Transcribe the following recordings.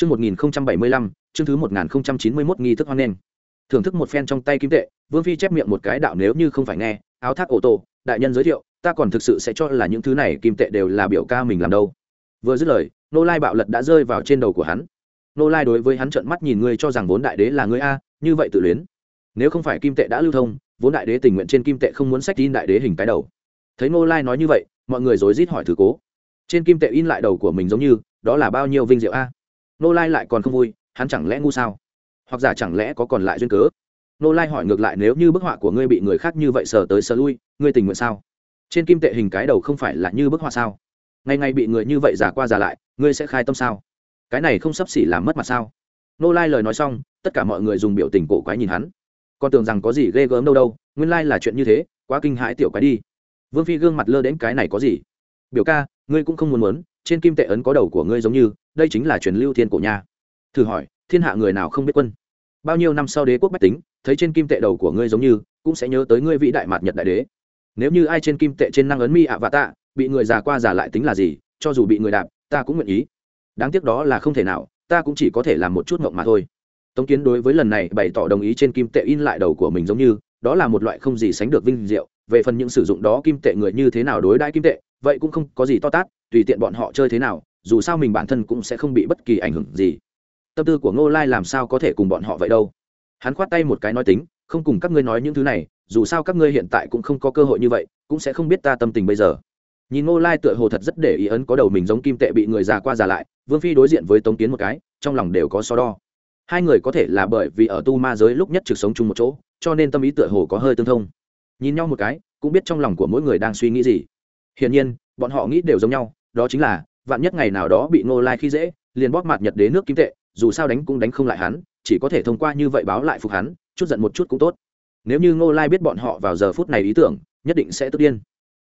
Chương 1075, chương thứ 1091 nghi thức hoan nghênh. Thưởng thức một phen trong tay kim tệ, Vương Phi chép miệng một cái đạo nếu như không phải nghe, áo thác ô tô, đại nhân giới thiệu, ta còn thực sự sẽ cho là những thứ này kim tệ đều là biểu ca mình làm đâu. Vừa dứt lời, nô lai bạo lật đã rơi vào trên đầu của hắn. Nô lai đối với hắn trợn mắt nhìn ngươi cho rằng vốn đại đế là ngươi a, như vậy tự luyến. Nếu không phải kim tệ đã lưu thông, vốn đại đế tình nguyện trên kim tệ không muốn sách in đại đế hình cái đầu. Thấy nô lai nói như vậy, mọi người rối rít hỏi thử cố. Trên kim tệ in lại đầu của mình giống như, đó là bao nhiêu vinh diệu a? Nô lai lại còn không vui, hắn chẳng lẽ ngu sao? Hoặc giả chẳng lẽ có còn lại duyên cớ? Nô lai hỏi ngược lại, nếu như bức họa của ngươi bị người khác như vậy sờ tới sờ lui, ngươi tình nguyện sao? Trên kim tệ hình cái đầu không phải là như bức họa sao? Ngày ngày bị người như vậy giả qua giả lại, ngươi sẽ khai tâm sao? Cái này không sắp xỉ làm mất mặt sao? Nô lai lời nói xong, tất cả mọi người dùng biểu tình cổ quái nhìn hắn. Con tưởng rằng có gì ghê gớm đâu đâu, nguyên lai là chuyện như thế, quá kinh hãi tiểu quái đi. Vương phi gương mặt lơ đến cái này có gì? Biểu ca, ngươi cũng không muốn muốn, trên kim tệ ấn có đầu của ngươi giống như đây chính là truyền lưu thiên cổ nha. Thử hỏi, thiên hạ người nào không biết quân? Bao nhiêu năm sau đế quốc bách tính, thấy trên kim tệ đầu của ngươi giống như, cũng sẽ nhớ tới ngươi vĩ đại mạt nhật đại đế. Nếu như ai trên kim tệ trên năng ấn mi ạ và tạ, bị người già qua già lại tính là gì, cho dù bị người đạp, ta cũng nguyện ý. Đáng tiếc đó là không thể nào, ta cũng chỉ có thể làm một chút mộng mà thôi. Tống kiến đối với lần này bày tỏ đồng ý trên kim tệ in lại đầu của mình giống như, đó là một loại không gì sánh được vinh diệu. Về phần những sử dụng đó kim tệ người như thế nào đối đãi kim tệ, vậy cũng không có gì to tát, tùy tiện bọn họ chơi thế nào dù sao mình bản thân cũng sẽ không bị bất kỳ ảnh hưởng gì. Tâm tư của ngô lai làm sao có thể cùng bọn họ vậy đâu? Hắn khoát tay một cái nói tính, không cùng các ngươi nói những thứ này, dù sao các ngươi hiện tại cũng không có cơ hội như vậy, cũng sẽ không biết ta tâm tình bây giờ. Nhìn ngô lai tựa hồ thật rất để ý ấn có đầu mình giống kim tệ bị người già qua già lại, vương phi đối diện với tống Kiến một cái, trong lòng đều có so đo. Hai người có thể là bởi vì ở tu ma giới lúc nhất trực sống chung một chỗ, cho nên tâm ý tựa hồ có hơi tương thông. Nhìn nhau một cái, cũng biết trong lòng của mỗi người đang suy nghĩ gì. Hiển nhiên, bọn họ nghĩ đều giống nhau, đó chính là vạn nhất ngày nào đó bị ngô lai khi dễ, liền bóp mặt nhật đế nước kim tệ, dù sao đánh cũng đánh không lại hắn, chỉ có thể thông qua như vậy báo lại phục hắn, chút giận một chút cũng tốt. Nếu như ngô lai biết bọn họ vào giờ phút này ý tưởng, nhất định sẽ tức điên.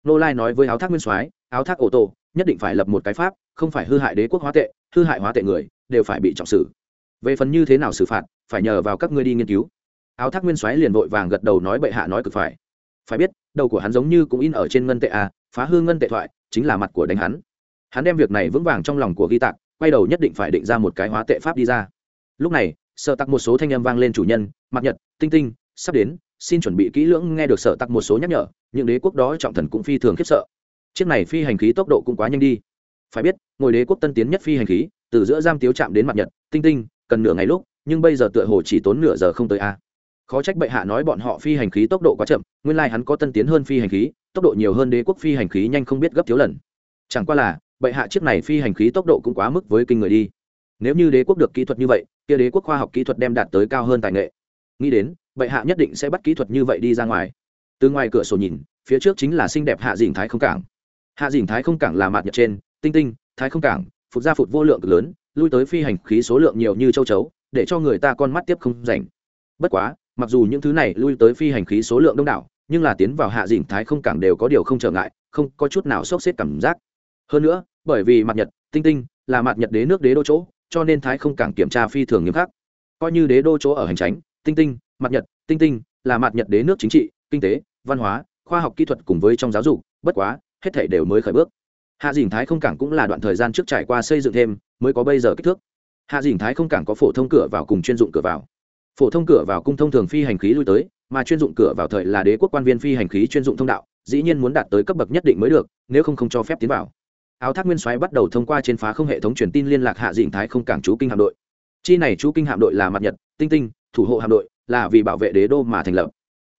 Ngô lai nói với áo thác nguyên soái, áo thác ô tô nhất định phải lập một cái pháp, không phải hư hại đế quốc hóa tệ, hư hại hóa tệ người, đều phải bị trọng xử. Về phần như thế nào xử phạt, phải nhờ vào các ngươi đi nghiên cứu. Áo thác nguyên soái liền vội vàng gật đầu nói bệ hạ nói cực phải. Phải biết, đầu của hắn giống như cũng in ở trên ngân tệ à phá hư ngân tệ thoại, chính là mặt của đánh hắn hắn đem việc này vững vàng trong lòng của ghi tạc, quay đầu nhất định phải định ra một cái hóa tệ pháp đi ra. Lúc này sợ tặc một số thanh âm vang lên chủ nhân mặt nhật, tinh tinh, sắp đến, xin chuẩn bị kỹ lưỡng nghe được sợ tặc một số nhắc nhở, những đế quốc đó trọng thần cũng phi thường khiếp sợ. Chiếc này phi hành khí tốc độ cũng quá nhanh đi. Phải biết, ngồi đế quốc tân tiến nhất phi hành khí, từ giữa giam tiếu chạm đến mặt nhật, tinh tinh, cần nửa ngày lúc, nhưng bây giờ tựa hồ chỉ tốn nửa giờ không tới a. Khó trách bệ hạ nói bọn họ phi hành khí tốc độ quá chậm, nguyên lai、like、hắn có tân tiến hơn phi hành khí, tốc độ nhiều hơn đế quốc phi hành khí nhanh không biết gấp thiếu lần. Chẳng qua là bệ hạ chiếc này phi hành khí tốc độ cũng quá mức với kinh người đi. Nếu như đế quốc được kỹ thuật như vậy, kia đế quốc khoa học kỹ thuật đem đạt tới cao hơn tài nghệ. Nghĩ đến, bệ hạ nhất định sẽ bắt kỹ thuật như vậy đi ra ngoài. Từ ngoài cửa sổ nhìn, phía trước chính là xinh đẹp hạ dình thái không cảng. Hạ dình thái không cảng là mạt nhật trên, tinh tinh, thái không cảng phục ra phục vô lượng cực lớn, lui tới phi hành khí số lượng nhiều như châu chấu, để cho người ta con mắt tiếp không rảnh. Bất quá, mặc dù những thứ này lui tới phi hành khí số lượng đông đảo, nhưng là tiến vào hạ dình thái không cảng đều có điều không trở ngại, không có chút nào sốc xếp cảm giác hơn nữa, bởi vì mặt nhật, tinh tinh là mặt nhật đế nước đế đô chỗ, cho nên thái không cảng kiểm tra phi thường nghiêm khắc. Coi như đế đô chỗ ở hành tránh tinh tinh, mặt nhật, tinh tinh là mặt nhật đế nước chính trị, kinh tế, văn hóa, khoa học kỹ thuật cùng với trong giáo dục, bất quá, hết thể đều mới khởi bước. Hạ dình thái không cảng cũng là đoạn thời gian trước trải qua xây dựng thêm, mới có bây giờ kích thước. Hạ dình thái không cảng có phổ thông cửa vào cùng chuyên dụng cửa vào. Phổ thông cửa vào cung thông thường phi hành khí lui tới, mà chuyên dụng cửa vào thời là đế quốc quan viên phi hành khí chuyên dụng thông đạo, dĩ nhiên muốn đạt tới cấp bậc nhất định mới được, nếu không không cho phép tiến vào áo thác nguyên soái bắt đầu thông qua trên phá không hệ thống truyền tin liên lạc hạ dĩnh thái không cảng chú kinh hạm đội. Chi này chú kinh hạm đội là mặt nhật, tinh tinh, thủ hộ hạm đội, là vì bảo vệ đế đô mà thành lập.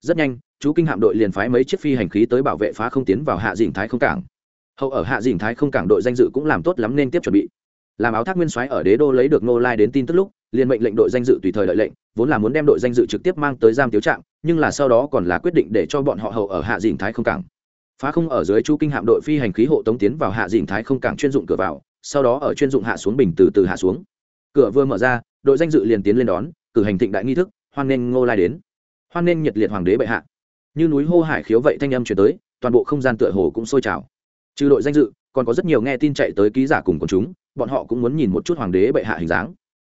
Rất nhanh, chú kinh hạm đội liền phái mấy chiếc phi hành khí tới bảo vệ phá không tiến vào hạ dĩnh thái không cảng. Hậu ở hạ dĩnh thái không cảng đội danh dự cũng làm tốt lắm nên tiếp chuẩn bị. Làm áo thác nguyên soái ở đế đô lấy được nô lai đến tin tức lúc, liền mệnh lệnh đội danh dự tùy thời lợi lệnh, vốn là muốn đem đội danh dự trực tiếp mang tới giam tiếu trạng, nhưng là sau đó còn là quyết định để cho bọn họ hậu ở hạ dĩnh thái không cảng phá không ở dưới chu kinh hạm đội phi hành khí hộ tống tiến vào hạ dĩnh thái không cảng chuyên dụng cửa vào, sau đó ở chuyên dụng hạ xuống bình từ từ hạ xuống. Cửa vừa mở ra, đội danh dự liền tiến lên đón, cử hành thịnh đại nghi thức, hoan nghênh ngô lai đến. Hoan nghênh nhiệt liệt hoàng đế bệ hạ. Như núi hô hải khiếu vậy thanh âm chuyển tới, toàn bộ không gian tựa hồ cũng sôi trào. Trừ đội danh dự, còn có rất nhiều nghe tin chạy tới ký giả cùng quần chúng, bọn họ cũng muốn nhìn một chút hoàng đế bệ hạ hình dáng.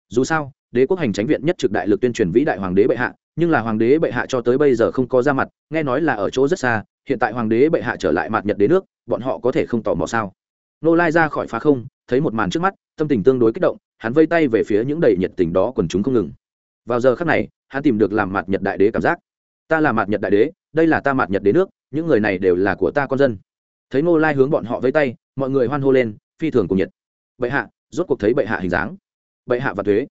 Dù sao, đế quốc hành tránh viện nhất trực đại lực tuyên truyền vĩ đại hoàng đế bệ hạ, nhưng là hoàng đế bệ hạ cho tới bây giờ không có ra mặt, nghe nói là ở chỗ rất xa hiện tại hoàng đế bệ hạ trở lại mặt nhật đế nước, bọn họ có thể không tò mò sao? Nô lai ra khỏi phá không, thấy một màn trước mắt, tâm tình tương đối kích động, hắn vây tay về phía những đầy nhiệt tình đó quần chúng không ngừng. Vào giờ khắc này, hắn tìm được làm mặt nhật đại đế cảm giác. Ta là mặt nhật đại đế, đây là ta mặt nhật đế nước, những người này đều là của ta con dân. Thấy nô lai hướng bọn họ vây tay, mọi người hoan hô lên, phi thường cùng nhiệt. Bệ hạ, rốt cuộc thấy bệ hạ hình dáng. Bệ hạ và thuế.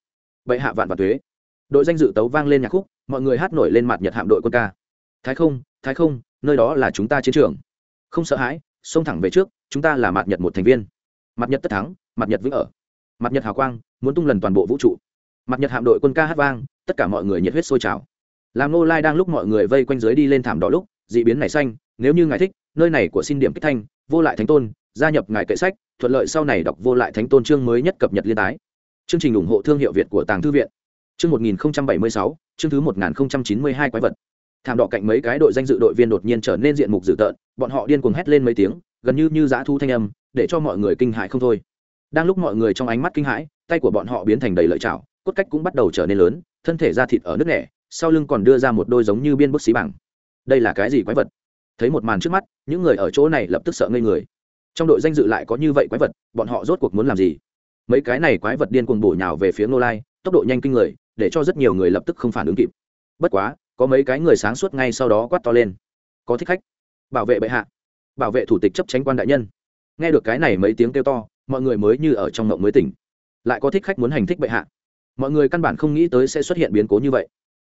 Bệ hạ vạn và thuế. Đội danh dự tấu vang lên nhạc khúc, mọi người hát nổi lên mặt nhật hạm đội quân ca. Thái không thái không nơi đó là chúng ta chiến trường. Không sợ hãi, xông thẳng về trước, chúng ta là mặt nhật một thành viên. Mặt nhật tất thắng mặt nhật vĩnh ở. Mặt nhật hào quang, muốn tung lần toàn bộ vũ trụ. Mặt nhật hạm đội quân ca hát vang, tất cả mọi người nhiệt huyết sôi trào. Làm nô lai đang lúc mọi người vây quanh dưới đi lên thảm đỏ lúc d ị biến này xanh, nếu như ngài thích, nơi này của xin điểm kích thanh, vô lại thánh tôn, gia nhập ngài kệ sách, thuận lợi sau này đọc vô lại thánh tôn chương mới nhất cập nhật liên tái. Chương trình ủng hộ thương hiệu việt của tàng thư viện. Chương một nghìn bảy mươi sáu, chương thứ một nghìn chín mươi hai quái vật thảm đỏ cạnh mấy cái đội danh dự đội viên đột nhiên trở nên diện mục dữ tợn, bọn họ điên cuồng hét lên mấy tiếng, gần như như dã thu thanh âm, để cho mọi người kinh hãi không thôi. Đang lúc mọi người trong ánh mắt kinh hãi, tay của bọn họ biến thành đầy lợi chảo, cốt cách cũng bắt đầu trở nên lớn, thân thể da thịt ở nước nẻ, sau lưng còn đưa ra một đôi giống như biên bức xí bằng. đây là cái gì quái vật? Thấy một màn trước mắt, những người ở chỗ này lập tức sợ ngây người. Trong đội danh dự lại có như vậy quái vật, bọn họ rốt cuộc muốn làm gì? Mấy cái này quái vật điên cuồng bổ nhào về phía ngô lai, tốc độ nhanh kinh người, để cho rất nhiều người lập tức không phản ứng kịp. Bất quá có mấy cái người sáng suốt ngay sau đó quát to lên. Có thích khách. Bảo vệ bệ hạ. Bảo vệ thủ tịch chấp tránh quan đại nhân. Nghe được cái này mấy tiếng kêu to, mọi người mới như ở trong ngộng mới tỉnh. Lại có thích khách muốn hành thích bệ hạ. Mọi người căn bản không nghĩ tới sẽ xuất hiện biến cố như vậy.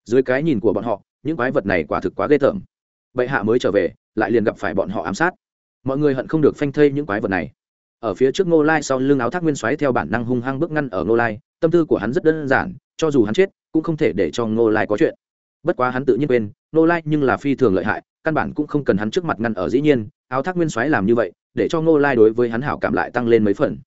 Dưới cái nhìn của bọn họ, những quái vật này quả thực quá ghê tởm. Bệ hạ mới trở về, lại liền gặp phải bọn họ ám sát. Mọi người hận không được phanh thây những quái vật này. Ở phía trước ngô lai sau lưng áo thác nguyên xoáy theo bản năng hung hăng bước ngăn ở ngô lai, tâm tư của hắn rất đơn giản, cho dù hắn chết, cũng không thể để cho ngô lai có chuyện bất quá hắn tự nhiên quên ngô lai nhưng là phi thường lợi hại, căn bản cũng không cần hắn trước mặt ngăn ở dĩ nhiên, áo thác nguyên xoáy làm như vậy, để cho ngô lai đối với hắn hảo cảm lại tăng lên mấy phần.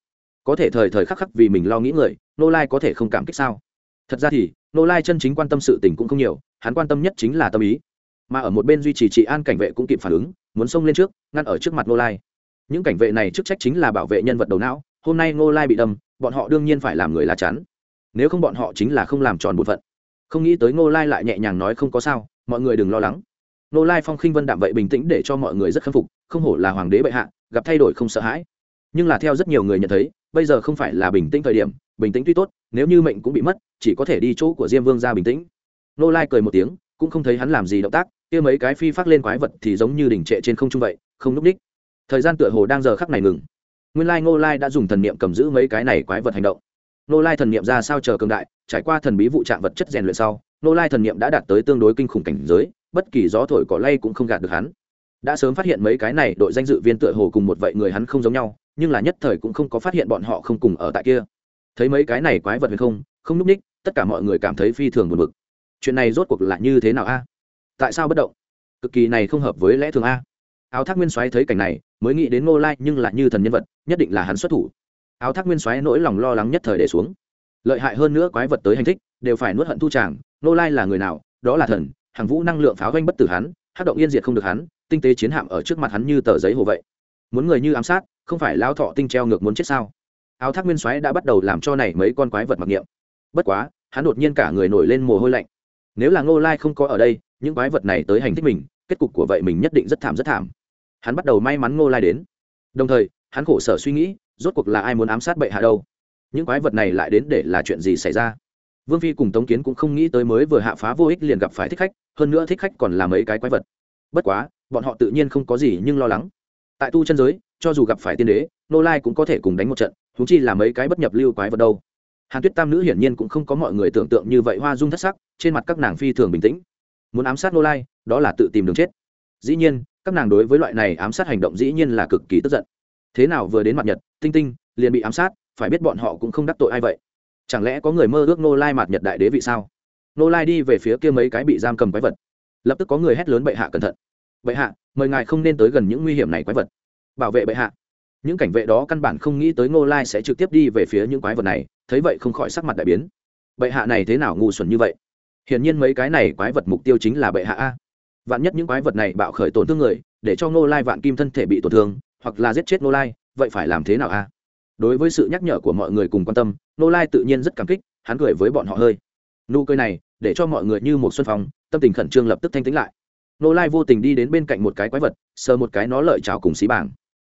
Có thể thời thời khắc khắc vì mình lo nghĩ người ngô lai có thể không cảm kích sao? Thật ra thì ngô lai chân chính quan tâm sự tình cũng không nhiều, hắn quan tâm nhất chính là tâm ý. Mà ở một bên duy trì trị an cảnh vệ cũng kịp phản ứng, muốn xông lên trước, ngăn ở trước mặt ngô lai. Những cảnh vệ này chức trách chính là bảo vệ nhân vật đầu não, hôm nay ngô lai bị đâm, bọn họ đương nhiên phải làm người lá chắn nếu không bọn họ chính là không làm tròn bổn phận không nghĩ tới ngô lai lại nhẹ nhàng nói không có sao, mọi người đừng lo lắng. Ngô lai phong khinh vân đạm vậy bình tĩnh để cho mọi người rất khâm phục, không hổ là hoàng đế bệ hạ, gặp thay đổi không sợ hãi. Nhưng là theo rất nhiều người nhận thấy, bây giờ không phải là bình tĩnh thời điểm, bình tĩnh tuy tốt, nếu như mệnh cũng bị mất, chỉ có thể đi chỗ của diêm vương ra bình tĩnh. Ngô lai cười một tiếng, cũng không thấy hắn làm gì động tác, kia mấy cái phi phát lên quái vật thì giống như đỉnh trệ trên không trung vậy, không núp ních. thời gian tựa hồ đang giờ khắc này ngừng. Nguyên lai ngô lai đã dùng thần niệm cầm giữ mấy cái này quái vật hành động. Nô lai thần niệm ra sao chờ cường đại, trải qua thần bí vụ trạng vật chất rèn luyện sau, Nô lai thần niệm đã đạt tới tương đối kinh khủng cảnh giới, bất kỳ gió thổi cỏ lay cũng không gạt được hắn. Đã sớm phát hiện mấy cái này đội danh dự viên tựa hồ cùng một vậy người hắn không giống nhau, nhưng là nhất thời cũng không có phát hiện bọn họ không cùng ở tại kia. Thấy mấy cái này quái vật hay không không núp ních, tất cả mọi người cảm thấy phi thường buồn bực. Chuyện này rốt cuộc là như thế nào a? Tại sao bất động? Cực kỳ này không hợp với lẽ thường a. Áo thác nguyên soái thấy cảnh này, mới nghĩ đến ngô lai nhưng là như thần nhân vật, nhất định là hắn xuất thủ áo thác nguyên soái nỗi lòng lo lắng nhất thời để xuống. Lợi hại hơn nữa quái vật tới hành thích, đều phải nuốt hận thu tràng ngô lai là người nào, đó là thần, hàng vũ năng lượng pháo doanh bất tử hắn hát động yên diệt không được hắn, tinh tế chiến hạm ở trước mặt hắn như tờ giấy hồ vậy. Muốn người như ám sát, không phải lao thọ tinh treo ngược muốn chết sao? Áo thác nguyên soái đã bắt đầu làm cho này mấy con quái vật mặc niệm. Bất quá, hắn đột nhiên cả người nổi lên mồ hôi lạnh. Nếu là ngô lai không có ở đây, những quái vật này tới hành thích mình, kết cục của vậy mình nhất định rất thảm rất thảm. Hắn bắt đầu may mắn ngô lai đến. Đồng thời, hắn khổ sở suy nghĩ rốt cuộc là ai muốn ám sát bệ hạ đâu? Những quái vật này lại đến để là chuyện gì xảy ra? Vương phi cùng tống kiến cũng không nghĩ tới mới vừa hạ phá vô ích liền gặp phải thích khách, hơn nữa thích khách còn là mấy cái quái vật. Bất quá, bọn họ tự nhiên không có gì nhưng lo lắng. Tại tu chân giới, cho dù gặp phải tiên đế, nô lai cũng có thể cùng đánh một trận thú chi là mấy cái bất nhập lưu quái vật đâu. Hàn tuyết tam nữ hiển nhiên cũng không có mọi người tưởng tượng như vậy hoa dung thất sắc, trên mặt các nàng phi thường bình tĩnh. Muốn ám sát nô lai, đó là tự tìm đường chết. Dĩ nhiên, các nàng đối với loại này ám sát hành động dĩ nhiên là cực kỳ tức giận. Thế nào vừa đến mặt nhật tinh tinh, liền bị ám sát, phải biết bọn họ cũng không đắc tội ai vậy. Chẳng lẽ có người mơ ước nô lai mạt nhật đại đế vị sao? Nô lai đi về phía kia mấy cái bị giam cầm quái vật. Lập tức có người hét lớn bệ hạ cẩn thận. Bệ hạ, mời ngài không nên tới gần những nguy hiểm này quái vật. Bảo vệ bệ hạ. Những cảnh vệ đó căn bản không nghĩ tới ngô lai sẽ trực tiếp đi về phía những quái vật này, thấy vậy không khỏi sắc mặt đại biến. Bệ hạ này thế nào ngu xuẩn như vậy? Hiển nhiên mấy cái này quái vật mục tiêu chính là bệ hạ a. Vạn nhất những quái vật này bạo khởi tổn thương người, để cho ngô lai vạn kim thân thể bị tổn thương, hoặc là giết chết ngô lai vậy phải làm thế nào a đối với sự nhắc nhở của mọi người cùng quan tâm nô lai tự nhiên rất cảm kích, hắn cười với bọn họ hơi. Nụ cười này, để cho mọi người như một xuân phong, tâm tình khẩn trương lập tức thanh tĩnh lại. Nô lai vô tình đi đến bên cạnh một cái quái vật, sờ một cái nó lợi trào cùng xí bảng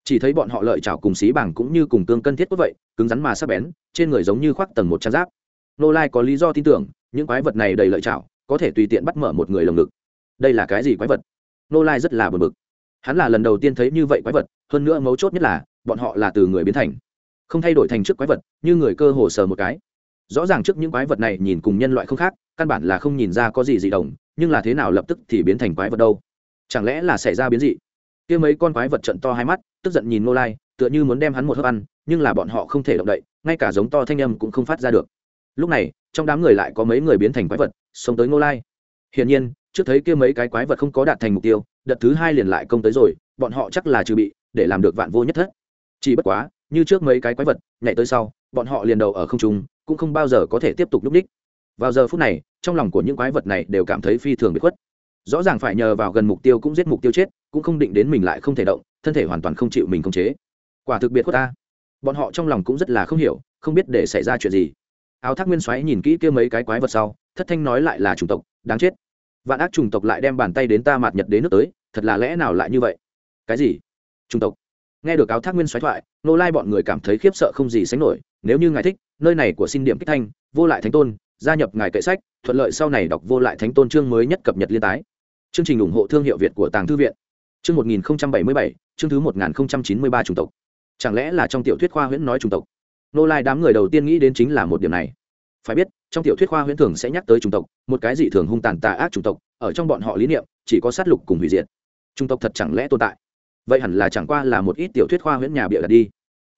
chỉ thấy bọn họ lợi chảo cùng xí bảng cũng như cùng tương cân thiết quất vậy, cứng rắn mà sắc bén, trên người giống như khoác tầng một trang giáp. Nô lai có lý do tin tưởng, những quái vật này đầy lợi chảo, có thể tùy tiện bắt mở một người lồng ngực. Đây là cái gì quái vật? Nô lai rất là bực bực. Hắn là lần đầu tiên thấy như vậy quái vật, hơn nữa mấu chốt nhất là bọn họ là từ người biến thành. Không thay đổi thành trước quái vật, như người cơ hồ sờ một cái. Rõ ràng trước những quái vật này nhìn cùng nhân loại không khác, căn bản là không nhìn ra có gì gì đồng nhưng là thế nào lập tức thì biến thành quái vật đâu? Chẳng lẽ là xảy ra biến dị? Kia mấy con quái vật trận to hai mắt, tức giận nhìn nô lai, tựa như muốn đem hắn một hớp ăn, nhưng là bọn họ không thể động đậy, ngay cả giống to thanh âm cũng không phát ra được. Lúc này, trong đám người lại có mấy người biến thành quái vật sống tới nô lai. Hiển nhiên, trước thấy kia mấy cái quái vật không có đạt thành mục tiêu, đợt thứ hai liền lại công tới rồi, bọn họ chắc là trừ bị, để làm được vạn vô nhất thất chỉ bất quá, như trước mấy cái quái vật, nhảy tới sau, bọn họ liền đầu ở không trung, cũng không bao giờ có thể tiếp tục lúc đích. Vào giờ phút này, trong lòng của những quái vật này đều cảm thấy phi thường bị khuất. Rõ ràng phải nhờ vào gần mục tiêu cũng giết mục tiêu chết, cũng không định đến mình lại không thể động, thân thể hoàn toàn không chịu mình khống chế. Quả thực biệt khuất ta. Bọn họ trong lòng cũng rất là không hiểu, không biết để xảy ra chuyện gì. Áo thác nguyên xoáy nhìn kỹ kia mấy cái quái vật sau, thất thanh nói lại là chủng tộc, đáng chết. Vạn ác chủng tộc lại đem bàn tay đến ta mạt nhật đến nước tới, thật là lẽ nào lại như vậy? Cái gì? Chủng tộc nghe được áo thác nguyên xoáy thoại nô lai bọn người cảm thấy khiếp sợ không gì sánh nổi. Nếu như ngài thích, nơi này của xin điểm kích thanh, vô lại thánh tôn, gia nhập ngài kệ sách, thuận lợi sau này đọc vô lại thánh tôn chương mới nhất cập nhật liên tái. Chương trình ủng hộ thương hiệu việt của tàng thư viện. Chương một nghìn bảy mươi bảy, chương thứ một nghìn chín mươi ba chủng tộc. Chẳng lẽ là trong tiểu thuyết khoa huyễn nói chủng tộc? Nô lai đám người đầu tiên nghĩ đến chính là một điểm này. Phải biết, trong tiểu thuyết khoa huyễn thường sẽ nhắc tới chủng tộc, một cái dị thường hung tàn tà ác chủng tộc, ở trong bọn họ lý niệm, chỉ có sát lục cùng hủy diệt. Chủng tộc thật chẳng lẽ tồn tại? Vậy hẳn là chẳng qua là một ít tiểu thuyết khoa huyễn nhà bịa đặt đi.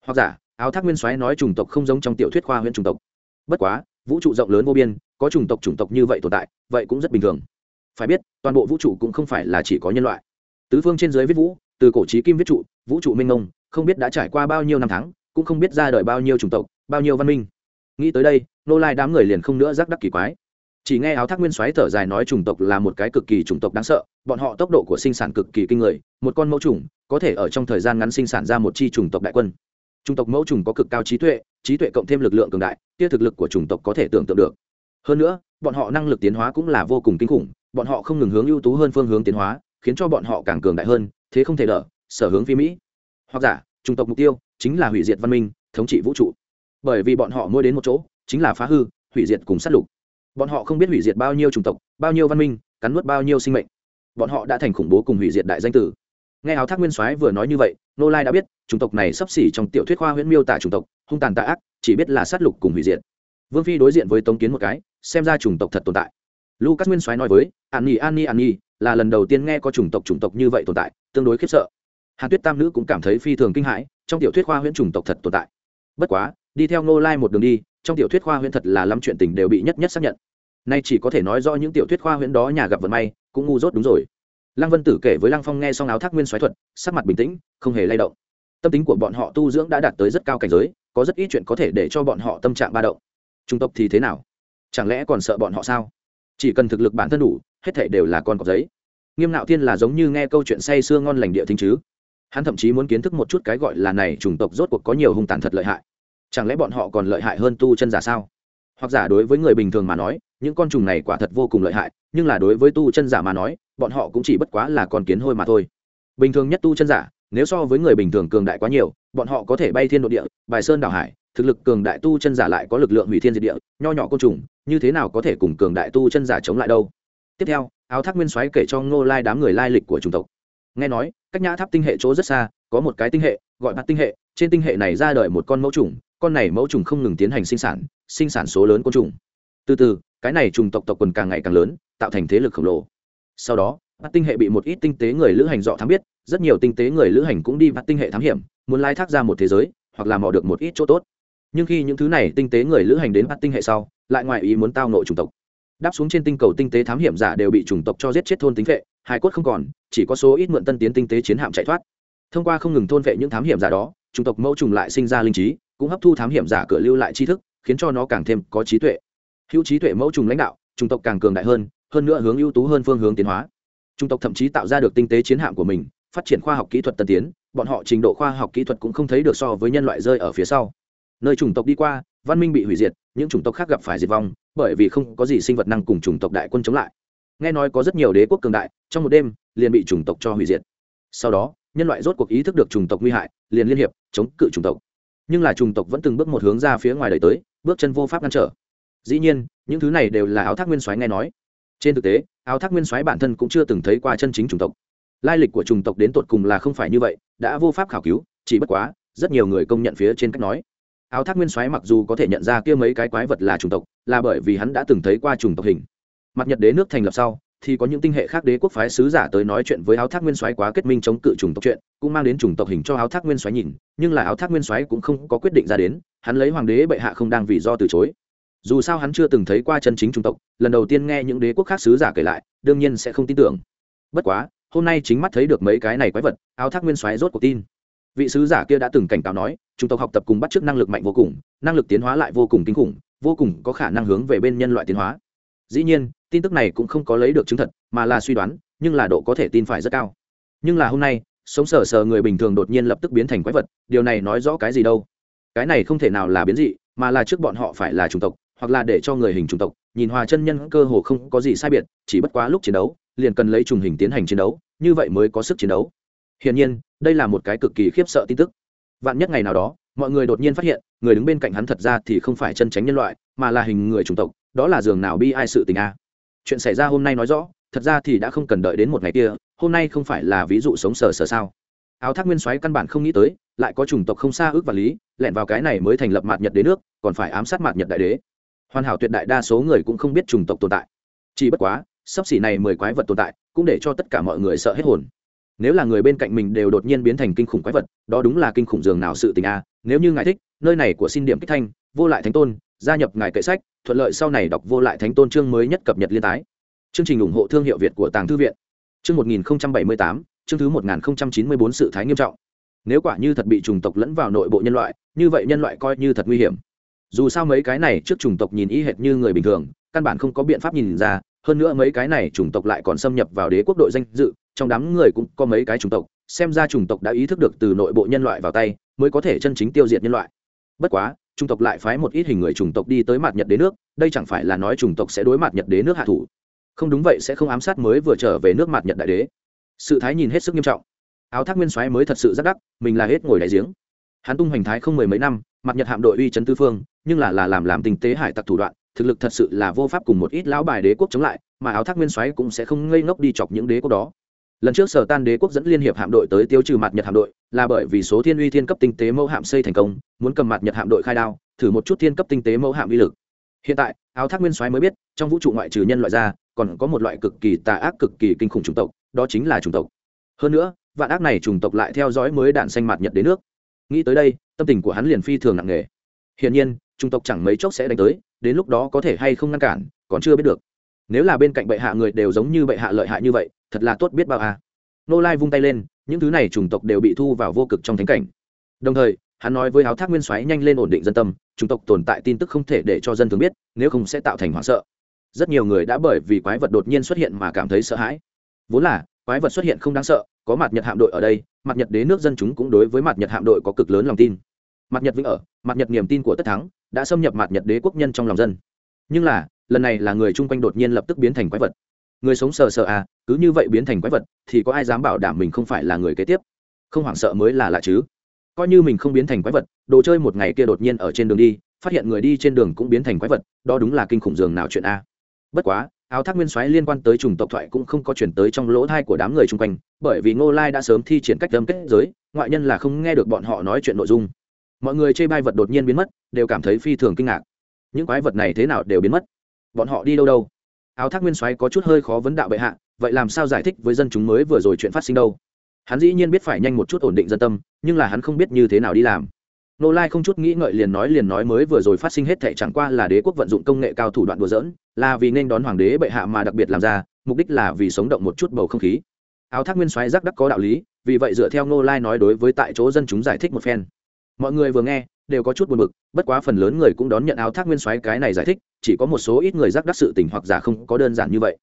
Hoặc giả, áo thác nguyên soái nói chủng tộc không giống trong tiểu thuyết khoa huyễn chủng tộc. Bất quá, vũ trụ rộng lớn vô biên, có chủng tộc chủng tộc như vậy tồn tại, vậy cũng rất bình thường. Phải biết, toàn bộ vũ trụ cũng không phải là chỉ có nhân loại. Tứ phương trên dưới viết vũ, từ cổ trí kim viết trụ, vũ trụ minh ngông không biết đã trải qua bao nhiêu năm tháng, cũng không biết ra đời bao nhiêu chủng tộc, bao nhiêu văn minh. Nghĩ tới đây nô lai đám người liền không nữa rắc đắc kỳ quái. Chỉ nghe áo thác nguyên soái thở dài nói chủng tộc là một cái cực kỳ chủng tộc đáng sợ, bọn họ tốc độ của sinh sản cực kỳ kinh người, một con mẫu trùng có thể ở trong thời gian ngắn sinh sản ra một chi chủng tộc đại quân. Chủng tộc mẫu trùng có cực cao trí tuệ trí tuệ cộng thêm lực lượng cường đại, kia thực lực của chủng tộc có thể tưởng tượng được. Hơn nữa, bọn họ năng lực tiến hóa cũng là vô cùng kinh khủng, bọn họ không ngừng hướng ưu tú hơn phương hướng tiến hóa, khiến cho bọn họ càng cường đại hơn, thế không thể đỡ, sở hướng phi mỹ. Hoặc giả, chủng tộc mục tiêu chính là hủy diệt văn minh, thống trị vũ trụ. Bởi vì bọn họ mỗi đến một chỗ, chính là phá hư, hủy diệt cùng sát lục. Bọn họ không biết hủy diệt bao nhiêu chủng tộc, bao nhiêu văn minh, cắn nuốt bao nhiêu sinh mệnh. Bọn họ đã thành khủng bố cùng hủy diệt đại danh tử nghe áo thác nguyên soái vừa nói như vậy nô lai đã biết, chủng tộc này sắp xỉ trong tiểu thuyết khoa huyễn miêu tả chủng tộc, hung tàn tạ ác, chỉ biết là sát lục cùng hủy diệt. Vương phi đối diện với tống kiến một cái, xem ra chủng tộc thật tồn tại. Lucas nguyên soái nói với an nhi an nhi an nhi là lần đầu tiên nghe có chủng tộc chủng tộc như vậy tồn tại, tương đối khiếp sợ. Hàn tuyết tam nữ cũng cảm thấy phi thường kinh hãi, trong tiểu thuyết khoa huyễn chủng tộc thật tồn tại. Bất quá, đi theo Nô lai một đường đi, trong tiểu thuyết khoa huyễn thật là lắm chuyện tình đều bị nhất nhất xác nhận. Nay chỉ có thể nói rõ những tiểu thuyết khoa huyễn đó nhà gặp vận may, cũng ngu dốt đúng rồi lăng vân tử kể với lăng phong nghe xong áo thác nguyên xoáy thuật, sắc mặt bình tĩnh, không hề lay động. Tâm tính của bọn họ tu dưỡng đã đạt tới rất cao cảnh giới, có rất ít chuyện có thể để cho bọn họ tâm trạng ba động. Trung tộc thì thế nào? Chẳng lẽ còn sợ bọn họ sao? Chỉ cần thực lực bản thân đủ, hết thể đều là con cọp giấy. Nghiêm nạo thiên là giống như nghe câu chuyện say sưa ngon lành địa thính chứ. Hắn thậm chí muốn kiến thức một chút cái gọi là này chủng tộc rốt cuộc có nhiều hung tàn thật lợi hại. Chẳng lẽ bọn họ còn lợi hại hơn tu chân giả sao? Hoặc giả đối với người bình thường mà nói, những con trùng này quả thật vô cùng lợi hại, nhưng là đối với tu chân giả mà nói, bọn họ cũng chỉ bất quá là con kiến hôi mà thôi. Bình thường nhất tu chân giả, nếu so với người bình thường cường đại quá nhiều, bọn họ có thể bay thiên nội địa, bài sơn đảo hải, thực lực cường đại tu chân giả lại có lực lượng hủy thiên diệt địa, nho nhỏ côn trùng, như thế nào có thể cùng cường đại tu chân giả chống lại đâu? Tiếp theo, áo thác nguyên soái kể cho ngô lai đám người lai lịch của chủng tộc. Nghe nói, cách nhã tháp tinh hệ chỗ rất xa, có một cái tinh hệ, gọi bạt tinh hệ, trên tinh hệ này ra đời một con mẫu trùng con này mẫu trùng không ngừng tiến hành sinh sản sinh sản số lớn côn trùng. Từ từ, cái này trùng tộc tộc quần càng ngày càng lớn, tạo thành thế lực khổng lồ. Sau đó bắt tinh hệ bị một ít tinh tế người lữ hành dọ thám biết, rất nhiều tinh tế người lữ hành cũng đi bắt tinh hệ thám hiểm, muốn lai thác ra một thế giới, hoặc là mò được một ít chỗ tốt. Nhưng khi những thứ này tinh tế người lữ hành đến bắt tinh hệ sau, lại ngoài ý muốn tao nội chủng tộc. Đáp xuống trên tinh cầu tinh tế thám hiểm giả đều bị chủng tộc cho giết chết thôn tính vệ hải cốt không còn, chỉ có số ít mượn tân tiến tinh tế chiến hạm chạy thoát. Thông qua không ngừng thôn vệ những thám hiểm giả đó chủng tộc mẫu trùng lại sinh ra linh trí cũng hấp thu thám hiểm giả cửa lưu lại tri thức, khiến cho nó càng thêm có trí tuệ. Hữu trí tuệ mẫu trùng lãnh đạo, chủng tộc càng cường đại hơn hơn nữa hướng ưu tú hơn phương hướng tiến hóa. Chủng tộc thậm chí tạo ra được tinh tế chiến hạm của mình, phát triển khoa học kỹ thuật tân tiến, bọn họ trình độ khoa học kỹ thuật cũng không thấy được so với nhân loại rơi ở phía sau. Nơi chủng tộc đi qua, văn minh bị hủy diệt, những chủng tộc khác gặp phải diệt vong, bởi vì không có gì sinh vật năng cùng chủng tộc đại quân chống lại. Nghe nói có rất nhiều đế quốc cường đại, trong một đêm, liền bị chủng tộc cho hủy diệt. Sau đó, nhân loại rốt cuộc ý thức được chủng tộc nguy hại, liền liên hiệp, chống cự chủng tộc nhưng là chủng tộc vẫn từng bước một hướng ra phía ngoài đời tới, bước chân vô pháp ngăn trở. Dĩ nhiên, những thứ này đều là áo thác nguyên soái nghe nói. Trên thực tế, áo thác nguyên soái bản thân cũng chưa từng thấy qua chân chính chủng tộc. Lai lịch của chủng tộc đến tột cùng là không phải như vậy, đã vô pháp khảo cứu, chỉ bất quá, rất nhiều người công nhận phía trên cách nói. Áo thác nguyên soái mặc dù có thể nhận ra kia mấy cái quái vật là chủng tộc, là bởi vì hắn đã từng thấy qua chủng tộc hình. Mặt nhật đế nước thành lập sau thì có những tinh hệ khác đế quốc phái sứ giả tới nói chuyện với áo thác nguyên soái quá kết minh chống cự chủng tộc chuyện, cũng mang đến chủng tộc hình cho áo thác nguyên soái nhìn, nhưng là áo thác nguyên soái cũng không có quyết định ra đến, hắn lấy hoàng đế bệ hạ không đang vì do từ chối. Dù sao hắn chưa từng thấy qua chân chính chủng tộc, lần đầu tiên nghe những đế quốc khác sứ giả kể lại, đương nhiên sẽ không tin tưởng. Bất quá, hôm nay chính mắt thấy được mấy cái này quái vật, áo thác nguyên soái rốt cuộc tin. Vị sứ giả kia đã từng cảnh cáo nói, chủng tộc học tập cùng bắt chước năng lực mạnh vô cùng, năng lực tiến hóa lại vô cùng kinh khủng, vô cùng có khả năng hướng về bên nhân loại tiến hóa dĩ nhiên, tin tức này cũng không có lấy được chứng thật, mà là suy đoán, nhưng là độ có thể tin phải rất cao. Nhưng là hôm nay, sống sờ sờ người bình thường đột nhiên lập tức biến thành quái vật, điều này nói rõ cái gì đâu? Cái này không thể nào là biến dị, mà là trước bọn họ phải là chủng tộc, hoặc là để cho người hình chủng tộc, nhìn hòa chân nhân cơ hồ không có gì sai biệt, chỉ bất quá lúc chiến đấu, liền cần lấy trùng hình tiến hành chiến đấu, như vậy mới có sức chiến đấu. Hiển nhiên, đây là một cái cực kỳ khiếp sợ tin tức. Vạn nhất ngày nào đó, mọi người đột nhiên phát hiện, người đứng bên cạnh hắn thật ra thì không phải chân tránh nhân loại, mà là hình người chủng tộc đó là giường nào bi ai sự tình a? Chuyện xảy ra hôm nay nói rõ, thật ra thì đã không cần đợi đến một ngày kia, hôm nay không phải là ví dụ sống sờ sờ sao? Áo thác nguyên soái căn bản không nghĩ tới, lại có chủng tộc không xa ước và lý, lẹn vào cái này mới thành lập mạt nhật đế nước, còn phải ám sát mạt nhật đại đế. Hoàn hảo tuyệt đại đa số người cũng không biết chủng tộc tồn tại. Chỉ bất quá, sắp xỉ này mười quái vật tồn tại, cũng để cho tất cả mọi người sợ hết hồn. Nếu là người bên cạnh mình đều đột nhiên biến thành kinh khủng quái vật, đó đúng là kinh khủng dường nào sự tình a, nếu như ngài thích nơi này của xin điểm kích thanh, vô lại thánh tôn, gia nhập ngài kệ sách, thuận lợi sau này đọc vô lại thánh tôn chương mới nhất cập nhật liên tái. Chương trình ủng hộ thương hiệu việt của tàng thư viện. Chương một nghìn bảy mươi tám, chương thứ một nghìn chín mươi bốn sự thái nghiêm trọng. Nếu quả như thật bị trùng tộc lẫn vào nội bộ nhân loại, như vậy nhân loại coi như thật nguy hiểm. Dù sao mấy cái này trước trùng tộc nhìn y hệt như người bình thường, căn bản không có biện pháp nhìn ra, hơn nữa mấy cái này chủng tộc lại còn xâm nhập vào đế quốc đội danh dự, trong đám người cũng có mấy cái chủng tộc, xem ra chủng tộc đã ý thức được từ nội bộ nhân loại vào tay, mới có thể chân chính tiêu diệt nhân loại bất quá, chủng tộc lại phái một ít hình người chủng tộc đi tới mặt nhật đế nước, đây chẳng phải là nói chủng tộc sẽ đối mặt nhật đế nước hạ thủ. Không đúng vậy sẽ không ám sát mới vừa trở về nước mặt nhật đại đế. Sự thái nhìn hết sức nghiêm trọng. Áo thác nguyên soái mới thật sự rất đắc, mình là hết ngồi đại giếng. Hắn tung hoành thái không mười mấy năm, mặt nhật hạm đội uy chấn tư phương, nhưng là là làm làm tình tế hải tặc thủ đoạn, thực lực thật sự là vô pháp cùng một ít lão bài đế quốc chống lại, mà áo thác nguyên soái cũng sẽ không ngây ngốc đi chọc những đế quốc đó lần trước sở tan đế quốc dẫn liên hiệp hạm đội tới tiêu trừ mặt nhật hạm đội, là bởi vì số thiên uy thiên cấp tinh tế mẫu hạm xây thành công, muốn cầm mặt nhật hạm đội khai đao, thử một chút thiên cấp tinh tế mẫu hạm uy lực. Hiện tại, áo thác nguyên soái mới biết, trong vũ trụ ngoại trừ nhân loại ra, còn có một loại cực kỳ tà ác, cực kỳ kinh khủng chủng tộc, đó chính là chủng tộc. Hơn nữa, vạn ác này chủng tộc lại theo dõi mới đạn xanh mặt nhật đến nước. Nghĩ tới đây, tâm tình của hắn liền phi thường nặng nề. Hiển nhiên, chủng tộc chẳng mấy chốc sẽ đánh tới, đến lúc đó có thể hay không ngăn cản, còn chưa biết được. Nếu là bên cạnh bệ hạ người đều giống như bệ hạ lợi hại như vậy thật là tốt biết bao à. nô lai vung tay lên, những thứ này chủng tộc đều bị thu vào vô cực trong thánh cảnh. Đồng thời, hắn nói với áo thác nguyên xoáy nhanh lên ổn định dân tâm, chủng tộc tồn tại tin tức không thể để cho dân thường biết, nếu không sẽ tạo thành hoảng sợ. Rất nhiều người đã bởi vì quái vật đột nhiên xuất hiện mà cảm thấy sợ hãi. Vốn là, quái vật xuất hiện không đáng sợ, có mặt nhật hạm đội ở đây mặt nhật đế nước dân chúng cũng đối với mặt nhật hạm đội có cực lớn lòng tin. Mặt nhật vĩnh ở mặt nhật niềm tin của tất thắng, đã xâm nhập mặt nhật đế quốc nhân trong lòng dân. Nhưng là, lần này là người chung quanh đột nhiên lập tức biến thành quái vật người sống sờ sờ à cứ như vậy biến thành quái vật, thì có ai dám bảo đảm mình không phải là người kế tiếp? Không hoảng sợ mới là lạ chứ. Coi như mình không biến thành quái vật, đồ chơi một ngày kia đột nhiên ở trên đường đi, phát hiện người đi trên đường cũng biến thành quái vật, đó đúng là kinh khủng dường nào chuyện a. Bất quá, áo thác nguyên soái liên quan tới trùng tộc thoại cũng không có chuyển tới trong lỗ thai của đám người chung quanh, bởi vì ngô lai đã sớm thi triển cách đâm kết giới, ngoại nhân là không nghe được bọn họ nói chuyện nội dung. Mọi người chê bai vật đột nhiên biến mất, đều cảm thấy phi thường kinh ngạc. Những quái vật này thế nào đều biến mất? Bọn họ đi đâu đâu? Áo thác nguyên soái có chút hơi khó vấn đạo bệ hạ, vậy làm sao giải thích với dân chúng mới vừa rồi chuyện phát sinh đâu? Hắn dĩ nhiên biết phải nhanh một chút ổn định dân tâm, nhưng là hắn không biết như thế nào đi làm. Nô lai không chút nghĩ ngợi liền nói liền nói mới vừa rồi phát sinh hết thệ chẳng qua là đế quốc vận dụng công nghệ cao thủ đoạn đùa dỡn là vì nên đón hoàng đế bệ hạ mà đặc biệt làm ra, mục đích là vì sống động một chút bầu không khí. Áo thác nguyên soái giác đắc có đạo lý, vì vậy dựa theo nô lai nói đối với tại chỗ dân chúng giải thích một phen. Mọi người vừa nghe đều có chút buồn bực, bất quá phần lớn người cũng đón nhận áo thác nguyên soái cái này giải thích, chỉ có một số ít người giác đắc sự tình hoặc giả không có đơn giản như vậy.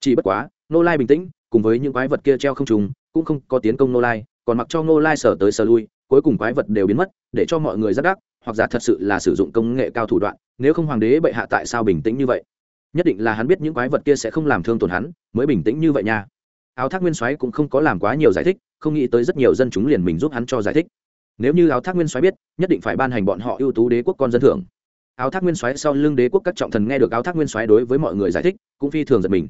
Chỉ bất quá nô lai bình tĩnh, cùng với những quái vật kia treo không trùng, cũng không có tiến công nô lai, còn mặc cho nô lai sở tới sở lui, cuối cùng quái vật đều biến mất, để cho mọi người giác đắc, hoặc giả thật sự là sử dụng công nghệ cao thủ đoạn, nếu không hoàng đế bệ hạ tại sao bình tĩnh như vậy? Nhất định là hắn biết những quái vật kia sẽ không làm thương tổn hắn, mới bình tĩnh như vậy nha. Áo thác nguyên soái cũng không có làm quá nhiều giải thích, không nghĩ tới rất nhiều dân chúng liền mình giúp hắn cho giải thích nếu như áo thác nguyên soái biết, nhất định phải ban hành bọn họ ưu tú đế quốc con dân thưởng. Áo thác nguyên soái sau lưng đế quốc các trọng thần nghe được áo thác nguyên soái đối với mọi người giải thích, cũng phi thường giật mình.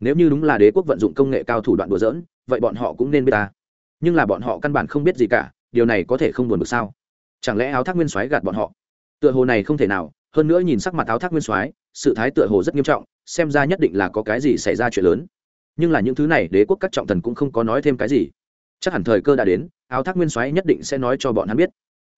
Nếu như đúng là đế quốc vận dụng công nghệ cao thủ đoạn đùa dỡn vậy bọn họ cũng nên biết ta. Nhưng là bọn họ căn bản không biết gì cả, điều này có thể không buồn được sao? Chẳng lẽ áo thác nguyên soái gạt bọn họ? Tựa hồ này không thể nào, hơn nữa nhìn sắc mặt áo thác nguyên soái, sự thái tựa hồ rất nghiêm trọng, xem ra nhất định là có cái gì xảy ra chuyện lớn. Nhưng là những thứ này đế quốc các trọng thần cũng không có nói thêm cái gì. Chắc hẳn thời cơ đã đến áo thác nguyên soái nhất định sẽ nói cho bọn hắn biết.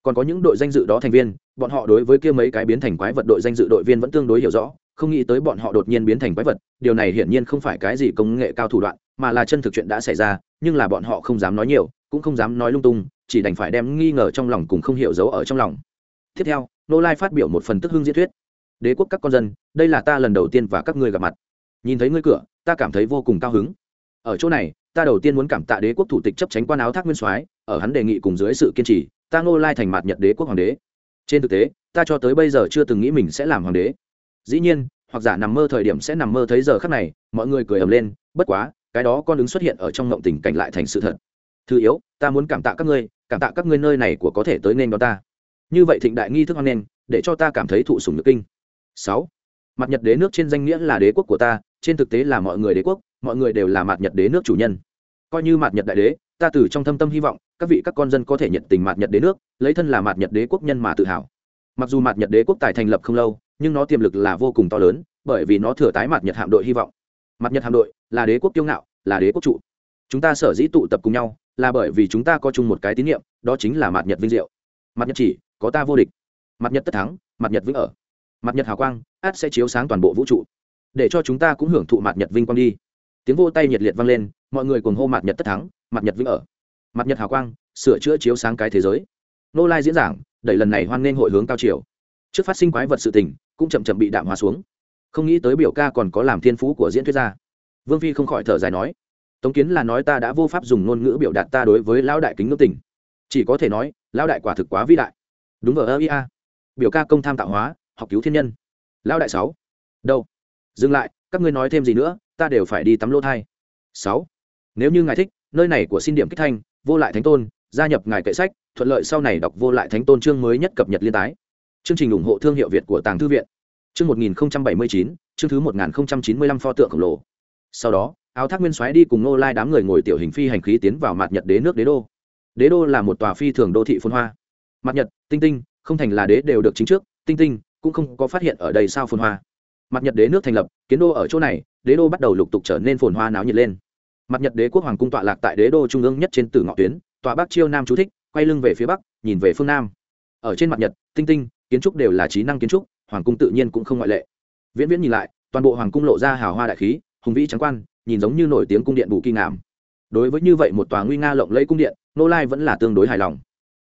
Còn có những đội danh dự đó thành viên, bọn họ đối với kia mấy cái biến thành quái vật đội danh dự đội viên vẫn tương đối hiểu rõ, không nghĩ tới bọn họ đột nhiên biến thành quái vật, điều này hiển nhiên không phải cái gì công nghệ cao thủ đoạn, mà là chân thực chuyện đã xảy ra, nhưng là bọn họ không dám nói nhiều, cũng không dám nói lung tung, chỉ đành phải đem nghi ngờ trong lòng cùng không hiểu giấu ở trong lòng. Tiếp theo, nô lai phát biểu một phần tức hưng diễn thuyết. Đế quốc các con dân, đây là ta lần đầu tiên và các ngươi gặp mặt. Nhìn thấy ngươi cửa, ta cảm thấy vô cùng cao hứng. Ở chỗ này ta đầu tiên muốn cảm tạ đế quốc thủ tịch chấp tránh quan áo thác nguyên soái, ở hắn đề nghị cùng dưới sự kiên trì, ta ngô lai thành mặt nhật đế quốc hoàng đế. Trên thực tế, ta cho tới bây giờ chưa từng nghĩ mình sẽ làm hoàng đế. Dĩ nhiên, hoặc giả nằm mơ thời điểm sẽ nằm mơ thấy giờ khắc này, mọi người cười ầm lên, bất quá, cái đó con ứng xuất hiện ở trong ngộng tình cảnh lại thành sự thật. Thứ yếu, ta muốn cảm tạ các ngươi, cảm tạ các ngươi nơi này của có thể tới nên đó ta. Như vậy thịnh đại nghi thức hoan nghênh, để cho ta cảm thấy thụ sùng nước kinh. Sáu, mặt nhật đế nước trên danh nghĩa là đế quốc của ta, trên thực tế là mọi người đế quốc mọi người đều là mạt nhật đế nước chủ nhân. Coi như mạt nhật đại đế, ta từ trong thâm tâm hy vọng, các vị các con dân có thể nhận tình mạt nhật đế nước, lấy thân là mạt nhật đế quốc nhân mà tự hào. Mặc dù mạt nhật đế quốc tài thành lập không lâu, nhưng nó tiềm lực là vô cùng to lớn, bởi vì nó thừa tái mạt nhật hạm đội hy vọng. Mặt nhật hạm đội là đế quốc kiêu ngạo, là đế quốc trụ. Chúng ta sở dĩ tụ tập cùng nhau là bởi vì chúng ta có chung một cái tín nhiệm đó chính là mặt nhật vinh diệu. Mặt nhật chỉ, có ta vô địch. Mặt nhật tất thắng mặt nhật vĩnh ở. Mặt nhật hào quang, át sẽ chiếu sáng toàn bộ vũ trụ. Để cho chúng ta cũng hưởng thụ mặt nhật vinh quang đi tiếng vô tay nhiệt liệt vang lên, mọi người cùng hô mạt nhật tất thắng mặt nhật vĩnh ở mặt nhật hào quang, sửa chữa chiếu sáng cái thế giới. Nô lai diễn giảng, đẩy lần này hoan nghênh hội hướng cao triều trước phát sinh quái vật sự tình, cũng chậm chậm bị đạm hóa xuống. Không nghĩ tới biểu ca còn có làm thiên phú của diễn thuyết gia. Vương phi không khỏi thở dài nói, tống kiến là nói ta đã vô pháp dùng ngôn ngữ biểu đạt ta đối với lão đại kính ngữ tình. Chỉ có thể nói, lão đại quả thực quá vĩ đại. Đúng vào ơ ia biểu ca công tham tạo hóa, học cứu thiên nhân. Lão đại sáu, đâu? Dừng lại, các ngươi nói thêm gì nữa ta đều phải đi tắm lỗ thai. Sáu, nếu như ngài thích, nơi này của xin điểm kích thanh, vô lại thánh tôn, gia nhập ngài kệ sách, thuận lợi sau này đọc vô lại thánh tôn chương mới nhất cập nhật liên tái. Chương trình ủng hộ thương hiệu việt của tàng thư viện. Chương một nghìn bảy mươi chín, chương thứ một nghìn chín mươi lăm pho tượng khổng lồ. Sau đó, áo thác nguyên soái đi cùng nô lai đám người ngồi tiểu hình phi hành khí tiến vào mặt nhật đế nước đế đô. Đế đô là một tòa phi thường đô thị phôn hoa. Mặt nhật, tinh tinh, không thành là đế đều được chính trước, tinh tinh cũng không có phát hiện ở đây sao phồn hoa mặt nhật đế nước thành lập, kiến đô ở chỗ này, đế đô bắt đầu lục tục trở nên phồn hoa náo nhiệt lên. Mặt nhật đế quốc hoàng cung tọa lạc tại đế đô trung ương nhất trên tử ngọ tuyến, tọa bắc chiêu nam chú thích, quay lưng về phía bắc, nhìn về phương nam. Ở trên mặt nhật, tinh tinh, kiến trúc đều là trí năng kiến trúc, hoàng cung tự nhiên cũng không ngoại lệ. Viễn viễn nhìn lại, toàn bộ hoàng cung lộ ra hào hoa đại khí, hùng vĩ trắng quan, nhìn giống như nổi tiếng cung điện bù kỳ ngảm đối với như vậy một tòa nguy nga lộng lẫy cung điện nô lai vẫn là tương đối hài lòng.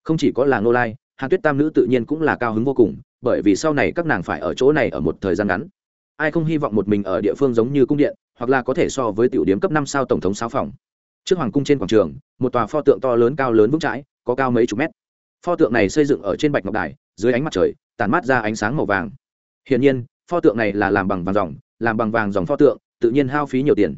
Không chỉ có là nô lai, hàn tuyết tam nữ tự nhiên cũng là cao hứng vô cùng, bởi vì sau này các nàng phải ở chỗ này ở một thời gian ngắn ai không hy vọng một mình ở địa phương giống như cung điện, hoặc là có thể so với tiểu điểm cấp năm sao tổng thống sáu phòng. Trước hoàng cung trên quảng trường, một tòa pho tượng to lớn cao lớn vững chãi, có cao mấy chục mét. Pho tượng này xây dựng ở trên bạch ngọc đài, dưới ánh mặt trời tàn mát ra ánh sáng màu vàng. Hiển nhiên, pho tượng này là làm bằng vàng dòng, làm bằng vàng dòng pho tượng, tự nhiên hao phí nhiều tiền.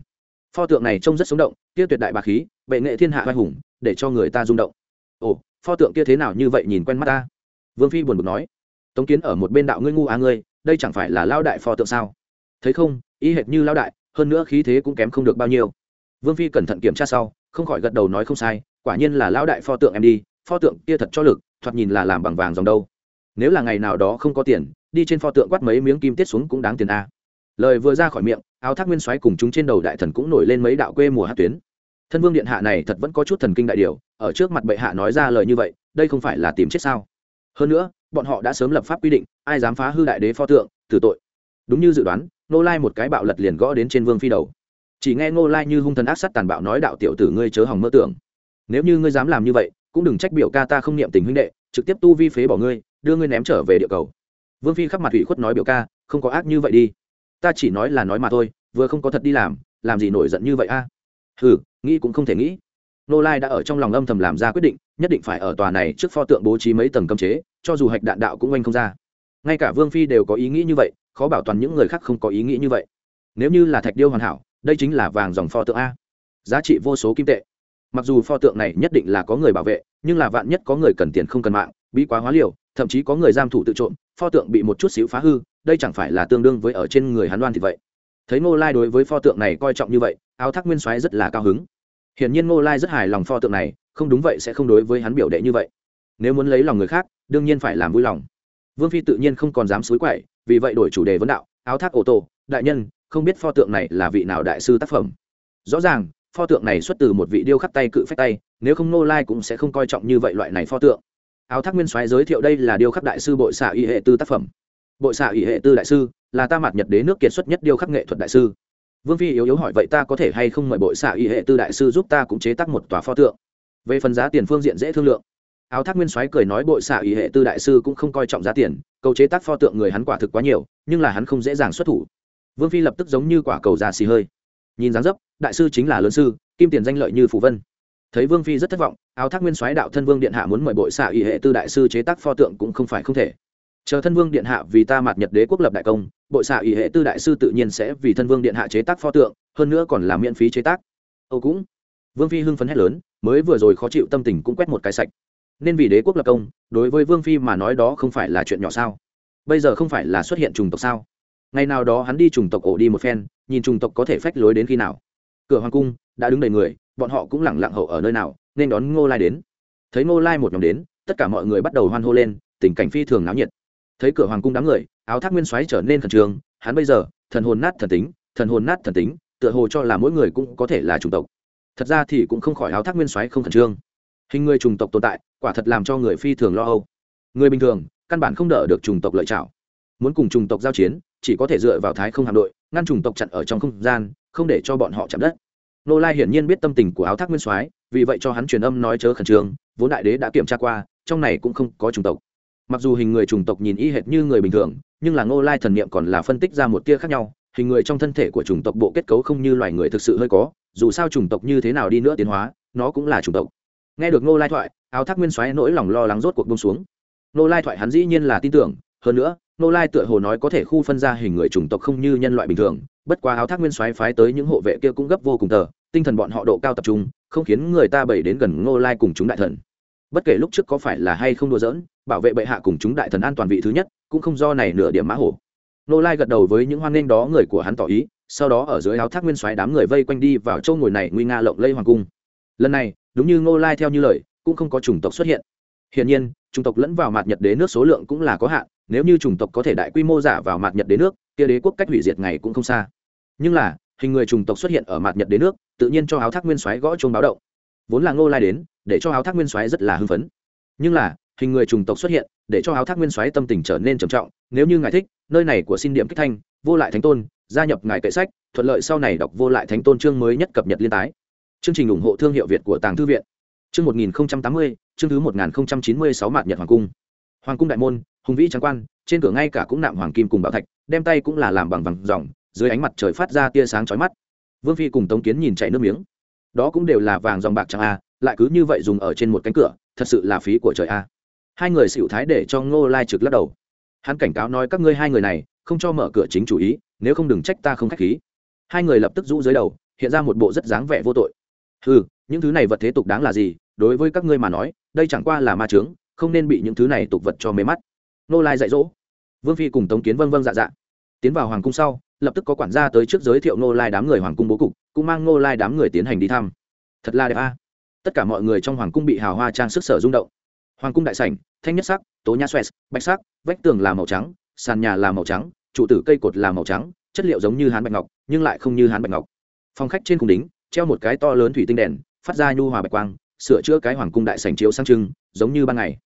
Pho tượng này trông rất sống động, kia tuyệt đại bà khí, bệ nghệ thiên hạ vai hùng, để cho người ta rung động. Ồ, pho tượng kia thế nào như vậy nhìn quen mắt ta? Vương phi buồn bực nói. Tống kiến ở một bên đạo ngươi ngu á ngươi đây chẳng phải là lao đại pho tượng sao? Thấy không ý hệt như lao đại, hơn nữa khí thế cũng kém không được bao nhiêu. Vương phi cẩn thận kiểm tra sau, không khỏi gật đầu nói không sai, quả nhiên là lao đại pho tượng em đi, pho tượng kia thật cho lực, thoạt nhìn là làm bằng vàng dòng đâu. Nếu là ngày nào đó không có tiền, đi trên pho tượng quát mấy miếng kim tiết xuống cũng đáng tiền a. Lời vừa ra khỏi miệng, áo thác nguyên xoáy cùng chúng trên đầu đại thần cũng nổi lên mấy đạo quê mùa hát tuyến. Thân vương điện hạ này thật vẫn có chút thần kinh đại điều, ở trước mặt bệ hạ nói ra lời như vậy, đây không phải là tìm chết sao? Hơn nữa bọn họ đã sớm lập pháp quy định, ai dám phá hư đại đế pho tượng, tử tội. Đúng như dự đoán nô lai một cái bạo lật liền gõ đến trên vương phi đầu. Chỉ nghe nô lai như hung thần ác sắt tàn bạo nói đạo tiểu tử ngươi chớ hỏng mơ tưởng. Nếu như ngươi dám làm như vậy, cũng đừng trách biểu ca ta không niệm tình huynh đệ, trực tiếp tu vi phế bỏ ngươi, đưa ngươi ném trở về địa cầu. Vương phi khắp mặt ủy khuất nói biểu ca, không có ác như vậy đi. Ta chỉ nói là nói mà thôi, vừa không có thật đi làm làm gì nổi giận như vậy a? À? nghĩ cũng không thể nghĩ. Nô lai đã ở trong lòng âm thầm làm ra quyết định, nhất định phải ở tòa này trước pho tượng bố trí mấy tầng cấm chế cho dù hạch đạn đạo cũng oanh không ra. Ngay cả vương phi đều có ý nghĩ như vậy, khó bảo toàn những người khác không có ý nghĩ như vậy. Nếu như là thạch điêu hoàn hảo, đây chính là vàng dòng pho tượng a. Giá trị vô số kim tệ. Mặc dù pho tượng này nhất định là có người bảo vệ, nhưng là vạn nhất có người cần tiền không cần mạng bị quá hóa liều, thậm chí có người giam thủ tự trộm, pho tượng bị một chút xíu phá hư, đây chẳng phải là tương đương với ở trên người hắn đoan thì vậy. Thấy ngô lai đối với pho tượng này coi trọng như vậy, áo thác nguyên soái rất là cao hứng. Hiển nhiên ngô lai rất hài lòng pho tượng này, không đúng vậy sẽ không đối với hắn biểu đệ như vậy nếu muốn lấy lòng người khác, đương nhiên phải làm vui lòng. Vương phi tự nhiên không còn dám xối quậy, vì vậy đổi chủ đề vấn đạo, áo thác ô tô, đại nhân, không biết pho tượng này là vị nào đại sư tác phẩm. Rõ ràng, pho tượng này xuất từ một vị điêu khắc tay cự phách tay, nếu không nô lai cũng sẽ không coi trọng như vậy loại này pho tượng. Áo thác nguyên soái giới thiệu đây là điêu khắc đại sư bội xạ y hệ tư tác phẩm. Bội xạ y hệ tư đại sư, là ta mặt nhật đế nước kiệt xuất nhất điêu khắc nghệ thuật đại sư. Vương phi yếu yếu hỏi, vậy ta có thể hay không mời bội xạ y hệ tư đại sư giúp ta cũng chế tác một tòa pho tượng? Về phần giá tiền phương diện dễ thương lượng áo thác nguyên soái cười nói bội xạ y hệ tư đại sư cũng không coi trọng giá tiền, cầu chế tác pho tượng người hắn quả thực quá nhiều, nhưng là hắn không dễ dàng xuất thủ. Vương phi lập tức giống như quả cầu già xì hơi. Nhìn dáng dấp, đại sư chính là lớn sư, kim tiền danh lợi như phù vân. Thấy vương phi rất thất vọng, áo thác nguyên soái đạo thân vương điện hạ muốn mời bội xạ y hệ tư đại sư chế tác pho tượng cũng không phải không thể. Chờ thân vương điện hạ vì ta mạt nhật đế quốc lập đại công, bội xạ y hệ tư đại sư tự nhiên sẽ vì thân vương điện hạ chế tác pho tượng, hơn nữa còn là miễn phí chế tác. Âu cũng. Vương phi hưng phấn hét lớn, mới vừa rồi khó chịu tâm tình cũng quét một cái sạch nên vì đế quốc lập công, đối với vương phi mà nói đó không phải là chuyện nhỏ sao? Bây giờ không phải là xuất hiện trùng tộc sao? Ngày nào đó hắn đi trùng tộc ổ đi một phen, nhìn trùng tộc có thể phách lối đến khi nào? Cửa hoàng cung đã đứng đầy người, bọn họ cũng lẳng lặng hậu ở nơi nào, nên đón ngô lai đến. Thấy ngô lai một nhóm đến, tất cả mọi người bắt đầu hoan hô lên, tình cảnh phi thường náo nhiệt. Thấy cửa hoàng cung đám người, áo thác nguyên xoáy trở nên khẩn trương, hắn bây giờ, thần hồn nát thần tính, thần hồn nát thần tính, tựa hồ cho là mỗi người cũng có thể là chủng tộc. Thật ra thì cũng không khỏi áo thác nguyên xoáy không khẩn trương hình người chủng tộc tồn tại, quả thật làm cho người phi thường lo âu. Người bình thường, căn bản không đỡ được chủng tộc lợi chảo muốn cùng chủng tộc giao chiến, chỉ có thể dựa vào thái không hạm đội, ngăn chủng tộc chặn ở trong không gian, không để cho bọn họ chạm đất. Nô lai hiển nhiên biết tâm tình của áo thác nguyên soái, vì vậy cho hắn truyền âm nói chớ khẩn trương, vốn đại đế đã kiểm tra qua, trong này cũng không có chủng tộc. Mặc dù hình người chủng tộc nhìn y hệt như người bình thường, nhưng là ngô lai thần niệm còn là phân tích ra một tia khác nhau, hình người trong thân thể của chủng tộc bộ kết cấu không như loài người thực sự hơi có, dù sao chủng tộc như thế nào đi nữa tiến hóa, nó cũng là chủng tộc nghe được ngô lai thoại, áo thác nguyên xoáy nỗi lòng lo lắng rốt cuộc bông xuống. Ngô lai thoại hắn dĩ nhiên là tin tưởng, hơn nữa, ngô lai tựa hồ nói có thể khu phân ra hình người chủng tộc không như nhân loại bình thường, bất quá áo thác nguyên xoáy phái tới những hộ vệ kia cũng gấp vô cùng tờ, tinh thần bọn họ độ cao tập trung, không khiến người ta bẩy đến gần ngô lai cùng chúng đại thần. Bất kể lúc trước có phải là hay không đùa giỡn, bảo vệ bệ hạ cùng chúng đại thần an toàn vị thứ nhất, cũng không do này nửa điểm mã hổ. Ngô lai gật đầu với những hoan nghênh đó người của hắn tỏ ý, sau đó ở dưới áo thác nguyên xoáy đám người vây quanh đi vào châu ngồi này nguy nga lộng lây hoàng cung lần này, đúng như ngô lai theo như lời, cũng không có chủng tộc xuất hiện. Hiển nhiên, chủng tộc lẫn vào mạt nhật đế nước số lượng cũng là có hạn, nếu như chủng tộc có thể đại quy mô giả vào mạt nhật đế nước, kia đế quốc cách hủy diệt ngày cũng không xa. Nhưng là, hình người chủng tộc xuất hiện ở mạt nhật đế nước, tự nhiên cho áo thác nguyên soái gõ chuông báo động. Vốn là ngô lai đến, để cho áo thác nguyên soái rất là hưng phấn. Nhưng là, hình người chủng tộc xuất hiện, để cho áo thác nguyên soái tâm tình trở nên trầm trọng, nếu như ngài thích, nơi này của xin điểm kích thanh, vô lại thánh tôn, gia nhập ngài kệ sách, thuận lợi sau này đọc vô lại thánh tôn chương mới nhất cập nhật liên tái chương trình ủng hộ thương hiệu việt của tàng thư viện. Chương một nghìn tám mươi chương thứ một nghìn chín mươi sáu mạt nhật hoàng cung. Hoàng cung đại môn hùng vĩ trắng quan trên cửa ngay cả cũng nạm hoàng kim cùng bảo thạch đem tay cũng là làm bằng vàng ròng, dưới ánh mặt trời phát ra tia sáng chói mắt. Vương phi cùng tống kiến nhìn chạy nước miếng. Đó cũng đều là vàng dòng bạc trắng a lại cứ như vậy dùng ở trên một cánh cửa thật sự là phí của trời a. Hai người xỉu thái để cho ngô lai trực lắc đầu. Hắn cảnh cáo nói các ngươi hai người này không cho mở cửa chính chủ ý nếu không đừng trách ta không khách khí. Hai người lập tức rũ dưới đầu hiện ra một bộ rất dáng vẻ vô tội ừ những thứ này vật thế tục đáng là gì? Đối với các ngươi mà nói, đây chẳng qua là ma trướng không nên bị những thứ này tục vật cho mê mắt. Nô lai dạy dỗ. Vương phi cùng tống kiến vân vân dạ dạ. Tiến vào hoàng cung sau, lập tức có quản gia tới trước giới thiệu nô lai đám người hoàng cung bố cục, cũng mang nô lai đám người tiến hành đi thăm. Thật là đẹp a. Tất cả mọi người trong hoàng cung bị hào hoa trang sức sở rung động. Hoàng cung đại sảnh, thanh nhất sắc, tố nha xoẹt, bạch sắc, vách tường là màu trắng, sàn nhà là màu trắng, trụ tử cây cột là màu trắng, chất liệu giống như hán bạch ngọc, nhưng lại không như hán bạch ngọc. Phòng khách trên cung đính treo một cái to lớn thủy tinh đèn, phát ra nhu hòa bạch quang, sửa chữa cái hoàng cung đại sảnh chiếu sang trưng, giống như ban ngày.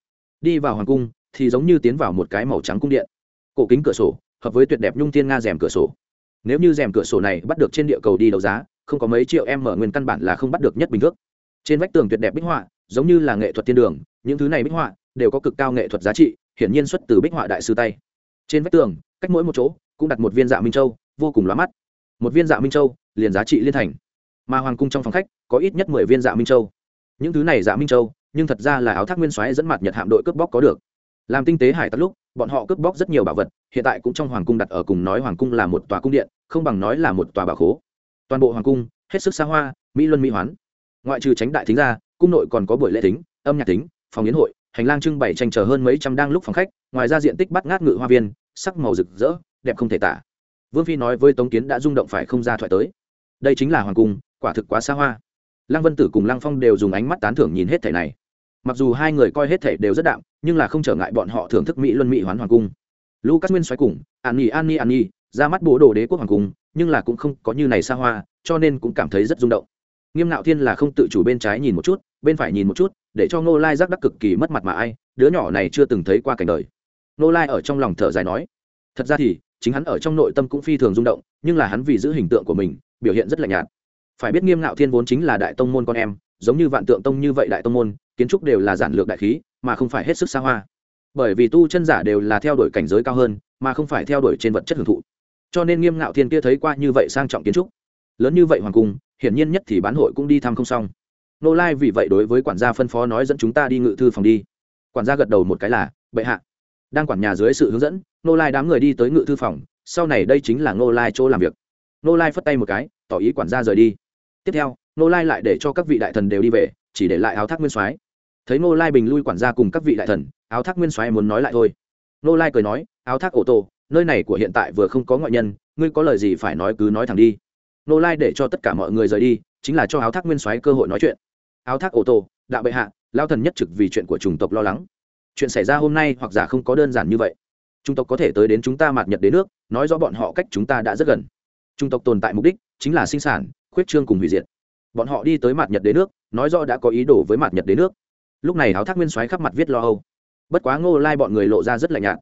Đi vào hoàng cung, thì giống như tiến vào một cái màu trắng cung điện. Cổ kính cửa sổ, hợp với tuyệt đẹp nhung thiên nga rèm cửa sổ. Nếu như rèm cửa sổ này bắt được trên địa cầu đi đấu giá, không có mấy triệu em mở nguyên căn bản là không bắt được nhất bình thước trên vách tường tuyệt đẹp bích họa, giống như là nghệ thuật thiên đường, những thứ này bích họa đều có cực cao nghệ thuật giá trị, hiển nhiên xuất từ bích họa đại sư tay. Trên vách tường, cách mỗi một chỗ, cũng đặt một viên dạ minh châu, vô cùng lóa mắt. Một viên dạ minh châu, liền giá trị liên thành mà hoàng cung trong phòng khách có ít nhất mười viên dạ minh châu. Những thứ này dạ minh châu nhưng thật ra là áo thác nguyên soái dẫn mặt nhật hạm đội cướp bóc có được. Làm tinh tế hải tắt lúc bọn họ cướp bóc rất nhiều bảo vật hiện tại cũng trong hoàng cung đặt ở cùng nói hoàng cung là một tòa cung điện không bằng nói là một tòa bảo khố. Toàn bộ hoàng cung hết sức xa hoa mỹ luân mỹ hoán. Ngoại trừ tránh đại thính ra cung nội còn có buổi lễ tính, âm nhạc tính, phòng yến hội hành lang trưng bày tranh chờ hơn mấy trăm đang lúc phòng khách ngoài ra diện tích bắt ngát ngự hoa viên sắc màu rực rỡ đẹp không thể tả. Vương phi nói với tống kiến đã rung động phải không ra thoại tới đây chính là hoàng cung, quả thực quá xa hoa. Lăng vân tử cùng lăng phong đều dùng ánh mắt tán thưởng nhìn hết thẻ này. Mặc dù hai người coi hết thẻ đều rất đạm, nhưng là không trở ngại bọn họ thưởng thức mỹ luân mỹ hoán hoàng cung. Lucas nguyên xoáy cùng, an nhi an nhi an nhi, ra mắt bố đồ đế quốc hoàng cung, nhưng là cũng không có như này xa hoa, cho nên cũng cảm thấy rất rung động. Nghiêm ngạo thiên là không tự chủ bên trái nhìn một chút, bên phải nhìn một chút, để cho ngô lai giác đắc cực kỳ mất mặt mà ai, đứa nhỏ này chưa từng thấy qua cảnh đời. Ngô lai ở trong lòng thở dài nói, thật ra thì, chính hắn ở trong nội tâm cũng phi thường rung động, nhưng là hắn vì giữ hình tượng của mình biểu hiện rất lạnh nhạt. Phải biết nghiêm ngạo thiên vốn chính là đại tông môn con em, giống như vạn tượng tông như vậy đại tông môn, kiến trúc đều là giản lược đại khí, mà không phải hết sức xa hoa. Bởi vì tu chân giả đều là theo đuổi cảnh giới cao hơn, mà không phải theo đuổi trên vật chất hưởng thụ. Cho nên nghiêm ngạo thiên kia thấy qua như vậy sang trọng kiến trúc. Lớn như vậy hoàng cung, hiển nhiên nhất thì bán hội cũng đi thăm không xong. Nô lai vì vậy đối với quản gia phân phó nói dẫn chúng ta đi ngự thư phòng đi. Quản gia gật đầu một cái là, bệ hạ. Đang quản nhà dưới sự hướng dẫn, nô lai đám người đi tới ngự thư phòng, sau này đây chính là nô lai chỗ làm việc nô lai phất tay một cái, tỏ ý quản gia rời đi. Tiếp theo nô lai lại để cho các vị đại thần đều đi về, chỉ để lại áo thác nguyên soái. Thấy nô lai bình lui quản gia cùng các vị đại thần, áo thác nguyên soái muốn nói lại thôi. Nô lai cười nói, áo thác ô tô nơi này của hiện tại vừa không có ngoại nhân, ngươi có lời gì phải nói cứ nói thẳng đi. Nô lai để cho tất cả mọi người rời đi, chính là cho áo thác nguyên soái cơ hội nói chuyện. Áo thác ô tô đạo bệ hạ lao thần nhất trực vì chuyện của chủng tộc lo lắng. Chuyện xảy ra hôm nay hoặc giả không có đơn giản như vậy. Chúng tộc có thể tới đến chúng ta mạt nhật đến nước, nói rõ bọn họ cách chúng ta đã rất gần trung tộc tồn tại mục đích chính là sinh sản, khuyết trương cùng hủy diệt. Bọn họ đi tới mặt nhật Đế nước, nói rõ đã có ý đồ với mặt nhật Đế nước. Lúc này áo thác nguyên soái khắp mặt viết lo âu. Bất quá ngô lai bọn người lộ ra rất lạnh nhạt.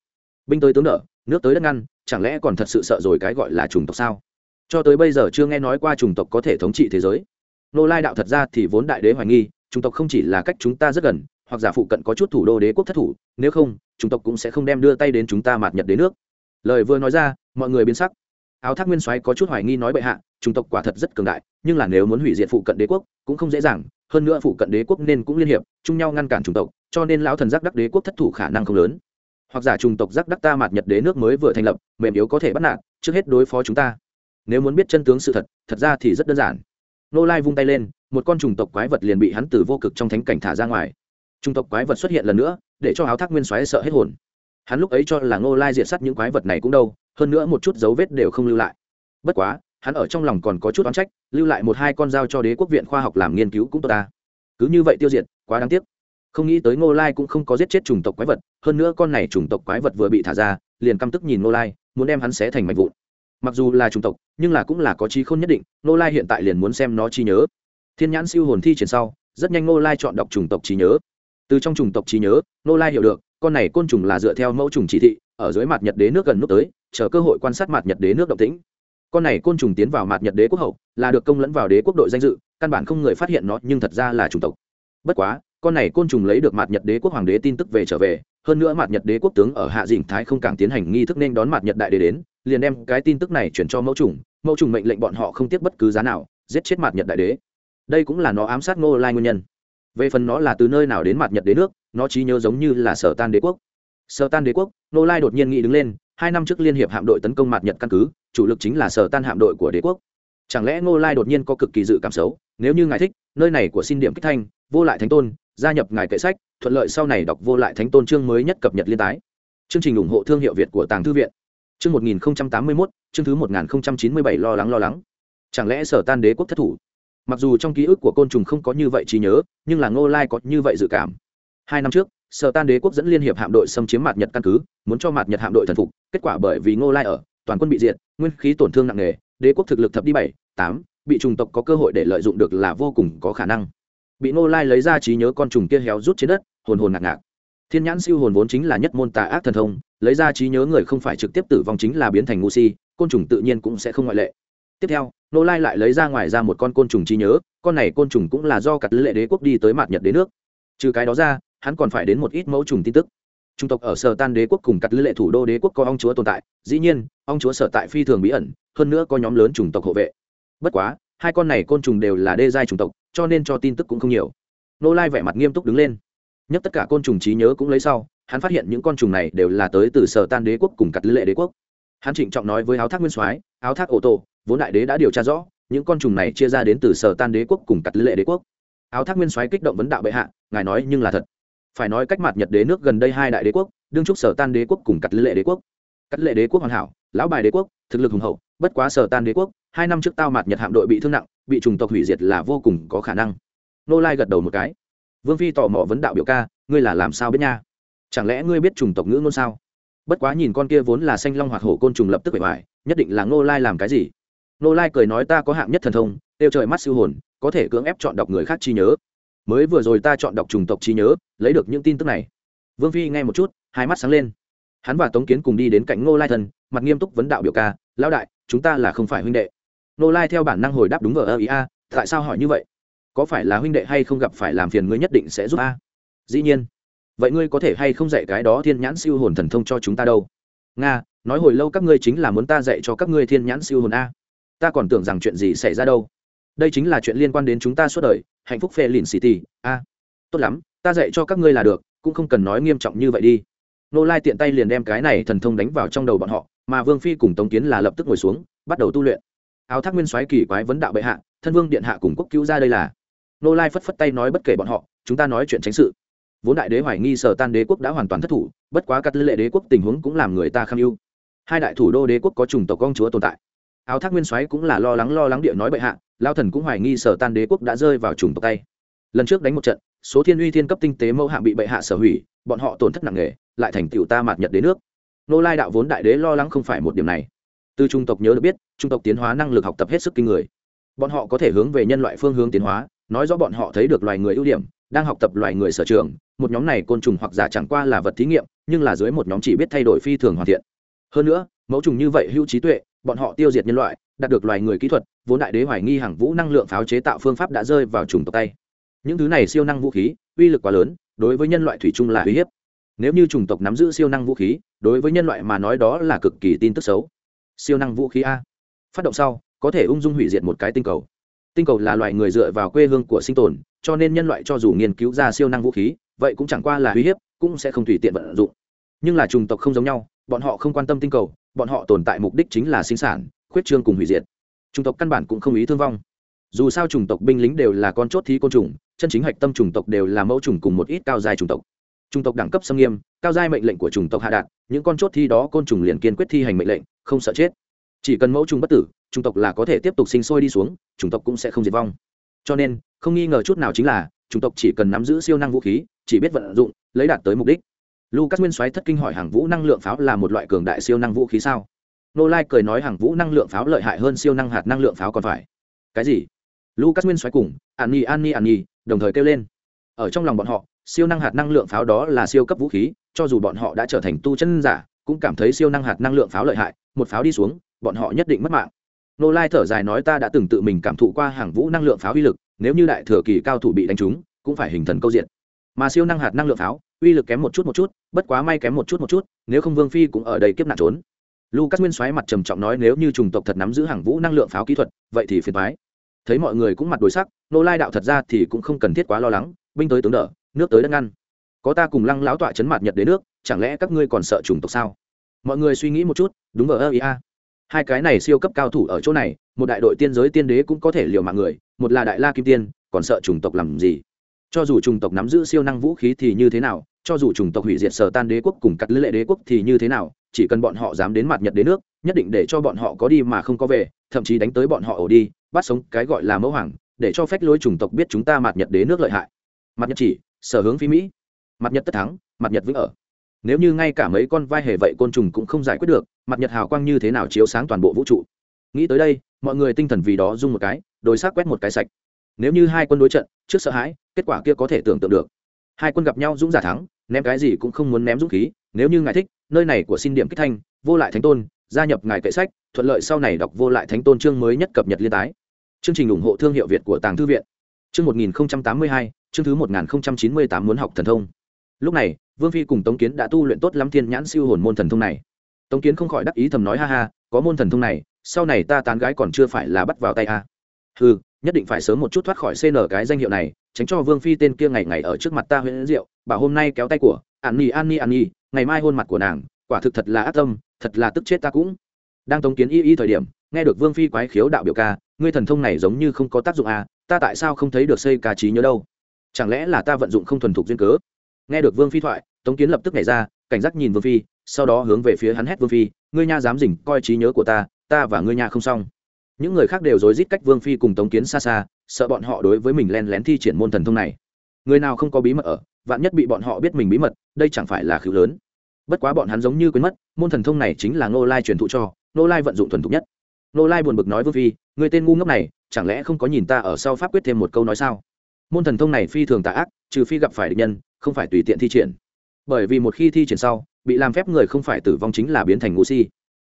Binh tới tướng đỡ, nước tới đất ngăn, chẳng lẽ còn thật sự sợ rồi cái gọi là chủng tộc sao? Cho tới bây giờ chưa nghe nói qua chủng tộc có thể thống trị thế giới. Ngô lai đạo thật ra thì vốn đại đế hoài nghi, chủng tộc không chỉ là cách chúng ta rất gần, hoặc giả phụ cận có chút thủ đô đế quốc thất thủ, nếu không, chủng tộc cũng sẽ không đem đưa tay đến chúng ta mạt nhật Đế nước. Lời vừa nói ra, mọi người biến sắc áo thác nguyên soái có chút hoài nghi nói bệ hạ, chủng tộc quả thật rất cường đại, nhưng là nếu muốn hủy diệt phụ cận đế quốc, cũng không dễ dàng, hơn nữa phụ cận đế quốc nên cũng liên hiệp, chung nhau ngăn cản chủng tộc, cho nên lão thần giác đắc đế quốc thất thủ khả năng không lớn. Hoặc giả chủng tộc giác đắc ta mạt nhật đế nước mới vừa thành lập, mềm yếu có thể bắt nạt, trước hết đối phó chúng ta. Nếu muốn biết chân tướng sự thật thật ra thì rất đơn giản. Nô lai vung tay lên, một con chủng tộc quái vật liền bị hắn từ vô cực trong thánh cảnh thả ra ngoài. Chủng tộc quái vật xuất hiện lần nữa, để cho áo thác nguyên xoáy sợ hết hồn. Hắn lúc ấy cho là ngô lai diệt s những quái vật này cũng đâu hơn nữa một chút dấu vết đều không lưu lại. Bất quá, hắn ở trong lòng còn có chút oán trách, lưu lại một hai con dao cho đế quốc viện khoa học làm nghiên cứu cũng tốt ta. Cứ như vậy tiêu diệt, quá đáng tiếc. Không nghĩ tới ngô lai cũng không có giết chết chủng tộc quái vật, hơn nữa con này chủng tộc quái vật vừa bị thả ra, liền căm tức nhìn ngô lai, muốn đem hắn xé thành mạch vụn. Mặc dù là chủng tộc, nhưng là cũng là có trí khôn nhất định, ngô lai hiện tại liền muốn xem nó trí nhớ. Thiên nhãn siêu hồn thi triển sau, rất nhanh ngô lai chọn đọc chủng tộc trí nhớ. Từ trong chủng tộc trí nhớ, ngô lai hiểu được con này côn trùng là dựa theo mẫu trùng chỉ thị, ở dưới mặt nhật đế nước gần nút tới, chờ cơ hội quan sát mặt nhật đế nước động tĩnh. Con này côn trùng tiến vào mặt nhật đế quốc hậu, là được công lẫn vào đế quốc đội danh dự, căn bản không người phát hiện nó, nhưng thật ra là chủng tộc. Bất quá, con này côn trùng lấy được mặt nhật đế quốc hoàng đế tin tức về trở về, hơn nữa mặt nhật đế quốc tướng ở hạ dĩnh thái không càng tiến hành nghi thức nên đón mặt nhật đại đế đến, liền đem cái tin tức này chuyển cho mẫu trùng mẫu trùng mệnh lệnh bọn họ không tiếc bất cứ giá nào, giết chết mặt nhật đại đế. Đây cũng là nó ám sát ngô lai nguyên nhân về phần nó là từ nơi nào đến mặt nhật đế nước, nó trí nhớ giống như là sở tan đế quốc. Sở tan đế quốc nô lai đột nhiên nghĩ đứng lên, hai năm trước liên hiệp hạm đội tấn công mặt nhật căn cứ, chủ lực chính là sở tan hạm đội của đế quốc. Chẳng lẽ nô lai đột nhiên có cực kỳ dự cảm xấu, nếu như ngài thích, nơi này của xin điểm kích thanh, vô lại thánh tôn, gia nhập ngài kệ sách, thuận lợi sau này đọc vô lại thánh tôn chương mới nhất cập nhật liên tái. Chương trình ủng hộ thương hiệu việt của tàng thư viện. Chương một nghìn tám mươi mốt, chương thứ một nghìn chín mươi bảy lo lắng lo lắng. Chẳng lẽ sở tan đế quốc thất thủ? Mặc dù trong ký ức của côn trùng không có như vậy trí nhớ, nhưng là ngô lai có như vậy dự cảm. Hai năm trước, sở tan đế quốc dẫn liên hiệp hạm đội xâm chiếm mặt nhật căn cứ, muốn cho mặt nhật hạm đội thần phục, kết quả bởi vì ngô lai ở, toàn quân bị diệt, nguyên khí tổn thương nặng nề, đế quốc thực lực thập đi bảy, tám, bị trùng tộc có cơ hội để lợi dụng được là vô cùng có khả năng. Bị ngô lai lấy ra trí nhớ con trùng kia héo rút trên đất, hồn hồn ngạc ngạc. Thiên nhãn siêu hồn vốn chính là nhất môn tà ác thần thông, lấy ra trí nhớ người không phải trực tiếp tử vong chính là biến thành ngu si, côn trùng tự nhiên cũng sẽ không ngoại lệ tiếp theo, nô lai lại lấy ra ngoài ra một con côn trùng trí nhớ, con này côn trùng cũng là do cặt lệ đế quốc đi tới mạt nhật đế nước. Trừ cái đó ra, hắn còn phải đến một ít mẫu trùng tin tức. Trung tộc ở sở tan đế quốc cùng cặt lệ thủ đô đế quốc có ông chúa tồn tại, dĩ nhiên, ông chúa sở tại phi thường bí ẩn, hơn nữa có nhóm lớn chủng tộc hộ vệ. Bất quá, hai con này côn trùng đều là đê giai chủng tộc, cho nên cho tin tức cũng không nhiều. Nô lai vẻ mặt nghiêm túc đứng lên. Nhất tất cả côn trùng trí nhớ cũng lấy sau, hắn phát hiện những con trùng này đều là tới từ sở tan đế quốc cùng cặt lệ đế quốc. Hắn trịnh trọng nói với áo thác nguyên soái, áo thác ô tô vốn đại đế đã điều tra rõ, những con trùng này chia ra đến từ sở tan đế quốc cùng cặt lệ đế quốc. Áo thác nguyên soái kích động vấn đạo bệ hạ, ngài nói nhưng là thật. Phải nói cách mặt nhật đế nước gần đây hai đại đế quốc, đương trúc sở tan đế quốc cùng cặt lệ đế quốc. Cắt lệ đế quốc hoàn hảo, lão bài đế quốc, thực lực hùng hậu, bất quá sở tan đế quốc, hai năm trước tao mặt nhật hạm đội bị thương nặng, bị trùng tộc hủy diệt là vô cùng có khả năng. Nô lai gật đầu một cái. Vương phi tò mò vấn đạo biểu ca, ngươi là làm sao biết nha? Chẳng lẽ ngươi biết trùng tộc ngữ ngôn sao? Bất quá nhìn con kia vốn là xanh long hoặc hổ côn trùng lập tức bề ngoài nhất định là ngô lai làm cái gì? Nô lai cười nói ta có hạng nhất thần thông, tiêu trời mắt siêu hồn, có thể cưỡng ép chọn đọc người khác chi nhớ. Mới vừa rồi ta chọn đọc trùng tộc chi nhớ, lấy được những tin tức này. Vương phi nghe một chút, hai mắt sáng lên. Hắn và tống kiến cùng đi đến cạnh Nô lai thần, mặt nghiêm túc vấn đạo biểu ca, lão đại, chúng ta là không phải huynh đệ. Nô lai theo bản năng hồi đáp đúng vờ, ơ, ý a, tại sao hỏi như vậy? Có phải là huynh đệ hay không gặp phải làm phiền ngươi nhất định sẽ giúp a? Dĩ nhiên. Vậy ngươi có thể hay không dạy cái đó thiên nhãn siêu hồn thần thông cho chúng ta đâu? Nga, nói hồi lâu các ngươi chính là muốn ta dạy cho các ngươi thiên nhãn siêu hồn a ta còn tưởng rằng chuyện gì xảy ra đâu. Đây chính là chuyện liên quan đến chúng ta suốt đời, hạnh phúc phê lìn city a, tốt lắm, ta dạy cho các ngươi là được, cũng không cần nói nghiêm trọng như vậy đi. Nô lai tiện tay liền đem cái này thần thông đánh vào trong đầu bọn họ, mà vương phi cùng tống kiến là lập tức ngồi xuống, bắt đầu tu luyện. Áo thác nguyên soái kỳ quái vấn đạo bệ hạ, thân vương điện hạ cùng quốc cứu ra đây là. Nô lai phất phất tay nói bất kể bọn họ, chúng ta nói chuyện tránh sự. Vốn đại đế hoài nghi sở tan đế quốc đã hoàn toàn thất thủ, bất quá các lệ đế quốc tình huống cũng làm người ta kham ưu hai đại thủ đô đế quốc có chủng tộc công chúa tồn tại áo thác nguyên soái cũng là lo lắng lo lắng địa nói bệ hạ, lao thần cũng hoài nghi sở tan đế quốc đã rơi vào trùng tộc tay. Lần trước đánh một trận, số thiên uy thiên cấp tinh tế mẫu hạng bị bệ hạ sở hủy, bọn họ tổn thất nặng nề, lại thành tựu ta mạt nhật đế nước. Nô lai đạo vốn đại đế lo lắng không phải một điểm này. Từ trung tộc nhớ được biết, trung tộc tiến hóa năng lực học tập hết sức kinh người. Bọn họ có thể hướng về nhân loại phương hướng tiến hóa, nói rõ bọn họ thấy được loài người ưu điểm, đang học tập loài người sở trường, một nhóm này côn trùng hoặc giả chẳng qua là vật thí nghiệm, nhưng là dưới một nhóm chỉ biết thay đổi phi thường hoàn thiện. Hơn nữa, mẫu trùng như vậy hữu trí tuệ bọn họ tiêu diệt nhân loại, đạt được loài người kỹ thuật, vốn đại đế hoài nghi hàng vũ năng lượng pháo chế tạo phương pháp đã rơi vào trùng tộc tay. Những thứ này siêu năng vũ khí, uy lực quá lớn, đối với nhân loại thủy chung là uy hiếp. Nếu như chủng tộc nắm giữ siêu năng vũ khí, đối với nhân loại mà nói đó là cực kỳ tin tức xấu. Siêu năng vũ khí a. Phát động sau, có thể ung dung hủy diệt một cái tinh cầu. Tinh cầu là loại người dựa vào quê hương của sinh tồn, cho nên nhân loại cho dù nghiên cứu ra siêu năng vũ khí, vậy cũng chẳng qua là uy hiếp, cũng sẽ không tùy tiện vận dụng. Nhưng là chủng tộc không giống nhau, bọn họ không quan tâm tinh cầu bọn họ tồn tại mục đích chính là sinh sản, khuyết trương cùng hủy diệt. Chủng tộc căn bản cũng không ý thương vong. Dù sao chủng tộc binh lính đều là con chốt thí côn trùng, chân chính hạch tâm chủng tộc đều là mẫu trùng cùng một ít cao dài chủng tộc. Chủng tộc đẳng cấp xâm nghiêm, cao giai mệnh lệnh của chủng tộc hạ đạt, những con chốt thi đó côn trùng liền kiên quyết thi hành mệnh lệnh, không sợ chết. Chỉ cần mẫu trùng bất tử, chủng tộc là có thể tiếp tục sinh sôi đi xuống, chủng tộc cũng sẽ không diệt vong. Cho nên, không nghi ngờ chút nào chính là, chủng tộc chỉ cần nắm giữ siêu năng vũ khí, chỉ biết vận dụng, lấy đạt tới mục đích lucas nguyên soái thất kinh hỏi hàng vũ năng lượng pháo là một loại cường đại siêu năng vũ khí sao? Nô lai cười nói hàng vũ năng lượng pháo lợi hại hơn siêu năng hạt năng lượng pháo còn phải. Cái gì? Lucas nguyên soái cùng, an nhi an nhi an nhi, đồng thời kêu lên. Ở trong lòng bọn họ, siêu năng hạt năng lượng pháo đó là siêu cấp vũ khí, cho dù bọn họ đã trở thành tu chân giả, cũng cảm thấy siêu năng hạt năng lượng pháo lợi hại, một pháo đi xuống, bọn họ nhất định mất mạng. Nô lai thở dài nói, ta đã từng tự mình cảm thụ qua hàng vũ năng lượng pháo uy lực, nếu như đại thừa kỳ cao thủ bị đánh trúng, cũng phải hình thần câu diện. Mà siêu năng hạt năng lượng pháo uy lực kém một chút một chút, bất quá may kém một chút một chút, nếu không vương phi cũng ở đây kiếp nạn trốn. Lucas nguyên xoáy mặt trầm trọng nói nếu như chủng tộc thật nắm giữ hàng vũ năng lượng pháo kỹ thuật, vậy thì phiền thoái thấy mọi người cũng mặt đối sắc, nô lai đạo thật ra thì cũng không cần thiết quá lo lắng, binh tới tướng đỡ, nước tới đất ngăn. Có ta cùng lăng lão tọa chấn mặt nhật đến nước, chẳng lẽ các ngươi còn sợ chủng tộc sao? Mọi người suy nghĩ một chút, đúng vờ ơ, ý a. Hai cái này siêu cấp cao thủ ở chỗ này, một đại đội tiên giới tiên đế cũng có thể liều mạng người, một là đại la kim tiên, còn sợ chủng tộc làm gì? Cho dù chủng tộc nắm giữ siêu năng vũ khí thì như thế nào, cho dù chủng tộc hủy diệt sở tan đế quốc cùng cắt lưỡi lệ đế quốc thì như thế nào, chỉ cần bọn họ dám đến mặt nhật đế nước, nhất định để cho bọn họ có đi mà không có về, thậm chí đánh tới bọn họ ổ đi, bắt sống cái gọi là mẫu hoàng, để cho phách lối chủng tộc biết chúng ta mặt nhật đế nước lợi hại. Mặt nhật chỉ, sở hướng phi mỹ. Mặt nhật tất thắng, mặt nhật vĩnh ở. Nếu như ngay cả mấy con vai hề vậy côn trùng cũng không giải quyết được, mặt nhật hào quang như thế nào chiếu sáng toàn bộ vũ trụ? Nghĩ tới đây, mọi người tinh thần vì đó dung một cái đồi xác quét một cái sạch. Nếu như hai quân đối trận, trước sợ hãi kết quả kia có thể tưởng tượng được. Hai quân gặp nhau dũng giả thắng, ném cái gì cũng không muốn ném dũng khí, nếu như ngài thích, nơi này của xin điểm kích thanh, vô lại thánh tôn, gia nhập ngài kệ sách, thuận lợi sau này đọc vô lại thánh tôn chương mới nhất cập nhật liên tái. Chương trình ủng hộ thương hiệu việt của tàng thư viện. Chương một nghìn tám mươi hai, chương thứ một nghìn chín mươi tám muốn học thần thông. Lúc này, vương phi cùng tống kiến đã tu luyện tốt lắm thiên nhãn siêu hồn môn thần thông này. Tống kiến không khỏi đắc ý thầm nói ha ha, có môn thần thông này, sau này ta tán gái còn chưa phải là bắt vào tay a. À. ừ nhất định phải sớm một chút thoát khỏi cn cái danh hiệu này, tránh cho vương phi tên kia ngày ngày ở trước mặt ta huyện rượu bảo hôm nay kéo tay của, an nhi an nhi an nhi, ngày mai hôn mặt của nàng, quả thực thật là ác tâm, thật là tức chết ta cũng. Đang tống kiến y y thời điểm, nghe được vương phi quái khiếu đạo biểu ca, ngươi thần thông này giống như không có tác dụng à ta tại sao không thấy được xây ca trí nhớ đâu? Chẳng lẽ là ta vận dụng không thuần thục duyên cớ? Nghe được vương phi thoại, tống kiến lập tức nhảy ra, cảnh giác nhìn vương phi, sau đó hướng về phía hắn hét vương phi, ngươi nha dám dình coi trí nhớ của ta ta và ngươi nha không xong những người khác đều rối rít cách vương phi cùng tống kiến xa xa, sợ bọn họ đối với mình len lén thi triển môn thần thông này. Người nào không có bí mật ở, vạn nhất bị bọn họ biết mình bí mật, đây chẳng phải là khử lớn. Bất quá bọn hắn giống như quên mất, môn thần thông này chính là ngô lai truyền thụ cho, ngô lai vận dụng thuần thục nhất. Ngô lai buồn bực nói vương phi, người tên ngu ngốc này, chẳng lẽ không có nhìn ta ở sau pháp quyết thêm một câu nói sao? Môn thần thông này phi thường tà ác, trừ phi gặp phải địch nhân, không phải tùy tiện thi triển. Bởi vì một khi thi triển sau, bị làm phép người không phải tử vong chính là biến thành ngũ si.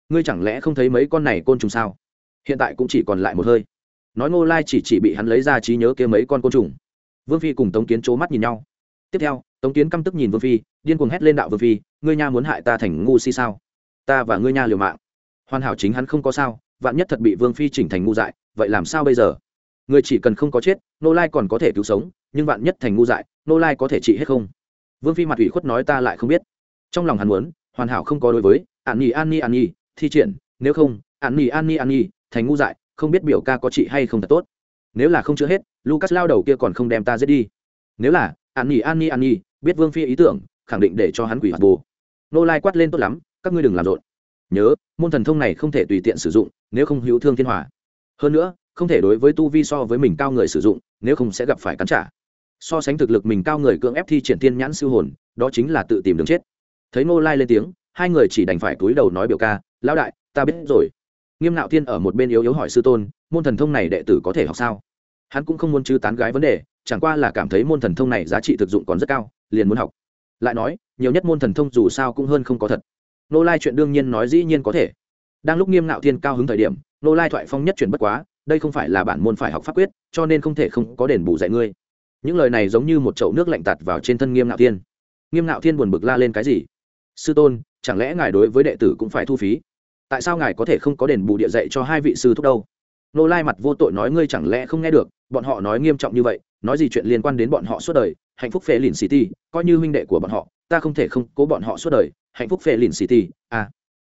Ngươi chẳng lẽ không thấy mấy con này côn trùng sao? Hiện tại cũng chỉ còn lại một hơi. Nói ngô lai chỉ chỉ bị hắn lấy ra trí nhớ kia mấy con côn trùng. Vương phi cùng tống kiến c h ố mắt nhìn nhau. Tiếp theo, tống kiến căm tức nhìn vương phi, điên cuồng hét lên đạo vương phi, ngươi nha muốn hại ta thành ngu si sao? Ta và ngươi nha liều mạng. Hoàn hảo chính hắn không có sao, vạn nhất thật bị vương phi chỉnh thành ngu dại, vậy làm sao bây giờ? Người chỉ cần không có chết nô lai còn có thể cứu sống, nhưng vạn nhất thành ngu dại nô lai có thể trị hết không? Vương phi mặt ủy khuất nói ta lại không biết. Trong lòng hắn muốn, hoàn hảo không có đối với, an nhi an nhi an nhi, thi triển, nếu không, an nhi an nhi an nhi thành ngu dại, không biết biểu ca có trị hay không thật tốt. Nếu là không chữa hết, lucas lao đầu kia còn không đem ta giết đi. Nếu là an nhi an nhi an nhi biết vương phi ý tưởng, khẳng định để cho hắn quỷ hoạt bồ. Nô lai quát lên tốt lắm, các ngươi đừng làm rộn. Nhớ, môn thần thông này không thể tùy tiện sử dụng, nếu không hữu thương thiên hòa. Hơn nữa, không thể đối với tu vi so với mình cao người sử dụng, nếu không sẽ gặp phải cắn trả. So sánh thực lực mình cao người cưỡng ép thi triển tiên nhãn siêu hồn, đó chính là tự tìm đường chết. Thấy nô lai lên tiếng, hai người chỉ đành phải cúi đầu nói biểu ca, lão đại, ta biết rồi nghiêm nạo thiên ở một bên yếu yếu hỏi sư tôn, môn thần thông này đệ tử có thể học sao? Hắn cũng không muốn chứ tán gái vấn đề, chẳng qua là cảm thấy môn thần thông này giá trị thực dụng còn rất cao, liền muốn học. Lại nói, nhiều nhất môn thần thông dù sao cũng hơn không có thật. Nô lai chuyện đương nhiên nói dĩ nhiên có thể. Đang lúc nghiêm nạo thiên cao hứng thời điểm, nô lai thoại phong nhất chuyển bất quá, đây không phải là bản môn phải học pháp quyết, cho nên không thể không có đền bù dạy ngươi. Những lời này giống như một chậu nước lạnh tạt vào trên thân nghiêm nạo thiên. Nghiêm nạo thiên buồn bực la lên cái gì? Sư tôn, chẳng lẽ ngài đối với đệ tử cũng phải thu phí? Tại sao ngài có thể không có đền bù địa dạy cho hai vị sư thúc đâu? Nô lai mặt vô tội nói, ngươi chẳng lẽ không nghe được, bọn họ nói nghiêm trọng như vậy, nói gì chuyện liên quan đến bọn họ suốt đời, hạnh phúc phê lìn city coi như huynh đệ của bọn họ, ta không thể không cố bọn họ suốt đời, hạnh phúc phê lìn city à.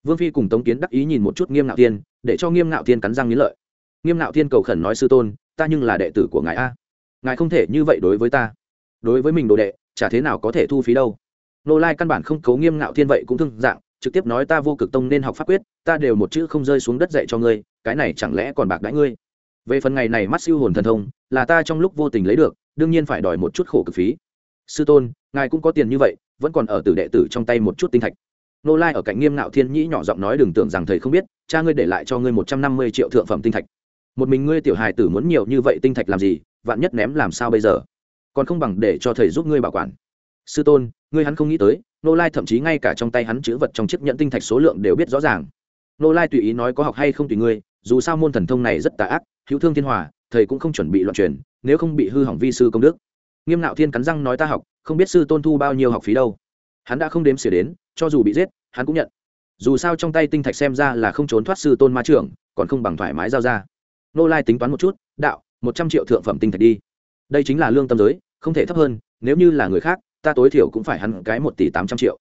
vương phi cùng tống kiến đắc ý nhìn một chút nghiêm ngạo tiên để cho nghiêm ngạo tiên cắn răng nghĩ lợi. Nghiêm ngạo tiên cầu khẩn nói, sư tôn, ta nhưng là đệ tử của ngài a. Ngài không thể như vậy đối với ta. Đối với mình đồ đệ, chả thế nào có thể thu phí đâu. Nô lai căn bản không cấu nghiêm ngạo thiên vậy cũng thương dạng, trực tiếp nói, ta vô cực tông nên học pháp quyết ta đều một chữ không rơi xuống đất dạy cho ngươi, cái này chẳng lẽ còn bạc đãi ngươi? Về phần ngày này mắt siêu hồn thần thông, là ta trong lúc vô tình lấy được, đương nhiên phải đòi một chút khổ cực phí. Sư tôn, ngài cũng có tiền như vậy, vẫn còn ở tử đệ tử trong tay một chút tinh thạch. Nô lai ở cạnh nghiêm ngạo thiên nhĩ nhỏ giọng nói đừng tưởng rằng thầy không biết, cha ngươi để lại cho ngươi một trăm năm mươi triệu thượng phẩm tinh thạch. Một mình ngươi tiểu hài tử muốn nhiều như vậy tinh thạch làm gì, vạn nhất ném làm sao bây giờ? Còn không bằng để cho thầy giúp ngươi bảo quản. Sư tôn, ngươi hắn không nghĩ tới, nô lai thậm chí ngay cả trong tay hắn chữ vật trong chiếc nhẫn tinh thạch số lượng đều biết rõ ràng nô lai tùy ý nói có học hay không tùy ngươi, dù sao môn thần thông này rất tà ác, hữu thương thiên hòa, thầy cũng không chuẩn bị loạn truyền, nếu không bị hư hỏng vi sư công đức. Nghiêm nạo thiên cắn răng nói ta học, không biết sư tôn thu bao nhiêu học phí đâu. Hắn đã không đếm xỉa đến, cho dù bị giết, hắn cũng nhận. Dù sao trong tay tinh thạch xem ra là không trốn thoát sư tôn ma trưởng, còn không bằng thoải mái giao ra. Nô lai tính toán một chút, đạo, một trăm triệu thượng phẩm tinh thạch đi. Đây chính là lương tâm giới, không thể thấp hơn, nếu như là người khác, ta tối thiểu cũng phải hắn cái một tỷ tám trăm triệu.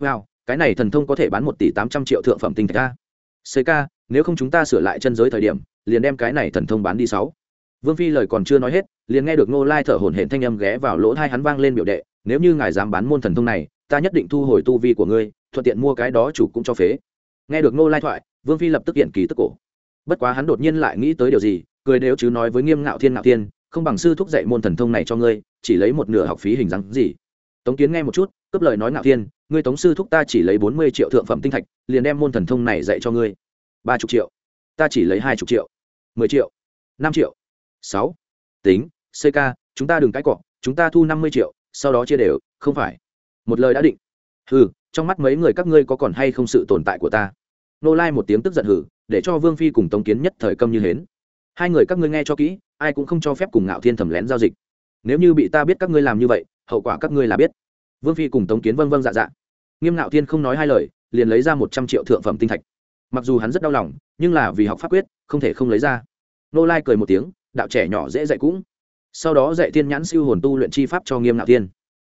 Wow, cái này thần thông có thể bán một tỷ tám trăm triệu thượng phẩm tinh thạch a ca, nếu không chúng ta sửa lại chân giới thời điểm liền đem cái này thần thông bán đi sáu. Vương phi lời còn chưa nói hết liền nghe được ngô lai thở hổn hển thanh âm ghé vào lỗ thai hắn vang lên biểu đệ nếu như ngài dám bán môn thần thông này ta nhất định thu hồi tu vi của ngươi thuận tiện mua cái đó chủ cũng cho phế. Nghe được ngô lai thoại vương phi lập tức hiện kỳ tức cổ. Bất quá hắn đột nhiên lại nghĩ tới điều gì cười nếu chứ nói với nghiêm ngạo thiên ngạo thiên không bằng sư thúc dạy môn thần thông này cho ngươi chỉ lấy một nửa học phí hình dáng gì. Tống kiến nghe một chút cướp lời nói ngạo thiên, ngươi tống sư thúc ta chỉ lấy bốn mươi triệu thượng phẩm tinh thạch, liền đem môn thần thông này dạy cho ngươi. Ba chục triệu. Ta chỉ lấy hai chục triệu. Mười triệu. Năm triệu. Sáu. Tính ck chúng ta đừng cãi cọ, chúng ta thu năm mươi triệu, sau đó chia đều, không phải. Một lời đã định. Hừ, trong mắt mấy người các ngươi có còn hay không sự tồn tại của ta? Nô lai một tiếng tức giận hử, để cho vương phi cùng tống kiến nhất thời câm như hến. Hai người các ngươi nghe cho kỹ, ai cũng không cho phép cùng ngạo thiên thẩm lén giao dịch. Nếu như bị ta biết các ngươi làm như vậy, hậu quả các ngươi là biết vương phi cùng tống kiến vâng vâng dạ dạ. Nghiêm ngạo thiên không nói hai lời, liền lấy ra một trăm triệu thượng phẩm tinh thạch. Mặc dù hắn rất đau lòng, nhưng là vì học pháp quyết, không thể không lấy ra. Nô lai cười một tiếng, đạo trẻ nhỏ dễ dạy cũng. Sau đó dạy thiên nhãn siêu hồn tu luyện chi pháp cho nghiêm ngạo thiên.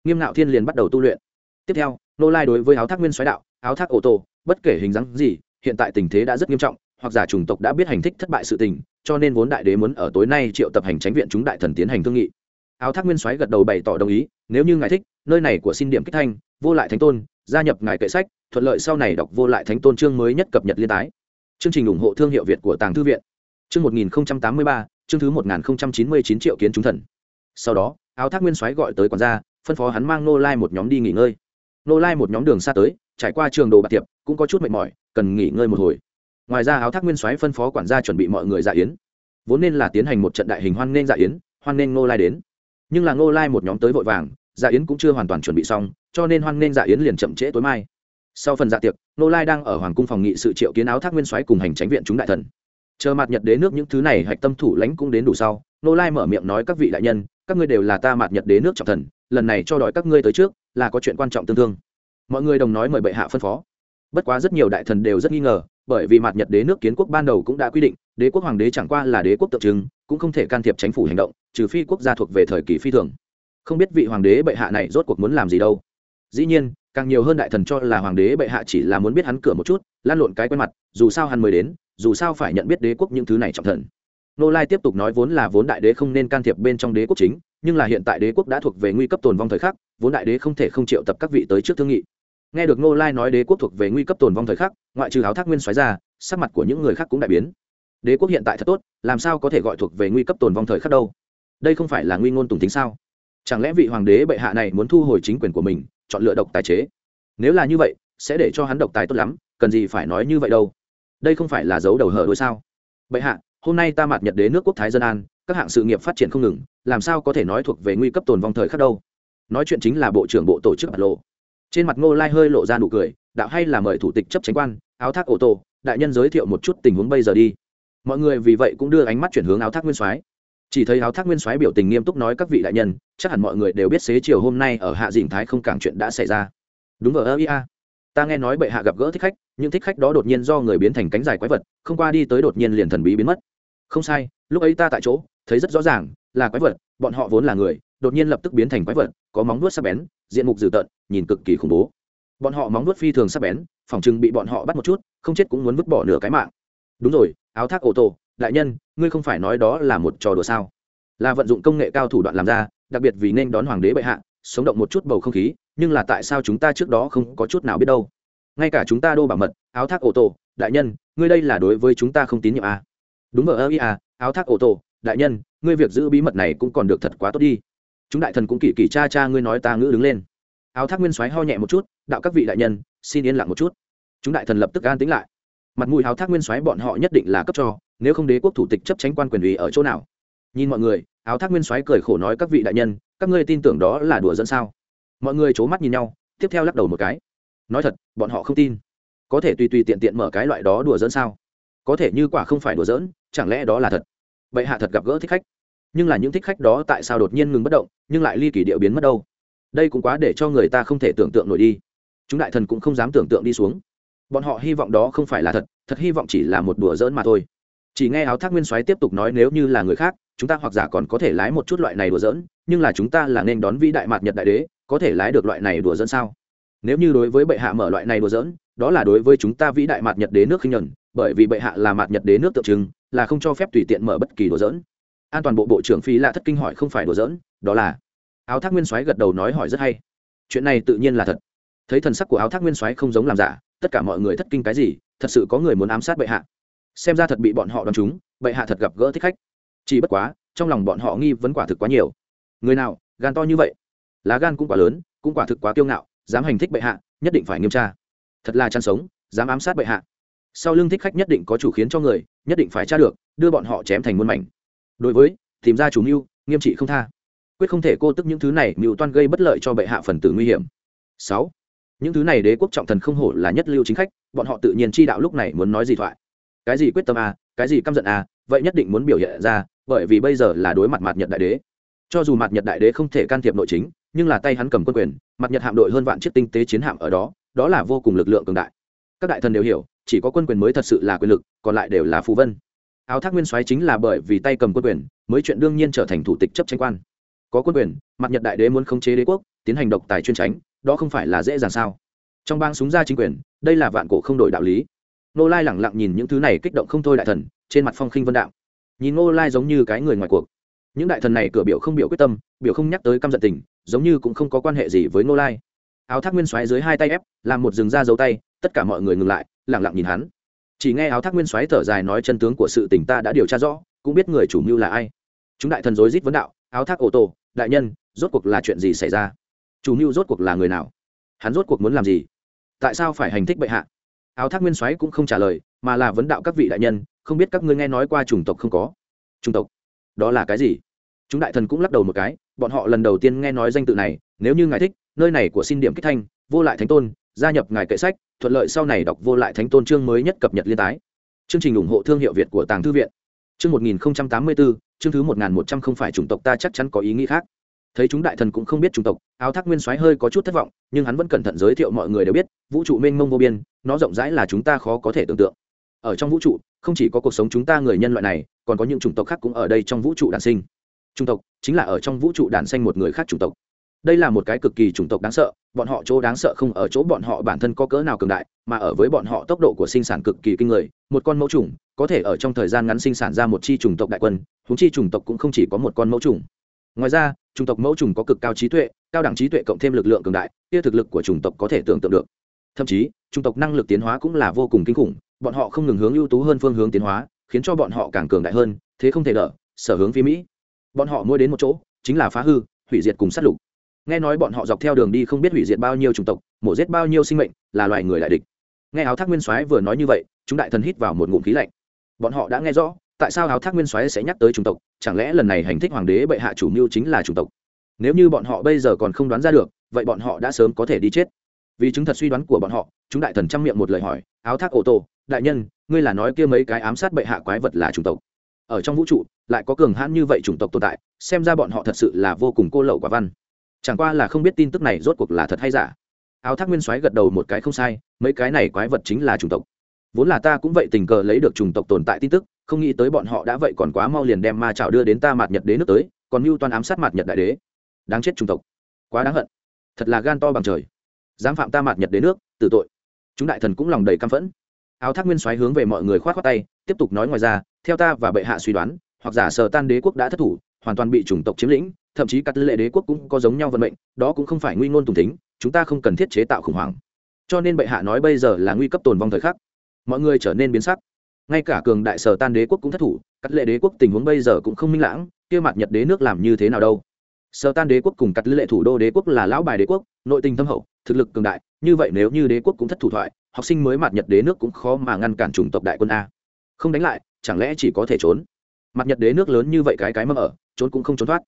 Nghiêm ngạo thiên liền bắt đầu tu luyện. Tiếp theo, nô lai đối với áo thác nguyên xoáy đạo, áo thác ô tô bất kể hình dáng gì, hiện tại tình thế đã rất nghiêm trọng, hoặc giả chủng tộc đã biết hành thích thất bại sự tình, cho nên vốn đại đế muốn ở tối nay triệu tập hành tránh viện chúng đại thần tiến hành thương nghị áo thác nguyên soái gật đầu bày tỏ đồng ý, nếu như ngài thích, nơi này của xin điểm kích thanh, vô lại thánh tôn, gia nhập ngài kệ sách, thuận lợi sau này đọc vô lại thánh tôn chương mới nhất cập nhật liên tái. Chương trình ủng hộ thương hiệu việt của tàng thư viện. Chương một nghìn tám mươi ba, chương thứ một nghìn chín mươi chín triệu kiến chúng thần. Sau đó, áo thác nguyên soái gọi tới quản gia, phân phó hắn mang nô lai một nhóm đi nghỉ ngơi. Nô lai một nhóm đường xa tới, trải qua trường đồ bạc tiệp cũng có chút mệt mỏi, cần nghỉ ngơi một hồi. Ngoài ra, áo thác nguyên soái phân phó quản gia chuẩn bị mọi người dạ yến. Vốn nên là tiến hành một trận đại hình hoan nghênh dạ yến, hoan nghênh nô lai đến nhưng là nô lai một nhóm tới vội vàng dạ yến cũng chưa hoàn toàn chuẩn bị xong, cho nên hoan nghênh dạ yến liền chậm trễ tối mai. Sau phần dạ tiệc nô lai đang ở hoàng cung phòng nghị sự triệu kiến áo thác nguyên soái cùng hành tránh viện chúng đại thần. Chờ mặt nhật đế nước những thứ này hạch tâm thủ lãnh cũng đến đủ sau nô lai mở miệng nói các vị đại nhân, các ngươi đều là ta mặt nhật đế nước trọng thần, lần này cho đòi các ngươi tới trước, là có chuyện quan trọng tương thương mọi người đồng nói mời bệ hạ phân phó. Bất quá rất nhiều đại thần đều rất nghi ngờ, bởi vì mặt nhật đế nước kiến quốc ban đầu cũng đã quy định, đế quốc hoàng đế chẳng qua là đế quốc tượng trưng, cũng không thể can thiệp chính phủ hành động trừ phi quốc gia thuộc về thời kỳ phi thường. Không biết vị hoàng đế bệ hạ này rốt cuộc muốn làm gì đâu. Dĩ nhiên, càng nhiều hơn đại thần cho là hoàng đế bệ hạ chỉ là muốn biết hắn cửa một chút, lan lộn cái quen mặt, dù sao hắn mới đến, dù sao phải nhận biết đế quốc những thứ này trọng thần. Nô lai tiếp tục nói vốn là vốn đại đế không nên can thiệp bên trong đế quốc chính, nhưng là hiện tại đế quốc đã thuộc về nguy cấp tồn vong thời khắc, vốn đại đế không thể không triệu tập các vị tới trước thương nghị. Nghe được nô lai nói đế quốc thuộc về nguy cấp tồn vong thời khắc, ngoại trừ áo thác nguyên xoáy ra, sắc mặt của những người khác cũng đại biến. Đế quốc hiện tại thật tốt, làm sao có thể gọi thuộc về nguy cấp tồn vong thời khắc đâu? Đây không phải là nguy ngôn tùng tính sao? Chẳng lẽ vị hoàng đế bệ hạ này muốn thu hồi chính quyền của mình, chọn lựa độc tài chế? Nếu là như vậy, sẽ để cho hắn độc tài tốt lắm, cần gì phải nói như vậy đâu? Đây không phải là dấu đầu hở đôi sao? Bệ hạ, hôm nay ta mạt nhật đế nước quốc thái dân an, các hạng sự nghiệp phát triển không ngừng, làm sao có thể nói thuộc về nguy cấp tồn vong thời khắc đâu? Nói chuyện chính là bộ trưởng bộ tổ chức bạt lộ. Trên mặt ngô lai hơi lộ ra nụ cười, đạo hay là mời thủ tịch chấp tránh quan, áo thác ô tô, đại nhân giới thiệu một chút tình huống bây giờ đi. Mọi người vì vậy cũng đưa ánh mắt chuyển hướng áo thác nguyên soái chỉ thấy áo thác nguyên soái biểu tình nghiêm túc nói các vị đại nhân, chắc hẳn mọi người đều biết xế chiều hôm nay ở hạ dĩnh thái không cảng chuyện đã xảy ra. Đúng ở ơ ia. Ta nghe nói bệ hạ gặp gỡ thích khách, nhưng thích khách đó đột nhiên do người biến thành cánh dài quái vật, không qua đi tới đột nhiên liền thần bí biến mất. Không sai, lúc ấy ta tại chỗ, thấy rất rõ ràng, là quái vật, bọn họ vốn là người, đột nhiên lập tức biến thành quái vật, có móng vuốt sắc bén, diện mục dữ tợn, nhìn cực kỳ khủng bố. Bọn họ móng vuốt phi thường sắc bén phỏng chừng bị bọn họ bắt một chút, không chết cũng muốn vứt bỏ nửa cái mạng. Đúng rồi, áo thác ô tô đại nhân, ngươi không phải nói đó là một trò đùa sao? Là vận dụng công nghệ cao thủ đoạn làm ra, đặc biệt vì nên đón hoàng đế bệ hạ, sống động một chút bầu không khí, nhưng là tại sao chúng ta trước đó không có chút nào biết đâu? Ngay cả chúng ta đô bảo mật, áo thác ô tô đại nhân, ngươi đây là đối với chúng ta không tín nhiệm à? đúng vợ ơ ia à, áo thác ô tô đại nhân, ngươi việc giữ bí mật này cũng còn được thật quá tốt đi. Chúng đại thần cũng kỳ kỳ cha cha ngươi nói ta ngữ đứng lên. Áo thác nguyên xoáy ho nhẹ một chút, đạo các vị đại nhân, xin yên lặng một chút. Chúng đại thần lập tức an tính lại mặt mũi áo thác nguyên xoáy bọn họ nhất định là cấp cho, nếu không đế quốc thủ tịch chấp tránh quan quyền ủy ở chỗ nào? Nhìn mọi người áo thác nguyên xoáy cười khổ nói các vị đại nhân, các ngươi tin tưởng đó là đùa dẫn sao? Mọi người c h ố mắt nhìn nhau, tiếp theo lắc đầu một cái. Nói thật, bọn họ không tin. Có thể tùy tùy tiện tiện mở cái loại đó đùa dẫn sao? Có thể như quả không phải đùa dỡn chẳng lẽ đó là thật? Vậy hạ thật gặp gỡ thích khách. Nhưng là những thích khách đó tại sao đột nhiên ngừng bất động, nhưng lại ly kỳ điệu biến mất đâu? Đây cũng quá để cho người ta không thể tưởng tượng nổi đi. Chúng đại thần cũng không dám tưởng tượng đi xuống bọn họ hy vọng đó không phải là thật thật hy vọng chỉ là một đùa giỡn mà thôi. Chỉ nghe áo thác nguyên soái tiếp tục nói nếu như là người khác, chúng ta hoặc giả còn có thể lái một chút loại này đùa giỡn, nhưng là chúng ta là nên đón vĩ đại mạt nhật đại đế, có thể lái được loại này đùa giỡn sao? Nếu như đối với bệ hạ mở loại này đùa giỡn, đó là đối với chúng ta vĩ đại mạt nhật đế nước khinh nhuận, bởi vì bệ hạ là mạt nhật đế nước tượng trưng, là không cho phép tùy tiện mở bất kỳ đùa giỡn. An toàn bộ bộ trưởng phí lạ thất kinh hỏi không phải đùa giỡn, đó là. Áo thác nguyên soái gật đầu nói hỏi rất hay. Chuyện này tự nhiên là thật. Thấy thần sắc của áo thác nguyên soái không giống làm giả tất cả mọi người thất kinh cái gì, thật sự có người muốn ám sát bệ hạ. Xem ra thật bị bọn họ đón chúng, bệ hạ thật gặp gỡ thích khách. Chỉ bất quá, trong lòng bọn họ nghi vấn quả thực quá nhiều. Người nào, gan to như vậy? Lá gan cũng quá lớn, cũng quả thực quá kiêu ngạo, dám hành thích bệ hạ, nhất định phải nghiêm tra. Thật là chăn sống, dám ám sát bệ hạ. Sau lưng thích khách nhất định có chủ khiến cho người, nhất định phải tra được, đưa bọn họ chém thành muôn mảnh. Đối với, tìm ra chủ mưu, nghiêm trị không tha. Quyết không thể cô tức những thứ này, mưu toan gây bất lợi cho bệ hạ phần tử nguy hiểm. Sáu những thứ này đế quốc trọng thần không hổ là nhất lưu chính khách bọn họ tự nhiên chi đạo lúc này muốn nói gì thoại. Cái gì quyết tâm à, cái gì căm giận à, vậy nhất định muốn biểu hiện ra bởi vì bây giờ là đối mặt mặt nhật đại đế. Cho dù mặt nhật đại đế không thể can thiệp nội chính nhưng là tay hắn cầm quân quyền mặt nhật hạm đội hơn vạn chiếc tinh tế chiến hạm ở đó đó là vô cùng lực lượng cường đại. Các đại thần đều hiểu chỉ có quân quyền mới thật sự là quyền lực còn lại đều là phù vân. Áo thác nguyên soái chính là bởi vì tay cầm quân quyền mới chuyện đương nhiên trở thành thủ tịch chấp tranh quan. Có quân quyền mặt nhật đại đế muốn khống chế đế quốc tiến hành độc tài chuyên tránh, đó không phải là dễ dàng sao? Trong bang súng ra chính quyền, đây là vạn cổ không đổi đạo lý. Nô lai lẳng lặng nhìn những thứ này kích động không thôi đại thần, trên mặt phong khinh vân đạo. Nhìn nô lai giống như cái người ngoài cuộc. Những đại thần này cửa biểu không biểu quyết tâm, biểu không nhắc tới căm giận tình, giống như cũng không có quan hệ gì với nô lai. Áo thác nguyên xoáy dưới hai tay ép, làm một rừng ra dấu tay, tất cả mọi người ngừng lại, lẳng lặng nhìn hắn. Chỉ nghe áo thác nguyên xoáy thở dài nói chân tướng của sự tình ta đã điều tra rõ, cũng biết người chủ mưu là ai. Chúng đại thần dối rít vấn đạo, áo thác ô tô, đại nhân, rốt cuộc là chuyện gì xảy ra? Chủ mưu rốt cuộc là người nào? Hắn rốt cuộc muốn làm gì? Tại sao phải hành thích bệ hạ? Áo thác nguyên soái cũng không trả lời, mà là vấn đạo các vị đại nhân, không biết các ngươi nghe nói qua chủng tộc không có? Chủng tộc? Đó là cái gì? Chúng đại thần cũng lắc đầu một cái, bọn họ lần đầu tiên nghe nói danh tự này, nếu như ngài thích, nơi này của xin điểm kích thanh, vô lại thánh tôn, gia nhập ngài kệ sách, thuận lợi sau này đọc vô lại thánh tôn chương mới nhất cập nhật liên tái. Chương trình ủng hộ thương hiệu việt của tàng thư viện. Chương một nghìn tám mươi bốn chương thứ một nghìn một trăm không phải chủng tộc ta chắc chắn có ý nghĩ khác thấy chúng đại thần cũng không biết chủng tộc, áo thác nguyên soái hơi có chút thất vọng, nhưng hắn vẫn cẩn thận giới thiệu mọi người đều biết, vũ trụ mênh mông vô biên, nó rộng rãi là chúng ta khó có thể tưởng tượng. Ở trong vũ trụ, không chỉ có cuộc sống chúng ta người nhân loại này, còn có những chủng tộc khác cũng ở đây trong vũ trụ đản sinh. Chủng tộc chính là ở trong vũ trụ đản sinh một người khác chủng tộc. Đây là một cái cực kỳ chủng tộc đáng sợ, bọn họ chỗ đáng sợ không ở chỗ bọn họ bản thân có cỡ nào cường đại, mà ở với bọn họ tốc độ của sinh sản cực kỳ kinh người, một con mẫu chủng, có thể ở trong thời gian ngắn sinh sản ra một chi chủng tộc đại quân húng chi chủng tộc cũng không chỉ có một con mẫu chủng ngoài ra, chủng tộc mẫu trùng có cực cao trí tuệ, cao đẳng trí tuệ cộng thêm lực lượng cường đại, kia thực lực của chủng tộc có thể tưởng tượng được. Thậm chí, chủng tộc năng lực tiến hóa cũng là vô cùng kinh khủng, bọn họ không ngừng hướng ưu tú hơn phương hướng tiến hóa, khiến cho bọn họ càng cường đại hơn, thế không thể đỡ, sở hướng phía mỹ. Bọn họ mua đến một chỗ, chính là phá hư, hủy diệt cùng sát lục. Nghe nói bọn họ dọc theo đường đi không biết hủy diệt bao nhiêu chủng tộc, mổ giết bao nhiêu sinh mệnh, là loài người đại địch. Nghe áo thác nguyên soái vừa nói như vậy, chúng đại thần hít vào một ngụm khí lạnh. Bọn họ đã nghe rõ tại sao áo thác nguyên soái sẽ nhắc tới chủng tộc? Chẳng lẽ lần này hành thích hoàng đế bệ hạ chủ mưu chính là chủng tộc? Nếu như bọn họ bây giờ còn không đoán ra được, vậy bọn họ đã sớm có thể đi chết. Vì chứng thật suy đoán của bọn họ, chúng đại thần chăm miệng một lời hỏi áo thác ô tô, đại nhân, ngươi là nói kia mấy cái ám sát bệ hạ quái vật là chủng tộc? Ở trong vũ trụ, lại có cường hãn như vậy chủng tộc tồn tại, xem ra bọn họ thật sự là vô cùng cô lậu quả văn. Chẳng qua là không biết tin tức này rốt cuộc là thật hay giả. Áo thác nguyên soái gật đầu một cái, không sai, mấy cái này quái vật chính là chủng tộc. Vốn là ta cũng vậy tình cờ lấy được chủng tộc tồn tại tin tức không nghĩ tới bọn họ đã vậy còn quá mau liền đem ma chảo đưa đến ta mạt nhật đế nước tới, còn mưu toan ám sát mạt nhật đại đế. Đáng chết trung tộc. Quá đáng hận. Thật là gan to bằng trời. Dám phạm ta mạt nhật đế nước, tử tội. Chúng đại thần cũng lòng đầy căm phẫn. Áo thác nguyên xoáy hướng về mọi người khoát khoát tay, tiếp tục nói ngoài ra, theo ta và bệ hạ suy đoán, hoặc giả sờ tan đế quốc đã thất thủ, hoàn toàn bị chủng tộc chiếm lĩnh, thậm chí các tư lệ đế quốc cũng có giống nhau vận mệnh, đó cũng không phải nguy ngôn tùng tính, chúng ta không cần thiết chế tạo khủng hoảng. Cho nên bệ hạ nói bây giờ là nguy cấp tồn vong thời khắc. Mọi người trở nên biến sắc ngay cả cường đại sở tan đế quốc cũng thất thủ, cắt lệ đế quốc tình huống bây giờ cũng không minh lãng, kia mặt nhật đế nước làm như thế nào đâu. Sở tan đế quốc cùng cắt lệ thủ đô đế quốc là lão bài đế quốc, nội tình thâm hậu, thực lực cường đại, như vậy nếu như đế quốc cũng thất thủ thoại, học sinh mới mặt nhật đế nước cũng khó mà ngăn cản chủng tộc đại quân a. Không đánh lại, chẳng lẽ chỉ có thể trốn? Mặt nhật đế nước lớn như vậy cái cái mâm ở, trốn cũng không trốn thoát.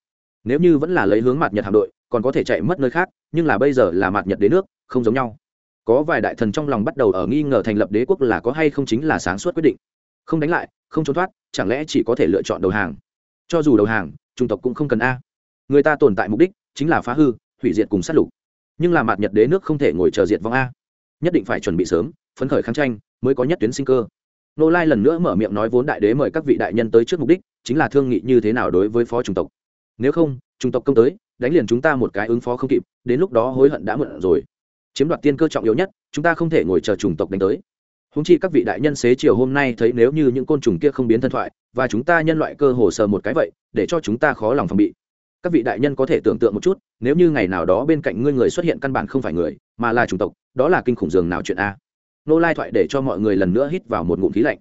Nếu như vẫn là lấy hướng mặt nhật hạm đội, còn có thể chạy mất nơi khác, nhưng là bây giờ là mặt nhật đế nước, không giống nhau. Có vài đại thần trong lòng bắt đầu ở nghi ngờ thành lập đế quốc là có hay không chính là sáng suốt quyết định không đánh lại, không trốn thoát, chẳng lẽ chỉ có thể lựa chọn đầu hàng? Cho dù đầu hàng trung tộc cũng không cần a. Người ta tồn tại mục đích chính là phá hư, hủy diệt cùng sát lục. Nhưng là mặt nhật đế nước không thể ngồi chờ diệt vong a. Nhất định phải chuẩn bị sớm, phấn khởi kháng tranh, mới có nhất tuyến sinh cơ. Nô lai lần nữa mở miệng nói vốn đại đế mời các vị đại nhân tới trước mục đích, chính là thương nghị như thế nào đối với phó trung tộc. Nếu không trung tộc công tới, đánh liền chúng ta một cái ứng phó không kịp, đến lúc đó hối hận đã mượn rồi. Chiếm đoạt tiên cơ trọng yếu nhất, chúng ta không thể ngồi chờ chủng tộc đánh tới húng chi các vị đại nhân xế chiều hôm nay thấy nếu như những côn trùng kia không biến thân thoại, và chúng ta nhân loại cơ hồ sờ một cái vậy, để cho chúng ta khó lòng phòng bị. Các vị đại nhân có thể tưởng tượng một chút, nếu như ngày nào đó bên cạnh ngươi người xuất hiện căn bản không phải người, mà là chủng tộc, đó là kinh khủng dường nào chuyện a? Nô lai thoại để cho mọi người lần nữa hít vào một ngụm khí lạnh.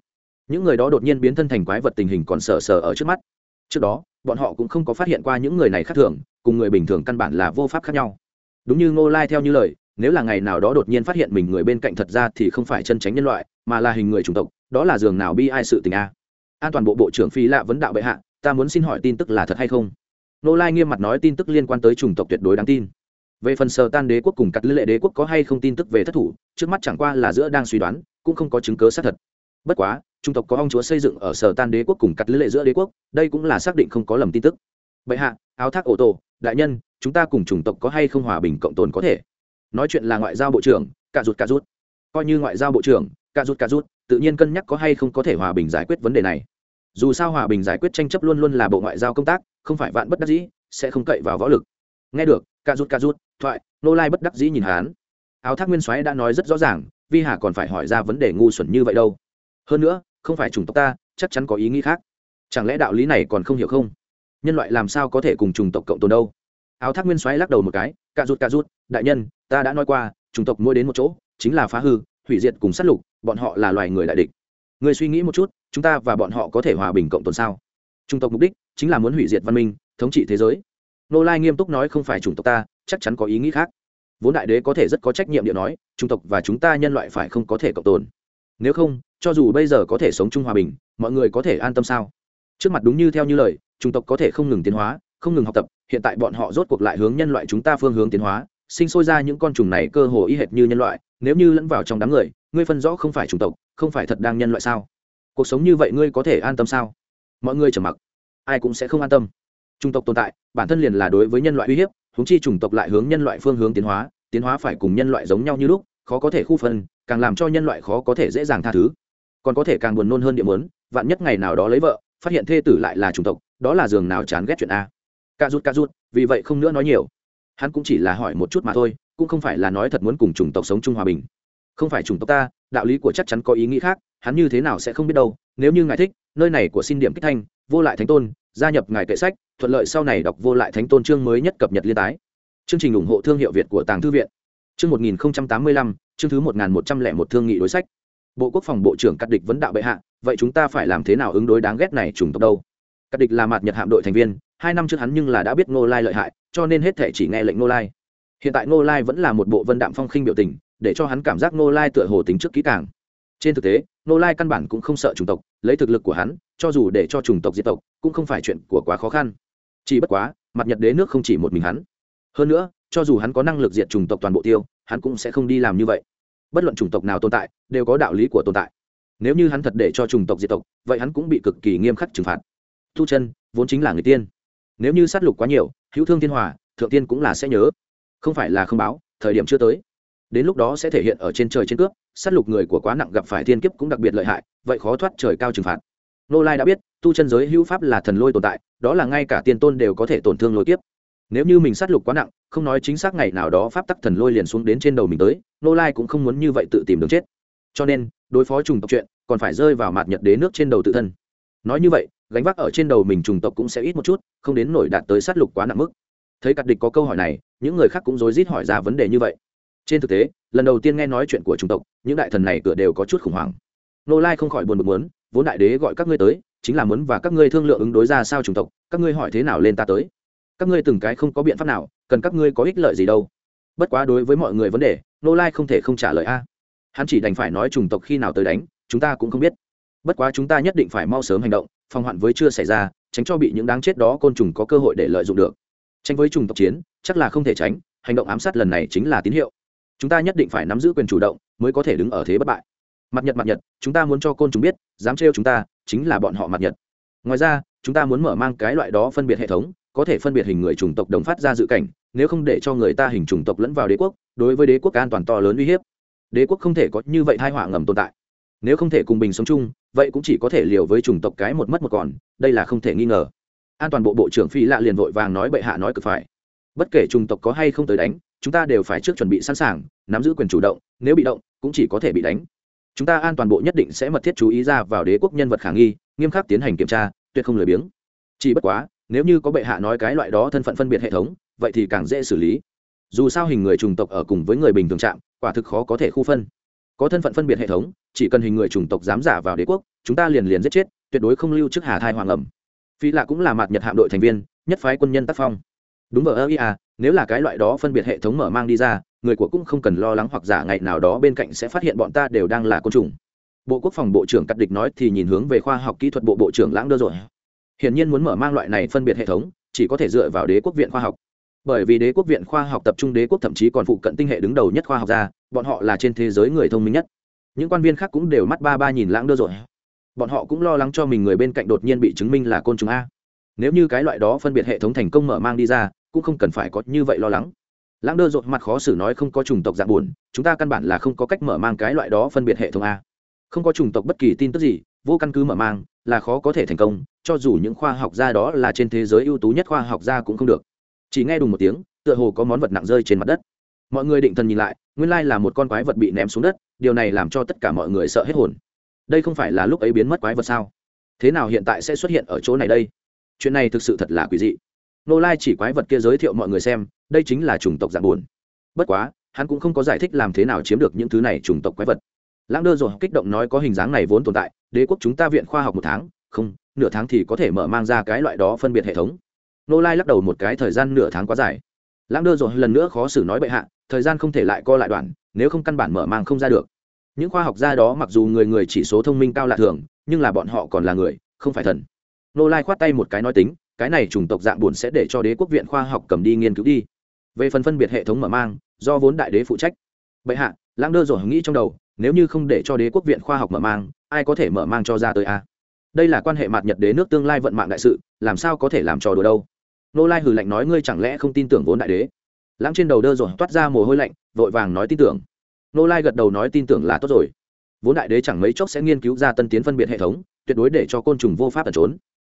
Những người đó đột nhiên biến thân thành quái vật tình hình còn sờ sờ ở trước mắt. Trước đó, bọn họ cũng không có phát hiện qua những người này khác thường, cùng người bình thường căn bản là vô pháp khác nhau. Đúng như ngô lai theo như lời nếu là ngày nào đó đột nhiên phát hiện mình người bên cạnh thật ra thì không phải chân tránh nhân loại, mà là hình người chủng tộc, đó là giường nào bi ai sự tình a? An toàn bộ bộ trưởng phi lạ vấn đạo bệ hạ, ta muốn xin hỏi tin tức là thật hay không? Nô lai nghiêm mặt nói tin tức liên quan tới chủng tộc tuyệt đối đáng tin. Về phần sờ tan đế quốc cùng cắt lưỡi lệ đế quốc có hay không tin tức về thất thủ, trước mắt chẳng qua là giữa đang suy đoán, cũng không có chứng cớ xác thật. Bất quá, chủng tộc có ông chúa xây dựng ở sở tan đế quốc cùng cắt lưỡi lệ giữa đế quốc, đây cũng là xác định không có lầm tin tức. Bệ hạ, áo thác ổ tổ, đại nhân, chúng ta cùng chủng tộc có hay không hòa bình cộng tồn có thể? Nói chuyện là ngoại giao bộ trưởng, cà rút cà rút coi như ngoại giao bộ trưởng, cà rút cà rút tự nhiên cân nhắc có hay không có thể hòa bình giải quyết vấn đề này. Dù sao hòa bình giải quyết tranh chấp luôn luôn là bộ ngoại giao công tác, không phải vạn bất đắc dĩ, sẽ không cậy vào võ lực. Nghe được, cà rút cà rút thoại, nô lai bất đắc dĩ nhìn hán áo thác nguyên soái đã nói rất rõ ràng, vi hà còn phải hỏi ra vấn đề ngu xuẩn như vậy đâu. Hơn nữa, không phải chủng tộc ta, chắc chắn có ý nghĩ khác. Chẳng lẽ đạo lý này còn không hiểu không? Nhân loại làm sao có thể cùng chủng tộc cộng tồn đâu? Áo thác nguyên xoáy lắc đầu một cái, cạ rút cạ rút đại nhân, ta đã nói qua, chủng tộc mỗi đến một chỗ, chính là phá hư, hủy diệt cùng sát lục, bọn họ là loài người đại địch. Người suy nghĩ một chút, chúng ta và bọn họ có thể hòa bình cộng tồn sao? Chủng tộc mục đích chính là muốn hủy diệt văn minh, thống trị thế giới. Nô lai nghiêm túc nói không phải chủng tộc ta, chắc chắn có ý nghĩ khác. Vốn đại đế có thể rất có trách nhiệm điện nói, chủng tộc và chúng ta nhân loại phải không có thể cộng tồn? Nếu không, cho dù bây giờ có thể sống chung hòa bình, mọi người có thể an tâm sao? Trước mặt đúng như theo như lời, chủng tộc có thể không ngừng tiến hóa không ngừng học tập, hiện tại bọn họ rốt cuộc lại hướng nhân loại chúng ta phương hướng tiến hóa, sinh sôi ra những con trùng này cơ hồ y hệt như nhân loại, nếu như lẫn vào trong đám người, ngươi phân rõ không phải chủng tộc, không phải thật đang nhân loại sao? Cuộc sống như vậy ngươi có thể an tâm sao? Mọi người trầm mặc. Ai cũng sẽ không an tâm. Chủng tộc tồn tại, bản thân liền là đối với nhân loại uy hiếp húng chi chủng tộc lại hướng nhân loại phương hướng tiến hóa tiến hóa phải cùng nhân loại giống nhau như lúc, khó có thể khu phân, càng làm cho nhân loại khó có thể dễ dàng tha thứ. Còn có thể càng buồn nôn hơn điểm muốn, vạn nhất ngày nào đó lấy vợ, phát hiện thê tử lại là chủng tộc, đó là giường nào chán ghét chuyện a ca rút ca rút vì vậy không nữa nói nhiều. Hắn cũng chỉ là hỏi một chút mà thôi, cũng không phải là nói thật muốn cùng chủng tộc sống chung hòa bình. Không phải chủng tộc ta, đạo lý của chắc chắn có ý nghĩ khác, hắn như thế nào sẽ không biết đâu, nếu như ngài thích, nơi này của xin điểm kích thanh, vô lại thánh tôn, gia nhập ngài kệ sách, thuận lợi sau này đọc vô lại thánh tôn chương mới nhất cập nhật liên tái. Chương trình ủng hộ thương hiệu việt của tàng thư viện. Chương một nghìn tám mươi lăm, chương thứ một nghìn một trăm lẻ một thương nghị đối sách. Bộ quốc phòng bộ trưởng cắt địch vấn đạo bệ hạ, vậy chúng ta phải làm thế nào ứng đối đáng ghét này chủng tộc đâu? Cắt địch là mặt nhật hạm đội thành viên hai năm trước hắn nhưng là đã biết ngô lai lợi hại, cho nên hết thể chỉ nghe lệnh ngô lai. Hiện tại ngô lai vẫn là một bộ vân đạm phong khinh biểu tình, để cho hắn cảm giác ngô lai tựa hồ tính trước kỹ càng. Trên thực tế, ngô lai căn bản cũng không sợ chủng tộc, lấy thực lực của hắn, cho dù để cho chủng tộc diệt tộc, cũng không phải chuyện của quá khó khăn. Chỉ bất quá, mặt nhật đế nước không chỉ một mình hắn. Hơn nữa, cho dù hắn có năng lực diệt chủng tộc toàn bộ tiêu, hắn cũng sẽ không đi làm như vậy. Bất luận chủng tộc nào tồn tại, đều có đạo lý của tồn tại. Nếu như hắn thật để cho chủng tộc diệt tộc, vậy hắn cũng bị cực kỳ nghiêm khắc trừng phạt. Thu chân, vốn chính là người tiên nếu như sát lục quá nhiều, hữu thương thiên hòa, thượng tiên cũng là sẽ nhớ. Không phải là không báo, thời điểm chưa tới. Đến lúc đó sẽ thể hiện ở trên trời trên cướp sát lục người của quá nặng gặp phải thiên kiếp cũng đặc biệt lợi hại, vậy khó thoát trời cao trừng phạt. Nô lai đã biết, tu chân giới hữu pháp là thần lôi tồn tại, đó là ngay cả tiên tôn đều có thể tổn thương lôi kiếp. Nếu như mình sát lục quá nặng, không nói chính xác ngày nào đó pháp tắc thần lôi liền xuống đến trên đầu mình tới, nô lai cũng không muốn như vậy tự tìm đường chết. Cho nên, đối phó trùng tộc chuyện, còn phải rơi vào mặt nhật đế nước trên đầu tự thân. Nói như vậy gánh vác ở trên đầu mình trùng tộc cũng sẽ ít một chút, không đến nổi đạt tới sát lục quá nặng mức. Thấy cặp địch có câu hỏi này, những người khác cũng rối rít hỏi ra vấn đề như vậy. Trên thực tế, lần đầu tiên nghe nói chuyện của chủng tộc, những đại thần này cửa đều có chút khủng hoảng. Nô lai không khỏi buồn bực muốn, vốn đại đế gọi các ngươi tới, chính là muốn và các ngươi thương lượng ứng đối ra sao chủng tộc, các ngươi hỏi thế nào lên ta tới? Các ngươi từng cái không có biện pháp nào, cần các ngươi có ích lợi gì đâu. Bất quá đối với mọi người vấn đề, nô lai không thể không trả lời a. Hắn chỉ đành phải nói chủng tộc khi nào tới đánh, chúng ta cũng không biết. Bất quá chúng ta nhất định phải mau sớm hành động phòng hoạn với chưa xảy ra, tránh cho bị những đáng chết đó côn trùng có cơ hội để lợi dụng được. Tránh với trùng tộc chiến, chắc là không thể tránh, hành động ám sát lần này chính là tín hiệu. Chúng ta nhất định phải nắm giữ quyền chủ động mới có thể đứng ở thế bất bại. Mặt nhật mặt nhật, chúng ta muốn cho côn trùng biết, dám trêu chúng ta, chính là bọn họ mặt nhật. Ngoài ra, chúng ta muốn mở mang cái loại đó phân biệt hệ thống, có thể phân biệt hình người chủng tộc đồng phát ra dự cảnh, nếu không để cho người ta hình chủng tộc lẫn vào đế quốc, đối với đế quốc an toàn to lớn uy hiếp. Đế quốc không thể có như vậy thai họa ngầm tồn tại nếu không thể cùng bình sống chung, vậy cũng chỉ có thể liều với chủng tộc cái một mất một còn, đây là không thể nghi ngờ. An toàn bộ bộ trưởng phi lạ liền vội vàng nói bệ hạ nói cực phải. Bất kể chủng tộc có hay không tới đánh, chúng ta đều phải trước chuẩn bị sẵn sàng, nắm giữ quyền chủ động, nếu bị động, cũng chỉ có thể bị đánh. Chúng ta an toàn bộ nhất định sẽ mật thiết chú ý ra vào đế quốc nhân vật khả nghi, nghiêm khắc tiến hành kiểm tra, tuyệt không lười biếng. Chỉ bất quá, nếu như có bệ hạ nói cái loại đó thân phận phân biệt hệ thống, vậy thì càng dễ xử lý. Dù sao hình người trùng tộc ở cùng với người bình thường chạm quả thực khó có thể khu phân có thân phận phân biệt hệ thống, chỉ cần hình người chủng tộc dám giả vào đế quốc, chúng ta liền liền giết chết, tuyệt đối không lưu trước hà thai hoàng ẩm. Phi lạ cũng là mặt nhật hạm đội thành viên, nhất phái quân nhân tác phong. Đúng vờ ơ ia nếu là cái loại đó phân biệt hệ thống mở mang đi ra, người của cũng không cần lo lắng hoặc giả ngày nào đó bên cạnh sẽ phát hiện bọn ta đều đang là côn trùng. Bộ quốc phòng bộ trưởng cắt địch nói thì nhìn hướng về khoa học kỹ thuật bộ bộ trưởng lãng đơ rồi. Hiển nhiên muốn mở mang loại này phân biệt hệ thống, chỉ có thể dựa vào đế quốc viện khoa học. Bởi vì đế quốc viện khoa học tập trung đế quốc thậm chí còn phụ cận tinh hệ đứng đầu nhất khoa học gia bọn họ là trên thế giới người thông minh nhất. Những quan viên khác cũng đều mắt ba ba nhìn lãng đơ rồi. Bọn họ cũng lo lắng cho mình người bên cạnh đột nhiên bị chứng minh là côn trùng a. Nếu như cái loại đó phân biệt hệ thống thành công mở mang đi ra, cũng không cần phải có như vậy lo lắng. Lãng đơ rột mặt khó xử nói không có chủng tộc dạng buồn, chúng ta căn bản là không có cách mở mang cái loại đó phân biệt hệ thống a. Không có chủng tộc bất kỳ tin tức gì, vô căn cứ mở mang là khó có thể thành công, cho dù những khoa học gia đó là trên thế giới ưu tú nhất khoa học gia cũng không được. Chỉ nghe đùng một tiếng, tựa hồ có món vật nặng rơi trên mặt đất mọi người định thần nhìn lại, nguyên lai là một con quái vật bị ném xuống đất, điều này làm cho tất cả mọi người sợ hết hồn. Đây không phải là lúc ấy biến mất quái vật sao? Thế nào hiện tại sẽ xuất hiện ở chỗ này đây? Chuyện này thực sự thật là quỷ dị. Nô lai chỉ quái vật kia giới thiệu mọi người xem, đây chính là chủng tộc dạng buồn. Bất quá, hắn cũng không có giải thích làm thế nào chiếm được những thứ này chủng tộc quái vật. Lãng đơ rồi kích động nói có hình dáng này vốn tồn tại, đế quốc chúng ta viện khoa học một tháng, không, nửa tháng thì có thể mở mang ra cái loại đó phân biệt hệ thống. Nô lai lắc đầu một cái, thời gian nửa tháng quá dài. Lãng đơ rồi lần nữa khó xử nói bệ hạ thời gian không thể lại co lại đoạn, nếu không căn bản mở mang không ra được. Những khoa học gia đó mặc dù người người chỉ số thông minh cao lạ thường, nhưng là bọn họ còn là người, không phải thần. Nô lai khoát tay một cái nói tính, cái này chủng tộc dạng buồn sẽ để cho đế quốc viện khoa học cầm đi nghiên cứu đi. Về phần phân biệt hệ thống mở mang, do vốn đại đế phụ trách. Bệ hạ lãng đơ rồi nghĩ trong đầu, nếu như không để cho đế quốc viện khoa học mở mang, ai có thể mở mang cho ra tới a? Đây là quan hệ mặt nhật đế nước tương lai vận mạng đại sự, làm sao có thể làm trò đùa đâu? Nô lai hừ lạnh nói, ngươi chẳng lẽ không tin tưởng vốn đại đế? Lãng trên đầu đơ rồi toát ra mồ hôi lạnh, vội vàng nói tin tưởng. Nô lai gật đầu nói tin tưởng là tốt rồi. Vốn đại đế chẳng mấy chốc sẽ nghiên cứu ra tân tiến phân biệt hệ thống, tuyệt đối để cho côn trùng vô pháp tẩn trốn.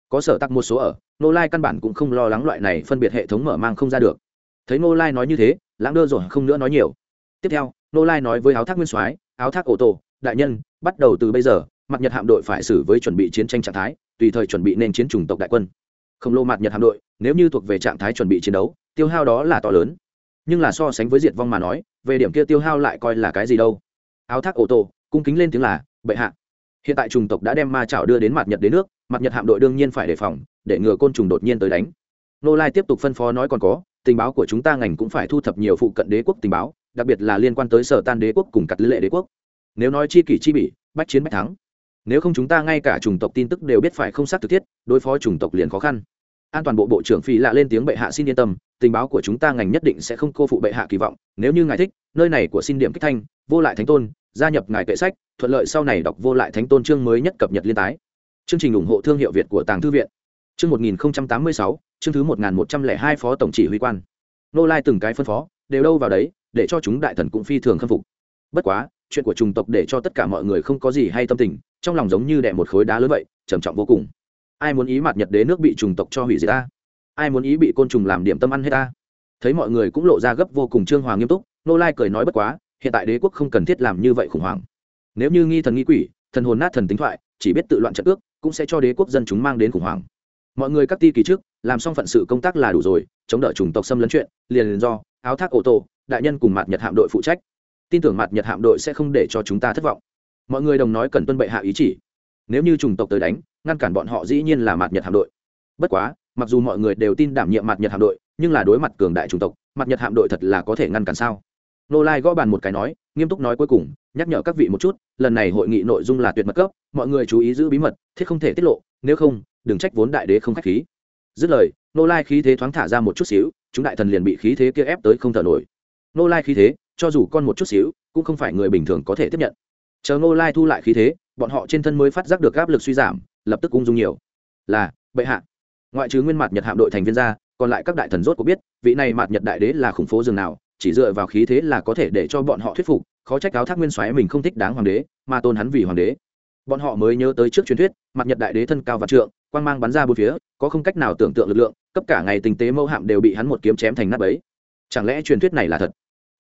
Có sở tắc một số ở, nô lai căn bản cũng không lo lắng loại này phân biệt hệ thống mở mang không ra được. Thấy nô lai nói như thế, lãng đơ rồi không nữa nói nhiều. Tiếp theo, nô lai nói với áo thác nguyên soái, áo thác ô tô đại nhân, bắt đầu từ bây giờ, mặt nhật hạm đội phải xử với chuẩn bị chiến tranh trạng thái, tùy thời chuẩn bị nên chiến chủng tộc đại quân. Khổng lồ mặt nhật hạm đội, nếu như thuộc về trạng thái chuẩn bị chiến đấu, tiêu hao đó là to lớn nhưng là so sánh với diệt vong mà nói, về điểm kia tiêu hao lại coi là cái gì đâu. Áo thác ô tô cung kính lên tiếng là, bệ hạ. Hiện tại trùng tộc đã đem ma chảo đưa đến mặt nhật đến nước, mặt nhật hạm đội đương nhiên phải đề phòng, để ngừa côn trùng đột nhiên tới đánh. Nô lai tiếp tục phân phó nói còn có, tình báo của chúng ta ngành cũng phải thu thập nhiều phụ cận đế quốc tình báo, đặc biệt là liên quan tới sở tan đế quốc cùng cặt lệ đế quốc. Nếu nói chi kỷ chi bỉ, bách chiến bách thắng. Nếu không chúng ta ngay cả chủng tộc tin tức đều biết phải không xác thực thiết, đối phó chủng tộc liền khó khăn an toàn bộ bộ trưởng phi lạ lên tiếng bệ hạ xin yên tâm, tình báo của chúng ta ngành nhất định sẽ không cô phụ bệ hạ kỳ vọng, nếu như ngài thích, nơi này của xin điểm kích thanh, vô lại thánh tôn, gia nhập ngài kệ sách, thuận lợi sau này đọc vô lại thánh tôn chương mới nhất cập nhật liên tái. Chương trình ủng hộ thương hiệu việt của tàng thư viện. Chương một nghìn tám mươi sáu, chương thứ một nghìn một trăm lẻ hai phó tổng chỉ huy quan. Nô lai từng cái phân phó, đều đâu vào đấy, để cho chúng đại thần cũng phi thường khâm phục. Bất quá, chuyện của chủng tộc để cho tất cả mọi người không có gì hay tâm tình, trong lòng giống như đẻ một khối đá lớn vậy, trầm trọng vô cùng ai muốn ý mặt nhật đế nước bị trùng tộc cho hủy diệt ta? Ai muốn ý bị côn trùng làm điểm tâm ăn hết ta? Thấy mọi người cũng lộ ra gấp vô cùng trương hoàng nghiêm túc nô lai cười nói bất quá hiện tại đế quốc không cần thiết làm như vậy khủng hoảng. Nếu như nghi thần nghi quỷ thần hồn nát thần tính thoại chỉ biết tự loạn trận ước cũng sẽ cho đế quốc dân chúng mang đến khủng hoảng. Mọi người các ti kỳ trước làm xong phận sự công tác là đủ rồi chống đỡ chủng tộc xâm lấn chuyện liền, liền do áo thác ô tô đại nhân cùng mặt nhật hạm đội phụ trách. Tin tưởng mặt nhật hạm đội sẽ không để cho chúng ta thất vọng. Mọi người đồng nói cần tuân bệ hạ ý chỉ. Nếu như chủng tộc tới đánh ngăn cản bọn họ dĩ nhiên là mặt nhật hạm đội. Bất quá, mặc dù mọi người đều tin đảm nhiệm mặt nhật hạm đội, nhưng là đối mặt cường đại chủng tộc mặt nhật hạm đội thật là có thể ngăn cản sao? Nô lai gõ bàn một cái nói, nghiêm túc nói cuối cùng, nhắc nhở các vị một chút, lần này hội nghị nội dung là tuyệt mật cấp, mọi người chú ý giữ bí mật, thiết không thể tiết lộ, nếu không, đừng trách vốn đại đế không khách khí. Dứt lời, nô lai khí thế thoáng thả ra một chút xíu, chúng đại thần liền bị khí thế kia ép tới không thở nổi. Nô lai khí thế, cho dù con một chút xíu, cũng không phải người bình thường có thể tiếp nhận. Chờ nô lai thu lại khí thế, bọn họ trên thân mới phát giác được áp lực suy giảm lập tức ung dung nhiều. Là, bệ hạ. Ngoại trừ nguyên mặt nhật hạm đội thành viên ra, còn lại các đại thần rốt có biết, vị này mặt nhật đại đế là khủng phố dường nào, chỉ dựa vào khí thế là có thể để cho bọn họ thuyết phục, khó trách áo thác nguyên soái mình không thích đáng hoàng đế, mà tôn hắn vì hoàng đế. Bọn họ mới nhớ tới trước truyền thuyết mặt nhật đại đế thân cao và trượng, quang mang bắn ra bốn phía, có không cách nào tưởng tượng lực lượng, cấp cả ngày tình tế mâu hạm đều bị hắn một kiếm chém thành nắp ấy chẳng lẽ truyền thuyết này là thật?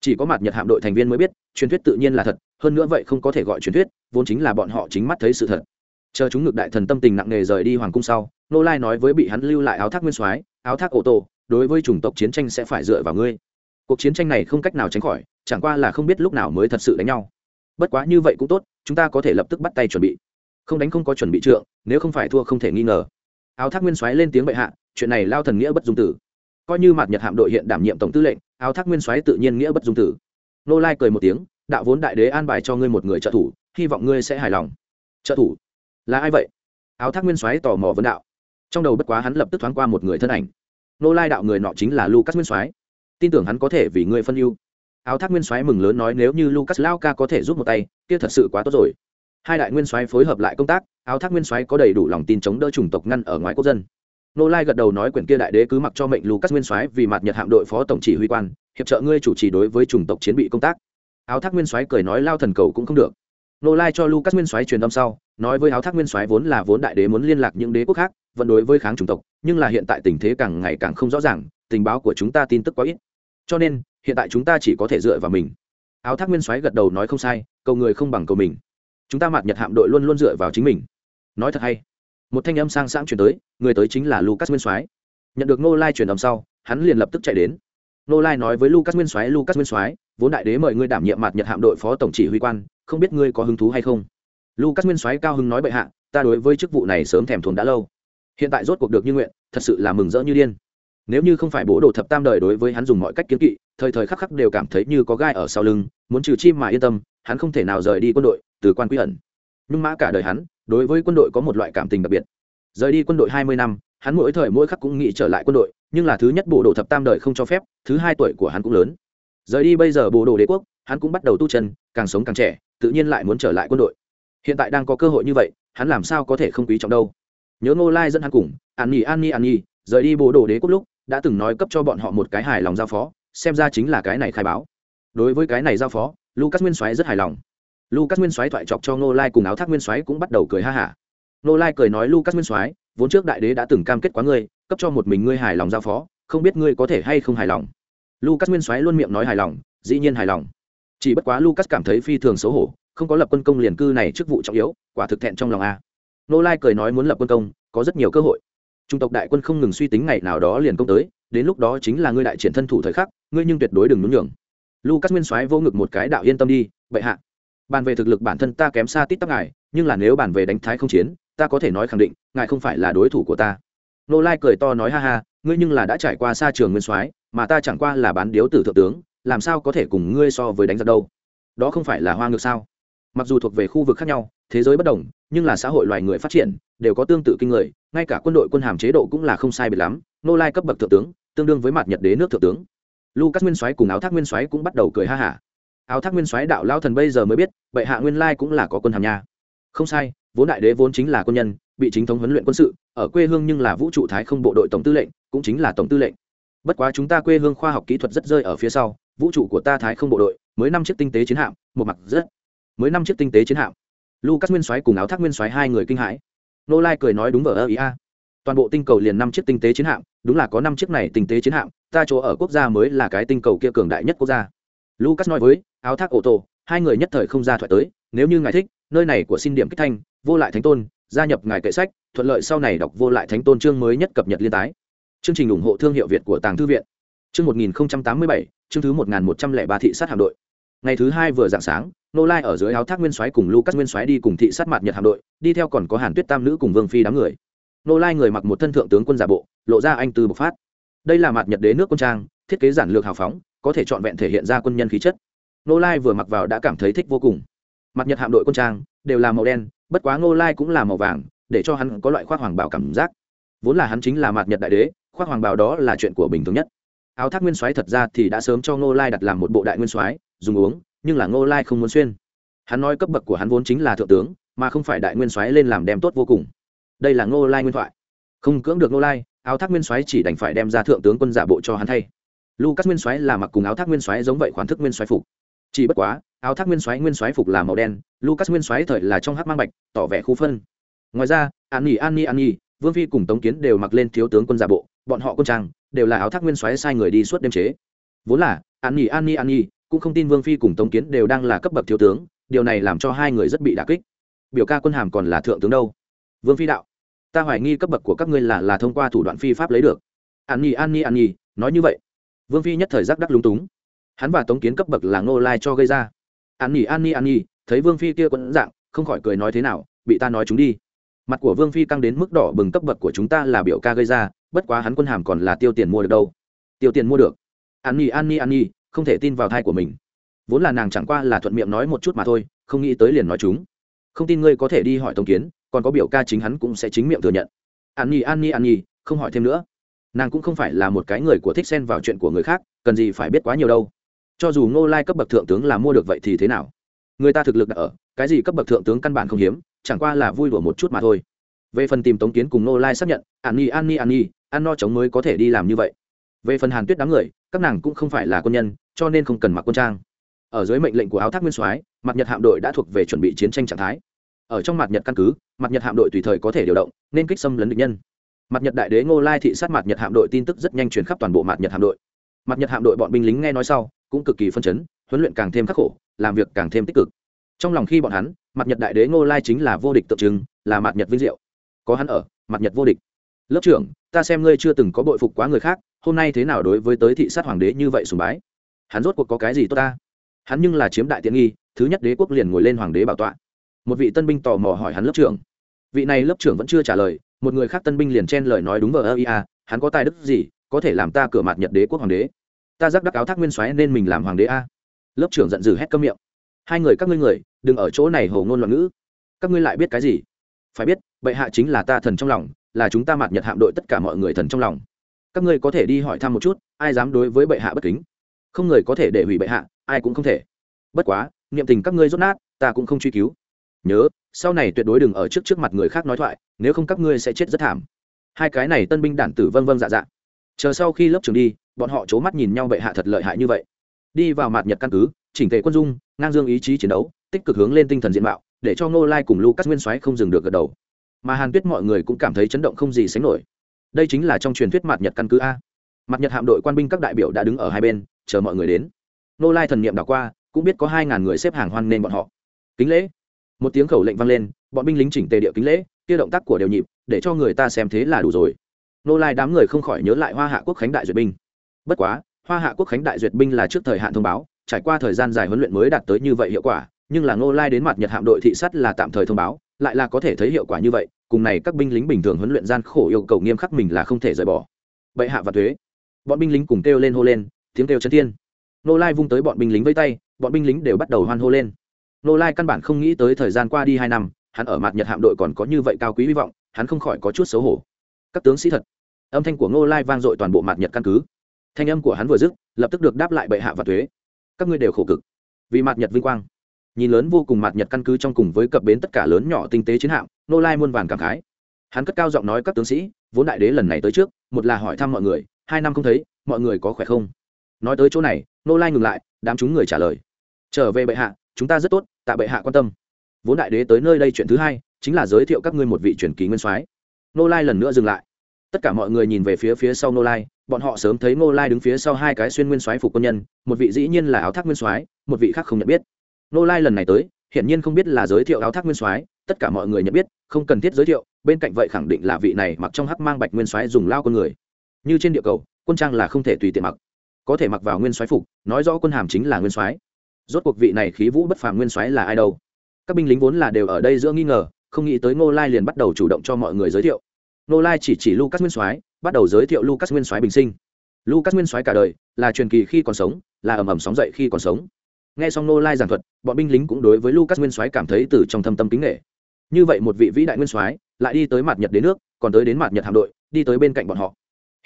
Chỉ có mặt nhật hạm đội thành viên mới biết, truyền thuyết tự nhiên là thật, hơn nữa vậy không có thể gọi truyền thuyết, vốn chính là bọn họ chính mắt thấy sự thật chờ chúng ngược đại thần tâm tình nặng nề rời đi hoàng cung sau, nô lai nói với bị hắn lưu lại áo thác nguyên soái, áo thác ô tô, đối với chủng tộc chiến tranh sẽ phải dựa vào ngươi. Cuộc chiến tranh này không cách nào tránh khỏi, chẳng qua là không biết lúc nào mới thật sự đánh nhau. Bất quá như vậy cũng tốt, chúng ta có thể lập tức bắt tay chuẩn bị. Không đánh không có chuẩn bị trượng, nếu không phải thua không thể nghi ngờ. Áo thác nguyên soái lên tiếng bệ hạ, chuyện này lao thần nghĩa bất dung tử. Coi như mặt nhật hạm đội hiện đảm nhiệm tổng tư lệnh, áo thác nguyên soái tự nhiên nghĩa bất dung tử. Nô lai cười một tiếng, đạo vốn đại đế an bài cho ngươi một người trợ thủ, hy vọng ngươi sẽ hài lòng. Trợ thủ? Là ai vậy? Áo thác nguyên soái tò mò vấn đạo. Trong đầu bất quá hắn lập tức thoáng qua một người thân ảnh. Nô lai đạo người nọ chính là lucas nguyên soái. Tin tưởng hắn có thể vì ngươi phân ưu. Áo thác nguyên soái mừng lớn nói nếu như lucas lao ca có thể giúp một tay, kia thật sự quá tốt rồi. Hai đại nguyên soái phối hợp lại công tác, áo thác nguyên soái có đầy đủ lòng tin chống đỡ chủng tộc ngăn ở ngoài quốc dân. Nô lai gật đầu nói quyển kia đại đế cứ mặc cho mệnh lucas nguyên soái vì mặt nhật hạm đội phó tổng chỉ huy quan, hiệp trợ ngươi chủ trì đối với chủng tộc chiến bị công tác. Áo thác nguyên soái cười nói lao thần cầu cũng không được nô lai cho lucas nguyên soái truyền âm sau, nói với áo thác nguyên soái vốn là vốn đại đế muốn liên lạc những đế quốc khác, vẫn đối với kháng chủng tộc, nhưng là hiện tại tình thế càng ngày càng không rõ ràng, tình báo của chúng ta tin tức quá ít. Cho nên, hiện tại chúng ta chỉ có thể dựa vào mình. Áo thác nguyên soái gật đầu nói không sai, cầu người không bằng cầu mình. Chúng ta mạt nhật hạm đội luôn luôn dựa vào chính mình. Nói thật hay. Một thanh âm sang sáng chuyển tới, người tới chính là lucas nguyên soái. Nhận được nô lai truyền âm sau, hắn liền lập tức chạy đến. Nô lai nói với lucas nguyên soái, lucas nguyên soái, vốn đại đế mời ngươi đảm nhiệm mạt nhật hạm đội phó tổng chỉ huy quan không biết ngươi có hứng thú hay không? Lucas nguyên soái cao hứng nói bệ hạ, ta đối với chức vụ này sớm thèm thuồng đã lâu. Hiện tại rốt cuộc được như nguyện, thật sự là mừng rỡ như điên. Nếu như không phải bố đồ thập tam đời đối với hắn dùng mọi cách kiếm kỵ, thời thời khắc khắc đều cảm thấy như có gai ở sau lưng, muốn trừ chim mà yên tâm, hắn không thể nào rời đi quân đội, từ quan quy ẩn. Nhưng mã cả đời hắn, đối với quân đội có một loại cảm tình đặc biệt. Rời đi quân đội hai mươi năm, hắn mỗi thời mỗi khắc cũng nghĩ trở lại quân đội, nhưng là thứ nhất bộ đồ thập tam đời không cho phép, thứ hai tuổi của hắn cũng lớn. Rời đi bây giờ bộ đồ đế quốc, hắn cũng bắt đầu tu chân, càng sống càng trẻ tự nhiên lại muốn trở lại quân đội. Hiện tại đang có cơ hội như vậy, hắn làm sao có thể không quý trọng đâu. Nhớ ngô lai dẫn hắn cùng, an nhi an nhi an nhi, rời đi bộ đồ đế quốc lúc, đã từng nói cấp cho bọn họ một cái hài lòng giao phó, xem ra chính là cái này khai báo. Đối với cái này giao phó, lucas nguyên soái rất hài lòng. Lucas nguyên soái thoại chọc cho ngô lai cùng áo thác nguyên soái cũng bắt đầu cười ha hả. Ngô lai cười nói, lucas nguyên soái, vốn trước đại đế đã từng cam kết quá ngươi, cấp cho một mình ngươi hài lòng giao phó, không biết ngươi có thể hay không hài lòng. Lucas nguyên soái luôn miệng nói hài lòng, dĩ nhiên hài lòng chỉ bất quá lucas cảm thấy phi thường xấu hổ, không có lập quân công liền cư này chức vụ trọng yếu, quả thực thẹn trong lòng a. Nô lai cười nói muốn lập quân công, có rất nhiều cơ hội. Trung tộc đại quân không ngừng suy tính ngày nào đó liền công tới, đến lúc đó chính là ngươi đại triển thân thủ thời khắc, ngươi nhưng tuyệt đối đừng nhún nhường. Lucas nguyên soái vô ngực một cái đạo yên tâm đi, bệ hạ, bàn về thực lực bản thân ta kém xa tít tắc ngài, nhưng là nếu bàn về đánh thái không chiến, ta có thể nói khẳng định, ngài không phải là đối thủ của ta. Nô lai cười to nói, ha ha, ngươi nhưng là đã trải qua xa trường nguyên soái, mà ta chẳng qua là bán điếu tử thượng tướng làm sao có thể cùng ngươi so với đánh giặc đâu? Đó không phải là hoa ngược sao? Mặc dù thuộc về khu vực khác nhau, thế giới bất đồng, nhưng là xã hội loài người phát triển, đều có tương tự kinh người, ngay cả quân đội quân hàm chế độ cũng là không sai biệt lắm. Nô lai cấp bậc thượng tướng, tương đương với mặt nhật đế nước thượng tướng. Lucas nguyên soái cùng áo thác nguyên soái cũng bắt đầu cười ha hả. Áo thác nguyên soái đạo lao thần bây giờ mới biết, bệ hạ nguyên lai cũng là có quân hàm nha. Không sai, vốn đại đế vốn chính là quân nhân, bị chính thống huấn luyện quân sự, ở quê hương nhưng là vũ trụ thái không bộ đội tổng tư lệnh, cũng chính là tổng tư lệnh. Bất quá chúng ta quê hương khoa học kỹ thuật rất rơi ở phía sau vũ trụ của ta thái không bộ đội, mới năm chiếc tinh tế chiến hạm, một mặt rất, mới năm chiếc tinh tế chiến hạm. Lucas nguyên soái cùng áo thác nguyên soái hai người kinh hãi. Nô lai cười nói đúng vở ơ ý a. Toàn bộ tinh cầu liền năm chiếc tinh tế chiến hạm, đúng là có năm chiếc này tinh tế chiến hạm, ta chỗ ở quốc gia mới là cái tinh cầu kia cường đại nhất quốc gia. Lucas nói với áo thác ô tô hai người nhất thời không ra thoại tới, nếu như ngài thích, nơi này của xin điểm kích thanh, vô lại thánh tôn, gia nhập ngài kệ sách, thuận lợi sau này đọc vô lại thánh tôn chương mới nhất cập nhật liên tái. Chương trình ủng hộ thương hiệu việt của tàng thư viện. Chương một nghìn tám mươi bảy chương thứ một nghìn một trăm lẻ ba thị sát hạm đội. Ngày thứ hai vừa dạng sáng, nô lai ở dưới áo thác nguyên soái cùng lucas nguyên soái đi cùng thị sát mặt nhật hạm đội, đi theo còn có hàn tuyết tam nữ cùng vương phi đám người. Nô lai người mặc một thân thượng tướng quân giả bộ, lộ ra anh tư bộc phát. Đây là mặt nhật đế nước quân trang, thiết kế giản lược hào phóng, có thể trọn vẹn thể hiện ra quân nhân khí chất. Nô lai vừa mặc vào đã cảm thấy thích vô cùng. Mặt nhật hạm đội quân trang đều là màu đen, bất quá nô lai cũng là màu vàng, để cho hắn có loại khoác hoàng bảo cảm giác. Vốn là hắn chính là mặt nhật đại đế, khoác hoàng bảo đó là chuyện của bình thường nhất áo thác nguyên soái thật ra thì đã sớm cho Ngô lai đặt làm một bộ đại nguyên soái, dùng uống, nhưng là ngô lai không muốn xuyên. Hắn nói cấp bậc của hắn vốn chính là thượng tướng, mà không phải đại nguyên soái lên làm đem tốt vô cùng. Đây là ngô lai nguyên thoại. Không cưỡng được ngô lai, áo thác nguyên soái chỉ đành phải đem ra thượng tướng quân giả bộ cho hắn thay. Lucas nguyên soái là mặc cùng áo thác nguyên soái giống vậy khoản thức nguyên soái phục. Chỉ bất quá, áo thác nguyên soái nguyên soái phục là màu đen, lucas nguyên soái thời là trong hát mang bạch, tỏ vẻ khu phân. Ngoài ra, an nghỉ an nhi an nhi, vương phi cùng tống kiến đều mặc lên thiếu tướng quân giả bộ, bọn họ quân trang đều là áo thác nguyên xoáy sai người đi suốt đêm chế. Vốn là, an nhi an nhi an nhi, cũng không tin vương phi cùng tống kiến đều đang là cấp bậc thiếu tướng, điều này làm cho hai người rất bị đà kích. Biểu ca quân hàm còn là thượng tướng đâu? Vương phi đạo, ta hoài nghi cấp bậc của các ngươi là là thông qua thủ đoạn phi pháp lấy được. An nhi an nhi an nhi, nói như vậy. Vương phi nhất thời giác đắc lúng túng. Hắn và tống kiến cấp bậc là ngô lai cho gây ra. An nhi an nhi an nhi, thấy vương phi kia quẫn dạng, không khỏi cười nói thế nào, bị ta nói chúng đi. Mặt của vương phi căng đến mức đỏ bừng cấp bậc của chúng ta là biểu ca gây ra bất quá hắn quân hàm còn là tiêu tiền mua được đâu. Tiêu tiền mua được. An nhi an nhi an nhi, không thể tin vào thai của mình. Vốn là nàng chẳng qua là thuận miệng nói một chút mà thôi, không nghĩ tới liền nói chúng. Không tin ngươi có thể đi hỏi tống kiến, còn có biểu ca chính hắn cũng sẽ chính miệng thừa nhận. An nhi an nhi an nhi, không hỏi thêm nữa. Nàng cũng không phải là một cái người của thích xen vào chuyện của người khác, cần gì phải biết quá nhiều đâu. Cho dù ngô lai cấp bậc thượng tướng là mua được vậy thì thế nào? Người ta thực lực đã ở, cái gì cấp bậc thượng tướng căn bản không hiếm, chẳng qua là vui đùa một chút mà thôi. Về phần tìm tống kiến cùng ngô lai xác nhận, an nhi an nhi an nhi ăn no chống mới có thể đi làm như vậy về phần hàn tuyết đám người các nàng cũng không phải là quân nhân cho nên không cần mặc quân trang ở dưới mệnh lệnh của áo thác nguyên soái mặt nhật hạm đội đã thuộc về chuẩn bị chiến tranh trạng thái ở trong mặt nhật căn cứ mặt nhật hạm đội tùy thời có thể điều động nên kích xâm lấn địch nhân mặt nhật đại đế ngô lai thị sát mặt nhật hạm đội tin tức rất nhanh truyền khắp toàn bộ mặt nhật hạm đội mặt nhật hạm đội bọn binh lính nghe nói sau cũng cực kỳ phân chấn huấn luyện càng thêm khắc khổ làm việc càng thêm tích cực trong lòng khi bọn hắn mặt nhật đại đế ngô lai chính là vô địch tượng trưng là mặt nhật vinh diệu có hắn ở mặt nhật vô địch lớp trưởng, ta xem ngươi chưa từng có bội phục quá người khác, hôm nay thế nào đối với tới thị sát hoàng đế như vậy sùng bái? Hắn rốt cuộc có cái gì tốt ta? Hắn nhưng là chiếm đại tiện nghi, thứ nhất đế quốc liền ngồi lên hoàng đế bảo tọa. Một vị tân binh tò mò hỏi hắn lớp trưởng? Vị này lớp trưởng vẫn chưa trả lời, một người khác tân binh liền chen lời nói đúng vờ ơ, ia, hắn có tài đức gì, có thể làm ta cửa mặt nhật đế quốc hoàng đế? Ta giác đắc áo thác nguyên xoáy nên mình làm hoàng đế a. Lớp trưởng giận dữ hét câm miệng. Hai người các ngươi người, đừng ở chỗ này hồ ngôn loạn ngữ. Các ngươi lại biết cái gì? Phải biết, bệ hạ chính là ta thần trong lòng là chúng ta mặt nhật hạm đội tất cả mọi người thần trong lòng. Các ngươi có thể đi hỏi thăm một chút, ai dám đối với bệ hạ bất kính? Không người có thể để hủy bệ hạ, ai cũng không thể. Bất quá, niệm tình các ngươi rốt nát, ta cũng không truy cứu. Nhớ, sau này tuyệt đối đừng ở trước trước mặt người khác nói thoại, nếu không các ngươi sẽ chết rất thảm. Hai cái này tân binh đản tử vân vân dạ dạ. Chờ sau khi lớp trường đi, bọn họ c h ố mắt nhìn nhau bệ hạ thật lợi hại như vậy. Đi vào mặt nhật căn cứ, chỉnh thể quân dung, ngang dương ý chí chiến đấu, tích cực hướng lên tinh thần diện mạo, để cho ngô lai cùng lucas nguyên soái không dừng được gật đầu mà hàn tuyết mọi người cũng cảm thấy chấn động không gì sánh nổi. Đây chính là trong truyền thuyết mặt nhật căn cứ a. Mặt nhật hạm đội quan binh các đại biểu đã đứng ở hai bên, chờ mọi người đến. Nô lai thần niệm đảo qua, cũng biết có hai ngàn người xếp hàng hoan nên bọn họ. Kính lễ. Một tiếng khẩu lệnh vang lên, bọn binh lính chỉnh tề địa kính lễ, kia động tác của đều nhịp, để cho người ta xem thế là đủ rồi. Nô lai đám người không khỏi nhớ lại hoa hạ quốc khánh đại duyệt binh. Bất quá, hoa hạ quốc khánh đại duyệt binh là trước thời hạn thông báo, trải qua thời gian dài huấn luyện mới đạt tới như vậy hiệu quả nhưng là nô lai đến mặt nhật hạm đội thị sát là tạm thời thông báo, lại là có thể thấy hiệu quả như vậy, cùng này các binh lính bình thường huấn luyện gian khổ yêu cầu nghiêm khắc mình là không thể rời bỏ. Bệ hạ và thuế. Bọn binh lính cùng kêu lên hô lên, tiếng kêu chân thiên nô lai vung tới bọn binh lính với tay, bọn binh lính đều bắt đầu hoan hô lên. Nô lai căn bản không nghĩ tới thời gian qua đi hai năm, hắn ở mặt nhật hạm đội còn có như vậy cao quý hy vọng, hắn không khỏi có chút xấu hổ. Các tướng sĩ thật. Âm thanh của nô lai vang dội toàn bộ mặt nhật căn cứ. Thanh âm của hắn vừa dứt, lập tức được đáp lại bệ hạ và thuế. Các ngươi đều khổ cực. Vì mặt nhật vinh quang nhìn lớn vô cùng mặt nhật căn cứ trong cùng với cập bến tất cả lớn nhỏ tinh tế chiến hạm, nô lai muôn vàn cảm khái. Hắn cất cao giọng nói các tướng sĩ, vốn đại đế lần này tới trước, một là hỏi thăm mọi người, hai năm không thấy, mọi người có khỏe không? Nói tới chỗ này, nô lai ngừng lại, đám chúng người trả lời. Trở về bệ hạ, chúng ta rất tốt, tạ bệ hạ quan tâm. Vốn đại đế tới nơi đây chuyện thứ hai, chính là giới thiệu các ngươi một vị truyền kỳ nguyên soái. Nô lai lần nữa dừng lại. Tất cả mọi người nhìn về phía phía sau nô lai, bọn họ sớm thấy nô lai đứng phía sau hai cái xuyên nguyên soái phục quân nhân, một vị dĩ nhiên là áo thác nguyên soái, một vị khác không nhận biết nô lai lần này tới, hiển nhiên không biết là giới thiệu áo thác nguyên soái, tất cả mọi người nhận biết, không cần thiết giới thiệu, bên cạnh vậy khẳng định là vị này mặc trong hắc mang bạch nguyên soái dùng lao con người. Như trên địa cầu, quân trang là không thể tùy tiện mặc. Có thể mặc vào nguyên soái phục, nói rõ quân hàm chính là nguyên soái. Rốt cuộc vị này khí vũ bất phàm nguyên soái là ai đâu? Các binh lính vốn là đều ở đây giữa nghi ngờ, không nghĩ tới ngô lai liền bắt đầu chủ động cho mọi người giới thiệu. Ngô lai chỉ chỉ lucas nguyên soái, bắt đầu giới thiệu lucas nguyên soái bình sinh. Lucas nguyên soái cả đời là truyền kỳ khi còn sống, là ầm ầm sóng dậy khi còn sống nghe xong Nô lai giảng thuật, bọn binh lính cũng đối với lucas nguyên soái cảm thấy từ trong thâm tâm kính nghệ như vậy một vị vĩ đại nguyên soái lại đi tới mặt nhật đến nước, còn tới đến mặt nhật hạm đội, đi tới bên cạnh bọn họ.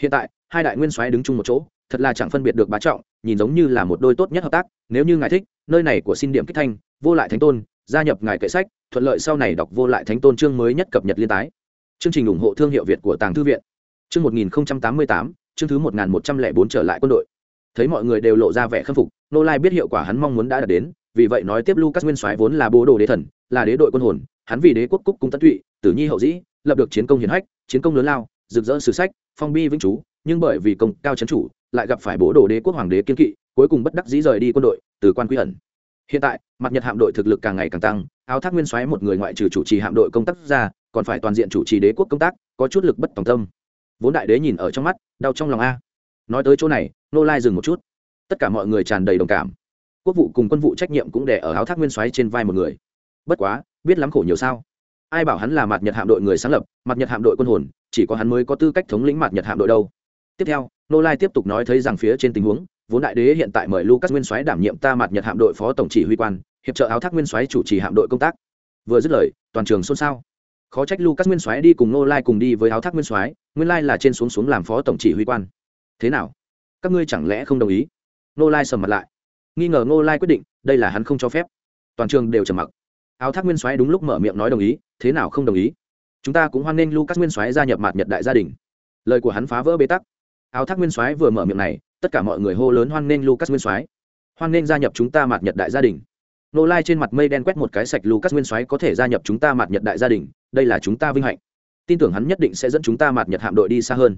Hiện tại, hai đại nguyên soái đứng chung một chỗ, thật là chẳng phân biệt được bá trọng, nhìn giống như là một đôi tốt nhất hợp tác. Nếu như ngài thích, nơi này của xin điểm kích thanh, vô lại thánh tôn, gia nhập ngài kệ sách, thuận lợi sau này đọc vô lại thánh tôn chương mới nhất cập nhật liên tái. Chương trình ủng hộ thương hiệu việt của tàng thư viện. Chương một nghìn tám mươi tám, chương thứ một nghìn một trăm lẻ bốn trở lại quân đội thấy mọi người đều lộ ra vẻ khâm phục, nô lai biết hiệu quả hắn mong muốn đã đạt đến, vì vậy nói tiếp lucas nguyên soái vốn là bố đồ đế thần, là đế đội quân hồn, hắn vì đế quốc cúc cung tận tụy, tử nhi hậu dĩ, lập được chiến công hiển hách, chiến công lớn lao, rực rỡ sử sách, phong bi vĩnh chú, nhưng bởi vì công cao chấn chủ, lại gặp phải bố đồ đế quốc hoàng đế kiên kỵ, cuối cùng bất đắc dĩ rời đi quân đội, từ quan quy ẩn. Hiện tại, mặt nhật hạm đội thực lực càng ngày càng tăng, áo thác nguyên soái một người ngoại trừ chủ trì hạm đội công tác ra, còn phải toàn diện chủ trì đế quốc công tác, có chút lực bất tòng tâm. Vốn đại đế nhìn ở trong mắt, đau trong lòng a. Nói tới chỗ này nô lai dừng một chút. Tất cả mọi người tràn đầy đồng cảm. Quốc vụ cùng quân vụ trách nhiệm cũng đè ở áo thác nguyên xoáy trên vai một người. Bất quá, biết lắm khổ nhiều sao? Ai bảo hắn là mặt nhật hạm đội người sáng lập mặt nhật hạm đội quân hồn, chỉ có hắn mới có tư cách thống lĩnh mặt nhật hạm đội đâu. Tiếp theo, nô lai tiếp tục nói thấy rằng phía trên tình huống, vốn đại đế hiện tại mời lucas nguyên soái đảm nhiệm ta mặt nhật hạm đội phó tổng chỉ huy quan, hiệp trợ áo thác nguyên soái chủ trì hạm đội công tác. Vừa dứt lời, toàn trường xôn xao. Khó trách lucas nguyên soái đi cùng nô lai cùng đi với áo thác nguyên soái, nguyên lai là trên xuống xuống làm phó tổng chỉ huy quan. Thế nào? Các ngươi chẳng lẽ không đồng ý? Nô lai sầm mặt lại. Nghi ngờ nô lai quyết định, đây là hắn không cho phép. Toàn trường đều trầm mặc. Áo thác nguyên soái đúng lúc mở miệng nói đồng ý, thế nào không đồng ý? Chúng ta cũng hoan nghênh lucas nguyên soái gia nhập mặt nhật đại gia đình. Lời của hắn phá vỡ bế tắc. Áo thác nguyên soái vừa mở miệng này, tất cả mọi người hô lớn hoan nghênh lucas nguyên soái. Hoan nghênh gia nhập chúng ta mặt nhật đại gia đình. Nô lai trên mặt mây đen quét một cái sạch lucas nguyên soái có thể gia nhập chúng ta mặt nhật đại gia đình, đây là chúng ta vinh hạnh. Tin tưởng hắn nhất định sẽ dẫn chúng ta mặt nhật hạm đội đi xa hơn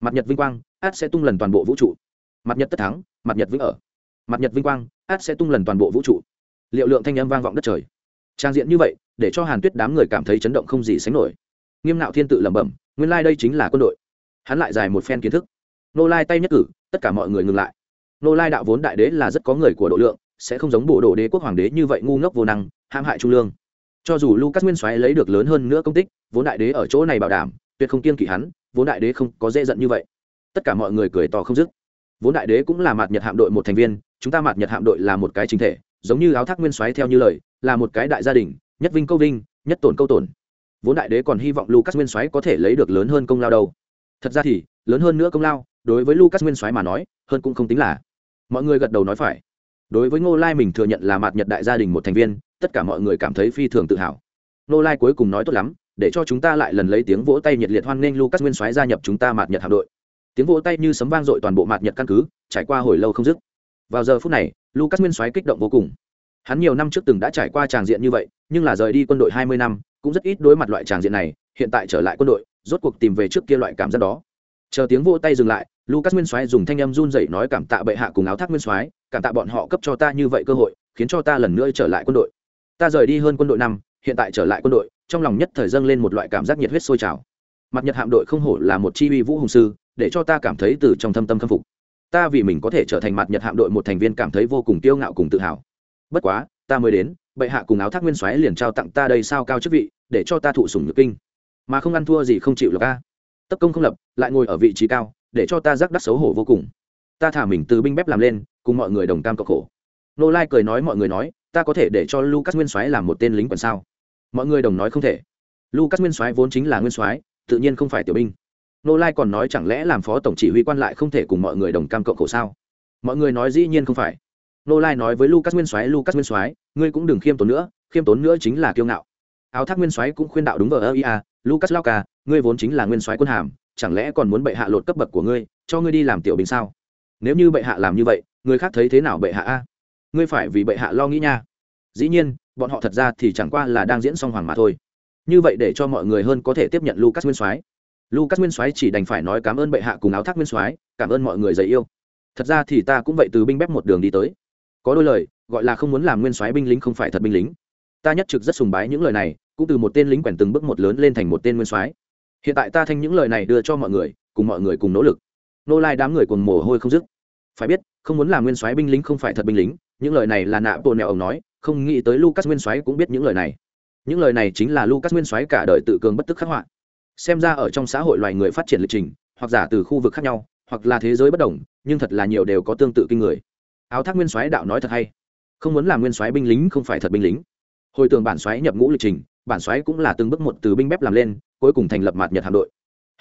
mặt nhật vinh quang, át sẽ tung lần toàn bộ vũ trụ. Mặt nhật tất thắng, mặt nhật vĩnh ở. Mặt nhật vinh quang, át sẽ tung lần toàn bộ vũ trụ. Liệu lượng thanh âm vang vọng đất trời. Trang diện như vậy, để cho hàn tuyết đám người cảm thấy chấn động không gì sánh nổi. Nghiêm nạo thiên tự lẩm bẩm, nguyên lai、like、đây chính là quân đội. Hắn lại dài một phen kiến thức. Nô lai tay nhất cử, tất cả mọi người ngừng lại. Nô lai đạo vốn đại đế là rất có người của độ lượng, sẽ không giống bộ đồ đế quốc hoàng đế như vậy ngu ngốc vô năng, hãm hại trung lương. Cho dù lucas nguyên soái lấy được lớn hơn nữa công tích, vốn đại đế ở chỗ này bảo đảm, tuyệt không kiên kỵ hắn vốn đại đế không có dễ giận như vậy. Tất cả mọi người cười to không dứt. Vốn đại đế cũng là mạt nhật hạm đội một thành viên, chúng ta mạt nhật hạm đội là một cái chính thể, giống như áo thác nguyên soái theo như lời, là một cái đại gia đình, nhất vinh câu vinh, nhất tổn câu tổn. Vốn đại đế còn hy vọng lucas nguyên soái có thể lấy được lớn hơn công lao đâu. Thật ra thì, lớn hơn nữa công lao, đối với lucas nguyên soái mà nói, hơn cũng không tính là. Mọi người gật đầu nói phải. Đối với ngô lai mình thừa nhận là mạt nhật đại gia đình một thành viên, tất cả mọi người cảm thấy phi thường tự hào. Ngô lai cuối cùng nói tốt lắm để cho chúng ta lại lần lấy tiếng vỗ tay nhiệt liệt hoan nghênh lucas nguyên soái gia nhập chúng ta mạt nhật hạm đội. Tiếng vỗ tay như sấm vang dội toàn bộ mạt nhật căn cứ, trải qua hồi lâu không dứt. Vào giờ phút này, lucas nguyên soái kích động vô cùng. Hắn nhiều năm trước từng đã trải qua tràng diện như vậy, nhưng là rời đi quân đội hai mươi năm, cũng rất ít đối mặt loại tràng diện này, hiện tại trở lại quân đội, rốt cuộc tìm về trước kia loại cảm giác đó. Chờ tiếng vỗ tay dừng lại, lucas nguyên soái dùng thanh âm run rẩy nói cảm tạ bệ hạ cùng áo thác nguyên soái, cảm tạ bọn họ cấp cho ta như vậy cơ hội, khiến cho ta lần nữa trở lại quân đội. Ta rời đi hơn quân đội năm, hiện tại trở lại quân đội trong lòng nhất thời dâng lên một loại cảm giác nhiệt huyết sôi trào. Mặt nhật hạm đội không hổ là một chi uy vũ hùng sư, để cho ta cảm thấy từ trong thâm tâm khâm phục. Ta vì mình có thể trở thành mặt nhật hạm đội một thành viên cảm thấy vô cùng kiêu ngạo cùng tự hào. Bất quá, ta mới đến, bệ hạ cùng áo thác nguyên soái liền trao tặng ta đây sao cao chức vị, để cho ta thụ sủng nhược kinh. Mà không ăn thua gì không chịu được ca tất công không lập, lại ngồi ở vị trí cao, để cho ta giác đắc xấu hổ vô cùng. Ta thả mình từ binh bếp làm lên, cùng mọi người đồng cam cộng khổ. Nô lai cười nói, mọi người nói, ta có thể để cho lucas nguyên soái làm một tên lính quần sao? Mọi người đồng nói không thể. Lucas nguyên soái vốn chính là nguyên soái, tự nhiên không phải tiểu binh. Nô lai còn nói chẳng lẽ làm phó tổng chỉ huy quan lại không thể cùng mọi người đồng cam cộng khổ sao? Mọi người nói dĩ nhiên không phải. Nô lai nói với lucas nguyên soái, lucas nguyên soái, ngươi cũng đừng khiêm tốn nữa, khiêm tốn nữa chính là kiêu ngạo. Áo thác nguyên soái cũng khuyên đạo, đúng vờ, ơ, ia, lucas lao ca, ngươi vốn chính là nguyên soái quân hàm, chẳng lẽ còn muốn bệ hạ lột cấp bậc của ngươi, cho ngươi đi làm tiểu binh sao? Nếu như bệ hạ làm như vậy, người khác thấy thế nào bệ hạ a? Ngươi phải vì bệ hạ lo nghĩ nha. Dĩ nhiên bọn họ thật ra thì chẳng qua là đang diễn song hoàng mà thôi. Như vậy để cho mọi người hơn có thể tiếp nhận lucas nguyên soái. Lucas nguyên soái chỉ đành phải nói cảm ơn bệ hạ cùng áo thác nguyên soái, cảm ơn mọi người dày yêu. Thật ra thì ta cũng vậy từ binh bếp một đường đi tới. Có đôi lời, gọi là không muốn làm nguyên soái binh lính không phải thật binh lính. Ta nhất trực rất sùng bái những lời này, cũng từ một tên lính quèn từng bước một lớn lên thành một tên nguyên soái. Hiện tại ta thanh những lời này đưa cho mọi người, cùng mọi người cùng nỗ lực. Nô lai đám người cùng mồ hôi không dứt. Phải biết, không muốn làm nguyên soái binh lính không phải thật binh lính, những lời này là nạ bộ nẹo ông nói không nghĩ tới lucas nguyên soái cũng biết những lời này. Những lời này chính là lucas nguyên soái cả đời tự cường bất tức khắc họa. Xem ra ở trong xã hội loài người phát triển lịch trình, hoặc giả từ khu vực khác nhau, hoặc là thế giới bất đồng, nhưng thật là nhiều đều có tương tự kinh người. Áo thác nguyên soái đạo nói thật hay. Không muốn làm nguyên soái binh lính không phải thật binh lính. Hồi tưởng bản soái nhập ngũ lịch trình, bản soái cũng là từng bước một từ binh bếp làm lên, cuối cùng thành lập mạt nhật hạm đội.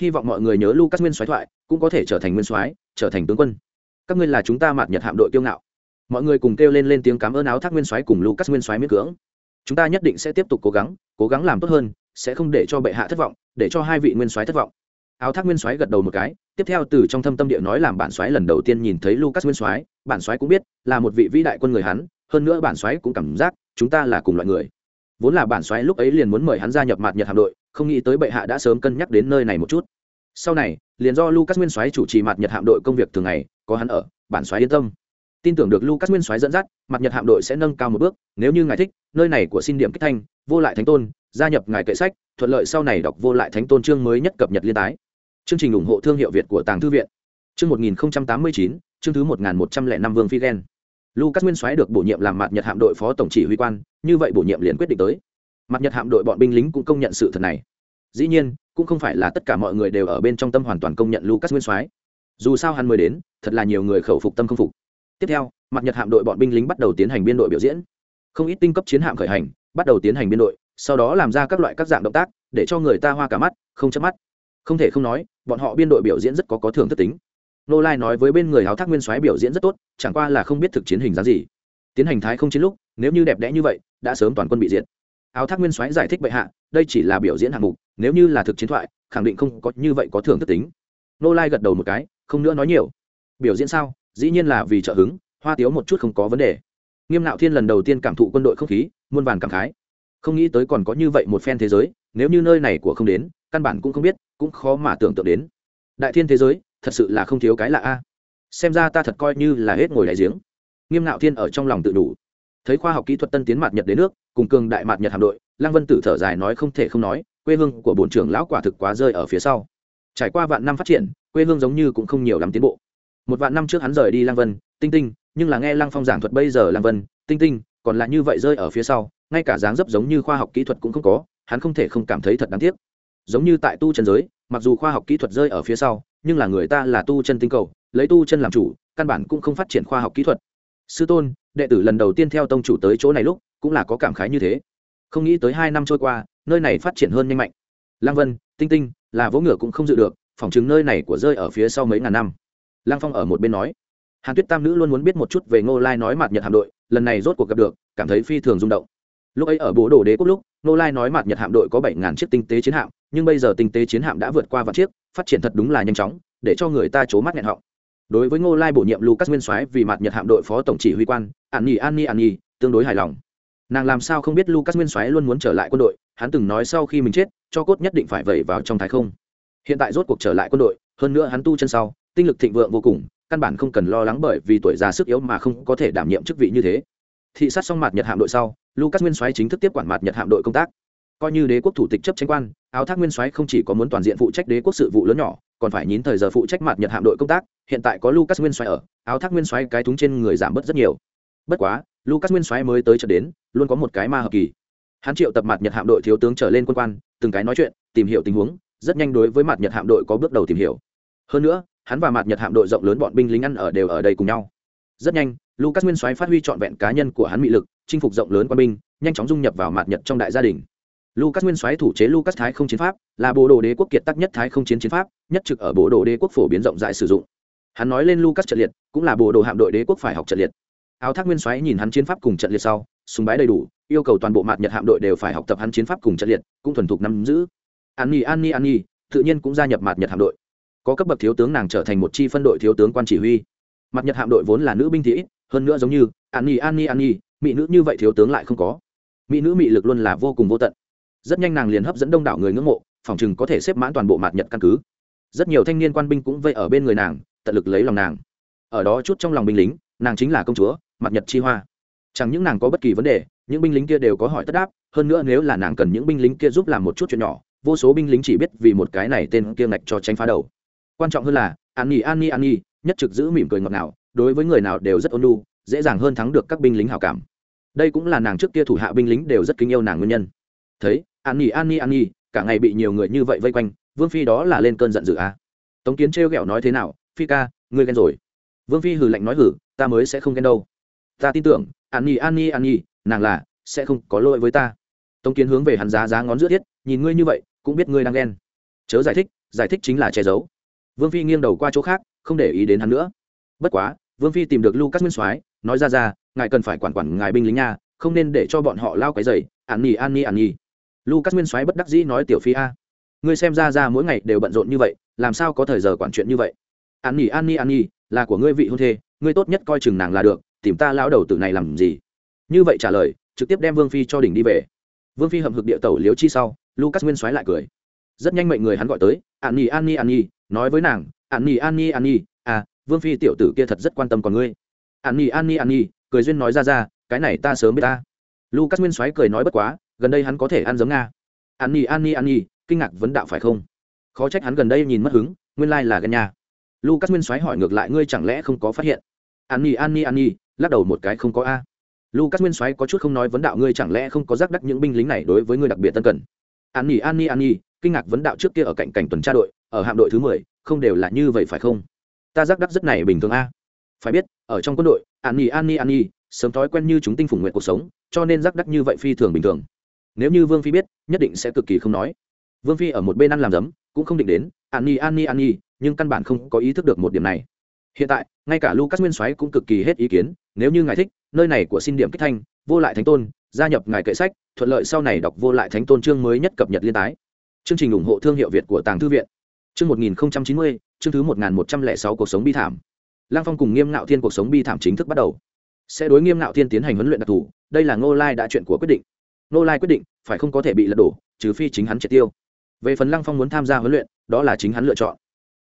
Hy vọng mọi người nhớ lucas nguyên soái thoại, cũng có thể trở thành nguyên soái, trở thành tướng quân. Các ngươi là chúng ta mạt nhật hạm đội kiêu ngạo mọi người cùng kêu lên lên tiếng cảm ơn áo thác nguyên soái cùng lucas nguyên soái miễn cưỡng. chúng ta nhất định sẽ tiếp tục cố gắng cố gắng làm tốt hơn, sẽ không để cho bệ hạ thất vọng, để cho hai vị nguyên soái thất vọng. áo thác nguyên soái gật đầu một cái, tiếp theo từ trong thâm tâm địa nói làm bản soái lần đầu tiên nhìn thấy lucas nguyên soái, bản soái cũng biết, là một vị vĩ đại quân người hắn, hơn nữa bản soái cũng cảm giác, chúng ta là cùng loại người. vốn là bản soái lúc ấy liền muốn mời hắn gia nhập mặt nhật hạm đội, không nghĩ tới bệ hạ đã sớm cân nhắc đến nơi này một chút. sau này, liền do lucas nguyên soái chủ trì mặt nhật hạm đội công việc thường ngày, có hắn ở, bản soái yên tâm tin tưởng được lucas nguyên soái dẫn dắt, mặt nhật hạm đội sẽ nâng cao một bước, nếu như ngài thích, nơi này của xin điểm kích thanh, vô lại thánh tôn, gia nhập ngài kệ sách, thuận lợi sau này đọc vô lại thánh tôn chương mới nhất cập nhật liên tái. Chương trình ủng hộ thương hiệu việt của tàng thư viện. Chương một nghìn tám mươi chín, chương thứ một nghìn một trăm lẻ năm vương phi ghen lucas nguyên soái được bổ nhiệm làm mặt nhật hạm đội phó tổng chỉ huy quan, như vậy bổ nhiệm liền quyết định tới. Mặt nhật hạm đội bọn binh lính cũng công nhận sự thật này. Dĩ nhiên, cũng không phải là tất cả mọi người đều ở bên trong tâm hoàn toàn công nhận lucas nguyên soái. Dù sao hắn mới đến, thật là nhiều người khẩu phục tâm không phục tiếp theo, mặt nhật hạm đội bọn binh lính bắt đầu tiến hành biên đội biểu diễn. Không ít tinh cấp chiến hạm khởi hành, bắt đầu tiến hành biên đội, sau đó làm ra các loại các dạng động tác, để cho người ta hoa cả mắt, không chớp mắt. Không thể không nói, bọn họ biên đội biểu diễn rất có có thưởng thức tính. Nô lai nói với bên người háo thác nguyên soái biểu diễn rất tốt, chẳng qua là không biết thực chiến hình dáng gì. Tiến hành thái không chiến lúc, nếu như đẹp đẽ như vậy, đã sớm toàn quân bị diệt. Áo thác nguyên soái giải thích bệ hạ, đây chỉ là biểu diễn hạng mục, nếu như là thực chiến thoại, khẳng định không có như vậy có thưởng thức tính. Nô lai gật đầu một cái, không nữa nói nhiều. Biểu diễn sao? Dĩ nhiên là vì trợ hứng, hoa tiếu một chút không có vấn đề. Nghiêm nạo thiên lần đầu tiên cảm thụ quân đội không khí, muôn vàn cảm khái. Không nghĩ tới còn có như vậy một phen thế giới, nếu như nơi này của không đến, căn bản cũng không biết, cũng khó mà tưởng tượng đến. Đại thiên thế giới, thật sự là không thiếu cái lạ a. Xem ra ta thật coi như là hết ngồi đại giếng. Nghiêm nạo thiên ở trong lòng tự đủ. Thấy khoa học kỹ thuật tân tiến mạt nhật đến nước, cùng cường đại mạt nhật hạm đội, lăng vân tử thở dài nói không thể không nói, quê hương của bồn trưởng lão quả thực quá rơi ở phía sau. Trải qua vạn năm phát triển, quê hương giống như cũng không nhiều lắm tiến bộ một vạn năm trước hắn rời đi Lang vân, tinh tinh, nhưng là nghe Lang phong giảng thuật bây giờ Lang vân, tinh tinh, còn lại như vậy rơi ở phía sau, ngay cả dáng dấp giống như khoa học kỹ thuật cũng không có, hắn không thể không cảm thấy thật đáng tiếc. Giống như tại tu chân giới, mặc dù khoa học kỹ thuật rơi ở phía sau, nhưng là người ta là tu chân tinh cầu, lấy tu chân làm chủ, căn bản cũng không phát triển khoa học kỹ thuật. Sư tôn, đệ tử lần đầu tiên theo tông chủ tới chỗ này lúc, cũng là có cảm khái như thế. Không nghĩ tới hai năm trôi qua, nơi này phát triển hơn nhanh mạnh. Lang vân, tinh tinh, là vỗ ngựa cũng không dự được phỏng chứng nơi này của rơi ở phía sau mấy ngàn năm lăng phong ở một bên nói. Hàn tuyết tam nữ luôn muốn biết một chút về ngô lai nói mạt nhật hạm đội, lần này rốt cuộc gặp được, cảm thấy phi thường rung động. Lúc ấy ở bố đồ đế quốc lúc, ngô lai nói mạt nhật hạm đội có bảy ngàn chiếc tinh tế chiến hạm, nhưng bây giờ tinh tế chiến hạm đã vượt qua vạn chiếc, phát triển thật đúng là nhanh chóng, để cho người ta c mắt nghẹn họng. Đối với ngô lai bổ nhiệm lucas nguyên soái vì mặt nhật hạm đội phó tổng chỉ huy quan, an nhi an nhi an nhi, tương đối hài lòng. Nàng làm sao không biết lucas nguyên soái luôn muốn trở lại quân đội, hắn từng nói sau khi mình chết, cho cốt nhất định phải vẩy vào trong thái không. Hiện tại rốt cuộc trở lại quân đội, hơn nữa hắn tu chân sau tinh lực thịnh vượng vô cùng, căn bản không cần lo lắng bởi vì tuổi già sức yếu mà không có thể đảm nhiệm chức vị như thế. Thị sát xong mặt nhật hạm đội sau, lucas nguyên soái chính thức tiếp quản mặt nhật hạm đội công tác. Coi như đế quốc thủ tịch chấp tranh quan, áo thác nguyên soái không chỉ có muốn toàn diện phụ trách đế quốc sự vụ lớn nhỏ, còn phải nhín thời giờ phụ trách mặt nhật hạm đội công tác, hiện tại có lucas nguyên soái ở, áo thác nguyên soái cái thúng trên người giảm bớt rất nhiều. Bất quá, lucas nguyên soái mới tới trở đến, luôn có một cái ma hợp kỳ. Hắn triệu tập mặt nhật hạm đội thiếu tướng trở lên quân quan, từng cái nói chuyện, tìm hiểu tình huống, rất nhanh đối với mặt nhật hạm đội có bước đầu tìm hiểu. Hơn nữa hắn và mặt nhật hạm đội rộng lớn bọn binh lính ăn ở đều ở đây cùng nhau. Rất nhanh, lucas nguyên soái phát huy trọn vẹn cá nhân của hắn mị lực, chinh phục rộng lớn quân binh, nhanh chóng dung nhập vào mặt nhật trong đại gia đình. Lucas nguyên soái thủ chế lucas thái không chiến pháp, là bộ đồ đế quốc kiệt tác nhất thái không chiến chiến pháp, nhất trực ở bộ đồ đế quốc phổ biến rộng rãi sử dụng. Hắn nói lên lucas trận liệt, cũng là bộ đồ hạm đội đế quốc phải học trận liệt. Áo thác nguyên soái nhìn hắn chiến pháp cùng trận liệt sau súng bái đầy đủ, yêu cầu toàn bộ mặt nhật hạm đội đều phải học tập hắn chiến pháp cùng trận liệt, cũng thuần thục nắm giữ. An nhi an nhi an nhi, tự nhiên cũng gia nhập mặt nhật hạm đội có cấp bậc thiếu tướng nàng trở thành một chi phân đội thiếu tướng quan chỉ huy. Mặt nhật hạm đội vốn là nữ binh thị hơn nữa giống như, an nhi an nhi an nhi, mỹ nữ như vậy thiếu tướng lại không có. Mỹ nữ mỹ lực luôn là vô cùng vô tận. Rất nhanh nàng liền hấp dẫn đông đảo người ngưỡng mộ, phòng chừng có thể xếp mãn toàn bộ mặt nhật căn cứ. Rất nhiều thanh niên quan binh cũng vây ở bên người nàng, tận lực lấy lòng nàng. Ở đó chút trong lòng binh lính, nàng chính là công chúa, mặt nhật chi hoa. Chẳng những nàng có bất kỳ vấn đề, những binh lính kia đều có hỏi tất đáp, hơn nữa nếu là nàng cần những binh lính kia giúp làm một chút chuyện nhỏ, vô số binh lính chỉ biết vì một cái này tên kia ngạch cho tránh phá đầu quan trọng hơn là, an nhi an nhi an nhi, nhất trực giữ mỉm cười ngọt ngào, đối với người nào đều rất ôn lu dễ dàng hơn thắng được các binh lính hảo cảm. Đây cũng là nàng trước kia thủ hạ binh lính đều rất kính yêu nàng nguyên nhân. Thấy, an nhi an nhi an nhi, cả ngày bị nhiều người như vậy vây quanh, vương phi đó là lên cơn giận dữ à. tống kiến trêu ghẹo nói thế nào? Phi ca, ngươi ghen rồi. Vương phi hừ lạnh nói hử, ta mới sẽ không ghen đâu. Ta tin tưởng, an nhi an nhi an nhi, nàng là sẽ không có lỗi với ta. Tống kiến hướng về hắn giá giá ngón giữa thiết, nhìn ngươi như vậy, cũng biết ngươi đang ghen. Chớ giải thích giải thích chính là che giấu vương phi nghiêng đầu qua chỗ khác, không để ý đến hắn nữa. Bất quá, vương phi tìm được lucas nguyên soái, nói ra ra, ngài cần phải quản quản ngài binh lính nha, không nên để cho bọn họ lao cái giày an nhi an nhi an nhi. Lucas nguyên soái bất đắc dĩ nói, tiểu phi a, ngươi xem ra ra mỗi ngày đều bận rộn như vậy, làm sao có thời giờ quản chuyện như vậy? An nhi an nhi an nhi, là của ngươi vị hôn thê, ngươi tốt nhất coi chừng nàng là được, tìm ta lão đầu tử này làm gì? Như vậy trả lời, trực tiếp đem vương phi cho đỉnh đi về. Vương phi hậm hực địa tẩu liếu chi sau lucas nguyên soái lại cười rất nhanh mệnh người hắn gọi tới an nhi an nhi an nhi nói với nàng an nhi an nhi an nhi à vương phi tiểu tử kia thật rất quan tâm còn ngươi. An nhi an nhi an nhi cười duyên nói ra ra, cái này ta sớm biết ta. Lucas nguyên soái cười nói bất quá, gần đây hắn có thể ăn giống nga. An nhi an nhi an nhi kinh ngạc vấn đạo phải không? Khó trách hắn gần đây nhìn mất hứng, nguyên lai là gần nhà lucas nguyên soái hỏi ngược lại, ngươi chẳng lẽ không có phát hiện? An nhi an nhi an nhi lắc đầu một cái, không có a. Lucas nguyên soái có chút không nói vấn đạo, ngươi chẳng lẽ không có giác đắc những binh lính này đối với ngươi đặc biệt tân cần? An nhi an nhi an nhi kinh ngạc vấn đạo trước kia ở cạnh cảnh tuần tra đội, ở hạm đội thứ mười, không đều là như vậy phải không? Ta giác đắc rất này bình thường a. Phải biết, ở trong quân đội, an nhi an nhi an nhi sớm thói quen như chúng tinh phủng nguyện cuộc sống, cho nên giác đắc như vậy phi thường bình thường. Nếu như vương phi biết, nhất định sẽ cực kỳ không nói. Vương phi ở một bên ăn làm giấm, cũng không định đến, an nhi an nhi an nhi nhưng căn bản không có ý thức được một điểm này. Hiện tại, ngay cả lucas nguyên soái cũng cực kỳ hết ý kiến, nếu như ngài thích, nơi này của xin điểm kích thanh, vô lại thánh tôn, gia nhập ngài kệ sách, thuận lợi sau này đọc vô lại thánh tôn chương mới nhất cập nhật liên tái chương trình ủng hộ thương hiệu việt của tàng thư viện. Chương một nghìn chín mươi, chương thứ một nghìn một trăm lẻ sáu cuộc sống bi thảm. Lang phong cùng nghiêm ngạo thiên cuộc sống bi thảm chính thức bắt đầu. Sẽ đối nghiêm ngạo thiên tiến hành huấn luyện đặc thù, đây là ngô lai đã chuyện của quyết định. Ngô lai quyết định, phải không có thể bị lật đổ, trừ phi chính hắn triệt tiêu. Về phần lăng phong muốn tham gia huấn luyện, đó là chính hắn lựa chọn.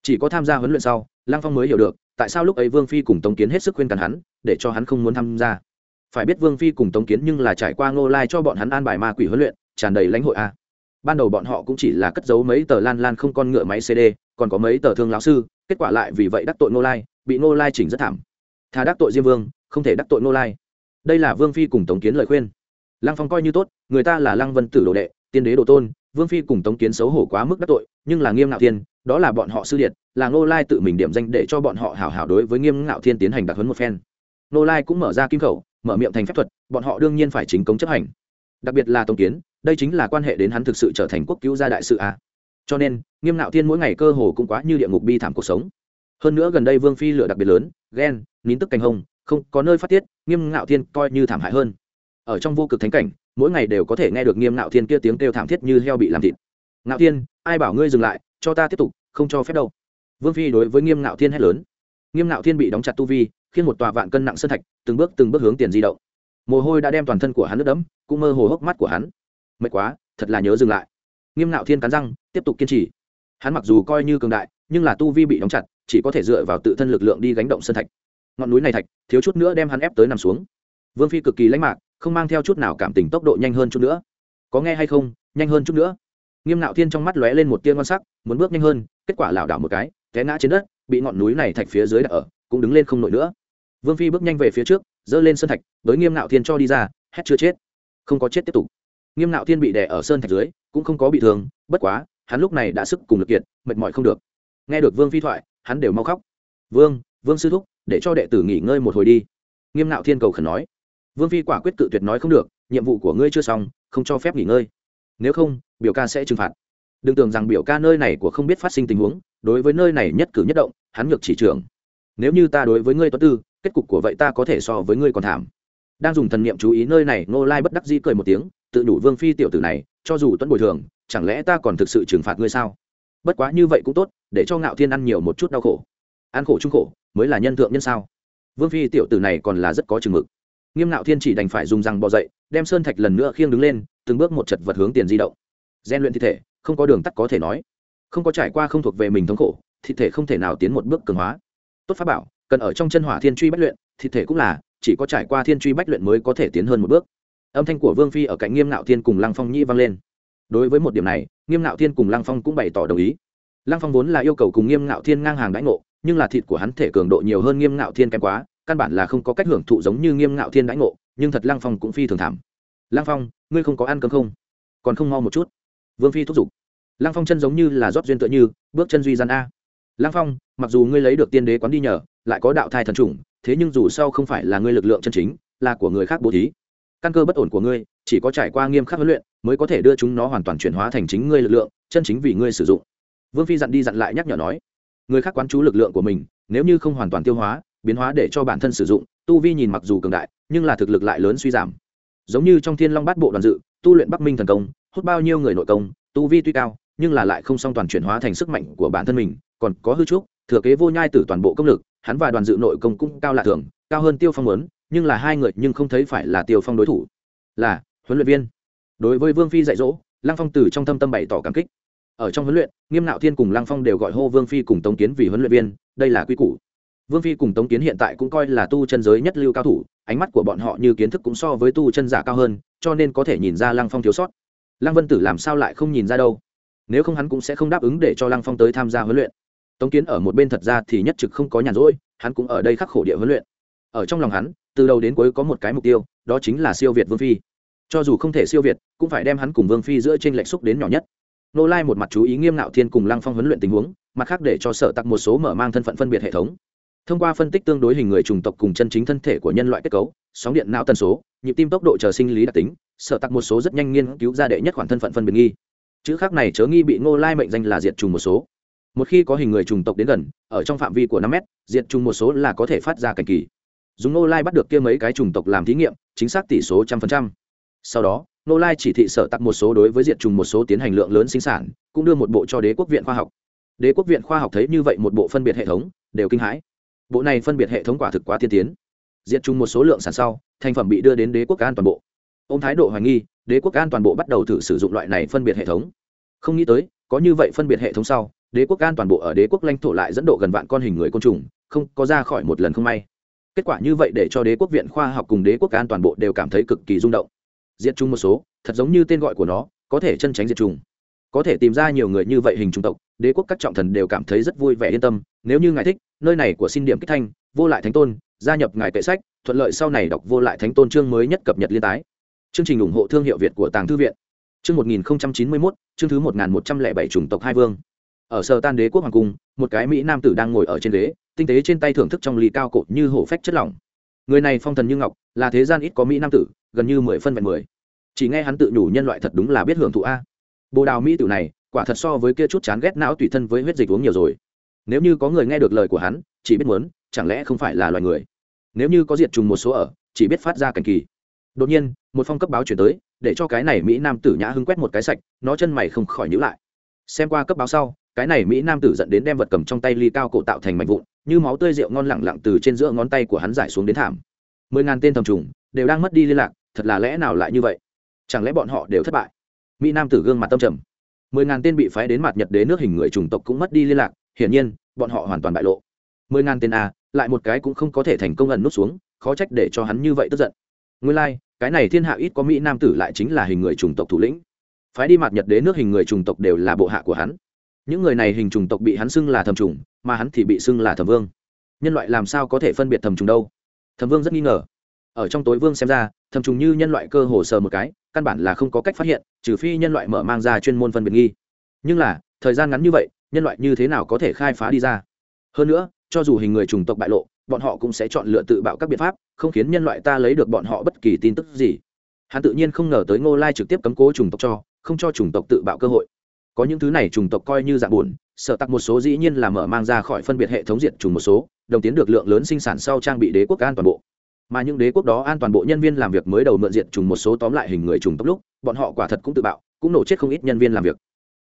Chỉ có tham gia huấn luyện sau, lăng phong mới hiểu được, tại sao lúc ấy vương phi cùng tống kiến hết sức khuyên cản hắn, để cho hắn không muốn tham gia. Phải biết vương phi cùng tống kiến nhưng là trải qua ngô lai cho bọn hắn an bài ma quỷ huấn luyện, tràn đầy lãnh hội a ban đầu bọn họ cũng chỉ là cất giấu mấy tờ lan lan không con ngựa máy cd còn có mấy tờ thương lão sư, kết quả lại vì vậy đắc tội Nô lai, bị Nô lai chỉnh rất thảm. Thà đắc tội diêm vương, không thể đắc tội Nô lai. Đây là vương phi cùng tống kiến lời khuyên. Lăng phong coi như tốt, người ta là lăng vân tử đồ đệ, tiên đế đồ tôn, vương phi cùng tống kiến xấu hổ quá mức đắc tội, nhưng là nghiêm ngạo thiên, đó là bọn họ sư điệt, là Nô lai tự mình điểm danh để cho bọn họ hảo hảo đối với nghiêm ngạo thiên tiến hành đặc huấn một phen. Nô lai cũng mở ra kim khẩu, mở miệng thành phép thuật, bọn họ đương nhiên phải chính cống chấp hành. Đặc biệt là tống kiến đây chính là quan hệ đến hắn thực sự trở thành quốc cứu gia đại sự à? cho nên nghiêm ngạo thiên mỗi ngày cơ hồ cũng quá như địa ngục bi thảm cuộc sống. Hơn nữa gần đây vương phi lửa đặc biệt lớn ghen nín tức cành hồng, không có nơi phát tiết nghiêm ngạo thiên coi như thảm hại hơn. Ở trong vô cực thánh cảnh mỗi ngày đều có thể nghe được nghiêm ngạo thiên kia tiếng kêu thảm thiết như heo bị làm thịt. Ngạo thiên ai bảo ngươi dừng lại cho ta tiếp tục không cho phép đâu. Vương phi đối với nghiêm ngạo thiên hét lớn. Nghiêm ngạo thiên bị đóng chặt tu vi khiến một tòa vạn cân nặng sân thạch từng bước từng bước hướng tiền di động. Mồ hôi đã đem toàn thân của hắn nước đẫm cũng mơ hồ hốc mắt của hắn mệt quá, thật là nhớ dừng lại. Nghiêm ngạo thiên cắn răng, tiếp tục kiên trì. Hắn mặc dù coi như cường đại, nhưng là tu vi bị đóng chặt, chỉ có thể dựa vào tự thân lực lượng đi gánh động sân thạch. Ngọn núi này thạch, thiếu chút nữa đem hắn ép tới nằm xuống. Vương phi cực kỳ lãnh mạc không mang theo chút nào cảm tình tốc độ nhanh hơn chút nữa. Có nghe hay không? Nhanh hơn chút nữa. Nghiêm ngạo thiên trong mắt lóe lên một tia ngon sắc, muốn bước nhanh hơn, kết quả lảo đảo một cái, té ngã trên đất, bị ngọn núi này thạch phía dưới đặt ở, cũng đứng lên không nổi nữa. Vương phi bước nhanh về phía trước, giơ lên sơn thạch với nghiêm ngạo thiên cho đi ra, hét chưa chết. Không có chết tiếp tục nghiêm Nạo thiên bị đè ở sơn thạch dưới, cũng không có bị thương, bất quá, hắn lúc này đã sức cùng lực kiệt, mệt mỏi không được. Nghe được vương phi thoại, hắn đều mau khóc. Vương vương sư thúc, để cho đệ tử nghỉ ngơi một hồi đi. Nghiêm Nạo thiên cầu khẩn nói. Vương phi quả quyết cự tuyệt nói không được, nhiệm vụ của ngươi chưa xong, không cho phép nghỉ ngơi. Nếu không, biểu ca sẽ trừng phạt. Đừng tưởng rằng biểu ca nơi này của không biết phát sinh tình huống, đối với nơi này nhất cử nhất động, hắn ngược chỉ trưởng. Nếu như ta đối với ngươi tuấn tư, kết cục của vậy ta có thể so với ngươi còn thảm. Đang dùng thần niệm chú ý nơi này nô lai bất đắc dĩ cười một tiếng tự đủ vương phi tiểu tử này, cho dù tuấn bồi thường, chẳng lẽ ta còn thực sự trừng phạt ngươi sao? Bất quá như vậy cũng tốt, để cho ngạo thiên ăn nhiều một chút đau khổ. Ăn khổ chung khổ, mới là nhân thượng nhân sao? Vương phi tiểu tử này còn là rất có chừng mực. Nghiêm ngạo thiên chỉ đành phải dùng răng bò dậy, đem sơn thạch lần nữa khiêng đứng lên, từng bước một chật vật hướng tiền di động. Gian luyện thi thể, không có đường tắt có thể nói. Không có trải qua không thuộc về mình thống khổ, thi thể không thể nào tiến một bước cường hóa. Tốt pháp bảo, cần ở trong chân hỏa thiên truy bách luyện, thi thể cũng là, chỉ có trải qua thiên truy bách luyện mới có thể tiến hơn một bước âm thanh của vương phi ở cạnh nghiêm ngạo thiên cùng lăng phong nhĩ vang lên đối với một điểm này nghiêm ngạo thiên cùng lăng phong cũng bày tỏ đồng ý lăng phong vốn là yêu cầu cùng nghiêm ngạo thiên ngang hàng đãi ngộ nhưng là thịt của hắn thể cường độ nhiều hơn nghiêm ngạo thiên kém quá căn bản là không có cách hưởng thụ giống như nghiêm ngạo thiên đãi ngộ nhưng thật lăng phong cũng phi thường thảm lăng phong ngươi không có ăn cơm không còn không mau một chút vương phi thúc giục lăng phong chân giống như là rót duyên tựa như bước chân duy gian a lăng phong mặc dù ngươi lấy được tiên đế quán đi nhờ lại có đạo thai thần trùng thế nhưng dù sao không phải là ngươi lực lượng chân chính là của người khác bố thí căn cơ bất ổn của ngươi, chỉ có trải qua nghiêm khắc huấn luyện mới có thể đưa chúng nó hoàn toàn chuyển hóa thành chính ngươi lực lượng, chân chính vì ngươi sử dụng. Vương phi dặn đi dặn lại nhắc nhở nói, người khác quán chú lực lượng của mình, nếu như không hoàn toàn tiêu hóa, biến hóa để cho bản thân sử dụng, tu vi nhìn mặc dù cường đại, nhưng là thực lực lại lớn suy giảm. Giống như trong thiên long bát bộ đoàn dự, tu luyện bắc minh thần công, hút bao nhiêu người nội công, tu vi tuy cao, nhưng là lại không song toàn chuyển hóa thành sức mạnh của bản thân mình, còn có hư trúc, thừa kế vô nhai từ toàn bộ công lực, hắn và đoàn dự nội công cũng cao lạ thường, cao hơn tiêu phong lớn nhưng là hai người nhưng không thấy phải là tiêu phong đối thủ. Là, huấn luyện viên. Đối với vương phi dạy dỗ, lăng phong từ trong thâm tâm bày tỏ cảm kích. Ở trong huấn luyện, nghiêm nạo thiên cùng lăng phong đều gọi hô vương phi cùng tống kiến vì huấn luyện viên, đây là quy củ. Vương phi cùng tống kiến hiện tại cũng coi là tu chân giới nhất lưu cao thủ, ánh mắt của bọn họ như kiến thức cũng so với tu chân giả cao hơn, cho nên có thể nhìn ra lăng phong thiếu sót. Lăng vân tử làm sao lại không nhìn ra đâu? Nếu không hắn cũng sẽ không đáp ứng để cho lăng phong tới tham gia huấn luyện. Tống kiến ở một bên thật ra thì nhất trực không có nhàn rỗi, hắn cũng ở đây khắc khổ địa huấn luyện. Ở trong lòng hắn từ đầu đến cuối có một cái mục tiêu, đó chính là siêu việt vương phi. Cho dù không thể siêu việt, cũng phải đem hắn cùng vương phi giữa t r ê n lệch xúc đến nhỏ nhất. Nô lai một mặt chú ý nghiêm ngạo thiên cùng lăng phong huấn luyện tình huống, mặt khác để cho sở tặc một số mở mang thân phận phân biệt hệ thống. Thông qua phân tích tương đối hình người trùng tộc cùng chân chính thân thể của nhân loại kết cấu, sóng điện não tần số, nhịp tim tốc độ chờ sinh lý đặc tính, sở tặc một số rất nhanh nghiên cứu ra đệ nhất khoản thân phận phân biệt nghi. Chữ khác này chớ nghi bị ngô lai mệnh danh là diệt trùng một số. Một khi có hình người trùng tộc đến gần, ở trong phạm vi của năm m diệt trùng một số là có thể phát ra cảnh kỳ dùng nô lai bắt được kia mấy cái chủng tộc làm thí nghiệm, chính xác tỷ số trăm phần trăm. Sau đó, nô lai chỉ thị sở tặc một số đối với diện trùng một số tiến hành lượng lớn sinh sản, cũng đưa một bộ cho đế quốc viện khoa học. Đế quốc viện khoa học thấy như vậy một bộ phân biệt hệ thống, đều kinh hãi. Bộ này phân biệt hệ thống quả thực quá tiên tiến. Diện trùng một số lượng sản sau, thành phẩm bị đưa đến đế quốc an toàn bộ. Ông thái độ hoài nghi, đế quốc an toàn bộ bắt đầu thử sử dụng loại này phân biệt hệ thống. Không nghĩ tới, có như vậy phân biệt hệ thống sau, đế quốc an toàn bộ ở đế quốc lãnh thổ lại dẫn độ gần vạn con hình người côn trùng, không có ra khỏi một lần không may kết quả như vậy để cho đế quốc viện khoa học cùng đế quốc an toàn bộ đều cảm thấy cực kỳ rung động. Diệt chung một số, thật giống như tên gọi của nó, có thể chân tránh diệt trùng có thể tìm ra nhiều người như vậy hình chủng tộc, đế quốc các trọng thần đều cảm thấy rất vui vẻ yên tâm. Nếu như ngài thích, nơi này của xin điểm kích thanh, vô lại thánh tôn, gia nhập ngài kệ sách, thuận lợi sau này đọc vô lại thánh tôn chương mới nhất cập nhật liên tái. Chương trình ủng hộ thương hiệu việt của tàng thư viện. Chương một nghìn chín mươi mốt, chương thứ một nghìn một trăm lẻ bảy chủng tộc hai vương ở sở tan đế quốc hoàng cung, một cái mỹ nam tử đang ngồi ở trên ghế, tinh tế trên tay thưởng thức trong ly cao cột như hổ phách chất lỏng. Người này phong thần như ngọc, là thế gian ít có mỹ nam tử, gần như mười phân vẹn mười. Chỉ nghe hắn tự nhủ nhân loại thật đúng là biết hưởng thụ a. Bồ đào mỹ tử này, quả thật so với kia chút chán ghét não tùy thân với huyết dịch uống nhiều rồi. Nếu như có người nghe được lời của hắn, chỉ biết muốn, chẳng lẽ không phải là loài người? Nếu như có diệt trùng một số ở, chỉ biết phát ra cảnh kỳ. Đột nhiên, một phong cấp báo chuyển tới, để cho cái này mỹ nam tử nhã hưng quét một cái sạch, nó chân mày không khỏi nhữ lại. Xem qua cấp báo sau cái này mỹ nam tử dẫn đến đem vật cầm trong tay ly cao cổ tạo thành mảnh vụn như máu tươi rượu ngon lẳng lặng từ trên giữa ngón tay của hắn giải xuống đến thảm. Mười ngàn tên thầm trùng đều đang mất đi liên lạc thật là lẽ nào lại như vậy? Chẳng lẽ bọn họ đều thất bại? Mỹ nam tử gương mặt tâm trầm. Mười ngàn tên bị phái đến mặt nhật đế nước hình người chủng tộc cũng mất đi liên lạc hiển nhiên bọn họ hoàn toàn bại lộ. Mười ngàn tên a lại một cái cũng không có thể thành công ẩn nút xuống khó trách để cho hắn như vậy tức giận. Nguyên lai、like, cái này thiên hạ ít có mỹ nam tử lại chính là hình người chủng tộc thủ lĩnh. Phái đi mặt nhật đế nước hình người chủng tộc đều là bộ hạ của hắn những người này hình trùng tộc bị hắn xưng là thầm trùng, mà hắn thì bị xưng là thầm vương. Nhân loại làm sao có thể phân biệt thầm trùng đâu? Thầm vương rất nghi ngờ. Ở trong tối vương xem ra, thầm trùng như nhân loại cơ hồ sờ một cái, căn bản là không có cách phát hiện, trừ phi nhân loại mở mang ra chuyên môn phân biệt nghi. Nhưng là, thời gian ngắn như vậy, nhân loại như thế nào có thể khai phá đi ra? Hơn nữa, cho dù hình người trùng tộc bại lộ, bọn họ cũng sẽ chọn lựa tự bạo các biện pháp, không khiến nhân loại ta lấy được bọn họ bất kỳ tin tức gì. Hắn tự nhiên không ngờ tới ngô lai trực tiếp cấm cố chủng tộc cho, không cho chủng tộc tự bạo cơ hội có những thứ này chủng tộc coi như dạng buồn sợ tặc một số dĩ nhiên là mở mang ra khỏi phân biệt hệ thống diệt chủng một số, đồng tiến được lượng lớn sinh sản sau trang bị đế quốc an toàn bộ. Mà những đế quốc đó an toàn bộ nhân viên làm việc mới đầu mượn diệt trùng một số tóm lại hình người trùng tốc lúc, bọn họ quả thật cũng tự bạo, cũng nổ chết không ít nhân viên làm việc.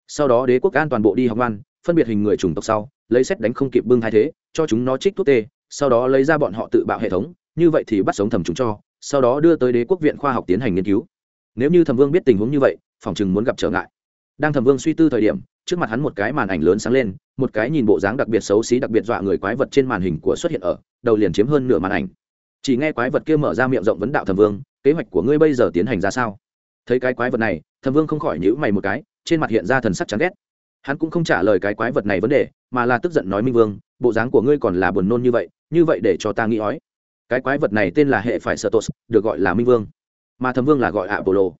Sau đó đế quốc an toàn bộ đi học văn phân biệt hình người trùng tộc sau, lấy xét đánh không kịp bưng thay thế, cho chúng nó trích thuốc tê, sau đó lấy ra bọn họ tự bạo hệ thống, như vậy thì bắt sống thầm chúng cho, sau đó đưa tới đế quốc viện khoa học tiến hành nghiên cứu. Nếu như thẩm vương biết tình huống như vậy, phòng chừng muốn gặp trở ngại đang thẩm vương suy tư thời điểm, trước mặt hắn một cái màn ảnh lớn sáng lên, một cái nhìn bộ dáng đặc biệt xấu xí đặc biệt dọa người quái vật trên màn hình của xuất hiện ở, đầu liền chiếm hơn nửa màn ảnh. Chỉ nghe quái vật kia mở ra miệng rộng vấn đạo thẩm vương, kế hoạch của ngươi bây giờ tiến hành ra sao? Thấy cái quái vật này, thẩm vương không khỏi nhữ mày một cái, trên mặt hiện ra thần sắc chán ghét. Hắn cũng không trả lời cái quái vật này vấn đề, mà là tức giận nói minh vương, bộ dáng của ngươi còn là buồn nôn như vậy như vậy để cho ta nghĩ ói. Cái quái vật này tên là hệ phải sợ tốt được gọi là minh vương. Mà thẩm vương là gọi ạ bộ lô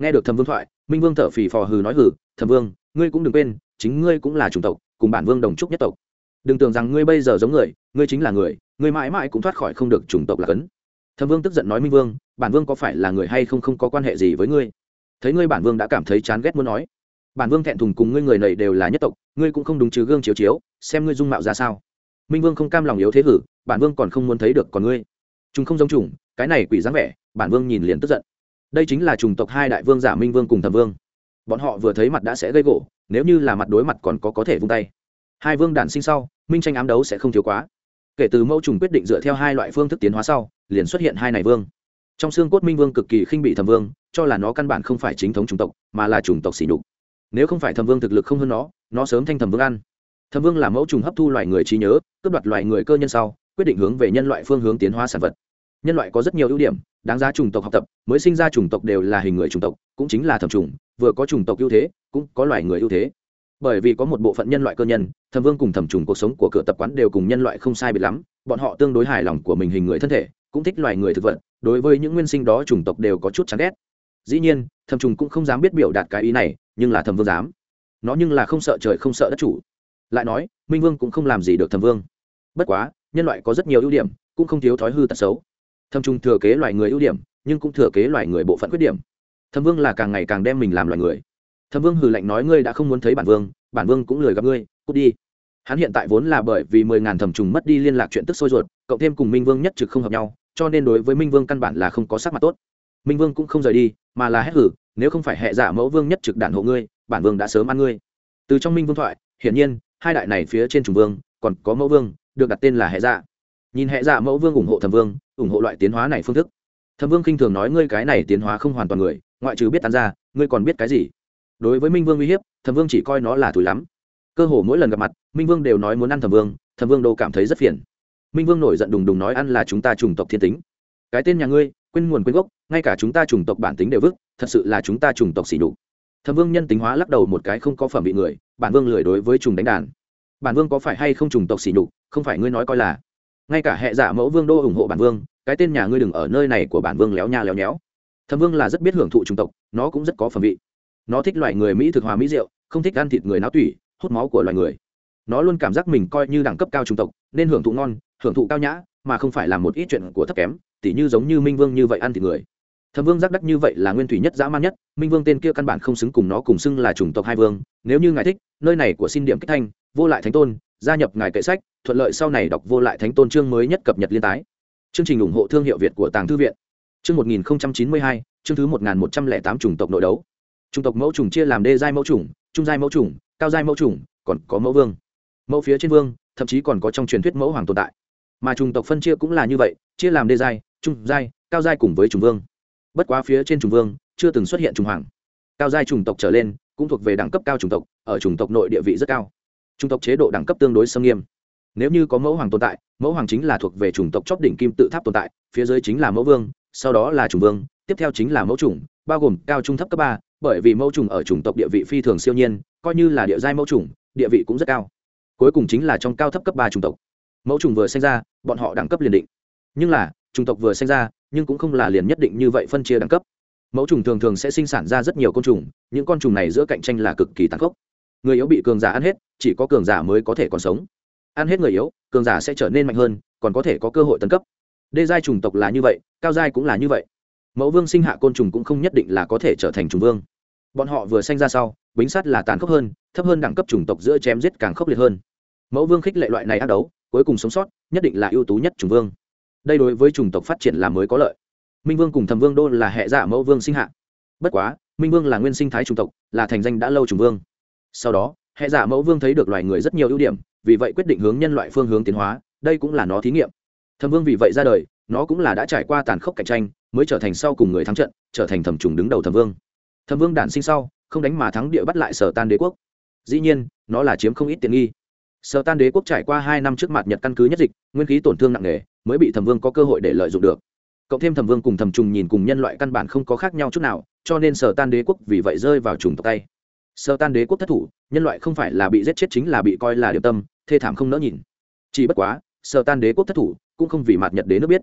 nghe được thẩm vương thoại, minh vương thở phì phò hừ nói hừ, thẩm vương, ngươi cũng đừng quên, chính ngươi cũng là chủng tộc, cùng bản vương đồng trúc nhất tộc. Đừng tưởng rằng ngươi bây giờ giống người, ngươi chính là người, ngươi mãi mãi cũng thoát khỏi không được chủng tộc là cấn. Thẩm vương tức giận nói, minh vương, bản vương có phải là người hay không không có quan hệ gì với ngươi? Thấy ngươi bản vương đã cảm thấy chán ghét muốn nói, bản vương thẹn thùng cùng ngươi người này đều là nhất tộc, ngươi cũng không đúng chứ gương chiếu chiếu, xem ngươi dung mạo ra sao. Minh vương không cam lòng yếu thế hử, bản vương còn không muốn thấy được còn ngươi. Chúng không giống chủng, cái này quỷ dáng vẻ, bản vương nhìn liền tức giận đây chính là chủng tộc hai đại vương giả minh vương cùng thẩm vương. Bọn họ vừa thấy mặt đã sẽ gây gỗ, nếu như là mặt đối mặt còn có có thể vung tay. Hai vương đản sinh sau, minh tranh ám đấu sẽ không thiếu quá. Kể từ mẫu trùng quyết định dựa theo hai loại phương thức tiến hóa sau, liền xuất hiện hai này vương. Trong xương cốt minh vương cực kỳ khinh bị thẩm vương, cho là nó căn bản không phải chính thống chủng tộc, mà là chủng tộc xỉ nhục. Nếu không phải thẩm vương thực lực không hơn nó nó sớm thanh thẩm vương ăn. Thẩm vương là mẫu trùng hấp thu loài người trí nhớ, cướp đoạt loài người cơ nhân sau, quyết định hướng về nhân loại phương hướng tiến hóa sản vật nhân loại có rất nhiều ưu điểm, đáng giá chủng tộc học tập, mới sinh ra chủng tộc đều là hình người chủng tộc, cũng chính là thẩm trùng vừa có chủng tộc ưu thế, cũng có loài người ưu thế. Bởi vì có một bộ phận nhân loại cơ nhân, thẩm vương cùng thẩm trùng cuộc sống của cửa tập quán đều cùng nhân loại không sai biệt lắm, bọn họ tương đối hài lòng của mình hình người thân thể, cũng thích loài người thực vật, đối với những nguyên sinh đó chủng tộc đều có chút chán ghét. Dĩ nhiên, thẩm trùng cũng không dám biết biểu đạt cái ý này, nhưng là thẩm vương dám. Nó nhưng là không sợ trời không sợ đất chủ. Lại nói, minh vương cũng không làm gì được thẩm vương. Bất quá, nhân loại có rất nhiều ưu điểm, cũng không thiếu thói hư tật xấu thẩm Trung thừa kế loài người ưu điểm, nhưng cũng thừa kế loài người bộ phận khuyết điểm. Thẩm vương là càng ngày càng đem mình làm loài người. Thẩm vương hừ lạnh nói, ngươi đã không muốn thấy bản vương bản vương cũng lười gặp ngươi, cút đi. Hắn hiện tại vốn là bởi vì mười ngàn thẩm trùng mất đi liên lạc chuyện tức sôi ruột, cộng thêm cùng minh vương nhất trực không hợp nhau, cho nên đối với minh vương căn bản là không có sắc mặt tốt. Minh vương cũng không rời đi, mà là hét hử, nếu không phải hệ giả mẫu vương nhất trực đản hộ ngươi, bản vương đã sớm ăn ngươi. Từ trong minh vương thoại, hiển nhiên, hai đại này phía trên trùng vương, còn có mẫu vương, được đặt tên là hệ giả. nhìn hệ giả mẫu vương ủng hộ thẩm vương ủng hộ loại tiến hóa này phương thức. Thẩm vương khinh thường nói, ngươi cái này tiến hóa không hoàn toàn người, ngoại trừ biết tán ra ngươi còn biết cái gì? Đối với minh vương uy hiếp, thẩm vương chỉ coi nó là thùi lắm. Cơ hồ mỗi lần gặp mặt, minh vương đều nói muốn ăn thẩm vương thẩm vương đâu cảm thấy rất phiền. Minh vương nổi giận đùng đùng nói, ăn là chúng ta chủng tộc thiên tính. Cái tên nhà ngươi, quên nguồn quên gốc, ngay cả chúng ta chủng tộc bản tính đều vứt, thật sự là chúng ta chủng tộc xỉ đủ. thẩm vương nhân tính hóa lắc đầu một cái không có phẩm bị người, bản vương lười đối với trùng đánh đàn. Bản vương có phải hay không chủng tộc xỉ nhục, không phải ngươi nói coi là ngay cả hệ giả mẫu vương đô ủng hộ bản vương, cái tên nhà ngươi đừng ở nơi này của bản vương léo nha léo nhéo. Thâm vương là rất biết hưởng thụ chủng tộc, nó cũng rất có phẩm vị. Nó thích loại người mỹ thực hòa mỹ rượu, không thích ăn thịt người náo tủy, hút máu của loài người. Nó luôn cảm giác mình coi như đẳng cấp cao chủng tộc, nên hưởng thụ ngon, hưởng thụ cao nhã, mà không phải là một ít chuyện của thấp kém, tỉ như giống như minh vương như vậy ăn thịt người. Thẩm vương giác đắc như vậy là nguyên thủy nhất dã man nhất, minh vương tên kia căn bản không xứng cùng nó cùng xưng là chủng tộc hai vương. Nếu như ngài thích, nơi này của xin điểm kích thanh, vô lại thánh tôn gia nhập ngài kệ sách, thuận lợi sau này đọc vô lại thánh tôn chương mới nhất cập nhật liên tái. Chương trình ủng hộ thương hiệu việt của tàng thư viện. Chương một nghìn chín mươi hai, chương thứ một nghìn một trăm lẻ tám chủng tộc nội đấu. Chủng tộc mẫu chủng chia làm đê giai mẫu chủng, trung giai mẫu chủng, cao giai mẫu chủng, còn có mẫu vương. Mẫu phía trên vương, thậm chí còn có trong truyền thuyết mẫu hoàng tồn tại. Mà chủng tộc phân chia cũng là như vậy, chia làm đê giai, trung giai, cao giai cùng với chủng vương. Bất quá phía trên chủng vương, chưa từng xuất hiện chủng hoàng. Cao giai chủng tộc trở lên, cũng thuộc về đẳng cấp cao chủng tộc, ở chủng tộc nội địa vị rất cao chủng tộc chế độ đẳng cấp tương đối xâm nghiêm. Nếu như có mẫu hoàng tồn tại, mẫu hoàng chính là thuộc về chủng tộc chóp đỉnh kim tự tháp tồn tại, phía dưới chính là mẫu vương, sau đó là chủng vương, tiếp theo chính là mẫu chủng, bao gồm cao trung thấp cấp ba, bởi vì mẫu chủng ở chủng tộc địa vị phi thường siêu nhiên, coi như là địa giai mẫu chủng, địa vị cũng rất cao. Cuối cùng chính là trong cao thấp cấp ba chủng tộc. Mẫu chủng vừa sinh ra, bọn họ đẳng cấp liền định. Nhưng là, chủng tộc vừa sinh ra, nhưng cũng không là liền nhất định như vậy phân chia đẳng cấp. Mẫu trùng thường thường sẽ sinh sản ra rất nhiều côn trùng, những con trùng này giữa cạnh tranh là cực kỳ tàn khốc người yếu bị cường giả ăn hết, chỉ có cường giả mới có thể còn sống. Ăn hết người yếu, cường giả sẽ trở nên mạnh hơn, còn có thể có cơ hội tấn cấp. Đê giai trùng tộc là như vậy, cao giai cũng là như vậy. Mẫu vương sinh hạ côn trùng cũng không nhất định là có thể trở thành trùng vương. Bọn họ vừa sinh ra sau, bính sắt là tàn khốc hơn, thấp hơn đẳng cấp chủng tộc giữa chém giết càng khốc liệt hơn. Mẫu vương khích lệ loại này ác đấu, cuối cùng sống sót, nhất định là ưu tú nhất chủng vương. Đây đối với chủng tộc phát triển là mới có lợi. Minh vương cùng thầm vương đô là hệ giả mẫu vương sinh hạ. Bất quá, minh vương là nguyên sinh thái chủng tộc, là thành danh đã lâu chủng vương sau đó, hệ giả mẫu vương thấy được loài người rất nhiều ưu điểm, vì vậy quyết định hướng nhân loại phương hướng tiến hóa, đây cũng là nó thí nghiệm. Thầm vương vì vậy ra đời, nó cũng là đã trải qua tàn khốc cạnh tranh, mới trở thành sau cùng người thắng trận, trở thành thẩm trùng đứng đầu thẩm vương. Thẩm vương đản sinh sau, không đánh mà thắng địa bắt lại sở tan đế quốc. Dĩ nhiên, nó là chiếm không ít tiện nghi. Sở tan đế quốc trải qua hai năm trước mặt nhật căn cứ nhất dịch, nguyên khí tổn thương nặng nề, mới bị thẩm vương có cơ hội để lợi dụng được. Cộng thêm thẩm vương cùng thẩm trùng nhìn cùng nhân loại căn bản không có khác nhau chút nào, cho nên sở tan đế quốc vì vậy rơi vào trùng tộc tay sở tan đế quốc thất thủ, nhân loại không phải là bị giết chết chính là bị coi là điều tâm, thê thảm không nỡ nhìn. Chỉ bất quá sở tan đế quốc thất thủ cũng không vì mặt nhật đế nước biết.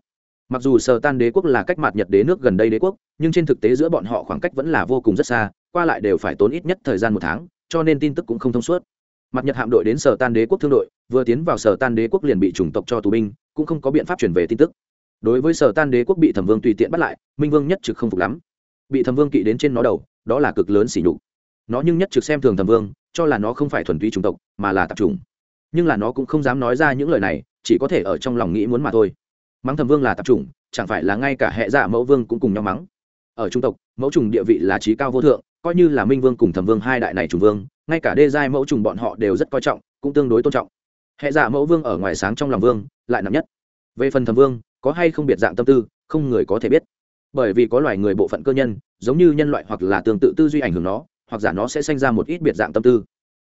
Mặc dù sở tan đế quốc là cách mặt nhật đế nước gần đây đế quốc, nhưng trên thực tế giữa bọn họ khoảng cách vẫn là vô cùng rất xa, qua lại đều phải tốn ít nhất thời gian một tháng, cho nên tin tức cũng không thông suốt. Mặt nhật hạm đội đến sở tan đế quốc thương đội, vừa tiến vào sở tan đế quốc liền bị chủng tộc cho tù binh, cũng không có biện pháp chuyển về tin tức. Đối với sở tan đế quốc bị thẩm vương tùy tiện bắt lại, minh vương nhất trực không phục lắm. Bị thẩm vương kỵ đến trên nó đầu, đó là cực lớn xỉ nhục nó nhưng nhất trực xem thường thẩm vương, cho là nó không phải thuần túy chủng tộc, mà là tạp chủng. Nhưng là nó cũng không dám nói ra những lời này, chỉ có thể ở trong lòng nghĩ muốn mà thôi. Mắng thẩm vương là tạp chủng, chẳng phải là ngay cả hệ dạ mẫu vương cũng cùng nhau mắng. Ở trung tộc, mẫu trùng địa vị là trí cao vô thượng, coi như là minh vương cùng thẩm vương hai đại này trùng vương, ngay cả đê giai mẫu trùng bọn họ đều rất coi trọng, cũng tương đối tôn trọng. Hệ dạ mẫu vương ở ngoài sáng trong lòng vương, lại nặng nhất. Về phần thẩm vương, có hay không biệt dạng tâm tư, không người có thể biết. Bởi vì có loài người bộ phận cơ nhân, giống như nhân loại hoặc là tương tự tư duy ảnh hưởng nó hoặc giả nó sẽ sinh ra một ít biệt dạng tâm tư.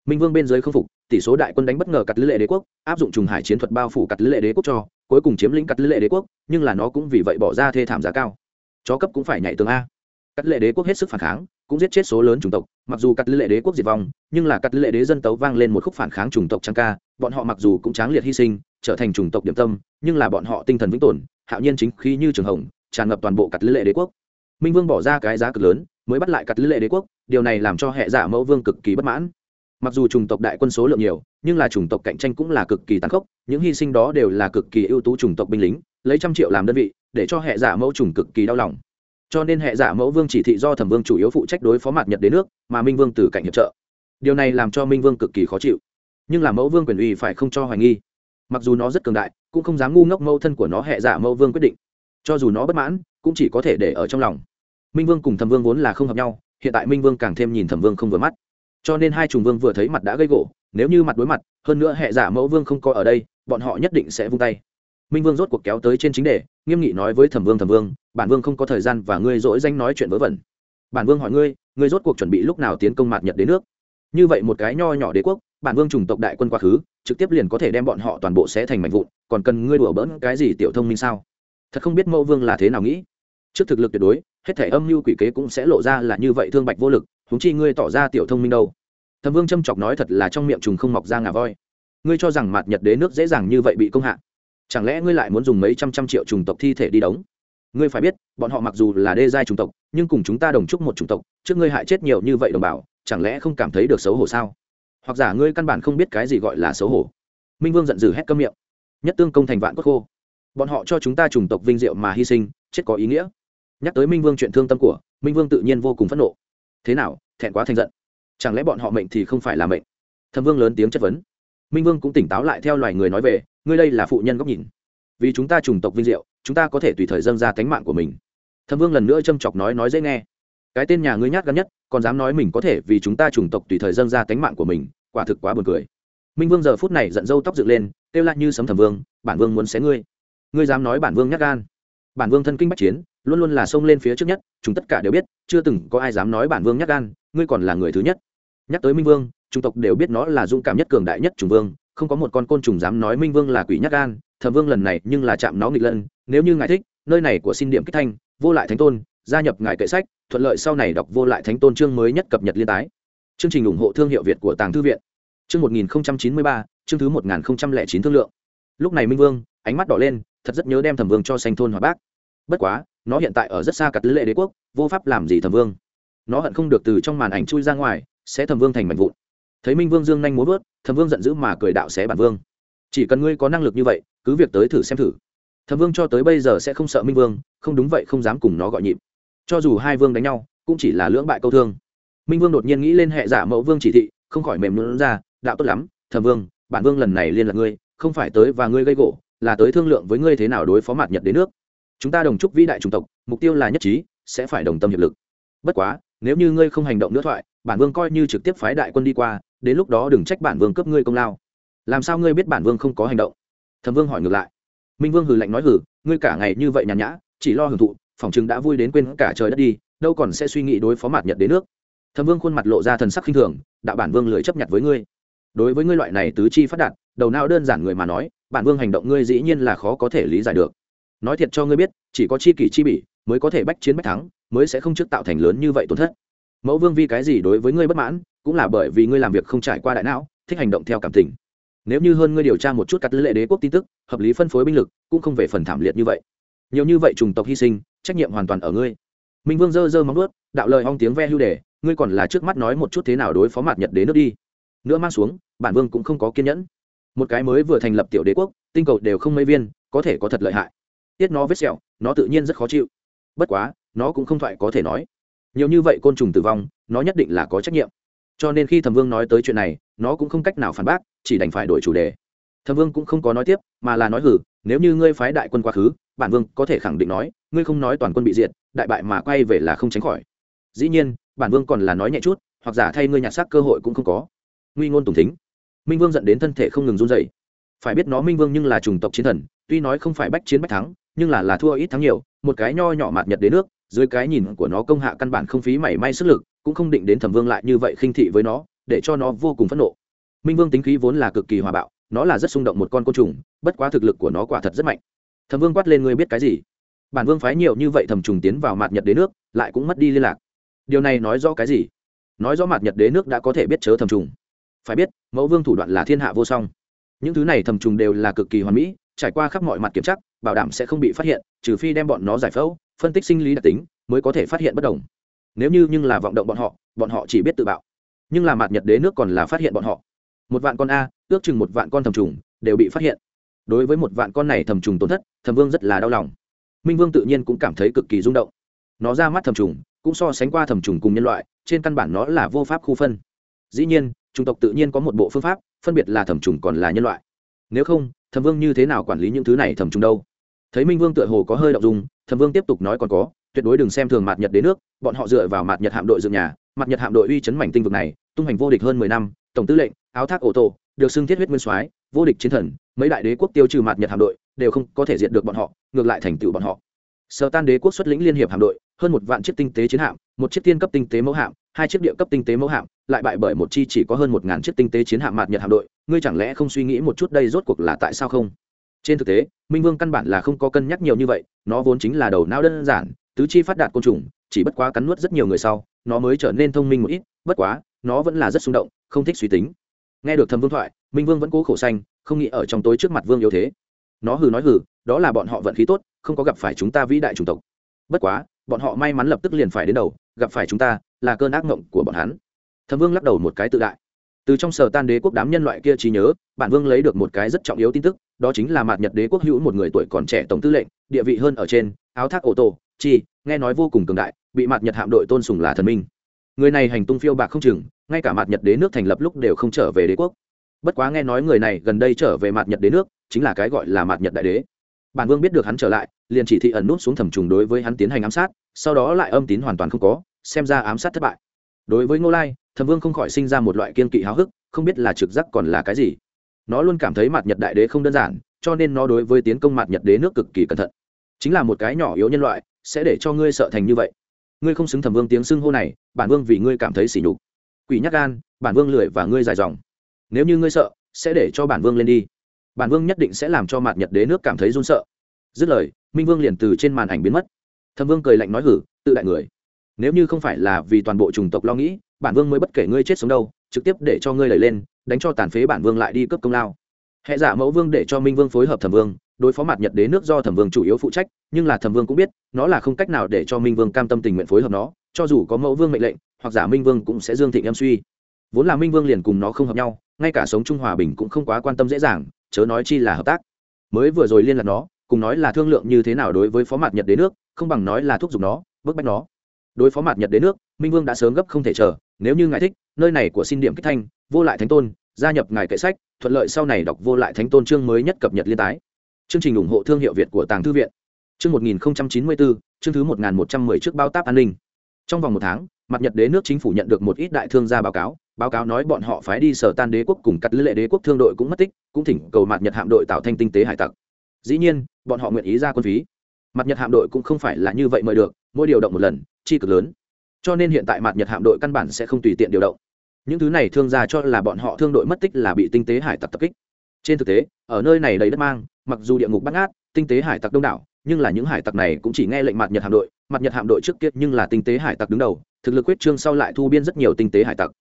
Minh vương bên dưới không phục, tỷ số đại quân đánh bất ngờ cắt lưỡi lệ đế quốc, áp dụng trùng hải chiến thuật bao phủ cắt lưỡi lệ đế quốc cho, cuối cùng chiếm lĩnh cắt lưỡi lệ đế quốc, nhưng là nó cũng vì vậy bỏ ra thê thảm giá cao. Chó cấp cũng phải nhảy tường a. Cắt lệ đế quốc hết sức phản kháng, cũng giết chết số lớn chủng tộc, mặc dù cắt lệ đế quốc diệt vong, nhưng là cắt lệ đế dân tấu vang lên một khúc phản kháng chủng tộc trang ca, bọn họ mặc dù cũng tráng liệt hy sinh, trở thành chủng tộc điểm tâm, nhưng là bọn họ tinh thần vĩnh tồn, hạo nhiên chính khí như trường hồng, tràn ngập toàn bộ cắt lệ đế quốc. Minh vương bỏ ra cái giá cực lớn mới bắt lại cắt lệ đế quốc, điều này làm cho hệ giả mẫu vương cực kỳ bất mãn. Mặc dù chủng tộc đại quân số lượng nhiều, nhưng là chủng tộc cạnh tranh cũng là cực kỳ tàn khốc, những hy sinh đó đều là cực kỳ ưu tú chủng tộc binh lính, lấy trăm triệu làm đơn vị, để cho hệ giả mẫu chủng cực kỳ đau lòng. Cho nên hệ giả mẫu vương chỉ thị do thẩm vương chủ yếu phụ trách đối phó mặt nhật đến nước, mà minh vương từ cạnh hiệp trợ. Điều này làm cho minh vương cực kỳ khó chịu. Nhưng là mẫu vương quyền uy phải không cho hoài nghi. Mặc dù nó rất cường đại, cũng không dám ngu ngốc mẫu thân của nó hệ giả mẫu vương quyết định. Cho dù nó bất mãn, cũng chỉ có thể để ở trong lòng minh vương cùng thẩm vương vốn là không hợp nhau, hiện tại minh vương càng thêm nhìn thẩm vương không vừa mắt. Cho nên hai trùng vương vừa thấy mặt đã gây gỗ, nếu như mặt đối mặt, hơn nữa hệ giả mẫu vương không có ở đây, bọn họ nhất định sẽ vung tay. Minh vương rốt cuộc kéo tới trên chính đề, nghiêm nghị nói với thẩm vương thẩm vương, bản vương không có thời gian và ngươi dỗi danh nói chuyện vớ vẩn. Bản vương hỏi ngươi ngươi rốt cuộc chuẩn bị lúc nào tiến công mạt nhật đến nước? Như vậy một cái nho nhỏ đế quốc, bản vương chủng tộc đại quân quá khứ, trực tiếp liền có thể đem bọn họ toàn bộ sẽ thành mảnh vụn, còn cần ngươi đùa bỡn cái gì tiểu thông minh sao? Thật không biết mẫu vương là thế nào nghĩ. Trước thực lực tuyệt đối hết thể âm mưu quỷ kế cũng sẽ lộ ra là như vậy thương bạch vô lực húng chi ngươi tỏ ra tiểu thông minh đâu. Thầm vương châm chọc nói thật là trong miệng trùng không mọc ra ngà voi. Ngươi cho rằng mặt nhật đế nước dễ dàng như vậy bị công hạ? Chẳng lẽ ngươi lại muốn dùng mấy trăm trăm triệu trùng tộc thi thể đi đóng? Ngươi phải biết, bọn họ mặc dù là đê giai trùng tộc, nhưng cùng chúng ta đồng chúc một chủng tộc, trước ngươi hại chết nhiều như vậy đồng bào, chẳng lẽ không cảm thấy được xấu hổ sao? Hoặc giả ngươi căn bản không biết cái gì gọi là xấu hổ. Minh vương giận dữ hét cơm miệng. Nhất tương công thành vạn cốt khô. Bọn họ cho chúng ta chủng tộc vinh diệu mà hy sinh, chết có ý nghĩa nhắc tới minh vương chuyện thương tâm của, minh vương tự nhiên vô cùng phẫn nộ. Thế nào, thẹn quá thành giận. Chẳng lẽ bọn họ mệnh thì không phải là mệnh? Thâm vương lớn tiếng chất vấn. Minh vương cũng tỉnh táo lại theo loài người nói về, ngươi đây là phụ nhân góc nhìn. Vì chúng ta trùng tộc vinh diệu, chúng ta có thể tùy thời dâng ra tánh mạng của mình. Thâm vương lần nữa châm chọc nói nói dễ nghe. Cái tên nhà ngươi nhát gan nhất, còn dám nói mình có thể vì chúng ta trùng tộc tùy thời dâng ra tánh mạng của mình, quả thực quá buồn cười. Minh vương giờ phút này giận dâu tóc dựng lên, kêu lại như sấm thầm vương, bản vương muốn xé ngươi. Ngươi dám nói bản vương nhát gan? Bản vương thân kinh bách chiến luôn luôn là xông lên phía trước nhất, chúng tất cả đều biết, chưa từng có ai dám nói bản vương nhắc gan, ngươi còn là người thứ nhất. Nhắc tới minh vương chủng tộc đều biết nó là dũng cảm nhất cường đại nhất trùng vương, không có một con côn trùng dám nói minh vương là quỷ nhắc gan, thẩm vương lần này nhưng là chạm nó nghịch lân, nếu như ngài thích, nơi này của xin điểm kích thanh, vô lại thánh tôn, gia nhập ngài kệ sách, thuận lợi sau này đọc vô lại thánh tôn chương mới nhất cập nhật liên tái. Chương trình ủng hộ thương hiệu việt của tàng thư viện. Chương một nghìn chín mươi ba, chương thứ một nghìn chín thương lượng. Lúc này minh vương, ánh mắt đỏ lên, thật rất nhớ đem thẩm vương cho sanh thôn hòa bác. Bất quá nó hiện tại ở rất xa cặt lệ đế quốc, vô pháp làm gì thẩm vương. Nó hận không được từ trong màn ảnh chui ra ngoài, sẽ thẩm vương thành mạnh vụn. Thấy minh vương dương nhanh muốn vớt, thẩm vương giận dữ mà cười đạo xé bản vương. Chỉ cần ngươi có năng lực như vậy, cứ việc tới thử xem thử. Thẩm vương cho tới bây giờ sẽ không sợ minh vương, không đúng vậy không dám cùng nó gọi nhịp. Cho dù hai vương đánh nhau, cũng chỉ là lưỡng bại câu thương. Minh vương đột nhiên nghĩ lên hệ giả mẫu vương chỉ thị, không khỏi mềm luôn ra, đạo tốt lắm, thẩm vương, bản vương lần này liên lạc ngươi, không phải tới và ngươi gây gỗ, là tới thương lượng với ngươi thế nào đối phó mặt nhật đến nước chúng ta đồng chúc vĩ đại chủng tộc, mục tiêu là nhất trí, sẽ phải đồng tâm hiệp lực. Bất quá, nếu như ngươi không hành động nữa thoại, bản vương coi như trực tiếp phái đại quân đi qua, đến lúc đó đừng trách bản vương cướp ngươi công lao. Làm sao ngươi biết bản vương không có hành động? Thẩm vương hỏi ngược lại. Minh vương hừ lạnh nói hừ, ngươi cả ngày như vậy nhàn nhã, chỉ lo hưởng thụ, phòng chừng đã vui đến quên cả trời đất đi, đâu còn sẽ suy nghĩ đối phó mặt nhật đến nước. Thẩm vương khuôn mặt lộ ra thần sắc khinh thường, đạo bản vương lười chấp nhận với ngươi. Đối với ngươi loại này tứ chi phát đạt, đầu não đơn giản người mà nói, bản vương hành động ngươi dĩ nhiên là khó có thể lý giải được nói thiệt cho ngươi biết, chỉ có chi kỷ chi bỉ mới có thể bách chiến bách thắng, mới sẽ không trước tạo thành lớn như vậy tổn thất. Mẫu vương vi cái gì đối với ngươi bất mãn, cũng là bởi vì ngươi làm việc không trải qua đại não, thích hành động theo cảm tình. Nếu như hơn ngươi điều tra một chút cắt lệ đế quốc tin tức, hợp lý phân phối binh lực, cũng không về phần thảm liệt như vậy. Nhiều như vậy trùng tộc hy sinh, trách nhiệm hoàn toàn ở ngươi. Minh vương dơ dơ móng ướt đạo lời hong tiếng ve hưu đề ngươi còn là trước mắt nói một chút thế nào đối phó mặt nhật đế nước đi. Nữa mang xuống, bản vương cũng không có kiên nhẫn. Một cái mới vừa thành lập tiểu đế quốc, tinh cầu đều không mấy viên, có thể có thật lợi hại tiết nó vết sẹo, nó tự nhiên rất khó chịu. Bất quá, nó cũng không thoại có thể nói. Nhiều như vậy côn trùng tử vong, nó nhất định là có trách nhiệm. Cho nên khi thẩm vương nói tới chuyện này, nó cũng không cách nào phản bác, chỉ đành phải đổi chủ đề. Thẩm vương cũng không có nói tiếp, mà là nói hử nếu như ngươi phái đại quân quá khứ, bản vương có thể khẳng định nói, ngươi không nói toàn quân bị diệt, đại bại mà quay về là không tránh khỏi. Dĩ nhiên, bản vương còn là nói nhẹ chút, hoặc giả thay ngươi nhặt xác cơ hội cũng không có. Nguy ngôn tùng thính. Minh vương dẫn đến thân thể không ngừng run dậy phải biết nó minh vương nhưng là chủng tộc chiến thần, tuy nói không phải bách chiến bách thắng nhưng là là thua ít thắng nhiều, một cái nho nhỏ mạt nhật đến nước, dưới cái nhìn của nó công hạ căn bản không phí mảy may sức lực, cũng không định đến thẩm vương lại như vậy khinh thị với nó, để cho nó vô cùng phẫn nộ. Minh vương tính khí vốn là cực kỳ hòa bạo, nó là rất xung động một con côn trùng, bất quá thực lực của nó quả thật rất mạnh. Thẩm vương quát lên ngươi biết cái gì? Bản vương phái nhiều như vậy thẩm trùng tiến vào mạt nhật đế nước, lại cũng mất đi liên lạc. Điều này nói rõ cái gì? Nói rõ mạt nhật đế nước đã có thể biết chớ thẩm trùng. Phải biết, mẫu vương thủ đoạn là thiên hạ vô song. Những thứ này thẩm trùng đều là cực kỳ hoàn mỹ trải qua khắp mọi mặt kiểm tra, bảo đảm sẽ không bị phát hiện, trừ phi đem bọn nó giải phẫu, phân tích sinh lý đặc tính mới có thể phát hiện bất đồng. Nếu như nhưng là vọng động bọn họ bọn họ chỉ biết tự bạo. Nhưng là mạt nhật đế nước còn là phát hiện bọn họ. Một vạn con a, ước chừng một vạn con thầm trùng, đều bị phát hiện. Đối với một vạn con này thầm trùng tổn thất, thầm vương rất là đau lòng. Minh vương tự nhiên cũng cảm thấy cực kỳ rung động. Nó ra mắt thầm trùng, cũng so sánh qua thầm trùng cùng nhân loại, trên căn bản nó là vô pháp khu phân. Dĩ nhiên, chủng tộc tự nhiên có một bộ phương pháp, phân biệt là thầm trùng còn là nhân loại. Nếu không thẩm vương như thế nào quản lý những thứ này thầm trung đâu? Thấy minh vương tựa hồ có hơi đ ộ n g dung, thẩm vương tiếp tục nói còn có, tuyệt đối đừng xem thường mạt nhật đến nước, bọn họ dựa vào mạt nhật hạm đội dựng nhà, Mạt nhật hạm đội uy chấn mảnh tinh vực này, tung hành vô địch hơn mười năm, tổng tư lệnh, áo thác ô tô được xưng thiết huyết nguyên soái, vô địch chiến thần, mấy đại đế quốc tiêu trừ mạt nhật hạm đội, đều không có thể diệt được bọn họ, ngược lại thành tựu bọn họ. Sở tan đế quốc xuất lĩnh liên hiệp hạm đội, hơn một vạn chiếc tinh tế chiến hạm, một chiếc tiên cấp tinh tế mẫu hạm, hai chiếc địa cấp tinh tế mẫu hạm, lại bại bởi một chi chỉ có hơn một ngàn chiếc tinh tế chiến hạm mạt nhật hạm đội ngươi chẳng lẽ không suy nghĩ một chút đây rốt cuộc là tại sao không? Trên thực tế, minh vương căn bản là không có cân nhắc nhiều như vậy, nó vốn chính là đầu não đơn giản, tứ chi phát đạt côn trùng, chỉ bất quá cắn nuốt rất nhiều người sau, nó mới trở nên thông minh một ít, bất quá, nó vẫn là rất xung động, không thích suy tính. Nghe được thầm vương thoại, minh vương vẫn cố khổ xanh, không nghĩ ở trong tối trước mặt vương yếu thế. Nó hừ nói hừ, đó là bọn họ vận khí tốt, không có gặp phải chúng ta vĩ đại chủng tộc. Bất quá, bọn họ may mắn lập tức liền phải đến đầu, gặp phải chúng ta là cơn ác mộng của bọn hắn. Thầm vương lắc đầu một cái tự đại từ trong sở tan đế quốc đám nhân loại kia trí nhớ, bản vương lấy được một cái rất trọng yếu tin tức, đó chính là mạt nhật đế quốc hữu một người tuổi còn trẻ tổng tư lệnh, địa vị hơn ở trên, áo thác ô tô chi, nghe nói vô cùng cường đại, bị mạt nhật hạm đội tôn sùng là thần minh. Người này hành tung phiêu bạc không chừng, ngay cả mạt nhật đế nước thành lập lúc đều không trở về đế quốc. Bất quá nghe nói người này gần đây trở về mạt nhật đế nước, chính là cái gọi là mạt nhật đại đế. Bản vương biết được hắn trở lại, liền chỉ thị ẩn nút xuống thẩm trùng đối với hắn tiến hành ám sát, sau đó lại âm tín hoàn toàn không có, xem ra ám sát thất bại. Đối với ngô lai thẩm vương không khỏi sinh ra một loại kiên kỵ háo hức, không biết là trực giác còn là cái gì. Nó luôn cảm thấy mặt nhật đại đế không đơn giản, cho nên nó đối với tiến công mặt nhật đế nước cực kỳ cẩn thận. Chính là một cái nhỏ yếu nhân loại, sẽ để cho ngươi sợ thành như vậy. Ngươi không xứng thẩm vương tiếng xưng hô này, bản vương vì ngươi cảm thấy sỉ nhục. Quỷ nhắc gan, bản vương lười và ngươi dài dòng. Nếu như ngươi sợ, sẽ để cho bản vương lên đi. Bản vương nhất định sẽ làm cho mặt nhật đế nước cảm thấy run sợ. Dứt lời, minh vương liền từ trên màn ảnh biến mất. Thẩm vương cười lạnh nói hử, tự đại người. Nếu như không phải là vì toàn bộ chủng tộc lo nghĩ bản vương mới bất kể ngươi chết sống đâu, trực tiếp để cho ngươi lẩy lên, đánh cho tàn phế bản vương lại đi cướp công lao. Hệ giả mẫu vương để cho minh vương phối hợp thẩm vương, đối phó mặt nhật đế nước do thẩm vương chủ yếu phụ trách, nhưng là thẩm vương cũng biết, nó là không cách nào để cho minh vương cam tâm tình nguyện phối hợp nó, cho dù có mẫu vương mệnh lệnh, hoặc giả minh vương cũng sẽ dương thịnh em suy. Vốn là minh vương liền cùng nó không hợp nhau, ngay cả sống chung hòa bình cũng không quá quan tâm dễ dàng, chớ nói chi là hợp tác. Mới vừa rồi liên lạc nó, cùng nói là thương lượng như thế nào đối với phó mặt nhật đế nước, không bằng nói là thúc giục nó, bức bách nó. Đối phó mặt nhật đế nước, minh vương đã sớm gấp không thể chờ nếu như ngài thích, nơi này của xin điểm kích thanh, vô lại thánh tôn, gia nhập ngài kệ sách, thuận lợi sau này đọc vô lại thánh tôn chương mới nhất cập nhật liên tái. Chương trình ủng hộ thương hiệu việt của tàng thư viện. Chương một nghìn chín mươi bốn chương thứ một nghìn một trăm mười trước bao táp an ninh. Trong vòng một tháng, mặt nhật đế nước chính phủ nhận được một ít đại thương gia báo cáo báo cáo nói bọn họ phái đi sở tan đế quốc cùng cắt lệ đế quốc thương đội cũng mất tích, cũng thỉnh cầu mặt nhật hạm đội tạo thanh tinh tế hải tặc. Dĩ nhiên, bọn họ nguyện ý ra quân phí. Mặt nhật hạm đội cũng không phải là như vậy mời được, mỗi điều động một lần, chi cực lớn cho nên hiện tại mặt nhật hạm đội căn bản sẽ không tùy tiện điều động. Những thứ này thương gia cho là bọn họ thương đội mất tích là bị tinh tế hải tặc tập kích. Trên thực tế, ở nơi này đầy đất mang, mặc dù địa ngục bắt ngát, tinh tế hải tặc đông đảo, nhưng là những hải tặc này cũng chỉ nghe lệnh mặt nhật hạm đội mặt nhật hạm đội trước kia nhưng là tinh tế hải tặc đứng đầu, thực lực quyết trương sau lại thu biên rất nhiều tinh tế hải tặc.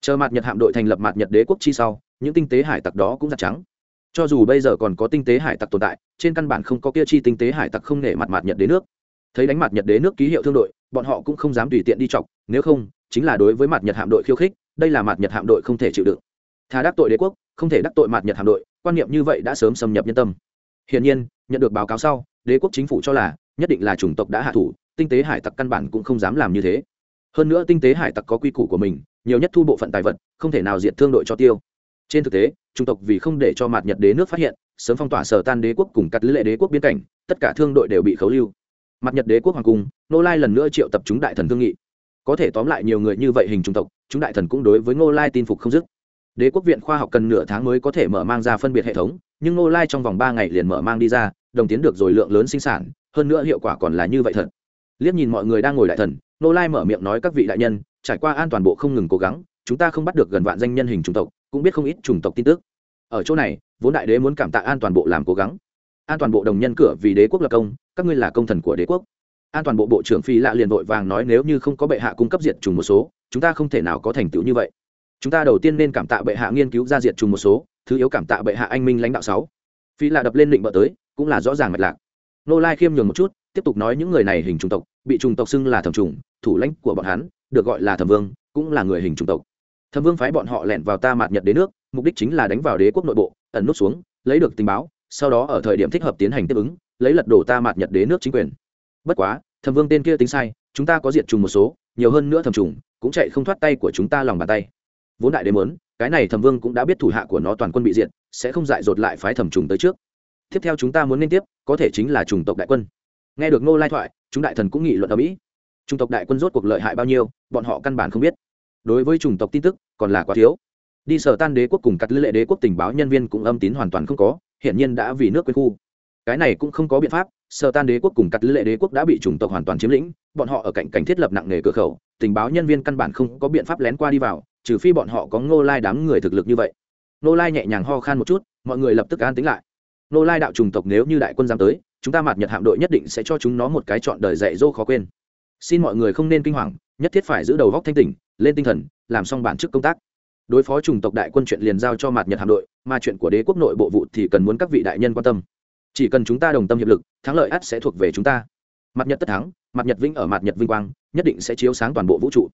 Chờ mặt nhật hạm đội thành lập mặt nhật đế quốc chi sau, những tinh tế hải tặc đó cũng giặt trắng. Cho dù bây giờ còn có tinh tế hải tặc tồn tại, trên căn bản không có kia chi tinh tế hải tặc không nể mặt mặt nhật đế nước. Thấy đánh mặt nhật đế nước ký hiệu thương đội bọn họ cũng không dám tùy tiện đi chọc, nếu không, chính là đối với mặt nhật hạm đội khiêu khích, đây là mặt nhật hạm đội không thể chịu đựng. Thà đắc tội đế quốc, không thể đắc tội mặt nhật hạm đội, quan niệm như vậy đã sớm xâm nhập nhân tâm. Hiển nhiên, nhận được báo cáo sau, đế quốc chính phủ cho là, nhất định là chủng tộc đã hạ thủ, tinh tế hải tặc căn bản cũng không dám làm như thế. Hơn nữa tinh tế hải tặc có quy củ của mình, nhiều nhất thu bộ phận tài vật, không thể nào diệt thương đội cho tiêu. Trên thực tế, chủng tộc vì không để cho mặt nhật đế nước phát hiện, sớm phong tỏa sở tan đế quốc cùng cắt lệ đế quốc biên cảnh, tất cả thương đội đều bị khấu lưu mặt nhật đế quốc hoàng cung nô lai lần nữa triệu tập chúng đại thần thương nghị. Có thể tóm lại nhiều người như vậy hình chủng tộc, chúng đại thần cũng đối với nô lai tin phục không dứt. Đế quốc viện khoa học cần nửa tháng mới có thể mở mang ra phân biệt hệ thống, nhưng nô lai trong vòng ba ngày liền mở mang đi ra, đồng tiến được rồi lượng lớn sinh sản, hơn nữa hiệu quả còn là như vậy thật. Liếc nhìn mọi người đang ngồi đại thần nô lai mở miệng nói các vị đại nhân, trải qua an toàn bộ không ngừng cố gắng, chúng ta không bắt được gần vạn danh nhân hình chủng tộc, cũng biết không ít chủng tộc tin tức. Ở chỗ này, vốn đại đế muốn cảm tạ an toàn bộ làm cố gắng an toàn bộ đồng nhân cửa vì đế quốc lập công, các ngươi là công thần của đế quốc. An toàn bộ bộ trưởng phi lạ liền vội vàng nói nếu như không có bệ hạ cung cấp diệt trùng một số, chúng ta không thể nào có thành tựu như vậy. Chúng ta đầu tiên nên cảm tạ bệ hạ nghiên cứu ra diệt trùng một số, thứ yếu cảm tạ bệ hạ anh minh lãnh đạo sáu. Phi lạ đập lên định bợ tới, cũng là rõ ràng mạch lạc. Nô lai khiêm nhường một chút, tiếp tục nói những người này hình trùng tộc, bị trùng tộc xưng là thẩm trùng thủ lãnh của bọn hắn, được gọi là thẩm vương, cũng là người hình trùng tộc. Thẩm vương phái bọn họ lẻn vào ta mạt nhật đế nước, mục đích chính là đánh vào đế quốc nội bộ, ẩn nút xuống, lấy được tình báo sau đó ở thời điểm thích hợp tiến hành tiếp ứng, lấy lật đổ ta mạt nhật đế nước chính quyền. Bất quá, thẩm vương tên kia tính sai, chúng ta có diệt trùng một số, nhiều hơn nữa thẩm trùng, cũng chạy không thoát tay của chúng ta lòng bàn tay. Vốn đại đế muốn, cái này thẩm vương cũng đã biết thủ hạ của nó toàn quân bị diệt, sẽ không dại dột lại phái thẩm trùng tới trước. Tiếp theo chúng ta muốn liên tiếp, có thể chính là chủng tộc đại quân. Nghe được ngô lai thoại, chúng đại thần cũng nghị luận ở mỹ. Chủng tộc đại quân rốt cuộc lợi hại bao nhiêu, bọn họ căn bản không biết. Đối với chủng tộc tin tức, còn là quá thiếu. Đi sở tan đế quốc cùng cắt lệ đế quốc tình báo nhân viên cũng âm tín hoàn toàn không có hiển nhiên đã vì nước quên khu. Cái này cũng không có biện pháp, sở tan đế quốc cùng cắt lệ đế quốc đã bị chủng tộc hoàn toàn chiếm lĩnh, bọn họ ở cạnh cảnh thiết lập nặng nề cửa khẩu, tình báo nhân viên căn bản không có biện pháp lén qua đi vào, trừ phi bọn họ có ngô lai đám người thực lực như vậy. Ngô lai nhẹ nhàng ho khan một chút, mọi người lập tức an tính lại. Ngô lai đạo chủng tộc nếu như đại quân dám tới, chúng ta mạt nhật hạm đội nhất định sẽ cho chúng nó một cái chọn đời dạy dỗ khó quên. Xin mọi người không nên kinh hoàng, nhất thiết phải giữ đầu góc thanh tỉnh, lên tinh thần, làm xong bản chức công tác đối phó chủng tộc đại quân chuyện liền giao cho mặt nhật hạm đội, mà chuyện của đế quốc nội bộ vụ thì cần muốn các vị đại nhân quan tâm. Chỉ cần chúng ta đồng tâm hiệp lực, thắng lợi ắt sẽ thuộc về chúng ta. Mặt nhật tất thắng mặt nhật vinh ở mặt nhật vinh quang, nhất định sẽ chiếu sáng toàn bộ vũ trụ.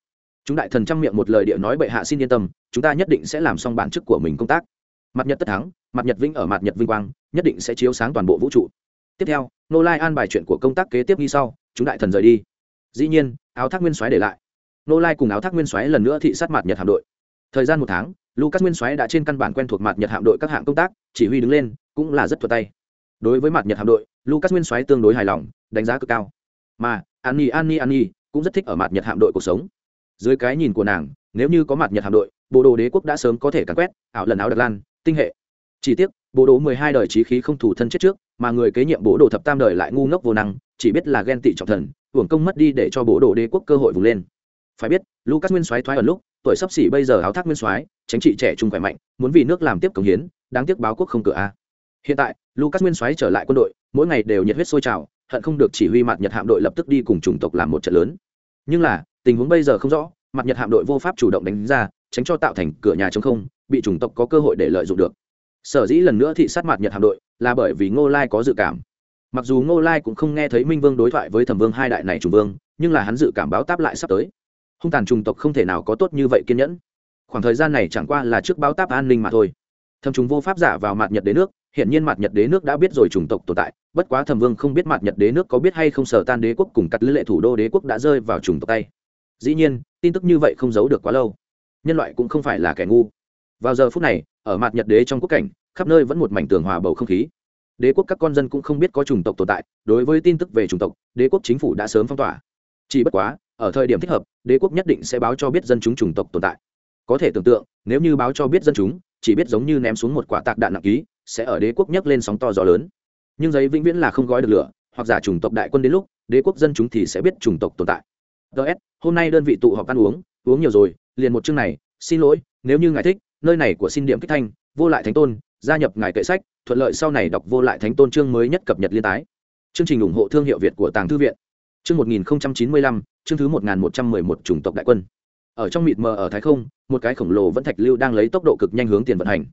Chúng đại thần trăm miệng một lời địa nói bệ hạ xin yên tâm, chúng ta nhất định sẽ làm xong bản chức của mình công tác. Mặt nhật tất thắng mặt nhật vinh ở mặt nhật vinh quang, nhất định sẽ chiếu sáng toàn bộ vũ trụ. Tiếp theo, nô lai an bài chuyện của công tác kế tiếp như sau, chúng đại thần rời đi. Dĩ nhiên, áo thác nguyên soái để lại. Nô lai cùng áo thác nguyên soái lần nữa thị sát mặt nhật hạm đội thời gian một tháng, lucas nguyên soái đã trên căn bản quen thuộc mặt nhật hạm đội các hạng công tác, chỉ huy đứng lên, cũng là rất thuật tay. Đối với mặt nhật hạm đội, lucas nguyên soái tương đối hài lòng, đánh giá cực cao. Mà, Annie Annie Annie cũng rất thích ở mặt nhật hạm đội cuộc sống. Dưới cái nhìn của nàng, nếu như có mặt nhật hạm đội, bộ đồ đế quốc đã sớm có thể cắn quét, ảo lần áo đặc lan, tinh hệ. Chỉ tiếc, bộ đồ mười hai đời trí khí không thủ thân chết trước, mà người kế nhiệm bộ đồ thập tam đời lại ngu ngốc vô năng, chỉ biết là ghen tị trọng thần, hưởng công mất đi để cho bộ đồ đế quốc cơ hội vùng lên. Phải biết, lucas nguyên soái thoái ở lúc tuổi sắp xỉ bây giờ áo thác nguyên soái, tránh trị trẻ trung khỏe mạnh, muốn vì nước làm tiếp công hiến, đáng tiếc báo quốc không cửa a. Hiện tại, lucas nguyên soái trở lại quân đội, mỗi ngày đều nhiệt huyết sôi trào, hận không được chỉ huy mặt nhật hạm đội lập tức đi cùng chủng tộc làm một trận lớn. Nhưng là, tình huống bây giờ không rõ, mặt nhật hạm đội vô pháp chủ động đánh ra, tránh cho tạo thành cửa nhà chống không, bị chủng tộc có cơ hội để lợi dụng được. Sở dĩ lần nữa thị sát mặt nhật hạm đội là bởi vì ngô lai có dự cảm. Mặc dù ngô lai cũng không nghe thấy minh vương đối thoại với thẩm vương hai đại này trùng vương, nhưng là hắn dự cảm báo táp lại sắp tới hung tàn trùng tộc không thể nào có tốt như vậy kiên nhẫn. Khoảng thời gian này chẳng qua là trước báo táp an ninh mà thôi. Thầm chúng vô pháp giả vào mạt nhật đế nước hiện nhiên mạt nhật đế nước đã biết rồi chủng tộc tồn tại, bất quá thẩm vương không biết mạt nhật đế nước có biết hay không sở tan đế quốc cùng cắt lữ lệ thủ đô đế quốc đã rơi vào chủng tộc tay. Dĩ nhiên, tin tức như vậy không giấu được quá lâu. Nhân loại cũng không phải là kẻ ngu. Vào giờ phút này, ở mạt nhật đế trong quốc cảnh, khắp nơi vẫn một mảnh tường hòa bầu không khí. Đế quốc các con dân cũng không biết có chủng tộc tồn tại, đối với tin tức về chủng tộc, đế quốc chính phủ đã sớm phong tỏa. Chỉ bất quá ở thời điểm thích hợp, đế quốc nhất định sẽ báo cho biết dân chúng chủng tộc tồn tại. Có thể tưởng tượng, nếu như báo cho biết dân chúng, chỉ biết giống như ném xuống một quả tạc đạn nặng ký, sẽ ở đế quốc nhấc lên sóng to gió lớn. Nhưng giấy vĩnh viễn là không gói được lửa, hoặc giả chủng tộc đại quân đến lúc, đế quốc dân chúng thì sẽ biết chủng tộc tồn tại. Ts hôm nay đơn vị tụ họp ăn uống uống nhiều rồi, liền một chương này, xin lỗi, nếu như ngài thích, nơi này của xin điểm kích thanh, vô lại thánh tôn, gia nhập ngài kệ sách, thuận lợi sau này đọc vô lại thánh tôn chương mới nhất cập nhật liên tái. Chương trình ủng hộ thương hiệu việt của tàng thư viện chương một nghìn chín mươi lăm, chương thứ một nghìn một trăm mười một chủng tộc đại quân. Ở trong mịt mờ ở thái không, một cái khổng lồ vẫn thạch lưu đang lấy tốc độ cực nhanh hướng tiền vận hành.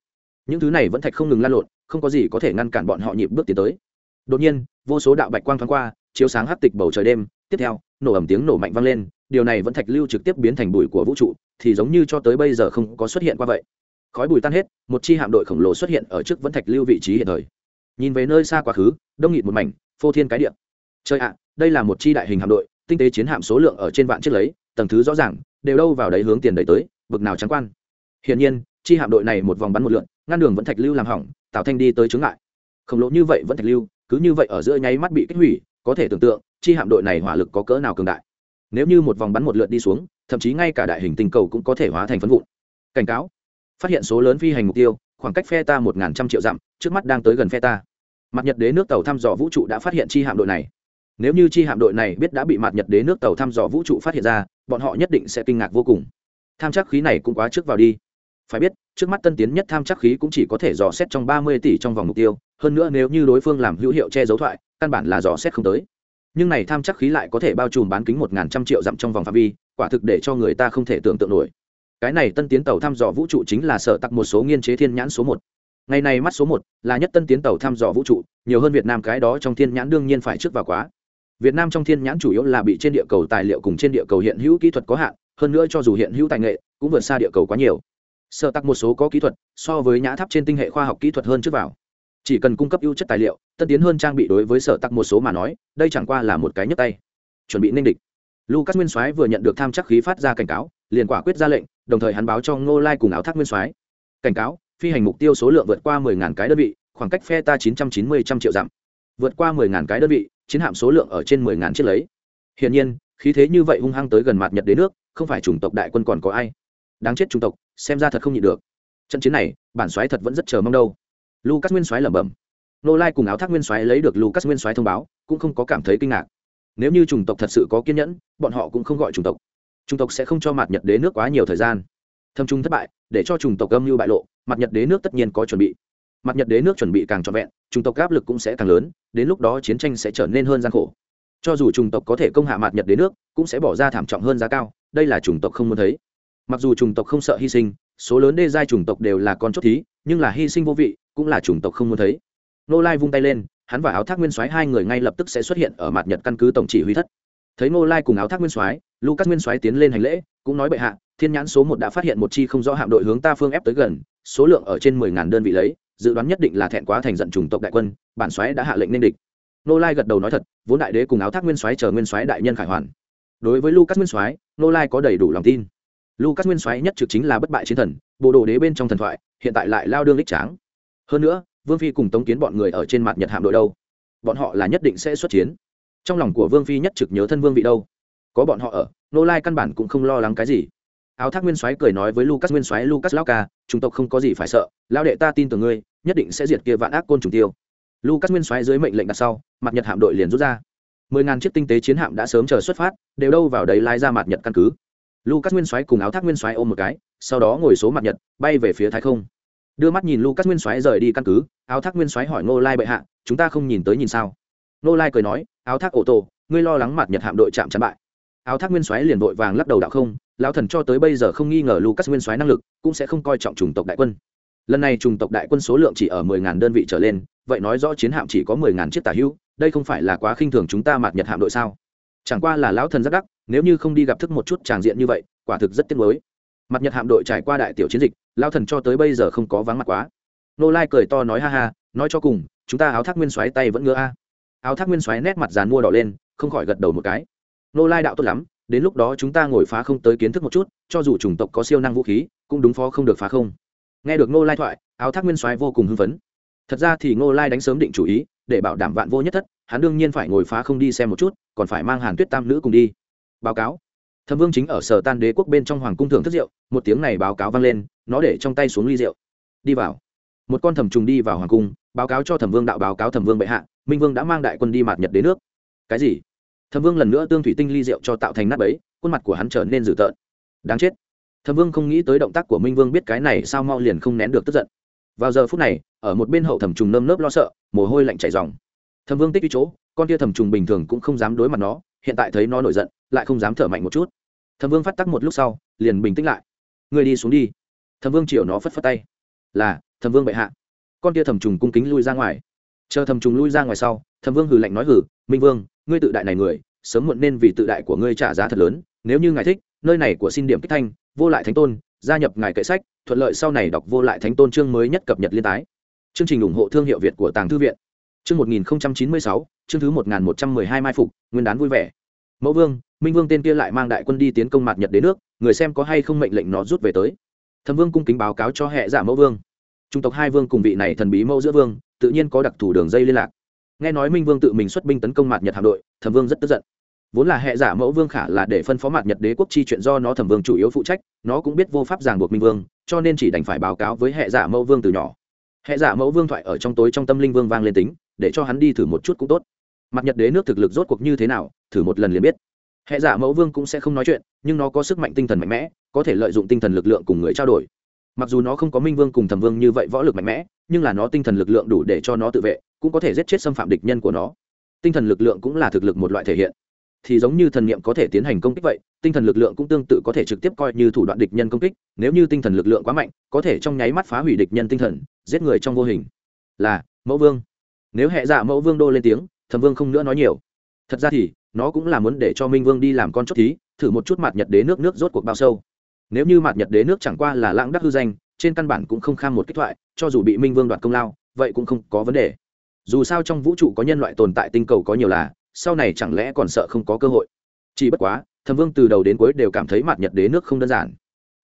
Những thứ này vẫn thạch không ngừng lan lộn, không có gì có thể ngăn cản bọn họ nhịp bước tiến tới. Đột nhiên, vô số đạo bạch quang thoáng qua, chiếu sáng hắc tịch bầu trời đêm, tiếp theo, nổ ầm tiếng nổ mạnh vang lên, điều này vẫn thạch lưu trực tiếp biến thành bụi của vũ trụ, thì giống như cho tới bây giờ không có xuất hiện qua vậy. Khói bụi tan hết, một chi hạm đội khổng lồ xuất hiện ở trước vẫn thạch lưu vị trí hiện thời. Nhìn về nơi xa quá khứ, đông nghịt một mảnh, phô thiên cái địa chơi ạ, đây là một chi đại hình hạm đội, tinh tế chiến hạm số lượng ở trên vạn chiếc lấy, tầng thứ rõ ràng, đều đâu vào đấy hướng tiền đẩy tới, bực nào trắng quan. Hiển nhiên, chi hạm đội này một vòng bắn một lượn, ngăn đường vẫn thạch lưu làm hỏng tạo thanh đi tới chướng ngại. Khổng lỗ như vậy vẫn thạch lưu, cứ như vậy ở giữa nháy mắt bị kích hủy, có thể tưởng tượng, chi hạm đội này hỏa lực có cỡ nào cường đại. Nếu như một vòng bắn một lượt đi xuống, thậm chí ngay cả đại hình tinh cầu cũng có thể hóa thành phân vụn. Cảnh cáo. Phát hiện số lớn phi hành mục tiêu, khoảng cách phe ta một ngàn trăm triệu dặm, trước mắt đang tới gần phe ta. Mặt nhật đế nước tàu thăm dò vũ trụ đã phát hiện chi hạm đội này nếu như chi hạm đội này biết đã bị mặt nhật đế nước tàu thăm dò vũ trụ phát hiện ra, bọn họ nhất định sẽ kinh ngạc vô cùng. Tham chắc khí này cũng quá trước vào đi. Phải biết, trước mắt tân tiến nhất tham chắc khí cũng chỉ có thể dò xét trong ba mươi tỷ trong vòng mục tiêu, hơn nữa nếu như đối phương làm hữu hiệu che giấu thoại, căn bản là dò xét không tới. Nhưng này tham chắc khí lại có thể bao trùm bán kính một ngàn trăm triệu dặm trong vòng phạm vi, quả thực để cho người ta không thể tưởng tượng nổi. Cái này tân tiến tàu thăm dò vũ trụ chính là sở tặc một số nghiên chế thiên nhãn số một. Ngày này mắt số một là nhất tân tiến tàu thăm dò vũ trụ, nhiều hơn việt nam cái đó trong thiên nhãn đương nhiên phải trước vào quá việt nam trong thiên nhãn chủ yếu là bị trên địa cầu tài liệu cùng trên địa cầu hiện hữu kỹ thuật có hạn, hơn nữa cho dù hiện hữu tài nghệ, cũng vượt xa địa cầu quá nhiều. Sở tắc một số có kỹ thuật, so với nhã tháp trên tinh hệ khoa học kỹ thuật hơn trước vào. Chỉ cần cung cấp ưu chất tài liệu, tân tiến hơn trang bị đối với sở tắc một số mà nói, đây chẳng qua là một cái nhấc tay. Chuẩn bị nên địch. Lucas nguyên soái vừa nhận được tham chắc khí phát ra cảnh cáo, liền quả quyết ra lệnh, đồng thời hắn báo cho ngô lai cùng áo thác nguyên soái. Cảnh cáo, phi hành mục tiêu số lượng vượt qua 10000 cái đơn vị, khoảng cách phe ta 990 trăm triệu dặm. Vượt qua 10000 cái đơn vị chiến hạm số lượng ở trên mười ngàn chiếc lấy. Hiển nhiên, khí thế như vậy hung hăng tới gần mặt nhật đế nước, không phải chủng tộc đại quân còn có ai. Đáng chết chủng tộc, xem ra thật không nhịn được. Trận chiến này, bản soái thật vẫn rất chờ mong đâu. Lucas nguyên soái lẩm bẩm. Nô lai cùng áo thác nguyên soái lấy được lucas nguyên soái thông báo, cũng không có cảm thấy kinh ngạc. Nếu như chủng tộc thật sự có kiên nhẫn, bọn họ cũng không gọi chủng tộc. Chủng tộc sẽ không cho mặt nhật đế nước quá nhiều thời gian. Thâm trung thất bại, để cho chủng tộc âm mưu bại lộ, mặt nhật đế nước tất nhiên có chuẩn bị. Mặt nhật đế nước chuẩn bị càng trọn vẹn chủng tộc áp lực cũng sẽ càng lớn, đến lúc đó chiến tranh sẽ trở nên hơn gian khổ. Cho dù chủng tộc có thể công hạ mặt nhật đế nước, cũng sẽ bỏ ra thảm trọng hơn giá cao, đây là chủng tộc không muốn thấy. Mặc dù chủng tộc không sợ hy sinh, số lớn đê giai chủng tộc đều là con chốt thí, nhưng là hy sinh vô vị, cũng là chủng tộc không muốn thấy. Nô lai vung tay lên, hắn và áo thác nguyên soái hai người ngay lập tức sẽ xuất hiện ở mặt nhật căn cứ tổng chỉ huy thất. Thấy nô lai cùng áo thác nguyên soái, lucas nguyên soái tiến lên hành lễ, cũng nói bệ hạ, thiên nhãn số một đã phát hiện một chi không rõ hạm đội hướng ta phương ép tới gần số lượng ở trên mười ngàn đơn vị lấy, dự đoán nhất định là thẹn quá thành giận chủng tộc đại quân, bản soái đã hạ lệnh nên địch. Nô lai gật đầu nói thật, vốn đại đế cùng áo thác nguyên soái chờ nguyên soái đại nhân khải hoàn. Đối với lucas nguyên soái, nô lai có đầy đủ lòng tin. Lucas nguyên soái nhất trực chính là bất bại chiến thần, bộ đồ đế bên trong thần thoại, hiện tại lại lao đương lịch tráng. Hơn nữa, vương phi cùng tống kiến bọn người ở trên mặt nhật hạm đội đâu? Bọn họ là nhất định sẽ xuất chiến. Trong lòng của vương phi nhất trực nhớ thân vương vị đâu? Có bọn họ ở, nô lai căn bản cũng không lo lắng cái gì áo thác nguyên soái cười nói với lucas, nguyên soái lucas lao ca, chúng tộc không có gì phải sợ lao đệ ta tin tưởng ngươi, nhất định sẽ diệt kia vạn ác côn trùng tiêu. Lucas nguyên soái dưới mệnh lệnh đặt sau, mặt nhật hạm đội liền rút ra. Mười ngàn chiếc tinh tế chiến hạm đã sớm chờ xuất phát, đều đâu vào đấy lai ra mặt nhật căn cứ. Lucas nguyên soái cùng áo thác nguyên soái ôm một cái, sau đó ngồi số mặt nhật, bay về phía thái không. Đưa mắt nhìn lucas nguyên soái rời đi căn cứ, áo thác nguyên soái hỏi ngô lai bệ hạ, chúng ta không nhìn tới nhìn sao? Ngô lai cười nói, áo thác ô tô ngươi lo lắng mặt nhật hạm đội chạm chắn bại áo thác nguyên soái liền vội vàng lắc đầu đạo không, lão thần cho tới bây giờ không nghi ngờ lucas nguyên soái năng lực, cũng sẽ không coi trọng chủng tộc đại quân. Lần này chủng tộc đại quân số lượng chỉ ở mười ngàn đơn vị trở lên, vậy nói rõ chiến hạm chỉ có mười ngàn chiếc tả hữu đây không phải là quá khinh thường chúng ta mặt nhật hạm đội sao? Chẳng qua là lão thần rất đắc, nếu như không đi gặp thức một chút tràng diện như vậy, quả thực rất tiếc nuối. Mặt nhật hạm đội trải qua đại tiểu chiến dịch lao thần cho tới bây giờ không có vắng mặt quá. Nô lai cười to nói ha ha, nói cho cùng, chúng ta áo thác nguyên xoáy tay vẫn ngứa a. Áo thác nguyên xoáy nét mặt dàn mua đỏ lên, không khỏi gật đầu một cái nô lai đạo tốt lắm, đến lúc đó chúng ta ngồi phá không tới kiến thức một chút, cho dù chủng tộc có siêu năng vũ khí, cũng đúng phó không được phá không. Nghe được nô lai thoại, áo thác nguyên xoáy vô cùng hưng phấn. Thật ra thì nô lai đánh sớm định chủ ý, để bảo đảm vạn vô nhất thất, hắn đương nhiên phải ngồi phá không đi xem một chút, còn phải mang hàn tuyết tam nữ cùng đi. Báo cáo. Thẩm vương chính ở sở tan đế quốc bên trong hoàng cung thưởng thức rượu, một tiếng này báo cáo vang lên, nó để trong tay xuống ly rượu. Đi vào. Một con thẩm trùng đi vào hoàng cung, báo cáo cho thẩm vương đạo báo cáo thẩm vương bệ hạ, minh vương đã mang đại quân đi mạt nhật đến nước. Cái gì? Thâm vương lần nữa tương thủy tinh ly rượu cho tạo thành nát bấy, khuôn mặt của hắn trở nên dữ tợn. Đáng chết. Thâm vương không nghĩ tới động tác của minh vương biết cái này sao mau liền không nén được tức giận. Vào giờ phút này, ở một bên hậu thẩm trùng nơm nớp lo sợ, mồ hôi lạnh chảy dòng Thâm vương tích đi chỗ, con tia thẩm trùng bình thường cũng không dám đối mặt nó, hiện tại thấy nó nổi giận, lại không dám thở mạnh một chút. Thâm vương phát tắc một lúc sau, liền bình tĩnh lại. Người đi xuống đi. Thâm vương chiều nó phất phất tay. Là Thâm vương bệ hạ. Con tia thẩm trùng cung kính lui ra ngoài. Chờ thẩm trùng lui ra ngoài sau, thẩm vương hừ lạnh nói hử minh vương ngươi tự đại này người, sớm muộn nên vì tự đại của ngươi trả giá thật lớn, nếu như ngài thích, nơi này của xin điểm kích thanh, vô lại thánh tôn, gia nhập ngài kệ sách, thuận lợi sau này đọc vô lại thánh tôn chương mới nhất cập nhật liên tái. Chương trình ủng hộ thương hiệu việt của tàng thư viện. Chương một nghìn chín mươi sáu, chương thứ một nghìn một trăm mười hai mai phục, nguyên đán vui vẻ. Mẫu vương, minh vương tên kia lại mang đại quân đi tiến công mặt nhật đến nước, người xem có hay không mệnh lệnh nó rút về tới. Thẩm vương cung kính báo cáo cho hệ giả mẫu vương. Trung tộc hai vương cùng vị này thần bí mẫu giữa vương, tự nhiên có đặc thù đường dây liên lạc nghe nói minh vương tự mình xuất binh tấn công mạt nhật hạm đội, thẩm vương rất tức giận. Vốn là hệ giả mẫu vương khả là để phân phó mặt nhật đế quốc chi chuyện do nó thẩm vương chủ yếu phụ trách, nó cũng biết vô pháp ràng buộc minh vương, cho nên chỉ đành phải báo cáo với hệ giả mẫu vương từ nhỏ. Hệ giả mẫu vương thoại ở trong tối trong tâm linh vương vang lên tính, để cho hắn đi thử một chút cũng tốt. Mặt nhật đế nước thực lực rốt cuộc như thế nào, thử một lần liền biết. Hệ giả mẫu vương cũng sẽ không nói chuyện, nhưng nó có sức mạnh tinh thần mạnh mẽ, có thể lợi dụng tinh thần lực lượng cùng người trao đổi mặc dù nó không có minh vương cùng thẩm vương như vậy võ lực mạnh mẽ, nhưng là nó tinh thần lực lượng đủ để cho nó tự vệ, cũng có thể giết chết xâm phạm địch nhân của nó. Tinh thần lực lượng cũng là thực lực một loại thể hiện. Thì giống như thần niệm có thể tiến hành công kích vậy, tinh thần lực lượng cũng tương tự có thể trực tiếp coi như thủ đoạn địch nhân công kích, nếu như tinh thần lực lượng quá mạnh, có thể trong nháy mắt phá hủy địch nhân tinh thần, giết người trong vô hình. Là, mẫu vương. Nếu hệ giả mẫu vương đô lên tiếng, thẩm vương không nữa nói nhiều. Thật ra thì, nó cũng là muốn để cho minh vương đi làm con chốt thí, thử một chút mặt nhật đế nước nước rốt cuộc bao sâu nếu như mạt nhật đế nước chẳng qua là lãng đắc hư danh, trên căn bản cũng không kham một kích thoại, cho dù bị minh vương đoạt công lao, vậy cũng không có vấn đề. Dù sao trong vũ trụ có nhân loại tồn tại tinh cầu có nhiều là, sau này chẳng lẽ còn sợ không có cơ hội? Chỉ bất quá, thẩm vương từ đầu đến cuối đều cảm thấy mạt nhật đế nước không đơn giản.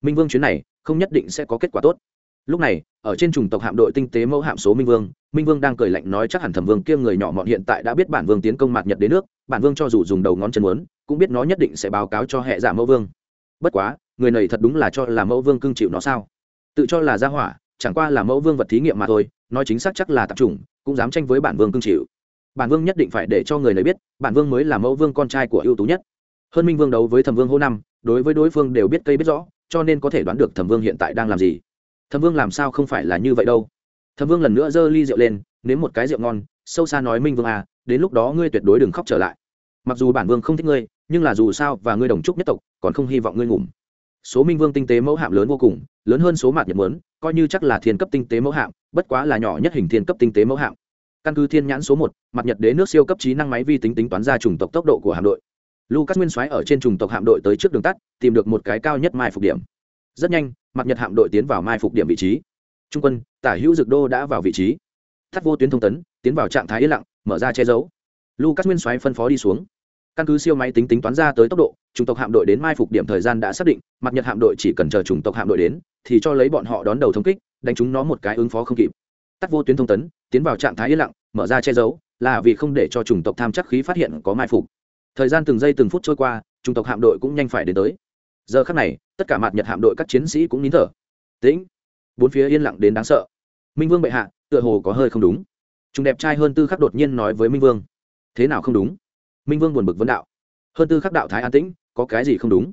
Minh vương chuyến này, không nhất định sẽ có kết quả tốt. Lúc này, ở trên trùng tộc hạm đội tinh tế mẫu hạm số minh vương minh vương đang cười lạnh nói chắc hẳn thẩm vương kia người nhỏ mọn hiện tại đã biết bản vương tiến công mạt nhật đế nước, bản vương cho dù dùng đầu ngón chân muốn, cũng biết nó nhất định sẽ báo cáo cho hệ giả mẫu vương. Bất quá người này thật đúng là cho là mẫu vương cưng chịu nó sao? Tự cho là gia hỏa, chẳng qua là mẫu vương vật thí nghiệm mà thôi, nói chính xác chắc là tạp chủng, cũng dám tranh với bản vương cưng chịu. Bản vương nhất định phải để cho người này biết, bản vương mới là mẫu vương con trai của ưu tú nhất. Hơn minh vương đấu với thẩm vương hô năm, đối với đối phương đều biết cây biết rõ, cho nên có thể đoán được thẩm vương hiện tại đang làm gì. Thẩm vương làm sao không phải là như vậy đâu. Thẩm vương lần nữa giơ ly rượu lên, nếm một cái rượu ngon, sâu xa nói minh vương à đến lúc đó ngươi tuyệt đối đừng khóc trở lại. Mặc dù bản vương không thích ngươi, nhưng là dù sao và ngươi đồng trúc nhất tộc, còn không hy vọng ngươi ngủm số minh vương tinh tế mẫu hạm lớn vô cùng, lớn hơn số mạt nhật mớn coi như chắc là thiên cấp tinh tế mẫu hạm, bất quá là nhỏ nhất hình thiên cấp tinh tế mẫu hạm. Căn cứ thiên nhãn số một mặt nhật đế nước siêu cấp trí năng máy vi tính tính toán ra chủng tộc tốc độ của hạm đội. Lucas nguyên soái ở trên chủng tộc hạm đội tới trước đường tắt, tìm được một cái cao nhất mai phục điểm. Rất nhanh mặt nhật hạm đội tiến vào mai phục điểm vị trí. Trung quân, tả hữu dực đô đã vào vị trí. Thắt vô tuyến thông tấn, tiến vào trạng thái yên lặng, mở ra che giấu. Lucas nguyên soái phân phó đi xuống căn cứ siêu máy tính tính toán ra tới tốc độ, chủng tộc hạm đội đến mai phục điểm thời gian đã xác định mặt nhật hạm đội chỉ cần chờ chủng tộc hạm đội đến, thì cho lấy bọn họ đón đầu thống kích, đánh chúng nó một cái ứng phó không kịp. Tắt vô tuyến thông tấn, tiến vào trạng thái yên lặng, mở ra che giấu, là vì không để cho chủng tộc tham chắc khí phát hiện có mai phục. Thời gian từng giây từng phút trôi qua, chủng tộc hạm đội cũng nhanh phải đến tới. Giờ khắc này, tất cả mặt nhật hạm đội các chiến sĩ cũng nín thở. Tĩnh. Bốn phía yên lặng đến đáng sợ. Minh vương bệ hạ, tựa hồ có hơi không đúng. Chúng đẹp trai hơn tư khắc đột nhiên nói với minh vương. Thế nào không đúng? Minh vương buồn bực vấn đạo hơn tư khắc đạo thái an tĩnh có cái gì không đúng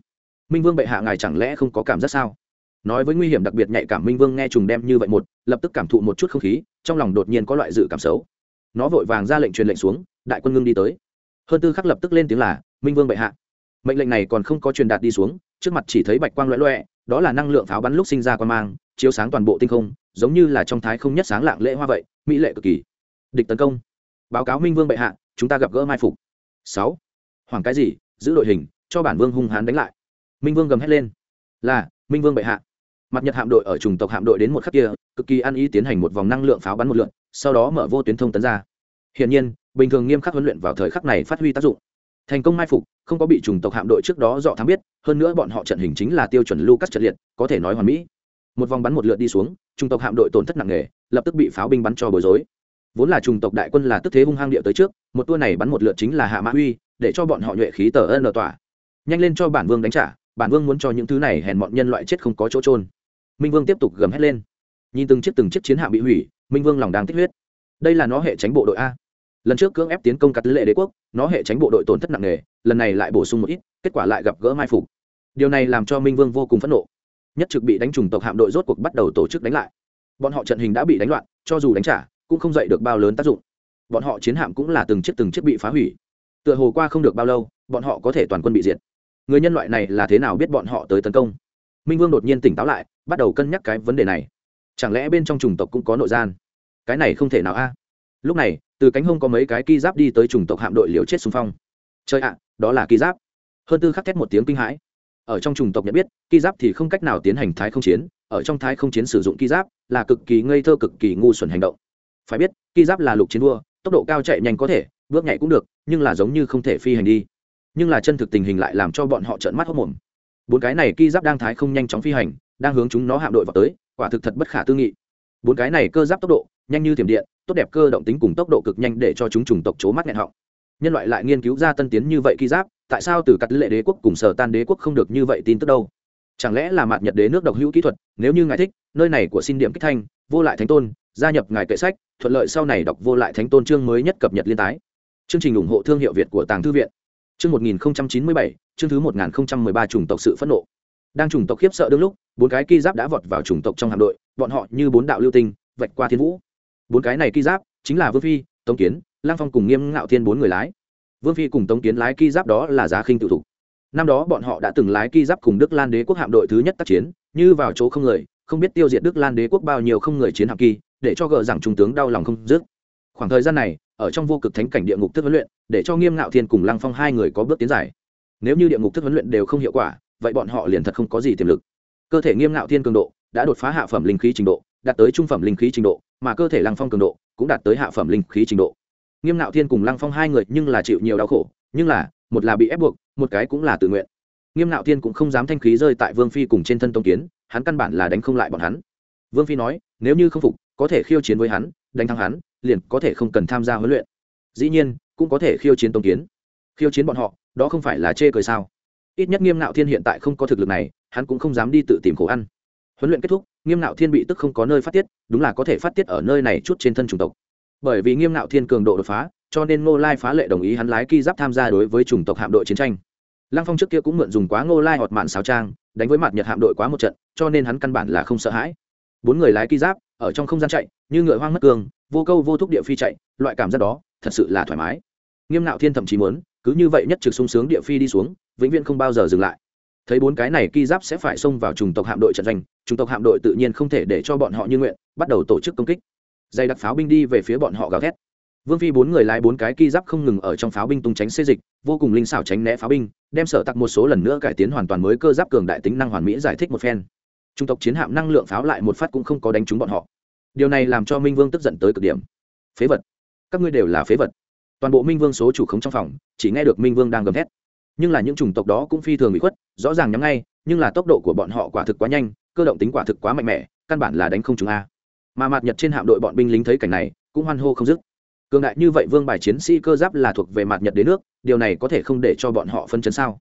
minh vương bệ hạ ngài chẳng lẽ không có cảm giác sao nói với nguy hiểm đặc biệt nhạy cảm minh vương nghe trùng đem như vậy một lập tức cảm thụ một chút không khí trong lòng đột nhiên có loại dự cảm xấu nó vội vàng ra lệnh truyền lệnh xuống đại quân ngưng đi tới hơn tư khắc lập tức lên tiếng là minh vương bệ hạ mệnh lệnh này còn không có truyền đạt đi xuống trước mặt chỉ thấy bạch quang loẹ loẹ đó là năng lượng pháo bắn lúc sinh ra quan mang chiếu sáng toàn bộ tinh không giống như là trong thái không nhất sáng lạng lễ hoa vậy mỹ lệ cực kỳ địch tấn công báo cáo minh vương bệ hạ chúng ta gặp gỡ mai phục sáu. Hoàng cái gì? Giữ đội hình, cho bản vương hung hán đánh lại. Minh vương gầm hét lên. Là, minh vương bệ hạ. Mặt nhật hạm đội ở trùng tộc hạm đội đến một khắc kia, cực kỳ ăn ý tiến hành một vòng năng lượng pháo bắn một lượn, sau đó mở vô tuyến thông tấn ra. Hiển nhiên, bình thường nghiêm khắc huấn luyện vào thời khắc này phát huy tác dụng. Thành công mai phục, không có bị trùng tộc hạm đội trước đó dọ thám biết, hơn nữa bọn họ trận hình chính là tiêu chuẩn lucas trận liệt, có thể nói hoàn mỹ. Một vòng bắn một lượt đi xuống trùng tộc hạm đội tổn thất nặng nề, lập tức bị pháo binh bắn cho bối rối. Vốn là trùng tộc đại quân là tức thế hung hăng địa tới trước một tour này bắn một lượt chính là hạ mã huy, để cho bọn họ nhuệ khí tờ ân tỏa. Nhanh lên cho bản vương đánh trả, bản vương muốn cho những thứ này hèn bọn nhân loại chết không có chỗ trôn minh vương tiếp tục gầm hét lên. Nhìn từng chiếc từng chiếc chiến hạm bị hủy, minh vương lòng đang tích huyết. Đây là nó hệ tránh bộ đội a. Lần trước cưỡng ép tiến công cắt lệ đế quốc, nó hệ tránh bộ đội tổn thất nặng nề, lần này lại bổ sung một ít, kết quả lại gặp gỡ mai phục. Điều này làm cho minh vương vô cùng phẫn nộ. Nhất trực bị đánh trùng tộc hạm đội rốt cuộc bắt đầu tổ chức đánh lại. Bọn họ trận hình đã bị đánh loạn, cho dù đánh trả, cũng không dậy được bao lớn tác dụng bọn họ chiến hạm cũng là từng chiếc từng chiếc bị phá hủy. Tựa hồ qua không được bao lâu, bọn họ có thể toàn quân bị diệt. Người nhân loại này là thế nào biết bọn họ tới tấn công? Minh vương đột nhiên tỉnh táo lại, bắt đầu cân nhắc cái vấn đề này. Chẳng lẽ bên trong chủng tộc cũng có nội gian? Cái này không thể nào a. À? Lúc này, từ cánh hông có mấy cái ki giáp đi tới chủng tộc hạm đội liều chết xung phong. Chơi ạ, đó là ki giáp. Hơn tư khắc thét một tiếng kinh hãi. Ở trong chủng tộc nhận biết, ki giáp thì không cách nào tiến hành thái không chiến, ở trong thái không chiến sử dụng ki giáp là cực kỳ ngây thơ cực kỳ ngu xuẩn hành động. Phải biết, ki giáp là lục chiến đua tốc độ cao chạy nhanh có thể, bước nhảy cũng được, nhưng là giống như không thể phi hành đi. Nhưng là chân thực tình hình lại làm cho bọn họ trợn mắt hốc mồm. Bốn cái này ki giáp đang thái không nhanh chóng phi hành, đang hướng chúng nó hạm đội vào tới, quả thực thật bất khả tư nghị. Bốn cái này cơ giáp tốc độ, nhanh như thiểm điện, tốt đẹp cơ động tính cùng tốc độ cực nhanh để cho chúng chủng tộc c mắt nghẹn họng. Nhân loại lại nghiên cứu ra tân tiến như vậy ki giáp, tại sao từ cắt lệ đế quốc cùng sở tan đế quốc không được như vậy tin tức đâu? Chẳng lẽ là mạt nhật đế nước độc hữu kỹ thuật, nếu như ngài thích, nơi này của xin điểm kích thanh, vô lại thánh tôn gia nhập ngài kệ sách, thuận lợi sau này đọc vô lại thánh tôn chương mới nhất cập nhật liên tái. Chương trình ủng hộ thương hiệu việt của tàng thư viện. Chương một nghìn chín mươi bảy, chương thứ một nghìn ba chủng tộc sự phẫn nộ. Đang chủng tộc khiếp sợ đương lúc, bốn cái ki giáp đã vọt vào chủng tộc trong hạm đội, bọn họ như bốn đạo lưu tinh, vạch qua thiên vũ. Bốn cái này ki giáp chính là vương phi, tống kiến lang phong cùng nghiêm ngạo thiên bốn người lái. Vương phi cùng tống kiến lái ki giáp đó là giá khinh tự thủ năm đó bọn họ đã từng lái ki giáp cùng đức lan đế quốc hạm đội thứ nhất tác chiến, như vào chỗ không người, không biết tiêu diệt đức lan đế quốc bao nhiêu không người chiến hạm kỳ để cho gờ rằng trung tướng đau lòng không dứt. Khoảng thời gian này, ở trong vô cực thánh cảnh địa ngục thức huấn luyện, để cho nghiêm ngạo thiên cùng lăng phong hai người có bước tiến giải nếu như địa ngục thức huấn luyện đều không hiệu quả, vậy bọn họ liền thật không có gì tiềm lực. Cơ thể nghiêm ngạo thiên cường độ đã đột phá hạ phẩm linh khí trình độ, đạt tới trung phẩm linh khí trình độ, mà cơ thể lăng phong cường độ cũng đạt tới hạ phẩm linh khí trình độ. Nghiêm ngạo thiên cùng lăng phong hai người nhưng là chịu nhiều đau khổ, nhưng là, một là bị ép buộc, một cái cũng là tự nguyện. Nghiêm ngạo thiên cũng không dám thanh khí rơi tại vương phi cùng trên thân tông kiến, hắn căn bản là đánh không lại bọn hắn. Vương phi nói, nếu như không phục có thể khiêu chiến với hắn, đánh thắng hắn, liền có thể không cần tham gia huấn luyện. Dĩ nhiên, cũng có thể khiêu chiến tông kiến. Khiêu chiến bọn họ, đó không phải là chê cười sao? Ít nhất nghiêm nạo thiên hiện tại không có thực lực này, hắn cũng không dám đi tự tìm khổ ăn. Huấn luyện kết thúc, nghiêm nạo thiên bị tức không có nơi phát tiết, đúng là có thể phát tiết ở nơi này chút trên thân chủng tộc. Bởi vì nghiêm nạo thiên cường độ đột phá, cho nên ngô lai phá lệ đồng ý hắn lái ki giáp tham gia đối với chủng tộc hạm đội chiến tranh. Lăng phong trước kia cũng mượn dùng quá ngô lai họt mạn xáo trang, đánh với mặt nhật hạm đội quá một trận, cho nên hắn căn bản là không sợ hãi. Bốn người lái ki giáp ở trong không gian chạy, như ngựa hoang mất cương, vô câu vô thúc địa phi chạy, loại cảm giác đó thật sự là thoải mái. Nghiêm nạo thiên thậm chí muốn, cứ như vậy nhất trực sung sướng địa phi đi xuống, vĩnh viễn không bao giờ dừng lại. Thấy bốn cái này ki giáp sẽ phải xông vào trùng tộc hạm đội trận doanh trùng tộc hạm đội tự nhiên không thể để cho bọn họ như nguyện, bắt đầu tổ chức công kích. Dày đặc pháo binh đi về phía bọn họ gào thét. Vương phi bốn người lái bốn cái ki giáp không ngừng ở trong pháo binh tung tránh xê dịch, vô cùng linh xảo tránh né pháo binh, đem sở tặc một số lần nữa cải tiến hoàn toàn mới cơ giáp cường đại tính năng hoàn mỹ giải thích một phen trung tộc chiến hạm năng lượng pháo lại một phát cũng không có đánh trúng bọn họ. Điều này làm cho minh vương tức giận tới cực điểm. Phế vật. Các ngươi đều là phế vật. Toàn bộ minh vương số chủ khống trong phòng, chỉ nghe được minh vương đang gầm thét. Nhưng là những chủng tộc đó cũng phi thường bị khuất, rõ ràng nhắm ngay, nhưng là tốc độ của bọn họ quả thực quá nhanh, cơ động tính quả thực quá mạnh mẽ, căn bản là đánh không chúng a. Mà mặt nhật trên hạm đội bọn binh lính thấy cảnh này, cũng hoan hô không dứt. Cường đại như vậy vương bài chiến sĩ cơ giáp là thuộc về mặt nhật đến nước, điều này có thể không để cho bọn họ phân chấn sao?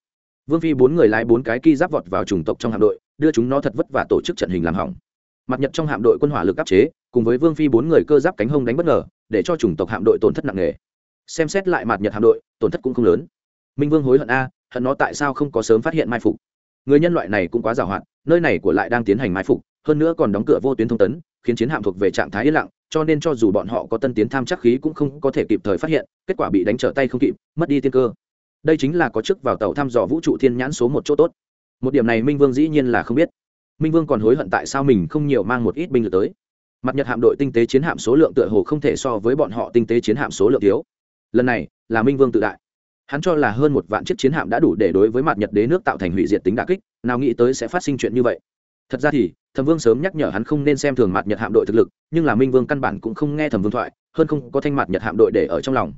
Vương phi bốn người lái bốn cái ki giáp vọt vào chủng tộc trong hạm đội đưa chúng nó thật vất vả tổ chức trận hình làm hỏng. Mặt nhật trong hạm đội quân hỏa lực áp chế, cùng với vương phi bốn người cơ giáp cánh hông đánh bất ngờ, để cho chủng tộc hạm đội tổn thất nặng nề. Xem xét lại mặt nhật hạm đội, tổn thất cũng không lớn. Minh vương hối hận a, hận nó tại sao không có sớm phát hiện mai phục. Người nhân loại này cũng quá giàu hạn, nơi này của lại đang tiến hành mai phục, hơn nữa còn đóng cửa vô tuyến thông tấn, khiến chiến hạm thuộc về trạng thái yên lặng, cho nên cho dù bọn họ có tân tiến tham chắc khí cũng không có thể kịp thời phát hiện, kết quả bị đánh trở tay không kịp, mất đi tiên cơ. Đây chính là có chức vào tàu thăm dò vũ trụ thiên nhãn số một chỗ tốt một điểm này minh vương dĩ nhiên là không biết. Minh vương còn hối hận tại sao mình không nhiều mang một ít binh lực tới. Mặt nhật hạm đội tinh tế chiến hạm số lượng tựa hồ không thể so với bọn họ tinh tế chiến hạm số lượng thiếu. Lần này, là minh vương tự đại. Hắn cho là hơn một vạn chiếc chiến hạm đã đủ để đối với mặt nhật đế nước tạo thành hủy diệt tính đà kích, nào nghĩ tới sẽ phát sinh chuyện như vậy. Thật ra thì, thẩm vương sớm nhắc nhở hắn không nên xem thường mặt nhật hạm đội thực lực, nhưng là minh vương căn bản cũng không nghe thẩm vương thoại, hơn không có thanh mặt nhật hạm đội để ở trong lòng.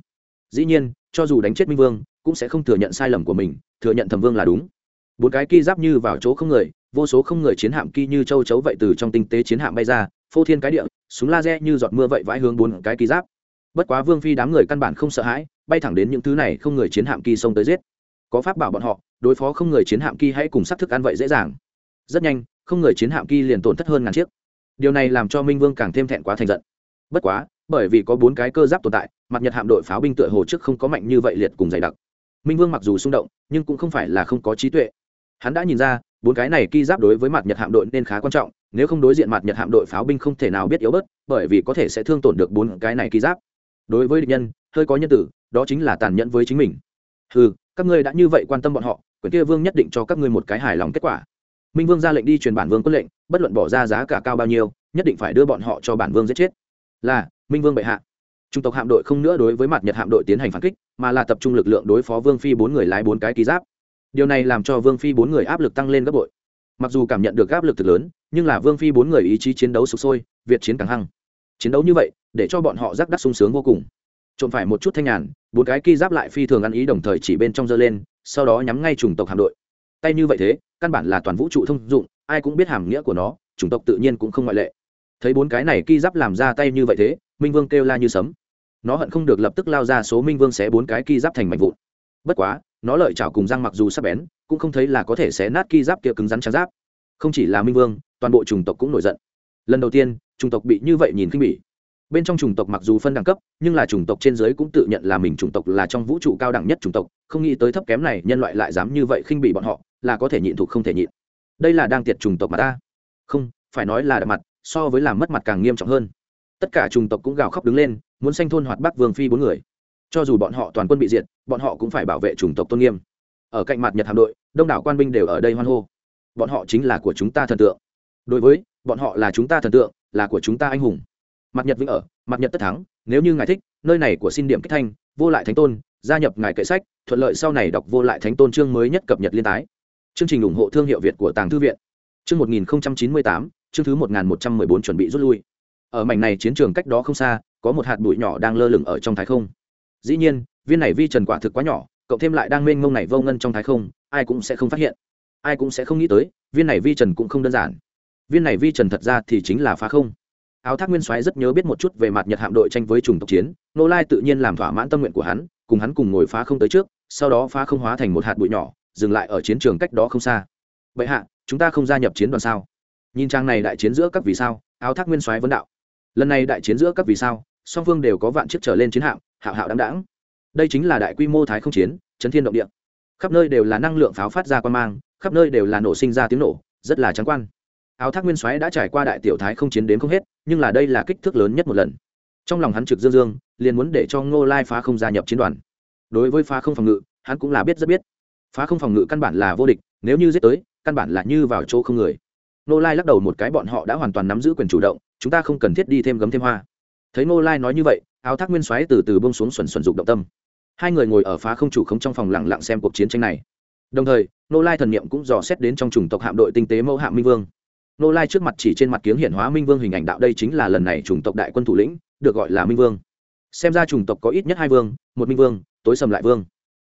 Dĩ nhiên, cho dù đánh chết minh vương, cũng sẽ không thừa nhận sai lầm của mình, thừa nhận thẩm vương là đúng bốn cái ki giáp như vào chỗ không người, vô số không người chiến hạm ki như châu chấu vậy từ trong tinh tế chiến hạm bay ra, phô thiên cái địa, súng laser như giọt mưa vậy vãi hướng bốn cái ki giáp. Bất quá vương phi đám người căn bản không sợ hãi, bay thẳng đến những thứ này không người chiến hạm ki xông tới giết. Có pháp bảo bọn họ, đối phó không người chiến hạm ki hãy cùng sắc thức ăn vậy dễ dàng. Rất nhanh, không người chiến hạm ki liền tổn thất hơn ngàn chiếc. Điều này làm cho minh vương càng thêm thẹn quá thành giận. Bất quá, bởi vì có bốn cái cơ giáp tồn tại, mặt nhật hạm đội pháo binh tựa hồ trước không có mạnh như vậy liệt cùng dày đặc. Minh vương mặc dù xung động, nhưng cũng không phải là không có trí tuệ hắn đã nhìn ra, bốn cái này ki giáp đối với mặt nhật hạm đội nên khá quan trọng, nếu không đối diện mặt nhật hạm đội pháo binh không thể nào biết yếu bớt, bởi vì có thể sẽ thương tổn được bốn cái này ki giáp. Đối với địch nhân, hơi có nhân tử, đó chính là tàn nhẫn với chính mình. Ừ các ngươi đã như vậy quan tâm bọn họ quyền kia vương nhất định cho các ngươi một cái hài lòng kết quả. Minh vương ra lệnh đi truyền bản vương quân lệnh, bất luận bỏ ra giá cả cao bao nhiêu, nhất định phải đưa bọn họ cho bản vương giết chết. Là, minh vương bệ hạ. Trung tộc hạm đội không nữa đối với mặt nhật hạm đội tiến hành phản kích, mà là tập trung lực lượng đối phó vương phi bốn người lái bốn cái ký giáp điều này làm cho vương phi bốn người áp lực tăng lên gấp bội. Mặc dù cảm nhận được áp lực thực lớn, nhưng là vương phi bốn người ý chí chiến đấu sụp sôi, việt chiến càng hăng. Chiến đấu như vậy, để cho bọn họ rắc đắc sung sướng vô cùng. Trộm phải một chút thanh nhàn, bốn cái ki giáp lại phi thường ăn ý đồng thời chỉ bên trong dơ lên, sau đó nhắm ngay chủng tộc hạm đội. Tay như vậy thế, căn bản là toàn vũ trụ thông dụng, ai cũng biết hàm nghĩa của nó, chủng tộc tự nhiên cũng không ngoại lệ. Thấy bốn cái này ki giáp làm ra tay như vậy thế, minh vương kêu la như sấm. Nó hận không được lập tức lao ra số minh vương xé bốn cái ki giáp thành mảnh vụn. Bất quá nó lợi chảo cùng răng mặc dù sắp bén, cũng không thấy là có thể xé nát ki giáp kia cứng rắn trắng giáp. Không chỉ là minh vương, toàn bộ chủng tộc cũng nổi giận. Lần đầu tiên, chủng tộc bị như vậy nhìn khinh bỉ. Bên trong chủng tộc mặc dù phân đẳng cấp, nhưng là chủng tộc trên giới cũng tự nhận là mình chủng tộc là trong vũ trụ cao đẳng nhất chủng tộc, không nghĩ tới thấp kém này nhân loại lại dám như vậy khinh bỉ bọn họ, là có thể nhịn thuộc không thể nhịn. Đây là đang tiệt chủng tộc mà ta. Không, phải nói là đập mặt, so với làm mất mặt càng nghiêm trọng hơn. Tất cả chủng tộc cũng gào khóc đứng lên, muốn sanh thôn hoạt bác vương phi bốn người cho dù bọn họ toàn quân bị diệt, bọn họ cũng phải bảo vệ chủng tộc tôn nghiêm. Ở cạnh mặt nhật hạm đội, đông đảo quan binh đều ở đây hoan hô. Bọn họ chính là của chúng ta thần tượng. Đối với, bọn họ là chúng ta thần tượng, là của chúng ta anh hùng. Mặt nhật vĩnh ở, mặt nhật tất thắng, nếu như ngài thích, nơi này của xin điểm kích thanh, vô lại thánh tôn, gia nhập ngài kệ sách, thuận lợi sau này đọc vô lại thánh tôn chương mới nhất cập nhật liên tái. Chương trình ủng hộ thương hiệu việt của tàng thư viện. Chương một nghìn chín mươi tám, chương thứ một nghìn một trăm mười bốn chuẩn bị rút lui. Ở mảnh này chiến trường cách đó không xa, có một hạt bụi nhỏ đang lơ lửng ở trong thái không dĩ nhiên, viên này vi trần quả thực quá nhỏ, cộng thêm lại đang mênh mông này vô ngân trong thái không, ai cũng sẽ không phát hiện. Ai cũng sẽ không nghĩ tới, viên này vi trần cũng không đơn giản. Viên này vi trần thật ra thì chính là phá không. Áo thác nguyên soái rất nhớ biết một chút về mặt nhật hạm đội tranh với trùng tộc chiến, nô lai tự nhiên làm thỏa mãn tâm nguyện của hắn, cùng hắn cùng ngồi phá không tới trước, sau đó phá không hóa thành một hạt bụi nhỏ, dừng lại ở chiến trường cách đó không xa. Bệ hạ, chúng ta không gia nhập chiến đoàn sao? Nhìn trang này đại chiến giữa các vì sao, áo thác nguyên soái vấn đạo. Lần này đại chiến giữa các vì sao, song phương đều có vạn chiếc trở lên chiến hạm hạo hạo đáng đáng. Đây chính là đại quy mô thái không chiến, chấn thiên động địa. Khắp nơi đều là năng lượng pháo phát ra quan mang, khắp nơi đều là nổ sinh ra tiếng nổ, rất là trắng quan. Áo thác nguyên soái đã trải qua đại tiểu thái không chiến đến không hết, nhưng là đây là kích thước lớn nhất một lần. Trong lòng hắn trực dương dương, liền muốn để cho ngô lai phá không gia nhập chiến đoàn. Đối với phá không phòng ngự, hắn cũng là biết rất biết. Phá không phòng ngự căn bản là vô địch, nếu như giết tới, căn bản là như vào chỗ không người. Ngô lai lắc đầu một cái, bọn họ đã hoàn toàn nắm giữ quyền chủ động, chúng ta không cần thiết đi thêm gấm thêm hoa. Thấy ngô lai nói như vậy áo thác nguyên xoáy từ từ bông xuống xuẩn xuẩn dục động tâm. Hai người ngồi ở phá không chủ không trong phòng lặng lặng xem cuộc chiến tranh này. Đồng thời, Nô lai thần niệm cũng dò xét đến trong chủng tộc hạm đội tinh tế mẫu hạm minh vương. Nô lai trước mặt chỉ trên mặt kiếng hiển hóa minh vương hình ảnh đạo đây chính là lần này chủng tộc đại quân thủ lĩnh, được gọi là minh vương. Xem ra chủng tộc có ít nhất hai vương, một minh vương, tối sầm lại vương.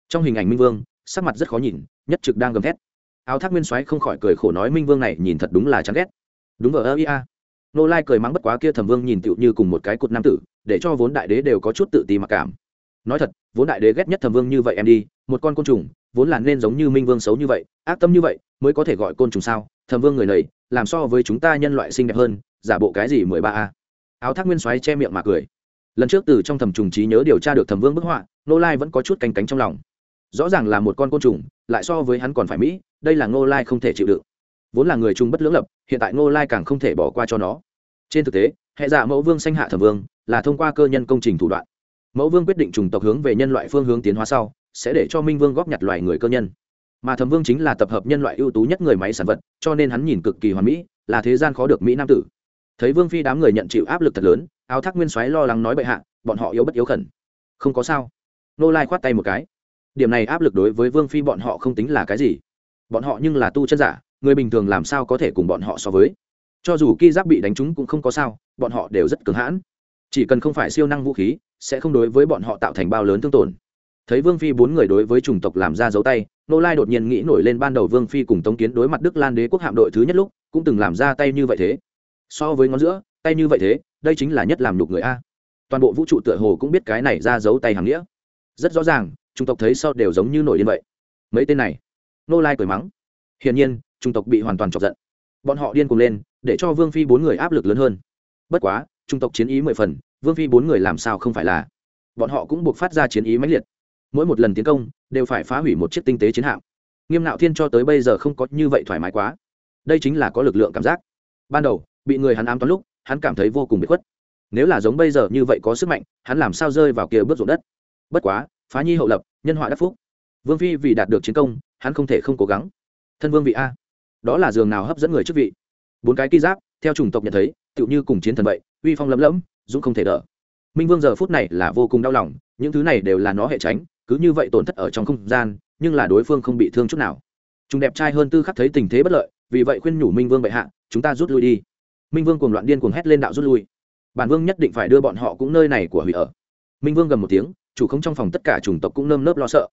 Trong hình ảnh minh vương, sắc mặt rất khó nhìn, nhất trực đang gầm thét. Áo thác nguyên soái không khỏi cười khổ nói minh vương này nhìn thật đúng là chán ghét. Đúng vào ơ ia nô lai cười mắng bất quá kia thẩm vương nhìn tựu như cùng một cái cột nam tử, để cho vốn đại đế đều có chút tự ti mặc cảm. Nói thật, vốn đại đế ghét nhất thẩm vương như vậy em đi, một con côn trùng, vốn là nên giống như minh vương xấu như vậy, ác tâm như vậy, mới có thể gọi côn trùng sao? Thẩm vương người này, làm so với chúng ta nhân loại xinh đẹp hơn, giả bộ cái gì mười ba a? Áo thác nguyên xoáy che miệng mà cười. Lần trước từ trong thẩm trùng trí nhớ điều tra được thẩm vương bức họa, nô lai vẫn có chút canh cánh trong lòng. Rõ ràng là một con côn trùng, lại so với hắn còn phải mỹ, đây là Nô lai không thể chịu đựng vốn là người trung bất lưỡng lập, hiện tại ngô lai càng không thể bỏ qua cho nó. Trên thực tế, hệ giả mẫu vương sanh hạ thẩm vương, là thông qua cơ nhân công trình thủ đoạn. Mẫu vương quyết định trùng tộc hướng về nhân loại phương hướng tiến hóa sau, sẽ để cho minh vương góp nhặt loài người cơ nhân. Mà thẩm vương chính là tập hợp nhân loại ưu tú nhất người máy sản vật, cho nên hắn nhìn cực kỳ hoàn mỹ, là thế gian khó được mỹ nam tử. Thấy vương phi đám người nhận chịu áp lực thật lớn, áo thác nguyên soái lo lắng nói bệ hạ, bọn họ yếu bất yếu khẩn. Không có sao. Nô lai khoát tay một cái. Điểm này áp lực đối với vương phi bọn họ không tính là cái gì. Bọn họ nhưng là tu chân giả người bình thường làm sao có thể cùng bọn họ so với? Cho dù ki giáp bị đánh trúng cũng không có sao, bọn họ đều rất cứng hãn. Chỉ cần không phải siêu năng vũ khí, sẽ không đối với bọn họ tạo thành bao lớn thương tổn. Thấy vương phi bốn người đối với chủng tộc làm ra dấu tay nô lai đột nhiên nghĩ nổi lên ban đầu vương phi cùng tống kiến đối mặt đức lan đế quốc hạm đội thứ nhất lúc, cũng từng làm ra tay như vậy thế. So với ngón giữa, tay như vậy thế, đây chính là nhất làm nhục người a. Toàn bộ vũ trụ tựa hồ cũng biết cái này ra dấu tay hàng nghĩa. Rất rõ ràng, chủng tộc thấy sau đều giống như nổi điên vậy. Mấy tên này? Nô lai cười mắng. Hiển nhiên Trung tộc bị hoàn toàn chọc giận. Bọn họ điên cuồng lên, để cho vương phi bốn người áp lực lớn hơn. Bất quá Trung tộc chiến ý mười phần, vương phi bốn người làm sao không phải là? Bọn họ cũng buộc phát ra chiến ý mãnh liệt. Mỗi một lần tiến công, đều phải phá hủy một chiếc tinh tế chiến hạm. Nghiêm nạo thiên cho tới bây giờ không có như vậy thoải mái quá. Đây chính là có lực lượng cảm giác. Ban đầu, bị người hắn ám toán lúc, hắn cảm thấy vô cùng bị khuất. Nếu là giống bây giờ như vậy có sức mạnh, hắn làm sao rơi vào kia bước ruộng đất? Bất quá, phá nhi hậu lập, nhân họa đắc phúc. Vương phi vì đạt được chiến công, hắn không thể không cố gắng. Thân vương vị a đó là giường nào hấp dẫn người chức vị. Bốn cái ký giáp, theo chủng tộc nhận thấy, tựu như cùng chiến thần vậy, uy phong lấm lẫm, dũng không thể đỡ. Minh vương giờ phút này là vô cùng đau lòng, những thứ này đều là nó hệ tránh, cứ như vậy tổn thất ở trong không gian, nhưng là đối phương không bị thương chút nào. Chúng đẹp trai hơn tư khắc thấy tình thế bất lợi, vì vậy khuyên nhủ minh vương bệ hạ, chúng ta rút lui đi. Minh vương cuồng loạn điên cuồng hét lên đạo rút lui. Bản vương nhất định phải đưa bọn họ cũng nơi này của hủy ở. Minh vương gầm một tiếng, chủ không trong phòng tất cả chủng tộc cũng nơm nớp lo sợ.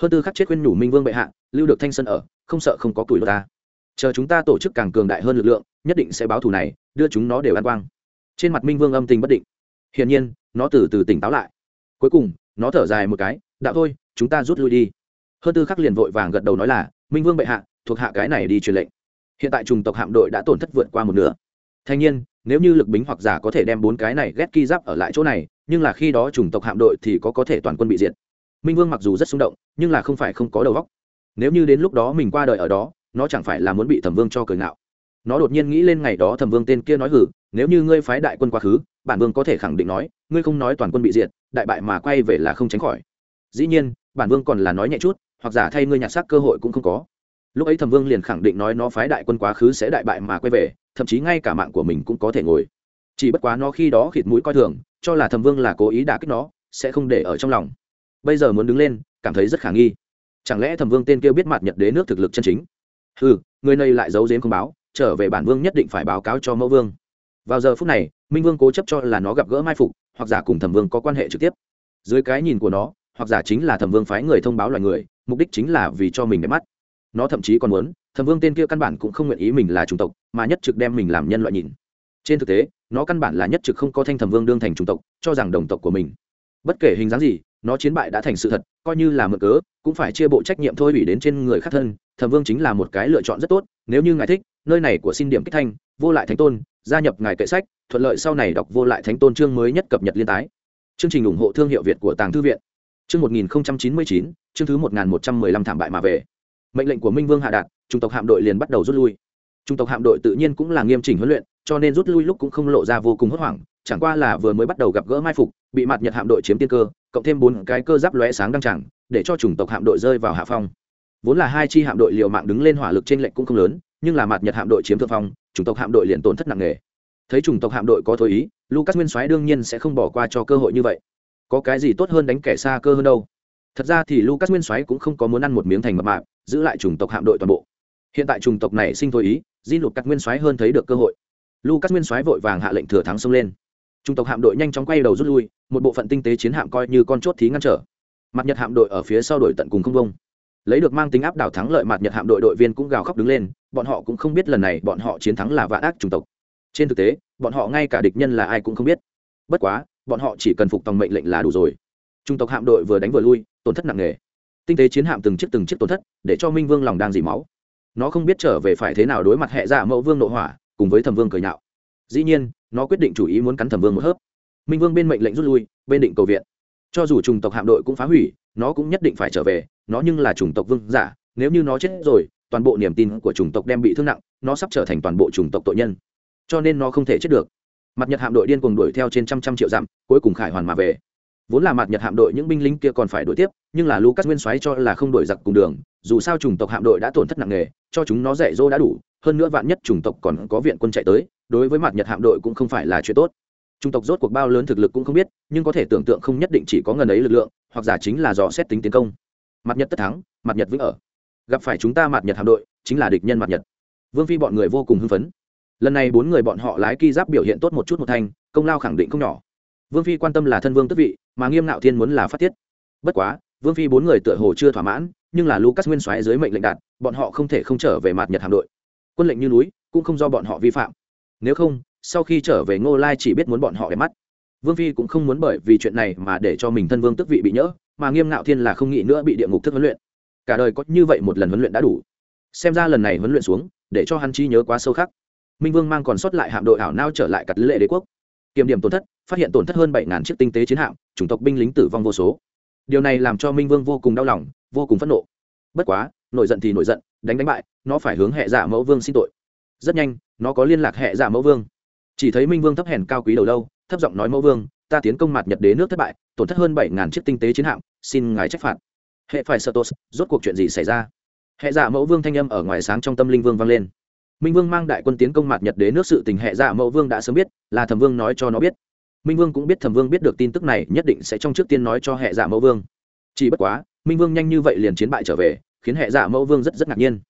Hơn tư khắc chết khuyên nhủ minh vương bệ hạ, lưu được thanh sân ở, không sợ không có tuổi ta chờ chúng ta tổ chức càng cường đại hơn lực lượng, nhất định sẽ báo thù này, đưa chúng nó đều ăn quang. Trên mặt minh vương âm tình bất định. Hiển nhiên, nó từ từ tỉnh táo lại. Cuối cùng, nó thở dài một cái, đạo thôi, chúng ta rút lui đi. Hơn tư khắc liền vội vàng gật đầu nói là, minh vương bệ hạ, thuộc hạ cái này đi truyền lệnh. Hiện tại trùng tộc hạm đội đã tổn thất vượt qua một nửa. Thanh nhiên, nếu như lực bính hoặc giả có thể đem bốn cái này ghét ki giáp ở lại chỗ này, nhưng là khi đó chủng tộc hạm đội thì có có thể toàn quân bị diệt. Minh vương mặc dù rất xung động, nhưng là không phải không có đầu óc. Nếu như đến lúc đó mình qua đời ở đó nó chẳng phải là muốn bị thẩm vương cho cười ngạo. Nó đột nhiên nghĩ lên ngày đó thẩm vương tên kia nói hử nếu như ngươi phái đại quân quá khứ, bản vương có thể khẳng định nói, ngươi không nói toàn quân bị diệt, đại bại mà quay về là không tránh khỏi. Dĩ nhiên, bản vương còn là nói nhẹ chút, hoặc giả thay ngươi nhặt xác cơ hội cũng không có. Lúc ấy thẩm vương liền khẳng định nói nó phái đại quân quá khứ sẽ đại bại mà quay về, thậm chí ngay cả mạng của mình cũng có thể ngồi. Chỉ bất quá nó khi đó khịt mũi coi thường, cho là thẩm vương là cố ý đả kích nó, sẽ không để ở trong lòng. Bây giờ muốn đứng lên, cảm thấy rất khả nghi. Chẳng lẽ thẩm vương tên kêu biết mặt nhật đế nước thực lực chân chính? Ừ người này lại giấu giếm không báo, trở về bản vương nhất định phải báo cáo cho mẫu vương. Vào giờ phút này, minh vương cố chấp cho là nó gặp gỡ mai phục, hoặc giả cùng thẩm vương có quan hệ trực tiếp. Dưới cái nhìn của nó, hoặc giả chính là thẩm vương phái người thông báo loài người, mục đích chính là vì cho mình đẹp mắt. Nó thậm chí còn muốn, thẩm vương tên kia căn bản cũng không nguyện ý mình là chủng tộc, mà nhất trực đem mình làm nhân loại nhìn. Trên thực tế, nó căn bản là nhất trực không có thanh thẩm vương đương thành chủng tộc, cho rằng đồng tộc của mình. Bất kể hình dáng gì nó chiến bại đã thành sự thật coi như là mượn cớ cũng phải chia bộ trách nhiệm thôi ủy đến trên người khác thân thẩm vương chính là một cái lựa chọn rất tốt nếu như ngài thích nơi này của xin điểm kích thanh vô lại thánh tôn gia nhập ngài kệ sách thuận lợi sau này đọc vô lại thánh tôn chương mới nhất cập nhật liên tái chương trình ủng hộ thương hiệu việt của tàng thư viện Chương 1099, chương thứ 1115 thảm bại mà về. Mệnh lệnh của Minh Vương hạ đạt, trung tộc hạm đội liền bắt đầu rút lui. Trung tộc hạm đội tự nhiên cũng là nghiêm chỉnh huấn luyện, cho nên rút lui lúc cũng không lộ ra vô cùng hốt hoảng, chẳng qua là vừa mới bắt đầu gặp gỡ mai phục, bị mặt Nhật hạm đội chiếm tiên cơ, cộng thêm bốn cái cơ giáp lóe sáng đăng chẳng, để cho chủng tộc hạm đội rơi vào hạ phong. Vốn là hai chi hạm đội liều mạng đứng lên hỏa lực trên lệnh cũng không lớn, nhưng là mặt Nhật hạm đội chiếm thượng phong, chủng tộc hạm đội liền tổn thất nặng nề. Thấy chủng tộc hạm đội có thối ý, Lucas Nguyên Soái đương nhiên sẽ không bỏ qua cho cơ hội như vậy. Có cái gì tốt hơn đánh kẻ xa cơ hơn đâu? Thật ra thì Lucas Nguyên Soái cũng không có muốn ăn một miếng thành mập mạp, giữ lại chủng tộc hạm đội toàn bộ. Hiện tại chủng tộc này sinh thối ý, Jin lục cắt Nguyên Soái hơn thấy được cơ hội. Lucas Nguyên Soái vội vàng hạ lệnh thừa thắng xông lên. Trung tộc hạm đội nhanh chóng quay đầu rút lui, một bộ phận tinh tế chiến hạm coi như con chốt thí ngăn trở. Mặt Nhật hạm đội ở phía sau đội tận cùng không vông. Lấy được mang tính áp đảo thắng lợi mặt Nhật hạm đội đội viên cũng gào khóc đứng lên, bọn họ cũng không biết lần này bọn họ chiến thắng là vạn ác chủng tộc. Trên thực tế, bọn họ ngay cả địch nhân là ai cũng không biết. Bất quá, bọn họ chỉ cần phục tòng mệnh lệnh là đủ rồi. Trung tộc hạm đội vừa đánh vừa lui, tổn thất nặng nề. Tinh tế chiến hạm từng chiếc từng chiếc tổn thất, để cho Minh Vương lòng đang dỉ máu. Nó không biết trở về phải thế nào đối mặt hệ giả mẫu vương nội hỏa, cùng với Thẩm Vương cười nhạo. Dĩ nhiên, nó quyết định chủ ý muốn cắn Thẩm Vương một hớp. Minh vương bên mệnh lệnh rút lui bên định cầu viện. Cho dù chủng tộc hạm đội cũng phá hủy nó cũng nhất định phải trở về nó nhưng là chủng tộc vương giả nếu như nó chết rồi toàn bộ niềm tin của chủng tộc đem bị thương nặng nó sắp trở thành toàn bộ chủng tộc tội nhân. Cho nên nó không thể chết được. Mặt nhật hạm đội điên cuồng đuổi theo trên trăm trăm triệu dặm cuối cùng khải hoàn mà về. Vốn là mặt nhật hạm đội những binh lính kia còn phải đuổi tiếp nhưng là lucas nguyên soái cho là không đuổi giặc cùng đường dù sao chủng tộc hạm đội đã tổn thất nặng nề cho chúng nó dạy dỗ đã đủ hơn nữa vạn nhất chủng tộc còn có viện quân chạy tới đối với mặt nhật hạm đội cũng không phải là chuyện tốt Trung tộc rốt cuộc bao lớn thực lực cũng không biết, nhưng có thể tưởng tượng không nhất định chỉ có ngần ấy lực lượng, hoặc giả chính là dò xét tính tiến công. Mặt Nhật tất thắng, Mặt Nhật vững ở. Gặp phải chúng ta Mặt Nhật hạm đội, chính là địch nhân Mặt Nhật. Vương Phi bọn người vô cùng hưng phấn. Lần này bốn người bọn họ lái ki giáp biểu hiện tốt một chút một thành, công lao khẳng định không nhỏ. Vương Phi quan tâm là thân vương tước vị, mà Nghiêm Nạo Thiên muốn là phát tiết. Bất quá, Vương Phi bốn người tựa hồ chưa thỏa mãn, nhưng là Lucas Nguyên Soái dưới mệnh lệnh đạt, bọn họ không thể không trở về Mặt Nhật hạm đội. Quân lệnh như núi, cũng không do bọn họ vi phạm. Nếu không, sau khi trở về ngô lai chỉ biết muốn bọn họ đẹp mắt. Vương phi cũng không muốn bởi vì chuyện này mà để cho mình thân vương tức vị bị nhỡ mà nghiêm ngạo thiên là không nghĩ nữa bị địa ngục thức huấn luyện. Cả đời có như vậy một lần huấn luyện đã đủ. Xem ra lần này huấn luyện xuống để cho hắn chi nhớ quá sâu khắc. Minh vương mang còn sót lại hạm đội ảo nao trở lại cặt lệ đế quốc. Kiểm điểm tổn thất phát hiện tổn thất hơn bảy ngàn chiếc tinh tế chiến hạm chủng tộc binh lính tử vong vô số. Điều này làm cho minh vương vô cùng đau lòng vô cùng phẫn nộ. Bất quá nổi giận thì nổi giận đánh đánh bại nó phải hướng hệ giả mẫu vương xin tội rất nhanh, nó có liên lạc hệ giả mẫu vương. Chỉ thấy minh vương thấp hèn cao quý đầu lâu, thấp giọng nói mẫu vương, ta tiến công mặt nhật đế nước thất bại, tổn thất hơn bảy ngàn chiếc tinh tế chiến hạm, xin ngài trách phạt. Hệ phải sợ tốt rốt cuộc chuyện gì xảy ra? Hệ giả mẫu vương thanh âm ở ngoài sáng trong tâm linh vương vang lên. Minh vương mang đại quân tiến công mặt nhật đế nước sự tình, hệ giả mẫu vương đã sớm biết, là thẩm vương nói cho nó biết. Minh vương cũng biết thẩm vương biết được tin tức này, nhất định sẽ trong trước tiên nói cho hệ giả mẫu vương. Chỉ bất quá, minh vương nhanh như vậy liền chiến bại trở về, khiến hệ giả mẫu vương rất rất ngạc nhiên.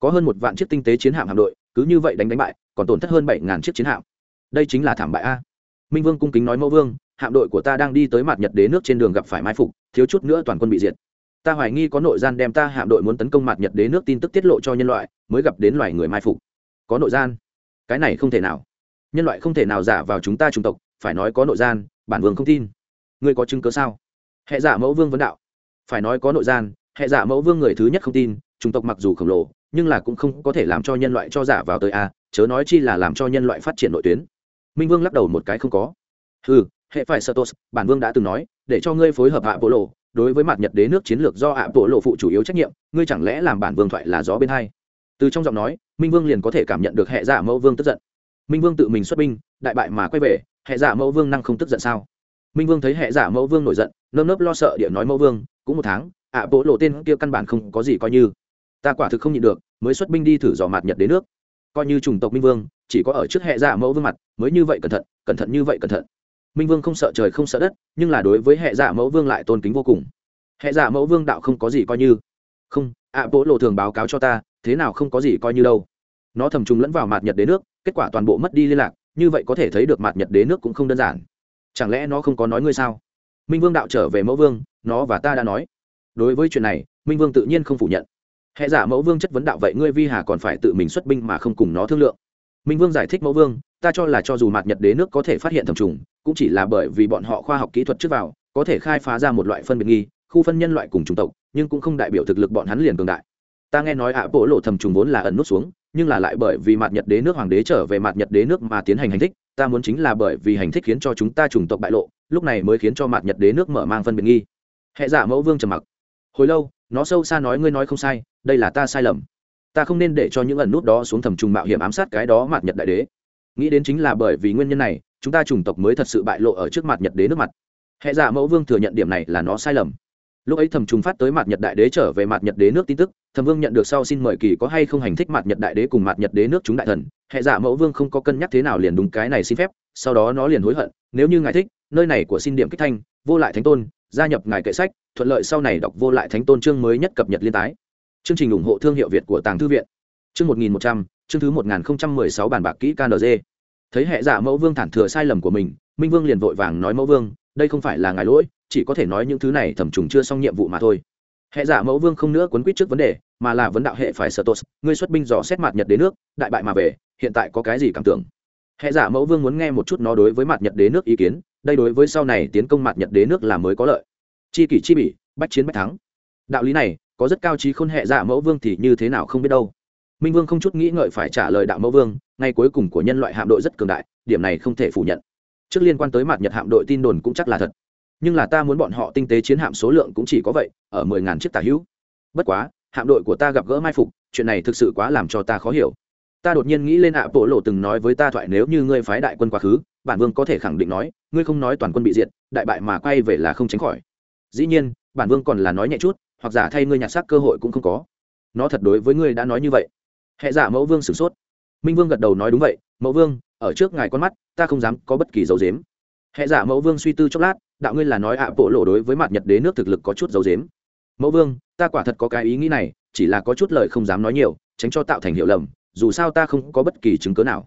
Có hơn một vạn chiếc tinh tế chiến hạm hạm đội cứ như vậy đánh đánh bại, còn tổn thất hơn bảy ngàn chiếc chiến hạm. Đây chính là thảm bại a. Minh vương cung kính nói mẫu vương, hạm đội của ta đang đi tới mặt nhật đế nước trên đường gặp phải mai phục, thiếu chút nữa toàn quân bị diệt. Ta hoài nghi có nội gian đem ta hạm đội muốn tấn công mặt nhật đế nước tin tức tiết lộ cho nhân loại, mới gặp đến loài người mai phục. Có nội gian? Cái này không thể nào. Nhân loại không thể nào giả vào chúng ta chủng tộc, phải nói có nội gian, bản vương không tin. Ngươi có chứng cớ sao? Hệ giả mẫu vương vấn đạo. Phải nói có nội gian, hệ giả mẫu vương người thứ nhất không tin, chủng tộc mặc dù khổng lồ nhưng là cũng không có thể làm cho nhân loại cho giả vào tới a, chớ nói chi là làm cho nhân loại phát triển nội tuyến. Minh vương lắc đầu một cái không có. Ừ hệ phải sơ tos bản vương đã từng nói, để cho ngươi phối hợp hạ bộ lộ, đối với mặt nhật đế nước chiến lược do hạ bộ lộ phụ chủ yếu trách nhiệm, ngươi chẳng lẽ làm bản vương thoại là gió bên hai? Từ trong giọng nói, minh vương liền có thể cảm nhận được hệ giả mẫu vương tức giận. Minh vương tự mình xuất binh, đại bại mà quay về, hệ giả mẫu vương năng không tức giận sao? Minh vương thấy hệ giả mẫu vương nổi giận, nơm nớp lo sợ địa nói mẫu vương, cũng một tháng, ạ bộ lộ tên kia căn bản không có gì coi như ta quả thực không nhịn được, mới xuất binh đi thử dò mạt nhật đế nước. Coi như chủng tộc minh vương, chỉ có ở trước hệ dạ mẫu vương mặt, mới như vậy cẩn thận cẩn thận như vậy cẩn thận. Minh vương không sợ trời không sợ đất, nhưng là đối với hệ dạ mẫu vương lại tôn kính vô cùng. Hệ dạ mẫu vương đạo không có gì coi như. Không, ạ, bố lộ thường báo cáo cho ta, thế nào không có gì coi như đâu. Nó thầm trùng lẫn vào mạt nhật đế nước, kết quả toàn bộ mất đi liên lạc, như vậy có thể thấy được mạt nhật đế nước cũng không đơn giản. Chẳng lẽ nó không có nói ngươi sao? Minh vương đạo trở về mẫu vương, nó và ta đã nói. Đối với chuyện này, minh vương tự nhiên không phủ nhận hệ giả mẫu vương chất vấn đạo, vậy ngươi vi hà còn phải tự mình xuất binh mà không cùng nó thương lượng? Minh vương giải thích, mẫu vương, ta cho là cho dù mạt nhật đế nước có thể phát hiện thầm trùng, cũng chỉ là bởi vì bọn họ khoa học kỹ thuật trước vào, có thể khai phá ra một loại phân biệt nghi, khu phân nhân loại cùng chủng tộc, nhưng cũng không đại biểu thực lực bọn hắn liền cường đại. Ta nghe nói ạ, bộ lộ thầm trùng vốn là ẩn nút xuống, nhưng là lại bởi vì mạt nhật đế nước hoàng đế trở về mạt nhật đế nước mà tiến hành hành thích, ta muốn chính là bởi vì hành thích khiến cho chúng ta chủng tộc bại lộ, lúc này mới khiến cho mạt nhật đế nước mở mang phân biệt nghi. Hệ giả mẫu vương trầm mặc hồi lâu, nó sâu xa nói ngươi nói không sai, đây là ta sai lầm. Ta không nên để cho những ẩn nút đó xuống thầm trùng mạo hiểm ám sát cái đó mặt nhật đại đế. Nghĩ đến chính là bởi vì nguyên nhân này, chúng ta chủng tộc mới thật sự bại lộ ở trước mặt nhật đế nước mặt. Hệ giả mẫu vương thừa nhận điểm này là nó sai lầm. Lúc ấy thầm trùng phát tới mặt nhật đại đế trở về mặt nhật đế nước tin tức, thầm vương nhận được sau xin mời kỳ có hay không hành thích mặt nhật đại đế cùng mặt nhật đế nước chúng đại thần. Hệ giả mẫu vương không có cân nhắc thế nào liền đúng cái này xin phép, sau đó nó liền hối hận, nếu như ngài thích, nơi này của xin điểm kích thanh, vô lại thánh tôn gia nhập ngài kệ sách, thuận lợi sau này đọc vô lại thánh tôn chương mới nhất cập nhật liên tái. Chương trình ủng hộ thương hiệu việt của tàng thư viện. Chương một nghìn một trăm, chương thứ một nghìn mười sáu bàn bạc kỹ kng thấy hệ giả mẫu vương thản thừa sai lầm của mình, minh vương liền vội vàng nói mẫu vương, đây không phải là ngài lỗi, chỉ có thể nói những thứ này thẩm trùng chưa xong nhiệm vụ mà thôi. Hệ giả mẫu vương không nữa quấn quýt trước vấn đề, mà là vấn đạo hệ phải sợ tốt ngươi xuất binh dò xét mặt nhật đến nước, đại bại mà về, hiện tại có cái gì cảm tưởng? Hệ giả mẫu vương muốn nghe một chút nó đối với mặt nhật đế nước ý kiến đây đối với sau này tiến công mặt nhật đế nước là mới có lợi. Chi kỷ chi bỉ, bách chiến bách thắng. Đạo lý này, có rất cao trí khôn hệ dạ mẫu vương thì như thế nào không biết đâu. Minh vương không chút nghĩ ngợi phải trả lời đạo mẫu vương, ngay cuối cùng của nhân loại hạm đội rất cường đại, điểm này không thể phủ nhận. Trước liên quan tới mặt nhật hạm đội tin đồn cũng chắc là thật. Nhưng là ta muốn bọn họ tinh tế chiến hạm số lượng cũng chỉ có vậy, ở mười ngàn chiếc tà hữu. Bất quá, hạm đội của ta gặp gỡ mai phục, chuyện này thực sự quá làm cho ta khó hiểu. Ta đột nhiên nghĩ lên ạ, bộ lộ từng nói với ta thoại, nếu như ngươi phái đại quân quá khứ bản vương có thể khẳng định nói, ngươi không nói toàn quân bị diệt, đại bại mà quay về là không tránh khỏi. Dĩ nhiên, bản vương còn là nói nhẹ chút, hoặc giả thay ngươi nhặt xác cơ hội cũng không có. Nó thật đối với ngươi đã nói như vậy. Hệ giả mẫu vương sửng sốt. Minh vương gật đầu nói đúng vậy, mẫu vương, ở trước ngài con mắt, ta không dám có bất kỳ dấu dếm hệ giả mẫu vương suy tư chốc lát, đạo ngươi là nói ạ bộ lộ đối với mặt nhật đế nước thực lực có chút dấu dếm mẫu vương, ta quả thật có cái ý nghĩ này, chỉ là có chút lời không dám nói nhiều, tránh cho tạo thành hiệu lầm, dù sao ta không có bất kỳ chứng cớ nào.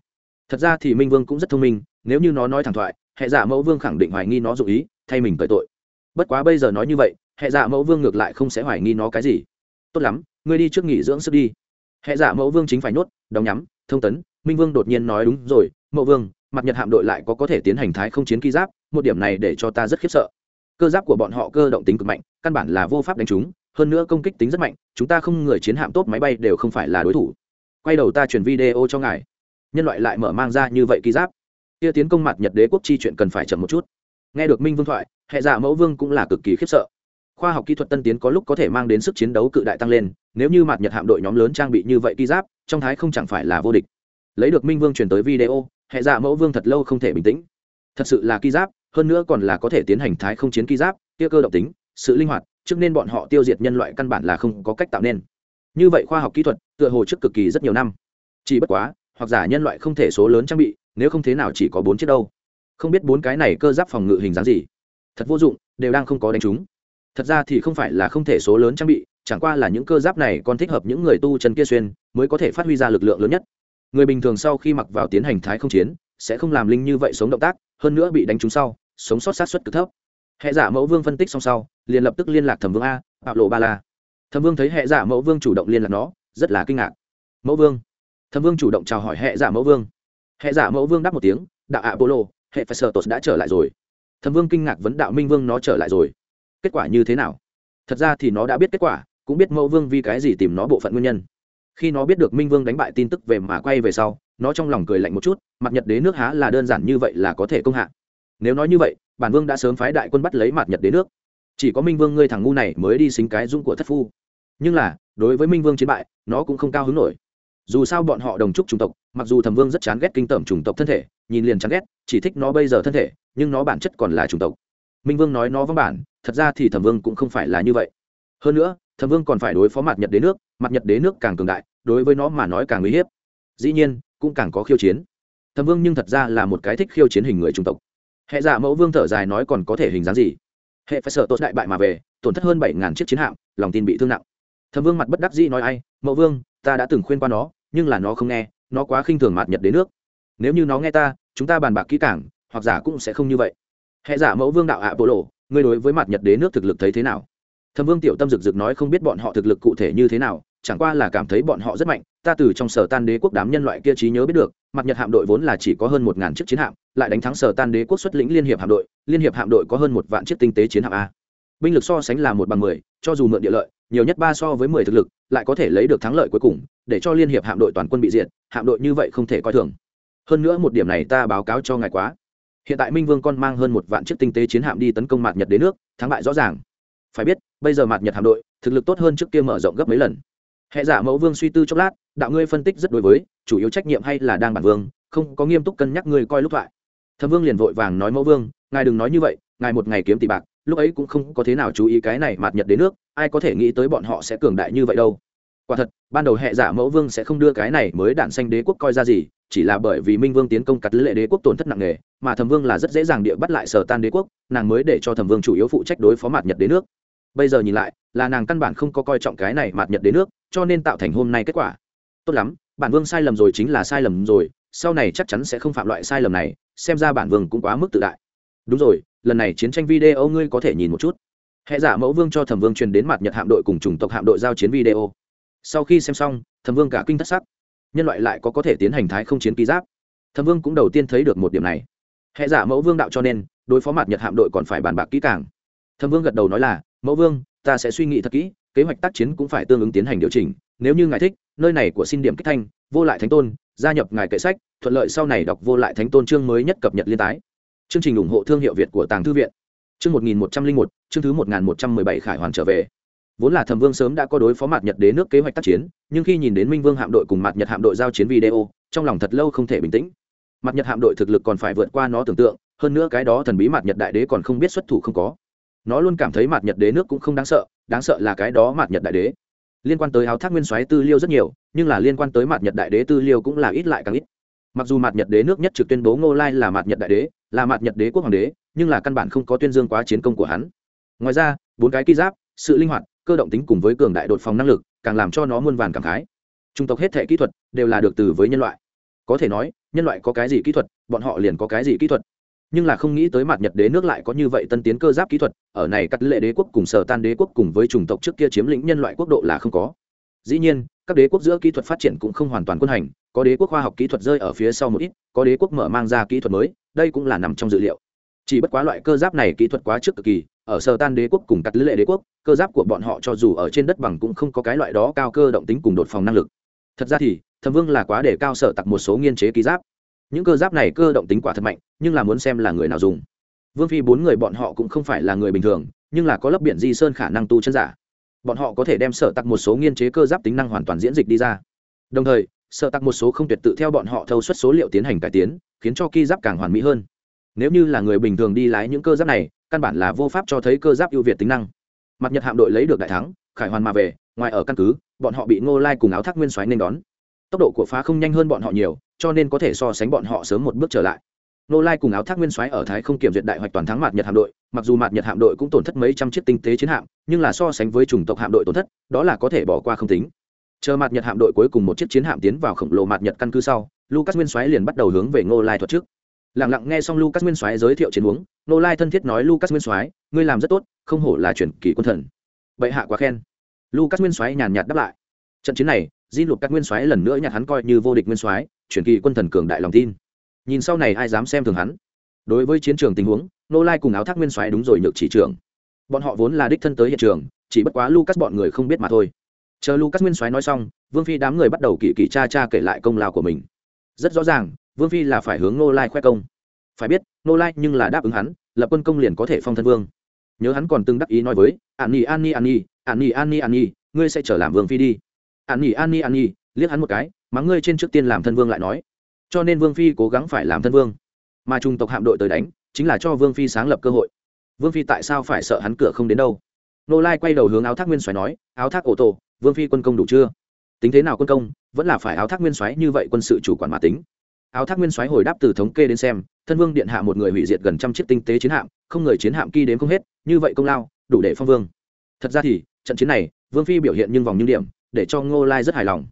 Thật ra thì minh vương cũng rất thông minh nếu như nó nói thẳng thoại, hệ giả mẫu vương khẳng định hoài nghi nó dụ ý, thay mình cởi tội. Bất quá bây giờ nói như vậy, hệ giả mẫu vương ngược lại không sẽ hoài nghi nó cái gì. Tốt lắm, ngươi đi trước nghỉ dưỡng sức đi. Hệ giả mẫu vương chính phải nhốt, đóng nhắm, thông tấn, minh vương đột nhiên nói đúng rồi mẫu vương, mặt nhật hạm đội lại có có thể tiến hành thái không chiến ký giáp, một điểm này để cho ta rất khiếp sợ. Cơ giáp của bọn họ cơ động tính cực mạnh, căn bản là vô pháp đánh chúng, hơn nữa công kích tính rất mạnh, chúng ta không người chiến hạm tốt máy bay đều không phải là đối thủ. Quay đầu ta chuyển video cho ngài. Nhân loại lại mở mang ra như vậy ký giáp kia tiến công mặt nhật đế quốc chi chuyện cần phải chậm một chút. Nghe được minh vương thoại, hệ giả mẫu vương cũng là cực kỳ khiếp sợ. Khoa học kỹ thuật tân tiến có lúc có thể mang đến sức chiến đấu cự đại tăng lên, nếu như mặt nhật hạm đội nhóm lớn trang bị như vậy ký giáp, trong thái không chẳng phải là vô địch. Lấy được minh vương truyền tới video, hệ giả mẫu vương thật lâu không thể bình tĩnh. Thật sự là ký giáp, hơn nữa còn là có thể tiến hành thái không chiến ký giáp, kia cơ động tính, sự linh hoạt, trước nên bọn họ tiêu diệt nhân loại căn bản là không có cách tạo nên. Như vậy khoa học kỹ thuật, tựa hồ trước cực kỳ rất nhiều năm. Chỉ bất quá, hoặc giả nhân loại không thể số lớn trang bị nếu không thế nào chỉ có bốn chiếc đâu. Không biết bốn cái này cơ giáp phòng ngự hình dáng gì. Thật vô dụng, đều đang không có đánh chúng. Thật ra thì không phải là không thể số lớn trang bị, chẳng qua là những cơ giáp này còn thích hợp những người tu chân kia xuyên, mới có thể phát huy ra lực lượng lớn nhất. Người bình thường sau khi mặc vào tiến hành thái không chiến, sẽ không làm linh như vậy sống động tác, hơn nữa bị đánh trúng sau, sống sót sát xuất cực thấp. Hệ giả mẫu vương phân tích xong sau, liền lập tức liên lạc thẩm vương a bạo lộ ba la thẩm vương thấy hệ giả mẫu vương chủ động liên lạc nó, rất là kinh ngạc. Mẫu vương. Thẩm vương chủ động chào hỏi hệ giả mẫu vương hệ giả mẫu vương đáp một tiếng, đạo ạ polo hệ phải sợ tốt đã trở lại rồi. Thầm vương kinh ngạc vấn, đạo minh vương nó trở lại rồi? Kết quả như thế nào? Thật ra thì nó đã biết kết quả, cũng biết mẫu vương vì cái gì tìm nó bộ phận nguyên nhân. Khi nó biết được minh vương đánh bại tin tức về mà quay về sau, nó trong lòng cười lạnh một chút mặt nhật đế nước há là đơn giản như vậy là có thể công hạ. Nếu nói như vậy, bản vương đã sớm phái đại quân bắt lấy mặt nhật đế nước. Chỉ có minh vương ngươi thằng ngu này mới đi xính cái dung của thất phu. Nhưng là, đối với minh vương chiến bại, nó cũng không cao hứng nổi dù sao bọn họ đồng trúc chủng tộc, mặc dù thẩm vương rất chán ghét kinh tởm chủng tộc thân thể, nhìn liền chán ghét, chỉ thích nó bây giờ thân thể, nhưng nó bản chất còn là chủng tộc. Minh vương nói nó vắng bản, thật ra thì thẩm vương cũng không phải là như vậy. Hơn nữa, thẩm vương còn phải đối phó mặt nhật đế nước, mặt nhật đế nước càng cường đại, đối với nó mà nói càng uy hiếp. Dĩ nhiên, cũng càng có khiêu chiến. Thẩm vương nhưng thật ra là một cái thích khiêu chiến hình người chủng tộc. Hệ giả mẫu vương thở dài nói còn có thể hình dáng gì? Hệ phải sợ tốt đại bại mà về, tổn thất hơn bảy ngàn chiếc chiến hạm, lòng tin bị thương nặng. Thẩm vương mặt bất đắc dĩ nói ai, mẫu vương, ta đã từng khuyên qua nó nhưng là nó không nghe, nó quá khinh thường mạt nhật đến nước. Nếu như nó nghe ta, chúng ta bàn bạc kỹ càng, hoặc giả cũng sẽ không như vậy. Hệ giả mẫu vương đạo ạ bộ lộ, ngươi đối với mặt nhật đế nước thực lực thấy thế nào? Thẩm vương tiểu tâm rực rực nói không biết bọn họ thực lực cụ thể như thế nào, chẳng qua là cảm thấy bọn họ rất mạnh, ta từ trong sở tan đế quốc đám nhân loại kia trí nhớ biết được mặt nhật hạm đội vốn là chỉ có hơn một ngàn chiếc chiến hạm, lại đánh thắng sở tan đế quốc xuất lĩnh liên hiệp hạm đội, liên hiệp hạm đội có hơn một vạn chiếc tinh tế chiến hạm a binh lực so sánh là một bằng mười, cho dù mượn địa lợi, nhiều nhất ba so với mười thực lực, lại có thể lấy được thắng lợi cuối cùng, để cho liên hiệp hạm đội toàn quân bị diệt, hạm đội như vậy không thể coi thường. Hơn nữa một điểm này ta báo cáo cho ngài quá. Hiện tại minh vương con mang hơn một vạn chiếc tinh tế chiến hạm đi tấn công mạt nhật đế nước, thắng bại rõ ràng. Phải biết, bây giờ mạt nhật hạm đội, thực lực tốt hơn trước kia mở rộng gấp mấy lần. Hệ giả mẫu vương suy tư chốc lát, đạo ngươi phân tích rất đối với, chủ yếu trách nhiệm hay là đang bản vương, không có nghiêm túc cân nhắc ngươi coi lúc thoại. Thâm vương liền vội vàng nói mẫu vương, ngài đừng nói như vậy, ngài một ngày kiếm tỷ bạc lúc ấy cũng không có thế nào chú ý cái này mạt nhật đến nước, ai có thể nghĩ tới bọn họ sẽ cường đại như vậy đâu. Quả thật, ban đầu hệ giả mẫu vương sẽ không đưa cái này mới đản xanh đế quốc coi ra gì, chỉ là bởi vì minh vương tiến công cắt lệ đế quốc tổn thất nặng nề, mà thẩm vương là rất dễ dàng địa bắt lại sở tan đế quốc, nàng mới để cho thẩm vương chủ yếu phụ trách đối phó mạt nhật đế nước. Bây giờ nhìn lại, là nàng căn bản không có coi trọng cái này mạt nhật đế nước, cho nên tạo thành hôm nay kết quả. Tốt lắm, bản vương sai lầm rồi chính là sai lầm rồi, sau này chắc chắn sẽ không phạm loại sai lầm này, xem ra bản vương cũng quá mức tự đại. Đúng rồi lần này chiến tranh video ngươi có thể nhìn một chút. Hệ giả mẫu vương cho thẩm vương truyền đến mặt nhật hạm đội cùng chủng tộc hạm đội giao chiến video. Sau khi xem xong, thẩm vương cả kinh thất sắc. Nhân loại lại có có thể tiến hành thái không chiến ký giáp. Thẩm vương cũng đầu tiên thấy được một điểm này. Hệ giả mẫu vương đạo cho nên, đối phó mặt nhật hạm đội còn phải bàn bạc kỹ càng. Thẩm vương gật đầu nói là, mẫu vương, ta sẽ suy nghĩ thật kỹ, kế hoạch tác chiến cũng phải tương ứng tiến hành điều chỉnh. Nếu như ngài thích, nơi này của xin điểm kích thanh, vô lại thánh tôn, gia nhập ngài kệ sách, thuận lợi sau này đọc vô lại thánh tôn chương mới nhất cập nhật liên tái chương trình ủng hộ thương hiệu việt của tàng thư viện. Chương một nghìn một trăm linh một, chương thứ một nghìn một trăm mười bảy khải hoàn trở về. Vốn là thẩm vương sớm đã có đối phó mặt nhật đế nước kế hoạch tác chiến, nhưng khi nhìn đến minh vương hạm đội cùng mặt nhật hạm đội giao chiến video, trong lòng thật lâu không thể bình tĩnh. Mặt nhật hạm đội thực lực còn phải vượt qua nó tưởng tượng, hơn nữa cái đó thần bí mặt nhật đại đế còn không biết xuất thủ không có. Nó luôn cảm thấy mặt nhật đế nước cũng không đáng sợ đáng sợ là cái đó mặt nhật đại đế. Liên quan tới áo thác nguyên soái tư liêu rất nhiều, nhưng là liên quan tới mặt nhật đại đế tư liêu cũng là ít lại càng ít. Mặc dù mặt nhật đế nước nhất trực tuyên bố ngô lai là mặt nhật đại đế là mặt nhật đế quốc hoàng đế, nhưng là căn bản không có tuyên dương quá chiến công của hắn. Ngoài ra, bốn cái ký giáp, sự linh hoạt, cơ động tính cùng với cường đại đột phòng năng lực, càng làm cho nó muôn vàn cảm khái. Trung tộc hết thể kỹ thuật đều là được từ với nhân loại. Có thể nói, nhân loại có cái gì kỹ thuật, bọn họ liền có cái gì kỹ thuật. Nhưng là không nghĩ tới mặt nhật đế nước lại có như vậy tân tiến cơ giáp kỹ thuật, ở này cắt lệ đế quốc cùng sở tan đế quốc cùng với chủng tộc trước kia chiếm lĩnh nhân loại quốc độ là không có. Dĩ nhiên, các đế quốc giữa kỹ thuật phát triển cũng không hoàn toàn quân hành có đế quốc khoa học kỹ thuật rơi ở phía sau một ít, có đế quốc mở mang ra kỹ thuật mới, đây cũng là nằm trong dự liệu. Chỉ bất quá loại cơ giáp này kỹ thuật quá trước cực kỳ, ở Sơ tan đế quốc cùng cắt lệ đế quốc, cơ giáp của bọn họ cho dù ở trên đất bằng cũng không có cái loại đó cao cơ động tính cùng đột phòng năng lực. Thật ra thì, thẩm vương là quá để cao sở tặc một số nghiên chế ký giáp. Những cơ giáp này cơ động tính quả thật mạnh, nhưng là muốn xem là người nào dùng. Vương phi bốn người bọn họ cũng không phải là người bình thường, nhưng là có lớp biển di sơn khả năng tu chân giả. Bọn họ có thể đem sở tặc một số nghiên chế cơ giáp tính năng hoàn toàn diễn dịch đi ra. Đồng thời sợ tặc một số không tuyệt tự theo bọn họ thâu suất số liệu tiến hành cải tiến, khiến cho ki giáp càng hoàn mỹ hơn. Nếu như là người bình thường đi lái những cơ giáp này, căn bản là vô pháp cho thấy cơ giáp ưu việt tính năng. Mặt nhật hạm đội lấy được đại thắng, khải hoàn mà về, ngoài ở căn cứ, bọn họ bị ngô lai cùng áo thác nguyên xoáy nên đón. Tốc độ của phá không nhanh hơn bọn họ nhiều, cho nên có thể so sánh bọn họ sớm một bước trở lại. Ngô lai cùng áo thác nguyên xoáy ở thái không kiểm duyệt đại hoạch toàn thắng mạt nhật hạm đội, mặc dù mạt nhật hạm đội cũng tổn thất mấy trăm chiếc tinh tế chiến hạm, nhưng là so sánh với chủng tộc hạm đội tổn thất, đó là có thể bỏ qua không tính chờ mặt nhật hạm đội cuối cùng một chiếc chiến hạm tiến vào khổng lồ mặt nhật căn cứ sau, lucas nguyên soái liền bắt đầu hướng về ngô lai thuật trước. Lặng lặng nghe xong lucas nguyên soái giới thiệu chiến uống ngô lai thân thiết nói, lucas nguyên soái, ngươi làm rất tốt, không hổ là chuyển kỳ quân thần. Bệ hạ quá khen. Lucas nguyên soái nhàn nhạt đáp lại. Trận chiến này, di lục các nguyên soái lần nữa nhặt hắn coi như vô địch nguyên soái chuyển kỳ quân thần cường đại lòng tin. Nhìn sau này ai dám xem thường hắn. Đối với chiến trường tình huống nô lai cùng áo thác nguyên soái đúng rồi nhược chỉ trưởng. Bọn họ vốn là đích thân tới hiện trường, chỉ bất quá lucas bọn người không biết mà thôi chờ lucas nguyên soái nói xong, vương phi đám người bắt đầu kỳ kỳ cha cha kể lại công lao của mình. Rất rõ ràng, vương phi là phải hướng nô lai khoe công. Phải biết nô lai nhưng là đáp ứng hắn, lập quân công liền có thể phong thân vương. Nhớ hắn còn từng đắc ý nói với, an nhi an nhi an nhi an nhi an nhi an nhi, ngươi sẽ trở làm vương phi đi. An nhi an nhi an nhi, liếc hắn một cái, mắng ngươi trên trước tiên làm thân vương lại nói. Cho nên vương phi cố gắng phải làm thân vương. Mà trung tộc hạm đội tới đánh, chính là cho vương phi sáng lập cơ hội. Vương phi tại sao phải sợ hắn cửa không đến đâu? Nô lai quay đầu hướng áo thác nguyên xoáy nói, áo thác ổ tổ vương phi quân công đủ chưa? Tính thế nào quân công, vẫn là phải áo thác nguyên Soái như vậy quân sự chủ quản mà tính. Áo thác nguyên Soái hồi đáp từ thống kê đến xem, thân vương điện hạ một người hủy diệt gần trăm chiếc tinh tế chiến hạm, không người chiến hạm kỳ đến không hết, như vậy công lao, đủ để phong vương. Thật ra thì, trận chiến này, vương phi biểu hiện nhưng vòng nhưng điểm, để cho ngô lai rất hài lòng.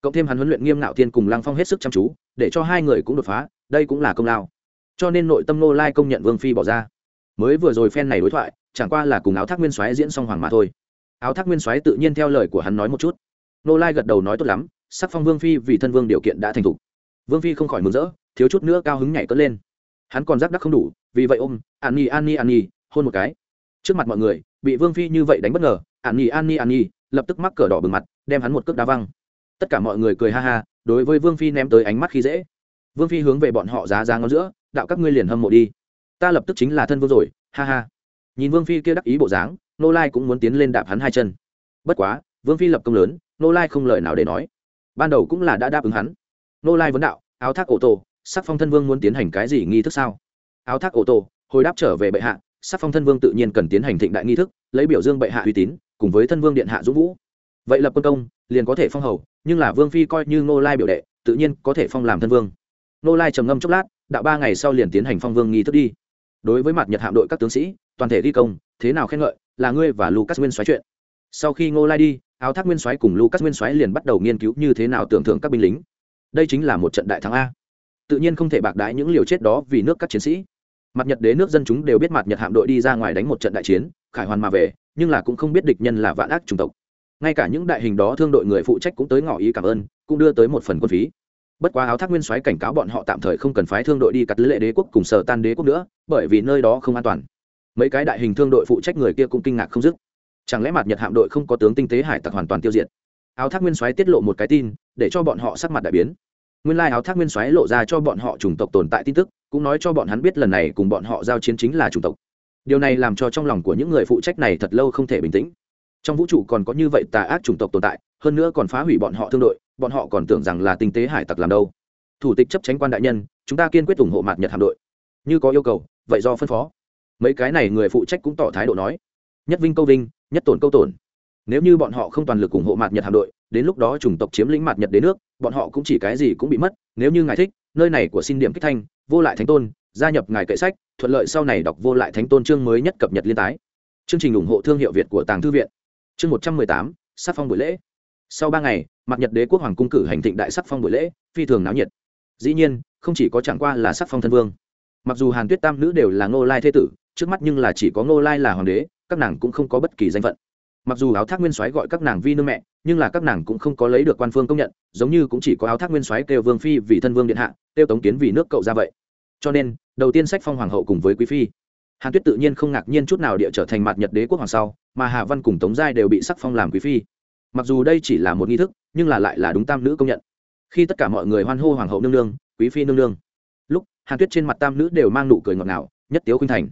Cộng thêm hắn huấn luyện nghiêm ngạo thiên cùng lăng phong hết sức chăm chú, để cho hai người cũng đột phá, đây cũng là công lao. Cho nên nội tâm Ngô lai công nhận vương phi bỏ ra. Mới vừa rồi phen này đối thoại, chẳng qua là cùng áo thác nguyên soái diễn xong hoàng mà thôi áo thác nguyên soái tự nhiên theo lời của hắn nói một chút. Nô lai gật đầu nói tốt lắm, sắc phong vương phi vì thân vương điều kiện đã thành thục. Vương phi không khỏi mừng rỡ, thiếu chút nữa cao hứng nhảy cất lên. Hắn còn giáp đắc không đủ, vì vậy ôm, an nhi an nhi an nhi, hôn một cái. Trước mặt mọi người, bị vương phi như vậy đánh bất ngờ, an nhi an nhi an nhi, lập tức mắc cờ đỏ bừng mặt, đem hắn một cước đá văng. Tất cả mọi người cười ha ha, đối với vương phi ném tới ánh mắt khi dễ. Vương phi hướng về bọn họ giá giá ngón giữa, đạo các ngươi liền hâm mộ đi. Ta lập tức chính là thân vương rồi, ha ha. Nhìn vương phi kia đắc ý bộ dáng nô lai cũng muốn tiến lên đạp hắn hai chân. Bất quá, vương phi lập công lớn, nô lai không lời nào để nói. Ban đầu cũng là đã đáp ứng hắn. Nô lai vấn đạo, áo thác ô tô sắc phong thân vương muốn tiến hành cái gì nghi thức sao? Áo thác ô tô hồi đáp trở về bệ hạ, sắc phong thân vương tự nhiên cần tiến hành thịnh đại nghi thức, lấy biểu dương bệ hạ uy tín, cùng với thân vương điện hạ dũng vũ. Vậy lập quân công, liền có thể phong hầu, nhưng là vương phi coi như nô lai biểu đệ, tự nhiên có thể phong làm thân vương. Nô lai trầm ngâm chốc lát, đạo ba ngày sau liền tiến hành phong vương nghi thức đi. Đối với mặt nhật hạm đội các tướng sĩ, toàn thể ghi công, thế nào khen ngợi là ngươi và lucas nguyên xoáy chuyện. Sau khi ngô lai đi, áo thác nguyên xoáy cùng lucas nguyên xoáy liền bắt đầu nghiên cứu như thế nào tưởng thưởng các binh lính. Đây chính là một trận đại thắng a. Tự nhiên không thể bạc đái những liều chết đó vì nước các chiến sĩ. Mặt nhật đế nước dân chúng đều biết mặt nhật hạm đội đi ra ngoài đánh một trận đại chiến, khải hoàn mà về, nhưng là cũng không biết địch nhân là vạn ác chủng tộc. Ngay cả những đại hình đó thương đội người phụ trách cũng tới ngỏ ý cảm ơn, cũng đưa tới một phần quân phí. Bất quá áo thác nguyên soái cảnh cáo bọn họ tạm thời không cần phái thương đội đi cắt lệ đế quốc cùng sở tan đế quốc nữa, bởi vì nơi đó không an toàn mấy cái đại hình thương đội phụ trách người kia cũng kinh ngạc không dứt. Chẳng lẽ mặt nhật hạm đội không có tướng tinh tế hải tặc hoàn toàn tiêu diệt? Áo thác nguyên soái tiết lộ một cái tin, để cho bọn họ sắc mặt đại biến. Nguyên lai áo thác nguyên soái lộ ra cho bọn họ chủng tộc tồn tại tin tức, cũng nói cho bọn hắn biết lần này cùng bọn họ giao chiến chính là chủng tộc. Điều này làm cho trong lòng của những người phụ trách này thật lâu không thể bình tĩnh. Trong vũ trụ còn có như vậy tà ác chủng tộc tồn tại, hơn nữa còn phá hủy bọn họ thương đội, bọn họ còn tưởng rằng là tinh tế hải tặc làm đâu. Thủ tịch chấp tránh quan đại nhân, chúng ta kiên quyết ủng hộ mặt nhật hạm đội. Như có yêu cầu, vậy do phân phó mấy cái này người phụ trách cũng tỏ thái độ nói, nhất vinh câu vinh, nhất tổn câu tổn. Nếu như bọn họ không toàn lực ủng hộ mạt nhật hạm đội, đến lúc đó chủng tộc chiếm lĩnh mạt nhật đến nước, bọn họ cũng chỉ cái gì cũng bị mất, nếu như ngài thích, nơi này của xin điểm kích thanh, vô lại thánh tôn, gia nhập ngài kệ sách, thuận lợi sau này đọc vô lại thánh tôn chương mới nhất cập nhật liên tái. Chương trình ủng hộ thương hiệu việt của tàng thư viện. Chương một trăm mười tám, sắc phong buổi lễ. Sau ba ngày mặt nhật đế quốc hoàng cung cử hành thịnh đại sắc phong buổi lễ, phi thường náo nhiệt. Dĩ nhiên, không chỉ có chẳng qua là sắc phong thân vương. Mặc dù hàn tuyết tam nữ đều là ngô lai thế tử trước mắt nhưng là chỉ có ngô lai là hoàng đế, các nàng cũng không có bất kỳ danh phận. Mặc dù áo thác nguyên soái gọi các nàng vi nương mẹ, nhưng là các nàng cũng không có lấy được quan phương công nhận, giống như cũng chỉ có áo thác nguyên soái kêu vương phi vì thân vương điện hạ, kêu tống kiến vì nước cậu ra vậy. Cho nên, đầu tiên sách phong hoàng hậu cùng với quý phi. Hàn tuyết tự nhiên không ngạc nhiên chút nào địa trở thành mặt nhật đế quốc hoàng sau, mà hà văn cùng tống giai đều bị sắc phong làm quý phi. Mặc dù đây chỉ là một nghi thức, nhưng là lại là đúng tam nữ công nhận. Khi tất cả mọi người hoan hô hoàng hậu nương nương, quý phi nương nương, lúc hàn tuyết trên mặt tam nữ đều mang nụ cười ngọt ngào, nhất tiếu khuynh thành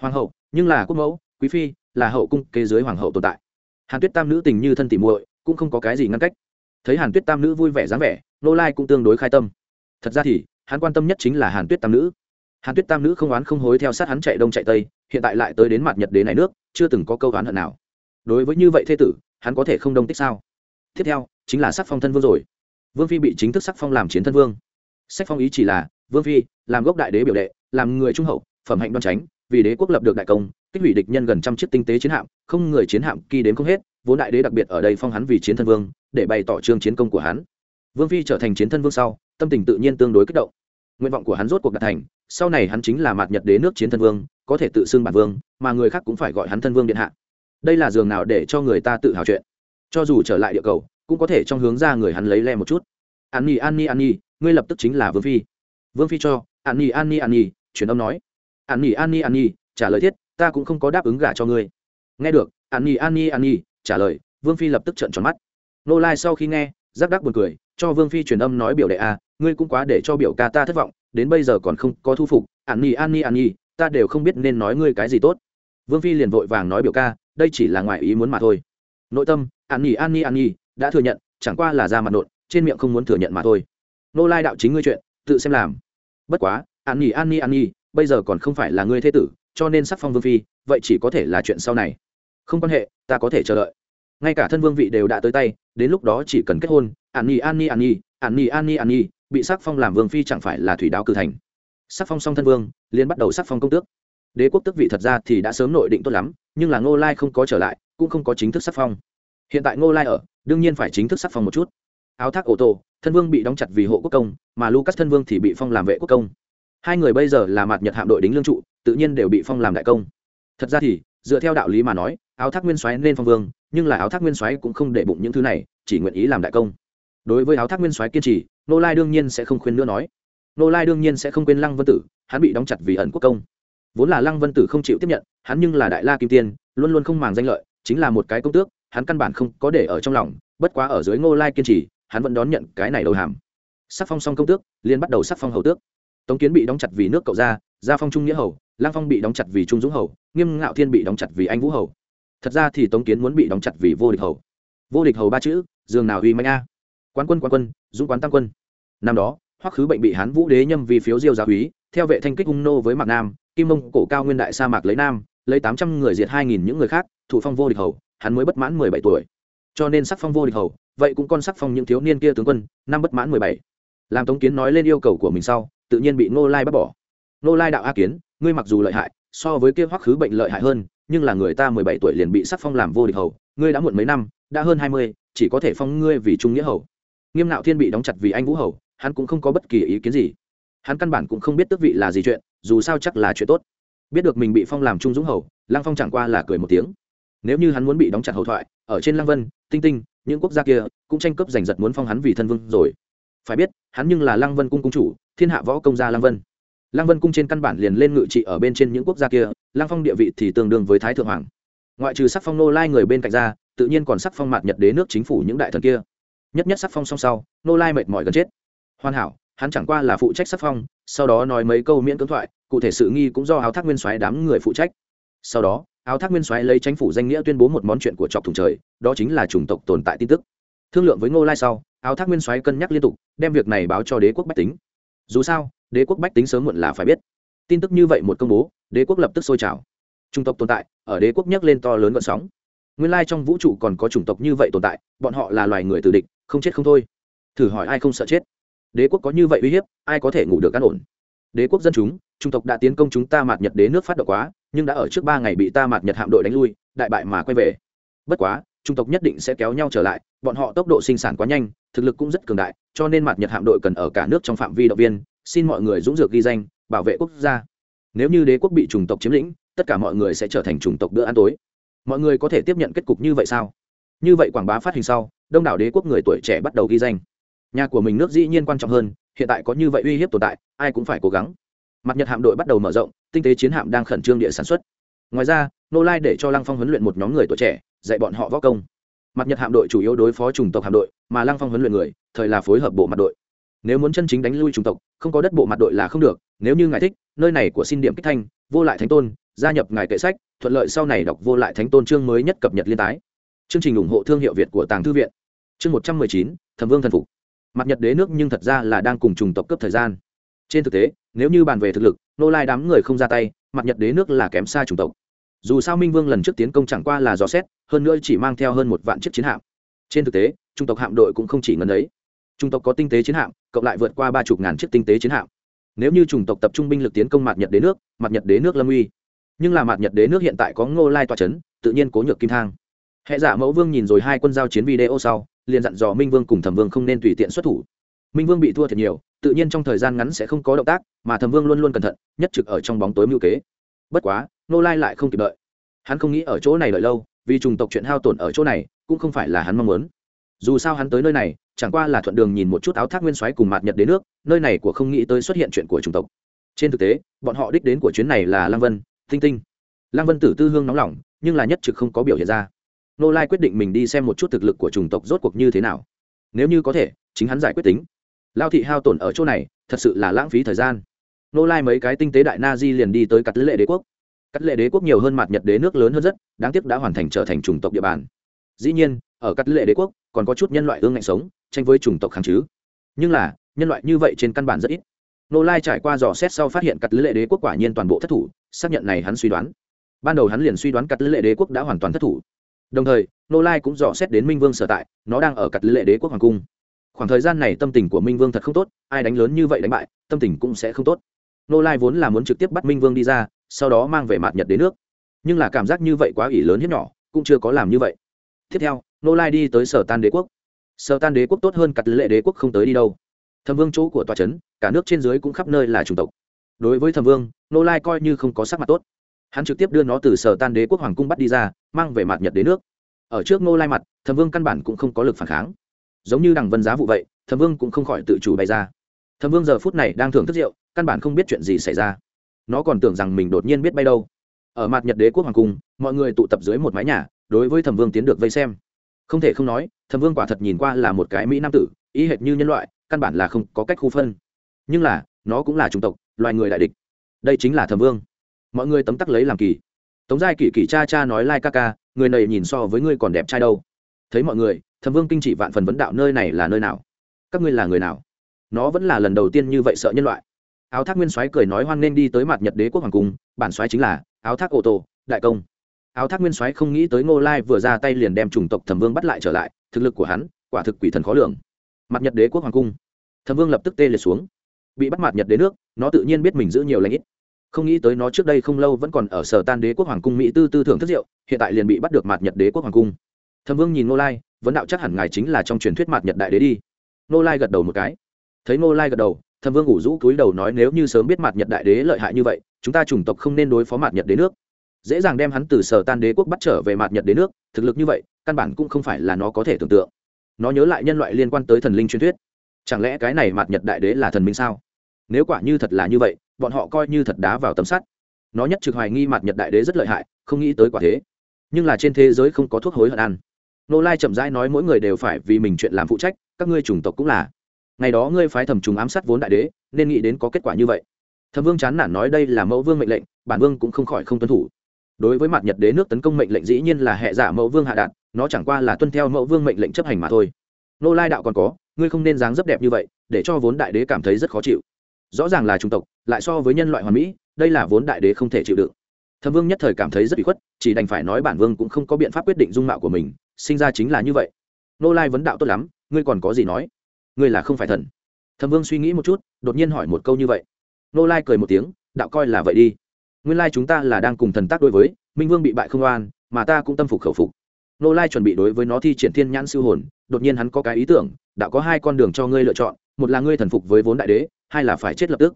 hoàng hậu, nhưng là quốc mẫu, quý phi, là hậu cung kế dưới hoàng hậu tồn tại. Hàn tuyết tam nữ tình như thân tỉ muội, cũng không có cái gì ngăn cách. Thấy hàn tuyết tam nữ vui vẻ dáng vẻ, nô lai cũng tương đối khai tâm. Thật ra thì, hắn quan tâm nhất chính là hàn tuyết tam nữ. Hàn tuyết tam nữ không oán không hối theo sát hắn chạy đông chạy tây, hiện tại lại tới đến mặt nhật đế này nước, chưa từng có câu oán hận nào. Đối với như vậy thế tử, hắn có thể không đông tích sao? Tiếp theo, chính là sắc phong thân vương rồi. Vương phi bị chính thức sắc phong làm chiến thân vương. Sách phong ý chỉ là, vương phi, làm gốc đại đế biểu đệ, làm người trung hậu, phẩm hạnh đoan tránh vì đế quốc lập được đại công tích hủy địch nhân gần trăm chiếc tinh tế chiến hạm, không người chiến hạm kỳ đến không hết, vốn đại đế đặc biệt ở đây phong hắn vì chiến thân vương, để bày tỏ trương chiến công của hắn. Vương phi trở thành chiến thân vương sau, tâm tình tự nhiên tương đối kích động. Nguyện vọng của hắn rốt cuộc đạt thành, sau này hắn chính là mạt nhật đế nước chiến thân vương, có thể tự xưng bản vương, mà người khác cũng phải gọi hắn thân vương điện hạ. Đây là giường nào để cho người ta tự hào chuyện. Cho dù trở lại địa cầu, cũng có thể trong hướng ra người hắn lấy le một chút. An nhi an nhi an nhi, ngươi lập tức chính là vương phi. Vương phi cho, an nhi an nhi an nhi, truyền âm nói an nhi an nhi an nhi trả lời thiết ta cũng không có đáp ứng gả cho ngươi nghe được an nhi an nhi an nhi trả lời vương phi lập tức trợn tròn mắt nô lai sau khi nghe giáp đắc buồn cười cho vương phi truyền âm nói biểu đệ a à, ngươi cũng quá để cho biểu ca ta thất vọng đến bây giờ còn không có thu phục an nhi an nhi an nhi ta đều không biết nên nói ngươi cái gì tốt vương phi liền vội vàng nói biểu ca đây chỉ là ngoài ý muốn mà thôi nội tâm an nhi an nhi an nhi đã thừa nhận chẳng qua là ra mặt nộn trên miệng không muốn thừa nhận mà thôi nô lai đạo chính ngươi chuyện tự xem làm bất quá an nhi an nhi an nhi bây giờ còn không phải là ngươi thế tử, cho nên sắc phong vương phi, vậy chỉ có thể là chuyện sau này. Không quan hệ, ta có thể chờ đợi. Ngay cả thân vương vị đều đã tới tay, đến lúc đó chỉ cần kết hôn, an nhi an nhi an nhi an nhi an nhi an nhi bị sắc phong làm vương phi chẳng phải là thủy đáo cử thành. Sắc phong xong thân vương liên bắt đầu sắc phong công tước. Đế quốc tước vị thật ra thì đã sớm nội định tốt lắm, nhưng là ngô lai không có trở lại, cũng không có chính thức sắc phong. Hiện tại ngô lai ở, đương nhiên phải chính thức sắc phong một chút. Áo thác ô tô thân vương bị đóng chặt vì hộ quốc công, mà lucas thân vương thì bị phong làm vệ quốc công hai người bây giờ là mặt nhật hạm đội đính lương trụ, tự nhiên đều bị phong làm đại công. Thật ra thì, dựa theo đạo lý mà nói, áo thác nguyên soái nên phong vương, nhưng là áo thác nguyên soái cũng không để bụng những thứ này, chỉ nguyện ý làm đại công. Đối với áo thác nguyên soái kiên trì, nô lai đương nhiên sẽ không khuyên nữa nói. Nô lai đương nhiên sẽ không quên lăng vân tử, hắn bị đóng chặt vì ẩn quốc công. Vốn là lăng vân tử không chịu tiếp nhận, hắn nhưng là đại la kim tiên, luôn luôn không màng danh lợi, chính là một cái công tước, hắn căn bản không có để ở trong lòng, bất quá ở dưới ngô lai kiên trì, hắn vẫn đón nhận cái này đầu hàm. Sắc phong xong công tước liên bắt đầu sắc phong hầu tước tống kiến bị đóng chặt vì nước cậu gia gia phong trung nghĩa hầu, lang phong bị đóng chặt vì trung dũng hầu, nghiêm ngạo thiên bị đóng chặt vì anh vũ hầu. Thật ra thì tống kiến muốn bị đóng chặt vì vô địch hầu. Vô địch hầu ba chữ, dường nào uy mạnh a. Quán quân quán quân, dũng quán tăng quân. Năm đó, hoắc khứ bệnh bị hán vũ đế nhâm vì phiếu diêu gia úy theo vệ thanh kích hung nô với mạc nam, kim mông cổ cao nguyên đại sa mạc lấy nam, lấy tám trăm người diệt hai nghìn những người khác, thủ phong vô địch hầu, hắn mới bất mãn mười bảy tuổi. Cho nên sắc phong vô địch hầu, vậy cũng con sắc phong những thiếu niên kia tướng quân, năm bất mãn mười bảy. Làm tống kiến nói lên yêu cầu của mình sau tự nhiên bị ngô lai bắt bỏ. Ngô lai đạo a kiến, ngươi mặc dù lợi hại, so với kia hoắc khứ bệnh lợi hại hơn, nhưng là người ta mười bảy tuổi liền bị sắc phong làm vô địch hầu, ngươi đã muộn mấy năm, đã hơn hai mươi, chỉ có thể phong ngươi vì trung nghĩa hầu. Nghiêm nạo thiên bị đóng chặt vì anh vũ hầu, hắn cũng không có bất kỳ ý kiến gì. Hắn căn bản cũng không biết tước vị là gì chuyện, dù sao chắc là chuyện tốt. Biết được mình bị phong làm trung dũng hầu, lăng phong chẳng qua là cười một tiếng. Nếu như hắn muốn bị đóng chặt hầu thoại, ở trên lăng vân, tinh tinh, những quốc gia kia, cũng tranh cướp giành giật muốn phong hắn vì thân vương rồi phải biết, hắn nhưng là lăng vân cung cung chủ, thiên hạ võ công gia lăng vân. Lăng vân cung trên căn bản liền lên ngự trị ở bên trên những quốc gia kia, lăng phong địa vị thì tương đương với thái thượng hoàng. Ngoại trừ sắc phong nô lai người bên cạnh ra, tự nhiên còn sắc phong mạt nhật đế nước chính phủ những đại thần kia. Nhất nhất sắc phong song sau, nô lai mệt mỏi gần chết. Hoàn hảo, hắn chẳng qua là phụ trách sắc phong, sau đó nói mấy câu miễn cưỡng thoại, cụ thể sự nghi cũng do áo thác nguyên soái đám người phụ trách. Sau đó, áo thác nguyên soái lấy chính phủ danh nghĩa tuyên bố một món chuyện của chọc thùng trời, đó chính là chủng tộc tồn tại tin tức. Thương lượng với ngô lai sau áo thác nguyên soái cân nhắc liên tục, đem việc này báo cho đế quốc bách tính. Dù sao, đế quốc bách tính sớm muộn là phải biết. Tin tức như vậy một công bố, đế quốc lập tức sôi trào. Chủng tộc tồn tại, ở đế quốc nhắc lên to lớn vận sóng. Nguyên lai trong vũ trụ còn có chủng tộc như vậy tồn tại, bọn họ là loài người tử địch, không chết không thôi. Thử hỏi ai không sợ chết? Đế quốc có như vậy uy hiếp, ai có thể ngủ được an ổn? Đế quốc dân chúng, trung tộc đã tiến công chúng ta mạt nhật đế nước phát động quá, nhưng đã ở trước ba ngày bị ta mạt nhật hạm đội đánh lui, đại bại mà quay về. Bất quá, trung tộc nhất định sẽ kéo nhau trở lại, bọn họ tốc độ sinh sản quá nhanh thực lực cũng rất cường đại, cho nên mặt nhật hạm đội cần ở cả nước trong phạm vi động viên, xin mọi người dũng dược ghi danh, bảo vệ quốc gia. Nếu như đế quốc bị chủng tộc chiếm lĩnh, tất cả mọi người sẽ trở thành chủng tộc bữa ăn tối. Mọi người có thể tiếp nhận kết cục như vậy sao? Như vậy quảng bá phát hình sau, đông đảo đế quốc người tuổi trẻ bắt đầu ghi danh. Nhà của mình nước dĩ nhiên quan trọng hơn, hiện tại có như vậy uy hiếp tồn tại, ai cũng phải cố gắng. Mặt nhật hạm đội bắt đầu mở rộng, tinh tế chiến hạm đang khẩn trương địa sản xuất. Ngoài ra, nô lai để cho lăng phong huấn luyện một nhóm người tuổi trẻ, dạy bọn họ võ công mặt nhật hạm đội chủ yếu đối phó chủng tộc hạm đội, mà lăng phong huấn luyện người, thời là phối hợp bộ mặt đội. Nếu muốn chân chính đánh lui chủng tộc, không có đất bộ mặt đội là không được, nếu như ngài thích, nơi này của xin điểm kích thanh, vô lại thánh tôn, gia nhập ngài kệ sách, thuận lợi sau này đọc vô lại thánh tôn chương mới nhất cập nhật liên tái. Chương trình ủng hộ thương hiệu việt của tàng thư viện. Chương một trăm mười chín, thẩm vương thần phục. Mặt nhật đế nước nhưng thật ra là đang cùng chủng tộc cấp thời gian. Trên thực tế, nếu như bàn về thực lực nô lai đám người không ra tay, mặt nhật đế nước là kém xa chủng tộc dù sao minh vương lần trước tiến công chẳng qua là dò xét, hơn nữa chỉ mang theo hơn một vạn chiếc chiến hạm. Trên thực tế, trung tộc hạm đội cũng không chỉ ngần ấy. Trung tộc có tinh tế chiến hạm, cộng lại vượt qua ba chục ngàn chiếc tinh tế chiến hạm. Nếu như chủng tộc tập trung binh lực tiến công mặt nhật đế nước mặt nhật đế nước lâm uy. Nhưng là mặt nhật đế nước hiện tại có ngô lai tòa c h ấ n tự nhiên cố nhược kim thang. Hệ giả mẫu vương nhìn rồi hai quân giao chiến video sau, liền dặn dò minh vương cùng thẩm vương không nên tùy tiện xuất thủ. Minh vương bị thua thiệt nhiều, tự nhiên trong thời gian ngắn sẽ không có động tác, mà thẩm vương luôn luôn cẩn thận, nhất trực ở trong bóng tối mưu kế. Bất quá nô lai lại không kịp đợi. Hắn không nghĩ ở chỗ này đợi lâu, vì trùng tộc chuyện hao tổn ở chỗ này, cũng không phải là hắn mong muốn. Dù sao hắn tới nơi này, chẳng qua là thuận đường nhìn một chút áo thác nguyên soái cùng mạt nhật đến nước, nơi này của không nghĩ tới xuất hiện chuyện của chủng tộc. Trên thực tế, bọn họ đích đến của chuyến này là lang vân, tinh tinh. Lang vân tử tư hương nóng lỏng nhưng là nhất trực không có biểu hiện ra. Nô lai quyết định mình đi xem một chút thực lực của chủng tộc rốt cuộc như thế nào. Nếu như có thể, chính hắn giải quyết tính. Lao thị hao tổn ở chỗ này, thật sự là lãng phí thời gian. Nô lai mấy cái tinh tế đại na di liền đi tới cặt lệ đế quốc cắt lệ đế quốc nhiều hơn mặt nhật đế nước lớn hơn rất, đáng tiếc đã hoàn thành trở thành chủng tộc địa bàn. Dĩ nhiên, ở cắt lệ đế quốc, còn có chút nhân loại ương ngạnh sống, tranh với chủng tộc kháng chứ. Nhưng là, nhân loại như vậy trên căn bản rất ít. Nô lai trải qua dò xét sau phát hiện cắt lệ đế quốc quả nhiên toàn bộ thất thủ, xác nhận này hắn suy đoán. Ban đầu hắn liền suy đoán cắt lệ đế quốc đã hoàn toàn thất thủ. Đồng thời nô lai cũng dò xét đến minh vương sở tại, nó đang ở cặt lệ đế quốc hoàng cung. Khoảng thời gian này tâm tình của minh vương thật không tốt, ai đánh lớn như vậy đánh bại, tâm tình cũng sẽ không tốt. Nô lai vốn là muốn trực tiếp bắt minh vương đi ra sau đó mang về mặt nhật đến nước. Nhưng là cảm giác như vậy quá ỷ lớn hiếp nhỏ, cũng chưa có làm như vậy. Tiếp theo nô lai đi tới sở tan đế quốc. Sở tan đế quốc tốt hơn cặt lệ đế quốc không tới đi đâu. Thâm vương chỗ của tòa trấn, cả nước trên dưới cũng khắp nơi là chủng tộc. Đối với thâm vương nô lai coi như không có sắc mặt tốt. Hắn trực tiếp đưa nó từ sở tan đế quốc hoàng cung bắt đi ra, mang về mặt nhật đế nước. Ở trước nô lai mặt thâm vương căn bản cũng không có lực phản kháng. Giống như đằng vân giá vụ vậy thâm vương cũng không khỏi tự chủ bày ra. Thâm vương giờ phút này đang thưởng thức rượu, căn bản không biết chuyện gì xảy ra nó còn tưởng rằng mình đột nhiên biết bay đâu. Ở mặt nhật đế quốc hoàng cung, mọi người tụ tập dưới một mái nhà, đối với thẩm vương tiến được vây xem. Không thể không nói, thẩm vương quả thật nhìn qua là một cái mỹ nam tử ý hệt như nhân loại, căn bản là không có cách khu phân. Nhưng là, nó cũng là chủng tộc, loài người đại địch. Đây chính là thẩm vương. Mọi người tấm tắc lấy làm kỳ. Tống giai kỷ kỷ cha cha nói lai ca ca, người này nhìn so với ngươi còn đẹp trai đâu. Thấy mọi người, thẩm vương kinh trị vạn phần vấn đạo nơi này là nơi nào? Các ngươi là người nào? Nó vẫn là lần đầu tiên như vậy sợ nhân loại áo thác nguyên soái cười nói hoan nên đi tới mặt nhật đế quốc hoàng cung, bản soái chính là áo thác ô tô, đại công. Áo thác nguyên soái không nghĩ tới ngô lai vừa ra tay liền đem chủng tộc thẩm vương bắt lại trở lại, thực lực của hắn, quả thực quỷ thần khó lường. Mặt nhật đế quốc hoàng cung. Thẩm vương lập tức tê liệt xuống. Bị bắt mặt nhật đế nước, nó tự nhiên biết mình giữ nhiều lãnh ít. Không nghĩ tới nó trước đây không lâu vẫn còn ở sở tan đế quốc hoàng cung mỹ tư tư thưởng thức rượu, hiện tại liền bị bắt được mặt nhật đế quốc hoàng cung. Thẩm vương nhìn ngô lai, vấn đạo chắc hẳn ngài chính là trong truyền thuyết mặt nhật đại đế đi. Ngô lai gật đầu một cái. Thấy ngô lai gật đầu thẩm vương ủ rũ cúi đầu nói nếu như sớm biết mặt nhật đại đế lợi hại như vậy, chúng ta chủng tộc không nên đối phó mặt nhật đế nước. Dễ dàng đem hắn từ sở tan đế quốc bắt trở về mặt nhật đế nước, thực lực như vậy, căn bản cũng không phải là nó có thể tưởng tượng. Nó nhớ lại nhân loại liên quan tới thần linh truyền thuyết. Chẳng lẽ cái này mặt nhật đại đế là thần minh sao? Nếu quả như thật là như vậy, bọn họ coi như thật đá vào tấm sắt. Nó nhất trực hoài nghi mặt nhật đại đế rất lợi hại, không nghĩ tới quả thế. Nhưng là trên thế giới không có thuốc hối hận ăn. Nô lai chậm rãi nói mỗi người đều phải vì mình chuyện làm phụ trách, các ngươi chủng tộc cũng là ngày đó ngươi phái thẩm trùng ám sát vốn đại đế, nên nghĩ đến có kết quả như vậy. Thẩm vương chán nản nói đây là mẫu vương mệnh lệnh, bản vương cũng không khỏi không tuân thủ. Đối với mặt nhật đế nước tấn công mệnh lệnh dĩ nhiên là hệ giả mẫu vương hạ đạt, nó chẳng qua là tuân theo mẫu vương mệnh lệnh chấp hành mà thôi. Nô lai đạo còn có, ngươi không nên dáng dấp đẹp như vậy, để cho vốn đại đế cảm thấy rất khó chịu. Rõ ràng là chủng tộc, lại so với nhân loại hoàn mỹ, đây là vốn đại đế không thể chịu đựng. Thẩm vương nhất thời cảm thấy rất bị khuất, chỉ đành phải nói bản vương cũng không có biện pháp quyết định dung mạo của mình, sinh ra chính là như vậy. Nô lai vấn đạo tốt lắm, ngươi còn có gì nói? Ngươi là không phải thần. Thẩm vương suy nghĩ một chút, đột nhiên hỏi một câu như vậy. Nô lai cười một tiếng, đạo coi là vậy đi. Nguyên lai chúng ta là đang cùng thần tác đối với, minh vương bị bại không oan, mà ta cũng tâm phục khẩu phục. Nô lai chuẩn bị đối với nó thi triển thiên nhãn siêu hồn, đột nhiên hắn có cái ý tưởng, đạo có hai con đường cho ngươi lựa chọn, một là ngươi thần phục với vốn đại đế, hai là phải chết lập tức.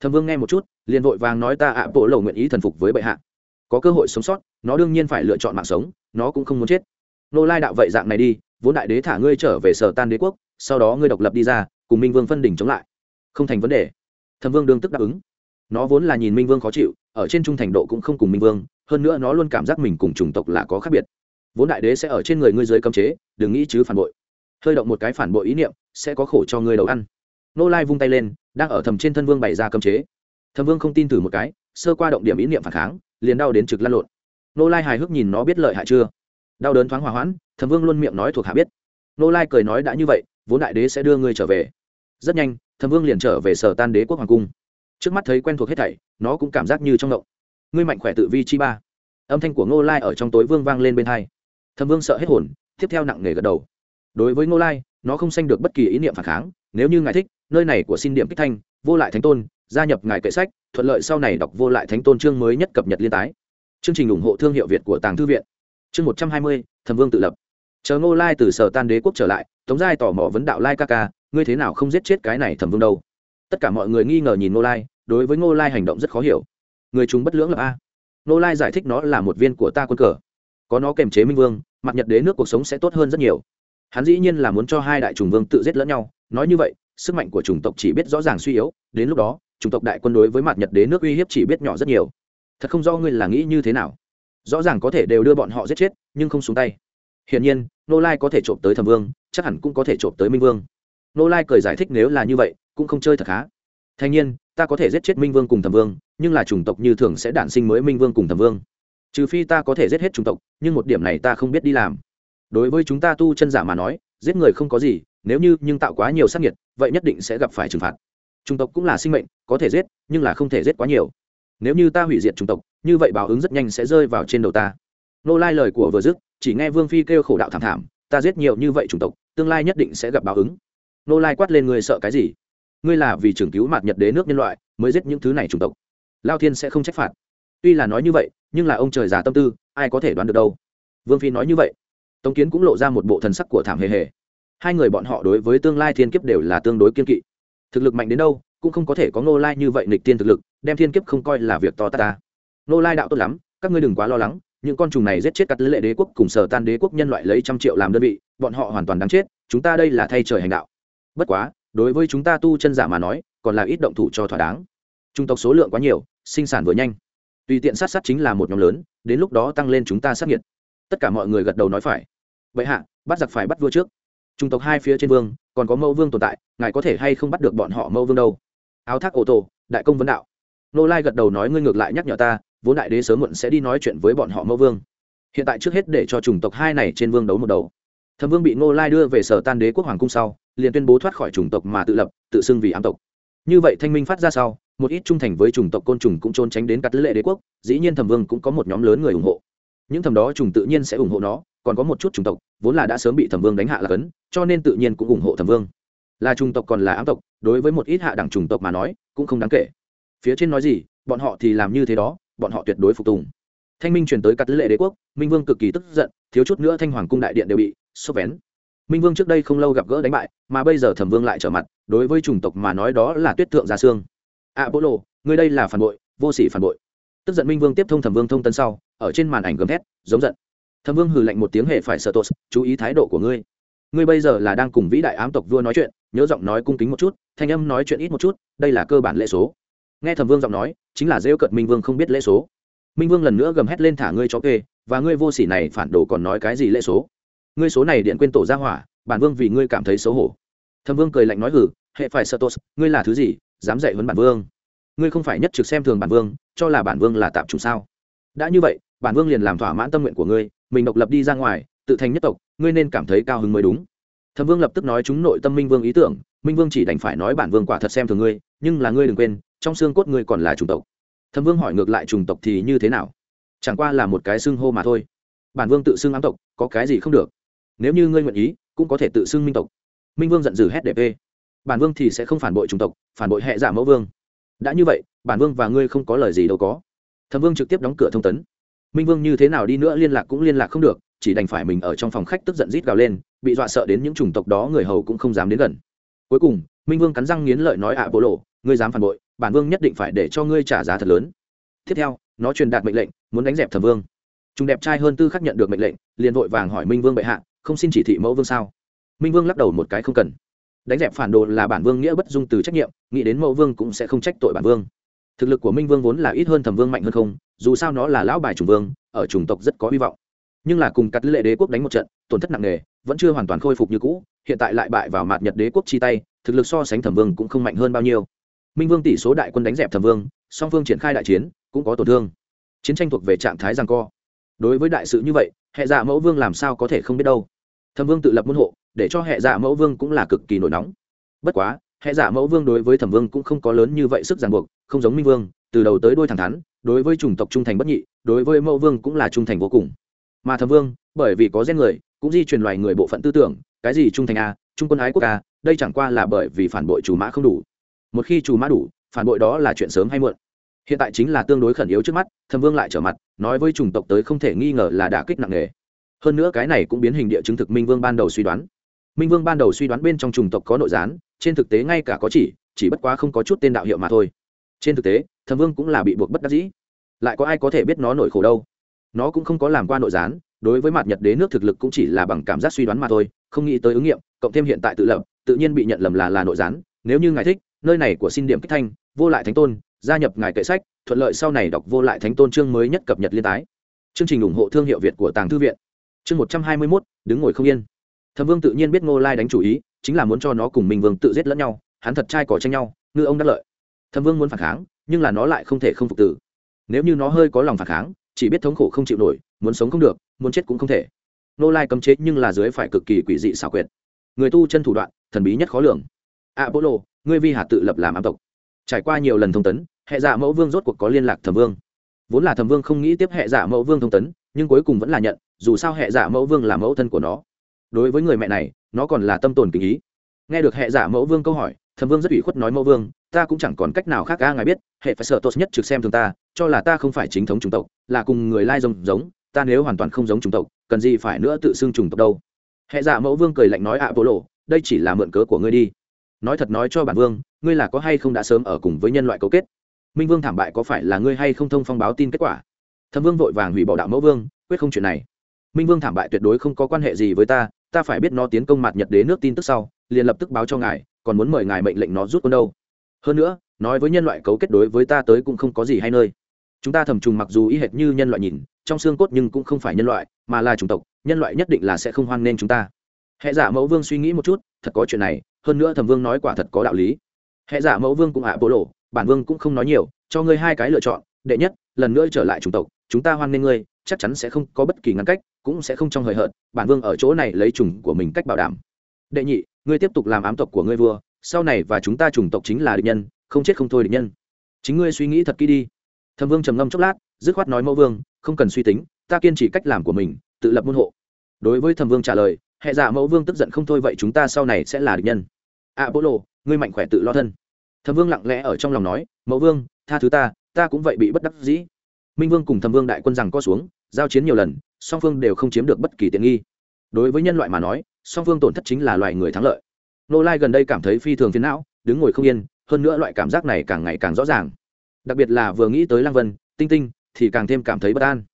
Thầm vương nghe một chút, liền vội vàng nói ta ạ, bộ lầu nguyện ý thần phục với bệ hạ. Có cơ hội sống sót, nó đương nhiên phải lựa chọn mạng sống, nó cũng không muốn chết. Nô lai đạo vậy dạng này đi, vốn đại đế thả ngươi trở về sở tan đế quốc sau đó ngươi độc lập đi ra, cùng minh vương phân đỉnh chống lại. Không thành vấn đề. Thầm vương đương tức đáp ứng. Nó vốn là nhìn minh vương khó chịu, ở trên trung thành độ cũng không cùng minh vương, hơn nữa nó luôn cảm giác mình cùng chủng tộc là có khác biệt. Vốn đại đế sẽ ở trên người ngươi dưới cấm chế, đừng nghĩ chứ phản bội. Hơi động một cái phản bội ý niệm, sẽ có khổ cho ngươi đầu ăn. Nô lai vung tay lên, đang ở thầm trên thân vương bày ra cấm chế. Thầm vương không tin thử một cái, sơ qua động điểm ý niệm phản kháng, liền đau đến trực lăn lộn. Nô lai hài hước nhìn nó biết lợi hại chưa? Đau đớn thoáng hòa hoãn, thầm vương luôn miệng nói thuộc hạ biết. Nô lai cười nói đã như vậy vốn đại đế sẽ đưa ngươi trở về. Rất nhanh thâm vương liền trở về sở tan đế quốc hoàng cung. Trước mắt thấy quen thuộc hết thảy, nó cũng cảm giác như trong động. Ngươi mạnh khỏe tự vi chi ba. Âm thanh của ngô lai ở trong tối vương vang lên bên hai. Thâm vương sợ hết hồn, tiếp theo nặng nề gật đầu. Đối với ngô lai, nó không sanh được bất kỳ ý niệm phản kháng, nếu như ngài thích, nơi này của xin điểm kích thanh, vô lại thánh tôn, gia nhập ngài kệ sách, thuận lợi sau này đọc vô lại thánh tôn chương mới nhất cập nhật liên tái. Chương trình ủng hộ thương hiệu việt của tàng thư viện. Chương một trăm hai mươi, thẩm vương tự lập chờ ngô lai từ sở tan đế quốc trở lại, tống giai tỏ mò vấn đạo lai ca ca, ngươi thế nào không giết chết cái này thẩm vương đâu? Tất cả mọi người nghi ngờ nhìn ngô lai, đối với ngô lai hành động rất khó hiểu. Người chúng bất lưỡng lập a. Ngô lai giải thích nó là một viên của ta quân cờ. Có nó kềm chế minh vương, mặt nhật đế nước cuộc sống sẽ tốt hơn rất nhiều. Hắn dĩ nhiên là muốn cho hai đại trùng vương tự giết lẫn nhau, nói như vậy, sức mạnh của chủng tộc chỉ biết rõ ràng suy yếu, đến lúc đó, chủng tộc đại quân đối với mặt nhật đế nước uy hiếp chỉ biết nhỏ rất nhiều. Thật không do ngươi là nghĩ như thế nào. Rõ ràng có thể đều đưa bọn họ giết chết, nhưng không xuống tay. Hiển nhiên nô lai có thể trộm tới thẩm vương, chắc hẳn cũng có thể trộm tới minh vương. Nô lai cười giải thích nếu là như vậy, cũng không chơi thật khá. Thanh nhiên, ta có thể giết chết minh vương cùng thẩm vương, nhưng là chủng tộc như thường sẽ đản sinh mới minh vương cùng thẩm vương. Trừ phi ta có thể giết hết chủng tộc, nhưng một điểm này ta không biết đi làm. Đối với chúng ta tu chân giả mà nói, giết người không có gì, nếu như nhưng tạo quá nhiều sát nhiệt vậy nhất định sẽ gặp phải trừng phạt. Chủng tộc cũng là sinh mệnh, có thể giết, nhưng là không thể giết quá nhiều. Nếu như ta hủy diệt chủng tộc, như vậy báo ứng rất nhanh sẽ rơi vào trên đầu ta. Nô lai lời của vừa dứt chỉ nghe vương phi kêu khổ đạo thảm thảm, ta giết nhiều như vậy chủng tộc, tương lai nhất định sẽ gặp báo ứng. Nô lai quát lên người sợ cái gì? Ngươi là vì trưởng cứu mạt nhật đế nước nhân loại mới giết những thứ này chủng tộc. Lao thiên sẽ không trách phạt. Tuy là nói như vậy, nhưng là ông trời già tâm tư, ai có thể đoán được đâu. Vương phi nói như vậy, tống kiến cũng lộ ra một bộ thần sắc của thảm hề hề. Hai người bọn họ đối với tương lai thiên kiếp đều là tương đối kiên kỵ. Thực lực mạnh đến đâu, cũng không có thể có nô lai như vậy nịch tiên thực lực, đem thiên kiếp không coi là việc to ta ta. Nô lai đạo tốt lắm, các ngươi đừng quá lo lắng những con trùng này giết chết cắt lệ đế quốc cùng sở tan đế quốc nhân loại lấy trăm triệu làm đơn vị, bọn họ hoàn toàn đáng chết, chúng ta đây là thay trời hành đạo. Bất quá, đối với chúng ta tu chân giả mà nói, còn là ít động thủ cho thỏa đáng. Trung tộc số lượng quá nhiều, sinh sản vừa nhanh. Tùy tiện sát sát chính là một nhóm lớn, đến lúc đó tăng lên chúng ta sát nhiệt tất cả mọi người gật đầu nói phải. Vậy hạ, bắt giặc phải bắt vua trước. Trung tộc hai phía trên vương, còn có mẫu vương tồn tại, ngài có thể hay không bắt được bọn họ mẫu vương đâu? Áo thác ô tô đại công vấn đạo. Nô lai gật đầu nói ngươi ngược lại nhắc nhở ta vốn đại đế sớm muộn sẽ đi nói chuyện với bọn họ mẫu vương. Hiện tại trước hết để cho chủng tộc hai này trên vương đấu một đầu. Thẩm vương bị ngô lai đưa về sở tan đế quốc hoàng cung sau, liền tuyên bố thoát khỏi chủng tộc mà tự lập, tự xưng vì ám tộc. Như vậy thanh minh phát ra sau, một ít trung thành với chủng tộc côn trùng cũng trốn tránh đến cắt lệ đế quốc, dĩ nhiên thẩm vương cũng có một nhóm lớn người ủng hộ. Những thầm đó trùng tự nhiên sẽ ủng hộ nó, còn có một chút chủng tộc, vốn là đã sớm bị thẩm vương đánh hạ là cấn, cho nên tự nhiên cũng ủng hộ thẩm vương. Là chủng tộc còn là ám tộc, đối với một ít hạ đẳng chủng tộc mà nói, cũng không đáng kể. Phía trên nói gì, bọn họ thì làm như thế đó bọn họ tuyệt đối phục tùng. Thanh minh truyền tới cắt lệ đế quốc, minh vương cực kỳ tức giận, thiếu chút nữa thanh hoàng cung đại điện đều bị sốc vén. Minh vương trước đây không lâu gặp gỡ đánh bại, mà bây giờ thẩm vương lại trở mặt, đối với chủng tộc mà nói đó là tuyết thượng gia xương. A bố lộ người đây là phản bội, vô sỉ phản bội. Tức giận minh vương tiếp thông thẩm vương thông tân sau, ở trên màn ảnh gầm thét, giống giận. Thẩm vương hừ lạnh một tiếng hệ phải sợ tốt chú ý thái độ của ngươi. Ngươi bây giờ là đang cùng vĩ đại ám tộc vua nói chuyện, nhớ giọng nói cung kính một chút, thanh âm nói chuyện ít một chút, đây là cơ bản lễ số nghe thẩm vương giọng nói, chính là rêu cận minh vương không biết lễ số. Minh vương lần nữa gầm hét lên thả ngươi cho kê, và ngươi vô sỉ này phản đồ còn nói cái gì lễ số? Ngươi số này điện quên tổ ra hỏa, bản vương vì ngươi cảm thấy xấu hổ. Thẩm vương cười lạnh nói hử hệ phải sợ tốt ngươi là thứ gì, dám dạy huấn bản vương? Ngươi không phải nhất trực xem thường bản vương, cho là bản vương là tạm chủ sao? Đã như vậy, bản vương liền làm thỏa mãn tâm nguyện của ngươi, mình độc lập đi ra ngoài, tự thành nhất tộc, ngươi nên cảm thấy cao hứng mới đúng. Thẩm vương lập tức nói chúng nội tâm minh vương ý tưởng, minh vương chỉ đành phải nói bản vương quả thật xem thường ngươi, nhưng là ngươi đừng quên trong xương cốt ngươi còn là chủng tộc. Thâm vương hỏi ngược lại chủng tộc thì như thế nào? Chẳng qua là một cái xưng hô mà thôi. Bản vương tự xưng ám tộc có cái gì không được? Nếu như ngươi nguyện ý cũng có thể tự xưng minh tộc. Minh vương giận dữ hét đẹp bản vương thì sẽ không phản bội chủng tộc phản bội hệ giả mẫu vương. Đã như vậy bản vương và ngươi không có lời gì đâu có. Thâm vương trực tiếp đóng cửa thông tấn. Minh vương như thế nào đi nữa liên lạc cũng liên lạc không được chỉ đành phải mình ở trong phòng khách tức giận rít gào lên bị dọa sợ đến những chủng tộc đó người hầu cũng không dám đến gần. Cuối cùng minh vương cắn răng nghiến lợi nói ạ à, bộ lộ ngươi dám phản bội bản vương nhất định phải để cho ngươi trả giá thật lớn. Tiếp theo, nó truyền đạt mệnh lệnh, muốn đánh dẹp thẩm vương. Chúng đẹp trai hơn tư khắc nhận được mệnh lệnh, liền vội vàng hỏi minh vương bệ hạ, không xin chỉ thị mẫu vương sao? Minh vương lắc đầu một cái không cần. Đánh dẹp phản đồ là bản vương nghĩa bất dung từ trách nhiệm, nghĩ đến mẫu vương cũng sẽ không trách tội bản vương. Thực lực của minh vương vốn là ít hơn thẩm vương mạnh hơn không, dù sao nó là lão bài chủng vương, ở chủng tộc rất có hy vọng. Nhưng là cùng cắt lệ đế quốc đánh một trận, tổn thất nặng nề, vẫn chưa hoàn toàn khôi phục như cũ, hiện tại lại bại vào mạt nhật đế quốc chi tay, thực lực so sánh thẩm vương cũng không mạnh hơn bao nhiêu minh vương tỷ số đại quân đánh dẹp thẩm vương, song phương triển khai đại chiến, cũng có tổn thương. Chiến tranh thuộc về trạng thái giằng co. Đối với đại sự như vậy, hệ dạ mẫu vương làm sao có thể không biết đâu. Thẩm vương tự lập môn hộ, để cho hệ dạ mẫu vương cũng là cực kỳ nổi nóng. Bất quá, hệ dạ mẫu vương đối với thẩm vương cũng không có lớn như vậy sức ràng buộc, không giống minh vương, từ đầu tới đôi thẳng thắn, đối với chủng tộc trung thành bất nhị, đối với mẫu vương cũng là trung thành vô cùng. Mà thẩm vương, bởi vì có gen người, cũng di truyền loài người bộ phận tư tưởng, cái gì trung thành a, trung quân ái quốc a, đây chẳng qua là bởi vì phản bội chủ mã không đủ một khi chủ mã đủ, phản bội đó là chuyện sớm hay muộn. Hiện tại chính là tương đối khẩn yếu trước mắt thâm vương lại trở mặt, nói với chủng tộc tới không thể nghi ngờ là đả kích nặng nề. Hơn nữa cái này cũng biến hình địa chứng thực minh vương ban đầu suy đoán. Minh vương ban đầu suy đoán bên trong chủng tộc có nội gián, trên thực tế ngay cả có chỉ chỉ bất quá không có chút tên đạo hiệu mà thôi. Trên thực tế thâm vương cũng là bị buộc bất đắc dĩ. Lại có ai có thể biết nó nổi khổ đâu? Nó cũng không có làm qua nội gián, đối với mặt nhật đế nước thực lực cũng chỉ là bằng cảm giác suy đoán mà thôi, không nghĩ tới ứng nghiệm, cộng thêm hiện tại tự lập, tự nhiên bị nhận lầm là là nội gián, nếu như ngài thích nơi này của xin điểm kích thanh, vô lại thánh tôn, gia nhập ngài kệ sách, thuận lợi sau này đọc vô lại thánh tôn chương mới nhất cập nhật liên tái. Chương trình ủng hộ thương hiệu việt của tàng thư viện. Chương một trăm hai mươi mốt, đứng ngồi không yên. Thẩm vương tự nhiên biết ngô lai đánh chủ ý, chính là muốn cho nó cùng minh vương tự giết lẫn nhau, hắn thật trai cỏ tranh nhau, ngư ông đắc lợi. Thẩm vương muốn phản kháng, nhưng là nó lại không thể không phục tử. Nếu như nó hơi có lòng phản kháng, chỉ biết thống khổ không chịu nổi, muốn sống không được, muốn chết cũng không thể. Ngô lai cấm chế nhưng là dưới phải cực kỳ quỷ dị xảo quyệt. Người tu chân thủ đoạn, thần bí nhất khó lường. Apollo ngươi vi hạt tự lập làm ám tộc. Trải qua nhiều lần thông tấn, hệ giả mẫu vương rốt cuộc có liên lạc thẩm vương. Vốn là thẩm vương không nghĩ tiếp hệ giả mẫu vương thông tấn, nhưng cuối cùng vẫn là nhận, dù sao hệ giả mẫu vương là mẫu thân của nó. Đối với người mẹ này, nó còn là tâm tồn kính ý. Nghe được hệ giả mẫu vương câu hỏi, thẩm vương rất ủy khuất nói mẫu vương, ta cũng chẳng còn cách nào khác ga ngài biết, hệ phải sợ tốt nhất trực xem thường ta, cho là ta không phải chính thống chủng tộc, là cùng người lai giống giống, ta nếu hoàn toàn không giống chủng tộc, cần gì phải nữa tự xưng chủng tộc đâu? Hệ giả mẫu vương cười lạnh nói ạ bố lộ đây chỉ là mượn cớ của ngươi đi nói thật nói cho bản vương, ngươi là có hay không đã sớm ở cùng với nhân loại cấu kết? Minh vương thảm bại có phải là ngươi hay không thông phong báo tin kết quả? Thâm vương vội vàng hủy bỏ đạo mẫu vương, quyết không chuyện này. Minh vương thảm bại tuyệt đối không có quan hệ gì với ta ta phải biết nó tiến công mặt nhật đế nước tin tức sau, liền lập tức báo cho ngài, còn muốn mời ngài mệnh lệnh nó rút quân đâu. Hơn nữa, nói với nhân loại cấu kết đối với ta tới cũng không có gì hay nơi. Chúng ta thầm trùng mặc dù y hệt như nhân loại nhìn, trong xương cốt nhưng cũng không phải nhân loại, mà là chủng tộc, nhân loại nhất định là sẽ không hoan nên chúng ta. Hệ giả mẫu vương suy nghĩ một chút, thật có chuyện này hơn nữa thầm vương nói quả thật có đạo lý. Hệ giả mẫu vương cũng hạ bộ lộ, bản vương cũng không nói nhiều, cho ngươi hai cái lựa chọn, đệ nhất, lần nữa trở lại chủng tộc, chúng ta hoan nghênh ngươi, chắc chắn sẽ không có bất kỳ ngăn cách, cũng sẽ không trong hời hợt, bản vương ở chỗ này lấy chủng của mình cách bảo đảm. Đệ nhị, ngươi tiếp tục làm ám tộc của ngươi vua, sau này và chúng ta chủng tộc chính là địch nhân, không chết không thôi địch nhân. Chính ngươi suy nghĩ thật kỹ đi. Thầm vương trầm ngâm chốc lát, dứt khoát nói mẫu vương, không cần suy tính, ta kiên trì cách làm của mình, tự lập môn hộ. Đối với thầm vương trả lời hệ giả mẫu vương tức giận không thôi, vậy chúng ta sau này sẽ là địch nhân. A bố lộ ngươi mạnh khỏe tự lo thân. Thầm vương lặng lẽ ở trong lòng nói, mẫu vương, tha thứ ta ta cũng vậy bị bất đắc dĩ. Minh vương cùng thầm vương đại quân rằng co xuống, giao chiến nhiều lần, song phương đều không chiếm được bất kỳ tiện nghi. Đối với nhân loại mà nói, song phương tổn thất chính là loài người thắng lợi. Nô lai gần đây cảm thấy phi thường phiến não, đứng ngồi không yên, hơn nữa loại cảm giác này càng ngày càng rõ ràng. Đặc biệt là vừa nghĩ tới lăng vân, tinh tinh, thì càng thêm cảm thấy bất an.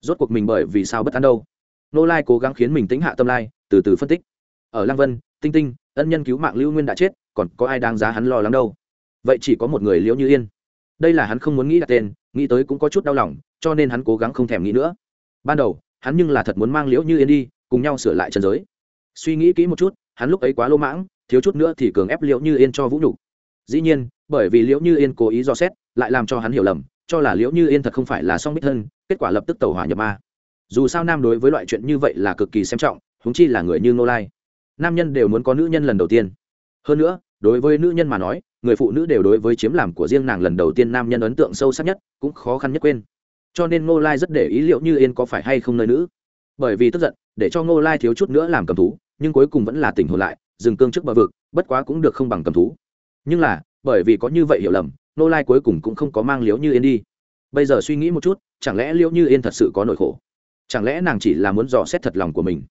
Rốt cuộc mình bởi vì sao bất an đâu? Nô lai cố gắng khiến mình tính hạ tâm lai từ từ phân tích. Ở Lang vân, tinh tinh, ân nhân cứu mạng lưu nguyên đã chết, còn có ai đáng giá hắn lo lắng đâu? Vậy chỉ có một người liễu như yên. Đây là hắn không muốn nghĩ đặt tên, nghĩ tới cũng có chút đau lòng, cho nên hắn cố gắng không thèm nghĩ nữa. Ban đầu, hắn nhưng là thật muốn mang liễu như yên đi, cùng nhau sửa lại trần giới. Suy nghĩ kỹ một chút, hắn lúc ấy quá lỗ mãng, thiếu chút nữa thì cường ép liễu như yên cho vũ nhục. Dĩ nhiên, bởi vì liễu như yên cố ý do xét, lại làm cho hắn hiểu lầm, cho là liễu như yên thật không phải là song bích thân, kết quả lập tức tàu hỏa nhập ma. Dù sao nam đối với loại chuyện như vậy là cực kỳ xem trọng huống chi là người như Ngô lai. Nam nhân đều muốn có nữ nhân lần đầu tiên. Hơn nữa, đối với nữ nhân mà nói, người phụ nữ đều đối với chiếm làm của riêng nàng lần đầu tiên nam nhân ấn tượng sâu sắc nhất, cũng khó khăn nhất quên. Cho nên ngô lai rất để ý liệu như yên có phải hay không nơi nữ. Bởi vì tức giận, để cho ngô lai thiếu chút nữa làm cầm thú, nhưng cuối cùng vẫn là tỉnh hồn lại, dừng cương trước bờ vực, bất quá cũng được không bằng cầm thú. Nhưng là, bởi vì có như vậy hiểu lầm, ngô lai cuối cùng cũng không có mang liễu như yên đi. Bây giờ suy nghĩ một chút, chẳng lẽ liễu như yên thật sự có nỗi khổ? Chẳng lẽ nàng chỉ là muốn dò xét thật lòng của mình?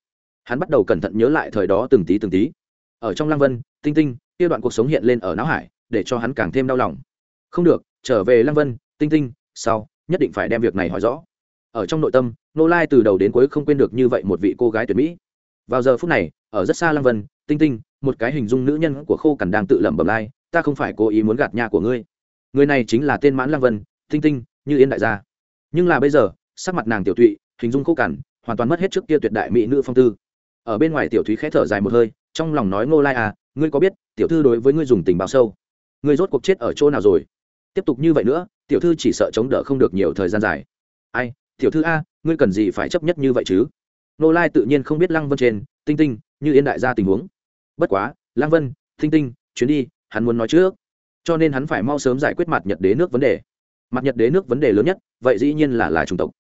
Hắn bắt đầu cẩn thận nhớ lại thời đó từng tí từng tí. Ở trong lăng vân, tinh tinh, kia đoạn cuộc sống hiện lên ở não hải, để cho hắn càng thêm đau lòng. Không được, trở về lăng vân, tinh tinh, sau, nhất định phải đem việc này hỏi rõ. Ở trong nội tâm nô lai từ đầu đến cuối không quên được như vậy một vị cô gái tuyệt mỹ. Vào giờ phút này, ở rất xa lăng vân, tinh tinh, một cái hình dung nữ nhân của khô cằn đang tự lẩm bẩm lai, ta không phải cố ý muốn gạt nhà của ngươi. Người này chính là tên mãn lăng vân, tinh tinh, như yên đại gia. Nhưng là bây giờ, sắc mặt nàng tiểu tụy, hình dung khô cằn, hoàn toàn mất hết trước kia tuyệt đại mỹ nữ phong tư ở bên ngoài tiểu thúy khẽ thở dài một hơi, trong lòng nói, ngô lai à ngươi có biết tiểu thư đối với ngươi dùng tình bao sâu? Ngươi rốt cuộc chết ở chỗ nào rồi? Tiếp tục như vậy nữa, tiểu thư chỉ sợ chống đỡ không được nhiều thời gian dài. Ai, tiểu thư a, ngươi cần gì phải chấp nhất như vậy chứ? Nô lai tự nhiên không biết lăng vân trên, tinh tinh, như yên đại gia tình huống. Bất quá, lăng vân, tinh tinh, chuyến đi, hắn muốn nói trước, cho nên hắn phải mau sớm giải quyết mặt nhật đế nước vấn đề. Mặt nhật đế nước vấn đề lớn nhất, vậy dĩ nhiên là là chủng tộc.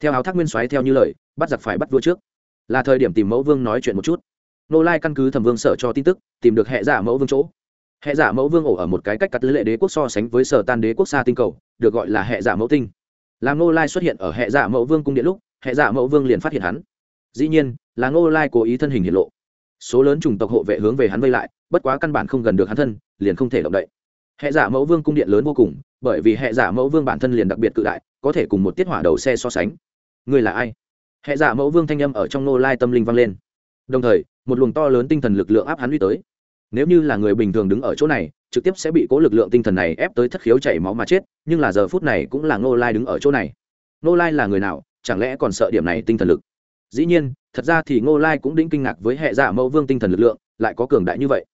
Theo áo thác nguyên soái theo như lời, bắt giặc phải bắt vua trước là thời điểm tìm mẫu vương nói chuyện một chút. Nô lai căn cứ thẩm vương sợ cho tin tức, tìm được hệ giả mẫu vương chỗ. Hệ giả mẫu vương ổ ở một cái cách cắt lệ đế quốc so sánh với sở tan đế quốc xa tinh cầu, được gọi là hệ giả mẫu tinh. Làm nô lai xuất hiện ở hệ giả mẫu vương cung điện lúc, hệ giả mẫu vương liền phát hiện hắn. Dĩ nhiên, là nô lai cố ý thân hình hiện lộ. Số lớn chủng tộc hộ vệ hướng về hắn vây lại, bất quá căn bản không gần được hắn thân, liền không thể động đậy. Hệ giả mẫu vương cung điện lớn vô cùng, bởi vì hệ giả mẫu vương bản thân liền đặc biệt cự đại, có thể cùng một tiết hỏa đầu xe so sánh. Người là ai? Hệ giả mẫu vương thanh âm ở trong nô lai tâm linh vang lên. Đồng thời, một luồng to lớn tinh thần lực lượng áp hắn uy tới. Nếu như là người bình thường đứng ở chỗ này, trực tiếp sẽ bị cố lực lượng tinh thần này ép tới thất khiếu chảy máu mà chết, nhưng là giờ phút này cũng là nô lai đứng ở chỗ này. Nô lai là người nào, chẳng lẽ còn sợ điểm này tinh thần lực? Dĩ nhiên, thật ra thì ngô lai cũng đĩnh kinh ngạc với hệ giả mẫu vương tinh thần lực lượng, lại có cường đại như vậy.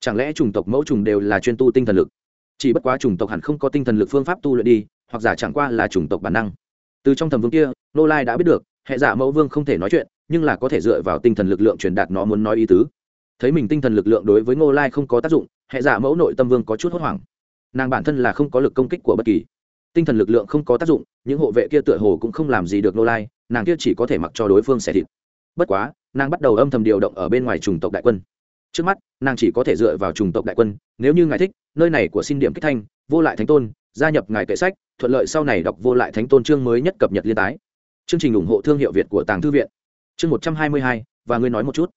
Chẳng lẽ chủng tộc mẫu trùng đều là chuyên tu tinh thần lực? Chỉ bất quá chủng tộc hẳn không có tinh thần lực phương pháp tu luyện đi, hoặc giả chẳng qua là chủng tộc bản năng. Từ trong thầm vương kia Ngô lai đã biết được hệ giả mẫu vương không thể nói chuyện, nhưng là có thể dựa vào tinh thần lực lượng truyền đạt nó muốn nói ý tứ. Thấy mình tinh thần lực lượng đối với ngô lai không có tác dụng, hệ giả mẫu nội tâm vương có chút hốt hoảng. Nàng bản thân là không có lực công kích của bất kỳ. Tinh thần lực lượng không có tác dụng, những hộ vệ kia tựa hồ cũng không làm gì được ngô lai, nàng kia chỉ có thể mặc cho đối phương xẻ thịt. Bất quá, nàng bắt đầu âm thầm điều động ở bên ngoài chủng tộc đại quân. Trước mắt, nàng chỉ có thể dựa vào chủng tộc đại quân, nếu như ngài thích, nơi này của xin điểm kích thanh, vô lại thánh tôn, gia nhập ngài kệ sách, thuận lợi sau này đọc vô lại thánh tôn chương mới nhất cập nhật liên tái chương trình ủng hộ thương hiệu việt của tàng thư viện. Chương một trăm hai mươi hai, và ngươi nói một chút.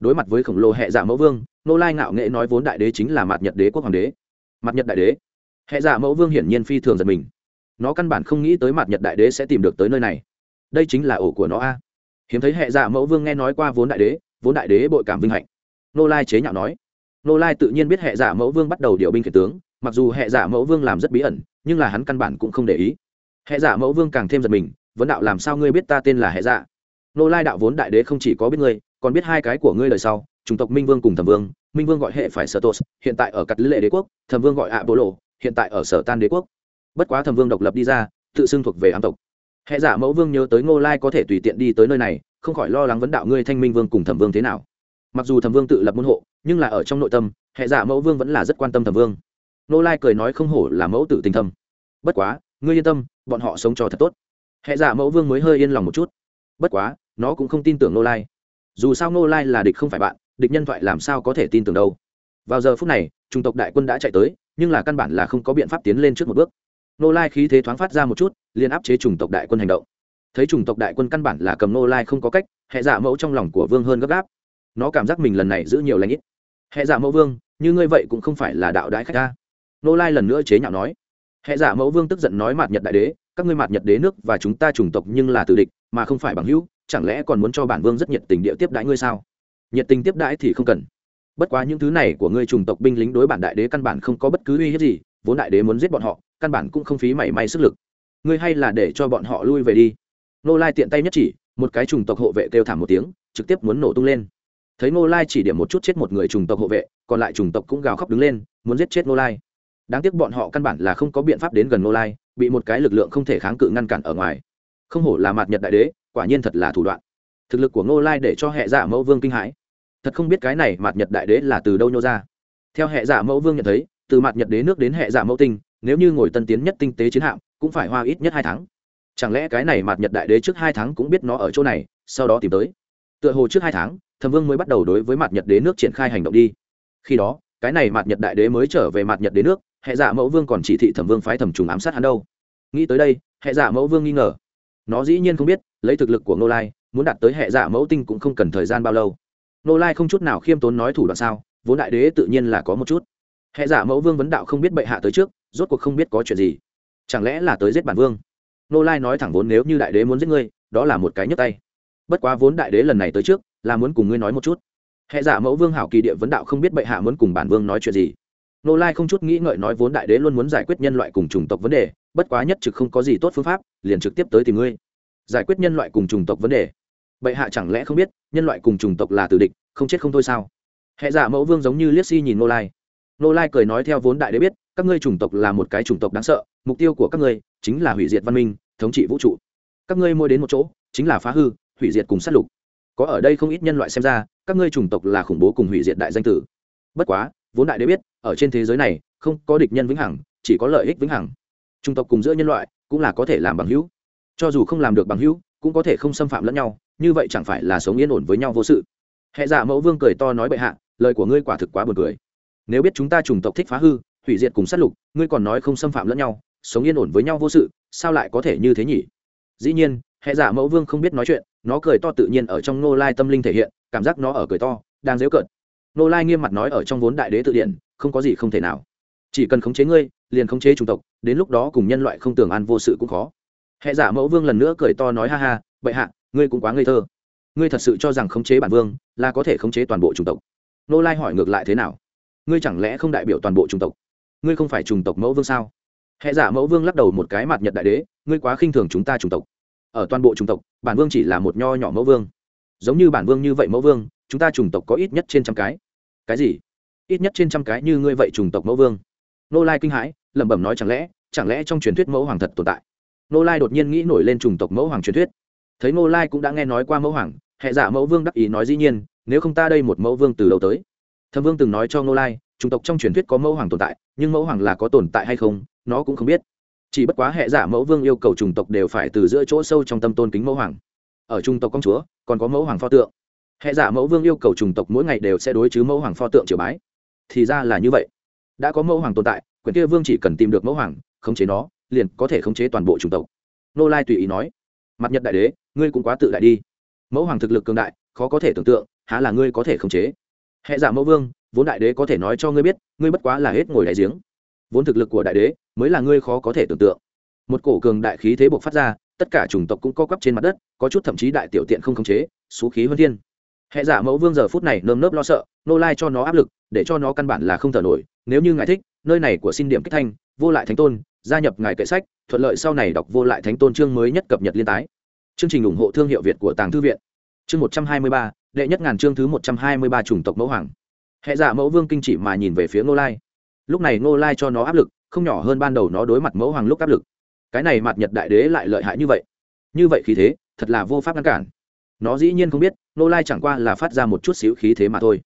Đối mặt với khổng lồ hệ giả mẫu vương, nô lai ngạo nghệ nói vốn đại đế chính là mặt nhật đế quốc hoàng đế. Mặt nhật đại đế. Hệ giả mẫu vương hiển nhiên phi thường giật mình. Nó căn bản không nghĩ tới mặt nhật đại đế sẽ tìm được tới nơi này. Đây chính là ổ của nó a. Hiếm thấy hệ giả mẫu vương nghe nói qua vốn đại đế, vốn đại đế bội cảm vinh hạnh. Nô lai chế nhạo nói. Nô lai tự nhiên biết hệ giả mẫu vương bắt đầu điều binh kể tướng, mặc dù hệ giả mẫu vương làm rất bí ẩn, nhưng là hắn căn bản cũng không để ý. Hệ giả mẫu vương càng thêm giật mình vấn đạo làm sao ngươi biết ta tên là hệ giả dạ? nô lai đạo vốn đại đế không chỉ có biết ngươi, còn biết hai cái của ngươi lời sau, chủng tộc minh vương cùng thẩm vương. Minh vương gọi hệ phải sở tos, hiện tại ở cặt lệ đế quốc, thẩm vương gọi ạ bộ lộ hiện tại ở sở tan đế quốc. Bất quá thẩm vương độc lập đi ra, tự xưng thuộc về ám tộc. Hệ giả dạ mẫu vương nhớ tới ngô lai có thể tùy tiện đi tới nơi này, không khỏi lo lắng vấn đạo ngươi thanh minh vương cùng thẩm vương thế nào. Mặc dù thẩm vương tự lập môn hộ, nhưng là ở trong nội tâm hệ giả dạ mẫu vương vẫn là rất quan tâm thẩm vương. Ngô lai cười nói không hổ là mẫu tự tình thâm. Bất quá, ngươi yên tâm, bọn họ sống cho thật tốt hệ giả mẫu vương mới hơi yên lòng một chút. Bất quá, nó cũng không tin tưởng Nô lai. Dù sao Nô lai là địch không phải bạn, địch nhân thoại làm sao có thể tin tưởng đâu. Vào giờ phút này, trung tộc đại quân đã chạy tới, nhưng là căn bản là không có biện pháp tiến lên trước một bước. Nô lai khí thế thoáng phát ra một chút, liền áp chế chủng tộc đại quân hành động. Thấy chủng tộc đại quân căn bản là cầm nô lai không có cách, hệ giả mẫu trong lòng của vương hơn gấp gáp. Nó cảm giác mình lần này giữ nhiều lãnh ít. Hệ giả mẫu vương, như ngươi vậy cũng không phải là đạo đái khách ta. Nô lai lần nữa chế nhạo nói. Hệ giả mẫu vương tức giận nói mạt nhật đại đế các ngươi mạt nhật đế nước và chúng ta chủng tộc nhưng là tử địch, mà không phải bằng hữu, chẳng lẽ còn muốn cho bản vương rất nhiệt tình địa tiếp đãi ngươi sao? Nhiệt tình tiếp đãi thì không cần. Bất quá những thứ này của ngươi chủng tộc binh lính đối bản đại đế căn bản không có bất cứ uy hiếp gì, vốn đại đế muốn giết bọn họ, căn bản cũng không phí mảy may sức lực. Ngươi hay là để cho bọn họ lui về đi. Nô lai tiện tay nhất chỉ, một cái trùng tộc hộ vệ kêu thảm một tiếng, trực tiếp muốn nổ tung lên. Thấy nô lai chỉ điểm một chút chết một người trùng tộc hộ vệ, còn lại trùng tộc cũng gào khóc đứng lên, muốn giết chết nô lai. Đáng tiếc bọn họ căn bản là không có biện pháp đến gần nô lai bị một cái lực lượng không thể kháng cự ngăn cản ở ngoài. Không hổ là mặt nhật đại đế, quả nhiên thật là thủ đoạn. Thực lực của nô lai để cho hệ giả mẫu vương kinh hãi. Thật không biết cái này mặt nhật đại đế là từ đâu nhô ra. Theo hệ giả mẫu vương nhận thấy, từ mặt nhật đế nước đến hệ giả mẫu tinh, nếu như ngồi tân tiến nhất tinh tế chiến hạm, cũng phải hoa ít nhất hai tháng. Chẳng lẽ cái này mặt nhật đại đế trước hai tháng cũng biết nó ở chỗ này, sau đó tìm tới? Tựa hồ trước hai tháng thầm vương mới bắt đầu đối với mặt nhật đế nước triển khai hành động đi. Khi đó, cái này mặt nhật đại đế mới trở về mặt nhật đế nước hệ giả mẫu vương còn chỉ thị thẩm vương phái thẩm trùng ám sát hắn đâu. Nghĩ tới đây, hệ giả mẫu vương nghi ngờ. Nó dĩ nhiên không biết, lấy thực lực của ngô lai, muốn đạt tới hệ giả mẫu tinh cũng không cần thời gian bao lâu. Ngô lai không chút nào khiêm tốn nói thủ đoạn sao, vốn đại đế tự nhiên là có một chút. Hệ giả mẫu vương vấn đạo không biết bệ hạ tới trước, rốt cuộc không biết có chuyện gì. Chẳng lẽ là tới giết bản vương? Ngô lai nói thẳng vốn nếu như đại đế muốn giết ngươi, đó là một cái nhấp tay. Bất quá vốn đại đế lần này tới trước, là muốn cùng ngươi nói một chút. Hệ giả mẫu vương hảo kỳ địa vấn đạo không biết bệ hạ muốn cùng bản vương nói chuyện gì nô lai không chút nghĩ ngợi nói vốn đại đế luôn muốn giải quyết nhân loại cùng chủng tộc vấn đề, bất quá nhất trực không có gì tốt phương pháp, liền trực tiếp tới tìm ngươi. Giải quyết nhân loại cùng chủng tộc vấn đề. Bệ hạ chẳng lẽ không biết, nhân loại cùng chủng tộc là tử địch, không chết không thôi sao? Hệ giả mẫu vương giống như liếc si nhìn nô lai. Nô lai cười nói theo vốn đại đế biết, các ngươi chủng tộc là một cái chủng tộc đáng sợ, mục tiêu của các ngươi chính là hủy diệt văn minh, thống trị vũ trụ. Các ngươi môi đến một chỗ, chính là phá hư, hủy diệt cùng sát lục. Có ở đây không ít nhân loại xem ra, các ngươi chủng tộc là khủng bố cùng hủy diệt đại danh tử. Bất quá vốn đại đế biết, ở trên thế giới này, không có địch nhân vĩnh hằng, chỉ có lợi ích vĩnh hằng. Trung tộc cùng giữa nhân loại cũng là có thể làm bằng hữu. Cho dù không làm được bằng hữu, cũng có thể không xâm phạm lẫn nhau, như vậy chẳng phải là sống yên ổn với nhau vô sự. Hệ giả mẫu vương cười to nói bệ hạ, lời của ngươi quả thực quá buồn cười. Nếu biết chúng ta chủng tộc thích phá hư, hủy diệt cùng sát lục, ngươi còn nói không xâm phạm lẫn nhau, sống yên ổn với nhau vô sự, sao lại có thể như thế nhỉ? Dĩ nhiên, hệ giả mẫu vương không biết nói chuyện, nó cười to tự nhiên ở trong nô lai tâm linh thể hiện, cảm giác nó ở cười to, đang dễu cợt nô lai nghiêm mặt nói ở trong vốn đại đế tự điện không có gì không thể nào. Chỉ cần khống chế ngươi, liền khống chế chủng tộc, đến lúc đó cùng nhân loại không tưởng an vô sự cũng khó. Hệ giả dạ mẫu vương lần nữa cười to nói ha ha, bệ hạ, ngươi cũng quá ngây thơ. Ngươi thật sự cho rằng khống chế bản vương là có thể khống chế toàn bộ chủng tộc? Nô lai hỏi ngược lại thế nào? Ngươi chẳng lẽ không đại biểu toàn bộ chủng tộc? Ngươi không phải chủng tộc mẫu vương sao? Hệ giả dạ mẫu vương lắc đầu một cái mặt nhật đại đế, ngươi quá khinh thường chúng ta chủng tộc. Ở toàn bộ chủng tộc, bản vương chỉ là một nho nhỏ mẫu vương. Giống như bản vương như vậy mẫu vương chúng ta chủng tộc có ít nhất trên trăm cái. Cái gì? Ít nhất trên trăm cái như ngươi vậy chủng tộc mẫu vương. Nô lai kinh hãi, lẩm bẩm nói chẳng lẽ chẳng lẽ trong truyền thuyết mẫu hoàng thật tồn tại? Nô lai đột nhiên nghĩ nổi lên chủng tộc mẫu hoàng truyền thuyết. Thấy nô lai cũng đã nghe nói qua mẫu hoàng, hệ giả mẫu vương đắc ý nói dĩ nhiên, nếu không ta đây một mẫu vương từ đầu tới? Thâm vương từng nói cho nô lai, chủng tộc trong truyền thuyết có mẫu hoàng tồn tại, nhưng mẫu hoàng là có tồn tại hay không, nó cũng không biết. Chỉ bất quá hệ giả mẫu vương yêu cầu chủng tộc đều phải từ giữa chỗ sâu trong tâm tôn kính mẫu hoàng. Ở trung tộc công chúa, còn có mẫu hoàng pho tượng hệ giả mẫu vương yêu cầu chủng tộc mỗi ngày đều sẽ đối chứ mẫu hoàng pho tượng triều bái. Thì ra là như vậy. Đã có mẫu hoàng tồn tại quyền kia vương chỉ cần tìm được mẫu hoàng, khống chế nó, liền có thể khống chế toàn bộ chủng tộc. Nô lai tùy ý nói, mặt nhật đại đế, ngươi cũng quá tự đại đi. Mẫu hoàng thực lực cường đại, khó có thể tưởng tượng, há là ngươi có thể khống chế. Hệ giả mẫu vương, vốn đại đế có thể nói cho ngươi biết, ngươi bất quá là hết ngồi đại giếng. Vốn thực lực của đại đế, mới là ngươi khó có thể tưởng tượng. Một cổ cường đại khí thế buộc phát ra, tất cả chủng tộc cũng co quắp trên mặt đất, có chút thậm chí đại tiểu tiện không khống chế số khí huân thiên hệ giả mẫu vương giờ phút này nơm nớp lo sợ, nô lai cho nó áp lực, để cho nó căn bản là không thở nổi, nếu như ngài thích, nơi này của xin điểm kích thanh, vô lại thánh tôn, gia nhập ngài kệ sách, thuận lợi sau này đọc vô lại thánh tôn chương mới nhất cập nhật liên tái. Chương trình ủng hộ thương hiệu việt của tàng thư viện. Chương một trăm hai mươi ba, đệ nhất ngàn chương thứ một trăm hai mươi ba chủng tộc mẫu hoàng. Hệ giả mẫu vương kinh chỉ mà nhìn về phía ngô lai. Lúc này ngô lai cho nó áp lực, không nhỏ hơn ban đầu nó đối mặt mẫu hoàng lúc áp lực. Cái này mặt nhật đại đế lại lợi hại như vậy. Như vậy khí thế, thật là vô pháp ngăn cản nó dĩ nhiên không biết, nô lai chẳng qua là phát ra một chút xíu khí thế mà thôi.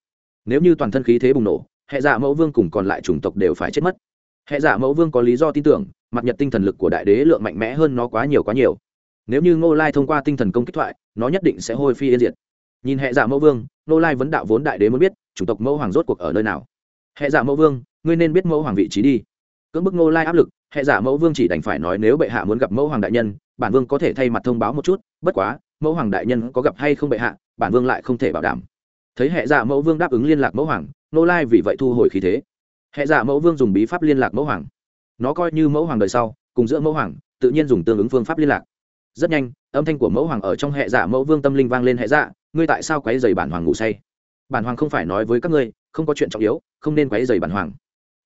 Nếu như toàn thân khí thế bùng nổ, hệ giả mẫu vương cùng còn lại chủng tộc đều phải chết mất. Hệ giả mẫu vương có lý do tin tưởng, mặt nhật tinh thần lực của đại đế lượng mạnh mẽ hơn nó quá nhiều quá nhiều. Nếu như ngô lai thông qua tinh thần công kích thoại, nó nhất định sẽ hôi phi yên diệt. Nhìn hệ giả mẫu vương, ngô lai vấn đạo vốn đại đế muốn biết, chủng tộc mẫu hoàng rốt cuộc ở nơi nào. Hệ giả mẫu vương, ngươi nên biết mẫu hoàng vị trí đi. Cưỡng bức ngô lai áp lực, hệ giả mẫu vương chỉ đành phải nói nếu bệ hạ muốn gặp mẫu hoàng đại nhân, bản vương có thể thay mặt thông báo một chút, bất quá mẫu hoàng đại nhân có gặp hay không bệ hạ, bản vương lại không thể bảo đảm. Thấy hệ giả mẫu vương đáp ứng liên lạc mẫu hoàng, nô lai vì vậy thu hồi khí thế. Hệ giả mẫu vương dùng bí pháp liên lạc mẫu hoàng. Nó coi như mẫu hoàng đời sau, cùng giữa mẫu hoàng, tự nhiên dùng tương ứng phương pháp liên lạc. Rất nhanh, âm thanh của mẫu hoàng ở trong hệ giả mẫu vương tâm linh vang lên hệ giả ngươi tại sao quấy dày bản hoàng ngủ say? Bản hoàng không phải nói với các ngươi, không có chuyện trọng yếu, không nên quấy dày bản hoàng.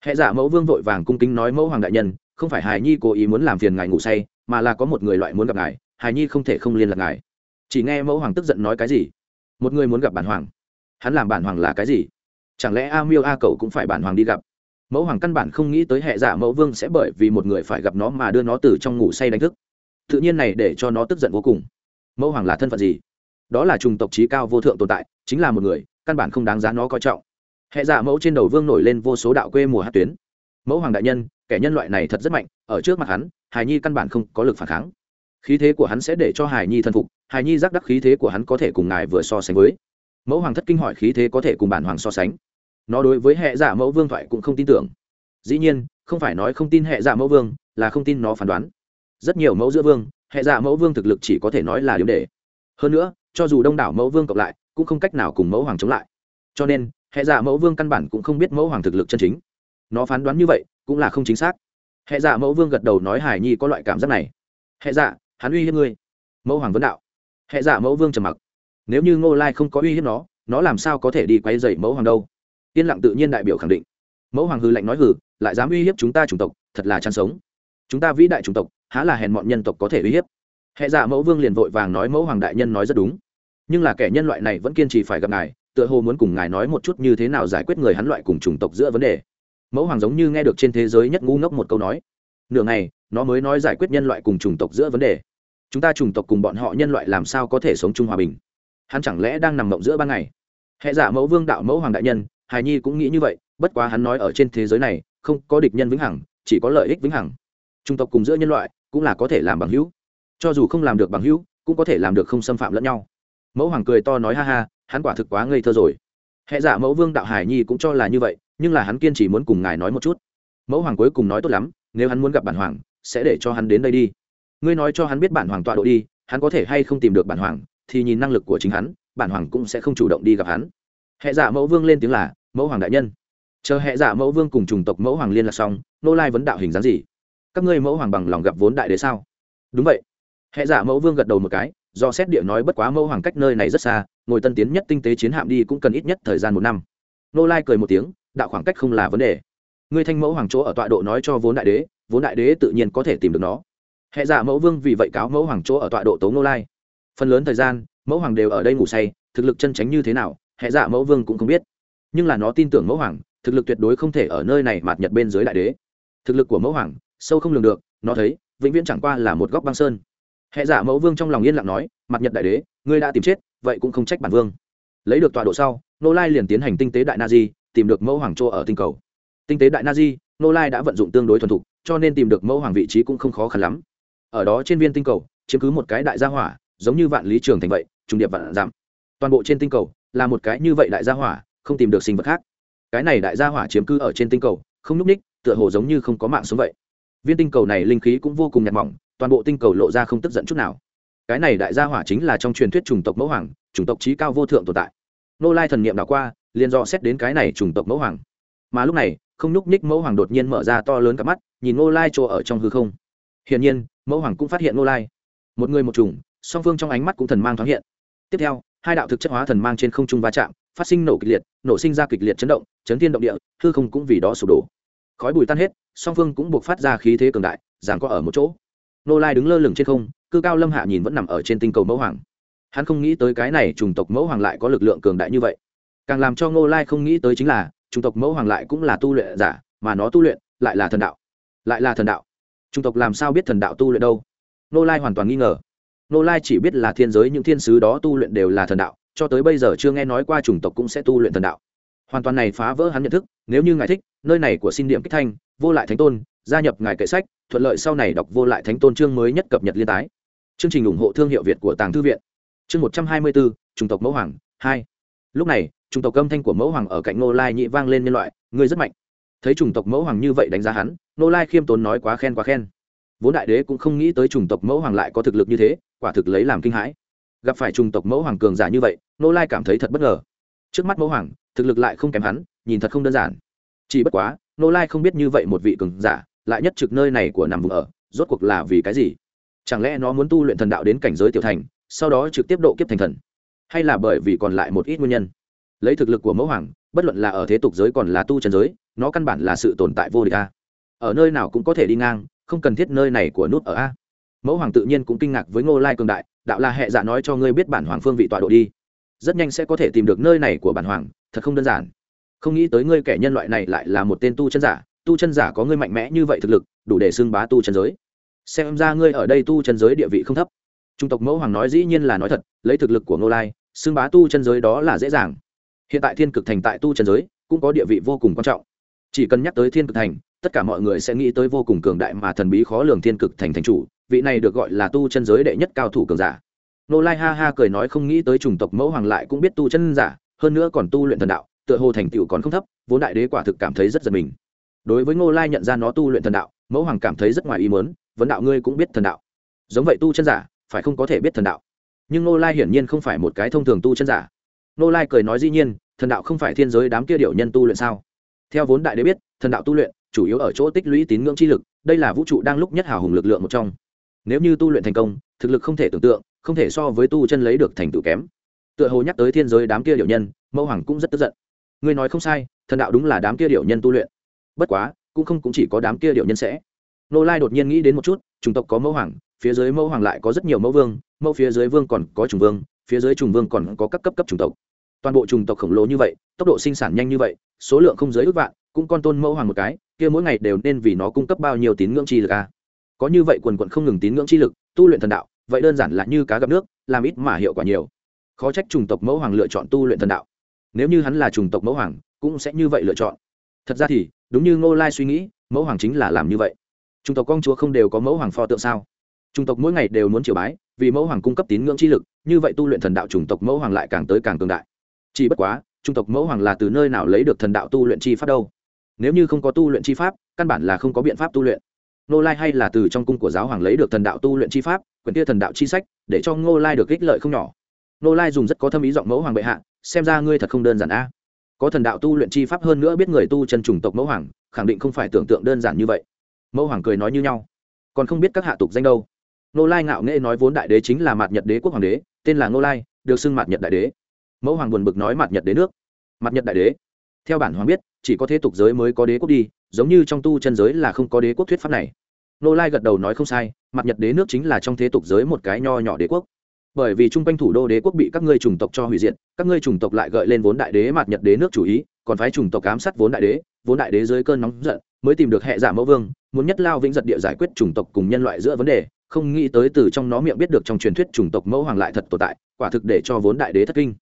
Hệ giả mẫu vương vội vàng cung kính nói mẫu hoàng đại nhân, không phải hài nhi cố ý muốn làm phiền ngài ngủ say, mà là có một người loại muốn gặp ngài hài nhi không thể không liên lạc ngài chỉ nghe mẫu hoàng tức giận nói cái gì? Một người muốn gặp bản hoàng. Hắn làm bản hoàng là cái gì? Chẳng lẽ a miêu, a cậu cũng phải bản hoàng đi gặp? Mẫu hoàng căn bản không nghĩ tới hệ giả mẫu vương sẽ bởi vì một người phải gặp nó mà đưa nó từ trong ngủ say đánh thức. Tự nhiên này để cho nó tức giận vô cùng. Mẫu hoàng là thân phận gì? Đó là trùng tộc trí cao vô thượng tồn tại, chính là một người, căn bản không đáng giá nó coi trọng. Hệ giả mẫu trên đầu vương nổi lên vô số đạo quê mùa hát tuyến. Mẫu hoàng đại nhân, kẻ nhân loại này thật rất mạnh, ở trước mặt hắn, hài nhi căn bản không có lực phản kháng khí thế của hắn sẽ để cho Hải nhi thân phục, Hải nhi giác đắc khí thế của hắn có thể cùng ngài vừa so sánh với. Mẫu hoàng thất kinh hỏi khí thế có thể cùng bản hoàng so sánh. Nó đối với hệ giả mẫu vương thoại cũng không tin tưởng. Dĩ nhiên, không phải nói không tin hệ giả mẫu vương, là không tin nó phán đoán. Rất nhiều mẫu giữa vương, hệ giả mẫu vương thực lực chỉ có thể nói là điểm đề. Hơn nữa, cho dù đông đảo mẫu vương cộng lại, cũng không cách nào cùng mẫu hoàng chống lại. Cho nên, hệ giả mẫu vương căn bản cũng không biết mẫu hoàng thực lực chân chính. Nó phán đoán như vậy, cũng là không chính xác. Hệ giả mẫu vương gật đầu nói hải nhi có loại cảm giác này. Hệ giả hắn uy hiếp ngươi. Mẫu hoàng vấn đạo. Hệ giả mẫu vương trầm mặc. Nếu như ngô lai không có uy hiếp nó nó làm sao có thể đi quay dậy mẫu hoàng đâu? Yên lặng tự nhiên đại biểu khẳng định. Mẫu hoàng hư lạnh nói hử lại dám uy hiếp chúng ta chủng tộc, thật là chăn sống. Chúng ta vĩ đại chủng tộc, há là hèn mọn nhân tộc có thể uy hiếp? Hệ giả mẫu vương liền vội vàng nói mẫu hoàng đại nhân nói rất đúng. Nhưng là kẻ nhân loại này vẫn kiên trì phải gặp ngài, tựa hồ muốn cùng ngài nói một chút như thế nào giải quyết người hắn loại cùng chủng tộc giữa vấn đề. Mẫu hoàng giống như nghe được trên thế giới nhất ngu ngốc một câu nói. Nửa ngày, nó mới nói giải quyết nhân loại cùng chủng tộc giữa vấn đề chúng ta chủng tộc cùng bọn họ nhân loại làm sao có thể sống chung hòa bình? Hắn chẳng lẽ đang nằm mộng giữa ban ngày? Hệ giả mẫu vương đạo mẫu hoàng đại nhân hài nhi cũng nghĩ như vậy, bất quá hắn nói ở trên thế giới này, không có địch nhân vĩnh hằng, chỉ có lợi ích vĩnh hằng. Chủng tộc cùng giữa nhân loại cũng là có thể làm bằng hữu. Cho dù không làm được bằng hữu, cũng có thể làm được không xâm phạm lẫn nhau. Mẫu hoàng cười to nói ha ha, hắn quả thực quá ngây thơ rồi. Hệ giả mẫu vương đạo hải nhi cũng cho là như vậy, nhưng là hắn kiên chỉ muốn cùng ngài nói một chút. Mẫu hoàng cuối cùng nói tốt lắm, nếu hắn muốn gặp bản hoàng, sẽ để cho hắn đến đây đi ngươi nói cho hắn biết bản hoàng tọa độ đi, hắn có thể hay không tìm được bản hoàng, thì nhìn năng lực của chính hắn, bản hoàng cũng sẽ không chủ động đi gặp hắn. Hệ giả mẫu vương lên tiếng là, mẫu hoàng đại nhân. Chờ hệ giả mẫu vương cùng chủng tộc mẫu hoàng liên lạc xong, nô lai vấn đạo hình dáng gì? Các ngươi mẫu hoàng bằng lòng gặp vốn đại đế sao? Đúng vậy. Hệ giả mẫu vương gật đầu một cái, do xét địa nói bất quá mẫu hoàng cách nơi này rất xa, ngồi tân tiến nhất tinh tế chiến hạm đi cũng cần ít nhất thời gian một năm. Nô lai cười một tiếng, đạo khoảng cách không là vấn đề. Ngươi thanh mẫu hoàng chỗ ở tọa độ nói cho vốn đại đế, vốn đại đế tự nhiên có thể tìm được nó hệ giả mẫu vương vì vậy cáo mẫu hoàng chỗ ở tọa độ tố nô lai. Phần lớn thời gian, mẫu hoàng đều ở đây ngủ say, thực lực chân tránh như thế nào, hệ giả mẫu vương cũng không biết. Nhưng là nó tin tưởng mẫu hoàng, thực lực tuyệt đối không thể ở nơi này mạt nhật bên dưới đại đế. Thực lực của mẫu hoàng, sâu không lường được, nó thấy, vĩnh viễn chẳng qua là một góc băng sơn. Hệ giả mẫu vương trong lòng yên lặng nói mặt nhật đại đế, ngươi đã tìm chết, vậy cũng không trách bản vương. Lấy được tọa độ sau nô lai liền tiến hành tinh tế đại na di, tìm được mẫu hoàng chỗ ở tinh cầu. Tinh tế đại na di nô lai đã vận dụng tương đối thuần thục, cho nên tìm được mẫu hoàng vị trí cũng không khó khăn lắm ở đó trên viên tinh cầu, chiếm cứ một cái đại gia hỏa, giống như vạn lý trường thành vậy, trùng điệp vạn giảm. Toàn bộ trên tinh cầu là một cái như vậy đại gia hỏa, không tìm được sinh vật khác. Cái này đại gia hỏa chiếm cứ ở trên tinh cầu, không n ú c ních tựa hồ giống như không có mạng sống vậy. Viên tinh cầu này linh khí cũng vô cùng nhạt mỏng, toàn bộ tinh cầu lộ ra không tức giận chút nào. Cái này đại gia hỏa chính là trong truyền thuyết chủng tộc mẫu hoàng, chủng tộc trí cao vô thượng tồn tại. Nô lai thần n i ệ m đảo qua, liền do xét đến cái này chủng tộc mẫu hoàng. Mà lúc này, không nhúc ních mẫu hoàng đột nhiên mở ra to lớn cả mắt, nhìn nô lai chỗ ở trong hư không hiển nhiên, mẫu hoàng cũng phát hiện nô lai. Một người một chủng, song phương trong ánh mắt cũng thần mang thoáng hiện. Tiếp theo, hai đạo thực chất hóa thần mang trên không trung va chạm, phát sinh nổ kịch liệt, nổ sinh ra kịch liệt chấn động, chấn thiên động địa, hư không cũng vì đó sụp đổ. Khói bụi tan hết, song phương cũng buộc phát ra khí thế cường đại giảng có ở một chỗ. Nô lai đứng lơ lửng trên không, cư cao lâm hạ nhìn vẫn nằm ở trên tinh cầu mẫu hoàng. Hắn không nghĩ tới cái này chủng tộc mẫu hoàng lại có lực lượng cường đại như vậy. Càng làm cho ngô lai không nghĩ tới chính là, chủng tộc mẫu hoàng lại cũng là tu luyện giả, mà nó tu luyện lại là thần đạo. Lại là thần đạo chủng tộc làm sao biết thần đạo tu luyện đâu? Nô lai hoàn toàn nghi ngờ. Nô lai chỉ biết là thiên giới những thiên sứ đó tu luyện đều là thần đạo, cho tới bây giờ chưa nghe nói qua chủng tộc cũng sẽ tu luyện thần đạo. Hoàn toàn này phá vỡ hắn nhận thức, nếu như ngài thích, nơi này của xin điểm kích thanh, vô lại thánh tôn, gia nhập ngài kệ sách, thuận lợi sau này đọc vô lại thánh tôn chương mới nhất cập nhật liên tái. Chương trình ủng hộ thương hiệu việt của tàng thư viện. Chương một trăm hai mươi bốn chủng tộc mẫu hoàng, hai. Lúc này, chủng tộc âm thanh của mẫu hoàng ở cạnh nô lai nhị vang lên nhân loại người rất mạnh thấy chủng tộc mẫu hoàng như vậy đánh giá hắn, nô lai khiêm tốn nói quá khen quá khen. Vốn đại đế cũng không nghĩ tới chủng tộc mẫu hoàng lại có thực lực như thế, quả thực lấy làm kinh hãi. Gặp phải chủng tộc mẫu hoàng cường giả như vậy, nô lai cảm thấy thật bất ngờ. Trước mắt mẫu hoàng, thực lực lại không kém hắn, nhìn thật không đơn giản. Chỉ bất quá, nô lai không biết như vậy một vị cường giả, lại nhất trực nơi này của nằm vùng ở, rốt cuộc là vì cái gì? Chẳng lẽ nó muốn tu luyện thần đạo đến cảnh giới tiểu thành, sau đó trực tiếp độ kiếp thành thần? Hay là bởi vì còn lại một ít nguyên nhân? Lấy thực lực của mẫu hoàng bất luận là ở thế tục giới còn là tu trần giới, nó căn bản là sự tồn tại vô địch a. Ở nơi nào cũng có thể đi ngang, không cần thiết nơi này của nút ở a. Mẫu hoàng tự nhiên cũng kinh ngạc với ngô lai cường đại, đạo là hệ dạ nói cho ngươi biết bản hoàng phương vị tọa độ đi. Rất nhanh sẽ có thể tìm được nơi này của bản hoàng, thật không đơn giản. Không nghĩ tới ngươi kẻ nhân loại này lại là một tên tu chân giả, tu chân giả có ngươi mạnh mẽ như vậy thực lực, đủ để xưng bá tu chân giới. Xem ra ngươi ở đây tu chân giới địa vị không thấp. Trung tộc mẫu hoàng nói dĩ nhiên là nói thật, lấy thực lực của ngô lai, xưng bá tu chân giới đó là dễ dàng hiện tại thiên cực thành tại tu chân giới, cũng có địa vị vô cùng quan trọng. Chỉ cần nhắc tới thiên cực thành, tất cả mọi người sẽ nghĩ tới vô cùng cường đại mà thần bí khó lường thiên cực thành thành chủ, vị này được gọi là tu chân giới đệ nhất cao thủ cường giả. Nô lai ha ha cười nói không nghĩ tới chủng tộc mẫu hoàng lại cũng biết tu chân giả, hơn nữa còn tu luyện thần đạo, tựa hồ thành tựu còn không thấp, vốn đại đế quả thực cảm thấy rất giật mình. Đối với ngô lai nhận ra nó tu luyện thần đạo, mẫu hoàng cảm thấy rất ngoài ý mớn vấn đạo ngươi cũng biết thần đạo. Giống vậy tu chân giả, phải không có thể biết thần đạo. Nhưng ngô lai hiển nhiên không phải một cái thông thường tu chân giả. Ngô lai cười nói dĩ nhiên thần đạo không phải thiên giới đám kia điệu nhân tu luyện sao? Theo vốn đại đế biết, thần đạo tu luyện chủ yếu ở chỗ tích lũy tín ngưỡng chi lực, đây là vũ trụ đang lúc nhất hào hùng lực lượng một trong. Nếu như tu luyện thành công, thực lực không thể tưởng tượng, không thể so với tu chân lấy được thành tựu kém. Tựa hồ nhắc tới thiên giới đám kia điệu nhân, mẫu hoàng cũng rất tức giận. Ngươi nói không sai, thần đạo đúng là đám kia điệu nhân tu luyện. Bất quá, cũng không cũng chỉ có đám kia điệu nhân sẽ. Nô lai đột nhiên nghĩ đến một chút, chủng tộc có mẫu hoàng, phía dưới mẫu hoàng lại có rất nhiều mẫu vương, mẫu phía dưới vương còn có trùng vương, phía dưới trùng vương còn có các cấp cấp chủng tộc toàn bộ chủng tộc khổng lồ như vậy, tốc độ sinh sản nhanh như vậy, số lượng không giới ước vạn, cũng con tôn mẫu hoàng một cái, kia mỗi ngày đều nên vì nó cung cấp bao nhiêu tín ngưỡng chi lực a à? có như vậy quần quận không ngừng tín ngưỡng chi lực, tu luyện thần đạo, vậy đơn giản là như cá gặp nước, làm ít mà hiệu quả nhiều. Khó trách chủng tộc mẫu hoàng lựa chọn tu luyện thần đạo. Nếu như hắn là chủng tộc mẫu hoàng, cũng sẽ như vậy lựa chọn. Thật ra thì, đúng như ngô lai suy nghĩ, mẫu hoàng chính là làm như vậy. Chủng tộc công chúa không đều có mẫu hoàng pho tượng sao? Chủng tộc mỗi ngày đều muốn triều bái, vì mẫu hoàng cung cấp tín ngưỡng chi lực, như vậy tu luyện thần đạo chủng tộc mẫu hoàng lại càng tới càng cường đại chỉ bất quá, trung tộc mẫu hoàng là từ nơi nào lấy được thần đạo tu luyện chi pháp đâu? Nếu như không có tu luyện chi pháp, căn bản là không có biện pháp tu luyện. Nô lai hay là từ trong cung của giáo hoàng lấy được thần đạo tu luyện chi pháp, quyển tia thần đạo chi sách, để cho ngô lai được ích lợi không nhỏ. Nô lai dùng rất có tâm ý giọng mẫu hoàng bệ hạ, xem ra ngươi thật không đơn giản a. Có thần đạo tu luyện chi pháp hơn nữa biết người tu chân trùng tộc mẫu hoàng, khẳng định không phải tưởng tượng đơn giản như vậy. Mẫu hoàng cười nói như nhau. Còn không biết các hạ tục danh đâu. Nô lai ngạo nghễ nói vốn đại đế chính là mạt nhật đế quốc hoàng đế, tên là nô lai, được xưng mạt nhật đại đế mẫu hoàng buồn bực nói Mặt nhật đế nước. Mặt nhật đại đế. Theo bản hoàng biết, chỉ có thế tục giới mới có đế quốc đi, giống như trong tu chân giới là không có đế quốc thuyết pháp này. Nô lai gật đầu nói không sai, mặt nhật đế nước chính là trong thế tục giới một cái nho nhỏ đế quốc. Bởi vì chung quanh thủ đô đế quốc bị các ngươi chủng tộc cho hủy diệt, các ngươi chủng tộc lại gợi lên vốn đại đế mặt nhật đế nước chủ ý, còn phái chủng tộc ám sát vốn đại đế, vốn đại đế dưới cơn nóng giận, mới tìm được hệ giả mẫu vương, muốn nhất lao vĩnh giật địa giải quyết chủng tộc cùng nhân loại giữa vấn đề, không nghĩ tới từ trong nó miệng biết được trong truyền thuyết chủng tộc mẫu hoàng lại thật tồn tại, quả thực để cho vốn đại đế thất kinh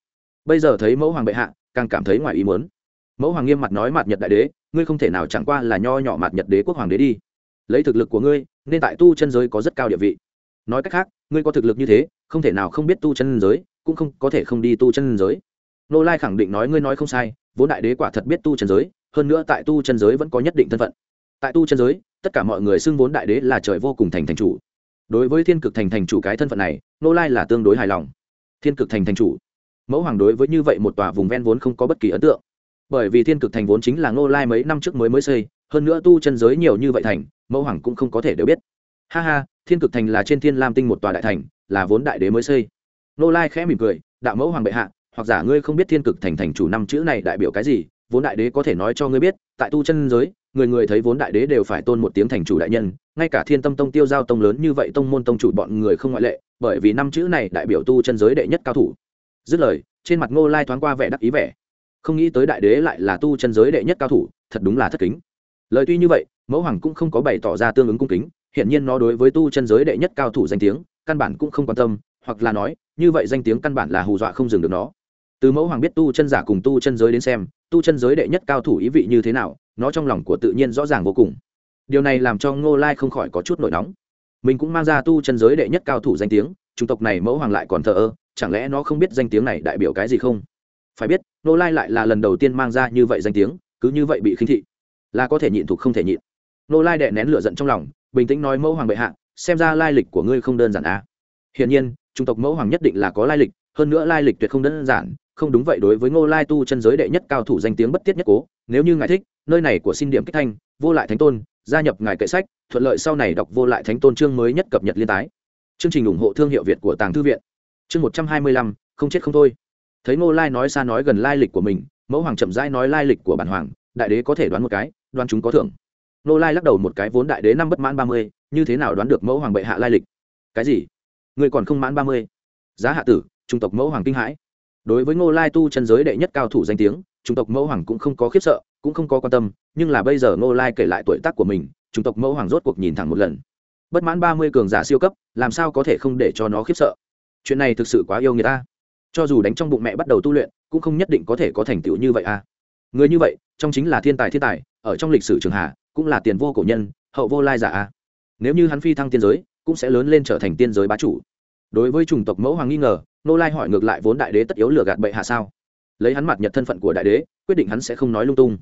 bây giờ thấy mẫu hoàng bệ hạ, càng cảm thấy ngoài ý muốn. Mẫu hoàng nghiêm mặt nói mặt nhật đại đế, ngươi không thể nào chẳng qua là nho nhỏ mặt nhật đế quốc hoàng đế đi. Lấy thực lực của ngươi, nên tại tu chân giới có rất cao địa vị. Nói cách khác, ngươi có thực lực như thế, không thể nào không biết tu chân giới, cũng không có thể không đi tu chân giới. Nô lai khẳng định nói ngươi nói không sai, vốn đại đế quả thật biết tu chân giới, hơn nữa tại tu chân giới vẫn có nhất định thân phận. Tại tu chân giới, tất cả mọi người xưng vốn đại đế là trời vô cùng thành thành chủ. Đối với thiên cực thành thành chủ cái thân phận này, nô lai là tương đối hài lòng. Thiên cực thành thành chủ mẫu hoàng đối với như vậy một tòa vùng ven vốn không có bất kỳ ấn tượng. Bởi vì thiên cực thành vốn chính là ngô lai mấy năm trước mới mới xây, hơn nữa tu chân giới nhiều như vậy thành, mẫu hoàng cũng không có thể đều biết. Ha ha, thiên cực thành là trên thiên lam tinh một tòa đại thành, là vốn đại đế mới xây. Ngô lai khẽ mỉm cười, đạo mẫu hoàng bệ hạ, hoặc giả ngươi không biết thiên cực thành thành chủ năm chữ này đại biểu cái gì, vốn đại đế có thể nói cho ngươi biết, tại tu chân giới, người người thấy vốn đại đế đều phải tôn một tiếng thành chủ đại nhân, ngay cả thiên tâm tông tiêu giao tông lớn như vậy tông môn tông chủ bọn người không ngoại lệ, bởi vì năm chữ này đại biểu tu chân giới đệ nhất cao thủ dứt lời, trên mặt ngô lai thoáng qua vẻ đắc ý vẻ. Không nghĩ tới đại đế lại là tu chân giới đệ nhất cao thủ, thật đúng là thất kính. Lời tuy như vậy, mẫu hoàng cũng không có bày tỏ ra tương ứng cung kính hiện nhiên nó đối với tu chân giới đệ nhất cao thủ danh tiếng, căn bản cũng không quan tâm, hoặc là nói, như vậy danh tiếng căn bản là hù dọa không dừng được nó. Từ mẫu hoàng biết tu chân giả cùng tu chân giới đến xem, tu chân giới đệ nhất cao thủ ý vị như thế nào, nó trong lòng của tự nhiên rõ ràng vô cùng. Điều này làm cho ngô lai không khỏi có chút nổi nóng. Mình cũng mang ra tu chân giới đệ nhất cao thủ danh tiếng, chủng tộc này mẫu hoàng lại còn thờ ơ chẳng lẽ nó không biết danh tiếng này đại biểu cái gì không? Phải biết, ngô lai lại là lần đầu tiên mang ra như vậy danh tiếng, cứ như vậy bị khinh thị. Là có thể nhịn thuộc không thể nhịn. Ngô lai đệ nén lửa giận trong lòng, bình tĩnh nói mẫu hoàng bệ hạ, xem ra lai lịch của ngươi không đơn giản à. hiển nhiên chủng tộc mẫu hoàng nhất định là có lai lịch, hơn nữa lai lịch tuyệt không đơn giản, không đúng vậy đối với ngô lai tu chân giới đệ nhất cao thủ danh tiếng bất tiết nhất cố, nếu như ngài thích, nơi này của xin điểm kích thanh, vô lại thánh tôn, gia nhập ngài kệ sách, thuận lợi sau này đọc vô lại thánh tôn chương mới nhất cập nhật liên tái. Chương trình ủng hộ thương hiệu việt của tàng thư viện chương một trăm hai mươi lăm, không chết không thôi. Thấy ngô lai nói xa nói gần lai lịch của mình, mẫu hoàng chậm rãi nói lai lịch của bản hoàng, đại đế có thể đoán một cái, đoán chúng có thưởng. Ngô lai lắc đầu một cái, vốn đại đế năm bất mãn ba mươi, như thế nào đoán được mẫu hoàng bệ hạ lai lịch? Cái gì? Người còn không mãn ba mươi. Giá hạ tử trung tộc mẫu hoàng kinh hãi. Đối với ngô lai tu chân giới đệ nhất cao thủ danh tiếng trung tộc mẫu hoàng cũng không có khiếp sợ, cũng không có quan tâm, nhưng là bây giờ ngô lai kể lại tuổi tác của mình trung tộc mẫu hoàng rốt cuộc nhìn thẳng một lần. Bất mãn ba mươi cường giả siêu cấp, làm sao có thể không để cho nó khiếp sợ? Chuyện này thực sự quá yêu người ta. Cho dù đánh trong bụng mẹ bắt đầu tu luyện, cũng không nhất định có thể có thành tựu như vậy à. Người như vậy, trong chính là thiên tài thiên tài, ở trong lịch sử trường hạ cũng là tiền vô cổ nhân, hậu vô lai giả à. Nếu như hắn phi thăng tiên giới, cũng sẽ lớn lên trở thành tiên giới bá chủ. Đối với chủng tộc mẫu hoàng nghi ngờ, nô lai hỏi ngược lại vốn đại đế tất yếu lừa gạt bệ hạ sao? Lấy hắn mặt nhật thân phận của đại đế, quyết định hắn sẽ không nói lung tung.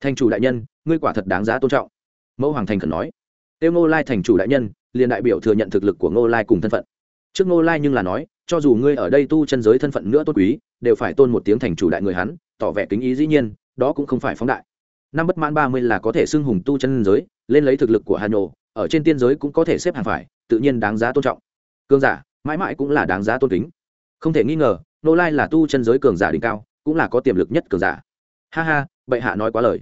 Thành chủ đại nhân, ngươi quả thật đáng giá tôn trọng. Mẫu hoàng thành khẩn nói. Tiêu ngô lai thành chủ đại nhân, liền đại biểu thừa nhận thực lực của ngô lai cùng thân phận trước ngô lai nhưng là nói, cho dù ngươi ở đây tu chân giới thân phận nữa tôn quý, đều phải tôn một tiếng thành chủ đại người hắn, tỏ vẻ kính ý dĩ nhiên, đó cũng không phải phóng đại. Năm bất mãn ba mươi là có thể xưng hùng tu chân giới, lên lấy thực lực của hà nội ở trên tiên giới cũng có thể xếp hàng phải, tự nhiên đáng giá tôn trọng. Cương giả, mãi mãi cũng là đáng giá tôn kính. Không thể nghi ngờ nô lai là tu chân giới cường giả đỉnh cao, cũng là có tiềm lực nhất cường giả. Ha ha, bệ hạ nói quá lời.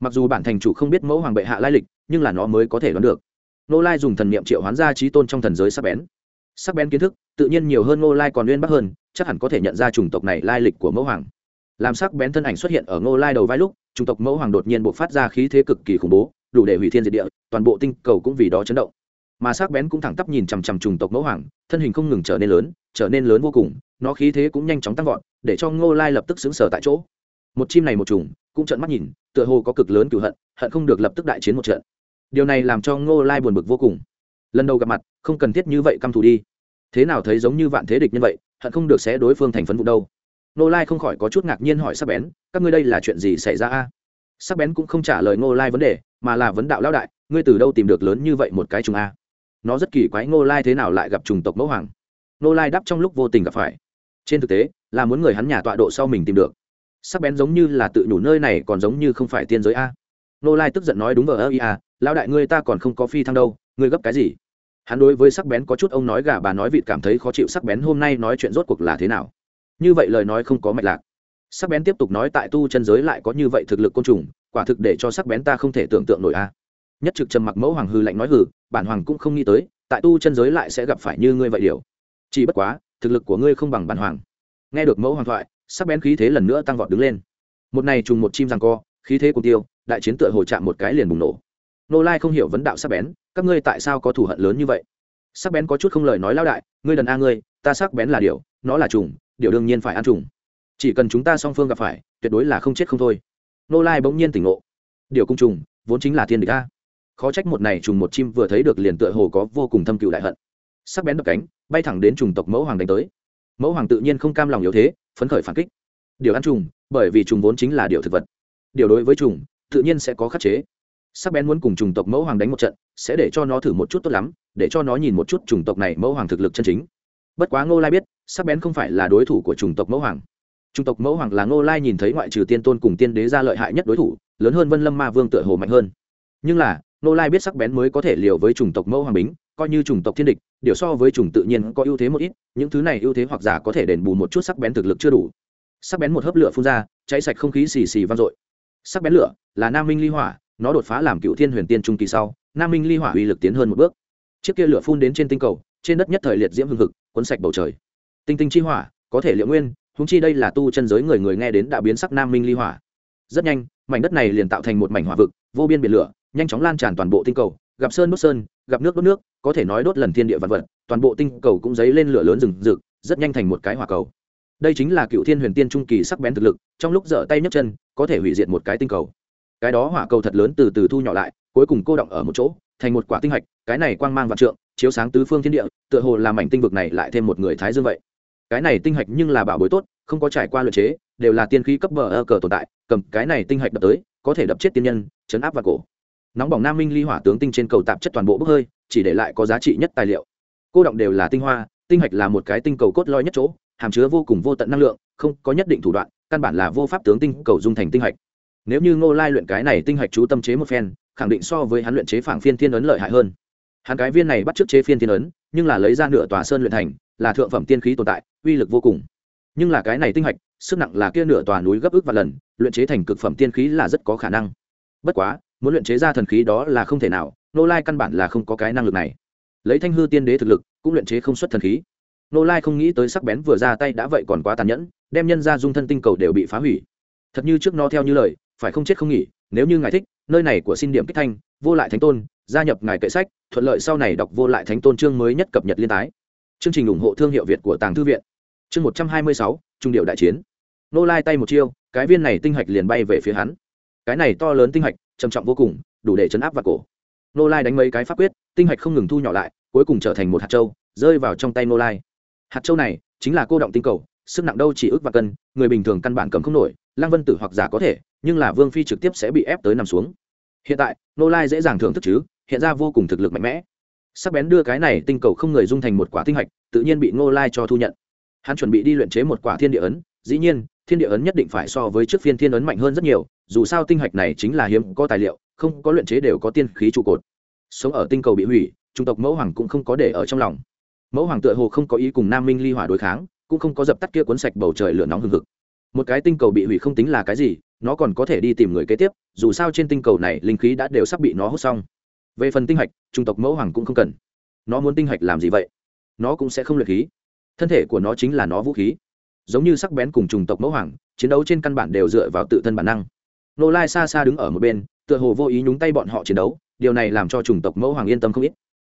Mặc dù bản thành chủ không biết mẫu hoàng bệ hạ lai lịch, nhưng là nó mới có thể đoán được. Nô lai dùng thần niệm triệu hoán ra trí tôn trong thần giới sắp bén sắc bén kiến thức, tự nhiên nhiều hơn Ngô lai còn uyên bắc hơn, chắc hẳn có thể nhận ra chủng tộc này lai lịch của mẫu hoàng. Làm sắc bén thân ảnh xuất hiện ở Ngô lai đầu vai lúc, chủng tộc mẫu hoàng đột nhiên buộc phát ra khí thế cực kỳ khủng bố, đủ để hủy thiên diệt địa, toàn bộ tinh cầu cũng vì đó chấn động. Mà sắc bén cũng thẳng tắp nhìn chằm chằm chủng tộc mẫu hoàng, thân hình không ngừng trở nên lớn, trở nên lớn vô cùng, nó khí thế cũng nhanh chóng tăng vọt, để cho ngô lai lập tức xứng sở tại chỗ. Một chim này một trùng cũng trợn mắt nhìn, tựa hồ có cực lớn cửu hận hận không được lập tức đại chiến một trận. Điều này làm cho ngô lai buồn bực vô cùng lần đầu gặp mặt, không cần thiết như vậy căm thù đi. Thế nào thấy giống như vạn thế địch như vậy, hận không được xé đối phương thành phấn vụ đâu. Ngô lai không khỏi có chút ngạc nhiên hỏi sắc bén, các ngươi đây là chuyện gì xảy ra a? Sắc bén cũng không trả lời ngô lai vấn đề, mà là vấn đạo lão đại, ngươi từ đâu tìm được lớn như vậy một cái trùng a? Nó rất kỳ quái ngô lai thế nào lại gặp trùng tộc mẫu hoàng. Ngô lai đáp trong lúc vô tình gặp phải. Trên thực tế, là muốn người hắn nhà tọa độ sau mình tìm được. Sắc bén giống như là tự nhủ nơi này còn giống như không phải tiên giới a. Nô lai tức giận nói, đúng vờ, ơ ia à, lão đại ngươi ta còn không có phi thăng đâu ngươi gấp cái gì? Hắn đối với sắc bén có chút ông nói gà bà nói vịt cảm thấy khó chịu, sắc bén hôm nay nói chuyện rốt cuộc là thế nào? Như vậy lời nói không có mạch lạc. Sắc bén tiếp tục nói tại tu chân giới lại có như vậy thực lực côn trùng, quả thực để cho sắc bén ta không thể tưởng tượng nổi a. Nhất trực trầm mặc mẫu hoàng hư lạnh nói hử bản hoàng cũng không nghĩ tới, tại tu chân giới lại sẽ gặp phải như ngươi vậy điều. Chỉ bất quá, thực lực của ngươi không bằng bản hoàng. Nghe được mẫu hoàng thoại, sắc bén khí thế lần nữa tăng vọt đứng lên. Một này trùng một chim rằng co, khí thế cùng tiêu, đại chiến tựa hồ chạm một cái liền bùng nổ nô lai không hiểu vấn đạo sắc bén, các ngươi tại sao có thù hận lớn như vậy? Sắc bén có chút không lời nói lao đại, ngươi đần a ngươi, ta sắc bén là điều, nó là trùng, điều đương nhiên phải ăn trùng. Chỉ cần chúng ta song phương gặp phải, tuyệt đối là không chết không thôi. Nô lai bỗng nhiên tỉnh ngộ. Điều cung trùng, vốn chính là thiên địch a. Khó trách một này trùng một chim vừa thấy được liền tựa hồ có vô cùng thâm cựu đại hận. Sắc bén đập cánh, bay thẳng đến trùng tộc mẫu hoàng đánh tới. Mẫu hoàng tự nhiên không cam lòng yếu thế, phấn khởi phản kích. Điều ăn trùng, bởi vì trùng vốn chính là điều thực vật. Điều đối với trùng, tự nhiên sẽ có khắc chế sắc bén muốn cùng trùng tộc mẫu hoàng đánh một trận, sẽ để cho nó thử một chút tốt lắm, để cho nó nhìn một chút trùng tộc này mẫu hoàng thực lực chân chính. Bất quá ngô lai biết, sắc bén không phải là đối thủ của trùng tộc mẫu hoàng. Trùng tộc mẫu hoàng là ngô lai nhìn thấy ngoại trừ tiên tôn cùng tiên đế ra lợi hại nhất đối thủ, lớn hơn vân lâm ma vương tựa hồ mạnh hơn. Nhưng là, ngô lai biết sắc bén mới có thể liều với chủng tộc mẫu hoàng bính, coi như chủng tộc thiên địch, điều so với chủng tự nhiên có ưu thế một ít, những thứ này ưu thế hoặc giả có thể đền bù một chút sắc bén thực lực chưa đủ. Sắc bén một hớp lửa phun ra, cháy sạch không khí xì xì vang dội. Sắc bén lửa là nam minh ly hỏa nó đột phá làm cựu thiên huyền tiên trung kỳ sau, nam minh ly hỏa uy lực tiến hơn một bước. Chiếc kia lửa phun đến trên tinh cầu, trên đất nhất thời liệt diễm hưng hực, cuốn sạch bầu trời. Tinh tinh chi hỏa, có thể liệu nguyên húng chi đây là tu chân giới người người nghe đến đã biến sắc nam minh ly hỏa. Rất nhanh, mảnh đất này liền tạo thành một mảnh hỏa vực, vô biên biển lửa, nhanh chóng lan tràn toàn bộ tinh cầu, gặp sơn đốt sơn, gặp nước đốt nước, có thể nói đốt lần thiên địa vật vật, toàn bộ tinh cầu cũng dấy lên lửa lớn rừng rực, rất nhanh thành một cái hỏa cầu. Đây chính là cựu thiên huyền tiên trung kỳ sắc bén thực lực, trong lúc dở tay nhấc chân, có thể hủy diệt một cái tinh cầu cái đó hỏa cầu thật lớn từ từ thu nhỏ lại, cuối cùng cô động ở một chỗ, thành một quả tinh hạch, cái này quang mang vạn trượng, chiếu sáng tứ phương thiên địa, tựa hồ làm mảnh tinh vực này lại thêm một người thái dương vậy. Cái này tinh hạch nhưng là bảo bối tốt, không có trải qua luyện chế, đều là tiên khí cấp bờ ơ cờ tồn tại, cầm cái này tinh hạch đập tới, có thể đập chết tiên nhân, chấn áp và cổ. Nóng bỏng nam minh ly hỏa tướng tinh trên cầu tạp chất toàn bộ bốc hơi, chỉ để lại có giá trị nhất tài liệu. Cô động đều là tinh hoa, tinh hạch là một cái tinh cầu cốt lõi nhất chỗ, hàm chứa vô cùng vô tận năng lượng, không có nhất định thủ đoạn, căn bản là vô pháp tướng tinh cầu dung thành tinh hạch nếu như ngô lai luyện cái này tinh hạch chú tâm chế một phen, khẳng định so với hắn luyện chế phảng phiên thiên ấn lợi hại hơn. Hắn cái viên này bắt trước chế phiên thiên ấn, nhưng là lấy ra nửa tòa sơn luyện thành, là thượng phẩm tiên khí tồn tại, uy lực vô cùng. Nhưng là cái này tinh hạch, sức nặng là kia nửa tòa núi gấp ước và lần, luyện chế thành cực phẩm tiên khí là rất có khả năng. Bất quá, muốn luyện chế ra thần khí đó là không thể nào nô lai căn bản là không có cái năng lực này. Lấy thanh hư tiên đế thực lực, cũng luyện chế không xuất thần khí. Nô lai không nghĩ tới sắc bén vừa ra tay đã vậy còn quá tàn nhẫn, đem nhân ra dung thân tinh cầu đều bị phá hủy. Thật như trước nó theo như lời phải không chết không nghỉ, nếu như ngài thích, nơi này của xin điểm kích thanh, vô lại thánh tôn, gia nhập ngài kệ sách, thuận lợi sau này đọc vô lại thánh tôn chương mới nhất cập nhật liên tái. Chương trình ủng hộ thương hiệu việt của tàng thư viện. Chương một trăm hai mươi sáu, trung điệu đại chiến. Nô lai tay một chiêu, cái viên này tinh hạch liền bay về phía hắn. Cái này to lớn tinh hạch, trầm trọng vô cùng, đủ để chấn áp vào cổ. Nô lai đánh mấy cái pháp quyết, tinh hạch không ngừng thu nhỏ lại, cuối cùng trở thành một hạt trâu rơi vào trong tay nô lai. Hạt trâu này, chính là cô động tinh cầu, sức nặng đâu chỉ ước và cân, người bình thường căn bản cầm không nổi, lăng vân tử hoặc giả có thể nhưng là vương phi trực tiếp sẽ bị ép tới nằm xuống. Hiện tại nô lai dễ dàng thưởng thức chứ, hiện ra vô cùng thực lực mạnh mẽ. Sắc bén đưa cái này tinh cầu không người dung thành một quả tinh hạch, tự nhiên bị nô lai cho thu nhận. Hắn chuẩn bị đi luyện chế một quả thiên địa ấn, dĩ nhiên, thiên địa ấn nhất định phải so với trước phiên thiên ấn mạnh hơn rất nhiều, dù sao tinh hạch này chính là hiếm có tài liệu, không có luyện chế đều có tiên khí trụ cột. Sống ở tinh cầu bị hủy, trung tộc mẫu hoàng cũng không có để ở trong lòng. Mẫu hoàng tựa hồ không có ý cùng nam minh ly hỏa đối kháng, cũng không có dập tắt kia cuốn sạch bầu trời lửa nóng hừng hực. Một cái tinh cầu bị hủy không tính là cái gì nó còn có thể đi tìm người kế tiếp, dù sao trên tinh cầu này linh khí đã đều sắp bị nó hút xong. Về phần tinh hạch, trung tộc mẫu hoàng cũng không cần. Nó muốn tinh hạch làm gì vậy? Nó cũng sẽ không luyện khí. Thân thể của nó chính là nó vũ khí. Giống như sắc bén cùng trùng tộc mẫu hoàng, chiến đấu trên căn bản đều dựa vào tự thân bản năng. Nô lai xa xa đứng ở một bên, tựa hồ vô ý nhúng tay bọn họ chiến đấu, điều này làm cho chủng tộc mẫu hoàng yên tâm không ít.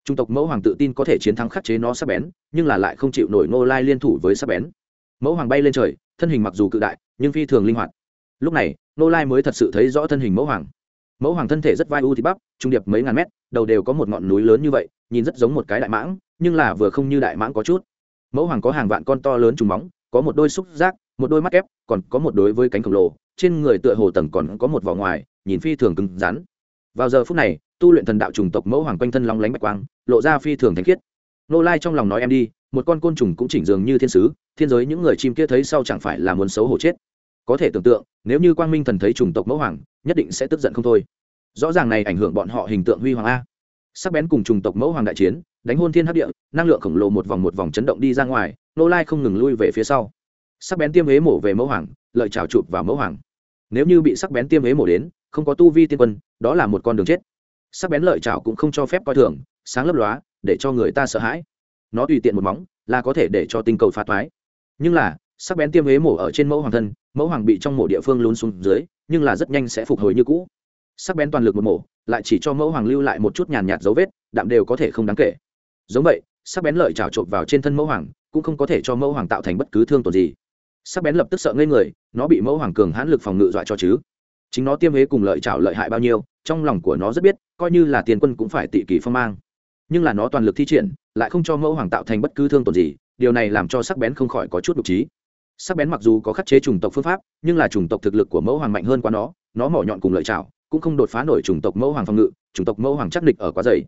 Chủng tộc mẫu hoàng tự tin có thể chiến thắng khắc chế nó sắc bén, nhưng là lại không chịu nổi nô lai liên thủ với sắc bén. Mẫu hoàng bay lên trời, thân hình mặc dù cự đại, nhưng phi thường linh hoạt lúc này nô lai mới thật sự thấy rõ thân hình mẫu hoàng. Mẫu hoàng thân thể rất vai u thịt bắp, trung điệp mấy ngàn mét, đầu đều có một ngọn núi lớn như vậy, nhìn rất giống một cái đại mãng, nhưng là vừa không như đại mãng có chút. Mẫu hoàng có hàng vạn con to lớn trùng móng, có một đôi xúc giác, một đôi mắt ép còn có một đối với cánh khổng lồ, trên người tựa hồ tầng còn có một vỏ ngoài, nhìn phi thường cứng rắn. Vào giờ phút này, tu luyện thần đạo trùng tộc mẫu hoàng quanh thân long lánh bạch quang, lộ ra phi thường thanh khiết. Nô lai trong lòng nói em đi, một con côn trùng cũng chỉnh dường như thiên sứ, thiên giới những người chim kia thấy sau chẳng phải là muốn xấu hổ chết có thể tưởng tượng, nếu như quang minh thần thấy trùng tộc mẫu hoàng, nhất định sẽ tức giận không thôi. Rõ ràng này ảnh hưởng bọn họ hình tượng huy hoàng a. Sắc bén cùng trùng tộc mẫu hoàng đại chiến, đánh hôn thiên hấp địa, năng lượng khổng lồ một vòng một vòng chấn động đi ra ngoài, nô lai không ngừng lui về phía sau. Sắc bén tiêm huế mổ về mẫu hoàng, lợi trào chụp vào mẫu hoàng. Nếu như bị sắc bén tiêm huế mổ đến, không có tu vi tiên quân, đó là một con đường chết. Sắc bén lợi trào cũng không cho phép coi thường, sáng lấp lóa, để cho người ta sợ hãi. Nó tùy tiện một móng, là có thể để cho tinh cầu phá thoái nhưng là sắc bén tiêm huế mổ ở trên mẫu hoàng thân, mẫu hoàng bị trong mổ địa phương lún xuống dưới, nhưng là rất nhanh sẽ phục hồi như cũ. Sắc bén toàn lực một mổ, lại chỉ cho mẫu hoàng lưu lại một chút nhàn nhạt dấu vết, đạm đều có thể không đáng kể. Giống vậy, sắc bén lợi trào trộm vào trên thân mẫu hoàng, cũng không có thể cho mẫu hoàng tạo thành bất cứ thương tổn gì. Sắc bén lập tức sợ ngây người, nó bị mẫu hoàng cường hãn lực phòng ngự dọa cho chứ. Chính nó tiêm huế cùng lợi trào lợi hại bao nhiêu, trong lòng của nó rất biết, coi như là tiền quân cũng phải tị kỳ phong mang. Nhưng là nó toàn lực thi triển, lại không cho mẫu hoàng tạo thành bất cứ thương tổn gì, điều này làm cho sắc bén không khỏi có chút đục trí sắc bén mặc dù có khắc chế chủng tộc phương pháp, nhưng là chủng tộc thực lực của mẫu hoàng mạnh hơn quá nó nó mỏ nhọn cùng lợi trào cũng không đột phá nổi chủng tộc mẫu hoàng phòng ngự, chủng tộc mẫu hoàng chắc địch ở quá dày.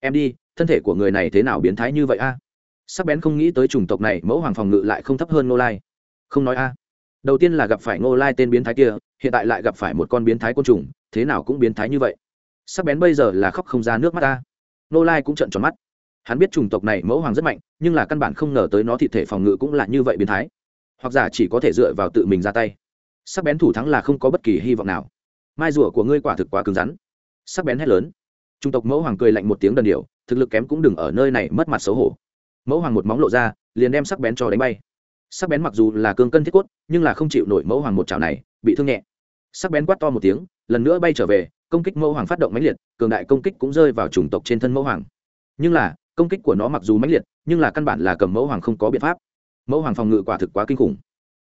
Em đi, thân thể của người này thế nào biến thái như vậy a? Sắc bén không nghĩ tới chủng tộc này mẫu hoàng phòng ngự lại không thấp hơn nô lai. Không nói a. Đầu tiên là gặp phải ngô lai tên biến thái kia, hiện tại lại gặp phải một con biến thái côn trùng, thế nào cũng biến thái như vậy. Sắc bén bây giờ là khóc không ra nước mắt ta ngô lai cũng trận tròn mắt. Hắn biết chủng tộc này mẫu hoàng rất mạnh, nhưng là căn bản không ngờ tới nó thị thể phòng ngự cũng là như vậy biến thái hoặc giả chỉ có thể dựa vào tự mình ra tay. Sắc bén thủ thắng là không có bất kỳ hy vọng nào. Mai rùa của ngươi quả thực quá cứng rắn. Sắc bén hét lớn. Trung tộc mẫu hoàng cười lạnh một tiếng đần điều thực lực kém cũng đừng ở nơi này mất mặt xấu hổ. Mẫu hoàng một móng lộ ra, liền đem sắc bén cho đánh bay. Sắc bén mặc dù là cương cân thiết cốt, nhưng là không chịu nổi mẫu hoàng một chảo này, bị thương nhẹ. Sắc bén quát to một tiếng, lần nữa bay trở về, công kích mẫu hoàng phát động mãnh liệt, cường đại công kích cũng rơi vào chủng tộc trên thân mẫu hoàng. Nhưng là, công kích của nó mặc dù mãnh liệt, nhưng là căn bản là cầm mẫu hoàng không có biện pháp mẫu hoàng phòng ngự quả thực quá kinh khủng.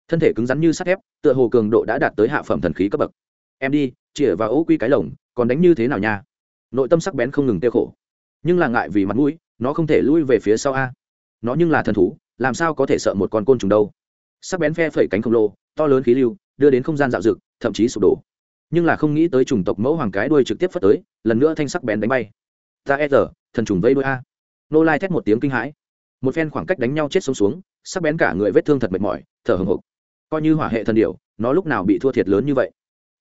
Thân thể cứng rắn như sắt thép, tựa hồ cường độ đã đạt tới hạ phẩm thần khí cấp bậc. Em đi chĩa và ố quy cái lồng, còn đánh như thế nào nha? Nội tâm sắc bén không ngừng tiêu khổ. Nhưng là ngại vì mặt mũi, nó không thể lui về phía sau a. Nó nhưng là thần thú, làm sao có thể sợ một con côn trùng đâu? Sắc bén phe phẩy cánh khổng lồ, to lớn khí lưu, đưa đến không gian dạo dực thậm chí sụp đổ. Nhưng là không nghĩ tới chủng tộc mẫu hoàng cái đuôi trực tiếp phất tới, lần nữa thanh sắc bén đánh bay. Ta e rờ thần trùng vây đuôi a. Nô lai thét một tiếng kinh hãi. Một phen khoảng cách đánh nhau chết sống xuống sắc bén cả người vết thương thật mệt mỏi, thở hồng hộc. Coi như hỏa hệ thần điểu, nó lúc nào bị thua thiệt lớn như vậy?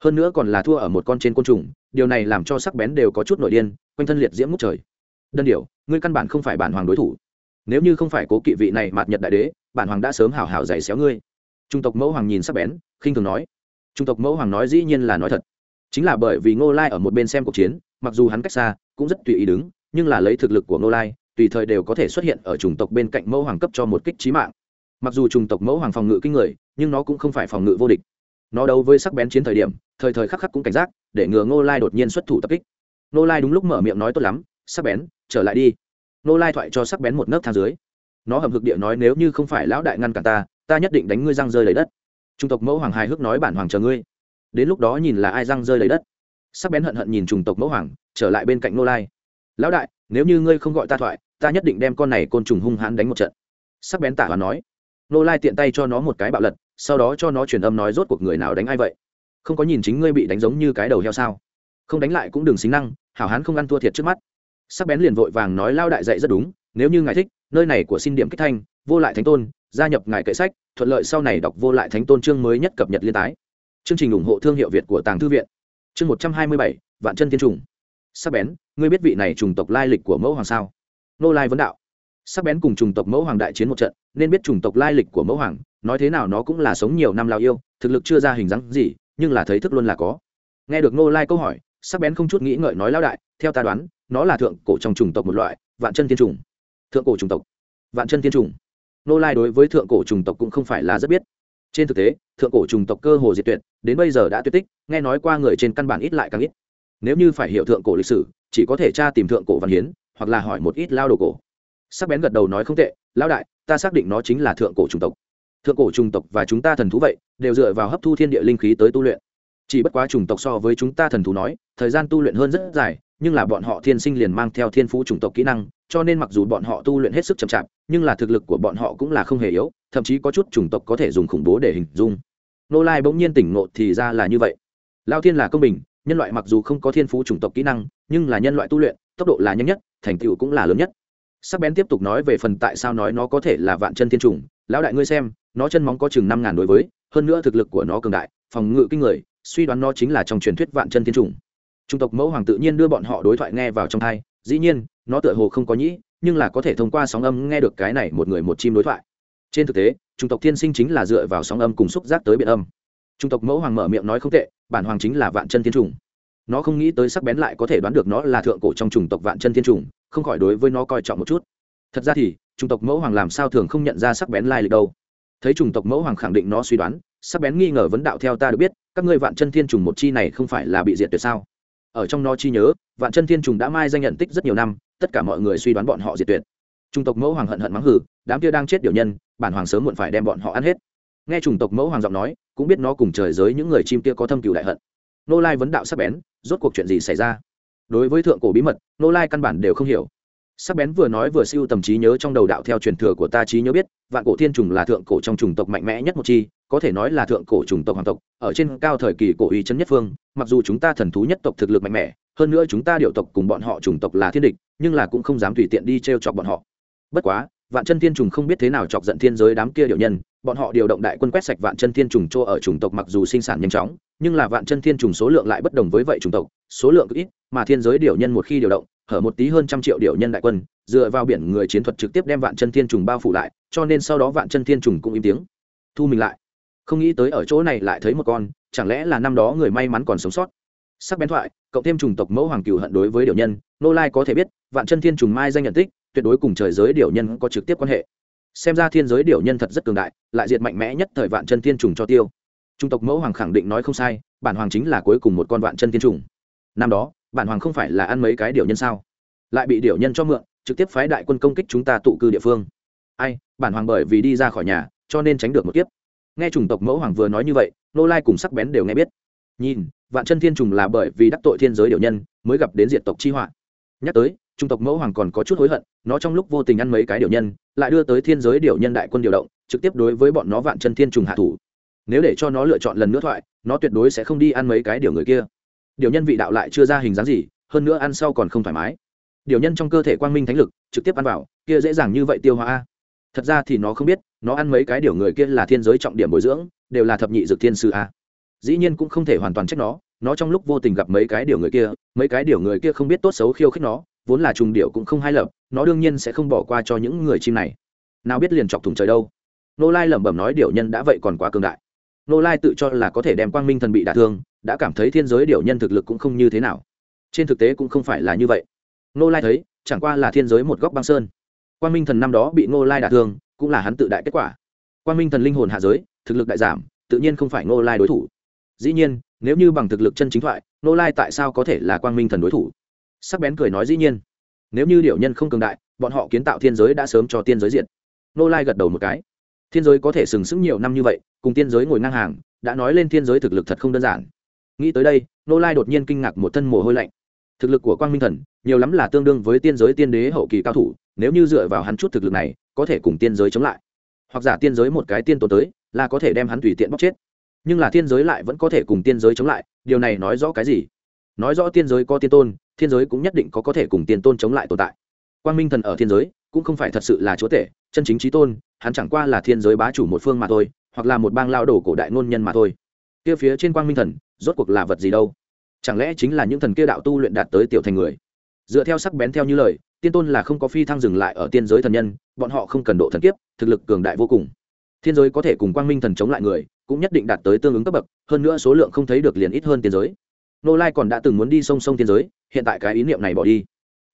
Hơn nữa còn là thua ở một con trên côn trùng, điều này làm cho sắc bén đều có chút nội điên, quanh thân liệt diễm múc trời. Đơn điểu, ngươi căn bản không phải bản hoàng đối thủ. Nếu như không phải cố kỵ vị này mạt nhật đại đế, bản hoàng đã sớm hào hào giày xéo ngươi. Trung tộc mẫu hoàng nhìn sắc bén, khinh thường nói. Trung tộc mẫu hoàng nói dĩ nhiên là nói thật. Chính là bởi vì ngô lai ở một bên xem cuộc chiến, mặc dù hắn cách xa, cũng rất tùy ý đứng, nhưng là lấy thực lực của ngô lai tùy thời đều có thể xuất hiện ở chủng tộc bên cạnh mẫu hoàng cấp cho một kích trí mạng. Mặc dù chủng tộc mẫu hoàng phòng ngự kinh người, nhưng nó cũng không phải phòng ngự vô địch. Nó đấu với sắc bén chiến thời điểm, thời thời khắc khắc cũng cảnh giác, để ngừa ngô lai đột nhiên xuất thủ tập kích. Ngô lai đúng lúc mở miệng nói tốt lắm, sắc bén, trở lại đi. Ngô lai thoại cho sắc bén một nấc thang dưới. Nó hầm hực địa nói, nếu như không phải lão đại ngăn cản ta ta nhất định đánh ngươi răng rơi lấy đất. Trung tộc mẫu hoàng hài hước nói, bản hoàng chờ ngươi. Đến lúc đó nhìn là ai răng rơi lấy đất. Sắc bén hận hận nhìn trùng tộc mẫu hoàng, trở lại bên cạnh nô lai. Lão đại nếu như ngươi không gọi ta thoại, ta nhất định đem con này côn trùng hung hãn đánh một trận. Sắc bén tả hoàn nói. Nô lai tiện tay cho nó một cái bạo lật, sau đó cho nó truyền âm nói rốt cuộc người nào đánh ai vậy? Không có nhìn chính ngươi bị đánh giống như cái đầu heo sao? Không đánh lại cũng đừng xính năng, hảo hán không ăn thua thiệt trước mắt. Sắc bén liền vội vàng nói lao đại dạy rất đúng, nếu như ngài thích, nơi này của xin điểm kích thanh, vô lại thánh tôn, gia nhập ngài kệ sách, thuận lợi sau này đọc vô lại thánh tôn chương mới nhất cập nhật liên tái. Chương trình ủng hộ thương hiệu việt của tàng thư viện. Chương một trăm hai mươi bảy, vạn chân thiên trùng sắc bén, ngươi biết vị này trùng tộc lai lịch của mẫu hoàng sao? Nô lai vấn đạo. Sắc bén cùng trùng tộc mẫu hoàng đại chiến một trận, nên biết trùng tộc lai lịch của mẫu hoàng, nói thế nào nó cũng là sống nhiều năm lao yêu, thực lực chưa ra hình dáng gì, nhưng là thấy thức luôn là có. Nghe được nô lai câu hỏi, sắc bén không chút nghĩ ngợi nói lao đại, theo ta đoán, nó là thượng cổ trong trùng tộc một loại, vạn chân thiên trùng thượng cổ trùng tộc. Vạn chân thiên trùng nô lai đối với thượng cổ trùng tộc cũng không phải là rất biết. Trên thực tế, thượng cổ trùng tộc cơ hồ diệt tuyệt, đến bây giờ đã tuyệt tích, nghe nói qua người trên căn bản ít lại càng ít nếu như phải hiểu thượng cổ lịch sử, chỉ có thể tra tìm thượng cổ văn hiến, hoặc là hỏi một ít lao đồ cổ. Sắc bén gật đầu nói không tệ lao đại, ta xác định nó chính là thượng cổ trùng tộc. Thượng cổ trùng tộc và chúng ta thần thú vậy, đều dựa vào hấp thu thiên địa linh khí tới tu luyện. Chỉ bất quá trùng tộc so với chúng ta thần thú nói, thời gian tu luyện hơn rất dài, nhưng là bọn họ thiên sinh liền mang theo thiên phú chủng tộc kỹ năng, cho nên mặc dù bọn họ tu luyện hết sức chậm chạp, nhưng là thực lực của bọn họ cũng là không hề yếu, thậm chí có chút chủng tộc có thể dùng khủng bố để hình dung. Nô lai bỗng nhiên tỉnh ngộ thì ra là như vậy. Lao thiên là công bình nhân loại mặc dù không có thiên phú chủng tộc kỹ năng, nhưng là nhân loại tu luyện, tốc độ là nhanh nhất, thành tựu cũng là lớn nhất. Sắc bén tiếp tục nói về phần tại sao nói nó có thể là vạn chân thiên trùng lão đại ngươi xem, nó chân móng có chừng năm ngàn đối với, hơn nữa thực lực của nó cường đại, phòng ngự kinh người, suy đoán nó chính là trong truyền thuyết vạn chân thiên trùng trung tộc mẫu hoàng tự nhiên đưa bọn họ đối thoại nghe vào trong thai dĩ nhiên, nó tựa hồ không có nhĩ, nhưng là có thể thông qua sóng âm nghe được cái này một người một chim đối thoại. Trên thực tế trung tộc thiên sinh chính là dựa vào sóng âm cùng xúc giác tới biện âm trung tộc mẫu hoàng mở miệng nói không tệ, bản hoàng chính là vạn chân thiên trùng nó không nghĩ tới sắc bén lại có thể đoán được nó là thượng cổ trong chủng tộc vạn chân thiên trùng không khỏi đối với nó coi trọng một chút. Thật ra thì chủng tộc mẫu hoàng làm sao thường không nhận ra sắc bén lai lịch đâu. Thấy chủng tộc mẫu hoàng khẳng định nó suy đoán, sắc bén nghi ngờ vấn đạo theo ta được biết, các ngươi vạn chân thiên trùng một chi này không phải là bị diệt tuyệt sao? Ở trong nó chi nhớ, vạn chân thiên trùng đã mai danh nhận tích rất nhiều năm, tất cả mọi người suy đoán bọn họ diệt tuyệt. Chủng tộc mẫu hoàng hận hận mắng hử đám kia đang chết điều nhân, bản hoàng sớm muộn phải đem bọn họ ăn hết nghe chủng tộc mẫu hoàng giọng nói, cũng biết nó cùng trời giới những người chim kia có thâm cựu đại hận. Nô lai vấn đạo sắc bén, rốt cuộc chuyện gì xảy ra? Đối với thượng cổ bí mật, nô lai căn bản đều không hiểu. Sắc bén vừa nói vừa siêu tầm trí nhớ trong đầu đạo theo truyền thừa của ta trí nhớ biết, vạn cổ thiên trùng là thượng cổ trong chủng tộc mạnh mẽ nhất một chi, có thể nói là thượng cổ chủng tộc hoàng tộc, ở trên cao thời kỳ cổ uy chân nhất phương, mặc dù chúng ta thần thú nhất tộc thực lực mạnh mẽ, hơn nữa chúng ta điệu tộc cùng bọn họ chủng tộc là thiên địch, nhưng là cũng không dám tùy tiện đi t r e o chọc bọn họ. Bất quá vạn chân thiên trùng không biết thế nào chọc giận thiên giới đám kia điệu nhân, bọn họ điều động đại quân quét sạch vạn chân thiên trùng chỗ ở chủng tộc mặc dù sinh sản nhanh chóng, nhưng là vạn chân thiên trùng số lượng lại bất đồng với vậy chủng tộc, số lượng ít, mà thiên giới điệu nhân một khi điều động, hở một tí hơn trăm triệu điệu nhân đại quân, dựa vào biển người chiến thuật trực tiếp đem vạn chân thiên trùng bao phủ lại, cho nên sau đó vạn chân thiên trùng cũng im tiếng, thu mình lại. Không nghĩ tới ở chỗ này lại thấy một con, chẳng lẽ là năm đó người may mắn còn sống sót? Sắc bén thoại, cộng thêm trùng tộc mẫu hoàng cửu hận đối với điều nhân, nô lai có thể biết, vạn chân thiên trùng mai danh nhận tích tuyệt đối cùng trời giới điều nhân có trực tiếp quan hệ. Xem ra thiên giới điều nhân thật rất cường đại, lại diệt mạnh mẽ nhất thời vạn chân thiên trùng cho tiêu. Trung tộc mẫu hoàng khẳng định nói không sai, bản hoàng chính là cuối cùng một con vạn chân thiên trùng. Năm đó, bản hoàng không phải là ăn mấy cái điều nhân sao? Lại bị điều nhân cho mượn, trực tiếp phái đại quân công kích chúng ta tụ cư địa phương. Ai, bản hoàng bởi vì đi ra khỏi nhà, cho nên tránh được một kiếp. Nghe chủng tộc mẫu hoàng vừa nói như vậy, nô lai cùng sắc bén đều nghe biết. Nhìn, vạn chân thiên trùng là bởi vì đắc tội thiên giới điều nhân, mới gặp đến diệt tộc chi họa. Nhắc tới Trung tộc mẫu hoàng còn có chút hối hận, nó trong lúc vô tình ăn mấy cái điều nhân, lại đưa tới thiên giới điều nhân đại quân điều động, trực tiếp đối với bọn nó vạn chân thiên trùng hạ thủ. Nếu để cho nó lựa chọn lần nữa thoại, nó tuyệt đối sẽ không đi ăn mấy cái điều người kia. Điều nhân vị đạo lại chưa ra hình dáng gì, hơn nữa ăn sau còn không thoải mái. Điều nhân trong cơ thể quang minh thánh lực, trực tiếp ăn vào, kia dễ dàng như vậy tiêu hóa thật ra thì nó không biết, nó ăn mấy cái điều người kia là thiên giới trọng điểm bồi dưỡng, đều là thập nhị dược thiên sư a. Dĩ nhiên cũng không thể hoàn toàn trách nó nó trong lúc vô tình gặp mấy cái điều người kia, mấy cái điều người kia không biết tốt xấu khiêu khích nó vốn là trùng điệu cũng không hai lập, nó đương nhiên sẽ không bỏ qua cho những người chim này. Nào biết liền chọc thủng trời đâu. Nô lai lẩm bẩm nói điệu nhân đã vậy còn quá cường đại. Nô lai tự cho là có thể đem quang minh thần bị đả thương, đã cảm thấy thiên giới điệu nhân thực lực cũng không như thế nào. Trên thực tế cũng không phải là như vậy. Nô lai thấy, chẳng qua là thiên giới một góc băng sơn. Quang minh thần năm đó bị nô lai đả thương, cũng là hắn tự đại kết quả. Quang minh thần linh hồn hạ giới, thực lực đại giảm, tự nhiên không phải nô lai đối thủ. Dĩ nhiên, nếu như bằng thực lực chân chính thoại, nô lai tại sao có thể là quang minh thần đối thủ? Sắc bén cười nói dĩ nhiên. Nếu như điệu nhân không cường đại, bọn họ kiến tạo thiên giới đã sớm cho tiên giới diện nô lai gật đầu một cái. Thiên giới có thể sừng sững nhiều năm như vậy, cùng tiên giới ngồi ngang hàng, đã nói lên thiên giới thực lực thật không đơn giản. Nghĩ tới đây, nô lai đột nhiên kinh ngạc một thân mồ hôi lạnh. Thực lực của quang minh thần, nhiều lắm là tương đương với tiên giới tiên đế hậu kỳ cao thủ, nếu như dựa vào hắn chút thực lực này, có thể cùng tiên giới chống lại. Hoặc giả tiên giới một cái tiên tồn tới, là có thể đem hắn tùy tiện bóc chết. Nhưng là tiên giới lại vẫn có thể cùng tiên giới chống lại, điều này nói rõ cái gì? Nói rõ tiên giới có tiên tôn, thiên giới cũng nhất định có có thể cùng tiên tôn chống lại tồn tại. Quang minh thần ở thiên giới, cũng không phải thật sự là chúa tể, chân chính trí tôn, hắn chẳng qua là thiên giới bá chủ một phương mà thôi, hoặc là một bang lao đổ cổ đại ngôn nhân mà thôi. Kia phía trên quang minh thần, rốt cuộc là vật gì đâu? Chẳng lẽ chính là những thần kia đạo tu luyện đạt tới tiểu thành người? Dựa theo sắc bén theo như lời, tiên tôn là không có phi thăng dừng lại ở tiên giới thần nhân, bọn họ không cần độ thần kiếp, thực lực cường đại vô cùng. Thiên giới có thể cùng quang minh thần chống lại người, cũng nhất định đạt tới tương ứng cấp bậc, hơn nữa số lượng không thấy được liền ít hơn tiên giới nô lai còn đã từng muốn đi sông sông thiên giới, hiện tại cái ý niệm này bỏ đi.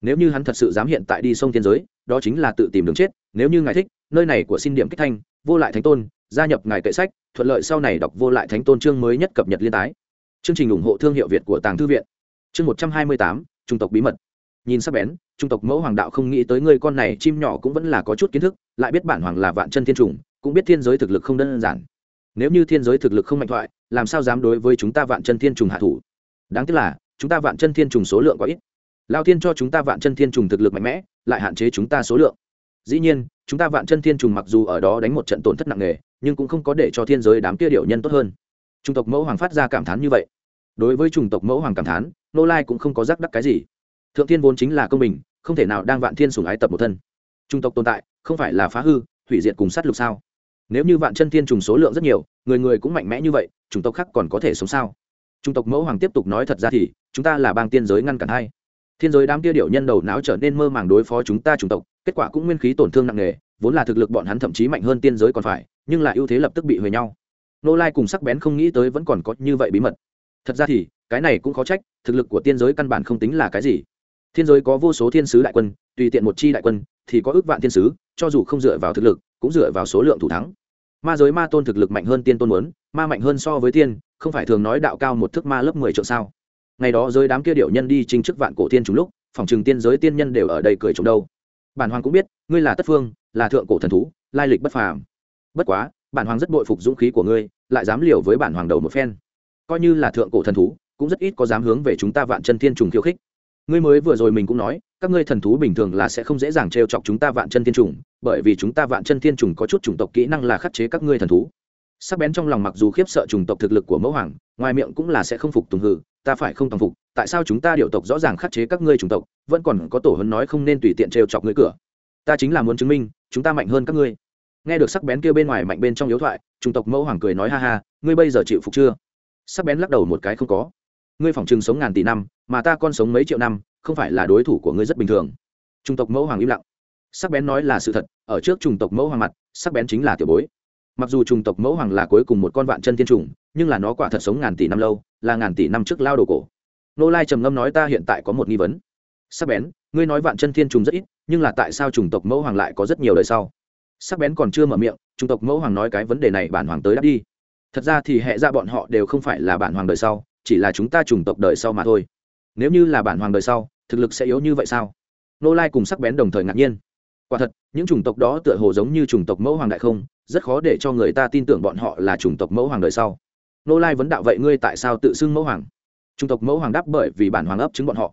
Nếu như hắn thật sự dám hiện tại đi sông thiên giới, đó chính là tự tìm đường chết, nếu như ngài thích, nơi này của xin điểm kích thanh, vô lại thánh tôn, gia nhập ngài kệ sách, thuận lợi sau này đọc vô lại thánh tôn chương mới nhất cập nhật liên tái. Chương trình ủng hộ thương hiệu việt của tàng thư viện. Chương một trăm hai mươi tám, trung tộc bí mật. Nhìn sắc bén, trung tộc mẫu hoàng đạo không nghĩ tới ngươi con này, chim nhỏ cũng vẫn là có chút kiến thức, lại biết bản hoàng là vạn chân thiên trùng cũng biết thiên giới thực lực không đơn giản. Nếu như thiên giới thực lực không mạnh thoại, làm sao dám đối với chúng ta vạn chân thiên trùng hạ thủ? Đáng tiếc là, chúng ta vạn chân thiên trùng số lượng quá ít. Lao thiên cho chúng ta vạn chân thiên trùng thực lực mạnh mẽ, lại hạn chế chúng ta số lượng. Dĩ nhiên, chúng ta vạn chân thiên trùng mặc dù ở đó đánh một trận tổn thất nặng nề, nhưng cũng không có để cho thiên giới đám kia điệu nhân tốt hơn. Chủng tộc mẫu hoàng phát ra cảm thán như vậy. Đối với chủng tộc mẫu hoàng cảm thán, nô lai cũng không có giác đắc cái gì. Thượng thiên vốn chính là công bình, không thể nào đang vạn thiên sùng ái tập một thân. Chủng tộc tồn tại, không phải là phá hư, hủy diệt cùng sát lục sao? Nếu như vạn chân thiên trùng số lượng rất nhiều, người người cũng mạnh mẽ như vậy, chủng tộc khác còn có thể sống sao? Trung tộc mẫu hoàng tiếp tục nói thật ra thì, chúng ta là bang tiên giới ngăn cản hai thiên giới đám kia điệu nhân đầu não trở nên mơ màng đối phó chúng ta chủng tộc, kết quả cũng nguyên khí tổn thương nặng nề, vốn là thực lực bọn hắn thậm chí mạnh hơn tiên giới còn phải, nhưng là ưu thế lập tức bị huề nhau. Nô lai cùng sắc bén không nghĩ tới vẫn còn có như vậy bí mật. Thật ra thì, cái này cũng khó trách, thực lực của tiên giới căn bản không tính là cái gì. Thiên giới có vô số thiên sứ đại quân, tùy tiện một chi đại quân, thì có ước vạn thiên sứ, cho dù không dựa vào thực lực, cũng dựa vào số lượng thủ thắng. Ma giới ma tôn thực lực mạnh hơn tiên tôn muốn ma mạnh hơn so với tiên, không phải thường nói đạo cao một thước ma lớp mười triệu sao? Ngày đó giới đám kia điệu nhân đi chính chức vạn cổ tiên chúng lúc, phòng trừng tiên giới tiên nhân đều ở đây cười trống đâu. Bản hoàng cũng biết, ngươi là tất phương, là thượng cổ thần thú, lai lịch bất phàm. Bất quá, bản hoàng rất bội phục dũng khí của ngươi, lại dám liều với bản hoàng đầu một phen. Coi như là thượng cổ thần thú, cũng rất ít có dám hướng về chúng ta vạn chân thiên trùng khiêu khích. Ngươi mới vừa rồi mình cũng nói, các ngươi thần thú bình thường là sẽ không dễ dàng trêu chọc chúng ta vạn chân thiên trùng, bởi vì chúng ta vạn chân thiên trùng có chút chủng tộc kỹ năng là khắc chế các ngươi thần thú sắc bén trong lòng mặc dù khiếp sợ chủng tộc thực lực của mẫu hoàng, ngoài miệng cũng là sẽ không phục tùng hử ta phải không tòng phục, tại sao chúng ta điệu tộc rõ ràng khắc chế các ngươi chủng tộc, vẫn còn có tổ hấn nói không nên tùy tiện trêu chọc ngươi cửa. Ta chính là muốn chứng minh, chúng ta mạnh hơn các ngươi. Nghe được sắc bén kia bên ngoài mạnh bên trong yếu thoại, chủng tộc mẫu hoàng cười nói ha ha, ngươi bây giờ chịu phục chưa? Sắc bén lắc đầu một cái không có. Ngươi phỏng chừng sống ngàn tỷ năm, mà ta con sống mấy triệu năm, không phải là đối thủ của ngươi rất bình thường. Chủng tộc mẫu hoàng im lặng. Sắc bén nói là sự thật, ở trước chủng tộc mẫu hoàng mặt, sắc bén chính là tiểu bối mặc dù chủng tộc mẫu hoàng là cuối cùng một con vạn chân thiên trùng nhưng là nó quả thật sống ngàn tỷ năm lâu, là ngàn tỷ năm trước lao đồ cổ. Nô lai trầm ngâm nói ta hiện tại có một nghi vấn. Sắc bén, ngươi nói vạn chân thiên trùng rất ít, nhưng là tại sao chủng tộc mẫu hoàng lại có rất nhiều đời sau? Sắc bén còn chưa mở miệng, chủng tộc mẫu hoàng nói cái vấn đề này bản hoàng tới đáp đi. Thật ra thì hệ ra bọn họ đều không phải là bản hoàng đời sau, chỉ là chúng ta chủng tộc đời sau mà thôi. Nếu như là bản hoàng đời sau, thực lực sẽ yếu như vậy sao? Nô lai cùng sắc bén đồng thời ngạc nhiên quả thật những chủng tộc đó tựa hồ giống như chủng tộc mẫu hoàng đại không rất khó để cho người ta tin tưởng bọn họ là chủng tộc mẫu hoàng đời sau nô lai vấn đạo vậy ngươi tại sao tự xưng mẫu hoàng chủng tộc mẫu hoàng đáp bởi vì bản hoàng ấp chứng bọn họ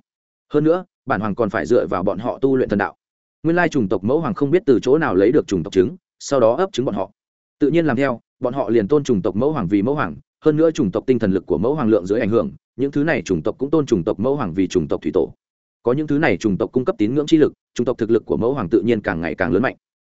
hơn nữa bản hoàng còn phải dựa vào bọn họ tu luyện thần đạo nguyên lai chủng tộc mẫu hoàng không biết từ chỗ nào lấy được chủng tộc trứng sau đó ấp trứng bọn họ tự nhiên làm theo bọn họ liền tôn chủng tộc mẫu hoàng vì mẫu hoàng hơn nữa chủng tộc tinh thần lực của mẫu hoàng lượng dưới ảnh hưởng những thứ này chủng tộc cũng tôn chủng tộc mẫu hoàng vì chủng tộc thủy tổ có những thứ này chủng tộc cung cấp tín ngưỡng chi lực, chủng tộc thực lực của mẫu hoàng tự nhiên càng ngày càng lớn mạnh.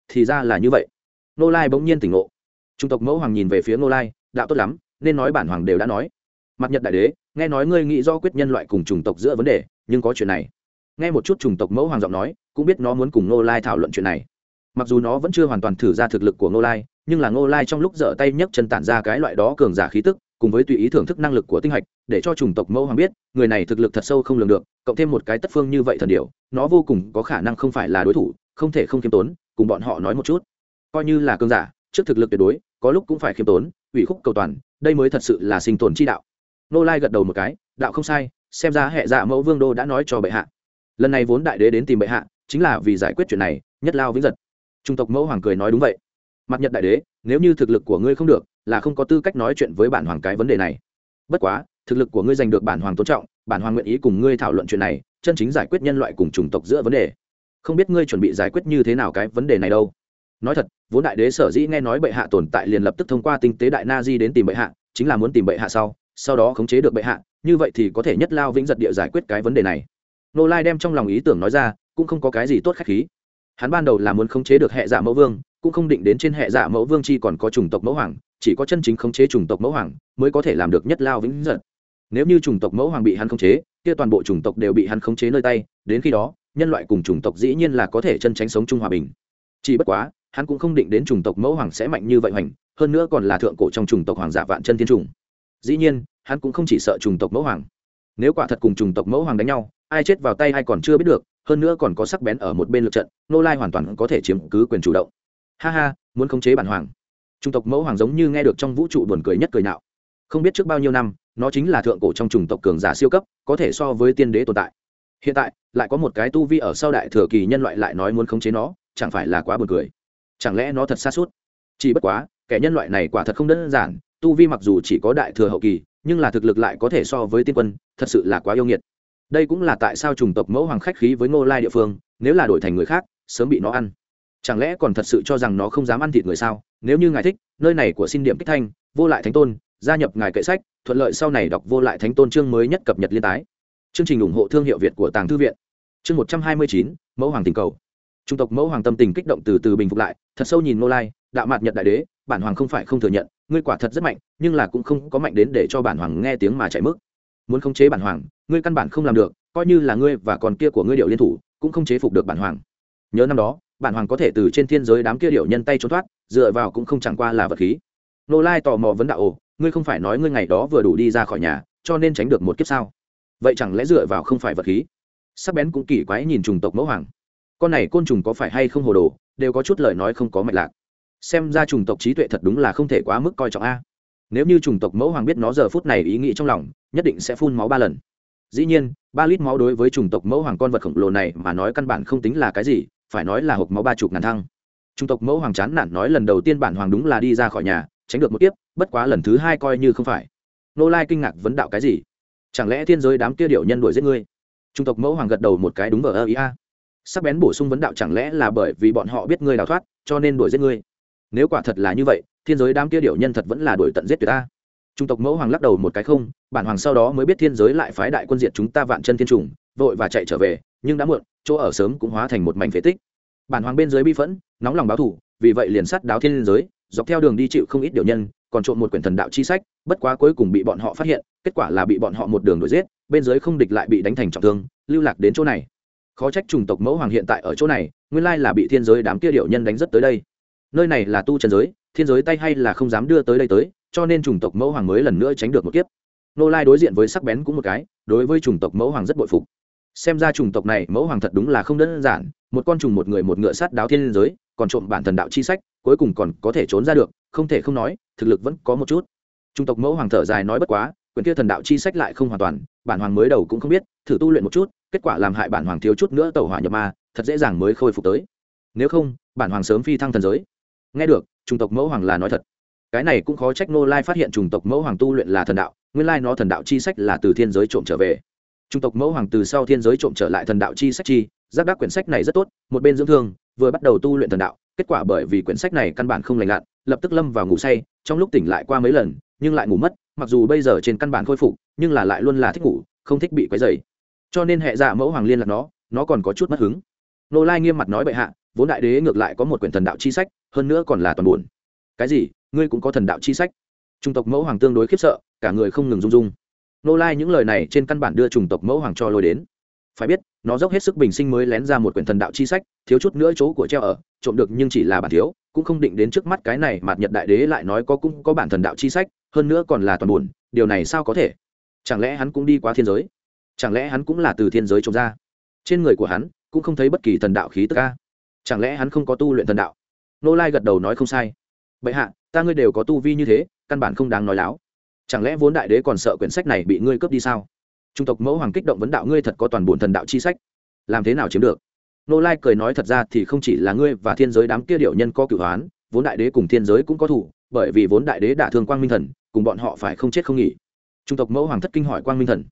Thì ra là như vậy. Nô lai bỗng nhiên tỉnh ngộ. Chủng tộc mẫu hoàng nhìn về phía nô lai, đạo tốt lắm, nên nói bản hoàng đều đã nói. Mặt nhật đại đế, nghe nói ngươi nghĩ do quyết nhân loại cùng chủng tộc giữa vấn đề, nhưng có chuyện này. Nghe một chút chủng tộc mẫu hoàng giọng nói, cũng biết nó muốn cùng nô lai thảo luận chuyện này. Mặc dù nó vẫn chưa hoàn toàn thử ra thực lực của nô lai, nhưng là nô lai trong lúc dở tay nhấc chân tản ra cái loại đó cường giả khí tức cùng với tùy ý thưởng thức năng lực của tinh hạch, để cho chủng tộc mẫu hoàng biết, người này thực lực thật sâu không lường được, cộng thêm một cái tất phương như vậy thần điều nó vô cùng có khả năng không phải là đối thủ, không thể không khiêm tốn, cùng bọn họ nói một chút. Coi như là cường giả, trước thực lực tuyệt đối, có lúc cũng phải khiêm tốn, ủy khúc cầu toàn, đây mới thật sự là sinh tồn chi đạo. Nô lai gật đầu một cái, đạo không sai, xem ra hệ dạ mẫu vương đô đã nói cho bệ hạ. Lần này vốn đại đế đến tìm bệ hạ, chính là vì giải quyết chuyện này, nhất lao vĩnh giật. Trung tộc mẫu hoàng cười nói đúng vậy. Mặt nhật đại đế, nếu như thực lực của ngươi không được là không có tư cách nói chuyện với bản hoàng cái vấn đề này. Bất quá, thực lực của ngươi giành được bản hoàng tôn trọng, bản hoàng nguyện ý cùng ngươi thảo luận chuyện này, chân chính giải quyết nhân loại cùng chủng tộc giữa vấn đề. Không biết ngươi chuẩn bị giải quyết như thế nào cái vấn đề này đâu. Nói thật, vốn đại đế sở dĩ nghe nói bệ hạ tồn tại liền lập tức thông qua tinh tế đại na di đến tìm bệ hạ, chính là muốn tìm bệ hạ sau sau đó khống chế được bệ hạ, như vậy thì có thể nhất lao vĩnh giật địa giải quyết cái vấn đề này. Nô lai đem trong lòng ý tưởng nói ra, cũng không có cái gì tốt khách khí. Hắn ban đầu là muốn khống chế được hệ giả mẫu vương, cũng không định đến trên hệ giả mẫu vương chi còn có chủng tộc mẫu hoàng chỉ có chân chính khống chế chủng tộc mẫu hoàng mới có thể làm được nhất lao vĩnh giật nếu như chủng tộc mẫu hoàng bị hắn khống chế, kia toàn bộ chủng tộc đều bị hắn khống chế nơi tay, đến khi đó, nhân loại cùng chủng tộc dĩ nhiên là có thể chân tránh sống chung hòa bình. Chỉ bất quá, hắn cũng không định đến chủng tộc mẫu hoàng sẽ mạnh như vậy hoành, hơn nữa còn là thượng cổ trong chủng tộc hoàng giả vạn chân thiên trùng dĩ nhiên, hắn cũng không chỉ sợ chủng tộc mẫu hoàng. Nếu quả thật cùng chủng tộc mẫu hoàng đánh nhau, ai chết vào tay ai còn chưa biết được, hơn nữa còn có sắc bén ở một bên lượt trận, nô lai hoàn toàn có thể chiếm cứ quyền chủ động. Ha ha, muốn khống chế bản hoàng chủng tộc mẫu hoàng giống như nghe được trong vũ trụ buồn cười nhất cười nạo. Không biết trước bao nhiêu năm, nó chính là thượng cổ trong chủng tộc cường giả siêu cấp, có thể so với tiên đế tồn tại. Hiện tại, lại có một cái tu vi ở sau đại thừa kỳ nhân loại lại nói muốn khống chế nó, chẳng phải là quá buồn cười? Chẳng lẽ nó thật xa suốt? Chỉ bất quá, kẻ nhân loại này quả thật không đơn giản, tu vi mặc dù chỉ có đại thừa hậu kỳ, nhưng là thực lực lại có thể so với tiên quân, thật sự là quá yêu nghiệt. Đây cũng là tại sao chủng tộc mẫu hoàng khách khí với ngô lai địa phương, nếu là đổi thành người khác, sớm bị nó ăn. Chẳng lẽ còn thật sự cho rằng nó không dám ăn thịt người sao? Nếu như ngài thích, nơi này của xin điểm kích thanh, vô lại thánh tôn, gia nhập ngài kệ sách, thuận lợi sau này đọc vô lại thánh tôn chương mới nhất cập nhật liên tái. Chương trình ủng hộ thương hiệu việt của tàng thư viện. Chương một trăm hai mươi chín, mẫu hoàng tình cầu. Trung tộc mẫu hoàng tâm tình kích động từ từ bình phục lại, thật sâu nhìn nô lai, đạo mạt nhật đại đế, bản hoàng không phải không thừa nhận, ngươi quả thật rất mạnh, nhưng là cũng không có mạnh đến để cho bản hoàng nghe tiếng mà chạy mức. Muốn khống chế bản hoàng, ngươi căn bản không làm được, coi như là ngươi và còn kia của ngươi điệu liên thủ, cũng không chế phục được bản hoàng. Nhớ năm đó, bản hoàng có thể từ trên thiên giới đám kia điệu nhân tay trốn thoát dựa vào cũng không chẳng qua là vật khí. Nô lai tò mò vấn đạo, ồ, ngươi không phải nói ngươi ngày đó vừa đủ đi ra khỏi nhà, cho nên tránh được một kiếp sao? Vậy chẳng lẽ dựa vào không phải vật khí? Sắc bén cũng kỳ quái nhìn trùng tộc mẫu hoàng. Con này côn trùng có phải hay không hồ đồ, đều có chút lời nói không có mạch lạc. Xem ra trùng tộc trí tuệ thật đúng là không thể quá mức coi trọng a. Nếu như trùng tộc mẫu hoàng biết nó giờ phút này ý nghĩ trong lòng, nhất định sẽ phun máu ba lần. Dĩ nhiên, ba lít máu đối với trùng tộc mẫu hoàng con vật khổng lồ này mà nói căn bản không tính là cái gì, phải nói là hộp máu ba chục ngàn thăng. Trung tộc mẫu hoàng chán nản nói lần đầu tiên bản hoàng đúng là đi ra khỏi nhà, tránh được một tiếp bất quá lần thứ hai coi như không phải. Nô lai kinh ngạc vấn đạo cái gì? Chẳng lẽ thiên giới đám kia điệu nhân đuổi giết ngươi? Trung tộc mẫu hoàng gật đầu một cái đúng vờ ơ ý a. Sắc bén bổ sung vấn đạo chẳng lẽ là bởi vì bọn họ biết ngươi đào thoát, cho nên đuổi giết ngươi? Nếu quả thật là như vậy, thiên giới đám kia điệu nhân thật vẫn là đuổi tận giết tuyệt ta. Trung tộc mẫu hoàng lắc đầu một cái không, bản hoàng sau đó mới biết thiên giới lại phái đại quân diệt chúng ta vạn chân thiên trùng, vội và chạy trở về, nhưng đã muộn, chỗ ở sớm cũng hóa thành một mảnh phế tích bản hoàng bên dưới bi phẫn, nóng lòng báo thủ, vì vậy liền sát đáo thiên giới, dọc theo đường đi chịu không ít điều nhân, còn trộm một quyển thần đạo chi sách, bất quá cuối cùng bị bọn họ phát hiện, kết quả là bị bọn họ một đường đuổi giết, bên dưới không địch lại bị đánh thành trọng thương, lưu lạc đến chỗ này. Khó trách chủng tộc mẫu hoàng hiện tại ở chỗ này, nguyên lai là bị thiên giới đám kia điệu nhân đánh rất tới đây. Nơi này là tu trần giới, thiên giới tay hay là không dám đưa tới đây tới, cho nên chủng tộc mẫu hoàng mới lần nữa tránh được một kiếp. Nô lai đối diện với sắc bén cũng một cái, đối với chủng tộc mẫu hoàng rất bội phục xem ra chủng tộc này mẫu hoàng thật đúng là không đơn giản, một con trùng một người một ngựa sát đáo thiên giới, còn trộm bản thần đạo chi sách, cuối cùng còn có thể trốn ra được, không thể không nói, thực lực vẫn có một chút. Trung tộc mẫu hoàng thở dài nói bất quá, quyển kia thần đạo chi sách lại không hoàn toàn, bản hoàng mới đầu cũng không biết, thử tu luyện một chút, kết quả làm hại bản hoàng thiếu chút nữa tẩu hỏa nhập ma, thật dễ dàng mới khôi phục tới. Nếu không, bản hoàng sớm phi thăng thần giới. Nghe được, chủng tộc mẫu hoàng là nói thật. Cái này cũng khó trách nô lai phát hiện chủng tộc mẫu hoàng tu luyện là thần đạo, nguyên lai nó thần đạo chi sách là từ thiên giới trộm trở về. Trung tộc mẫu hoàng từ sau thiên giới trộm trở lại thần đạo chi sách chi, giác đắc quyển sách này rất tốt, một bên dưỡng thương, vừa bắt đầu tu luyện thần đạo, kết quả bởi vì quyển sách này căn bản không lành lặn, lập tức lâm vào ngủ say, trong lúc tỉnh lại qua mấy lần, nhưng lại ngủ mất, mặc dù bây giờ trên căn bản khôi phục, nhưng là lại luôn là thích ngủ, không thích bị quấy dày cho nên hệ giả mẫu hoàng liên lạc nó nó còn có chút mất hứng. Nô lai nghiêm mặt nói bệ hạ, vốn đại đế ngược lại có một quyển thần đạo chi sách, hơn nữa còn là toàn buồn. Cái gì? Ngươi cũng có thần đạo chi sách. Trung tộc mẫu hoàng tương đối khiếp sợ, cả người không ngừng rung rung nô lai những lời này trên căn bản đưa chủng tộc mẫu hoàng cho lôi đến. Phải biết, nó dốc hết sức bình sinh mới lén ra một quyển thần đạo chi sách, thiếu chút nữa chỗ của treo ở, trộm được nhưng chỉ là bản thiếu, cũng không định đến trước mắt cái này mà nhật đại đế lại nói có cũng có bản thần đạo chi sách, hơn nữa còn là toàn buồn, điều này sao có thể? Chẳng lẽ hắn cũng đi qua thiên giới? Chẳng lẽ hắn cũng là từ thiên giới trộm ra? Trên người của hắn, cũng không thấy bất kỳ thần đạo khí tức ca chẳng lẽ hắn không có tu luyện thần đạo? Nô lai gật đầu nói không sai. Bệ hạ, ta ngươi đều có tu vi như thế, căn bản không đáng nói láo chẳng lẽ vốn đại đế còn sợ quyển sách này bị ngươi cướp đi sao? Trung tộc mẫu hoàng kích động vấn đạo ngươi thật có toàn bổn thần đạo chi sách. Làm thế nào chiếm được? Nô lai cười nói thật ra thì không chỉ là ngươi và thiên giới đám kia điệu nhân có cửu hoán vốn đại đế cùng thiên giới cũng có thủ, bởi vì vốn đại đế đả thương quang minh thần, cùng bọn họ phải không chết không nghỉ. Trung tộc mẫu hoàng thất kinh hỏi quang minh thần,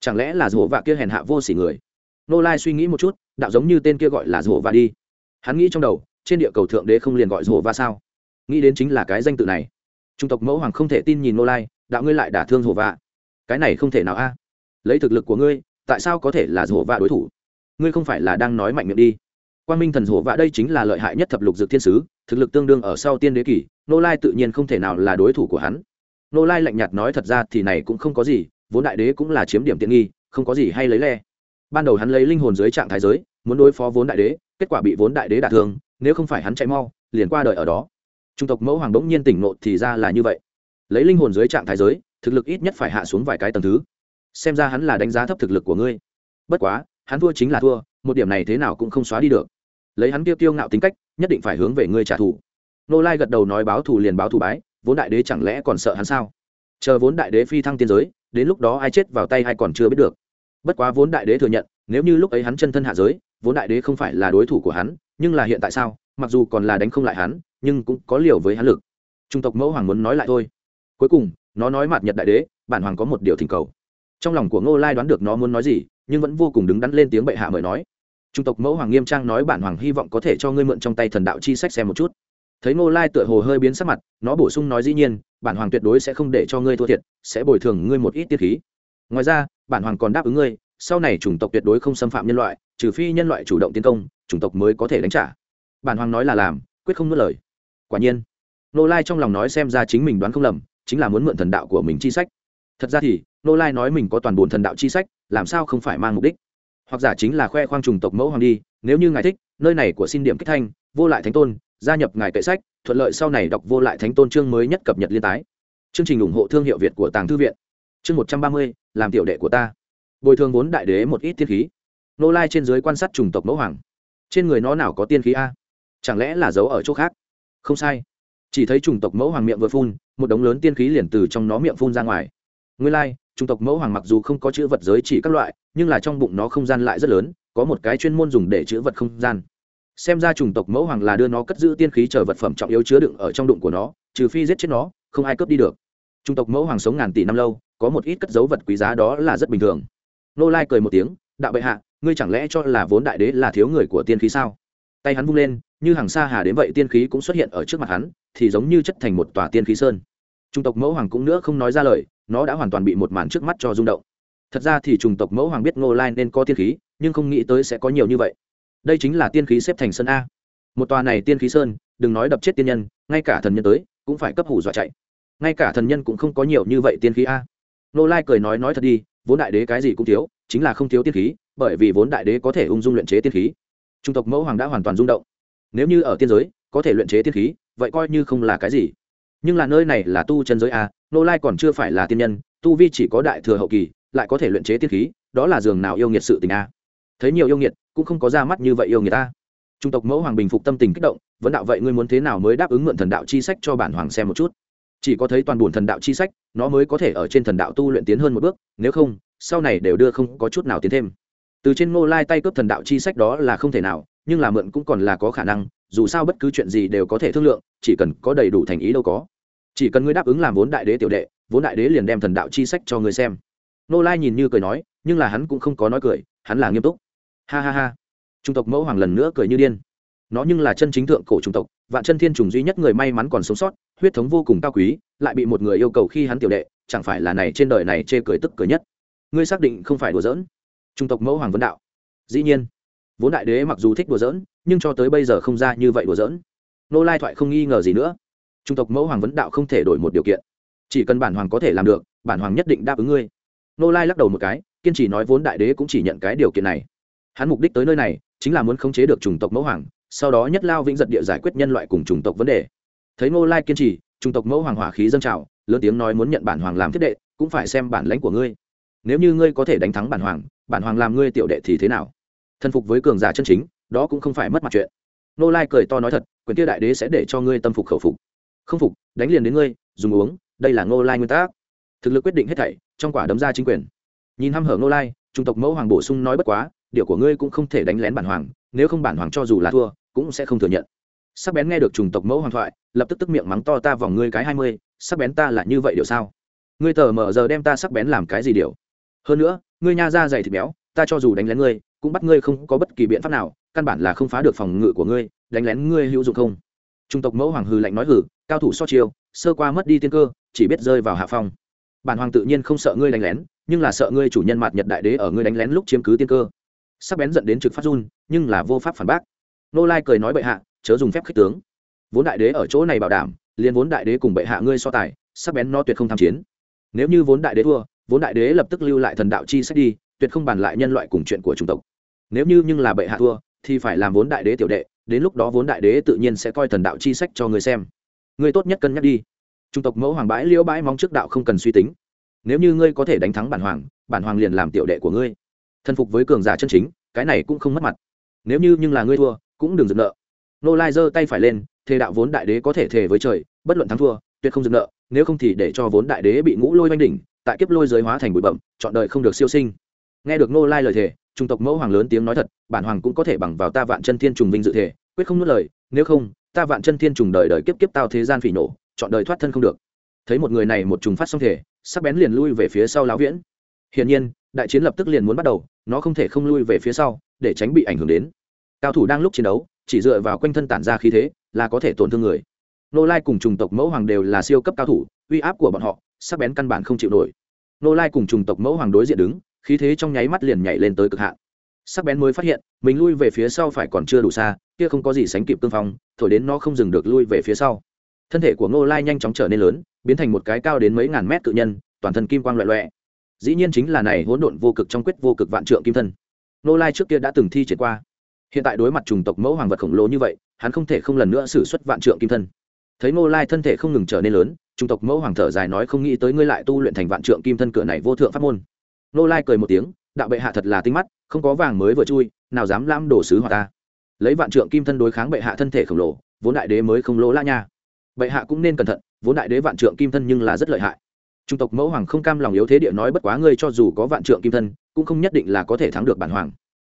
chẳng lẽ là rổ vạ kia hèn hạ vô sỉ người? Nô lai suy nghĩ một chút, đạo giống như tên kia gọi là rổ vạ đi. Hắn nghĩ trong đầu, trên địa cầu thượng đế không liền gọi rổ vạ sao? Nghĩ đến chính là cái danh tự này. Trung tộc mẫu hoàng không thể tin nhìn nô lai đạo ngươi lại đả thương hổ vạ. Cái này không thể nào a. Lấy thực lực của ngươi, tại sao có thể là hổ vạ đối thủ? Ngươi không phải là đang nói mạnh miệng đi. Quan minh thần hổ vạ đây chính là lợi hại nhất thập lục dược thiên sứ, thực lực tương đương ở sau tiên đế kỷ, nô lai tự nhiên không thể nào là đối thủ của hắn. Nô lai lạnh nhạt nói thật ra thì này cũng không có gì, vốn đại đế cũng là chiếm điểm tiện nghi, không có gì hay lấy le. Ban đầu hắn lấy linh hồn dưới trạng thái giới, muốn đối phó vốn đại đế, kết quả bị vốn đại đế đả thương, nếu không phải hắn chạy mau, liền qua đời ở đó. Trung tộc mẫu hoàng bỗng nhiên tỉnh nộ thì ra là như vậy lấy linh hồn dưới trạng thái giới, thực lực ít nhất phải hạ xuống vài cái tầng thứ. Xem ra hắn là đánh giá thấp thực lực của ngươi. Bất quá, hắn thua chính là thua, một điểm này thế nào cũng không xóa đi được. Lấy hắn tiêu tiêu ngạo tính cách, nhất định phải hướng về ngươi trả thù. Nô lai gật đầu nói báo thù liền báo thù bái, vốn đại đế chẳng lẽ còn sợ hắn sao? Chờ vốn đại đế phi thăng tiên giới, đến lúc đó ai chết vào tay hay còn chưa biết được. Bất quá vốn đại đế thừa nhận, nếu như lúc ấy hắn chân thân hạ giới, vốn đại đế không phải là đối thủ của hắn, nhưng là hiện tại sao? Mặc dù còn là đánh không lại hắn, nhưng cũng có liều với hắn lực. Trung tộc mẫu hoàng muốn nói lại thôi cuối cùng, nó nói mạt nhật đại đế, bản hoàng có một điều thỉnh cầu. Trong lòng của ngô lai đoán được nó muốn nói gì, nhưng vẫn vô cùng đứng đắn lên tiếng bệ hạ mời nói. Trung tộc mẫu hoàng nghiêm trang nói bản hoàng hy vọng có thể cho ngươi mượn trong tay thần đạo chi sách xem một chút. Thấy ngô lai tựa hồ hơi biến sắc mặt, nó bổ sung nói dĩ nhiên, bản hoàng tuyệt đối sẽ không để cho ngươi thua thiệt, sẽ bồi thường ngươi một ít tiết khí. Ngoài ra, bản hoàng còn đáp ứng ngươi, sau này chủng tộc tuyệt đối không xâm phạm nhân loại, trừ phi nhân loại chủ động tiến công, chủng tộc mới có thể đánh trả. Bản hoàng nói là làm, quyết không nuốt lời. Quả nhiên nô lai trong lòng nói xem ra chính mình đoán không lầm chính là muốn mượn thần đạo của mình chi sách. Thật ra thì nô lai nói mình có toàn bộ thần đạo chi sách, làm sao không phải mang mục đích? Hoặc giả chính là khoe khoang trùng tộc mẫu hoàng đi, nếu như ngài thích, nơi này của xin điểm kích thanh, vô lại thánh tôn, gia nhập ngài kệ sách, thuận lợi sau này đọc vô lại thánh tôn chương mới nhất cập nhật liên tái. Chương trình ủng hộ thương hiệu việt của tàng thư viện. Chương một trăm ba mươi, làm tiểu đệ của ta. Bồi thường vốn đại đế một ít tiên khí. Nô lai trên dưới quan sát trùng tộc mẫu hoàng. Trên người nó nào có tiên khí a? Chẳng lẽ là giấu ở chỗ khác? Không sai chỉ thấy trùng tộc mẫu hoàng miệng vừa phun, một đống lớn tiên khí liền từ trong nó miệng phun ra ngoài. Nguyên lai, chủng tộc mẫu hoàng mặc dù không có chữ vật giới chỉ các loại, nhưng là trong bụng nó không gian lại rất lớn, có một cái chuyên môn dùng để chữ vật không gian. Xem ra chủng tộc mẫu hoàng là đưa nó cất giữ tiên khí chờ vật phẩm trọng yếu chứa đựng ở trong đụng của nó, trừ phi giết chết nó, không ai cướp đi được. Chủng tộc mẫu hoàng sống ngàn tỷ năm lâu, có một ít cất dấu vật quý giá đó là rất bình thường. Nô lai cười một tiếng, đạo bệ hạ, ngươi chẳng lẽ cho là vốn đại đế là thiếu người của tiên khí sao? Tay hắn vung lên như hàng xa hà đến vậy tiên khí cũng xuất hiện ở trước mặt hắn, thì giống như chất thành một tòa tiên khí sơn. Trung tộc mẫu hoàng cũng nữa không nói ra lời, nó đã hoàn toàn bị một màn trước mắt cho rung động. Thật ra thì trùng tộc mẫu hoàng biết ngô lai nên có tiên khí, nhưng không nghĩ tới sẽ có nhiều như vậy. Đây chính là tiên khí xếp thành sân a. Một tòa này tiên khí sơn, đừng nói đập chết tiên nhân, ngay cả thần nhân tới, cũng phải cấp hủ dọa chạy. Ngay cả thần nhân cũng không có nhiều như vậy tiên khí a. Ngô lai cười nói nói thật đi, vốn đại đế cái gì cũng thiếu, chính là không thiếu tiên khí, bởi vì vốn đại đế có thể ung dung luyện chế tiên khí. Trung tộc mẫu hoàng đã hoàn toàn rung động nếu như ở tiên giới, có thể luyện chế tiên khí, vậy coi như không là cái gì. Nhưng là nơi này là tu chân giới à, a nô lai còn chưa phải là tiên nhân, tu vi chỉ có đại thừa hậu kỳ, lại có thể luyện chế tiên khí, đó là giường nào yêu nghiệt sự tình a thấy nhiều yêu nghiệt, cũng không có ra mắt như vậy yêu nghiệt ta. Trung tộc mẫu hoàng bình phục tâm tình kích động, vấn đạo vậy ngươi muốn thế nào mới đáp ứng mượn thần đạo chi sách cho bản hoàng xem một chút? Chỉ có thấy toàn bổn thần đạo chi sách, nó mới có thể ở trên thần đạo tu luyện tiến hơn một bước, nếu không, sau này đều đưa không có chút nào tiến thêm. Từ trên ngô lai tay cướp thần đạo chi sách đó là không thể nào nhưng là mượn cũng còn là có khả năng, dù sao bất cứ chuyện gì đều có thể thương lượng, chỉ cần có đầy đủ thành ý đâu có. Chỉ cần ngươi đáp ứng làm vốn đại đế tiểu đệ, vốn đại đế liền đem thần đạo chi sách cho ngươi xem. Nô lai nhìn như cười nói, nhưng là hắn cũng không có nói cười, hắn là nghiêm túc. Ha ha ha. Trung tộc mẫu hoàng lần nữa cười như điên. Nó nhưng là chân chính thượng cổ trung tộc, vạn chân thiên trùng duy nhất người may mắn còn sống sót, huyết thống vô cùng cao quý, lại bị một người yêu cầu khi hắn tiểu đệ, chẳng phải là này trên đời này chê cười tức cười nhất. Ngươi xác định không phải đùa giỡn. Trung tộc mẫu hoàng vấn đạo. Dĩ nhiên vốn đại đế mặc dù thích đùa giỡn, nhưng cho tới bây giờ không ra như vậy đùa giỡn. Nô lai thoại không nghi ngờ gì nữa. Trung tộc mẫu hoàng vấn đạo không thể đổi một điều kiện. Chỉ cần bản hoàng có thể làm được, bản hoàng nhất định đáp ứng ngươi. Nô lai lắc đầu một cái, kiên trì nói vốn đại đế cũng chỉ nhận cái điều kiện này. Hắn mục đích tới nơi này, chính là muốn khống chế được chủng tộc mẫu hoàng, sau đó nhất lao vĩnh giật địa giải quyết nhân loại cùng chủng tộc vấn đề. Thấy nô lai kiên trì, chủng tộc mẫu hoàng hỏa khí dâng trào, lớn tiếng nói muốn nhận bản hoàng làm thiết đệ, cũng phải xem bản lãnh của ngươi. Nếu như ngươi có thể đánh thắng bản hoàng bản hoàng làm ngươi tiểu đệ thì thế nào? Thần phục với cường giả chân chính, đó cũng không phải mất mặt chuyện. Nô lai cười to nói thật quyền Tia đại đế sẽ để cho ngươi tâm phục khẩu phục. Không phục, đánh liền đến ngươi, dùng uống, đây là nô lai nguyên tắc. Thực lực quyết định hết thảy, trong quả đấm ra chính quyền. Nhìn hăm hở nô lai, trung tộc mẫu hoàng bổ sung nói bất quá, điều của ngươi cũng không thể đánh lén bản hoàng, nếu không bản hoàng cho dù là thua, cũng sẽ không thừa nhận. Sắc bén nghe được trùng tộc mẫu hoàng thoại, lập tức tức miệng mắng to ta vòng ngươi cái hai mươi, sắc bén ta là như vậy điều sao? Ngươi tờ mở giờ đem ta sắc bén làm cái gì điều? Hơn nữa, ngươi nha ra dày thịt béo, ta cho dù đánh lén ngươi cũng bắt ngươi không có bất kỳ biện pháp nào, căn bản là không phá được phòng ngự của ngươi, đánh lén ngươi hữu dụng không? Trung tộc mẫu hoàng hư lạnh nói hử, cao thủ so chiêu, sơ qua mất đi tiên cơ, chỉ biết rơi vào hạ phong. Bản hoàng tự nhiên không sợ ngươi đánh lén, nhưng là sợ ngươi chủ nhân mạt nhật đại đế ở ngươi đánh lén lúc chiếm cứ tiên cơ. Sắc bén dẫn đến trực phát run, nhưng là vô pháp phản bác. Nô lai cười nói bệ hạ, chớ dùng phép khích tướng. Vốn đại đế ở chỗ này bảo đảm, liền vốn đại đế cùng bệ hạ ngươi so tài, sắc bén nó tuyệt không tham chiến. Nếu như vốn đại đế thua, vốn đại đế lập tức lưu lại thần đạo chi sách đi tuyệt không bàn lại nhân loại cùng chuyện của chủng tộc. Nếu như nhưng là bệ hạ thua, thì phải làm vốn đại đế tiểu đệ, đến lúc đó vốn đại đế tự nhiên sẽ coi thần đạo chi sách cho người xem. Người tốt nhất cân nhắc đi. Chủng tộc mẫu hoàng bãi liễu bãi mong trước đạo không cần suy tính. Nếu như ngươi có thể đánh thắng bản hoàng bản hoàng liền làm tiểu đệ của ngươi. Thân phục với cường giả chân chính, cái này cũng không mất mặt. Nếu như nhưng là ngươi thua, cũng đừng dừng nợ. Nô lai giơ tay phải lên, thề đạo vốn đại đế có thể thề với trời, bất luận thắng thua, tuyệt không dừng nợ, nếu không thì để cho vốn đại đế bị ngũ lôi oanh đỉnh, tại kiếp lôi giới hóa thành bụi bậm chọn đời không được siêu sinh nghe được nô lai lời thề, trung tộc mẫu hoàng lớn tiếng nói thật, bản hoàng cũng có thể bằng vào ta vạn chân thiên trùng vinh dự thể quyết không nuốt lời, nếu không, ta vạn chân thiên trùng đời đời kiếp kiếp tao thế gian phỉ nổ, chọn đời thoát thân không được. Thấy một người này một trùng phát xong thể sắc bén liền lui về phía sau lão viễn. Hiển nhiên, đại chiến lập tức liền muốn bắt đầu, nó không thể không lui về phía sau, để tránh bị ảnh hưởng đến. Cao thủ đang lúc chiến đấu, chỉ dựa vào quanh thân tản ra khí thế, là có thể tổn thương người. Nô lai cùng trùng tộc mẫu hoàng đều là siêu cấp cao thủ, uy áp của bọn họ, sắc bén căn bản không chịu nổi. Nô lai cùng trùng tộc mẫu hoàng đối diện đứng khí thế trong nháy mắt liền nhảy lên tới cực hạn. Sắc bén mới phát hiện, mình lui về phía sau phải còn chưa đủ xa, kia không có gì sánh kịp tương phong, thổi đến nó không dừng được lui về phía sau. Thân thể của ngô lai nhanh chóng trở nên lớn, biến thành một cái cao đến mấy ngàn mét cự nhân, toàn thân kim quang loại loẹ dĩ nhiên chính là này hỗn độn vô cực trong quyết vô cực vạn trượng kim thân. Ngô lai trước kia đã từng thi triển qua. Hiện tại đối mặt trùng tộc mẫu hoàng vật khổng lồ như vậy, hắn không thể không lần nữa xử suất vạn trượng kim thân. Thấy ngô lai thân thể không ngừng trở nên lớn, trùng tộc mẫu hoàng thở dài nói không nghĩ tới ngươi lại tu luyện thành vạn trượng kim thân cửa này vô thượng pháp môn. Nô lai cười một tiếng, đạo bệ hạ thật là tinh mắt, không có vàng mới vừa chui, nào dám lãm đổ sứ hoặc ta. Lấy vạn trượng kim thân đối kháng bệ hạ thân thể khổng lồ, vốn đại đế mới không lỗ lã nha. Bệ hạ cũng nên cẩn thận, vốn đại đế vạn trượng kim thân nhưng là rất lợi hại. Trung tộc mẫu hoàng không cam lòng yếu thế địa nói bất quá ngươi cho dù có vạn trượng kim thân, cũng không nhất định là có thể thắng được bản hoàng.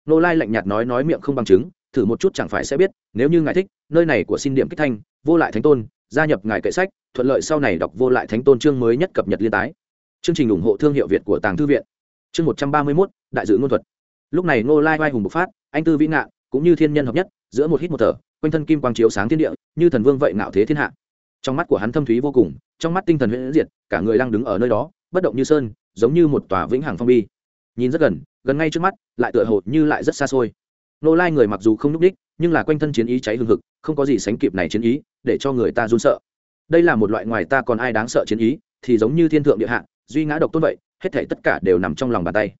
Nô lai lạnh nhạt nói nói miệng không bằng chứng, thử một chút chẳng phải sẽ biết, nếu như ngài thích, nơi này của xin điểm kích thanh, vô lại thánh tôn, gia nhập ngài kệ sách, thuận lợi sau này đọc vô lại thánh tôn chương mới nhất cập nhật liên tái. Chương trình ủng hộ thương hiệu việt của tàng thư viện chương một trăm ba mươi mốt, đại dự ngôn thuật. Lúc này Ngô lai vai hùng bộc phát, anh tư vĩ ngạn cũng như thiên nhân hợp nhất, giữa một hít một thở, quanh thân kim quang chiếu sáng thiên địa, như thần vương vậy ngạo thế thiên hạ. Trong mắt của hắn thâm thúy vô cùng, trong mắt tinh thần huyễn diệt, cả người đang đứng ở nơi đó, bất động như sơn, giống như một tòa vĩnh hằng phong bi. Nhìn rất gần gần ngay trước mắt, lại tựa hồ như lại rất xa xôi. Nô lai người mặc dù không nhúc đích, nhưng là quanh thân chiến ý cháy hừng hực, không có gì sánh kịp này chiến ý, để cho người ta run sợ. Đây là một loại ngoài ta còn ai đáng sợ chiến ý, thì giống như thiên thượng địa hạ, duy ngã độc tốt vậy hết thể tất cả đều nằm trong lòng bàn tay.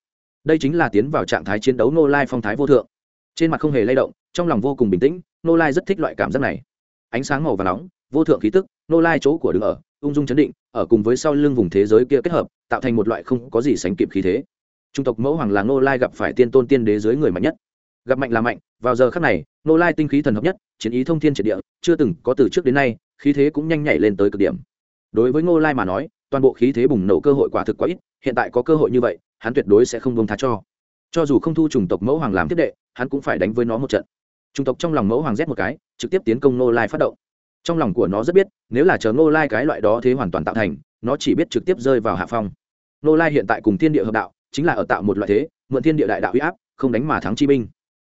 Đây chính là tiến vào trạng thái chiến đấu nô lai phong thái vô thượng. Trên mặt không hề lay động, trong lòng vô cùng bình tĩnh nô lai rất thích loại cảm giác này. Ánh sáng màu và nóng, vô thượng khí tức nô lai chỗ của đứng ở, ung dung chấn định, ở cùng với sau lưng vùng thế giới kia kết hợp, tạo thành một loại không có gì sánh kịp khí thế. Trung tộc mẫu hoàng là nô lai gặp phải tiên tôn tiên đế dưới người mạnh nhất. Gặp mạnh là mạnh, vào giờ khắc này nô lai tinh khí thần hợp nhất, chiến ý thông thiên triệt địa, chưa từng có từ trước đến nay, khí thế cũng nhanh nhảy lên tới cực điểm. Đối với ngô lai mà nói toàn bộ khí thế bùng nổ cơ hội quả thực quá ít, hiện tại có cơ hội như vậy, hắn tuyệt đối sẽ không bông tha cho. Cho dù không thu chủng tộc mẫu hoàng làm tiếp đệ, hắn cũng phải đánh với nó một trận. Chủng tộc trong lòng mẫu hoàng rét một cái, trực tiếp tiến công nô lai phát động. Trong lòng của nó rất biết, nếu là chờ nô lai cái loại đó thế hoàn toàn tạo thành, nó chỉ biết trực tiếp rơi vào hạ phong. Nô lai hiện tại cùng thiên địa hợp đạo, chính là ở tạo một loại thế, mượn thiên địa đại đạo huy áp, không đánh mà thắng chi binh.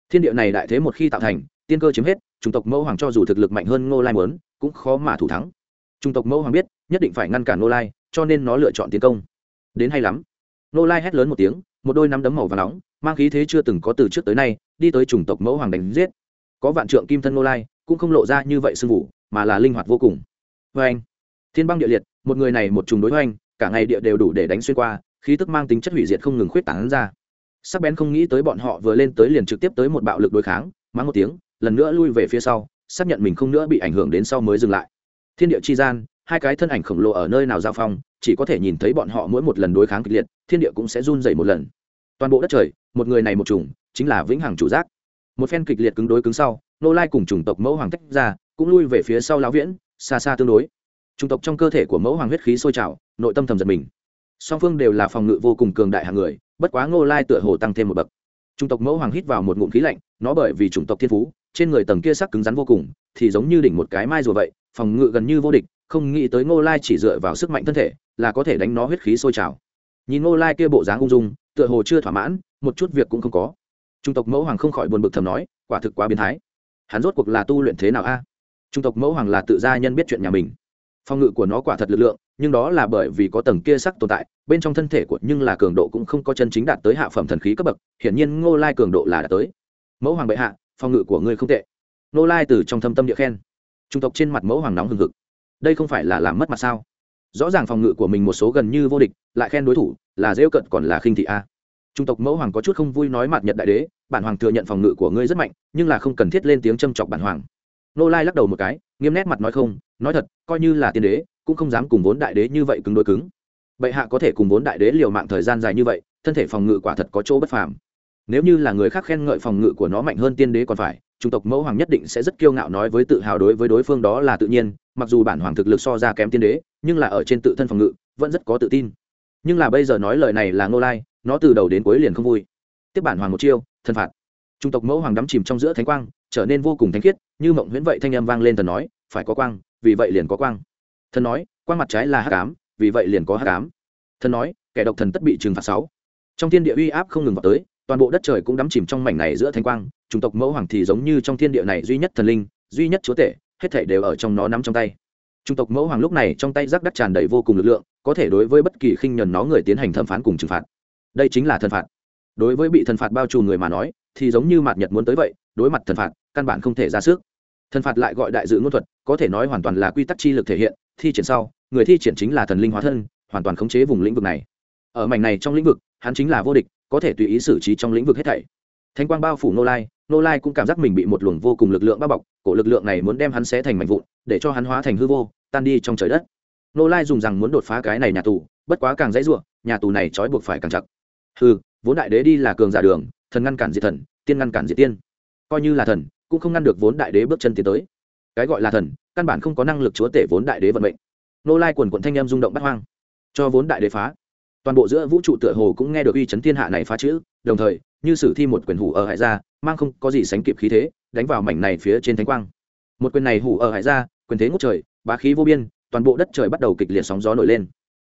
Thiên địa này đại thế một khi tạo thành, tiên cơ chiếm hết, chủng tộc mẫu hoàng cho dù thực lực mạnh hơn nô lai mớn cũng khó mà thủ thắng. Chủng tộc mẫu hoàng biết, nhất định phải ngăn cản nô lai cho nên nó lựa chọn tiến công. Đến hay lắm. Nô lai hét lớn một tiếng, một đôi nắm đấm màu và nóng, mang khí thế chưa từng có từ trước tới nay, đi tới chủng tộc mẫu hoàng đánh giết. Có vạn trượng kim thân nô lai, cũng không lộ ra như vậy sưng vụ mà là linh hoạt vô cùng. Vê anh, thiên băng địa liệt, một người này một trùng đối với anh cả ngày địa đều đủ để đánh xuyên qua, khí tức mang tính chất hủy diệt không ngừng khuyết tảng ra. Sắc bén không nghĩ tới bọn họ vừa lên tới liền trực tiếp tới một bạo lực đối kháng mang một tiếng, lần nữa lui về phía sau, xác nhận mình không nữa bị ảnh hưởng đến sau mới dừng lại. Thiên địa chi gian hai cái thân ảnh khổng lồ ở nơi nào giao phong, chỉ có thể nhìn thấy bọn họ mỗi một lần đối kháng kịch liệt, thiên địa cũng sẽ run dày một lần. Toàn bộ đất trời, một người này một chủng, chính là vĩnh hằng chủ giác. Một phen kịch liệt cứng đối cứng sau nô lai cùng chủng tộc mẫu hoàng tách ra, cũng lui về phía sau lão viễn, xa xa tương đối. Chủng tộc trong cơ thể của mẫu hoàng huyết khí sôi trào, nội tâm thầm giật mình. Song phương đều là phòng ngự vô cùng cường đại hàng người, bất quá ngô lai tựa hồ tăng thêm một bậc. Chủng tộc mẫu hoàng hít vào một ngụm khí lạnh, nó bởi vì chủng tộc thiên phú, trên người tầng kia sắc cứng rắn vô cùng, thì giống như đỉnh một cái mai rùa vậy, phòng ngự gần như vô địch không nghĩ tới ngô lai chỉ dựa vào sức mạnh thân thể là có thể đánh nó huyết khí sôi trào. Nhìn ngô lai kia bộ dáng ung dung, tựa hồ chưa thỏa mãn, một chút việc cũng không có. Trung tộc mẫu hoàng không khỏi buồn bực thầm nói, quả thực quá biến thái. Hắn rốt cuộc là tu luyện thế nào a? Trung tộc mẫu hoàng là tự gia nhân biết chuyện nhà mình. Phòng ngự của nó quả thật lực lượng, nhưng đó là bởi vì có tầng kia sắc tồn tại, bên trong thân thể của nhưng là cường độ cũng không có chân chính đạt tới hạ phẩm thần khí cấp bậc, hiển nhiên ngô lai cường độ là đã tới. Mẫu hoàng bệ hạ, phòng ngự của ngươi không tệ. Ngô lai từ trong thâm tâm địa khen. Trung tộc trên mặt mẫu hoàng nóng hừng hực đây không phải là làm mất mặt sao? Rõ ràng phòng ngự của mình một số gần như vô địch, lại khen đối thủ, là rêu cận còn là khinh thị a. Trung tộc mẫu hoàng có chút không vui nói mặt nhật đại đế, bản hoàng thừa nhận phòng ngự của ngươi rất mạnh, nhưng là không cần thiết lên tiếng châm chọc bản hoàng. Nô lai lắc đầu một cái, nghiêm nét mặt nói không, nói thật, coi như là tiên đế, cũng không dám cùng vốn đại đế như vậy cứng đôi cứng. Bệ hạ có thể cùng vốn đại đế liều mạng thời gian dài như vậy, thân thể phòng ngự quả thật có chỗ bất phàm nếu như là người khác khen ngợi phòng ngự của nó mạnh hơn tiên đế còn phải trung tộc mẫu hoàng nhất định sẽ rất kiêu ngạo nói với tự hào đối với đối phương đó là tự nhiên, mặc dù bản hoàng thực lực so ra kém tiên đế, nhưng là ở trên tự thân phòng ngự, vẫn rất có tự tin. Nhưng là bây giờ nói lời này là ngô lai, nó từ đầu đến cuối liền không vui. Tiếp bản hoàng một chiêu thân phạt. Trung tộc mẫu hoàng đắm chìm trong giữa thánh quang, trở nên vô cùng thánh khiết, như mộng huyễn vậy thanh âm vang lên thần nói, phải có quang, vì vậy liền có quang. Thần nói, quang mặt trái là hắc ám, vì vậy liền có hắc ám. Thần nói, kẻ độc thần tất bị trừng phạt sáu. Trong thiên địa uy áp không ngừng vào tới toàn bộ đất trời cũng đắm chìm trong mảnh này giữa thanh quang, chủng tộc mẫu hoàng thì giống như trong thiên địa này duy nhất thần linh, duy nhất chúa tể, hết thể đều ở trong nó nắm trong tay. Chủng tộc mẫu hoàng lúc này trong tay rác đắt tràn đầy vô cùng lực lượng, có thể đối với bất kỳ khinh nhuần nó người tiến hành thẩm phán cùng trừng phạt. Đây chính là thần phạt. Đối với bị thần phạt bao trùm người mà nói, thì giống như mạt nhật muốn tới vậy, đối mặt thần phạt, căn bản không thể ra sức. Thần phạt lại gọi đại dự ngôn thuật, có thể nói hoàn toàn là quy tắc chi lực thể hiện, thi triển sau, người thi triển chính là thần linh hóa thân, hoàn toàn khống chế vùng lĩnh vực này. Ở mảnh này trong lĩnh vực, hắn chính là vô địch có thể tùy ý xử trí trong lĩnh vực hết thảy. Thanh quang bao phủ nô lai nô lai cũng cảm giác mình bị một luồng vô cùng lực lượng bao bọc, cổ lực lượng này muốn đem hắn xé thành mảnh vụn, để cho hắn hóa thành hư vô, tan đi trong trời đất. Nô lai dùng rằng muốn đột phá cái này nhà tù, bất quá càng dãy ruộng nhà tù này trói buộc phải càng chặt. Hư vốn đại đế đi là cường giả đường, thần ngăn cản diệt thần, tiên ngăn cản diệt tiên. Coi như là thần, cũng không ngăn được vốn đại đế bước chân tiến tới. Cái gọi là thần, căn bản không có năng lực chúa tể vốn đại đế vận mệnh. Nô lai quần quận thanh em rung động bắt hoang. Cho vốn đại đế phá toàn bộ giữa vũ trụ tựa hồ cũng nghe được uy chấn thiên hạ này phá chữ, đồng thời, như sử thi một quyền hủ ở hải gia, mang không có gì sánh kịp khí thế, đánh vào mảnh này phía trên thánh quang. Một quyền này hủ ở hải gia, quyền thế ngút trời, bá khí vô biên, toàn bộ đất trời bắt đầu kịch liệt sóng gió nổi lên.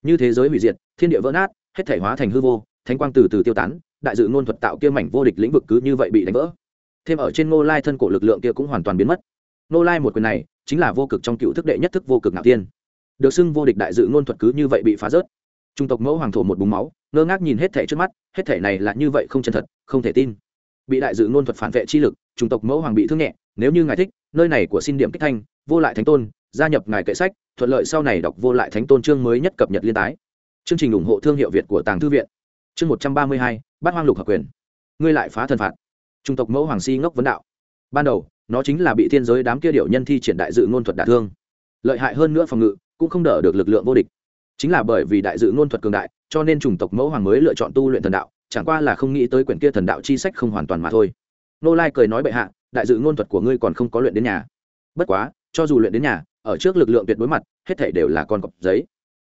Như thế giới hủy diệt, thiên địa vỡ nát, hết thể hóa thành hư vô, thánh quang từ từ tiêu tán, đại dự ngôn thuật tạo kia mảnh vô địch lĩnh vực cứ như vậy bị đánh vỡ. Thêm ở trên ngô lai thân cổ lực lượng kia cũng hoàn toàn biến mất. Ngô lai một quyền này, chính là vô cực trong cựu thức đệ nhất thức vô cực ngạo tiên được xưng vô địch đại dự ngôn thuật cứ như vậy bị phá rớt trung tộc mẫu hoàng thổ một búng máu, ngơ ngác nhìn hết thể trước mắt, hết thể này là như vậy không chân thật, không thể tin. Bị đại dự ngôn thuật phản vệ chi lực, trung tộc mẫu hoàng bị thương nhẹ, nếu như ngài thích, nơi này của xin điểm kích thanh, vô lại thánh tôn, gia nhập ngài kệ sách, thuận lợi sau này đọc vô lại thánh tôn chương mới nhất cập nhật liên tái. Chương trình ủng hộ thương hiệu việt của tàng thư viện. Chương một trăm ba mươi hai, bát hoang lục hợp quyền. Ngươi lại phá thần phạt. Trung tộc mẫu hoàng si ngốc vấn đạo. Ban đầu, nó chính là bị thiên giới đám kia điệu nhân thi triển đại dự ngôn thuật đả thương. Lợi hại hơn nữa phòng ngự, cũng không đỡ được lực lượng vô địch chính là bởi vì đại dự ngôn thuật cường đại, cho nên chủng tộc mẫu hoàng mới lựa chọn tu luyện thần đạo, chẳng qua là không nghĩ tới quyển kia thần đạo chi sách không hoàn toàn mà thôi. Nô lai cười nói bệ hạ, đại dự ngôn thuật của ngươi còn không có luyện đến nhà. Bất quá, cho dù luyện đến nhà, ở trước lực lượng tuyệt đối mặt, hết thể đều là con cọp giấy.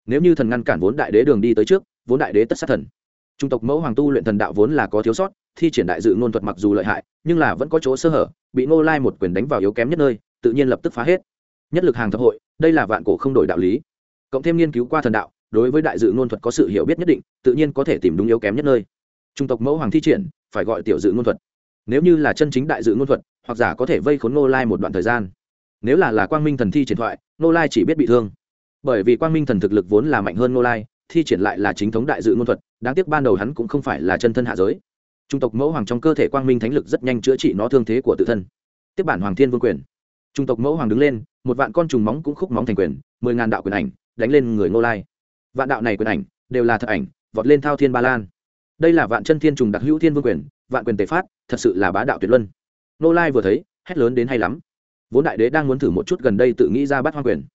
Nếu như thần ngăn cản vốn đại đế đường đi tới trước, vốn đại đế tất sát thần. Trung tộc mẫu hoàng tu luyện thần đạo vốn là có thiếu sót, thi triển đại dự ngôn thuật mặc dù lợi hại, nhưng là vẫn có chỗ sơ hở, bị Nô lai một quyền đánh vào yếu kém nhất nơi, tự nhiên lập tức phá hết. Nhất lực hàng thập hội, đây là vạn cổ không đổi đạo lý cộng thêm nghiên cứu qua thần đạo, đối với đại dự ngôn thuật có sự hiểu biết nhất định, tự nhiên có thể tìm đúng yếu kém nhất nơi. Trung tộc mẫu hoàng thi triển, phải gọi tiểu dự ngôn thuật. Nếu như là chân chính đại dự ngôn thuật, hoặc giả có thể vây khốn nô lai một đoạn thời gian. Nếu là là quang minh thần thi triển thoại nô lai chỉ biết bị thương. Bởi vì quang minh thần thực lực vốn là mạnh hơn nô lai, thi triển lại là chính thống đại dự ngôn thuật, đáng tiếc ban đầu hắn cũng không phải là chân thân hạ giới. Trung tộc mẫu hoàng trong cơ thể quang minh thánh lực rất nhanh chữa trị nó thương thế của tự thân. Tiếp bản hoàng thiên vương quyền. Trung tộc mẫu hoàng đứng lên, một vạn con trùng móng cũng khúc móng thành quyền, mười ngàn đạo quyền ảnh đánh lên người ngô lai. Vạn đạo này quyền ảnh, đều là thật ảnh, vọt lên thao thiên ba lan. Đây là vạn chân thiên trùng đặc hữu thiên vương quyền, vạn quyền tề phát, thật sự là bá đạo tuyệt luân. Ngô lai vừa thấy, hét lớn đến hay lắm. Vốn đại đế đang muốn thử một chút gần đây tự nghĩ ra bát hoang quyền.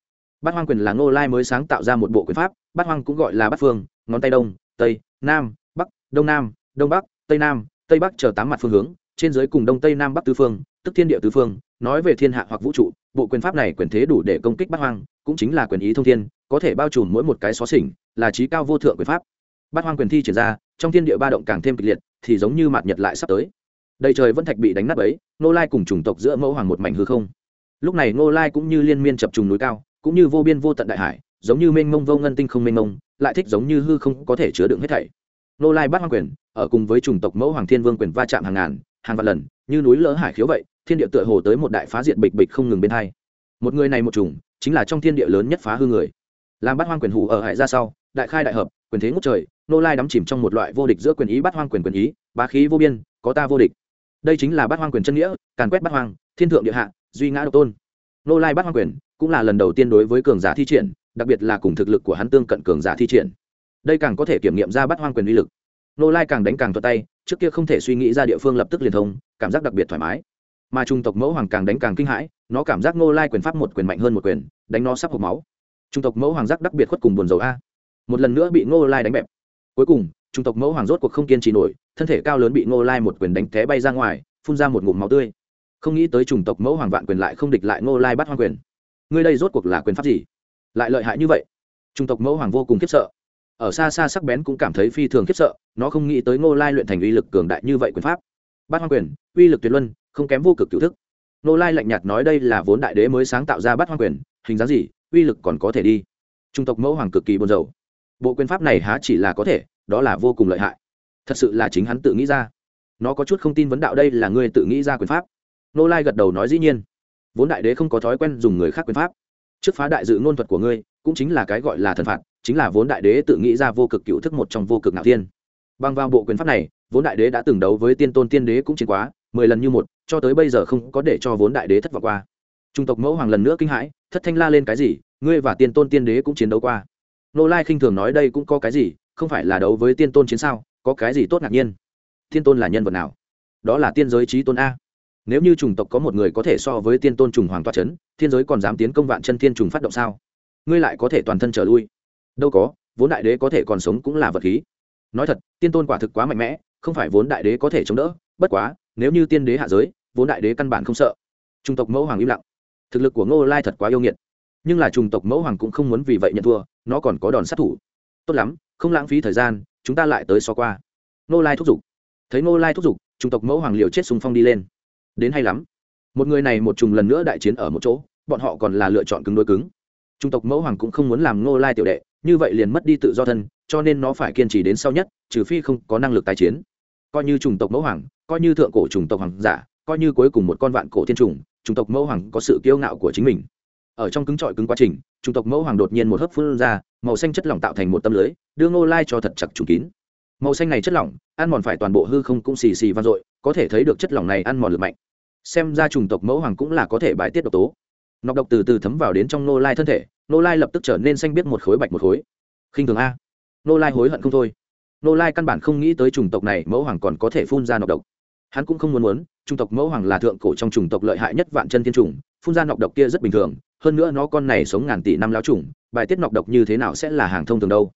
Bát hoang quyền là ngô lai mới sáng tạo ra một bộ quyền pháp, bát hoang cũng gọi là bát phương, ngón tay đông, tây, nam, bắc, đông nam, đông bắc, tây nam, tây bắc chờ tám mặt phương hướng, trên dưới cùng đông tây nam bắc tứ phương, tức thiên địa tứ phương, nói về thiên hạ hoặc vũ trụ bộ quyền pháp này quyền thế đủ để công kích bát hoang, cũng chính là quyền ý thông thiên, có thể bao trùm mỗi một cái xó xỉnh, là trí cao vô thượng quyền pháp. Bát hoang quyền thi triển ra, trong thiên địa ba động càng thêm kịch liệt, thì giống như mạt nhật lại sắp tới. Đầy trời vẫn thạch bị đánh nát ấy nô lai cùng chủng tộc giữa mẫu hoàng một mảnh hư không. Lúc này nô lai cũng như liên miên chập trùng núi cao, cũng như vô biên vô tận đại hải, giống như mênh mông vô ngân tinh không mênh mông, lại thích giống như hư không có thể chứa đựng hết thảy. Nô lai bắt hoang quyền, ở cùng với chủng tộc mẫu hoàng thiên vương quyền va chạm hàng ngàn, hàng vạn lần, như núi lỡ hải khiếu vậy thiên địa tựa hồ tới một đại phá diện bịch bịch không ngừng bên hai. Một người này một chủng, chính là trong thiên địa lớn nhất phá hư người. Làm bắt hoang quyền hủ ở hải ra sau, đại khai đại hợp, quyền thế ngút trời, nô lai đắm chìm trong một loại vô địch giữa quyền ý bắt hoang quyền quyền ý, bá khí vô biên, có ta vô địch. Đây chính là bắt hoang quyền chân nghĩa, càn quét bắt hoang, thiên thượng địa hạ, duy ngã độc tôn. Nô lai bắt hoang quyền cũng là lần đầu tiên đối với cường giả thi triển, đặc biệt là cùng thực lực của hắn tương cận cường giả thi triển. Đây càng có thể kiểm nghiệm ra bắt hoang quyền uy lực. Nô lai càng đánh càng thuật tay, trước kia không thể suy nghĩ ra địa phương lập tức liền thông, cảm giác đặc biệt thoải mái mà trung tộc mẫu hoàng càng đánh càng kinh hãi, nó cảm giác Ngô lai quyền pháp một quyền mạnh hơn một quyền, đánh nó sắp hộp máu. Trung tộc mẫu hoàng giác đặc biệt khuất cùng buồn dầu a. Một lần nữa bị Ngô lai đánh bẹp. Cuối cùng, trung tộc mẫu hoàng rốt cuộc không kiên trì nổi, thân thể cao lớn bị Ngô lai một quyền đánh té bay ra ngoài, phun ra một ngụm máu tươi. Không nghĩ tới chủng tộc mẫu hoàng vạn quyền lại không địch lại Ngô lai bắt hoang quyền. Ngươi đây rốt cuộc là quyền pháp gì? Lại lợi hại như vậy? Chủng tộc mẫu hoàng vô cùng khiếp sợ. Ở xa xa sắc bén cũng cảm thấy phi thường khiếp sợ, nó không nghĩ tới ngô lai luyện thành uy lực cường đại như vậy quyền pháp. Bát hoang quyền, uy lực tuyệt luân không kém vô cực cựu thức. Nô lai lạnh nhạt nói đây là vốn đại đế mới sáng tạo ra bắt hoang quyền, hình dáng gì, uy lực còn có thể đi. Trung tộc mẫu hoàng cực kỳ buồn rầu. Bộ quyền pháp này há chỉ là có thể, đó là vô cùng lợi hại. Thật sự là chính hắn tự nghĩ ra. Nó có chút không tin vấn đạo đây là ngươi tự nghĩ ra quyền pháp. Nô lai gật đầu nói dĩ nhiên. Vốn đại đế không có thói quen dùng người khác quyền pháp. Trước phá đại dự ngôn thuật của ngươi, cũng chính là cái gọi là thần phạt, chính là vốn đại đế tự nghĩ ra vô cực cựu thức một trong vô cực ngạo thiên. Bằng vào bộ quyền pháp này, vốn đại đế đã từng đấu với tiên tôn tiên đế cũng chiến quá mười lần như một, cho tới bây giờ không có để cho vốn đại đế thất vọng qua. Trung tộc mẫu hoàng lần nữa kinh hãi, thất thanh la lên cái gì, ngươi và tiên tôn tiên đế cũng chiến đấu qua. Nô lai khinh thường nói đây cũng có cái gì, không phải là đấu với tiên tôn chiến sao, có cái gì tốt ngạc nhiên? Tiên tôn là nhân vật nào? Đó là tiên giới trí tôn a. Nếu như chủng tộc có một người có thể so với tiên tôn trùng hoàng toa c h ấ n thiên giới còn dám tiến công vạn chân thiên trùng phát động sao? Ngươi lại có thể toàn thân trở lui. Đâu có, vốn đại đế có thể còn sống cũng là vật khí. Nói thật, tiên tôn quả thực quá mạnh mẽ, không phải vốn đại đế có thể chống đỡ, bất quá nếu như tiên đế hạ giới, vốn đại đế căn bản không sợ. Trung tộc mẫu hoàng im lặng. Thực lực của ngô lai thật quá yêu nghiệt. Nhưng là trung tộc mẫu hoàng cũng không muốn vì vậy nhận thua, nó còn có đòn sát thủ. Tốt lắm, không lãng phí thời gian, chúng ta lại tới so qua. Ngô lai thúc giục. Thấy ngô lai thúc giục, trung tộc mẫu hoàng liều chết súng phong đi lên. Đến hay lắm. Một người này một trùng lần nữa đại chiến ở một chỗ, bọn họ còn là lựa chọn cứng đối cứng. Trung tộc mẫu hoàng cũng không muốn làm ngô lai tiểu đệ, như vậy liền mất đi tự do thân, cho nên nó phải kiên trì đến sau nhất, trừ phi không có năng lực tái chiến. Coi như trùng tộc mẫu hoàng coi như thượng cổ chủng tộc hoàng giả, coi như cuối cùng một con vạn cổ thiên trùng chủng tộc mẫu hoàng có sự kiêu ngạo của chính mình. Ở trong cứng trọi cứng quá trình, chủng tộc mẫu hoàng đột nhiên một hớp phun ra, màu xanh chất lỏng tạo thành một tâm lưới, đưa ngô lai cho thật chặt trùng kín. Màu xanh này chất lỏng, ăn mòn phải toàn bộ hư không cũng xì xì vang dội, có thể thấy được chất lỏng này ăn mòn lực mạnh. Xem ra chủng tộc mẫu hoàng cũng là có thể bài tiết độc tố. Nọc độc từ từ thấm vào đến trong nô lai thân thể nô lai lập tức trở nên xanh biết một khối bạch một khối. Khinh thường a. Nô lai hối hận không thôi. Nô lai căn bản không nghĩ tới chủng tộc này mẫu hoàng còn có thể phun ra nọc độc hắn cũng không muốn muốn, trung tộc mẫu hoàng là thượng cổ trong chủng tộc lợi hại nhất vạn chân thiên trùng phun ra nọc độc kia rất bình thường, hơn nữa nó con này sống ngàn tỷ năm lao trùng bài tiết nọc độc như thế nào sẽ là hàng thông thường đâu.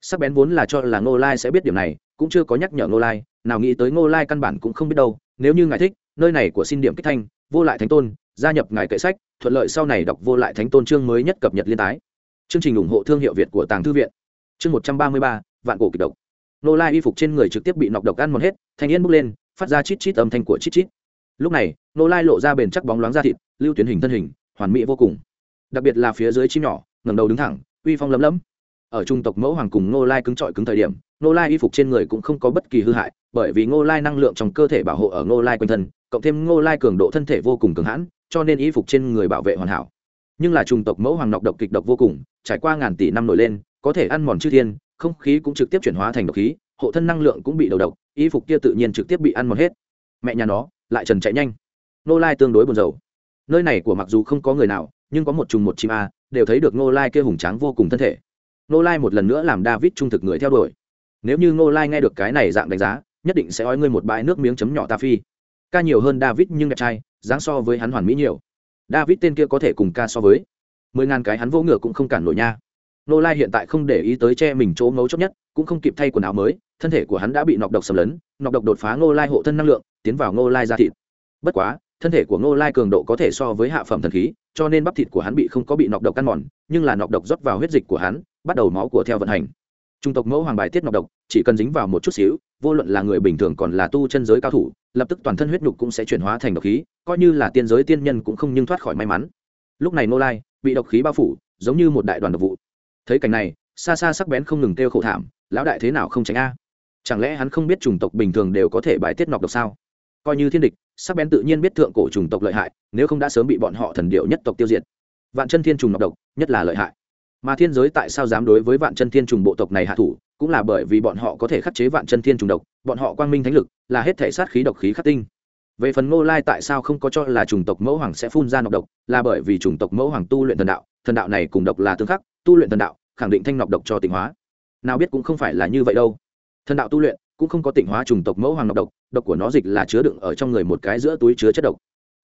Sắc bén vốn là cho là ngô lai sẽ biết điểm này, cũng chưa có nhắc nhở ngô lai, nào nghĩ tới ngô lai căn bản cũng không biết đâu, nếu như ngài thích, nơi này của xin điểm kích thanh, vô lại thánh tôn, gia nhập ngài kệ sách, thuận lợi sau này đọc vô lại thánh tôn chương mới nhất cập nhật liên tái. Chương trình ủng hộ thương hiệu việt của tàng thư viện. Chương một trăm ba mươi ba, vạn cổ kịch độc. Nô lai y phục trên người trực tiếp bị nọc độc ăn mòn hết, thanh yên bước lên phát ra chít chít âm thanh của chít chít. Lúc này, nô lai lộ ra bền chắc bóng loáng da thịt, lưu tuyến hình thân hình, hoàn mỹ vô cùng. Đặc biệt là phía dưới chim nhỏ ngầm đầu đứng thẳng, uy phong lấm lấm. Ở trung tộc mẫu hoàng cùng nô lai cứng trọi cứng thời điểm, nô lai y phục trên người cũng không có bất kỳ hư hại, bởi vì nô lai năng lượng trong cơ thể bảo hộ ở nô lai quanh thân, cộng thêm nô lai cường độ thân thể vô cùng cường hãn, cho nên y phục trên người bảo vệ hoàn hảo. Nhưng là trung tộc mẫu hoàng nọc độc kịch độc vô cùng, trải qua ngàn tỷ năm nổi lên, có thể ăn mòn chư thiên, không khí cũng trực tiếp chuyển hóa thành độc khí hộ thân năng lượng cũng bị đầu độc, y phục kia tự nhiên trực tiếp bị ăn mòn hết. Mẹ nhà nó, lại trần chạy nhanh. Nô lai tương đối buồn rầu. Nơi này của mặc dù không có người nào, nhưng có một trùng một chim a, đều thấy được nô lai kia hùng tráng vô cùng thân thể. Nô lai một lần nữa làm david trung thực người theo đuổi. Nếu như nô lai nghe được cái này dạng đánh giá, nhất định sẽ ói ngươi một bãi nước miếng chấm nhỏ ta phi. Ca nhiều hơn david nhưng đẹp trai, dáng so với hắn hoàn mỹ nhiều. David tên kia có thể cùng ca so với. Mười ngàn cái hắn vô ngựa cũng không cản nổi nha. Nô lai hiện tại không để ý tới che mình chỗ ngấu chốc nhất cũng không kịp thay quần áo mới, thân thể của hắn đã bị nọc độc xâm lấn, nọc độc đột phá Ngô lai hộ thân năng lượng, tiến vào Ngô lai ra thịt. Bất quá, thân thể của Ngô lai cường độ có thể so với hạ phẩm thần khí, cho nên bắp thịt của hắn bị không có bị nọc độc căn mòn, nhưng là nọc độc rót vào huyết dịch của hắn, bắt đầu máu của theo vận hành. Trung tộc mẫu hoàng bài tiết nọc độc, chỉ cần dính vào một chút xíu, vô luận là người bình thường còn là tu chân giới cao thủ, lập tức toàn thân huyết nhục cũng sẽ chuyển hóa thành độc khí, coi như là tiên giới tiên nhân cũng không nhưng thoát khỏi may mắn. Lúc này nô lai bị độc khí bao phủ, giống như một đại đoàn độc vụ. Thấy cảnh này xa xa sắc bén không ngừng kêu khổ thảm lão đại thế nào không tránh a? Chẳng lẽ hắn không biết chủng tộc bình thường đều có thể bài tiết nọc độc sao? Coi như thiên địch, sắc bén tự nhiên biết thượng cổ chủng tộc lợi hại, nếu không đã sớm bị bọn họ thần điệu nhất tộc tiêu diệt. Vạn chân thiên trùng nọc độc, nhất là lợi hại. Mà thiên giới tại sao dám đối với vạn chân thiên trùng bộ tộc này hạ thủ, cũng là bởi vì bọn họ có thể khắc chế vạn chân thiên trùng độc, bọn họ quang minh thánh lực, là hết thể sát khí độc khí khắc tinh. Về phần ngô lai tại sao không có cho là chủng tộc mẫu hoàng sẽ phun ra nọc độc, là bởi vì chủng tộc mẫu hoàng tu luyện thần đạo thần đạo này cùng độc là tương khắc, tu luyện thần đạo, khẳng định thanh nọc độc cho tịnh hóa nào biết cũng không phải là như vậy đâu. Thần đạo tu luyện cũng không có tịnh hóa trùng tộc mẫu hoàng nọc độc độc của nó dịch là chứa đựng ở trong người một cái giữa túi chứa chất độc.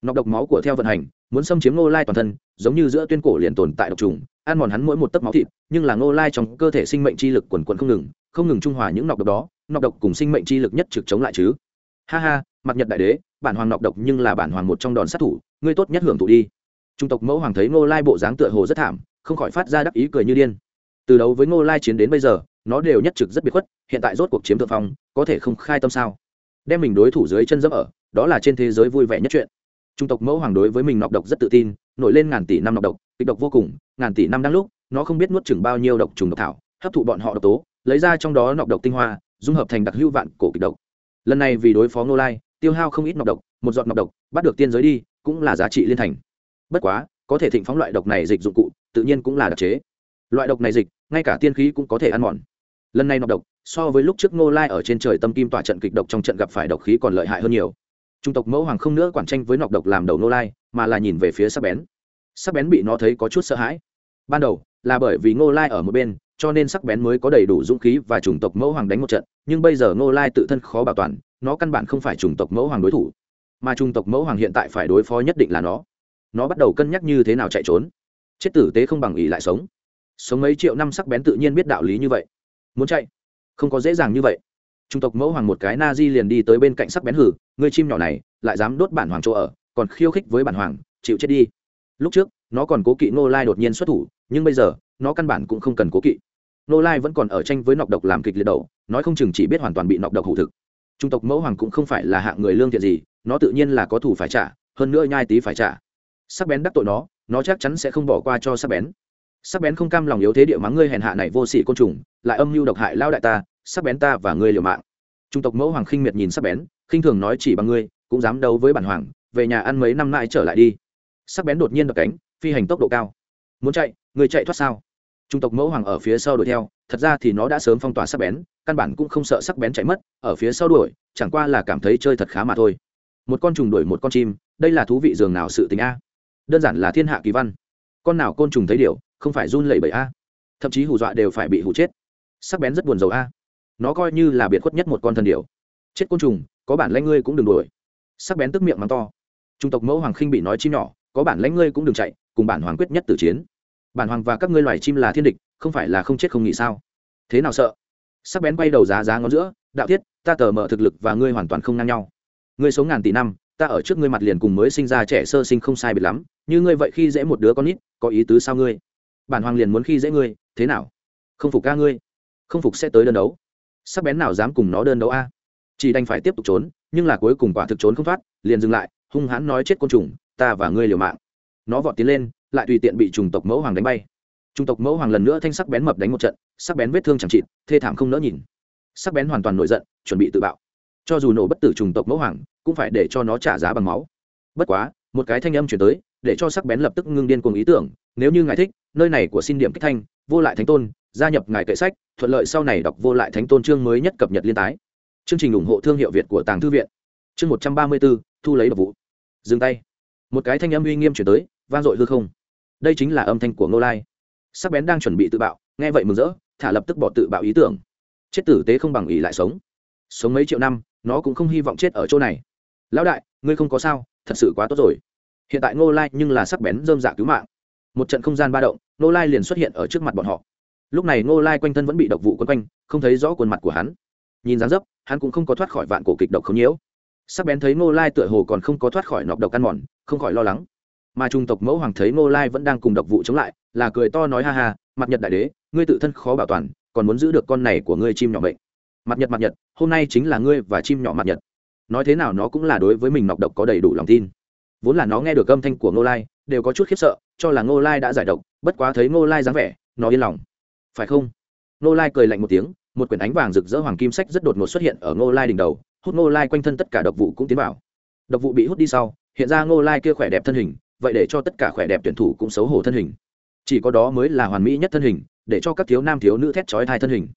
Nọc độc máu của theo vận hành, muốn xâm chiếm ngô lai toàn thân, giống như giữa tuyên cổ liền tồn tại độc trùng, ăn mòn hắn mỗi một tấc máu thịt, nhưng là ngô lai trong cơ thể sinh mệnh chi lực quần quần không ngừng không ngừng trung hòa những nọc độc đó nọc độc cùng sinh mệnh chi lực nhất trực chống lại chứ. Ha ha, mặt nhật đại đế, bản hoàng nọc độc nhưng là bản hoàng một trong đòn sát thủ, ngươi tốt nhất hưởng thụ đi. Trung tộc mẫu hoàng thấy ngô lai bộ dáng tựa hồ rất thảm, không khỏi phát ra đắc ý cười như điên từ đấu với ngô lai chiến đến bây giờ, nó đều nhất trực rất biệt khuất, hiện tại rốt cuộc chiếm thượng phong, có thể không khai tâm sao? Đem mình đối thủ dưới chân dẫm ở, đó là trên thế giới vui vẻ nhất chuyện. Trung tộc mẫu hoàng đối với mình nọc độc rất tự tin, nổi lên ngàn tỷ năm nọc độc, kịch độc vô cùng, ngàn tỷ năm đang lúc, nó không biết nuốt chừng bao nhiêu độc trùng độc thảo, hấp thụ bọn họ độc tố, lấy ra trong đó nọc độc tinh hoa, dung hợp thành đặc hữu vạn cổ kịch độc. Lần này vì đối phó ngô lai, tiêu hao không ít nọc độc, một giọt nọc độc, bắt được tiên giới đi, cũng là giá trị liên thành. Bất quá, có thể thịnh phóng loại độc này dịch dụng cụ, tự nhiên cũng là đặc chế loại độc này dịch, ngay cả tiên khí cũng có thể ăn mòn. Lần này nọc độc, so với lúc trước ngô lai ở trên trời tâm kim tỏa trận kịch độc trong trận gặp phải độc khí còn lợi hại hơn nhiều. Trung tộc mẫu hoàng không nữa quản tranh với nọc độc làm đầu ngô lai, mà là nhìn về phía sắc bén. Sắc bén bị nó thấy có chút sợ hãi. Ban đầu, là bởi vì ngô lai ở một bên, cho nên sắc bén mới có đầy đủ dũng khí và chủng tộc mẫu hoàng đánh một trận, nhưng bây giờ ngô lai tự thân khó bảo toàn, nó căn bản không phải chủng tộc mẫu hoàng đối thủ. Mà chủng tộc mẫu hoàng hiện tại phải đối phó nhất định là nó. Nó bắt đầu cân nhắc như thế nào chạy trốn. Chết tử tế không bằng ỉ lại sống sống mấy triệu năm sắc bén tự nhiên biết đạo lý như vậy. Muốn chạy? Không có dễ dàng như vậy. Trung tộc mẫu hoàng một cái na di liền đi tới bên cạnh sắc bén hử người chim nhỏ này, lại dám đốt bản hoàng chỗ ở, còn khiêu khích với bản hoàng, chịu chết đi. Lúc trước, nó còn cố kỵ nô lai đột nhiên xuất thủ, nhưng bây giờ, nó căn bản cũng không cần cố kỵ. Nô lai vẫn còn ở tranh với nọc độc làm kịch liệt đầu, nói không chừng chỉ biết hoàn toàn bị nọc độc hủ thực. Trung tộc mẫu hoàng cũng không phải là hạng người lương thiện gì, nó tự nhiên là có thủ phải trả, hơn nữa nhai tí phải trả. Sắc bén đắc tội nó nó chắc chắn sẽ không bỏ qua cho sắc bén sắc bén không cam lòng yếu thế địa mắng ngươi hèn hạ này vô sỉ côn trùng, lại âm mưu độc hại lao đại ta, sắc bén ta và ngươi liều mạng. Trung tộc mẫu hoàng khinh miệt nhìn sắc bén, khinh thường nói chỉ bằng ngươi, cũng dám đấu với bản hoàng, về nhà ăn mấy năm nay trở lại đi. Sắc bén đột nhiên đập cánh, phi hành tốc độ cao. Muốn chạy người chạy thoát sao? Trung tộc mẫu hoàng ở phía sau đuổi theo, thật ra thì nó đã sớm phong tỏa sắc bén, căn bản cũng không sợ sắc bén chạy mất, ở phía sau đuổi, chẳng qua là cảm thấy chơi thật khá mà thôi. Một con trùng đuổi một con chim, đây là thú vị dường nào sự tình a? Đơn giản là thiên hạ kỳ văn. Con nào côn trùng thấy điều? Không phải run lẩy bẩy a. Thậm chí hù dọa đều phải bị hù chết. Sắc bén rất buồn rầu a. Nó coi như là biệt khuất nhất một con thần điều chết côn trùng, có bản lãnh ngươi cũng đừng đuổi. Sắc bén tức miệng mắng to. Trung tộc mẫu hoàng khinh bị nói chim nhỏ, có bản lãnh ngươi cũng đừng chạy, cùng bản hoàng quyết nhất tử chiến. Bản hoàng và các ngươi loài chim là thiên địch, không phải là không chết không nghĩ sao? Thế nào sợ? Sắc bén bay đầu giá giá ngón giữa, đạo thiết, ta tờ mở thực lực và ngươi hoàn toàn không ngang nhau. Ngươi sống ngàn tỷ năm, ta ở trước ngươi mặt liền cùng mới sinh ra trẻ sơ sinh không sai biệt lắm, như ngươi vậy khi dễ một đứa con nít, có ý tứ sao ngươi? Bản hoàng liền muốn khi dễ ngươi, thế nào? Không phục ca ngươi, không phục sẽ tới đơn đấu. Sắc bén nào dám cùng nó đơn đấu a? Chỉ đành phải tiếp tục trốn, nhưng là cuối cùng quả thực trốn không thoát, liền dừng lại, hung hãn nói chết côn trùng, ta và ngươi liều mạng. Nó vọt tiến lên, lại tùy tiện bị trùng tộc mẫu hoàng đánh bay. Trùng tộc mẫu hoàng lần nữa thanh sắc bén mập đánh một trận, sắc bén vết thương chẳng chịt, thê thảm không nỡ nhìn. Sắc bén hoàn toàn nổi giận, chuẩn bị tự bạo. Cho dù nổ bất tử trùng tộc mẫu hoàng, cũng phải để cho nó trả giá bằng máu. Bất quá một cái thanh âm chuyển tới, để cho sắc bén lập tức ngưng điên cuồng ý tưởng, nếu như ngài thích, nơi này của xin điểm kích thanh, vô lại thánh tôn, gia nhập ngài kệ sách, thuận lợi sau này đọc vô lại thánh tôn chương mới nhất cập nhật liên tái. Chương trình ủng hộ thương hiệu việt của tàng thư viện. Chương một trăm ba mươi bốn thu lấy độc vụ. Dừng tay. Một cái thanh âm uy nghiêm chuyển tới, vang dội hư không. Đây chính là âm thanh của ngô lai. Sắc bén đang chuẩn bị tự bạo, nghe vậy mừng rỡ, thả lập tức bỏ tự bạo ý tưởng. Chết tử tế không bằng ý lại sống. Sống mấy triệu năm, nó cũng không hy vọng chết ở chỗ này. Lão đại, ngươi không có sao thật sự quá tốt rồi. Hiện tại ngô lai nhưng là sắc bén dơm dạ cứu mạng. Một trận không gian ba động, ngô lai liền xuất hiện ở trước mặt bọn họ. Lúc này ngô lai quanh thân vẫn bị độc vụ quấn quanh, không thấy rõ khuôn mặt của hắn. Nhìn dáng dấp, hắn cũng không có thoát khỏi vạn cổ kịch độc không nhiễu. Sắc bén thấy ngô lai tựa hồ còn không có thoát khỏi nọc độc căn mòn, không khỏi lo lắng. Mà trung tộc mẫu hoàng thấy ngô lai vẫn đang cùng độc vụ chống lại, là cười to nói ha ha, mặt nhật đại đế, ngươi tự thân khó bảo toàn, còn muốn giữ được con này của ngươi chim nhỏ bệnh mặt nhật mặt nhật, hôm nay chính là ngươi và chim nhỏ mặt nhật nói thế nào nó cũng là đối với mình nọc độc có đầy đủ lòng tin. Vốn là nó nghe được âm thanh của ngô lai, đều có chút khiếp sợ, cho là ngô lai đã giải độc, bất quá thấy ngô lai dáng vẻ, nó yên lòng. Phải không? Ngô lai cười lạnh một tiếng, một quyển ánh vàng rực rỡ hoàng kim sách rất đột ngột xuất hiện ở ngô lai đỉnh đầu, hút ngô lai quanh thân tất cả độc vụ cũng tiến vào. Độc vụ bị hút đi sau, hiện ra ngô lai kia khỏe đẹp thân hình, vậy để cho tất cả khỏe đẹp tuyển thủ cũng xấu hổ thân hình. Chỉ có đó mới là hoàn mỹ nhất thân hình, để cho các thiếu nam thiếu nữ thét chói thai thân hình.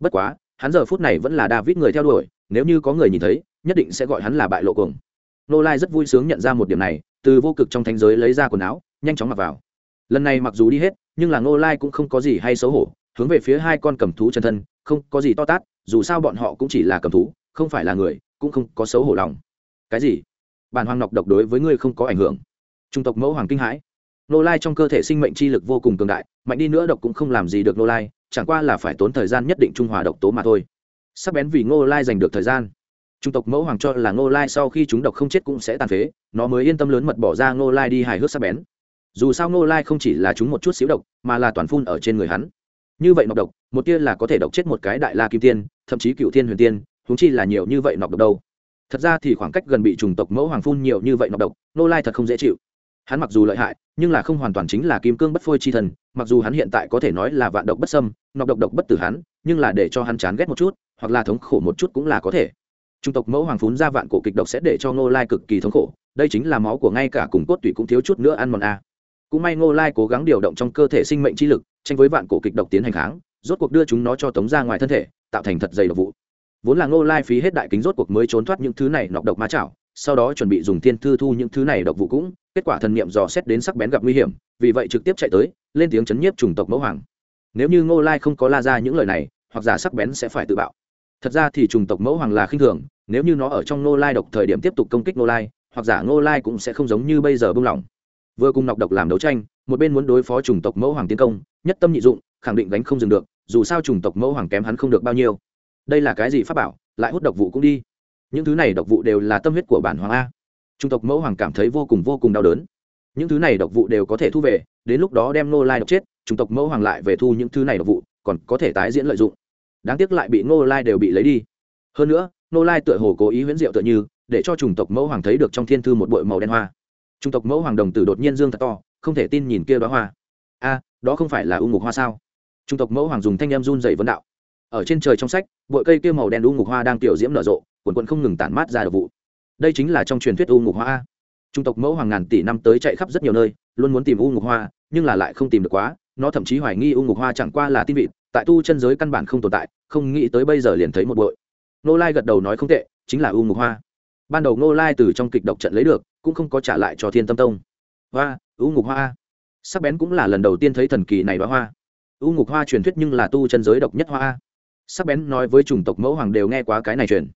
Bất quá hắn giờ phút này vẫn là david người theo đuổi, nếu như có người nhìn thấy, nhất định sẽ gọi hắn là bại lộ cuồng. Nô lai rất vui sướng nhận ra một điểm này, từ vô cực trong thánh giới lấy ra quần áo, nhanh chóng mặc vào. Lần này mặc dù đi hết, nhưng là nô lai cũng không có gì hay xấu hổ, hướng về phía hai con cầm thú chân thân, không có gì to tát, dù sao bọn họ cũng chỉ là cầm thú, không phải là người, cũng không có xấu hổ lòng. Cái gì? Bản hoàng nọc độc đối với ngươi không có ảnh hưởng. Trung tộc mẫu hoàng kinh hãi. Nô lai trong cơ thể sinh mệnh chi lực vô cùng cường đại, mạnh đi nữa độc cũng không làm gì được nô lai chẳng qua là phải tốn thời gian nhất định trung hòa độc tố mà thôi. Sắc bén vì ngô lai giành được thời gian. Trung tộc mẫu hoàng cho là ngô lai sau khi chúng độc không chết cũng sẽ tàn phế, nó mới yên tâm lớn mật bỏ ra ngô lai đi hài hước sắc bén. Dù sao ngô lai không chỉ là chúng một chút xíu độc, mà là toàn phun ở trên người hắn. Như vậy nọc độc, một tia là có thể độc chết một cái đại la kim tiên, thậm chí cựu thiên huyền tiên húng chi là nhiều như vậy nọc độc đâu. Thật ra thì khoảng cách gần bị trùng tộc mẫu hoàng phun nhiều như vậy nọc độc, ngô lai thật không dễ chịu hắn mặc dù lợi hại, nhưng là không hoàn toàn chính là kim cương bất phôi chi thần, mặc dù hắn hiện tại có thể nói là vạn độc bất sâm nọc độc độc bất tử hắn, nhưng là để cho hắn chán ghét một chút, hoặc là thống khổ một chút cũng là có thể. Trung tộc mẫu hoàng phún ra vạn cổ kịch độc sẽ để cho ngô lai cực kỳ thống khổ, đây chính là máu của ngay cả cùng cốt tủy cũng thiếu chút nữa ăn mòn a. Cũng may ngô lai cố gắng điều động trong cơ thể sinh mệnh chi lực, tranh với vạn cổ kịch độc tiến hành kháng, rốt cuộc đưa chúng nó cho tống ra ngoài thân thể, tạo thành thật dày độc vụ. Vốn là ngô lai phí hết đại kính rốt cuộc mới trốn thoát những thứ này nọc độc ma chảo sau đó chuẩn bị dùng thiên thư thu những thứ này độc vụ cũng, kết quả thần niệm dò xét đến sắc bén gặp nguy hiểm, vì vậy trực tiếp chạy tới, lên tiếng chấn nhiếp chủng tộc mẫu hoàng. Nếu như ngô lai không có la ra những lời này, hoặc giả sắc bén sẽ phải tự bạo. Thật ra thì chủng tộc mẫu hoàng là khinh thường, nếu như nó ở trong ngô lai độc thời điểm tiếp tục công kích ngô lai, hoặc giả ngô lai cũng sẽ không giống như bây giờ bung lỏng. Vừa cùng nọc độc làm đấu tranh, một bên muốn đối phó chủng tộc mẫu hoàng tiến công, nhất tâm nhị dụng, khẳng định gánh không dừng được, dù sao chủng tộc mẫu hoàng kém hắn không được bao nhiêu. Đây là cái gì pháp bảo, lại hút độc vụ cũng đi những thứ này độc vụ đều là tâm huyết của bản hoàng a. Trung tộc mẫu hoàng cảm thấy vô cùng vô cùng đau đớn. Những thứ này độc vụ đều có thể thu về, đến lúc đó đem nô lai độc chết, trung tộc mẫu hoàng lại về thu những thứ này độc vụ, còn có thể tái diễn lợi dụng. Đáng tiếc lại bị nô lai đều bị lấy đi. Hơn nữa nô lai tựa hồ cố ý huyễn diệu tựa như, để cho chủng tộc mẫu hoàng thấy được trong thiên thư một bội màu đen hoa. Chủng tộc mẫu hoàng đồng tử đột nhiên dương thật to, không thể tin nhìn kia đó hoa. A, đó không phải là u ngục hoa sao? Chủng tộc mẫu hoàng dùng thanh em run dày vấn đạo. Ở trên trời trong sách, bội cây kia màu đen u ngục hoa đang tiểu diễm nở rộ quần quần không ngừng tản mát ra độc vụ. Đây chính là trong truyền thuyết u ngục hoa a. Trung tộc mẫu hoàng ngàn tỷ năm tới chạy khắp rất nhiều nơi, luôn muốn tìm u ngục hoa, nhưng là lại không tìm được quá, nó thậm chí hoài nghi u ngục hoa chẳng qua là tin vịt, tại tu chân giới căn bản không tồn tại, không nghĩ tới bây giờ liền thấy một bội. Nô lai gật đầu nói không tệ, chính là u ngục hoa. Ban đầu nô lai từ trong kịch độc trận lấy được, cũng không có trả lại cho thiên tâm tông. Hoa, u ngục hoa sắc bén cũng là lần đầu tiên thấy thần kỳ này đoá hoa. U ngục hoa truyền thuyết nhưng là tu chân giới độc nhất hoa sắc bén nói với chủng tộc mẫu hoàng đều nghe quá cái này truyền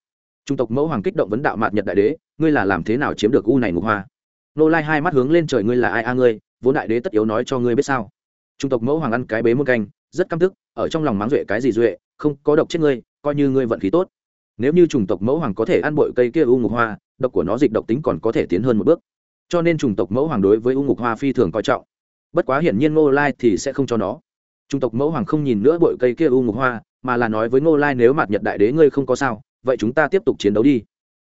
trung tộc mẫu hoàng kích động vấn đạo mạt nhật đại đế, ngươi là làm thế nào chiếm được u này ngục hoa? Nô lai hai mắt hướng lên trời, ngươi là ai a ngươi? Vốn đại đế tất yếu nói cho ngươi biết sao? Trung tộc mẫu hoàng ăn cái bế muôn canh, rất căm tức, ở trong lòng mắng duệ cái gì duệ, không, có độc chết ngươi, coi như ngươi vận khí tốt. Nếu như chủng tộc mẫu hoàng có thể ăn bội cây kia u ngục hoa, độc của nó dịch độc tính còn có thể tiến hơn một bước. Cho nên chủng tộc mẫu hoàng đối với u ngục hoa phi thường coi trọng. Bất quá hiển nhiên ngô lai thì sẽ không cho nó. Chủng tộc mẫu hoàng không nhìn nữa bội cây kia u ngục hoa, mà là nói với ngô lai, nếu mặt nhật đại đế ngươi không có sao vậy chúng ta tiếp tục chiến đấu đi.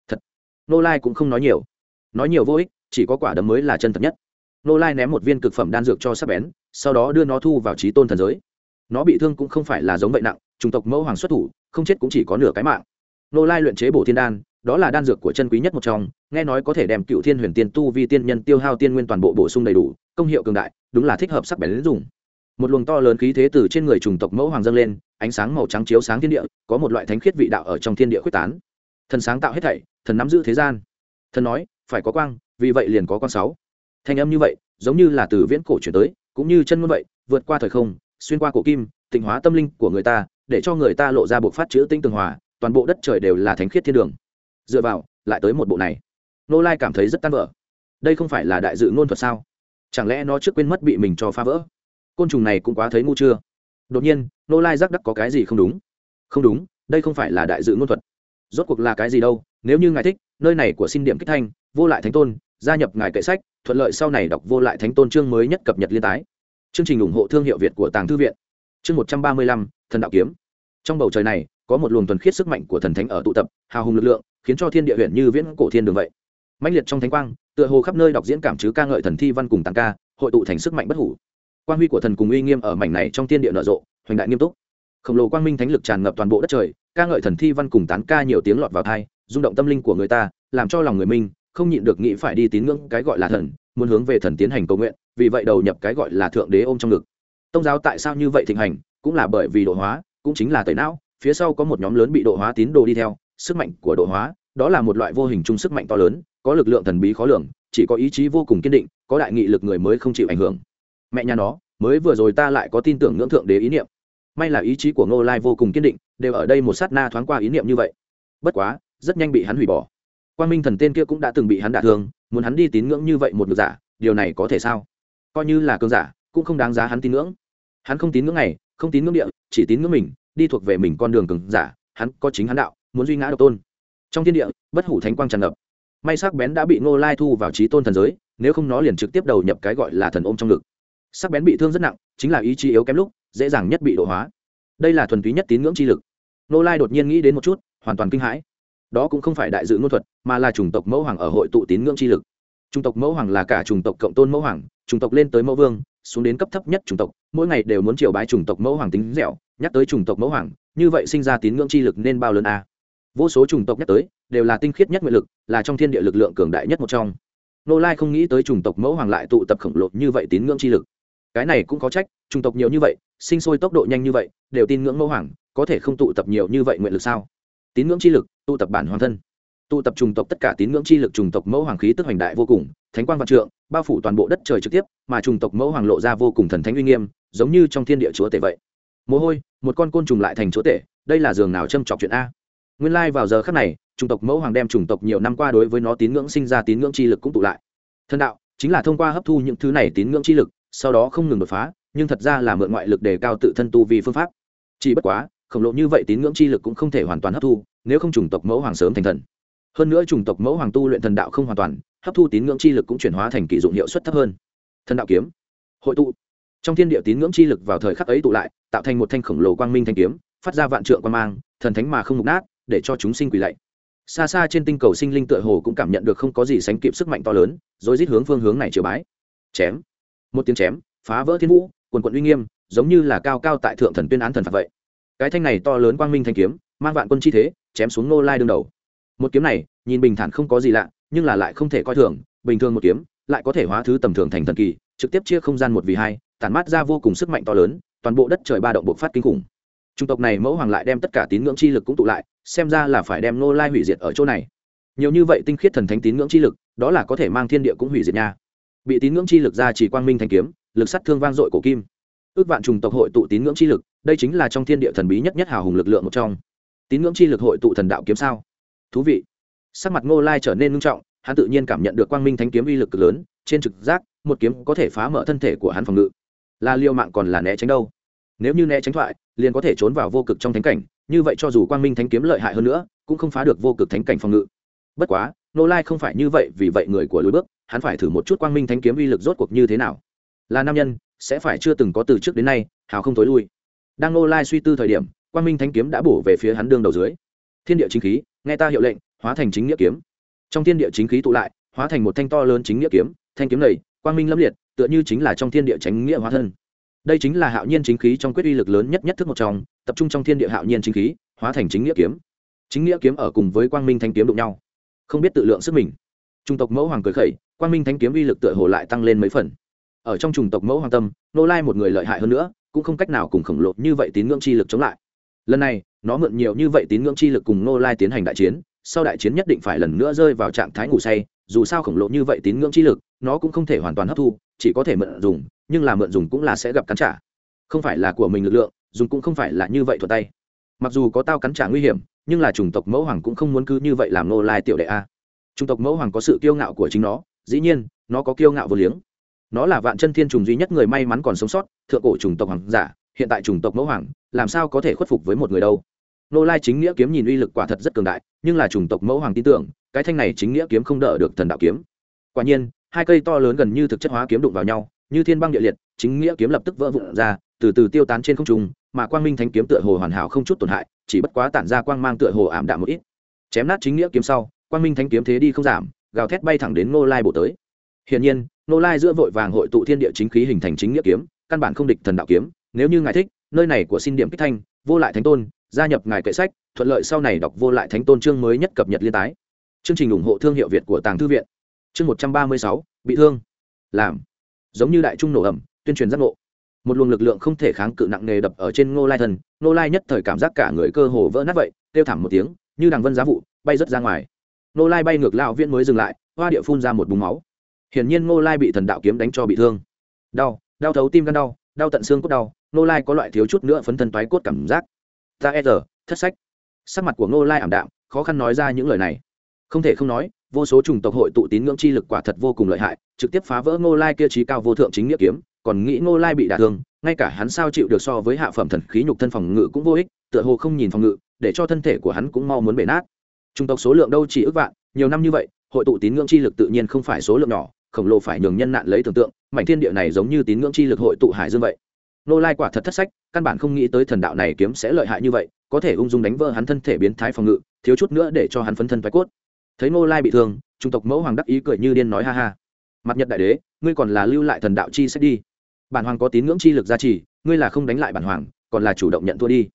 Thật. Nô lai cũng không nói nhiều. Nói nhiều vô ích, chỉ có quả đấm mới là chân thật nhất. Nô lai ném một viên cực phẩm đan dược cho sắp bén, sau đó đưa nó thu vào trí tôn thần giới. Nó bị thương cũng không phải là giống vậy nặng, chủng tộc mẫu hoàng xuất thủ, không chết cũng chỉ có nửa cái mạng. Nô lai luyện chế bổ thiên đan, đó là đan dược của chân quý nhất một trong, nghe nói có thể đem cựu thiên huyền tiên tu vi tiên nhân tiêu hao tiên nguyên toàn bộ bổ sung đầy đủ, công hiệu cường đại, đúng là thích hợp sắc bén đến dùng. Một luồng to lớn khí thế từ trên người trùng tộc mẫu hoàng dâng lên ánh sáng màu trắng chiếu sáng thiên địa, có một loại thánh khiết vị đạo ở trong thiên địa quyết tán. Thần sáng tạo hết thảy, thần nắm giữ thế gian. Thần nói, phải có quang, vì vậy liền có con sáu. Thanh âm như vậy, giống như là từ viễn cổ chuyển tới, cũng như chân ngôn vậy, vượt qua thời không, xuyên qua cổ kim, tịnh hóa tâm linh của người ta, để cho người ta lộ ra bộ phát chữ tinh tường hòa, toàn bộ đất trời đều là thánh khiết thiên đường. Dựa vào, lại tới một bộ này. Nô lai cảm thấy rất tan vỡ. Đây không phải là đại dự ngôn thuật sao? Chẳng lẽ nó trước quên mất bị mình cho phá vỡ? Côn trùng này cũng quá thấy ngu chưa? Đột nhiên nô lai giác đắc có cái gì không đúng? Không đúng, đây không phải là đại dự ngôn thuật. Rốt cuộc là cái gì đâu, nếu như ngài thích, nơi này của xin điểm kích thanh, vô lại thánh tôn, gia nhập ngài kệ sách, thuận lợi sau này đọc vô lại thánh tôn chương mới nhất cập nhật liên tái. Chương trình ủng hộ thương hiệu việt của tàng thư viện. Chương một trăm ba mươi lăm, thần đạo kiếm. Trong bầu trời này, có một luồng tuần khiết sức mạnh của thần thánh ở tụ tập, hào hùng lực lượng, khiến cho thiên địa huyện như viễn cổ thiên đường vậy. Mạnh liệt trong thánh quang, tựa hồ khắp nơi đọc diễn cảm chứ ca ngợi thần thi văn cùng tàng ca, hội tụ thành sức mạnh bất hủ. Quang huy của thần cùng uy nghiêm ở mảnh này trong thiên địa nở rộ hoành đại nghiêm túc. Khổng lồ quang minh thánh lực tràn ngập toàn bộ đất trời, ca ngợi thần thi văn cùng tán ca nhiều tiếng lọt vào thai rung động tâm linh của người ta, làm cho lòng người minh không nhịn được nghĩ phải đi tín ngưỡng cái gọi là thần, muốn hướng về thần tiến hành cầu nguyện, vì vậy đầu nhập cái gọi là thượng đế ôm trong ngực. Tông giáo tại sao như vậy thịnh hành? Cũng là bởi vì độ hóa, cũng chính là tẩy não, phía sau có một nhóm lớn bị độ hóa tín đồ đi theo, sức mạnh của độ hóa, đó là một loại vô hình chung sức mạnh to lớn, có lực lượng thần bí khó lường, chỉ có ý chí vô cùng kiên định, có đại nghị lực người mới không chịu ảnh hưởng. Mẹ nhà nó, mới vừa rồi ta lại có tin tưởng ngưỡng thượng đế ý niệm may là ý chí của ngô lai vô cùng kiên định, đều ở đây một sát na thoáng qua ý niệm như vậy. Bất quá, rất nhanh bị hắn hủy bỏ. Quan minh thần tên kia cũng đã từng bị hắn đả thương, muốn hắn đi tín ngưỡng như vậy một ngược giả, điều này có thể sao? Coi như là cơn giả, cũng không đáng giá hắn tín ngưỡng. Hắn không tín ngưỡng này, không tín ngưỡng địa, chỉ tín ngưỡng mình, đi thuộc về mình con đường cường giả, hắn có chính hắn đạo, muốn duy ngã độc tôn. Trong thiên địa, bất hủ thánh quang tràn ngập. May sắc bén đã bị ngô lai thu vào trí tôn thần giới, nếu không nó liền trực tiếp đầu nhập cái gọi là thần ôm trong ngực. Sắc bén bị thương rất nặng, chính là ý chí yếu kém lúc dễ dàng nhất bị độ hóa. Đây là thuần túy nhất tín ngưỡng chi lực. Nô lai đột nhiên nghĩ đến một chút, hoàn toàn kinh hãi. Đó cũng không phải đại dự ngôn thuật, mà là chủng tộc mẫu hoàng ở hội tụ tín ngưỡng chi lực. Chủng tộc mẫu hoàng là cả chủng tộc cộng tôn mẫu hoàng, chủng tộc lên tới mẫu vương, xuống đến cấp thấp nhất chủng tộc, mỗi ngày đều muốn triều bái chủng tộc mẫu hoàng tính dẻo, nhắc tới chủng tộc mẫu hoàng, như vậy sinh ra tín ngưỡng chi lực nên bao lớn a à? vô số chủng tộc nhắc tới, đều là tinh khiết nhất nguyện lực, là trong thiên địa lực lượng cường đại nhất một trong. Nô lai không nghĩ tới chủng tộc mẫu hoàng lại tụ tập khổng lồ như vậy tín ngưỡng chi lực cái này cũng có trách, chủng tộc nhiều như vậy, sinh sôi tốc độ nhanh như vậy, đều tin ngưỡng mẫu hoàng, có thể không tụ tập nhiều như vậy nguyện lực sao? Tín ngưỡng chi lực, tụ tập bản hoàng thân. Tụ tập chủng tộc tất cả tín ngưỡng chi lực chủng tộc mẫu hoàng khí tức hoành đại vô cùng, thánh quang vạn trượng, bao phủ toàn bộ đất trời trực tiếp, mà chủng tộc mẫu hoàng lộ ra vô cùng thần thánh uy nghiêm, giống như trong thiên địa chúa tể vậy. Mồ hôi, một con côn trùng lại thành chúa tể, đây là giường nào châm chọc chuyện a? Nguyên lai vào giờ khắc này, chủng tộc mẫu hoàng đem chủng tộc nhiều năm qua đối với nó tín ngưỡng sinh ra tín ngưỡng chi lực cũng tụ lại. Thần đạo, chính là thông qua hấp thu những thứ này tín ngưỡng chi lực sau đó không ngừng đột phá, nhưng thật ra là mượn ngoại lực để cao tự thân tu vì phương pháp. Chỉ bất quá, khổng lồ như vậy tín ngưỡng chi lực cũng không thể hoàn toàn hấp thu, nếu không chủng tộc mẫu hoàng sớm thành thần. Hơn nữa chủng tộc mẫu hoàng tu luyện thần đạo không hoàn toàn, hấp thu tín ngưỡng chi lực cũng chuyển hóa thành kỷ dụng hiệu suất thấp hơn. Thần đạo kiếm, hội tụ. Trong thiên địa tín ngưỡng chi lực vào thời khắc ấy tụ lại, tạo thành một thanh khổng lồ quang minh thanh kiếm, phát ra vạn trượng quan mang, thần thánh mà không mục nát, để cho chúng sinh quỳ lạy. Xa xa trên tinh cầu sinh linh tựa hồ cũng cảm nhận được không có gì sánh kịp sức mạnh to lớn rồi rít hướng phương hướng này chiều bái. Chém một tiếng chém, phá vỡ thiên vũ, quần quận uy nghiêm, giống như là cao cao tại thượng thần tuyên án thần phạt vậy. Cái thanh này to lớn quang minh thanh kiếm, mang vạn quân chi thế, chém xuống nô lai đương đầu. Một kiếm này, nhìn bình thản không có gì lạ, nhưng là lại không thể coi thường, bình thường một kiếm, lại có thể hóa thứ tầm thường thành thần kỳ, trực tiếp chia không gian một vì hai, tản mát ra vô cùng sức mạnh to lớn, toàn bộ đất trời ba động bộc phát kinh khủng. Trung tộc này mẫu hoàng lại đem tất cả tín ngưỡng chi lực cũng tụ lại, xem ra là phải đem nô lai hủy diệt ở chỗ này. Nhiều như vậy tinh khiết thần thánh tín ngưỡng chi lực, đó là có thể mang thiên địa cũng hủy diệt nha bị tín ngưỡng chi lực ra chỉ quang minh thanh kiếm, lực sát thương vang dội cổ kim. Ước vạn trùng tộc hội tụ tín ngưỡng chi lực, đây chính là trong thiên địa thần bí nhất nhất hào hùng lực lượng một trong. Tín ngưỡng chi lực hội tụ thần đạo kiếm sao? Thú vị. Sắc mặt ngô lai trở nên ngưng trọng, hắn tự nhiên cảm nhận được quang minh thanh kiếm uy lực cực lớn, trên trực giác, một kiếm có thể phá mở thân thể của hắn phòng ngự. Là liêu mạng còn là né tránh đâu? Nếu như né tránh thoại, liền có thể trốn vào vô cực trong thánh cảnh, như vậy cho dù quang minh thánh kiếm lợi hại hơn nữa, cũng không phá được vô cực thánh cảnh phòng ngự. Bất quá nô lai không phải như vậy vì vậy người của lối bước hắn phải thử một chút quang minh thánh kiếm uy lực rốt cuộc như thế nào. Là nam nhân, sẽ phải chưa từng có từ trước đến nay, hào không tối lui. Đang nô lai suy tư thời điểm, quang minh thanh kiếm đã bổ về phía hắn đương đầu dưới. Thiên địa chính khí, nghe ta hiệu lệnh, hóa thành chính nghĩa kiếm. Trong thiên địa chính khí tụ lại, hóa thành một thanh to lớn chính nghĩa kiếm, thanh kiếm này, quang minh lâm liệt, tựa như chính là trong thiên địa tránh nghĩa hóa thân. Đây chính là hạo nhiên chính khí trong quyết uy lực lớn nhất nhất thức một trong, tập trung trong thiên địa hạo nhiên chính khí, hóa thành chính nghĩa kiếm. Chính nghĩa kiếm ở cùng với quang minh thanh kiếm đụng nhau, không biết tự lượng sức mình. Trung tộc mẫu hoàng cười khẩy quang minh Thánh kiếm uy lực tựa hồ lại tăng lên mấy phần. Ở trong chủng tộc mẫu hoàng tâm nô lai một người lợi hại hơn nữa, cũng không cách nào cùng khổng lồ như vậy tín ngưỡng chi lực chống lại. Lần này, nó mượn nhiều như vậy tín ngưỡng chi lực cùng nô lai tiến hành đại chiến, sau đại chiến nhất định phải lần nữa rơi vào trạng thái ngủ say, dù sao khổng lồ như vậy tín ngưỡng chi lực, nó cũng không thể hoàn toàn hấp thu, chỉ có thể mượn dùng, nhưng là mượn dùng cũng là sẽ gặp cắn trả. Không phải là của mình lực lượng, dùng cũng không phải là như vậy thuật tay. Mặc dù có tao cắn trả nguy hiểm, nhưng là chủng tộc mẫu hoàng cũng không muốn cứ như vậy làm nô lai tiểu đệ a. Chủng tộc mẫu hoàng có sự kiêu ngạo của chính nó dĩ nhiên, nó có kiêu ngạo vô liếng. Nó là vạn chân thiên trùng duy nhất người may mắn còn sống sót, thượng cổ chủng tộc hoàng giả, hiện tại chủng tộc mẫu hoàng, làm sao có thể khuất phục với một người đâu? Nô lai chính nghĩa kiếm nhìn uy lực quả thật rất cường đại, nhưng là chủng tộc mẫu hoàng tin tưởng, cái thanh này chính nghĩa kiếm không đỡ được thần đạo kiếm. Quả nhiên, hai cây to lớn gần như thực chất hóa kiếm đụng vào nhau, như thiên băng địa liệt, chính nghĩa kiếm lập tức vỡ vụn ra, từ từ tiêu tán trên không trung, mà quang minh thánh kiếm tựa hồ hoàn hảo không chút tổn hại, chỉ bất quá tản ra quang mang tựa hồ ảm đạm một ít. Chém nát chính nghĩa kiếm sau, quang minh thánh kiếm thế đi không giảm gào thét bay thẳng đến nô lai bổ tới. Hiển nhiên nô lai giữa vội vàng hội tụ thiên địa chính khí hình thành chính nghĩa kiếm, căn bản không địch thần đạo kiếm. Nếu như ngài thích, nơi này của xin điểm kích thanh, vô lại thánh tôn, gia nhập ngài kệ sách, thuận lợi sau này đọc vô lại thánh tôn chương mới nhất cập nhật liên tái. Chương trình ủng hộ thương hiệu việt của tàng thư viện. Chương một trăm ba mươi sáu, bị thương. Làm. Giống như đại trung nổ ẩm, tuyên truyền giác ngộ. Một luồng lực lượng không thể kháng cự nặng nề đập ở trên ngô lai thần ngô lai nhất thời cảm giác cả người cơ hồ vỡ nát vậy, kêu thảm một tiếng, như đằng vân giá vụ, bay rớt ra ngoài. Nô lai bay ngược lao viên mới dừng lại, hoa địa phun ra một búng máu. Hiển nhiên Nô lai bị thần đạo kiếm đánh cho bị thương. Đau đau thấu tim gan đau đau tận xương cốt đau Nô lai có loại thiếu chút nữa phấn thân toái cốt cảm giác. Ta e rờ thất sách. Sắc mặt của Nô lai ảm đạm, khó khăn nói ra những lời này. Không thể không nói, vô số chủng tộc hội tụ tín ngưỡng chi lực quả thật vô cùng lợi hại, trực tiếp phá vỡ ngô lai kia trí cao vô thượng chính nghĩa kiếm, còn nghĩ ngô lai bị đả thương, ngay cả hắn sao chịu được so với hạ phẩm thần khí nhục thân phòng ngự cũng vô ích, tựa hồ không nhìn phòng ngự, để cho thân thể của hắn cũng mau muốn bể nát chủng tộc số lượng đâu chỉ ước vạn, nhiều năm như vậy, hội tụ tín ngưỡng chi lực tự nhiên không phải số lượng nhỏ, khổng lồ phải nhường nhân nạn lấy tưởng tượng, mảnh thiên địa này giống như tín ngưỡng chi lực hội tụ hải dương vậy. Nô lai quả thật thất sách, căn bản không nghĩ tới thần đạo này kiếm sẽ lợi hại như vậy, có thể ung dung đánh vỡ hắn thân thể biến thái phòng ngự, thiếu chút nữa để cho hắn phấn thân thoái cốt. Thấy nô lai bị thương, trung tộc mẫu hoàng đắc ý cười như điên nói ha ha. Mặt nhật đại đế, ngươi còn là lưu lại thần đạo chi sách đi. Bản hoàng có tín ngưỡng chi lực gia trì, ngươi là không đánh lại bản hoàng, còn là chủ động nhận thua đi.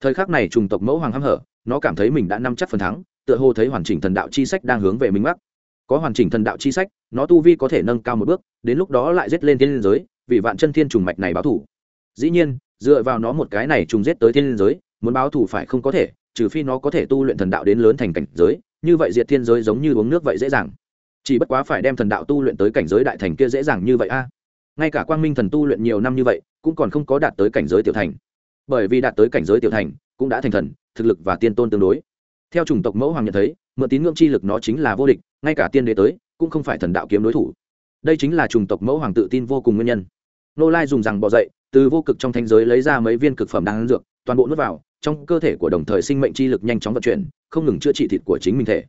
Thời khắc này trùng tộc mẫu hoàng hăm hở, nó cảm thấy mình đã nắm chắc phần thắng tựa hồ thấy hoàn chỉnh thần đạo chi sách đang hướng về mình mắc. Có hoàn chỉnh thần đạo chi sách, nó tu vi có thể nâng cao một bước, đến lúc đó lại giết lên thiên liên giới, vì vạn chân thiên trùng mạch này báo thủ. Dĩ nhiên, dựa vào nó một cái này trùng giết tới thiên liên giới, muốn báo thủ phải không có thể, trừ phi nó có thể tu luyện thần đạo đến lớn thành cảnh giới, như vậy diệt thiên giới giống như uống nước vậy dễ dàng. Chỉ bất quá phải đem thần đạo tu luyện tới cảnh giới đại thành kia dễ dàng như vậy a. Ngay cả quang minh thần tu luyện nhiều năm như vậy, cũng còn không có đạt tới cảnh giới tiểu thành. Bởi vì đạt tới cảnh giới tiểu thành, cũng đã thành thần, thực lực và tiên tôn tương đối theo chủng tộc mẫu hoàng nhận thấy, mượn tín ngưỡng chi lực nó chính là vô địch, ngay cả tiên đế tới, cũng không phải thần đạo kiếm đối thủ. Đây chính là chủng tộc mẫu hoàng tự tin vô cùng nguyên nhân. Nô lai dùng rằng bỏ dậy, từ vô cực trong thanh giới lấy ra mấy viên cực phẩm đang dược, toàn bộ nuốt vào, trong cơ thể của đồng thời sinh mệnh chi lực nhanh chóng vận chuyển, không ngừng chữa trị thịt của chính mình thể.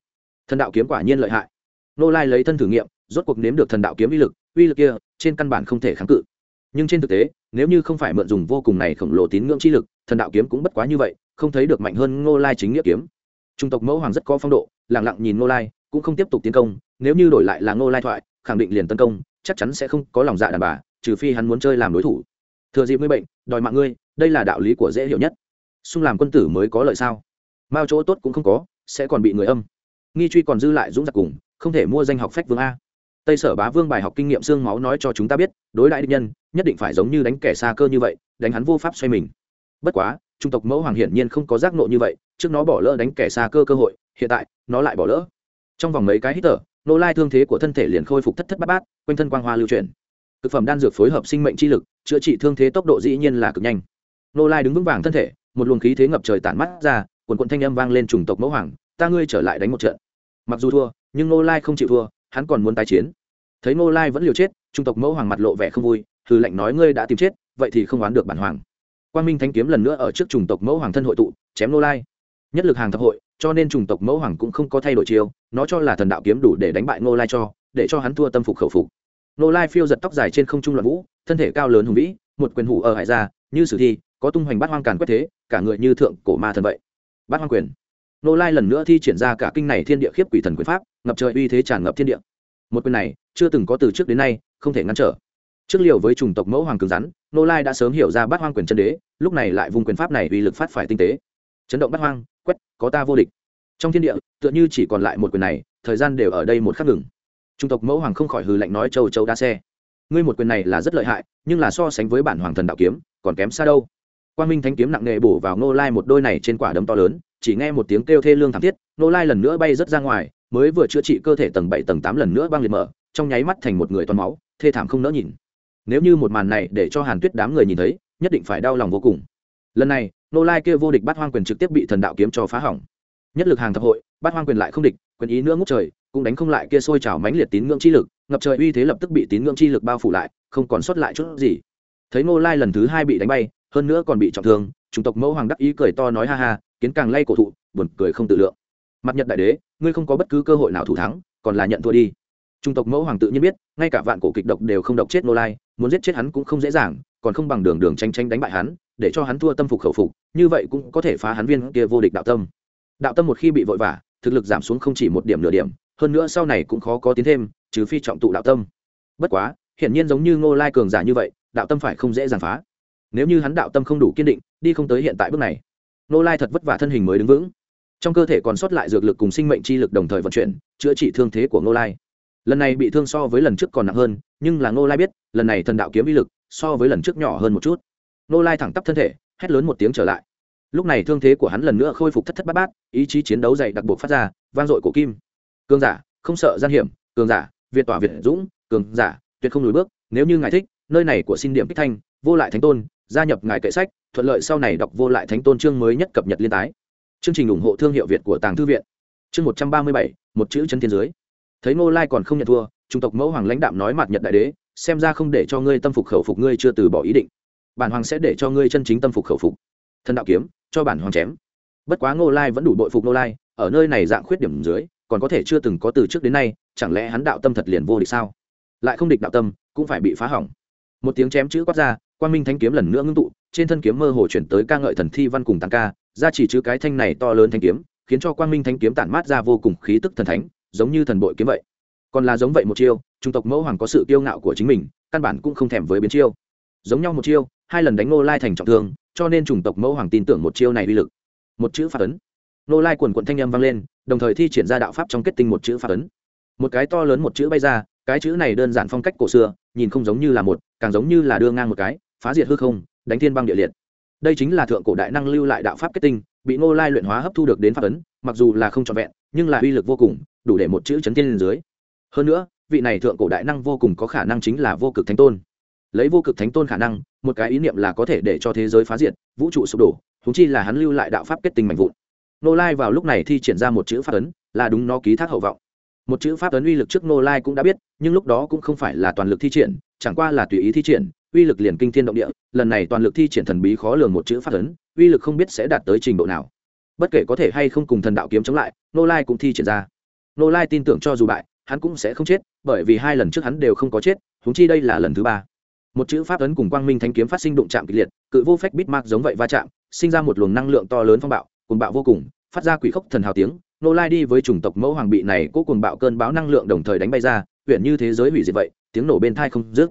Thần đạo kiếm quả nhiên lợi hại. Nô lai lấy thân thử nghiệm, rốt cuộc nếm được thần đạo kiếm uy lực uy lực kia, trên căn bản không thể kháng cự. Nhưng trên thực tế, nếu như không phải mượn dùng vô cùng này khổng lồ tín ngưỡng chi lực, thần đạo kiếm cũng bất quá như vậy, không thấy được mạnh hơn ngô lai chính nghĩa kiếm trung tộc mẫu hoàng rất có phong độ, lẳng lặng nhìn ngô lai, cũng không tiếp tục tiến công, nếu như đổi lại là ngô lai thoại, khẳng định liền tấn công, chắc chắn sẽ không có lòng dạ đàn bà, trừ phi hắn muốn chơi làm đối thủ. Thừa dịp ngươi bệnh, đòi mạng ngươi, đây là đạo lý của dễ hiểu nhất. Xung làm quân tử mới có lợi sao? Mao chỗ tốt cũng không có, sẽ còn bị người âm. Nghi truy còn dư lại dũng giặc cùng, không thể mua danh học phách vương a. Tây sở bá vương bài học kinh nghiệm xương máu nói cho chúng ta biết, đối đại địch nhân, nhất định phải giống như đánh kẻ xa cơ như vậy, đánh hắn vô pháp xoay mình. Bất quá trung tộc mẫu hoàng hiển nhiên không có giác nộ như vậy, trước nó bỏ lỡ đánh kẻ xa cơ cơ hội, hiện tại, nó lại bỏ lỡ. Trong vòng mấy cái hít thở, nô lai thương thế của thân thể liền khôi phục thất thất bát bát, quanh thân quang hoa lưu chuyển. Thực phẩm đan dược phối hợp sinh mệnh chi lực, chữa trị thương thế tốc độ dĩ nhiên là cực nhanh. Nô lai đứng vững vàng thân thể, một luồng khí thế ngập trời tản mắt ra quần quận thanh âm vang lên trùng tộc mẫu hoàng, ta ngươi trở lại đánh một trận. Mặc dù thua, nhưng nô lai không chịu thua, hắn còn muốn tái chiến. Thấy nô lai vẫn liều chết, Trung tộc mẫu hoàng mặt lộ vẻ không vui, hừ lệnh nói, ngươi đã tìm chết, vậy thì không oán được bản hoàng quan minh thanh kiếm lần nữa ở trước chủng tộc mẫu hoàng thân hội tụ, chém nô lai. Nhất lực hàng thập hội, cho nên chủng tộc mẫu hoàng cũng không có thay đổi chiêu, nó cho là thần đạo kiếm đủ để đánh bại nô lai cho, để cho hắn thua tâm phục khẩu phục. Nô lai phiêu giật tóc dài trên không trung loạn vũ, thân thể cao lớn hùng vĩ, một quyền hủ ở hải ra, như sử thi, có tung hoành bát hoang càn quét thế, cả người như thượng cổ ma thần vậy. Bát hoang quyền. Nô lai lần nữa thi triển ra cả kinh này thiên địa khiếp quỷ thần quyền pháp, ngập trời uy thế tràn ngập thiên địa. Một quyền này, chưa từng có từ trước đến nay, không thể ngăn trở trước liều với chủng tộc mẫu hoàng cứng rắn, nô lai đã sớm hiểu ra bát hoang quyền chân đế, lúc này lại vùng quyền pháp này uy lực phát phải tinh tế. Chấn động bát hoang, quét, có ta vô địch. Trong thiên địa, tựa như chỉ còn lại một quyền này, thời gian đều ở đây một khắc ngừng. Chủng tộc mẫu hoàng không khỏi hừ lạnh nói, châu châu đa xe. Ngươi một quyền này là rất lợi hại, nhưng là so sánh với bản hoàng thần đạo kiếm, còn kém xa đâu. Quan minh thánh kiếm nặng nề bổ vào nô lai một đôi này trên quả đấm to lớn, chỉ nghe một tiếng kêu thê lương thảm thiết, nô lai lần nữa bay rớt ra ngoài, mới vừa chữa trị cơ thể tầng bảy, tầng tám lần nữa băng liệt mở, trong nháy mắt thành một người toàn máu, thê thảm không nỡ nhìn nếu như một màn này để cho hàn tuyết đám người nhìn thấy, nhất định phải đau lòng vô cùng. Lần này, nô lai kia vô địch bắt hoang quyền trực tiếp bị thần đạo kiếm cho phá hỏng. Nhất lực hàng thập hội bắt hoang quyền lại không địch, quyền ý nữa ngốc trời, cũng đánh không lại kia sôi trào mãnh liệt tín ngưỡng chi lực, ngập trời uy thế lập tức bị tín ngưỡng chi lực bao phủ lại, không còn sót lại chút gì. Thấy nô lai lần thứ hai bị đánh bay, hơn nữa còn bị trọng thương, chủng tộc mẫu hoàng đắc ý cười to nói ha ha, kiến càng lay cổ thụ, buồn cười không tự lượng. Mặt nhật đại đế, ngươi không có bất cứ cơ hội nào thủ thắng, còn là nhận thua đi. Trung tộc mẫu hoàng tự nhiên biết, ngay cả vạn cổ kịch độc đều không độc chết nô lai muốn giết chết hắn cũng không dễ dàng, còn không bằng đường đường tranh tranh đánh bại hắn, để cho hắn thua tâm phục khẩu phục, như vậy cũng có thể phá hắn viên kia vô địch đạo tâm. Đạo tâm một khi bị vội vã, thực lực giảm xuống không chỉ một điểm nửa điểm, hơn nữa sau này cũng khó có tiến thêm, trừ phi trọng tụ đạo tâm. Bất quá, hiển nhiên giống như ngô lai cường giả như vậy, đạo tâm phải không dễ dàng phá. Nếu như hắn đạo tâm không đủ kiên định, đi không tới hiện tại bước này. Ngô lai thật vất vả thân hình mới đứng vững. Trong cơ thể còn sót lại dược lực cùng sinh mệnh chi lực đồng thời vận chuyển, chữa trị thương thế của ngô lai lần này bị thương so với lần trước còn nặng hơn, nhưng là ngô lai biết, lần này thần đạo kiếm uy lực so với lần trước nhỏ hơn một chút. Ngô lai thẳng tắp thân thể, hét lớn một tiếng trở lại. Lúc này thương thế của hắn lần nữa khôi phục thất thất bát bát, ý chí chiến đấu dày đặc buộc phát ra, vang dội cổ kim. Cường giả, không sợ gian hiểm, cường giả, việt tỏa việt dũng, cường giả, tuyệt không lùi bước, nếu như ngài thích, nơi này của xin điểm kích thanh, vô lại thánh tôn, gia nhập ngài kệ sách, thuận lợi sau này đọc vô lại thánh tôn chương mới nhất cập nhật liên tái. Chương trình ủng hộ thương hiệu việt của tàng thư viện. Chương một trăm ba mươi bảy, một chữ chân thiên dưới thấy ngô lai còn không nhận thua trung tộc mẫu hoàng lãnh đạm nói mặt nhật đại đế, xem ra không để cho ngươi tâm phục khẩu phục ngươi chưa từ bỏ ý định. Bản hoàng sẽ để cho ngươi chân chính tâm phục khẩu phục. Thần đạo kiếm, cho bản hoàng chém. Bất quá ngô lai vẫn đủ bội phục ngô lai, ở nơi này dạng khuyết điểm dưới, còn có thể chưa từng có từ trước đến nay, chẳng lẽ hắn đạo tâm thật liền vô địch sao? Lại không địch đạo tâm, cũng phải bị phá hỏng. Một tiếng chém chữ quát ra quan minh thanh kiếm lần nữa ngưng tụ, trên thân kiếm mơ hồ chuyển tới ca ngợi thần thi văn cùng tàng ca, ra chỉ chữ cái thanh này to lớn thanh kiếm, khiến cho quang minh thanh kiếm tản mát ra vô cùng khí tức thần thánh giống như thần bội kiếm vậy. Còn là giống vậy một chiêu trung tộc mẫu hoàng có sự kiêu ngạo của chính mình, căn bản cũng không thèm với biến chiêu. Giống nhau một chiêu, hai lần đánh Ngô lai thành trọng thương, cho nên chủng tộc mẫu hoàng tin tưởng một chiêu này uy lực. Một chữ phát ấn. Ngô lai quần quận thanh â m vang lên, đồng thời thi triển ra đạo pháp trong kết tinh một chữ phát ấn. Một cái to lớn một chữ bay ra, cái chữ này đơn giản phong cách cổ xưa, nhìn không giống như là một, càng giống như là đưa ngang một cái, phá diệt hư không, đánh thiên băng địa liệt. Đây chính là thượng cổ đại năng lưu lại đạo pháp kết tinh, bị Ngô lai luyện hóa hấp thu được đến pháp ấn, mặc dù là không trọn vẹn nhưng là uy lực vô cùng, đủ để một chữ chấn thiên lên dưới. Hơn nữa, vị này thượng cổ đại năng vô cùng có khả năng chính là vô cực thánh tôn. Lấy vô cực thánh tôn khả năng, một cái ý niệm là có thể để cho thế giới phá diệt, vũ trụ sụp đổ thúng chi là hắn lưu lại đạo pháp kết tinh mạnh vụn. Nô lai vào lúc này thi triển ra một chữ pháp ấn, là đúng nó ký thác hậu vọng. Một chữ pháp ấn uy lực trước nô lai cũng đã biết, nhưng lúc đó cũng không phải là toàn lực thi triển, chẳng qua là tùy ý thi triển, uy lực liền kinh thiên động địa, lần này toàn lực thi triển thần bí khó lường một chữ pháp ấn, uy lực không biết sẽ đạt tới trình độ nào bất kể có thể hay không cùng thần đạo kiếm chống lại nô lai cũng thi triển ra. Nô lai tin tưởng cho dù bại, hắn cũng sẽ không chết, bởi vì hai lần trước hắn đều không có chết húng chi đây là lần thứ ba. Một chữ pháp ấn cùng quang minh thanh kiếm phát sinh đụng chạm kịch liệt, cự vô phách bít mạc giống vậy va chạm, sinh ra một luồng năng lượng to lớn phong bạo cùng bạo vô cùng, phát ra quỷ khốc thần hào tiếng nô lai đi với chủng tộc mẫu hoàng bị này cố cùng bạo cơn bão năng lượng đồng thời đánh bay ra, huyện như thế giới hủy diệt vậy, tiếng nổ bên thai không dứt.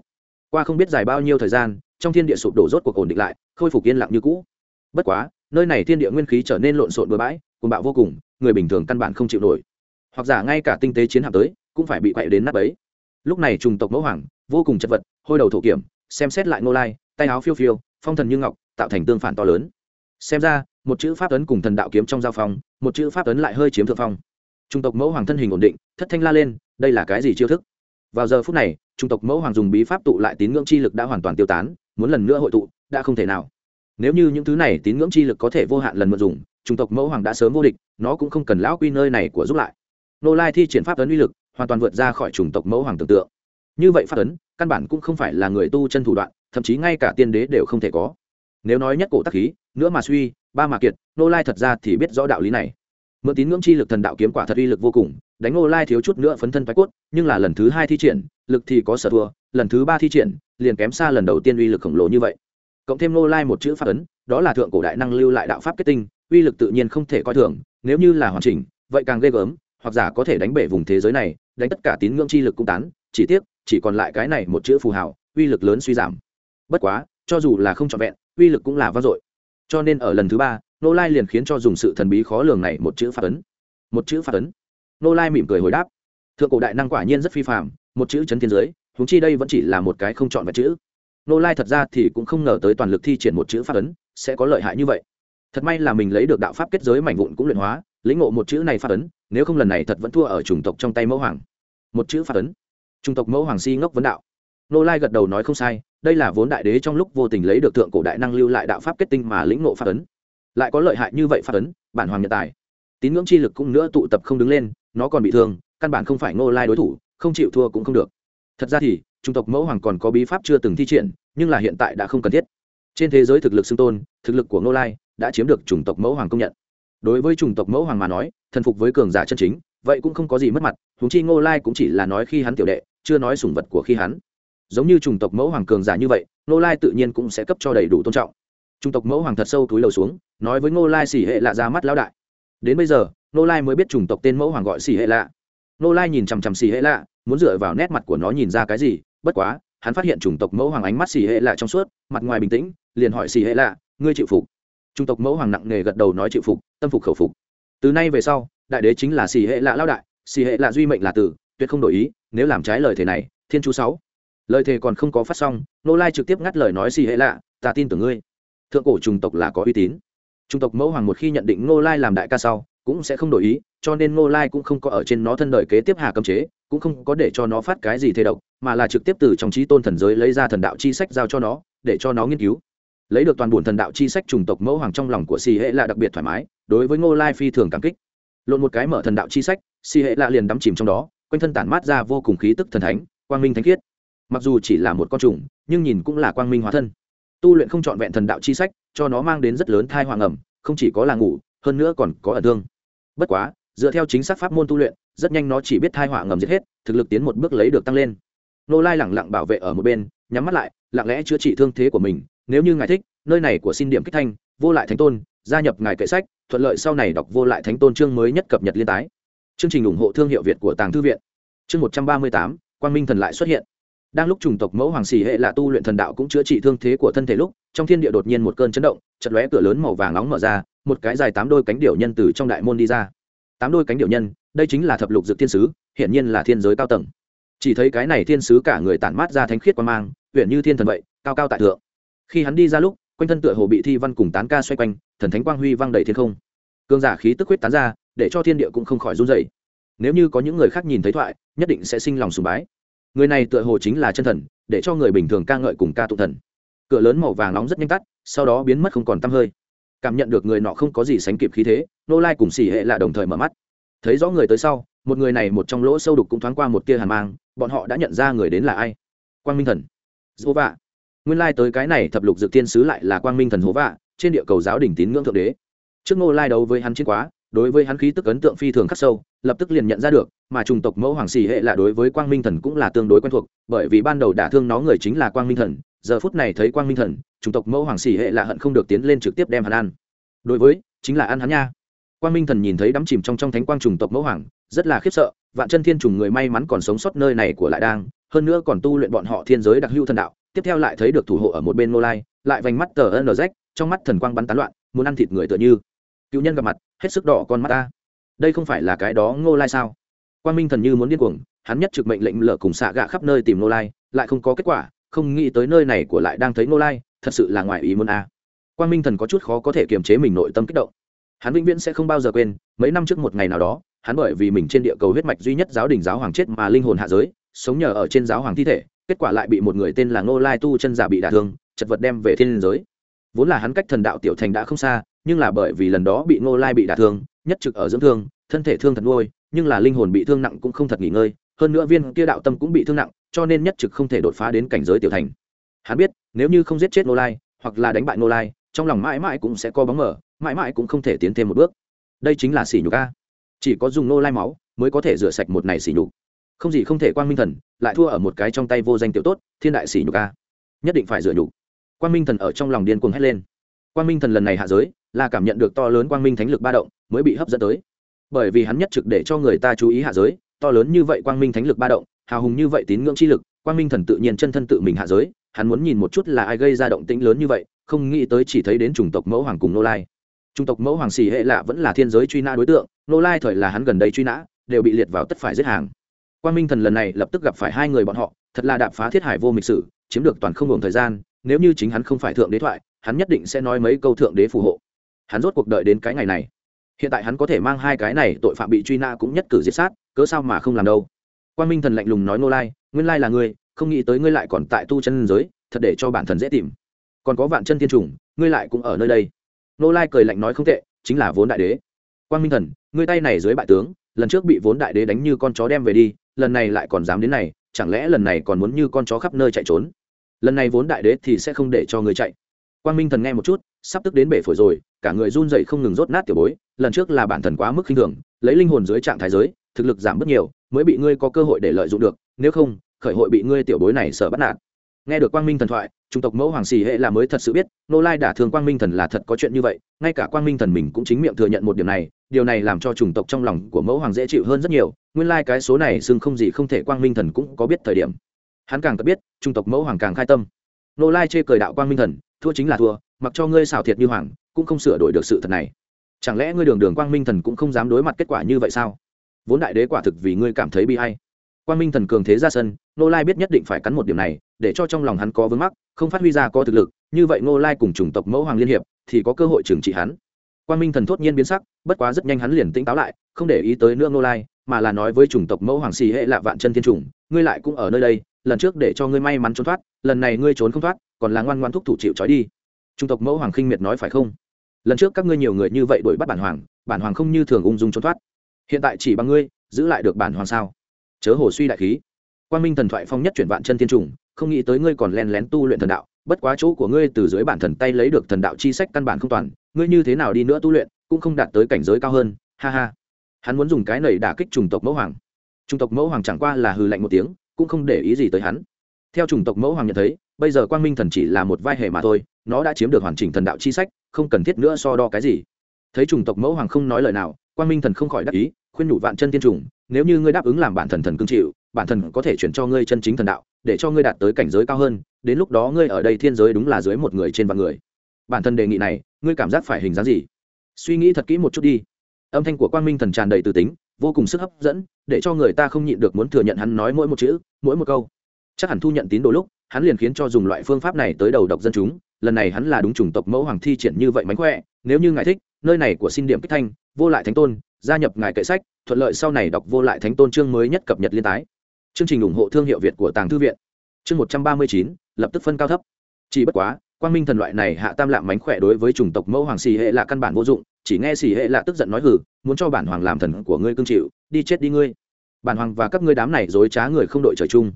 Qua không biết dài bao nhiêu thời gian, trong thiên địa sụp đổ rốt cuộc ổn định lại, khôi phục yên lặng như cũ. Bất quá nơi này thiên địa nguyên khí trở nên lộn xộn bừa bãi cùng bạo vô cùng, người bình thường căn bản không chịu nổi. Hoặc giả ngay cả tinh tế chiến hạm tới, cũng phải bị quậy đến nắp ấy lúc này trùng tộc mẫu hoàng, vô cùng chật vật, hôi đầu thổ kiểm, xem xét lại nô lai, tay áo phiêu phiêu, phong thần như ngọc, tạo thành tương phản to lớn. Xem ra, một chữ pháp tấn cùng thần đạo kiếm trong giao phong, một chữ pháp tấn lại hơi chiếm thượng phong. Trung tộc mẫu hoàng thân hình ổn định, thất thanh la lên, đây là cái gì chiêu thức? Vào giờ phút này trung tộc mẫu hoàng dùng bí pháp tụ lại tín ngưỡng chi lực đã hoàn toàn tiêu tán, muốn lần nữa hội tụ, đã không thể nào nếu như những thứ này tín ngưỡng chi lực có thể vô hạn lần mượn dùng, chủng tộc mẫu hoàng đã sớm vô địch, nó cũng không cần lão quy nơi này của giúp lại. Nô lai thi triển pháp ấn uy lực, hoàn toàn vượt ra khỏi chủng tộc mẫu hoàng tưởng tượng. Như vậy pháp ấn, căn bản cũng không phải là người tu chân thủ đoạn, thậm chí ngay cả tiên đế đều không thể có. Nếu nói nhất cổ tắc khí, nữa mà suy, ba mà kiệt, nô lai thật ra thì biết rõ đạo lý này. Mượn tín ngưỡng chi lực thần đạo kiếm quả thật uy lực vô cùng, đánh nô lai thiếu chút nữa phấn thân phái cốt, nhưng là lần thứ hai thi triển, lực thì có sở thua, lần thứ ba thi triển, liền kém xa lần đầu tiên uy lực khổng lồ như vậy cộng thêm nô lai một chữ pháp ấn, đó là thượng cổ đại năng lưu lại đạo pháp kết tinh, uy lực tự nhiên không thể coi thường, nếu như là hoàn chỉnh, vậy càng ghê gớm, hoặc giả có thể đánh bể vùng thế giới này, đánh tất cả tín ngưỡng chi lực cũng tán, chỉ tiếc, chỉ còn lại cái này một chữ phù hảo uy lực lớn suy giảm. Bất quá, cho dù là không trọn vẹn, uy lực cũng là vang dội. Cho nên ở lần thứ ba nô lai liền khiến cho dùng sự thần bí khó lường này một chữ phát ấn. Một chữ phát ấn. Nô lai mỉm cười hồi đáp. Thượng cổ đại năng quả nhiên rất phi phạm một chữ chấn thiên giới húng chi đây vẫn chỉ là một cái không chọn vẹn chữ nô lai thật ra thì cũng không ngờ tới toàn lực thi triển một chữ phát ấn, sẽ có lợi hại như vậy. Thật may là mình lấy được đạo pháp kết giới mảnh vụn cũng luyện hóa, lĩnh ngộ một chữ này phát ấn, nếu không lần này thật vẫn thua ở chủng tộc trong tay mẫu hoàng. Một chữ phát ấn. Chủng tộc mẫu hoàng si ngốc vấn đạo. Nô lai gật đầu nói không sai, đây là vốn đại đế trong lúc vô tình lấy được thượng cổ đại năng lưu lại đạo pháp kết tinh mà lĩnh ngộ phát ấn. Lại có lợi hại như vậy phát ấn, bản hoàng nhận tài. Tín ngưỡng chi lực cũng nữa tụ tập không đứng lên, nó còn bị thương, căn bản không phải nô lai đối thủ, không chịu thua cũng không được. Thật ra thì trung tộc mẫu hoàng còn có bí pháp chưa từng thi triển, nhưng là hiện tại đã không cần thiết. Trên thế giới thực lực xưng tôn, thực lực của Ngô lai đã chiếm được chủng tộc mẫu hoàng công nhận. Đối với chủng tộc mẫu hoàng mà nói, thần phục với cường giả chân chính, vậy cũng không có gì mất mặt húng chi ngô lai cũng chỉ là nói khi hắn tiểu đệ, chưa nói sủng vật của khi hắn. Giống như chủng tộc mẫu hoàng cường giả như vậy, ngô lai tự nhiên cũng sẽ cấp cho đầy đủ tôn trọng. Chủng tộc mẫu hoàng thật sâu túi lầu xuống, nói với ngô lai xỉ hệ lạ ra mắt lão đại. Đến bây giờ, ngô lai mới biết chủng tộc tên mẫu hoàng gọi xỉ hệ lạ. Ngô lai nhìn chằm chằm xỉ hệ lạ, muốn dựa vào nét mặt của nó nhìn ra cái gì bất quá, hắn phát hiện chủng tộc mẫu hoàng ánh mắt xì hệ lạ trong suốt, mặt ngoài bình tĩnh, liền hỏi xì hệ lạ, ngươi chịu phục? Chủng tộc mẫu hoàng nặng nề gật đầu nói chịu phục, tâm phục khẩu phục. Từ nay về sau, đại đế chính là xì hệ lạ lao đại, xì hệ lạ duy mệnh là tử, tuyệt không đổi ý, nếu làm trái lời thề này, thiên chú sáu. Lời thề còn không có phát xong nô lai trực tiếp ngắt lời nói xì hệ lạ, ta tin tưởng ngươi. Thượng cổ chủng tộc là có uy tín. Chủng tộc mẫu hoàng một khi nhận định nô lai làm đại ca sau, cũng sẽ không đổi ý, cho nên nô lai cũng không có ở trên nó thân đời kế tiếp hà cấm chế cũng không có để cho nó phát cái gì thế độc, mà là trực tiếp từ trong trí tôn thần giới lấy ra thần đạo chi sách giao cho nó, để cho nó nghiên cứu. Lấy được toàn bộ thần đạo chi sách trùng tộc mẫu hoàng trong lòng của xì hệ là đặc biệt thoải mái, đối với ngô lai phi thường cảm kích. Lộn một cái mở thần đạo chi sách xì hệ lạ liền đắm chìm trong đó, quanh thân tản mát ra vô cùng khí tức thần thánh, quang minh thánh khiết. Mặc dù chỉ là một con trùng, nhưng nhìn cũng là quang minh hóa thân. Tu luyện không trọn vẹn thần đạo chi sách, cho nó mang đến rất lớn thai hoàng ẩm, không chỉ có là ngủ, hơn nữa còn có ẩn thương. Bất quá, dựa theo chính xác pháp môn tu luyện rất nhanh nó chỉ biết thai họa ngầm giết hết, thực lực tiến một bước lấy được tăng lên. Nô lai lẳng lặng bảo vệ ở một bên, nhắm mắt lại, lặng lẽ chữa trị thương thế của mình. Nếu như ngài thích, nơi này của xin điểm kích thanh, vô lại thánh tôn, gia nhập ngài kệ sách, thuận lợi sau này đọc vô lại thánh tôn chương mới nhất cập nhật liên tái. Chương trình ủng hộ thương hiệu việt của tàng thư viện. Chương một trăm ba mươi tám, quang minh thần lại xuất hiện. Đang lúc chủng tộc mẫu hoàng xì hệ là tu luyện thần đạo cũng chữa trị thương thế của thân thể lúc, trong thiên địa đột nhiên một cơn chấn động chật lóe cửa lớn màu vàng nóng mở ra, một cái dài tám đôi cánh điểu nhân từ trong đại môn đi ra tám đôi cánh điệu nhân, đây chính là thập lục dược thiên sứ, hiển nhiên là thiên giới cao tầng. Chỉ thấy cái này thiên sứ cả người tản mát ra thánh khiết quan mang huyện như thiên thần vậy, cao cao tại thượng. Khi hắn đi ra lúc, quanh thân tựa hồ bị thi văn cùng tán ca xoay quanh, thần thánh quang huy văng đầy thiên không. Cương giả khí tức huyết tán ra, để cho thiên địa cũng không khỏi run dày nếu như có những người khác nhìn thấy thoại, nhất định sẽ sinh lòng sùng bái. Người này tựa hồ chính là chân thần, để cho người bình thường ca ngợi cùng ca tụ thần. Cửa lớn màu vàng nóng rất nhanh tắt, sau đó biến mất không còn t hơi. Cảm nhận được người nọ không có gì sánh kịp khí thế nô lai cùng xỉ hệ là đồng thời mở mắt. Thấy rõ người tới sau, một người này một trong lỗ sâu đục cũng thoáng qua một tia hàn mang, bọn họ đã nhận ra người đến là ai? Quang minh thần. Dỗ vạ. Nguyên lai tới cái này thập lục dược tiên sứ lại là quang minh thần hố vạ, trên địa cầu giáo đỉnh tín ngưỡng thượng đế. Trước ngô lai đấu với hắn chiến quá, đối với hắn khí tức ấn tượng phi thường khắc sâu, lập tức liền nhận ra được, mà chủng tộc mẫu hoàng xì hệ là đối với quang minh thần cũng là tương đối quen thuộc, bởi vì ban đầu đả thương nó người chính là quang minh thần, giờ phút này thấy quang minh thần, chủng tộc mẫu hoàng xì hệ là hận không được tiến lên trực tiếp đem hắn ăn. Đối với, chính là ăn hắn nha quang minh thần nhìn thấy đắm chìm trong trong thánh quang trùng tộc mẫu hoàng, rất là khiếp sợ, vạn chân thiên trùng người may mắn còn sống sót nơi này của lại đang, hơn nữa còn tu luyện bọn họ thiên giới đặc hữu thần đạo, tiếp theo lại thấy được thủ hộ ở một bên Ngô lai, lại vành mắt tờ ân rách, trong mắt thần quang bắn tán loạn, muốn ăn thịt người tựa như. Cựu nhân gặp mặt, hết sức đỏ con mắt ta. Đây không phải là cái đó ngô lai sao? Quang minh thần như muốn điên cuồng, hắn nhất trực mệnh lệnh lở cùng xạ gạ khắp nơi tìm Ngô lai, lại không có kết quả, không nghĩ tới nơi này của lại đang thấy Ngô lai, thật sự là ngoài ý muốn a. À. quang minh thần có chút khó có thể kiềm chế mình nội tâm kích động hắn vĩnh viễn sẽ không bao giờ quên, mấy năm trước một ngày nào đó, hắn bởi vì mình trên địa cầu huyết mạch duy nhất giáo đình giáo hoàng chết mà linh hồn hạ giới, sống nhờ ở trên giáo hoàng thi thể, kết quả lại bị một người tên là ngô lai tu chân giả bị đả thương, chật vật đem về thiên giới. Vốn là hắn cách thần đạo tiểu thành đã không xa, nhưng là bởi vì lần đó bị ngô lai bị đả thương, nhất trực ở dưỡng thương, thân thể thương thật nuôi, nhưng là linh hồn bị thương nặng cũng không thật nghỉ ngơi, hơn nữa viên kia đạo tâm cũng bị thương nặng, cho nên nhất trực không thể đột phá đến cảnh giới tiểu thành. Hắn biết, nếu như không giết chết ngô lai, hoặc là đánh bại ngô lai, trong lòng mãi mãi cũng sẽ có bóng mở mãi mãi cũng không thể tiến thêm một bước. Đây chính là sỉ nhục a. Chỉ có dùng nô lai máu mới có thể rửa sạch một này sỉ nhục. Không gì không thể quang minh thần, lại thua ở một cái trong tay vô danh tiểu tốt, thiên đại sỉ nhục a. Nhất định phải rửa nhục. Quang minh thần ở trong lòng điên cuồng hét lên. Quang minh thần lần này hạ giới, là cảm nhận được to lớn quang minh thánh lực ba động, mới bị hấp dẫn tới. Bởi vì hắn nhất trực để cho người ta chú ý hạ giới, to lớn như vậy quang minh thánh lực ba động, hào hùng như vậy tín ngưỡng chi lực, quang minh thần tự nhiên chân thân tự mình hạ giới, hắn muốn nhìn một chút là ai gây ra động tĩnh lớn như vậy, không nghĩ tới chỉ thấy đến chủng tộc mẫu hoàng cùng nô lai. Trung tộc mẫu hoàng xì hệ lạ vẫn là thiên giới truy nã đối tượng, nô lai thời là hắn gần đây truy nã, đều bị liệt vào tất phải giết hàng. Quan minh thần lần này lập tức gặp phải hai người bọn họ, thật là đạp phá thiết hải vô mịch sử, chiếm được toàn không ngừng thời gian, nếu như chính hắn không phải thượng đế thoại, hắn nhất định sẽ nói mấy câu thượng đế phù hộ. Hắn rốt cuộc đợi đến cái ngày này. Hiện tại hắn có thể mang hai cái này tội phạm bị truy nã cũng nhất cử giết sát, cớ sao mà không làm đâu. Quan minh thần lạnh lùng nói nô lai, nguyên lai là ngươi, không nghĩ tới ngươi lại còn tại tu chân giới, thật để cho bản thần dễ tìm. Còn có vạn chân thiên trùng, ngươi lại cũng ở nơi đây nô lai cười lạnh nói không tệ, chính là vốn đại đế. Quang minh thần, ngươi tay này dưới bại tướng, lần trước bị vốn đại đế đánh như con chó đem về đi, lần này lại còn dám đến này, chẳng lẽ lần này còn muốn như con chó khắp nơi chạy trốn? Lần này vốn đại đế thì sẽ không để cho ngươi chạy. Quang minh thần nghe một chút, sắp tức đến bể phổi rồi, cả người run dậy không ngừng rốt nát tiểu bối, lần trước là bản thần quá mức khinh thường, lấy linh hồn dưới trạng thái giới, thực lực giảm bớt nhiều, mới bị ngươi có cơ hội để lợi dụng được, nếu không, khởi hội bị ngươi tiểu bối này sợ bắt nạt nghe được quang minh thần thoại trung tộc mẫu hoàng xì hệ là mới thật sự biết nô lai đả thương quang minh thần là thật có chuyện như vậy, ngay cả quang minh thần mình cũng chính miệng thừa nhận một điểm này, điều này làm cho chủng tộc trong lòng của mẫu hoàng dễ chịu hơn rất nhiều, nguyên lai cái số này xưng không gì không thể quang minh thần cũng có biết thời điểm. Hắn càng biết trung tộc mẫu hoàng càng khai tâm. Nô lai chê cười đạo quang minh thần, thua chính là thua, mặc cho ngươi xảo thiệt như hoàng, cũng không sửa đổi được sự thật này. Chẳng lẽ ngươi đường đường quang minh thần cũng không dám đối mặt kết quả như vậy sao? Vốn đại đế quả thực vì ngươi cảm thấy bi hay quang minh thần cường thế ra sân nô lai biết nhất định phải cắn một điểm này, để cho trong lòng hắn có vướng mắc, không phát huy ra có thực lực, như vậy nô lai cùng chủng tộc mẫu hoàng liên hiệp thì có cơ hội trừng trị hắn. Quang minh thần thốt nhiên biến sắc, bất quá rất nhanh hắn liền tỉnh táo lại, không để ý tới nữa nô lai, mà là nói với chủng tộc mẫu hoàng xì hệ lạ vạn chân thiên chủng, ngươi lại cũng ở nơi đây, lần trước để cho ngươi may mắn trốn thoát, lần này ngươi trốn không thoát, còn là ngoan ngoan thúc thủ chịu trói đi. Chủng tộc mẫu hoàng khinh miệt nói phải không? Lần trước các ngươi nhiều người như vậy đuổi bắt bản hoàng bản hoàng không như thường ung dung trốn thoát. Hiện tại chỉ bằng ngươi, giữ lại được bản hoàng sao? Chớ hồ suy đại khí. Quan minh thần thoại phong nhất chuyển vạn chân thiên trùng, không nghĩ tới ngươi còn len lén tu luyện thần đạo, bất quá chỗ của ngươi từ dưới bản thần tay lấy được thần đạo chi sách căn bản không toàn, ngươi như thế nào đi nữa tu luyện, cũng không đạt tới cảnh giới cao hơn, ha ha. Hắn muốn dùng cái nầy đả kích chủng tộc mẫu hoàng. Chủng tộc mẫu hoàng chẳng qua là hừ lạnh một tiếng, cũng không để ý gì tới hắn. Theo chủng tộc mẫu hoàng nhận thấy, bây giờ quang minh thần chỉ là một vai hề mà thôi, nó đã chiếm được hoàn chỉnh thần đạo chi sách, không cần thiết nữa so đo cái gì. Thấy chủng tộc mẫu hoàng không nói lời nào, quang minh thần không khỏi đắc ý, khuyên nhủ vạn chân tiên trùng nếu như ngươi đáp ứng làm bản thần thần cương chịu, bản thần có thể chuyển cho ngươi chân chính thần đạo, để cho ngươi đạt tới cảnh giới cao hơn, đến lúc đó ngươi ở đây thiên giới đúng là dưới một người trên vạn người. Bản thân đề nghị này, ngươi cảm giác phải hình dáng gì? Suy nghĩ thật kỹ một chút đi. Âm thanh của quang minh thần tràn đầy từ tính, vô cùng sức hấp dẫn, để cho người ta không nhịn được muốn thừa nhận hắn nói mỗi một chữ, mỗi một câu. Chắc hẳn thu nhận tín đồ lúc, hắn liền khiến cho dùng loại phương pháp này tới đầu độc dân chúng, lần này hắn là đúng chủng tộc mẫu hoàng thi triển như vậy mánh khỏe, nếu như ngài thích, nơi này của xin điểm kích thanh, vô lại thánh tôn, gia nhập ngài kệ sách thuận lợi sau này đọc vô lại thánh tôn chương mới nhất cập nhật liên tái. Chương trình ủng hộ thương hiệu việt của tàng thư viện. Chương một trăm ba mươi chín, lập tức phân cao thấp. Chỉ bất quá, quang minh thần loại này hạ tam lạm mánh khỏe đối với chủng tộc mẫu hoàng xì hệ là căn bản vô dụng, chỉ nghe xì hệ là tức giận nói hử muốn cho bản hoàng làm thần của ngươi cương chịu, đi chết đi ngươi. Bản hoàng và các ngươi đám này dối trá người không đội trời chung.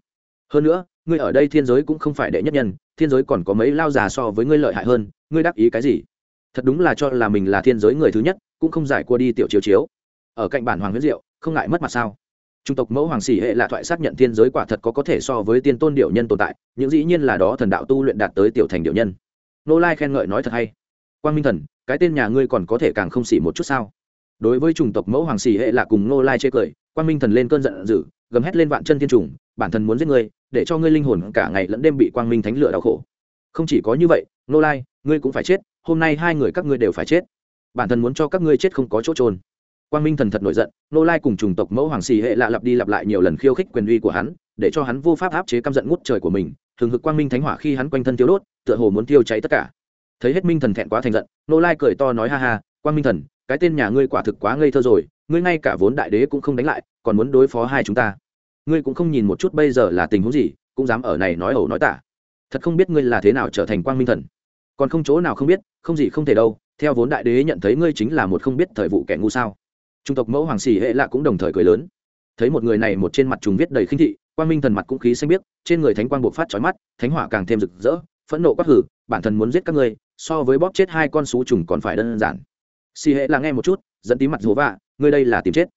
Hơn nữa, ngươi ở đây thiên giới cũng không phải đệ nhất nhân, thiên giới còn có mấy lao già so với ngươi lợi hại hơn, ngươi đắc ý cái gì? Thật đúng là cho là mình là thiên giới người thứ nhất, cũng không giải qua đi tiểu chiếu chiếu ở cạnh bản hoàng huyết diệu, không ngại mất mặt sao? Trung tộc mẫu hoàng xỉ hệ là thoại xác nhận thiên giới quả thật có có thể so với tiên tôn điệu nhân tồn tại những dĩ nhiên là đó thần đạo tu luyện đạt tới tiểu thành điệu nhân. Nô lai khen ngợi nói thật hay. Quang minh thần, cái tên nhà ngươi còn có thể càng không xỉ một chút sao? Đối với chủng tộc mẫu hoàng xỉ hệ là cùng nô lai chê cười, quang minh thần lên cơn giận dữ, gầm hét lên vạn chân thiên trùng, bản thân muốn giết ngươi, để cho ngươi linh hồn cả ngày lẫn đêm bị quang minh thánh lửa đau khổ. Không chỉ có như vậy, nô lai, ngươi cũng phải chết, hôm nay hai người các ngươi đều phải chết. Bản thân muốn cho các ngươi chết không có chỗ trôn quang minh thần thật nổi giận, nô lai cùng chủng tộc mẫu hoàng xì hệ lạ lặp đi lặp lại nhiều lần khiêu khích quyền uy của hắn, để cho hắn vô pháp áp chế căm giận ngút trời của mình. Thường hực quang minh thánh hỏa khi hắn quanh thân tiêu đốt, tựa hồ muốn tiêu cháy tất cả. Thấy hết minh thần thẹn quá thành giận, nô lai cười to nói ha ha, quang minh thần, cái tên nhà ngươi quả thực quá ngây thơ rồi, ngươi ngay cả vốn đại đế cũng không đánh lại, còn muốn đối phó hai chúng ta. Ngươi cũng không nhìn một chút bây giờ là tình huống gì, cũng dám ở này nói ẩu nói tả. Thật không biết ngươi là thế nào trở thành quang minh thần. Còn không chỗ nào không biết, không gì không thể đâu, theo vốn đại đế nhận thấy ngươi chính là một không biết thời vụ kẻ ngu sao trung tộc mẫu hoàng xì hệ lạ cũng đồng thời cười lớn. Thấy một người này một trên mặt trùng viết đầy khinh thị, quang minh thần mặt cũng khí xanh biếc, trên người thánh quang buộc phát trói mắt, thánh hỏa càng thêm rực rỡ, phẫn nộ quát hử, bản thân muốn giết các ngươi, so với bóp chết hai con sú trùng còn phải đơn giản. Xì hệ là nghe một chút dẫn tí mặt dố vạ, ngươi đây là tìm chết.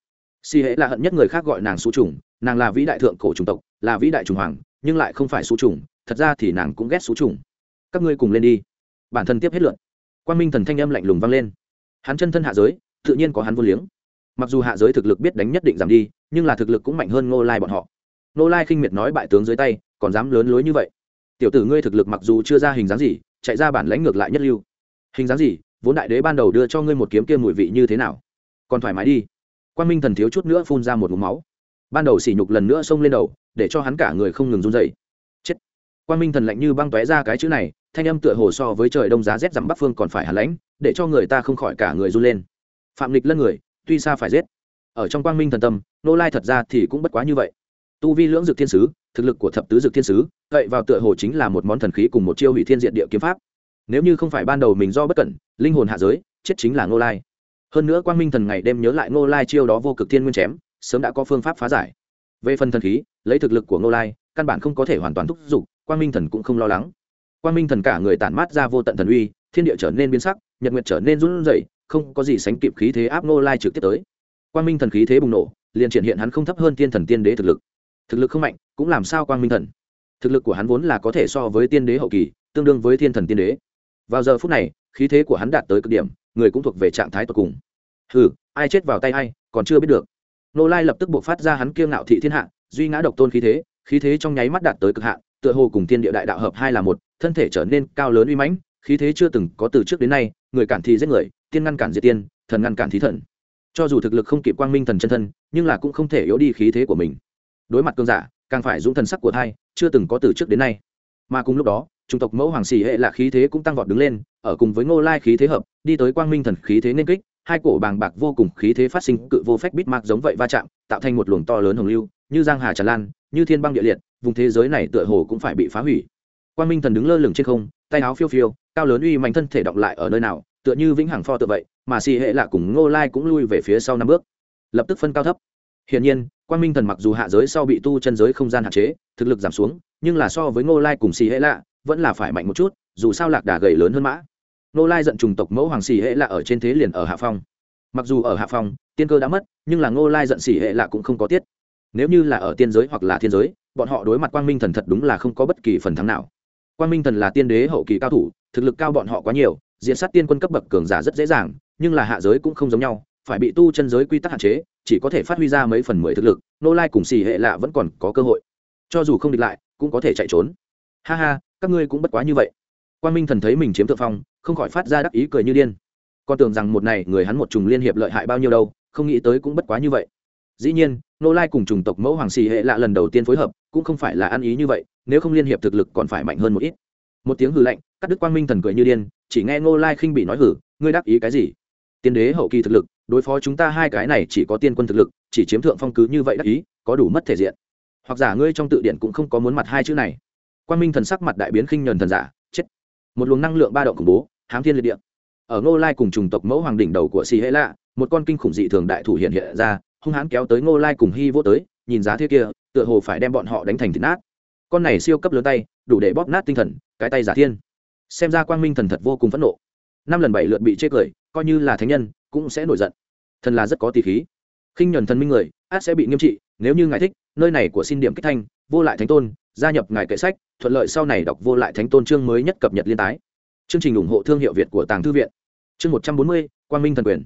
Xì hệ là hận nhất người khác gọi nàng sú trùng, nàng là vĩ đại thượng cổ trùng tộc, là vĩ đại trùng hoàng, nhưng lại không phải sú trùng, thật ra thì nàng cũng ghét sú trùng. Các ngươi cùng lên đi. Bản thân tiếp hết lượn. Quan minh thần thanh âm lạnh lùng vang lên. Hắn chân thân hạ giới, tự nhiên có hắn vô liếng mặc dù hạ giới thực lực biết đánh nhất định giảm đi, nhưng là thực lực cũng mạnh hơn ngô lai bọn họ. Ngô lai khinh miệt nói bại tướng dưới tay, còn dám lớn lối như vậy. Tiểu tử ngươi thực lực mặc dù chưa ra hình dáng gì, chạy ra bản lãnh ngược lại nhất lưu. Hình dáng gì? Vốn đại đế ban đầu đưa cho ngươi một kiếm kia mùi vị như thế nào? Còn thoải mái đi. Quan minh thần thiếu chút nữa phun ra một mũ máu. Ban đầu sỉ nhục lần nữa xông lên đầu, để cho hắn cả người không ngừng run dậy chết. Quan minh thần lạnh như băng tóe ra cái chữ này, thanh âm tựa hồ so với trời đông giá rét dằm bắc phương còn phải hàn lãnh, để cho người ta không khỏi cả người run lên. Phạm lịch lân người tuy xa phải giết. Ở trong quang minh thần tâm nô lai thật ra thì cũng bất quá như vậy. Tu vi lưỡng dực thiên sứ, thực lực của thập tứ dực thiên sứ cậy vào tựa hồ chính là một món thần khí cùng một chiêu hủy thiên diện địa kiếm pháp. Nếu như không phải ban đầu mình do bất cẩn, linh hồn hạ giới, chết chính là nô lai. Hơn nữa quang minh thần ngày đêm nhớ lại nô lai chiêu đó vô cực thiên nguyên chém, sớm đã có phương pháp phá giải. Về phần thần khí, lấy thực lực của nô lai, căn bản không có thể hoàn toàn thúc giục, quang minh thần cũng không lo lắng. Quang minh thần cả người tản mát ra vô tận thần uy, thiên địa trở nên biến sắc, nhật nguyệt trở nên run rẩy không có gì sánh kịp khí thế áp nô lai trực tiếp tới. Quang minh thần khí thế bùng nổ, liền triển hiện hắn không thấp hơn tiên thần tiên đế thực lực. Thực lực không mạnh, cũng làm sao quang minh thần? Thực lực của hắn vốn là có thể so với tiên đế hậu kỳ, tương đương với thiên thần tiên đế. Vào giờ phút này, khí thế của hắn đạt tới cực điểm, người cũng thuộc về trạng thái tột cùng. Hừ, ai chết vào tay ai, còn chưa biết được. Nô lai lập tức buộc phát ra hắn kiêng ngạo thị thiên hạ, duy ngã độc tôn khí thế khí thế trong nháy mắt đạt tới cực hạn, tựa hồ cùng tiên địa đại đạo hợp hai là một, thân thể trở nên cao lớn uy mãnh khí thế chưa từng có từ trước đến nay, người cản thì giết người, tiên ngăn cản diệt tiên, thần ngăn cản thí thần. Cho dù thực lực không kịp quang minh thần chân thân, nhưng là cũng không thể yếu đi khí thế của mình. Đối mặt cơn giả, càng phải dũng thần sắc của thai, chưa từng có từ trước đến nay. Mà cùng lúc đó, chủng tộc mẫu hoàng xì hệ là khí thế cũng tăng vọt đứng lên, ở cùng với ngô lai khí thế hợp, đi tới quang minh thần khí thế nên kích, hai cổ bàng bạc vô cùng khí thế phát sinh cự vô phép bít mạc giống vậy va chạm, tạo thành một luồng to lớn hồng lưu, như giang hà tràn lan, như thiên băng địa liệt, vùng thế giới này tựa hồ cũng phải bị phá hủy. Quang minh thần đứng lơ lửng trên không tay áo phiêu phiêu, cao lớn uy mạnh thân thể động lại ở nơi nào, tựa như vĩnh hằng pho tự vậy, mà xì hệ lạ cùng ngô lai cũng lui về phía sau năm bước. Lập tức phân cao thấp. Hiển nhiên, quang minh thần mặc dù hạ giới sau bị tu chân giới không gian hạn chế, thực lực giảm xuống, nhưng là so với ngô lai cùng xì hệ lạ, vẫn là phải mạnh một chút, dù sao lạc đà gầy lớn hơn mã. Ngô lai giận trùng tộc mẫu hoàng xì hệ lạ ở trên thế liền ở hạ phong. Mặc dù ở hạ phong, tiên cơ đã mất, nhưng là ngô lai giận xì hệ lạ cũng không có tiết. Nếu như là ở tiên giới hoặc là thiên giới, bọn họ đối mặt quang minh thần thật đúng là không có bất kỳ phần thắng nào. Quan minh thần là tiên đế hậu kỳ cao thủ, thực lực cao bọn họ quá nhiều diện sát tiên quân cấp bậc cường giả rất dễ dàng, nhưng là hạ giới cũng không giống nhau, phải bị tu chân giới quy tắc hạn chế, chỉ có thể phát huy ra mấy phần mười thực lực, nô lai cùng xì hệ lạ vẫn còn có cơ hội. Cho dù không địch lại, cũng có thể chạy trốn. Ha ha, các ngươi cũng bất quá như vậy. Quan minh thần thấy mình chiếm thượng phong, không khỏi phát ra đắc ý cười như điên. Con tưởng rằng một này người hắn một trùng liên hiệp lợi hại bao nhiêu đâu, không nghĩ tới cũng bất quá như vậy dĩ nhiên, nô lai cùng chủng tộc mẫu hoàng xì hệ lạ lần đầu tiên phối hợp, cũng không phải là ăn ý như vậy, nếu không liên hiệp thực lực còn phải mạnh hơn một ít. Một tiếng hử lạnh, cắt đức quang minh thần cười như điên, chỉ nghe ngô lai khinh bị nói hử ngươi đáp ý cái gì? Tiên đế hậu kỳ thực lực, đối phó chúng ta hai cái này chỉ có tiên quân thực lực, chỉ chiếm thượng phong cứ như vậy đắc ý, có đủ mất thể diện. Hoặc giả ngươi trong tự điện cũng không có muốn mặt hai chữ này. Quang minh thần sắc mặt đại biến khinh nhờn thần giả, chết. Một luồng năng lượng ba động khủng bố, hám thiên liệt điện. ở ngô lai cùng chủng tộc mẫu hoàng đỉnh đầu của xì hễ lạ, một con kinh khủng dị thường đại thủ hiện hiện ra hung hãn kéo tới ngô lai cùng hy vô tới, nhìn giá thế kia, tựa hồ phải đem bọn họ đánh thành thịt nát. Con này siêu cấp lớn tay, đủ để bóp nát tinh thần, cái tay giả thiên. Xem ra quang minh thần thật vô cùng phẫn nộ. Năm lần bảy lượt bị chê cười, coi như là thánh nhân, cũng sẽ nổi giận. Thần là rất có tỷ khí. Khinh nhuần thần minh người, át sẽ bị nghiêm trị, nếu như ngài thích, nơi này của xin điểm kích thanh, vô lại thánh tôn, gia nhập ngài kệ sách, thuận lợi sau này đọc vô lại thánh tôn chương mới nhất cập nhật liên tái. Chương trình ủng hộ thương hiệu việt của tàng thư viện. Chương một trăm bốn mươi, quang minh thần quyền.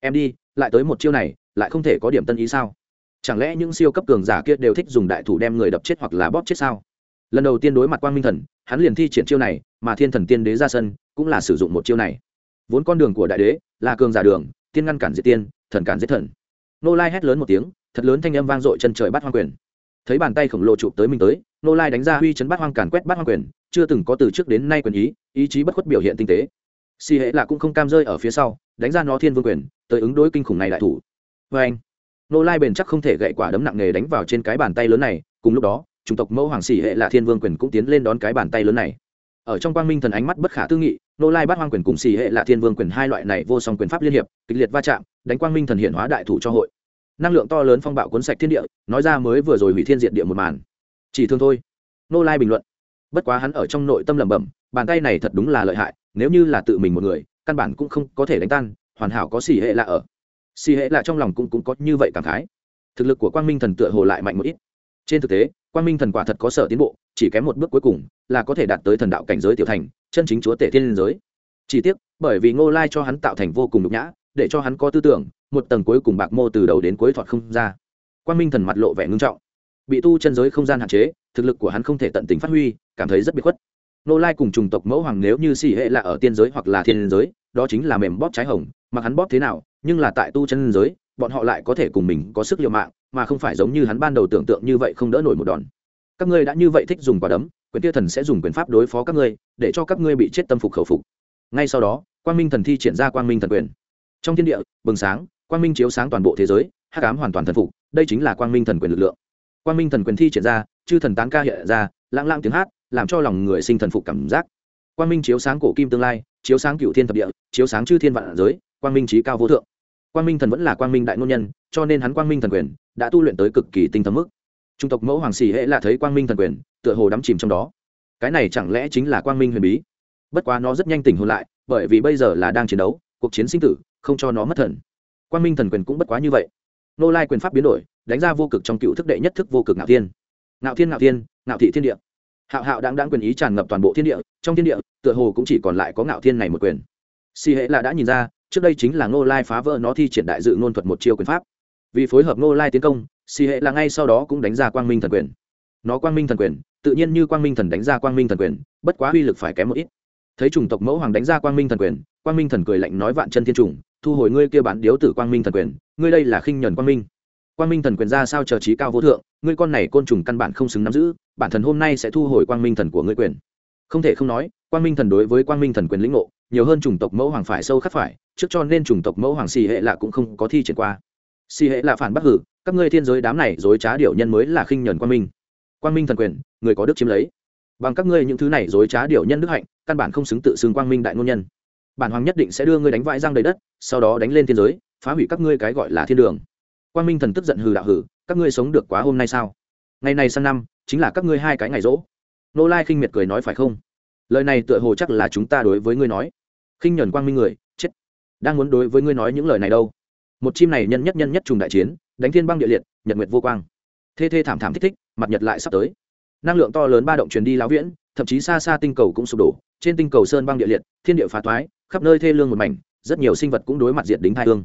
Em đi, lại tới một chiêu này lại không thể có điểm tân ý sao? Chẳng lẽ những siêu cấp cường giả kia đều thích dùng đại thủ đem người đập chết hoặc là bóp chết sao? Lần đầu tiên đối mặt quang minh thần, hắn liền thi triển chiêu này, mà thiên thần tiên đế ra sân cũng là sử dụng một chiêu này. Vốn con đường của đại đế là cường giả đường, tiên ngăn cản diệt tiên, thần cản giết thần. Nô lai hét lớn một tiếng, thật lớn thanh âm vang dội chân trời bắt hoang quyền. Thấy bàn tay khổng lồ chụp tới mình tới, nô lai đánh ra huy chấn bắt hoang càn quét bắt hoang quyền, chưa từng có từ trước đến nay quyền ý ý chí bất khuất biểu hiện tinh tế. Si hệ là cũng không cam rơi ở phía sau, đánh ra nó thiên vương quyền, tới ứng đối kinh khủng này đại thủ vê anh. Nô lai bền chắc không thể gậy quả đấm nặng nề đánh vào trên cái bàn tay lớn này. Cùng lúc đó, chủng tộc mẫu hoàng xỉ hệ là thiên vương quyền cũng tiến lên đón cái bàn tay lớn này. Ở trong quang minh thần ánh mắt bất khả tư nghị, nô lai bắt hoang quyền cùng xỉ hệ là thiên vương quyền hai loại này vô song quyền pháp liên hiệp, kịch liệt va chạm, đánh quang minh thần hiện hóa đại thủ cho hội. Năng lượng to lớn phong bạo cuốn sạch thiên địa, nói ra mới vừa rồi hủy thiên diệt địa một màn. Chỉ thương thôi. Nô lai bình luận. Bất quá hắn ở trong nội tâm lẩm bẩm, bàn tay này thật đúng là lợi hại, nếu như là tự mình một người, căn bản cũng không có thể đánh tan, hoàn hảo có xỉ hệ lạ ở. Xì hệ là trong lòng cũng, cũng có như vậy cảm khái. Thực lực của quang minh thần tựa hồ lại mạnh một ít. Trên thực tế quang minh thần quả thật có sở tiến bộ chỉ kém một bước cuối cùng là có thể đạt tới thần đạo cảnh giới tiểu thành chân chính chúa tể thiên liên giới. Chỉ tiếc bởi vì ngô lai cho hắn tạo thành vô cùng nhục nhã để cho hắn có tư tưởng một tầng cuối cùng bạc mô từ đầu đến cuối thoạt không ra. Quang minh thần mặt lộ vẻ ngưng trọng. Bị tu chân giới không gian hạn chế thực lực của hắn không thể tận tình phát huy cảm thấy rất bị khuất. Nô lai cùng chủng tộc mẫu hoàng nếu như xì hệ là ở tiên giới hoặc là thiên giới đó chính là mềm bóp trái hồng mà hắn bóp thế nào nhưng là tại tu chân giới, bọn họ lại có thể cùng mình có sức liều mạng, mà không phải giống như hắn ban đầu tưởng tượng như vậy không đỡ nổi một đòn. Các ngươi đã như vậy thích dùng quả đấm, quyền tiêu thần sẽ dùng quyền pháp đối phó các ngươi, để cho các ngươi bị chết tâm phục khẩu phục. Ngay sau đó, quang minh thần thi triển ra quang minh thần quyền. Trong thiên địa, bừng sáng, quang minh chiếu sáng toàn bộ thế giới, hắc ám hoàn toàn thần phục, đây chính là quang minh thần quyền lực lượng. Quang minh thần quyền thi triển ra, chư thần tán ca hiện ra lãng lãng tiếng hát, làm cho lòng người sinh thần phục cảm giác. Quang minh chiếu sáng cổ kim tương lai, chiếu sáng cựu thiên thập địa, chiếu sáng chư thiên vạn giới, quang minh trí cao vô thượng quang minh thần vẫn là quang minh đại ngôn nhân, cho nên hắn quang minh thần quyền đã tu luyện tới cực kỳ tinh thấm mức. Trung tộc mẫu hoàng xì hệ là thấy quang minh thần quyền, tựa hồ đắm chìm trong đó. Cái này chẳng lẽ chính là quang minh huyền bí? Bất quá nó rất nhanh tỉnh hôn lại, bởi vì bây giờ là đang chiến đấu, cuộc chiến sinh tử, không cho nó mất thần. Quang minh thần quyền cũng bất quá như vậy. Nô lai quyền pháp biến đổi, đánh ra vô cực trong cựu thức đệ nhất thức vô cực ngạo thiên. Ngạo thiên ngạo thiên, ngạo thị thiên địa. Hạo hạo đáng đáng quyền ý tràn ngập toàn bộ thiên địa, trong thiên địa, tựa hồ cũng chỉ còn lại có ngạo thiên này một quyền. Xì hệ là đã nhìn ra trước đây chính là ngô lai phá vỡ nó thi triển đại dự ngôn thuật một chiêu quyền pháp vì phối hợp ngô lai tiến công si hệ là ngay sau đó cũng đánh ra quang minh thần quyền nó quang minh thần quyền tự nhiên như quang minh thần đánh ra quang minh thần quyền bất quá uy lực phải kém một ít thấy chủng tộc mẫu hoàng đánh ra quang minh thần quyền quang minh thần cười lạnh nói vạn chân thiên trùng thu hồi ngươi kia bán điếu tử quang minh thần quyền ngươi đây là khinh nhuần quang minh quang minh thần quyền ra sao chờ trí cao vô thượng ngươi con này côn trùng căn bản không xứng nắm giữ bản thần hôm nay sẽ thu hồi quang minh thần của ngươi quyền không thể không nói quang minh thần đối với quang minh thần quyền lĩnh ngộ nhiều hơn chủng tộc mẫu hoàng phải sâu khắc phải, trước cho nên chủng tộc mẫu hoàng xì hệ lạ cũng không có thi triển qua. Xì hệ lạ phản bác hử, các ngươi thiên giới đám này dối trá điệu nhân mới là khinh nhuần quang minh. Quang minh thần quyền, người có đức chiếm lấy. Bằng các ngươi những thứ này dối trá điệu nhân đức hạnh, căn bản không xứng tự xưng quang minh đại ngôn nhân. Bản hoàng nhất định sẽ đưa ngươi đánh vãi răng đầy đất, sau đó đánh lên thiên giới, phá hủy các ngươi cái gọi là thiên đường. Quang minh thần tức giận hừ đạo hừ các ngươi sống được quá hôm nay sao? Ngày này sang năm, chính là các ngươi hai cái ngày rỗ. Nô lai khinh miệt cười nói phải không? Lời này tựa hồ chắc là chúng ta đối với ngươi nói. Khinh nhuần quang minh người, chết. Đang muốn đối với ngươi nói những lời này đâu? Một chim này nhân nhất nhân nhất trùng đại chiến, đánh thiên băng địa liệt, nhật nguyệt vô quang. Thê thê thảm thảm thích thích, mặt nhật lại sắp tới. Năng lượng to lớn ba động truyền đi lão viễn, thậm chí xa xa tinh cầu cũng sụp đổ. Trên tinh cầu sơn băng địa liệt, thiên địa phá toái, khắp nơi thê lương một mảnh, rất nhiều sinh vật cũng đối mặt diện đính thai hương.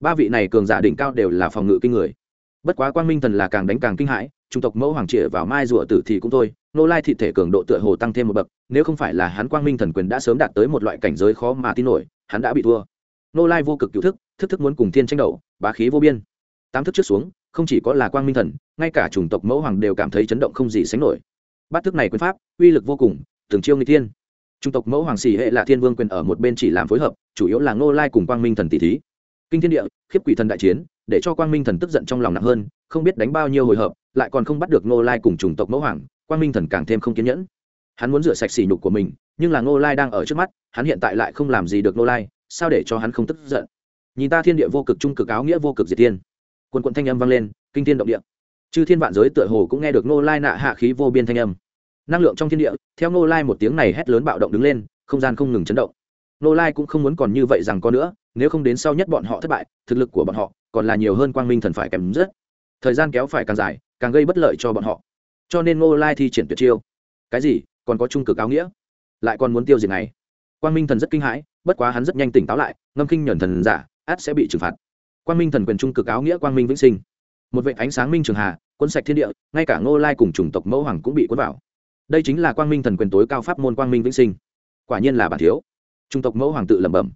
Ba vị này cường giả đỉnh cao đều là phòng ngự kinh người bất quá quang minh thần là càng đánh càng kinh hãi trung tộc mẫu hoàng trịa vào mai rùa tử thì cũng thôi, nô lai thị thể cường độ tựa hồ tăng thêm một bậc, nếu không phải là hắn quang minh thần quyền đã sớm đạt tới một loại cảnh giới khó mà tin nổi, hắn đã bị thua. Nô lai vô cực cựu thức thức thức muốn cùng thiên tranh đấu, bá khí vô biên. Tám thức trước xuống, không chỉ có là quang minh thần, ngay cả chủng tộc mẫu hoàng đều cảm thấy chấn động không gì sánh nổi. Bát thức này quyền pháp, uy lực vô cùng tưởng chiêu người thiên. Chủng tộc mẫu hoàng xì hệ là thiên vương quyền ở một bên chỉ làm phối hợp, chủ yếu là nô lai cùng quang minh thần tỷ thí. Kinh thiên địa, khiếp quỷ thần đại chiến để cho quang minh thần tức giận trong lòng nặng hơn, không biết đánh bao nhiêu hồi hợp, lại còn không bắt được Ngô lai cùng chủng tộc mẫu hoàng, quang minh thần càng thêm không kiên nhẫn. Hắn muốn rửa sạch sỉ nhục của mình, nhưng là Ngô lai đang ở trước mắt, hắn hiện tại lại không làm gì được Ngô lai, sao để cho hắn không tức giận? Nhìn ta thiên địa vô cực trung cực áo nghĩa vô cực diệt tiên. Quân quận thanh âm vang lên, kinh thiên động địa. Chư thiên vạn giới tựa hồ cũng nghe được Ngô lai nạ hạ khí vô biên thanh âm. Năng lượng trong thiên địa, theo Ngô lai một tiếng này hét lớn bạo động đứng lên, không gian không ngừng chấn động. Ngô lai cũng không muốn còn như vậy rằng có nữa, nếu không đến sau nhất bọn họ thất bại, thực lực của bọn họ còn là nhiều hơn quang minh thần phải kèm rất. Thời gian kéo phải càng dài, càng gây bất lợi cho bọn họ. Cho nên ngô lai thi triển tuyệt chiêu. Cái gì? Còn có trung cực áo nghĩa? Lại còn muốn tiêu diệt này? Quang minh thần rất kinh hãi, bất quá hắn rất nhanh tỉnh táo lại, ngâm kinh nhẫn thần giả, át sẽ bị trừng phạt. Quang minh thần quyền trung cực áo nghĩa quang minh vĩnh sinh. Một vệ ánh sáng minh trường hà quân sạch thiên địa, ngay cả ngô lai cùng chủng tộc mẫu hoàng cũng bị cuốn vào. Đây chính là quang minh thần quyền tối cao pháp môn quang minh vĩnh sinh. Quả nhiên là bản thiếu. Chủng tộc mẫu hoàng tự lẩm bẩm.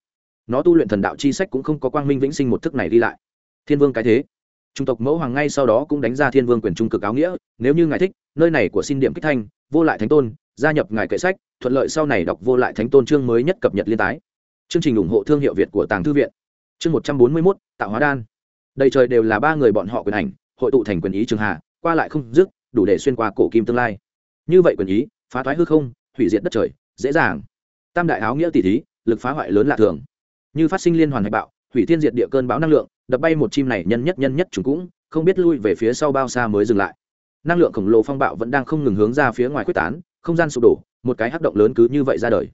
Nó tu luyện thần đạo chi sách cũng không có quang minh vĩnh sinh một thức này đi lại thiên vương cái thế. Trung tộc mẫu hoàng ngay sau đó cũng đánh ra thiên vương quyền trung cực áo nghĩa, nếu như ngài thích, nơi này của xin điểm kích thanh, vô lại thánh tôn, gia nhập ngài kệ sách, thuận lợi sau này đọc vô lại thánh tôn chương mới nhất cập nhật liên tái. Chương trình ủng hộ thương hiệu việt của tàng thư viện. Chương một trăm bốn mươi mốt, tạo hóa đan. Đầy trời đều là ba người bọn họ quyền ảnh, hội tụ thành quyền ý trường hà qua lại không dứt, đủ để xuyên qua cổ kim tương lai. Như vậy quyền ý, phá thoái hư không, hủy diệt đất trời, dễ dàng. Tam đại áo nghĩa tỷ thí, lực phá hoại lớn lạ thường. Như phát sinh liên hoàn hạch bạo hủy thiên diệt địa cơn bão năng lượng, đập bay một chim này nhân nhất nhân nhất chúng cũng không biết lui về phía sau bao xa mới dừng lại. Năng lượng khổng lồ phong bạo vẫn đang không ngừng hướng ra phía ngoài quyết tán, không gian sụp đổ, một cái hắc động lớn cứ như vậy ra đời.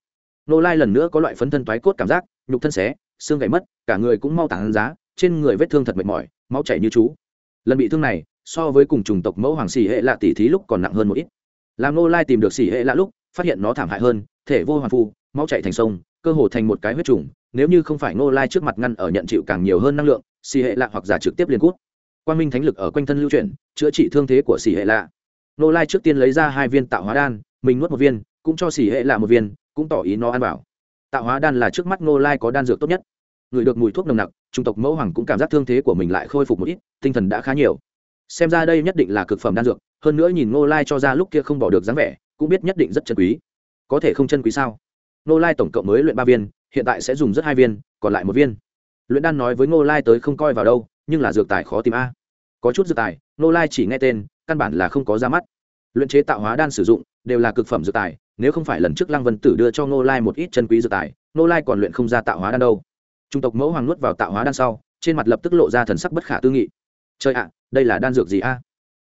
Nô lai lần nữa có loại phấn thân toái cốt cảm giác, nhục thân xé, xương gãy mất, cả người cũng mau tản giá trên người vết thương thật mệt mỏi, máu chảy như chú. Lần bị thương này, so với cùng chủng tộc mẫu hoàng xỉ hệ lạ tỷ thí lúc còn nặng hơn một ít. Làm nô lai tìm được xỉ hệ lạ lúc, phát hiện nó thảm hại hơn, thể vô hoàn phu máu chảy thành sông cơ hồ thành một cái huyết trùng, nếu như không phải ngô lai trước mặt ngăn ở nhận chịu càng nhiều hơn năng lượng, xì hệ lạ hoặc giả trực tiếp liên cút. Quan minh thánh lực ở quanh thân lưu chuyển, chữa trị thương thế của xì hệ lạ. Ngô lai trước tiên lấy ra hai viên tạo hóa đan, mình nuốt một viên, cũng cho xì hệ lạ một viên, cũng tỏ ý nó ăn vào. Tạo hóa đan là trước mắt ngô lai có đan dược tốt nhất. Người được mùi thuốc nồng nặc trung tộc mẫu hoàng cũng cảm giác thương thế của mình lại khôi phục một ít, tinh thần đã khá nhiều. Xem ra đây nhất định là cực phẩm đan dược, hơn nữa nhìn ngô lai cho ra lúc kia không bỏ được dáng vẻ, cũng biết nhất định rất chân quý. Có thể không chân quý sao? Ngô lai tổng cộng mới luyện ba viên, hiện tại sẽ dùng rất hai viên, còn lại một viên. Luyện đan nói với ngô lai tới không coi vào đâu, nhưng là dược tài khó tìm a. Có chút dược tài, ngô lai chỉ nghe tên, căn bản là không có ra mắt. Luyện chế tạo hóa đan sử dụng, đều là cực phẩm dược tài, nếu không phải lần trước lăng vân tử đưa cho ngô lai một ít chân quý dược tài, ngô lai còn luyện không ra tạo hóa đan đâu. Trung tộc mẫu hoàng nuốt vào tạo hóa đan sau, trên mặt lập tức lộ ra thần sắc bất khả tư nghị. Trời ạ, đây là đan dược gì a?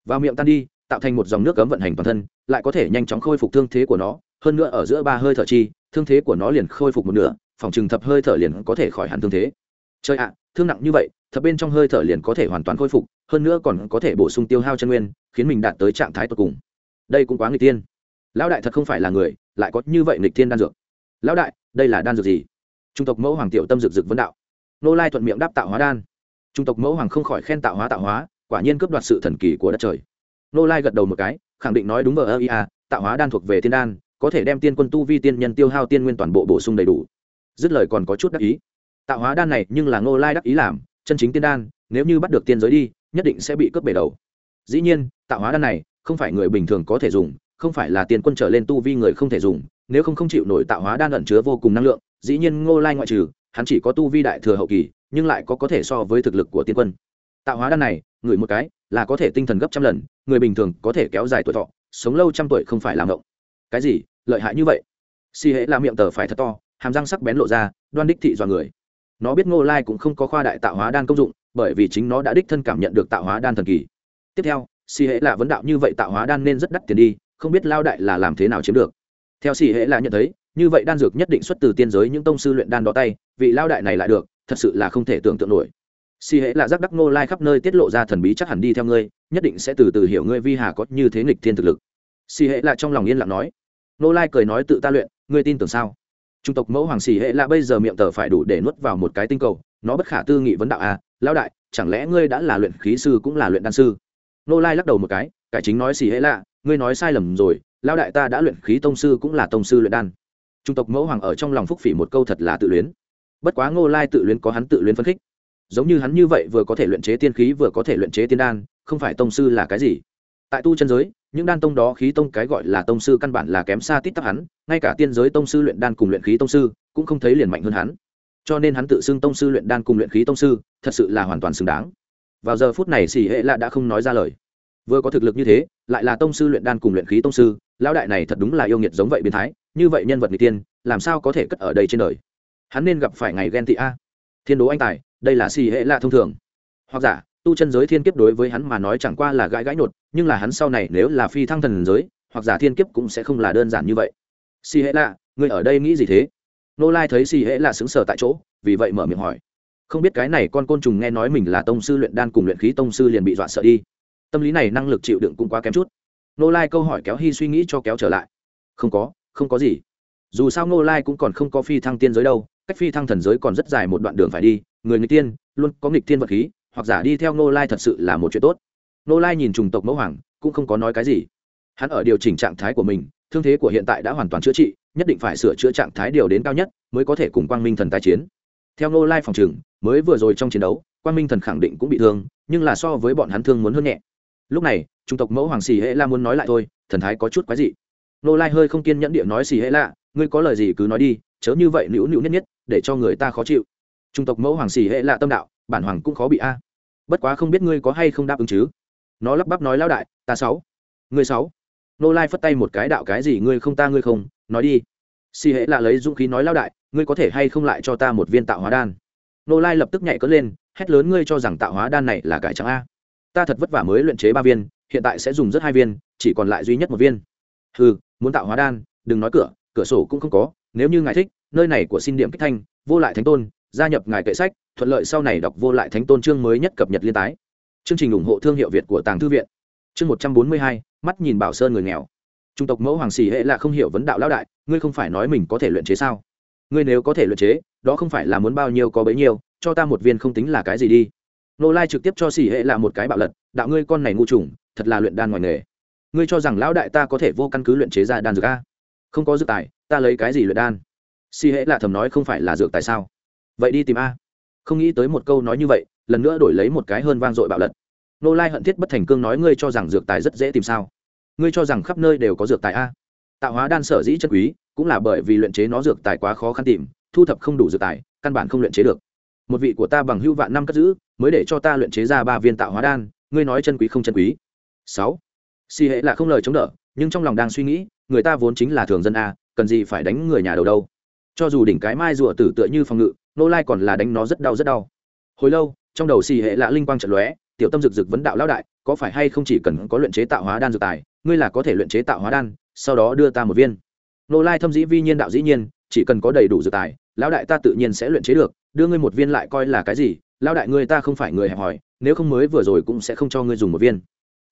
Vào miệng tan đi, tạo thành một dòng nước cấm vận hành toàn thân, lại có thể nhanh chóng khôi phục thương thế của nó, hơn nữa ở giữa ba hơi thở chi thương thế của nó liền khôi phục một nửa, phòng trừng thập hơi thở liền có thể khỏi hẳn thương thế. Chơi ạ, thương nặng như vậy, thập bên trong hơi thở liền có thể hoàn toàn khôi phục, hơn nữa còn có thể bổ sung tiêu hao chân nguyên, khiến mình đạt tới trạng thái tột cùng. Đây cũng quá nghịch tiên lão đại thật không phải là người, lại có như vậy nghịch tiên đan dược. Lão đại, đây là đan dược gì? Trung tộc mẫu hoàng tiểu tâm dược dược vấn đạo. Nô lai thuận miệng đáp tạo hóa đan. Trung tộc mẫu hoàng không khỏi khen tạo hóa tạo hóa, quả nhiên cướp đoạt sự thần kỳ của đất trời. Nô lai gật đầu một cái, khẳng định nói đúng vờ ơ ia tạo hóa đan thuộc về thiên đan có thể đem tiên quân tu vi tiên nhân tiêu hao tiên nguyên toàn bộ bổ sung đầy đủ. Dứt lời còn có chút đắc ý. Tạo hóa đan này nhưng là Ngô lai đắc ý làm, chân chính tiên đan, nếu như bắt được tiên giới đi, nhất định sẽ bị cướp bể đầu. Dĩ nhiên, tạo hóa đan này không phải người bình thường có thể dùng, không phải là tiền quân trở lên tu vi người không thể dùng, nếu không không chịu nổi tạo hóa đan ẩn chứa vô cùng năng lượng, dĩ nhiên ngô lai ngoại trừ, hắn chỉ có tu vi đại thừa hậu kỳ, nhưng lại có có thể so với thực lực của tiên quân. Tạo hóa đan này ngửi một cái, là có thể tinh thần gấp trăm lần, người bình thường có thể kéo dài tuổi thọ, sống lâu trăm tuổi không phải làm động cái gì? Lợi hại như vậy. Si hễ là miệng tờ phải thật to, hàm răng sắc bén lộ ra, đoan đích thị dọa người. Nó biết ngô lai cũng không có khoa đại tạo hóa đan công dụng, bởi vì chính nó đã đích thân cảm nhận được tạo hóa đan thần kỳ. Tiếp theo, si hễ là vấn đạo như vậy tạo hóa đan nên rất đắt tiền đi, không biết lao đại là làm thế nào chiếm được. Theo si hễ là nhận thấy, như vậy đan dược nhất định xuất từ tiên giới những tông sư luyện đan đó tay, vị lao đại này lại được, thật sự là không thể tưởng tượng nổi. Si hễ là giác đắc ngô lai khắp nơi tiết lộ ra thần bí chắc hẳn đi theo ngươi, nhất định sẽ từ từ hiểu ngươi vi hà có như thế nghịch thiên thực lực. Si hễ là trong lòng yên lặng nói. Nô lai cười nói tự ta luyện, ngươi tin tưởng sao? Trung tộc mẫu hoàng xì hệ là bây giờ miệng tờ phải đủ để nuốt vào một cái tinh cầu, nó bất khả tư nghị vấn đạo à lão đại, chẳng lẽ ngươi đã là luyện khí sư cũng là luyện đan sư? Nô lai lắc đầu một cái, cải chính nói xì hệ lạ, ngươi nói sai lầm rồi, lão đại ta đã luyện khí tông sư cũng là tông sư luyện đan. Trung tộc mẫu hoàng ở trong lòng phúc phỉ một câu thật là tự luyến. Bất quá ngô lai tự luyến có hắn tự luyến phân khích. Giống như hắn như vậy vừa có thể luyện chế tiên khí vừa có thể luyện chế tiên đan, không phải tông sư là cái gì. Tại tu chân giới những đan tông đó khí tông cái gọi là tông sư căn bản là kém xa tít tắp hắn, ngay cả tiên giới tông sư luyện đan cùng luyện khí tông sư cũng không thấy liền mạnh hơn hắn. Cho nên hắn tự xưng tông sư luyện đan cùng luyện khí tông sư, thật sự là hoàn toàn xứng đáng. Vào giờ phút này xỉ hệ lạ đã không nói ra lời. Vừa có thực lực như thế, lại là tông sư luyện đan cùng luyện khí tông sư, lão đại này thật đúng là yêu nghiệt giống vậy biến thái, như vậy nhân vật người tiên, làm sao có thể cất ở đây trên đời? Hắn nên gặp phải ngày ghen tị a. Thiên đố anh tài, đây là xì hệ lạ thông thường. Hoặc giả tu chân giới thiên kiếp đối với hắn mà nói chẳng qua là gãi gãi nhột nhưng là hắn sau này nếu là phi thăng thần giới, hoặc giả thiên kiếp cũng sẽ không là đơn giản như vậy. Xì hệ lạ người ở đây nghĩ gì thế? Nô lai thấy xì hệ lạ xứng sở tại chỗ, vì vậy mở miệng hỏi. Không biết cái này con côn trùng nghe nói mình là tông sư luyện đan cùng luyện khí tông sư liền bị dọa sợ đi. Tâm lý này năng lực chịu đựng cũng quá kém chút. Nô lai câu hỏi kéo hy suy nghĩ cho kéo trở lại. Không có không có gì. Dù sao nô lai cũng còn không có phi thăng tiên giới đâu, cách phi thăng thần giới còn rất dài một đoạn đường phải đi. Người nghịch tiên, luôn có nghịch tiên vật khí hoặc giả đi theo nô lai thật sự là một chuyện tốt. Nô lai nhìn trùng tộc mẫu hoàng, cũng không có nói cái gì. Hắn ở điều chỉnh trạng thái của mình, thương thế của hiện tại đã hoàn toàn chữa trị, nhất định phải sửa chữa trạng thái điều đến cao nhất mới có thể cùng quang minh thần tái chiến. Theo nô lai phòng trừng, mới vừa rồi trong chiến đấu, quang minh thần khẳng định cũng bị thương, nhưng là so với bọn hắn thương muốn hơn nhẹ. Lúc này trung tộc mẫu hoàng xì hễ la muốn nói lại thôi, thần thái có chút quái dị. Nô lai hơi không kiên nhẫn địa nói xì hễ lạ ngươi có lời gì cứ nói đi, chớ như vậy nữu nữu nhất nhất, để cho người ta khó chịu. Trung tộc mẫu hoàng xì hễ lạ tâm đạo, bản hoàng cũng khó bị a bất quá không biết ngươi có hay không đáp ứng chứ? Nó lắp bắp nói, lão đại, ta sáu. Ngươi sáu? Nô lai phất tay một cái, đạo cái gì, ngươi không ta ngươi không, nói đi. Si hễ là lấy dũng khí nói, lão đại, ngươi có thể hay không lại cho ta một viên tạo hóa đan? Nô lai lập tức nhảy cất lên, hét lớn ngươi cho rằng tạo hóa đan này là cải trắng a? Ta thật vất vả mới luyện chế ba viên, hiện tại sẽ dùng rất hai viên, chỉ còn lại duy nhất một viên. Ừ muốn tạo hóa đan, đừng nói cửa cửa sổ cũng không có, nếu như ngài thích, nơi này của xin điểm kích thanh, vô lại thánh tôn gia nhập ngài kệ sách, thuận lợi sau này đọc vô lại thánh tôn chương mới nhất cập nhật liên tái. Chương trình ủng hộ thương hiệu việt của tàng thư viện. Chương một trăm bốn mươi hai, mắt nhìn bảo sơn người nghèo. Trung tộc mẫu hoàng xì hệ là không hiểu vấn đạo lão đại, ngươi không phải nói mình có thể luyện chế sao? Ngươi nếu có thể luyện chế, đó không phải là muốn bao nhiêu có bấy nhiêu, cho ta một viên không tính là cái gì đi. Nô lai trực tiếp cho xì hệ là một cái bạo lật, đạo ngươi con này ngu trùng, thật là luyện đan ngoài nghề. Ngươi cho rằng lão đại ta có thể vô căn cứ luyện chế ra đan dược a? Không có dược tài, ta lấy cái gì luyện đan? Xì hệ là thầm nói không phải là dược tài sao? Vậy đi tìm a. Không nghĩ tới một câu nói như vậy, lần nữa đổi lấy một cái hơn vang dội bạo lật. Nô lai hận thiết bất thành cương nói ngươi cho rằng dược tài rất dễ tìm sao? Ngươi cho rằng khắp nơi đều có dược tài a? Tạo hóa đan sở dĩ chân quý, cũng là bởi vì luyện chế nó dược tài quá khó khăn tìm, thu thập không đủ dược tài, căn bản không luyện chế được. Một vị của ta bằng hưu vạn năm cất giữ, mới để cho ta luyện chế ra ba viên tạo hóa đan, ngươi nói chân quý không chân quý? Sáu. Si hệ là không lời chống đỡ, nhưng trong lòng đang suy nghĩ, người ta vốn chính là thường dân a, cần gì phải đánh người nhà đầu đâu? Cho dù đỉnh cái mai rùa tử tựa như phòng ngự nô lai còn là đánh nó rất đau rất đau. Hồi lâu, trong đầu xì hệ lạ linh quang trận lóe, tiểu tâm rực rực vấn đạo lão đại, có phải hay không chỉ cần có luyện chế tạo hóa đan dược tài, ngươi là có thể luyện chế tạo hóa đan, sau đó đưa ta một viên. Nô lai thâm dĩ vi nhiên đạo dĩ nhiên, chỉ cần có đầy đủ dược tài, lão đại ta tự nhiên sẽ luyện chế được, đưa ngươi một viên lại coi là cái gì, lão đại ngươi ta không phải người hẹp hòi, nếu không mới vừa rồi cũng sẽ không cho ngươi dùng một viên.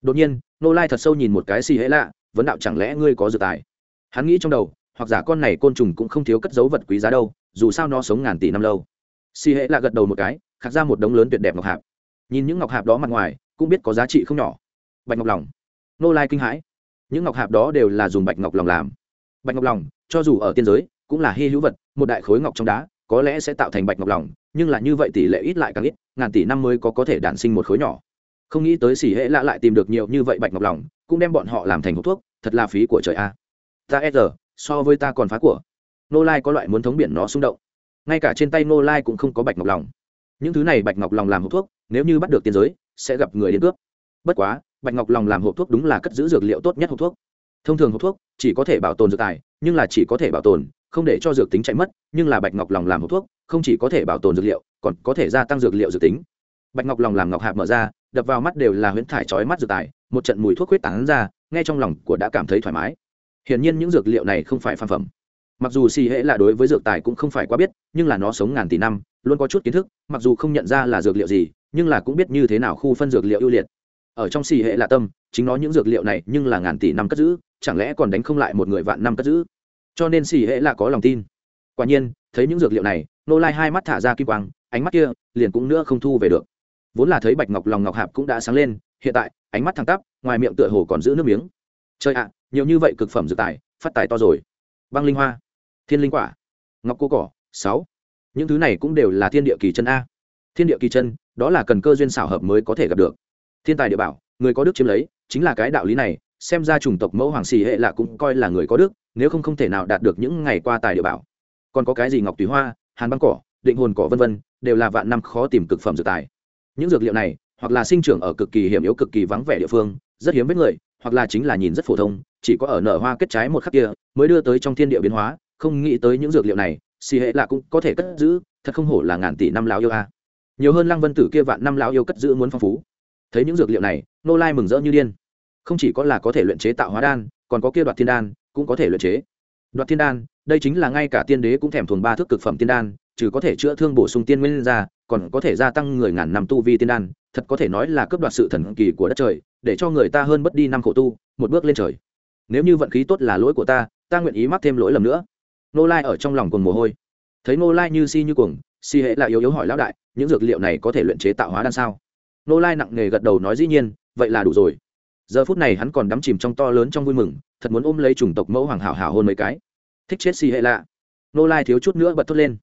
Đột nhiên nô lai thật sâu nhìn một cái xì hễ lạ, vấn đạo chẳng lẽ ngươi có dược tài? Hắn nghĩ trong đầu, hoặc giả con này côn trùng cũng không thiếu cất dấu vật quý giá đâu dù sao nó sống ngàn tỷ năm lâu. Xì hệ lạ gật đầu một cái, khạc ra một đống lớn tuyệt đẹp ngọc hạp. Nhìn những ngọc hạp đó mặt ngoài, cũng biết có giá trị không nhỏ. Bạch ngọc lòng. Nô lai kinh hãi. Những ngọc hạp đó đều là dùng bạch ngọc lòng làm. Bạch ngọc lòng, cho dù ở tiên giới, cũng là hy hữu vật, một đại khối ngọc trong đá, có lẽ sẽ tạo thành bạch ngọc lòng, nhưng là như vậy tỷ lệ ít lại càng ít, ngàn tỷ năm mới có có thể đản sinh một khối nhỏ. Không nghĩ tới xỉ hệ lạ lại tìm được nhiều như vậy bạch ngọc lòng, cũng đem bọn họ làm thành hộp thuốc, thật là phí của trời a. Ta e rờ so với ta còn phá của nô lai có loại muốn thống biển nó xung động. Ngay cả trên tay nô lai cũng không có bạch ngọc lòng những thứ này bạch ngọc lòng làm hộp thuốc, nếu như bắt được tiên giới, sẽ gặp người đến cướp. Bất quá, bạch ngọc lòng làm hộp thuốc đúng là cất giữ dược liệu tốt nhất hộp thuốc. Thông thường hộp thuốc chỉ có thể bảo tồn dược tài, nhưng là chỉ có thể bảo tồn, không để cho dược tính chạy mất, nhưng là bạch ngọc lòng làm hộp thuốc, không chỉ có thể bảo tồn dược liệu, còn có thể gia tăng dược liệu dược tính. Bạch ngọc lòng làm ngọc hạp mở ra, đập vào mắt đều là huyễn thải chói mắt dược tài, một trận mùi thuốc huyết tán ra, nghe trong lòng của đã cảm thấy thoải mái. Hiển nhiên những dược liệu này không phải phan phẩm mặc dù xì hễ là đối với dược tài cũng không phải quá biết, nhưng là nó sống ngàn tỷ năm, luôn có chút kiến thức, mặc dù không nhận ra là dược liệu gì, nhưng là cũng biết như thế nào khu phân dược liệu ưu liệt. Ở trong xì hệ là tâm, chính nó những dược liệu này nhưng là ngàn tỷ năm cất giữ, chẳng lẽ còn đánh không lại một người vạn năm cất giữ? Cho nên xì hệ là có lòng tin. Quả nhiên, thấy những dược liệu này, nô lai hai mắt thả ra kim quang, ánh mắt kia liền cũng nữa không thu về được. Vốn là thấy bạch ngọc lòng ngọc hạp cũng đã sáng lên, hiện tại, ánh mắt thẳng tắp, ngoài miệng tựa hồ còn giữ nước miếng. Chơi ạ, nhiều như vậy cực phẩm dược tài, phát tài to rồi. Băng linh hoa thiên linh quả, ngọc cô cỏ, sáu. Những thứ này cũng đều là thiên địa kỳ chân a. Thiên địa kỳ chân, đó là cần cơ duyên xảo hợp mới có thể gặp được. Thiên tài địa bảo, người có đức chiếm lấy, chính là cái đạo lý này, xem ra chủng tộc mẫu hoàng xì hệ là cũng coi là người có đức, nếu không không thể nào đạt được những ngày qua tài địa bảo. Còn có cái gì ngọc tùy hoa, hàn băng cỏ, định hồn cỏ vân vân, đều là vạn năm khó tìm cực phẩm dược tài. Những dược liệu này, hoặc là sinh trưởng ở cực kỳ hiểm yếu cực kỳ vắng vẻ địa phương, rất hiếm với người, hoặc là chính là nhìn rất phổ thông, chỉ có ở nở hoa kết trái một khắc kia, mới đưa tới trong thiên địa biến hóa không nghĩ tới những dược liệu này, xì hệ là cũng có thể cất giữ, thật không hổ là ngàn tỷ năm lão yêu a. Nhiều hơn lăng vân tử kia vạn năm lão yêu cất giữ muốn phong phú. Thấy những dược liệu này nô lai mừng rỡ như điên. Không chỉ có là có thể luyện chế tạo hóa đan, còn có kia đoạt thiên đan, cũng có thể luyện chế. Đoạt thiên đan, đây chính là ngay cả tiên đế cũng thèm thuồng ba thước cực phẩm tiên đan, trừ có thể chữa thương bổ sung tiên nguyên ra, còn có thể gia tăng người ngàn năm tu vi tiên đan, thật có thể nói là cướp đoạt sự thần kỳ của đất trời, để cho người ta hơn bất đi năm khổ tu, một bước lên trời. Nếu như vận khí tốt là lỗi của ta ta nguyện ý mắc thêm lỗi lầm nữa nô lai ở trong lòng cuồng mồ hôi. Thấy nô lai như si như cuồng, si hệ lại yếu yếu hỏi lão đại, những dược liệu này có thể luyện chế tạo hóa đan sao? Nô lai nặng nề gật đầu nói dĩ nhiên, vậy là đủ rồi. Giờ phút này hắn còn đắm chìm trong to lớn trong vui mừng, thật muốn ôm lấy chủng tộc mẫu hoàng hảo hảo hôn mấy cái. Thích chết si hệ lạ. Nô lai thiếu chút nữa bật thốt lên.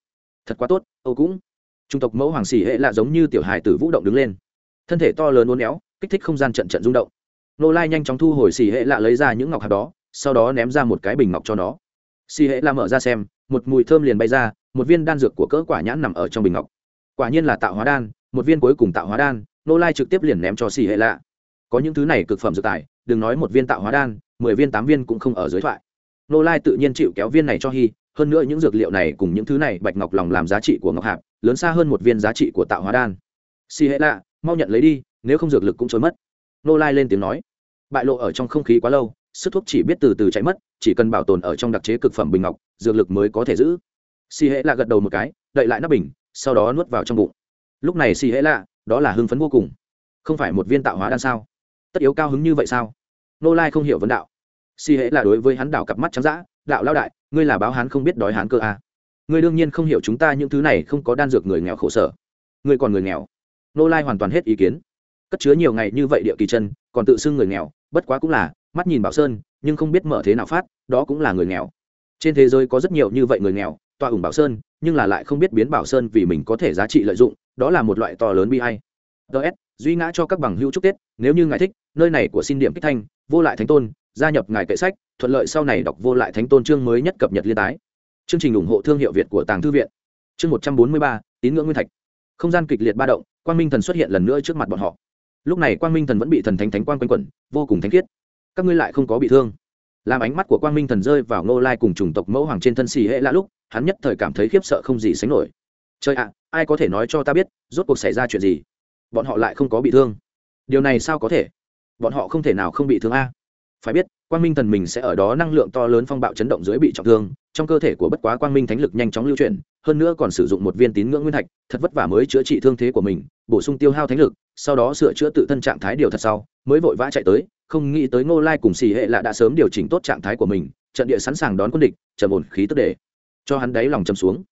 Thật quá tốt, âu cũng. Chủng tộc mẫu hoàng si hệ lạ giống như tiểu hài tử vũ động đứng lên. Thân thể to lớn uốn éo, kích thích không gian trận trận rung động. Nô lai nhanh chóng thu hồi si hệ lạ lấy ra những ngọc hạt đó, sau đó ném ra một cái bình ngọc cho nó xì hệ la mở ra xem, một mùi thơm liền bay ra, một viên đan dược của cỡ quả nhãn nằm ở trong bình ngọc. Quả nhiên là tạo hóa đan, một viên cuối cùng tạo hóa đan, nô lai trực tiếp liền ném cho xì hệ lạ có những thứ này cực phẩm dược tài, đừng nói một viên tạo hóa đan, mười viên tám viên cũng không ở dưới thoại. Nô lai tự nhiên chịu kéo viên này cho hy hơn nữa những dược liệu này cùng những thứ này bạch ngọc lòng làm giá trị của ngọc hạp, lớn xa hơn một viên giá trị của tạo hóa đan. Xì hệ lạ mau nhận lấy đi, nếu không dược lực cũng trôi mất. Nô lai lên tiếng nói. Bại lộ ở trong không khí quá lâu sức thuốc chỉ biết từ từ chạy mất, chỉ cần bảo tồn ở trong đặc chế cực phẩm bình ngọc, dược lực mới có thể giữ. Xì hệ lạ gật đầu một cái, đậy lại nắp bình, sau đó nuốt vào trong bụng. Lúc này xì hệ lạ, đó là hưng phấn vô cùng. Không phải một viên tạo hóa đan sao? Tất yếu cao hứng như vậy sao? Nô lai không hiểu vấn đạo. Si hễ là đối với hắn đảo cặp mắt trắng dã, đạo lao đại, ngươi là báo hắn không biết đói hắn cơ à. ngươi đương nhiên không hiểu chúng ta những thứ này không có đan dược người nghèo khổ sở. Ngươi còn người nghèo. Nô lai hoàn toàn hết ý kiến. Cất chứa nhiều ngày như vậy địa kỳ chân, còn tự xưng người nghèo, bất quá cũng là mắt nhìn bảo sơn, nhưng không biết mở thế nào phát, đó cũng là người nghèo. Trên thế giới có rất nhiều như vậy người nghèo tọa ủng bảo sơn, nhưng là lại không biết biến bảo sơn vì mình có thể giá trị lợi dụng, đó là một loại to lớn bi hay ts duy ngã cho các bằng hữu chúc tết, nếu như ngài thích, nơi này của xin điểm kích thanh, vô lại thánh tôn, gia nhập ngài kệ sách, thuận lợi sau này đọc vô lại thánh tôn chương mới nhất cập nhật liên tái. Chương trình ủng hộ thương hiệu việt của tàng thư viện. Chương một trăm bốn mươi ba, tín ngưỡng nguyên thạch. Không gian kịch liệt ba động, quang minh thần xuất hiện lần nữa trước mặt bọn họ. Lúc này quang minh thần vẫn bị thần thánh thánh quang quanh quẩn, vô cùng thánh khiết các ngươi lại không có bị thương. Làm ánh mắt của quang minh thần rơi vào ngô lai cùng chủng tộc mẫu hoàng trên thân xì hệ lạ lúc, hắn nhất thời cảm thấy khiếp sợ không gì sánh nổi. Trời ạ, ai có thể nói cho ta biết, rốt cuộc xảy ra chuyện gì? Bọn họ lại không có bị thương. Điều này sao có thể? Bọn họ không thể nào không bị thương a. Phải biết, quang minh thần mình sẽ ở đó năng lượng to lớn phong bạo chấn động dưới bị trọng thương, trong cơ thể của bất quá quang minh thánh lực nhanh chóng lưu chuyển, hơn nữa còn sử dụng một viên tín ngưỡng nguyên thạch, thật vất vả mới chữa trị thương thế của mình, bổ sung tiêu hao thánh lực, sau đó sửa chữa tự thân trạng thái điều thật sau, mới vội vã chạy tới không nghĩ tới ngô lai cùng xì hệ là đã sớm điều chỉnh tốt trạng thái của mình, trận địa sẵn sàng đón quân địch, trầm ổn khí tức để cho hắn đáy lòng chầm xuống.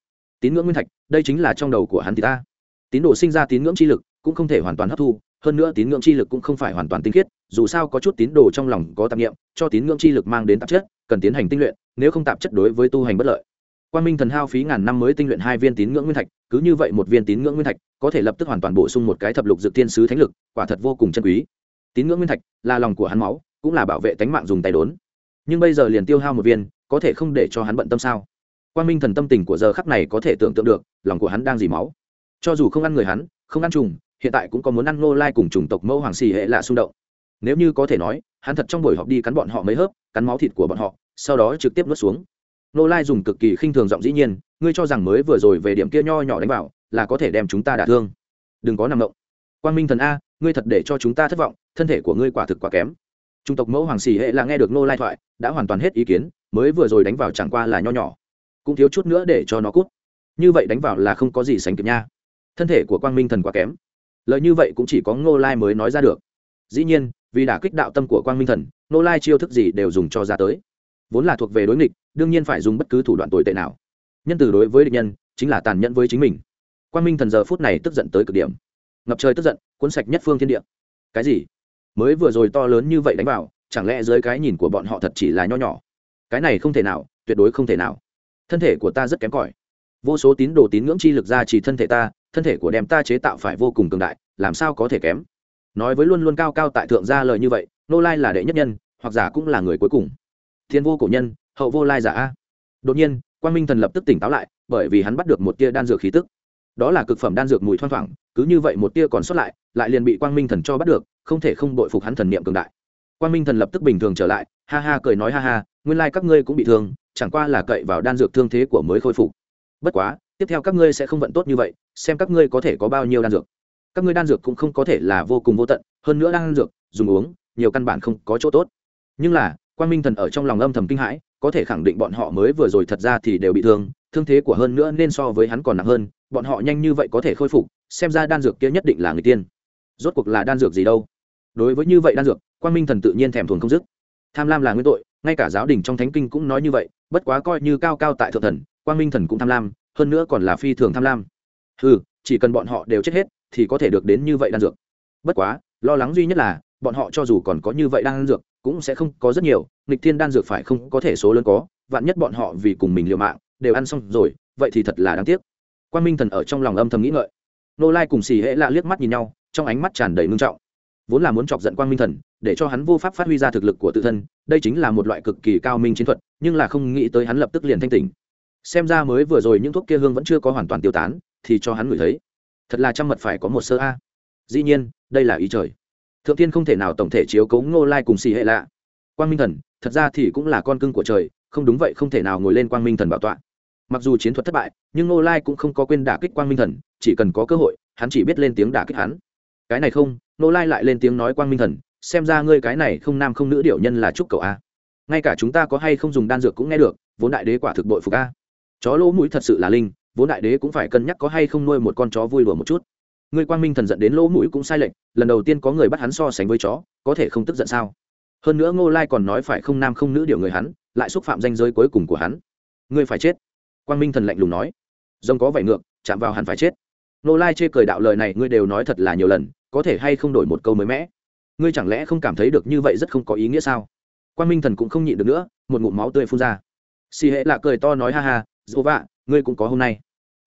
Tín ngưỡng nguyên thạch, đây chính là trong đầu của hắn thì ta. Tín đồ sinh ra tín ngưỡng chi lực cũng không thể hoàn toàn hấp thu, hơn nữa tín ngưỡng chi lực cũng không phải hoàn toàn tinh khiết, dù sao có chút tín đồ trong lòng có tạp nghiệm cho tín ngưỡng chi lực mang đến tạp chất, cần tiến hành tinh luyện, nếu không tạp chất đối với tu hành bất lợi. Quan minh thần hao phí ngàn năm mới tinh luyện hai viên tín ngưỡng nguyên thạch, cứ như vậy một viên tín ngưỡng nguyên thạch có thể lập tức hoàn toàn bổ sung một cái thập lục dược tiên sứ thánh lực, quả thật vô cùng chân quý tín ngưỡng nguyên thạch là lòng của hắn máu, cũng là bảo vệ tánh mạng dùng tay đốn. Nhưng bây giờ liền tiêu hao một viên, có thể không để cho hắn bận tâm sao? Quan minh thần tâm tình của giờ khắc này có thể tưởng tượng được, lòng của hắn đang dì máu. Cho dù không ăn người hắn, không ăn trùng, hiện tại cũng có muốn ăn nô lai cùng chủng tộc mẫu hoàng xì hệ lạ xung động. Nếu như có thể nói, hắn thật trong buổi họp đi cắn bọn họ mấy hớp, cắn máu thịt của bọn họ, sau đó trực tiếp nuốt xuống. Nô lai dùng cực kỳ khinh thường giọng dĩ nhiên, ngươi cho rằng mới vừa rồi về điểm kia nho nhỏ đánh vào, là có thể đem chúng ta đả thương. Đừng có nằm động. Quan minh thần a ngươi thật để cho chúng ta thất vọng, thân thể của ngươi quả thực quá kém. Trung tộc mẫu hoàng xì hệ là nghe được nô lai thoại, đã hoàn toàn hết ý kiến, mới vừa rồi đánh vào chẳng qua là nho nhỏ. Cũng thiếu chút nữa để cho nó cút. Như vậy đánh vào là không có gì sánh kịp nha. Thân thể của quang minh thần quá kém. Lời như vậy cũng chỉ có ngô lai mới nói ra được. Dĩ nhiên, vì đã kích đạo tâm của quang minh thần, ngô lai chiêu thức gì đều dùng cho ra tới. Vốn là thuộc về đối nghịch, đương nhiên phải dùng bất cứ thủ đoạn tồi tệ nào. Nhân từ đối với địch nhân, chính là tàn nhẫn với chính mình. Quang minh thần giờ phút này tức giận tới cực điểm ngập trời tức giận, cuốn sạch nhất phương thiên địa. Cái gì? Mới vừa rồi to lớn như vậy đánh vào, chẳng lẽ dưới cái nhìn của bọn họ thật chỉ là nho nhỏ? Cái này không thể nào, tuyệt đối không thể nào. Thân thể của ta rất kém cỏi. Vô số tín đồ tín ngưỡng chi lực ra chỉ thân thể ta, thân thể của đem ta chế tạo phải vô cùng cường đại, làm sao có thể kém? Nói với luôn luôn cao cao tại thượng gia lời như vậy, nô lai là đệ nhất nhân, hoặc giả cũng là người cuối cùng. Thiên vô cổ nhân, hậu vô lai giả a. Đột nhiên Quan minh thần lập tức tỉnh táo lại, bởi vì hắn bắt được một tia đan dược khí tức đó là cực phẩm đan dược mùi thoang thoảng, cứ như vậy một tia còn sót lại lại liền bị quang minh thần cho bắt được, không thể không bội phục hắn thần niệm cường đại. Quang minh thần lập tức bình thường trở lại, ha ha cười nói ha ha, nguyên lai các ngươi cũng bị thương, chẳng qua là cậy vào đan dược thương thế của mới khôi phục. Bất quá, tiếp theo các ngươi sẽ không vận tốt như vậy, xem các ngươi có thể có bao nhiêu đan dược. Các ngươi đan dược cũng không có thể là vô cùng vô tận, hơn nữa đan dược, dùng uống, nhiều căn bản không có chỗ tốt. Nhưng là, quang minh thần ở trong lòng âm thầm kinh hãi, có thể khẳng định bọn họ mới vừa rồi thật ra thì đều bị thương thương thế của hơn nữa nên so với hắn còn nặng hơn, bọn họ nhanh như vậy có thể khôi phục, xem ra đan dược kia nhất định là người tiên. Rốt cuộc là đan dược gì đâu? Đối với như vậy đan dược quan minh thần tự nhiên thèm thuồng không dứt. Tham lam là nguyên tội, ngay cả giáo đình trong thánh kinh cũng nói như vậy, bất quá coi như cao cao tại thượng thần quan minh thần cũng tham lam, hơn nữa còn là phi thường tham lam. Ừ chỉ cần bọn họ đều chết hết, thì có thể được đến như vậy đan dược. Bất quá, lo lắng duy nhất là, bọn họ cho dù còn có như vậy đan dược, cũng sẽ không có rất nhiều, nghịch thiên đan dược phải không có thể số lớn có, vạn nhất bọn họ vì cùng mình liều mạng đều ăn xong rồi, vậy thì thật là đáng tiếc. Quan minh thần ở trong lòng âm thầm nghĩ ngợi. Nô lai cùng xì hễ lạ liếc mắt nhìn nhau, trong ánh mắt tràn đầy ngưng trọng. Vốn là muốn chọc giận quan minh thần, để cho hắn vô pháp phát huy ra thực lực của tự thân, đây chính là một loại cực kỳ cao minh chiến thuật, nhưng là không nghĩ tới hắn lập tức liền thanh tỉnh. Xem ra mới vừa rồi những thuốc kia hương vẫn chưa có hoàn toàn tiêu tán, thì cho hắn ngửi thấy. Thật là trăm mật phải có một sơ a. Dĩ nhiên, đây là ý trời. Thượng tiên không thể nào tổng thể chiếu cấu ngô lai cùng xì hệ lạ. Quang minh thần, thật ra thì cũng là con cưng của trời, không đúng vậy không thể nào ngồi lên quang minh thần bảo tọa mặc dù chiến thuật thất bại, nhưng ngô lai cũng không có quên đả kích quang minh thần, chỉ cần có cơ hội, hắn chỉ biết lên tiếng đả kích hắn. Cái này không, ngô lai lại lên tiếng nói quang minh thần, xem ra ngươi cái này không nam không nữ điệu nhân là chúc cậu a. Ngay cả chúng ta có hay không dùng đan dược cũng nghe được, vốn đại đế quả thực bội phục a. Chó lỗ mũi thật sự là linh, vốn đại đế cũng phải cân nhắc có hay không nuôi một con chó vui đùa một chút. Người quang minh thần giận đến lỗ mũi cũng sai lệch, lần đầu tiên có người bắt hắn so sánh với chó, có thể không tức giận sao? Hơn nữa ngô lai còn nói phải không nam không nữ điều người hắn, lại xúc phạm danh giới cuối cùng của hắn. Ngươi phải chết quang minh thần lạnh lùng nói. Rồng có vẻ ngược, chạm vào hẳn phải chết. Nô lai chê cười đạo lời này ngươi đều nói thật là nhiều lần, có thể hay không đổi một câu mới mẽ ngươi chẳng lẽ không cảm thấy được như vậy rất không có ý nghĩa sao? Quang minh thần cũng không nhịn được nữa, một ngụm máu tươi phun ra. Xì hệ lạ cười to nói ha ha, dỗ vạ, ngươi cũng có hôm nay.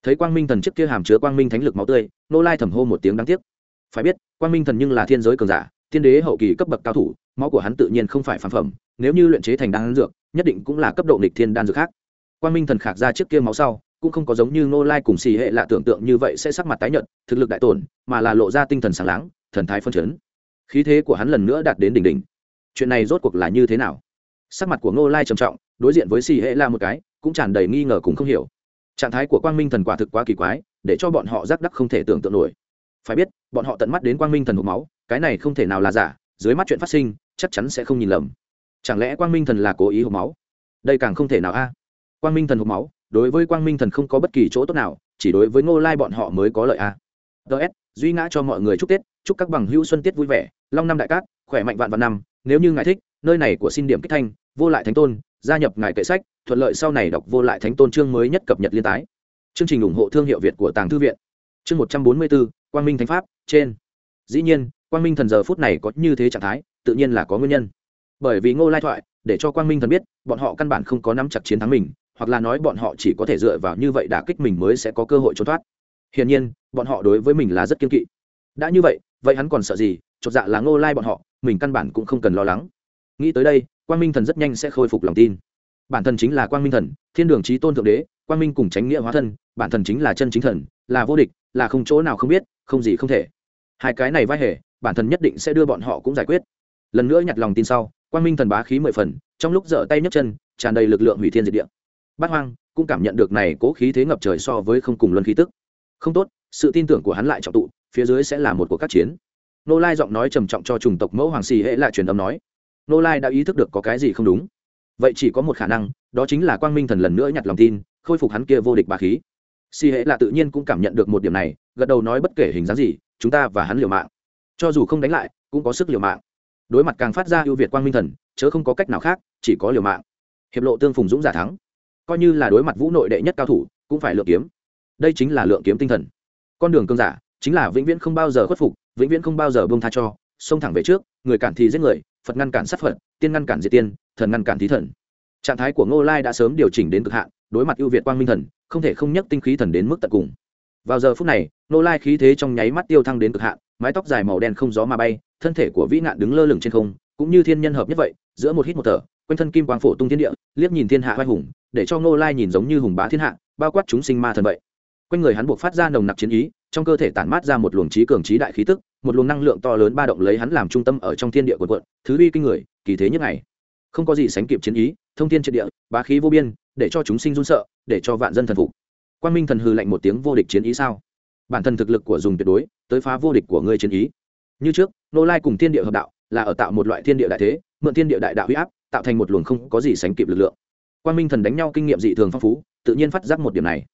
Thấy quang minh thần trước kia hàm chứa quang minh thánh lực máu tươi, nô lai thầm hô một tiếng đáng tiếc. Phải biết, quang minh thần nhưng là thiên giới cường giả, thiên đế hậu kỳ cấp bậc cao thủ, máu của hắn tự nhiên không phải phản phẩm, nếu như luyện chế thành đan dược, nhất định cũng là cấp độ nghịch thiên đan dược khác quang minh thần khạc ra trước kia máu sau, cũng không có giống như nô lai cùng xì hệ lạ tưởng tượng như vậy sẽ sắc mặt tái nhợt, thực lực đại tổn, mà là lộ ra tinh thần sáng láng, thần thái phân chấn. Khí thế của hắn lần nữa đạt đến đỉnh đỉnh. Chuyện này rốt cuộc là như thế nào? Sắc mặt của ngô lai trầm trọng, đối diện với xì hệ lạ một cái, cũng tràn đầy nghi ngờ cùng không hiểu. Trạng thái của quang minh thần quả thực quá kỳ quái, để cho bọn họ giác đắc không thể tưởng tượng nổi. Phải biết, bọn họ tận mắt đến quang minh thần hộp máu, cái này không thể nào là giả, dưới mắt chuyện phát sinh, chắc chắn sẽ không nhìn lầm. Chẳng lẽ quang minh thần là cố ý hộp máu? Đây càng không thể nào a quang minh thần hộp máu, đối với quang minh thần không có bất kỳ chỗ tốt nào, chỉ đối với ngô lai bọn họ mới có lợi a. Ts duy ngã cho mọi người chúc tết, chúc các bằng hữu xuân tiết vui vẻ, long năm đại cát, khỏe mạnh vạn vạn năm, nếu như ngài thích, nơi này của xin điểm kích thanh, vô lại thánh tôn, gia nhập ngài kệ sách, thuận lợi sau này đọc vô lại thánh tôn chương mới nhất cập nhật liên tái. Chương trình ủng hộ thương hiệu việt của tàng thư viện. Chương một trăm bốn mươi bốn, quang minh thánh pháp, trên. Dĩ nhiên, quang minh thần giờ phút này có như thế trạng thái, tự nhiên là có nguyên nhân. Bởi vì ngô lai thoại, để cho quang minh thần biết, bọn họ căn bản không có nắm chặt chiến thắng mình hoặc là nói bọn họ chỉ có thể dựa vào như vậy đả kích mình mới sẽ có cơ hội trốn thoát. Hiển nhiên, bọn họ đối với mình là rất kiên kỵ. Đã như vậy vậy hắn còn sợ gì? Chột dạ là ngô lai bọn họ, mình căn bản cũng không cần lo lắng. Nghĩ tới đây, quang minh thần rất nhanh sẽ khôi phục lòng tin. Bản thân chính là quang minh thần, thiên đường trí tôn thượng đế, quang minh cùng tránh nghĩa hóa thân, bản thân chính là chân chính thần, là vô địch, là không chỗ nào không biết, không gì không thể. Hai cái này vai hề, bản thân nhất định sẽ đưa bọn họ cũng giải quyết. Lần nữa nhặt lòng tin sau, quang minh thần bá khí mười phần, trong lúc dở tay nhấc chân, tràn đầy lực lượng hủy thiên diệt địa bát hoang cũng cảm nhận được này cố khí thế ngập trời so với không cùng luân khí tức. Không tốt, sự tin tưởng của hắn lại trọng tụ, phía dưới sẽ là một cuộc các chiến. Nô lai giọng nói trầm trọng cho chủng tộc mẫu hoàng xì hệ lại truyền âm nói. Nô lai đã ý thức được có cái gì không đúng. Vậy chỉ có một khả năng, đó chính là quang minh thần lần nữa nhặt lòng tin, khôi phục hắn kia vô địch bà khí. Xì hệ là tự nhiên cũng cảm nhận được một điểm này, gật đầu nói bất kể hình dáng gì, chúng ta và hắn liều mạng. Cho dù không đánh lại, cũng có sức liều mạng. Đối mặt càng phát ra ưu việt quang minh thần, chớ không có cách nào khác, chỉ có liều mạng. Hiệp lộ tương phùng dũng giả thắng coi như là đối mặt vũ nội đệ nhất cao thủ, cũng phải lượng kiếm. Đây chính là lượng kiếm tinh thần. Con đường cơn giả chính là vĩnh viễn không bao giờ khuất phục, vĩnh viễn không bao giờ buông tha cho, xông thẳng về trước, người cản thì giết người, phật ngăn cản sát phật, tiên ngăn cản diệt tiên, thần ngăn cản thí thần. Trạng thái của ngô lai đã sớm điều chỉnh đến cực hạn, đối mặt ưu việt quang minh thần, không thể không nhắc tinh khí thần đến mức tận cùng. Vào giờ phút này, ngô lai khí thế trong nháy mắt tiêu thăng đến cực hạn, mái tóc dài màu đen không gió mà bay, thân thể của vĩ nạn đứng lơ lửng trên không, cũng như thiên nhân hợp nhất vậy, giữa một hít một thở quanh thân kim quang phổ tung thiên địa, liếc nhìn thiên hạ vai hùng, để cho ngô lai nhìn giống như hùng bá thiên hạ, bao quát chúng sinh ma thần vậy. Quanh người hắn buộc phát ra nồng nặc chiến ý, trong cơ thể tản mát ra một luồng trí cường trí đại khí tức, một luồng năng lượng to lớn ba động lấy hắn làm trung tâm ở trong thiên địa quần quận, thứ uy kinh người, kỳ thế như ngày. Không có gì sánh kịp chiến ý, thông thiên triệt địa, bá khí vô biên, để cho chúng sinh run sợ, để cho vạn dân thần phục. Quan minh thần hư lạnh một tiếng, vô địch chiến ý sao? Bản thân thực lực của dùng tuyệt đối, tới phá vô địch của ngươi chiến ý. Như trước nô lai cùng thiên địa hợp đạo, là ở tạo một loại thiên địa đại thế, mượn thiên địa đại đạo huy áp tạo thành một luồng không có gì sánh kịp lực lượng. Quan minh thần đánh nhau kinh nghiệm dị thường phong phú, tự nhiên phát giác một điểm này.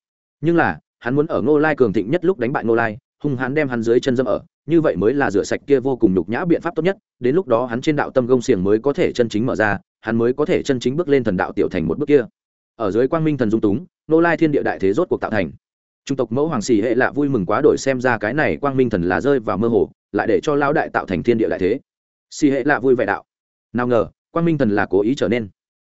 Nhưng là, hắn muốn ở nô lai cường thịnh nhất lúc đánh bại nô lai, hung hắn đem hắn dưới chân dâm ở, như vậy mới là rửa sạch kia vô cùng nhục nhã biện pháp tốt nhất, đến lúc đó hắn trên đạo tâm gông xiềng mới có thể chân chính mở ra, hắn mới có thể chân chính bước lên thần đạo tiểu thành một bước kia. Ở dưới quang minh thần dung túng nô lai thiên địa đại thế rốt cuộc tạo thành. Trung tộc mẫu hoàng xì hệ lạ vui mừng quá đổi xem ra cái này quang minh thần là rơi vào mơ hồ, lại để cho lão đại tạo thành thiên địa đại thế. Xì hệ lạ vui vẻ đạo. Nào ngờ quang minh thần là cố ý trở nên.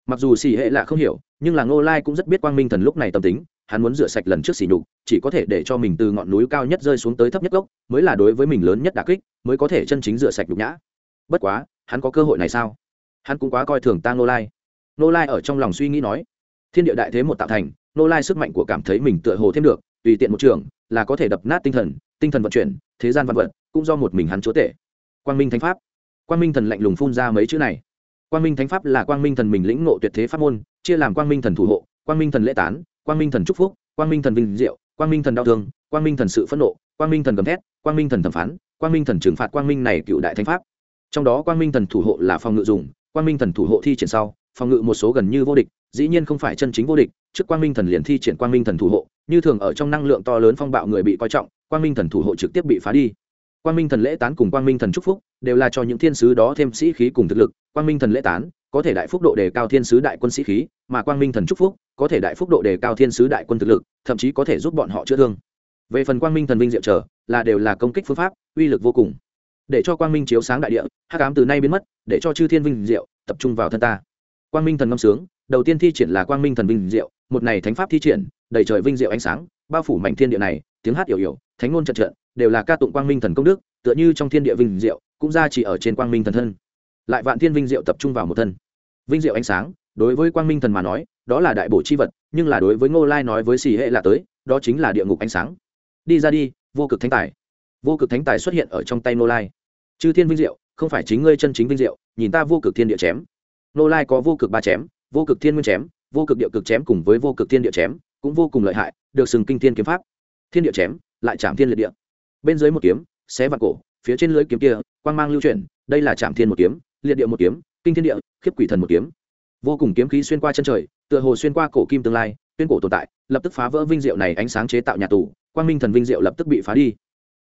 Mặc dù xì hệ lạ không hiểu, nhưng là ngô lai cũng rất biết quang minh thần lúc này tâm tính, hắn muốn rửa sạch lần trước xỉ nhục, chỉ có thể để cho mình từ ngọn núi cao nhất rơi xuống tới thấp nhất gốc, mới là đối với mình lớn nhất đà kích, mới có thể chân chính rửa sạch nhục nhã. Bất quá, hắn có cơ hội này sao? Hắn cũng quá coi thường ta nô lai. Nô lai ở trong lòng suy nghĩ nói, thiên địa đại thế một tạo thành nô lai sức mạnh của cảm thấy mình tựa hồ thêm được, tùy tiện một trường, là có thể đập nát tinh thần tinh thần vận chuyển, thế gian văn vật, cũng do một mình hắn chúa tể. Quang minh thánh pháp. Quang minh thần lạnh lùng phun ra mấy chữ này quang minh thánh pháp là quang minh thần mình lĩnh ngộ tuyệt thế pháp môn chia làm quang minh thần thủ hộ quang minh thần lễ tán quang minh thần Trúc phúc quang minh thần vinh diệu quang minh thần đau thương quang minh thần sự phẫn nộ quang minh thần gầm thét quang minh thần thẩm phán quang minh thần trừng phạt quang minh này cựu đại thánh pháp trong đó quang minh thần thủ hộ là phòng ngự dùng quang minh thần thủ hộ thi triển sau phòng ngự một số gần như vô địch dĩ nhiên không phải chân chính vô địch trước quang minh thần liền thi triển quang minh thần thủ hộ như thường ở trong năng lượng to lớn phong bạo người bị coi trọng quang minh thần thủ hộ trực tiếp bị phá đi quang minh thần lễ tán cùng quang minh thần chúc phúc đều là cho những thiên sứ đó thêm sĩ khí cùng thực lực. Quang minh thần lễ tán có thể đại phúc độ đề cao thiên sứ đại quân sĩ khí, mà quang minh thần chúc phúc có thể đại phúc độ đề cao thiên sứ đại quân thực lực, thậm chí có thể giúp bọn họ chữa thương. Về phần quang minh thần vinh diệu trở là đều là công kích phương pháp, uy lực vô cùng. Để cho quang minh chiếu sáng đại địa, hắc ám từ nay biến mất, để cho chư thiên vinh diệu tập trung vào thân ta. Quang minh thần ngâm sướng, đầu tiên thi triển là quang minh thần vinh diệu, một này thánh pháp thi triển, đầy trời vinh diệu ánh sáng, bao phủ mảnh thiên địa này tiếng hát yểu yểu, thánh ngôn trận trận, đều là ca tụng quang minh thần công đức, tựa như trong thiên địa vinh diệu, cũng ra chỉ ở trên quang minh thần thân. Lại vạn thiên vinh diệu tập trung vào một thân. Vinh diệu ánh sáng, đối với quang minh thần mà nói, đó là đại bổ chi vật, nhưng là đối với ngô lai nói với xì hệ là tới, đó chính là địa ngục ánh sáng. Đi ra đi, vô cực thánh tài. Vô cực thánh tài xuất hiện ở trong tay ngô lai. Chư thiên vinh diệu, không phải chính ngươi chân chính vinh diệu, nhìn ta vô cực thiên địa chém. Ngô lai có vô cực ba chém, vô cực thiên nguyên chém, vô cực địa cực chém cùng với vô cực thiên địa chém, cũng vô cùng lợi hại, được sừng kinh thiên kiếm pháp thiên địa chém, lại chạm thiên liệt địa. Bên dưới một kiếm, xé vào cổ, phía trên lưới kiếm kia, quang mang lưu chuyển, đây là chạm thiên một kiếm, liệt địa một kiếm, kinh thiên địa, khiếp quỷ thần một kiếm. Vô cùng kiếm khí xuyên qua chân trời, tựa hồ xuyên qua cổ kim tương lai, tuyên cổ tồn tại, lập tức phá vỡ vinh diệu này ánh sáng chế tạo nhà tù, quang minh thần vinh diệu lập tức bị phá đi.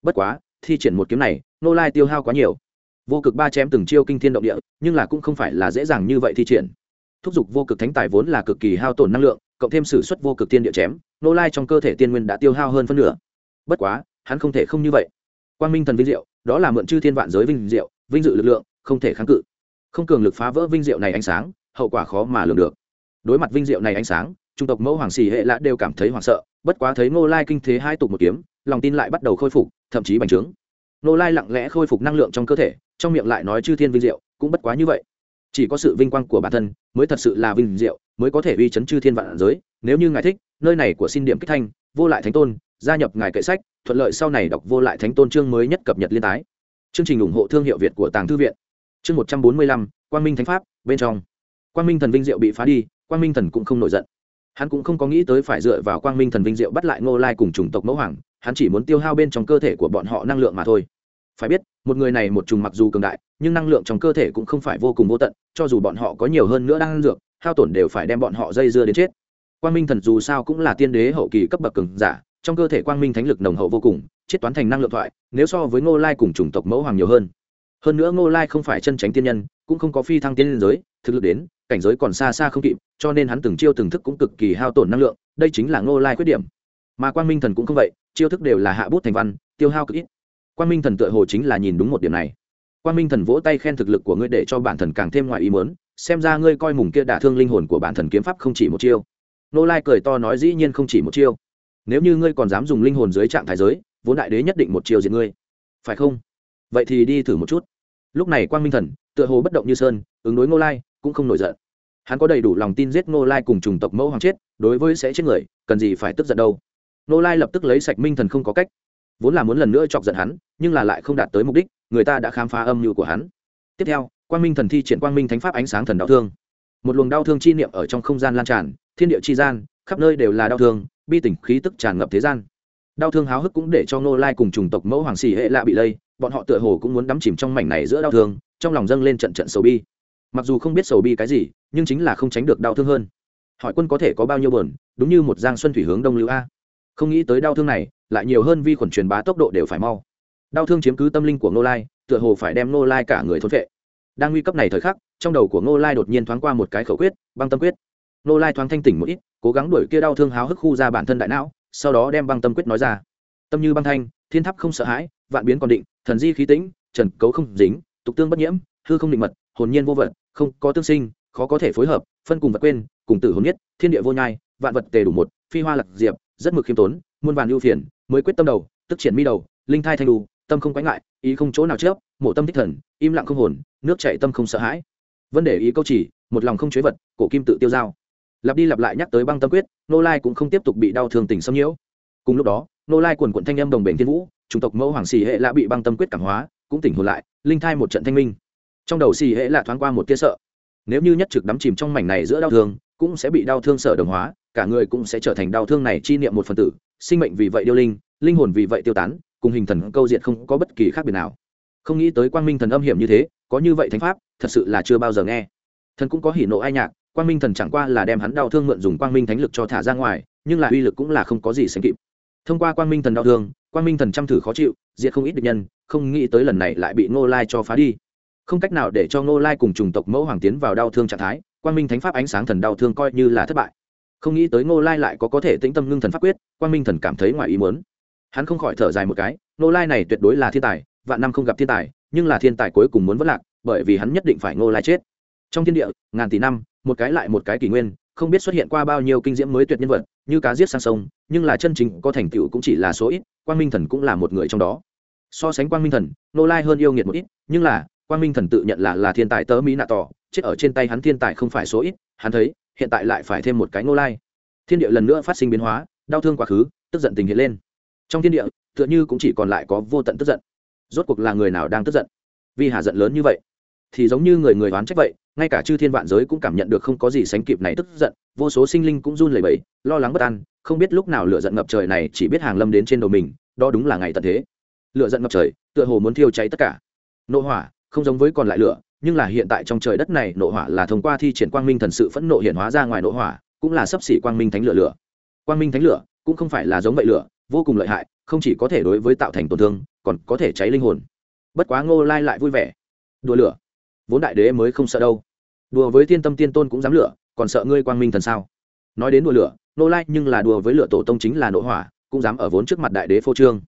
Bất quá, thi triển một kiếm này, nô lai tiêu hao quá nhiều. Vô cực ba chém từng chiêu kinh thiên động địa, nhưng là cũng không phải là dễ dàng như vậy thi triển. Thúc giục vô cực thánh tài vốn là cực kỳ hao tổn năng lượng cộng thêm s ử suất vô cực tiên địa chém, nô lai trong cơ thể tiên nguyên đã tiêu hao hơn phân nửa. Bất quá, hắn không thể không như vậy. Quang minh thần vinh diệu, đó là mượn chư thiên vạn giới vinh diệu, vinh dự lực lượng, không thể kháng cự. Không cường lực phá vỡ vinh diệu này ánh sáng, hậu quả khó mà lường được. Đối mặt vinh diệu này ánh sáng trung tộc mẫu hoàng xì hệ lạ đều cảm thấy hoảng sợ, bất quá thấy ngô lai kinh thế hai tục một kiếm, lòng tin lại bắt đầu khôi phục, thậm chí bành trướng. Ngô lai lặng lẽ khôi phục năng lượng trong cơ thể, trong miệng lại nói chư thiên vinh diệu, cũng bất quá như vậy. Chỉ có sự vinh quang của bản thân mới thật sự là vinh diệu mới có thể uy chấn chư thiên vạn giới. Nếu như ngài thích, nơi này của xin điểm kích thanh, vô lại thánh tôn, gia nhập ngài kệ sách, thuận lợi sau này đọc vô lại thánh tôn chương mới nhất cập nhật liên tái. Chương trình ủng hộ thương hiệu việt của tàng thư viện. Chương một trăm bốn mươi lăm, quang minh thánh pháp, bên trong. Quang minh thần vinh diệu bị phá đi, quang minh thần cũng không nổi giận. Hắn cũng không có nghĩ tới phải dựa vào quang minh thần vinh diệu bắt lại ngô lai cùng chủng tộc mẫu hoàng, hắn chỉ muốn tiêu hao bên trong cơ thể của bọn họ năng lượng mà thôi phải biết, một người này một trùng mặc dù cường đại, nhưng năng lượng trong cơ thể cũng không phải vô cùng vô tận, cho dù bọn họ có nhiều hơn nữa đang dược, hao tổn đều phải đem bọn họ dây dưa đến chết. Quang minh thần dù sao cũng là tiên đế hậu kỳ cấp bậc cường giả, trong cơ thể quang minh thánh lực nồng hậu vô cùng, chết toán thành năng lượng thoại, nếu so với ngô lai cùng chủng tộc mẫu hoàng nhiều hơn. Hơn nữa ngô lai không phải chân tránh tiên nhân, cũng không có phi thăng tiên liên giới, thực lực đến, cảnh giới còn xa xa không kịp, cho nên hắn từng chiêu từng thức cũng cực kỳ hao tổn năng lượng, đây chính là ngô lai khuyết điểm. Mà quang minh thần cũng không vậy, chiêu thức đều là hạ bút thành văn, tiêu hao cực ít quang minh thần tựa hồ chính là nhìn đúng một điểm này. Quang minh thần vỗ tay khen thực lực của ngươi để cho bản thần càng thêm ngoài ý mớn xem ra ngươi coi mùng kia đả thương linh hồn của bản thần kiếm pháp không chỉ một chiêu. Nô lai cười to nói dĩ nhiên không chỉ một chiêu. Nếu như ngươi còn dám dùng linh hồn dưới trạng thái giới, vốn đại đế nhất định một chiêu diệt ngươi. Phải không? Vậy thì đi thử một chút. Lúc này quang minh thần, tựa hồ bất động như sơn, ứng đối ngô lai, cũng không nổi giận. Hắn có đầy đủ lòng tin giết ngô lai cùng chủng tộc mẫu hoàng chết, đối với sẽ chết người, cần gì phải tức giận đâu? Ngô lai lập tức lấy sạch minh thần không có cách vốn là muốn lần nữa chọc giận hắn, nhưng là lại không đạt tới mục đích, người ta đã khám phá âm mưu của hắn. Tiếp theo, quang minh thần thi triển quang minh thánh pháp ánh sáng thần đau thương. Một luồng đau thương chi niệm ở trong không gian lan tràn, thiên địa chi gian, khắp nơi đều là đau thương, bi tỉnh khí tức tràn ngập thế gian. Đau thương háo hức cũng để cho Nô lai cùng chủng tộc mẫu hoàng xì hệ lạ bị lây, bọn họ tựa hồ cũng muốn đắm chìm trong mảnh này giữa đau thương, trong lòng dâng lên trận trận sầu bi. Mặc dù không biết sầu bi cái gì, nhưng chính là không tránh được đau thương hơn. Hỏi quân có thể có bao nhiêu buồn? đúng như một giang xuân thủy hướng đông lưu a. Không nghĩ tới đau thương này lại nhiều hơn vi khuẩn truyền bá tốc độ đều phải mau. Đau thương chiếm cứ tâm linh của ngô lai, tựa hồ phải đem ngô lai cả người thốn vệ đang nguy cấp này thời khắc, trong đầu của ngô lai đột nhiên thoáng qua một cái khẩu quyết, băng tâm quyết. Ngô lai thoáng thanh tỉnh một ít, cố gắng đuổi kia đau thương háo hức khu ra bản thân đại não, sau đó đem băng tâm quyết nói ra. Tâm như băng thanh, thiên tháp không sợ hãi, vạn biến còn định, thần di khí tĩnh, trần cấu không dính, tục tương bất nhiễm, hư không định mật, hồn nhiên vô vật, không có tương sinh, khó có thể phối hợp, phân cùng vật quên, cùng tử hồn nhất, thiên địa vô nhai, vạn vật tề đủ một, phi hoa lạc diệp, rất mực khiêm tốn, muôn vàn ưu phiền mới quyết tâm đầu, tức triển mi đầu, linh thai thanh đu, tâm không quái ngại, ý không chỗ nào trước mộ tâm thích thần, im lặng không hồn, nước chạy tâm không sợ hãi. Vấn đề ý câu chỉ, một lòng không chế vật, cổ kim tự tiêu dao lặp đi lặp lại nhắc tới băng tâm quyết, nô lai cũng không tiếp tục bị đau thương tình xâm nhiễu. Cùng lúc đó, nô lai quần quận thanh âm đồng bền thiên vũ, chủng tộc mẫu hoàng xì hệ lạ bị băng tâm quyết cảm hóa, cũng tỉnh hồn lại, linh thai một trận thanh minh. Trong đầu xì hệ lạ thoáng qua một tia sợ. Nếu như nhất trực đắm chìm trong mảnh này giữa đau thương, cũng sẽ bị đau thương sở đồng hóa, cả người cũng sẽ trở thành đau thương này chi niệm một phần tử sinh mệnh vì vậy điêu linh linh hồn vì vậy tiêu tán, cùng hình thần câu diện không có bất kỳ khác biệt nào. Không nghĩ tới quang minh thần âm hiểm như thế, có như vậy thánh pháp, thật sự là chưa bao giờ nghe. Thần cũng có hỉ nộ ai nhạc, quang minh thần chẳng qua là đem hắn đau thương mượn dùng quang minh thánh lực cho thả ra ngoài, nhưng là uy lực cũng là không có gì sánh kịp. Thông qua quang minh thần đau thương, quang minh thần chăm thử khó chịu, diệt không ít địch nhân, không nghĩ tới lần này lại bị ngô lai cho phá đi. Không cách nào để cho ngô lai cùng chủng tộc mẫu hoàng tiến vào đau thương trạng thái, quang minh thánh pháp ánh sáng thần đau thương coi như là thất bại không nghĩ tới ngô lai lại có có thể tĩnh tâm ngưng thần pháp quyết, quang minh thần cảm thấy ngoài ý muốn. Hắn không khỏi thở dài một cái, ngô lai này tuyệt đối là thiên tài, vạn năm không gặp thiên tài, nhưng là thiên tài cuối cùng muốn vất lạc, bởi vì hắn nhất định phải ngô lai chết. Trong thiên địa, ngàn tỷ năm, một cái lại một cái kỷ nguyên, không biết xuất hiện qua bao nhiêu kinh diễm mới tuyệt nhân vật, như cá giết sang sông, nhưng là chân chính có thành tựu cũng chỉ là số ít, quang minh thần cũng là một người trong đó. So sánh quang minh thần nô lai hơn yêu nghiệt một ít, nhưng là quang minh thần tự nhận là là thiên tài tớ mỹ nạ tỏ, chết ở trên tay hắn thiên tài không phải số ít, hắn thấy hiện tại lại phải thêm một cái nô lai. Thiên địa lần nữa phát sinh biến hóa, đau thương quá khứ, tức giận tình hiện lên. Trong thiên địa, tựa như cũng chỉ còn lại có vô tận tức giận. Rốt cuộc là người nào đang tức giận? Vì hà giận lớn như vậy, thì giống như người người đoán trách vậy, ngay cả chư thiên vạn giới cũng cảm nhận được không có gì sánh kịp này tức giận, vô số sinh linh cũng run lẩy bẩy, lo lắng bất an, không biết lúc nào lửa giận ngập trời này chỉ biết hàng lâm đến trên đầu mình, đó đúng là ngày tận thế. Lửa giận ngập trời, tựa hồ muốn thiêu cháy tất cả. Nộ hỏa, không giống với còn lại lửa nhưng là hiện tại trong trời đất này nộ hỏa là thông qua thi triển quang minh thần sự phẫn nộ hiện hóa ra ngoài nộ hỏa, cũng là sấp xỉ quang minh thánh lửa lửa. Quang minh thánh lửa cũng không phải là giống vậy lửa, vô cùng lợi hại, không chỉ có thể đối với tạo thành tổn thương, còn có thể cháy linh hồn. Bất quá ngô lai lại vui vẻ. Đùa lửa. Vốn đại đế mới không sợ đâu. Đùa với thiên tâm tiên tôn cũng dám lửa, còn sợ ngươi quang minh thần sao? Nói đến đùa lửa nô lai nhưng là đùa với lửa tổ tông chính là nội hỏa, cũng dám ở vốn trước mặt đại đế phô trương.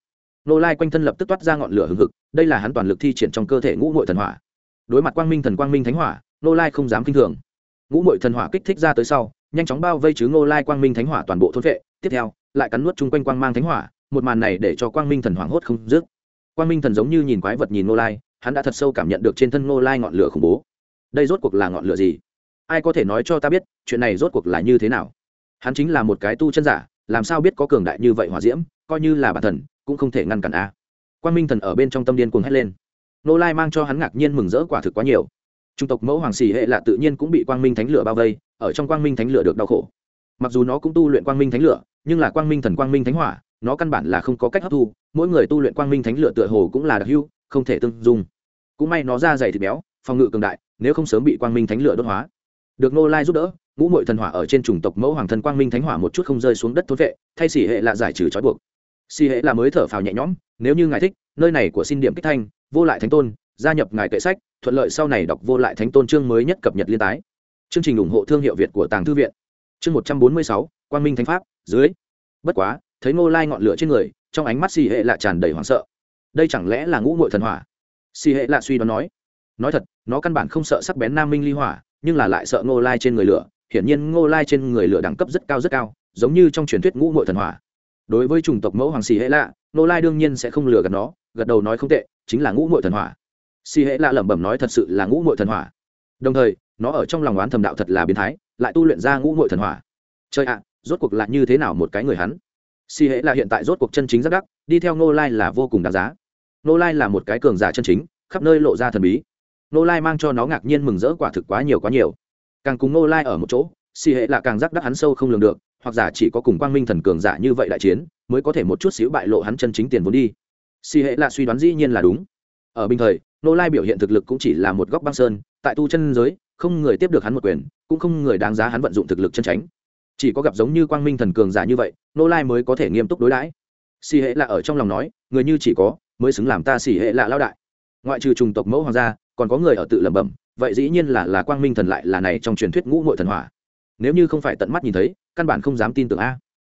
Nô lai quanh thân lập tức toát ra ngọn lửa hừng hực, đây là hắn toàn lực thi triển trong cơ thể ngũ ngội thần hỏa đối mặt quang minh thần quang minh thánh hỏa nô lai không dám kinh thường. Ngũ mội thần hỏa kích thích ra tới sau, nhanh chóng bao vây chứ nô lai quang minh thánh hỏa toàn bộ thôn vệ. Tiếp theo, lại cắn nuốt chung quanh quang mang thánh hỏa, một màn này để cho quang minh thần hoảng hốt không dứt. Quang minh thần giống như nhìn quái vật nhìn nô lai, hắn đã thật sâu cảm nhận được trên thân nô lai ngọn lửa khủng bố. Đây rốt cuộc là ngọn lửa gì? Ai có thể nói cho ta biết, chuyện này rốt cuộc là như thế nào? Hắn chính là một cái tu chân giả, làm sao biết có cường đại như vậy hòa diễm, coi như là bản thần, cũng không thể ngăn cản a. À. quang minh thần ở bên trong tâm điên cuồng hét lên nô lai mang cho hắn ngạc nhiên mừng rỡ quả thực quá nhiều. Trung tộc mẫu hoàng xì hệ là tự nhiên cũng bị quang minh thánh lửa bao vây, ở trong quang minh thánh lửa được đau khổ. Mặc dù nó cũng tu luyện quang minh thánh lửa, nhưng là quang minh thần quang minh thánh hỏa, nó căn bản là không có cách hấp thu, mỗi người tu luyện quang minh thánh lửa tựa hồ cũng là đặc hưu không thể tương dung. Cũng may nó ra dày thịt béo, phòng ngự cường đại, nếu không sớm bị quang minh thánh lửa đốt hóa. Được nô lai giúp đỡ, ngũ mội thần hỏa ở trên chủng tộc mẫu hoàng thần quang minh thánh hỏa một chút không rơi xuống đất thốn vệ, thay xỉ hệ là giải trừ trói buộc. Xỉ hệ là mới thở phào nhẹ nhõm, nếu như ngài thích, nơi này của xin điểm kích thanh vô lại thánh tôn, gia nhập ngài kệ sách, thuận lợi sau này đọc vô lại thánh tôn chương mới nhất cập nhật liên tái. Chương trình ủng hộ thương hiệu việt của tàng thư viện. Chương một trăm bốn mươi sáu, quang minh thánh pháp, dưới. Bất quá, thấy ngô lai ngọn lửa trên người, trong ánh mắt xì hệ lại tràn đầy hoảng sợ. Đây chẳng lẽ là ngũ ngội thần hỏa? Xì hệ lạ suy đoán nói. Nói thật, nó căn bản không sợ sắc bén nam minh ly hỏa, nhưng là lại sợ ngô lai trên người lửa. Hiển nhiên ngô lai trên người lửa đẳng cấp rất cao rất cao, giống như trong truyền thuyết ngũ ngội thần hỏa đối với chủng tộc mẫu hoàng xì hệ lạ nô lai đương nhiên sẽ không lừa gạt nó, gật đầu nói không tệ, chính là ngũ mội thần hỏa. Xì hệ lạ lẩm bẩm nói thật sự là ngũ mội thần hỏa. Đồng thời, nó ở trong lòng oán thầm đạo thật là biến thái, lại tu luyện ra ngũ mội thần hỏa. Chơi ạ, rốt cuộc là như thế nào một cái người hắn? Xì hệ lạ hiện tại rốt cuộc chân chính rất đắc, đi theo nô lai là vô cùng đáng giá. Nô lai là một cái cường giả chân chính, khắp nơi lộ ra thần bí. Nô lai mang cho nó ngạc nhiên mừng rỡ quả thực quá nhiều quá nhiều. Càng cùng nô lai ở một chỗ xì hệ là càng giác đắc hắn sâu không lường được, hoặc giả chỉ có cùng quang minh thần cường giả như vậy đại chiến, mới có thể một chút xíu bại lộ hắn chân chính tiền vốn đi. Xì hệ là suy đoán dĩ nhiên là đúng. Ở bình thời, nô lai biểu hiện thực lực cũng chỉ là một góc băng sơn, tại tu chân giới, không người tiếp được hắn một quyền, cũng không người đáng giá hắn vận dụng thực lực chân tránh. Chỉ có gặp giống như quang minh thần cường giả như vậy, nô lai mới có thể nghiêm túc đối đãi. Xì hệ là ở trong lòng nói, người như chỉ có, mới xứng làm ta xì hệ là lao đại. Ngoại trừ trùng tộc mẫu hoàng gia, còn có người ở tự lẩm bẩm, vậy dĩ nhiên là là quang minh thần lại là này trong truyền thuyết ngũ nội thần hỏa nếu như không phải tận mắt nhìn thấy, căn bản không dám tin tưởng a.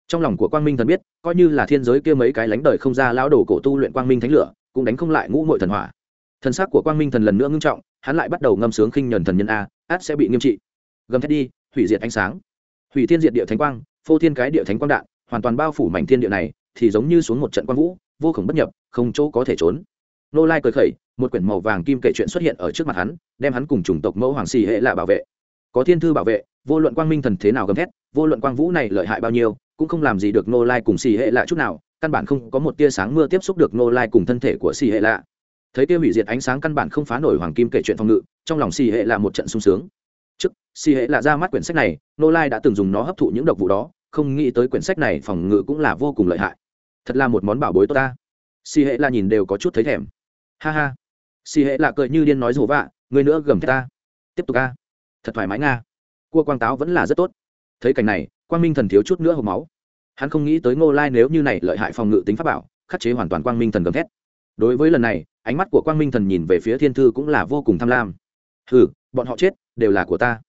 Trong lòng của quang minh thần biết, coi như là thiên giới kia mấy cái lánh đời không ra lao đồ cổ tu luyện quang minh thánh lửa, cũng đánh không lại ngũ mội thần hỏa. Thần sắc của quang minh thần lần nữa ngưng trọng, hắn lại bắt đầu ngâm sướng khinh nhuần thần nhân a, át sẽ bị nghiêm trị. Gầm thét đi, hủy diệt ánh sáng. Hủy thiên diệt địa thánh quang, phô thiên cái địa thánh quang đạn, hoàn toàn bao phủ mảnh thiên địa này, thì giống như xuống một trận quang vũ, vô khổng bất nhập, không chỗ có thể trốn. Nô lai cười khẩy, một quyển màu vàng kim kể chuyện xuất hiện ở trước mặt hắn, đem hắn cùng chủng tộc mẫu hoàng xì hệ lạ bảo vệ. Có thiên thư bảo vệ vô luận quang minh thần thế nào gầm thét, vô luận quang vũ này lợi hại bao nhiêu, cũng không làm gì được nô lai cùng xì hệ lạ chút nào, căn bản không có một tia sáng mưa tiếp xúc được nô lai cùng thân thể của xì hệ lạ. Thấy tia hủy diệt ánh sáng căn bản không phá nổi hoàng kim kể chuyện phòng ngự, trong lòng xì hệ lạ một trận sung sướng. Trước, xì hệ lạ ra mắt quyển sách này nô lai đã từng dùng nó hấp thụ những độc vụ đó, không nghĩ tới quyển sách này phòng ngự cũng là vô cùng lợi hại. Thật là một món bảo bối tốt ta. Xì hệ lạ nhìn đều có chút thấy thèm. Ha ha. Xì hệ lạ cười như điên nói rủ vạ người nữa gầm thét ta. Tiếp tục ca thật thoải mái nga cua quang táo vẫn là rất tốt. Thấy cảnh này, quang minh thần thiếu chút nữa hộp máu. Hắn không nghĩ tới ngô lai nếu như này lợi hại phòng ngự tính pháp bảo, khắc chế hoàn toàn quang minh thần gầm thét. Đối với lần này, ánh mắt của quang minh thần nhìn về phía thiên thư cũng là vô cùng tham lam. Hừ, bọn họ chết, đều là của ta.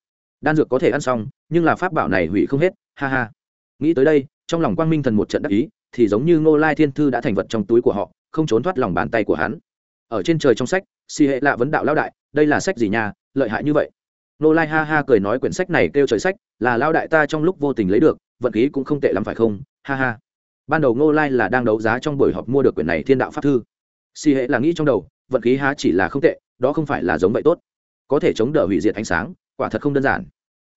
Đan dược có thể ăn xong, nhưng là pháp bảo này hủy không hết, ha ha. Nghĩ tới đây, trong lòng quang minh thần một trận đắc ý, thì giống như ngô lai thiên thư đã thành vật trong túi của họ, không trốn thoát lòng bàn tay của hắn. Ở trên trời trong sách, si hệ lạ vấn đạo lão đại, đây là sách gì nhà lợi hại như vậy? Nô lai ha ha cười nói quyển sách này kêu trời sách, là lao đại ta trong lúc vô tình lấy được, vận khí cũng không tệ lắm phải không? Ha ha. Ban đầu Nô lai là đang đấu giá trong buổi họp mua được quyển này thiên đạo pháp thư. Si hệ là nghĩ trong đầu, vận khí há chỉ là không tệ, đó không phải là giống vậy tốt. Có thể chống đỡ hủy diệt ánh sáng, quả thật không đơn giản.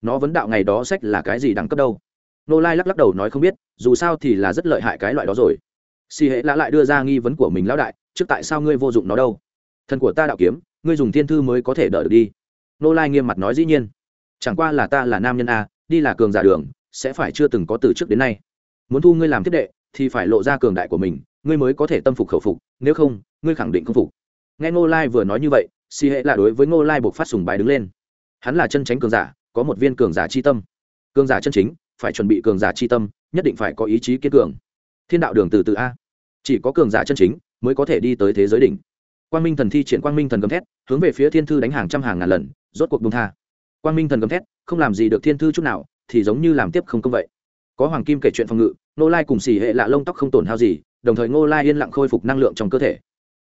Nó vấn đạo ngày đó sách là cái gì đẳng cấp đâu? Nô lai lắc lắc đầu nói không biết, dù sao thì là rất lợi hại cái loại đó rồi. Si hệ lã lại đưa ra nghi vấn của mình, lão đại, trước tại sao ngươi vô dụng nó đâu? Thần của ta đạo kiếm, ngươi dùng thiên thư mới có thể đỡ được đi nô lai nghiêm mặt nói dĩ nhiên. Chẳng qua là ta là nam nhân a, đi là cường giả đường, sẽ phải chưa từng có từ trước đến nay. Muốn thu ngươi làm thiết đệ, thì phải lộ ra cường đại của mình, ngươi mới có thể tâm phục khẩu phục, nếu không, ngươi khẳng định không phục. Nghe ngô lai vừa nói như vậy, si hệ là đối với ngô lai buộc phát sùng bài đứng lên. Hắn là chân tránh cường giả, có một viên cường giả c h i tâm. Cường giả chân chính, phải chuẩn bị cường giả c h i tâm, nhất định phải có ý chí kiên cường. Thiên đạo đường từ từ a. Chỉ có cường giả chân chính, mới có thể đi tới thế giới đỉnh quang minh thần thi triển quang minh thần gầm thét, hướng về phía thiên thư đánh hàng trăm hàng ngàn lần, rốt cuộc bung tha. Quang minh thần gầm thét, không làm gì được thiên thư chút nào, thì giống như làm tiếp không công vậy. Có hoàng kim kể chuyện phòng ngự nô lai cùng xì hệ lạ lông tóc không tổn hao gì, đồng thời ngô lai yên lặng khôi phục năng lượng trong cơ thể.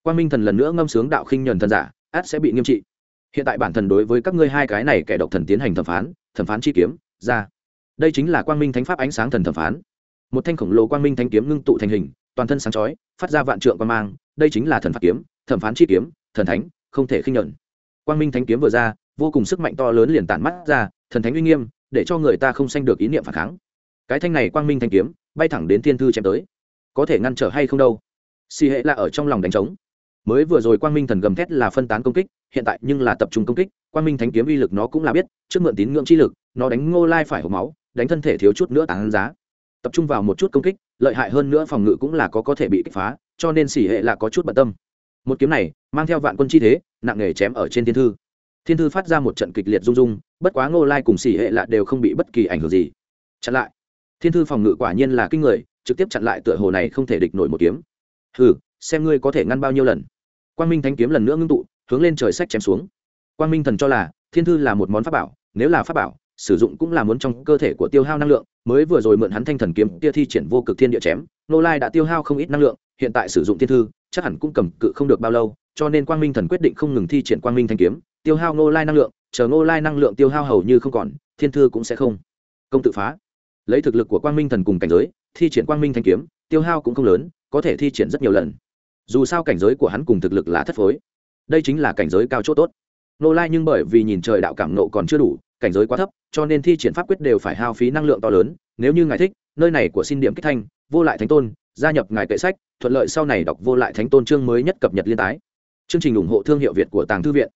Quang minh thần lần nữa ngâm sướng đạo khinh nhuần thần giả, át sẽ bị nghiêm trị. Hiện tại bản thần đối với các ngươi hai cái này kẻ độc thần tiến hành thẩm phán thẩm phán chi kiếm, ra. Đây chính là quang minh thánh pháp ánh sáng thần thẩm phán. Một thanh khổng lồ quang minh thanh kiếm ngưng tụ thành hình, toàn thân sáng chói, phát ra vạn trượng quan mang, đây chính là thần phạt kiếm thẩm phán chi kiếm, thần thánh, không thể khinh nhuận. Quang minh thánh kiếm vừa ra, vô cùng sức mạnh to lớn liền tản mắt ra, thần thánh uy nghiêm, để cho người ta không sanh được ý niệm phản kháng. Cái thanh này quang minh thanh kiếm, bay thẳng đến thiên thư chém tới. Có thể ngăn trở hay không đâu? Xì hệ là ở trong lòng đánh trống. Mới vừa rồi quang minh thần gầm thét là phân tán công kích, hiện tại nhưng là tập trung công kích, quang minh thánh kiếm uy lực nó cũng là biết, trước mượn tín ngưỡng chi lực, nó đánh ngô lai phải hộp máu, đánh thân thể thiếu chút nữa tán giá. Tập trung vào một chút công kích, lợi hại hơn nữa phòng ngự cũng là có có thể bị kích phá, cho nên xỉ hệ là có chút bận tâm một kiếm này mang theo vạn quân chi thế, nặng nghề chém ở trên thiên thư. Thiên thư phát ra một trận kịch liệt rung rung, bất quá ngô lai cùng xỉ hệ lạ đều không bị bất kỳ ảnh hưởng gì. Chặn lại. Thiên thư phòng ngự quả nhiên là kinh người, trực tiếp chặn lại tựa hồ này không thể địch nổi một kiếm. Hừ, xem ngươi có thể ngăn bao nhiêu lần. Quang minh thanh kiếm lần nữa ngưng tụ, hướng lên trời sách chém xuống. Quang minh thần cho là, thiên thư là một món pháp bảo, nếu là pháp bảo, sử dụng cũng là muốn trong cơ thể của tiêu hao năng lượng, mới vừa rồi mượn hắn thanh thần kiếm tia thi triển vô cực thiên địa chém nô lai đã tiêu hao không ít năng lượng, hiện tại sử dụng thiên thư chắc hẳn cũng cầm cự không được bao lâu, cho nên quang minh thần quyết định không ngừng thi triển quang minh thanh kiếm, tiêu hao Ngô lai năng lượng, chờ Ngô lai năng lượng tiêu hao hầu như không còn, thiên thư cũng sẽ không. Công tự phá. Lấy thực lực của quang minh thần cùng cảnh giới, thi triển quang minh thanh kiếm, tiêu hao cũng không lớn, có thể thi triển rất nhiều lần. Dù sao cảnh giới của hắn cùng thực lực là thất phối. Đây chính là cảnh giới cao chỗ tốt. Nô lai nhưng bởi vì nhìn trời đạo cảm nộ còn chưa đủ, cảnh giới quá thấp, cho nên thi triển pháp quyết đều phải hao phí năng lượng to lớn, nếu như ngài thích, nơi này của xin điểm kích thanh, vô lại thánh tôn gia nhập ngài kệ sách, thuận lợi sau này đọc vô lại thánh tôn chương mới nhất cập nhật liên tái. Chương trình ủng hộ thương hiệu việt của tàng thư viện.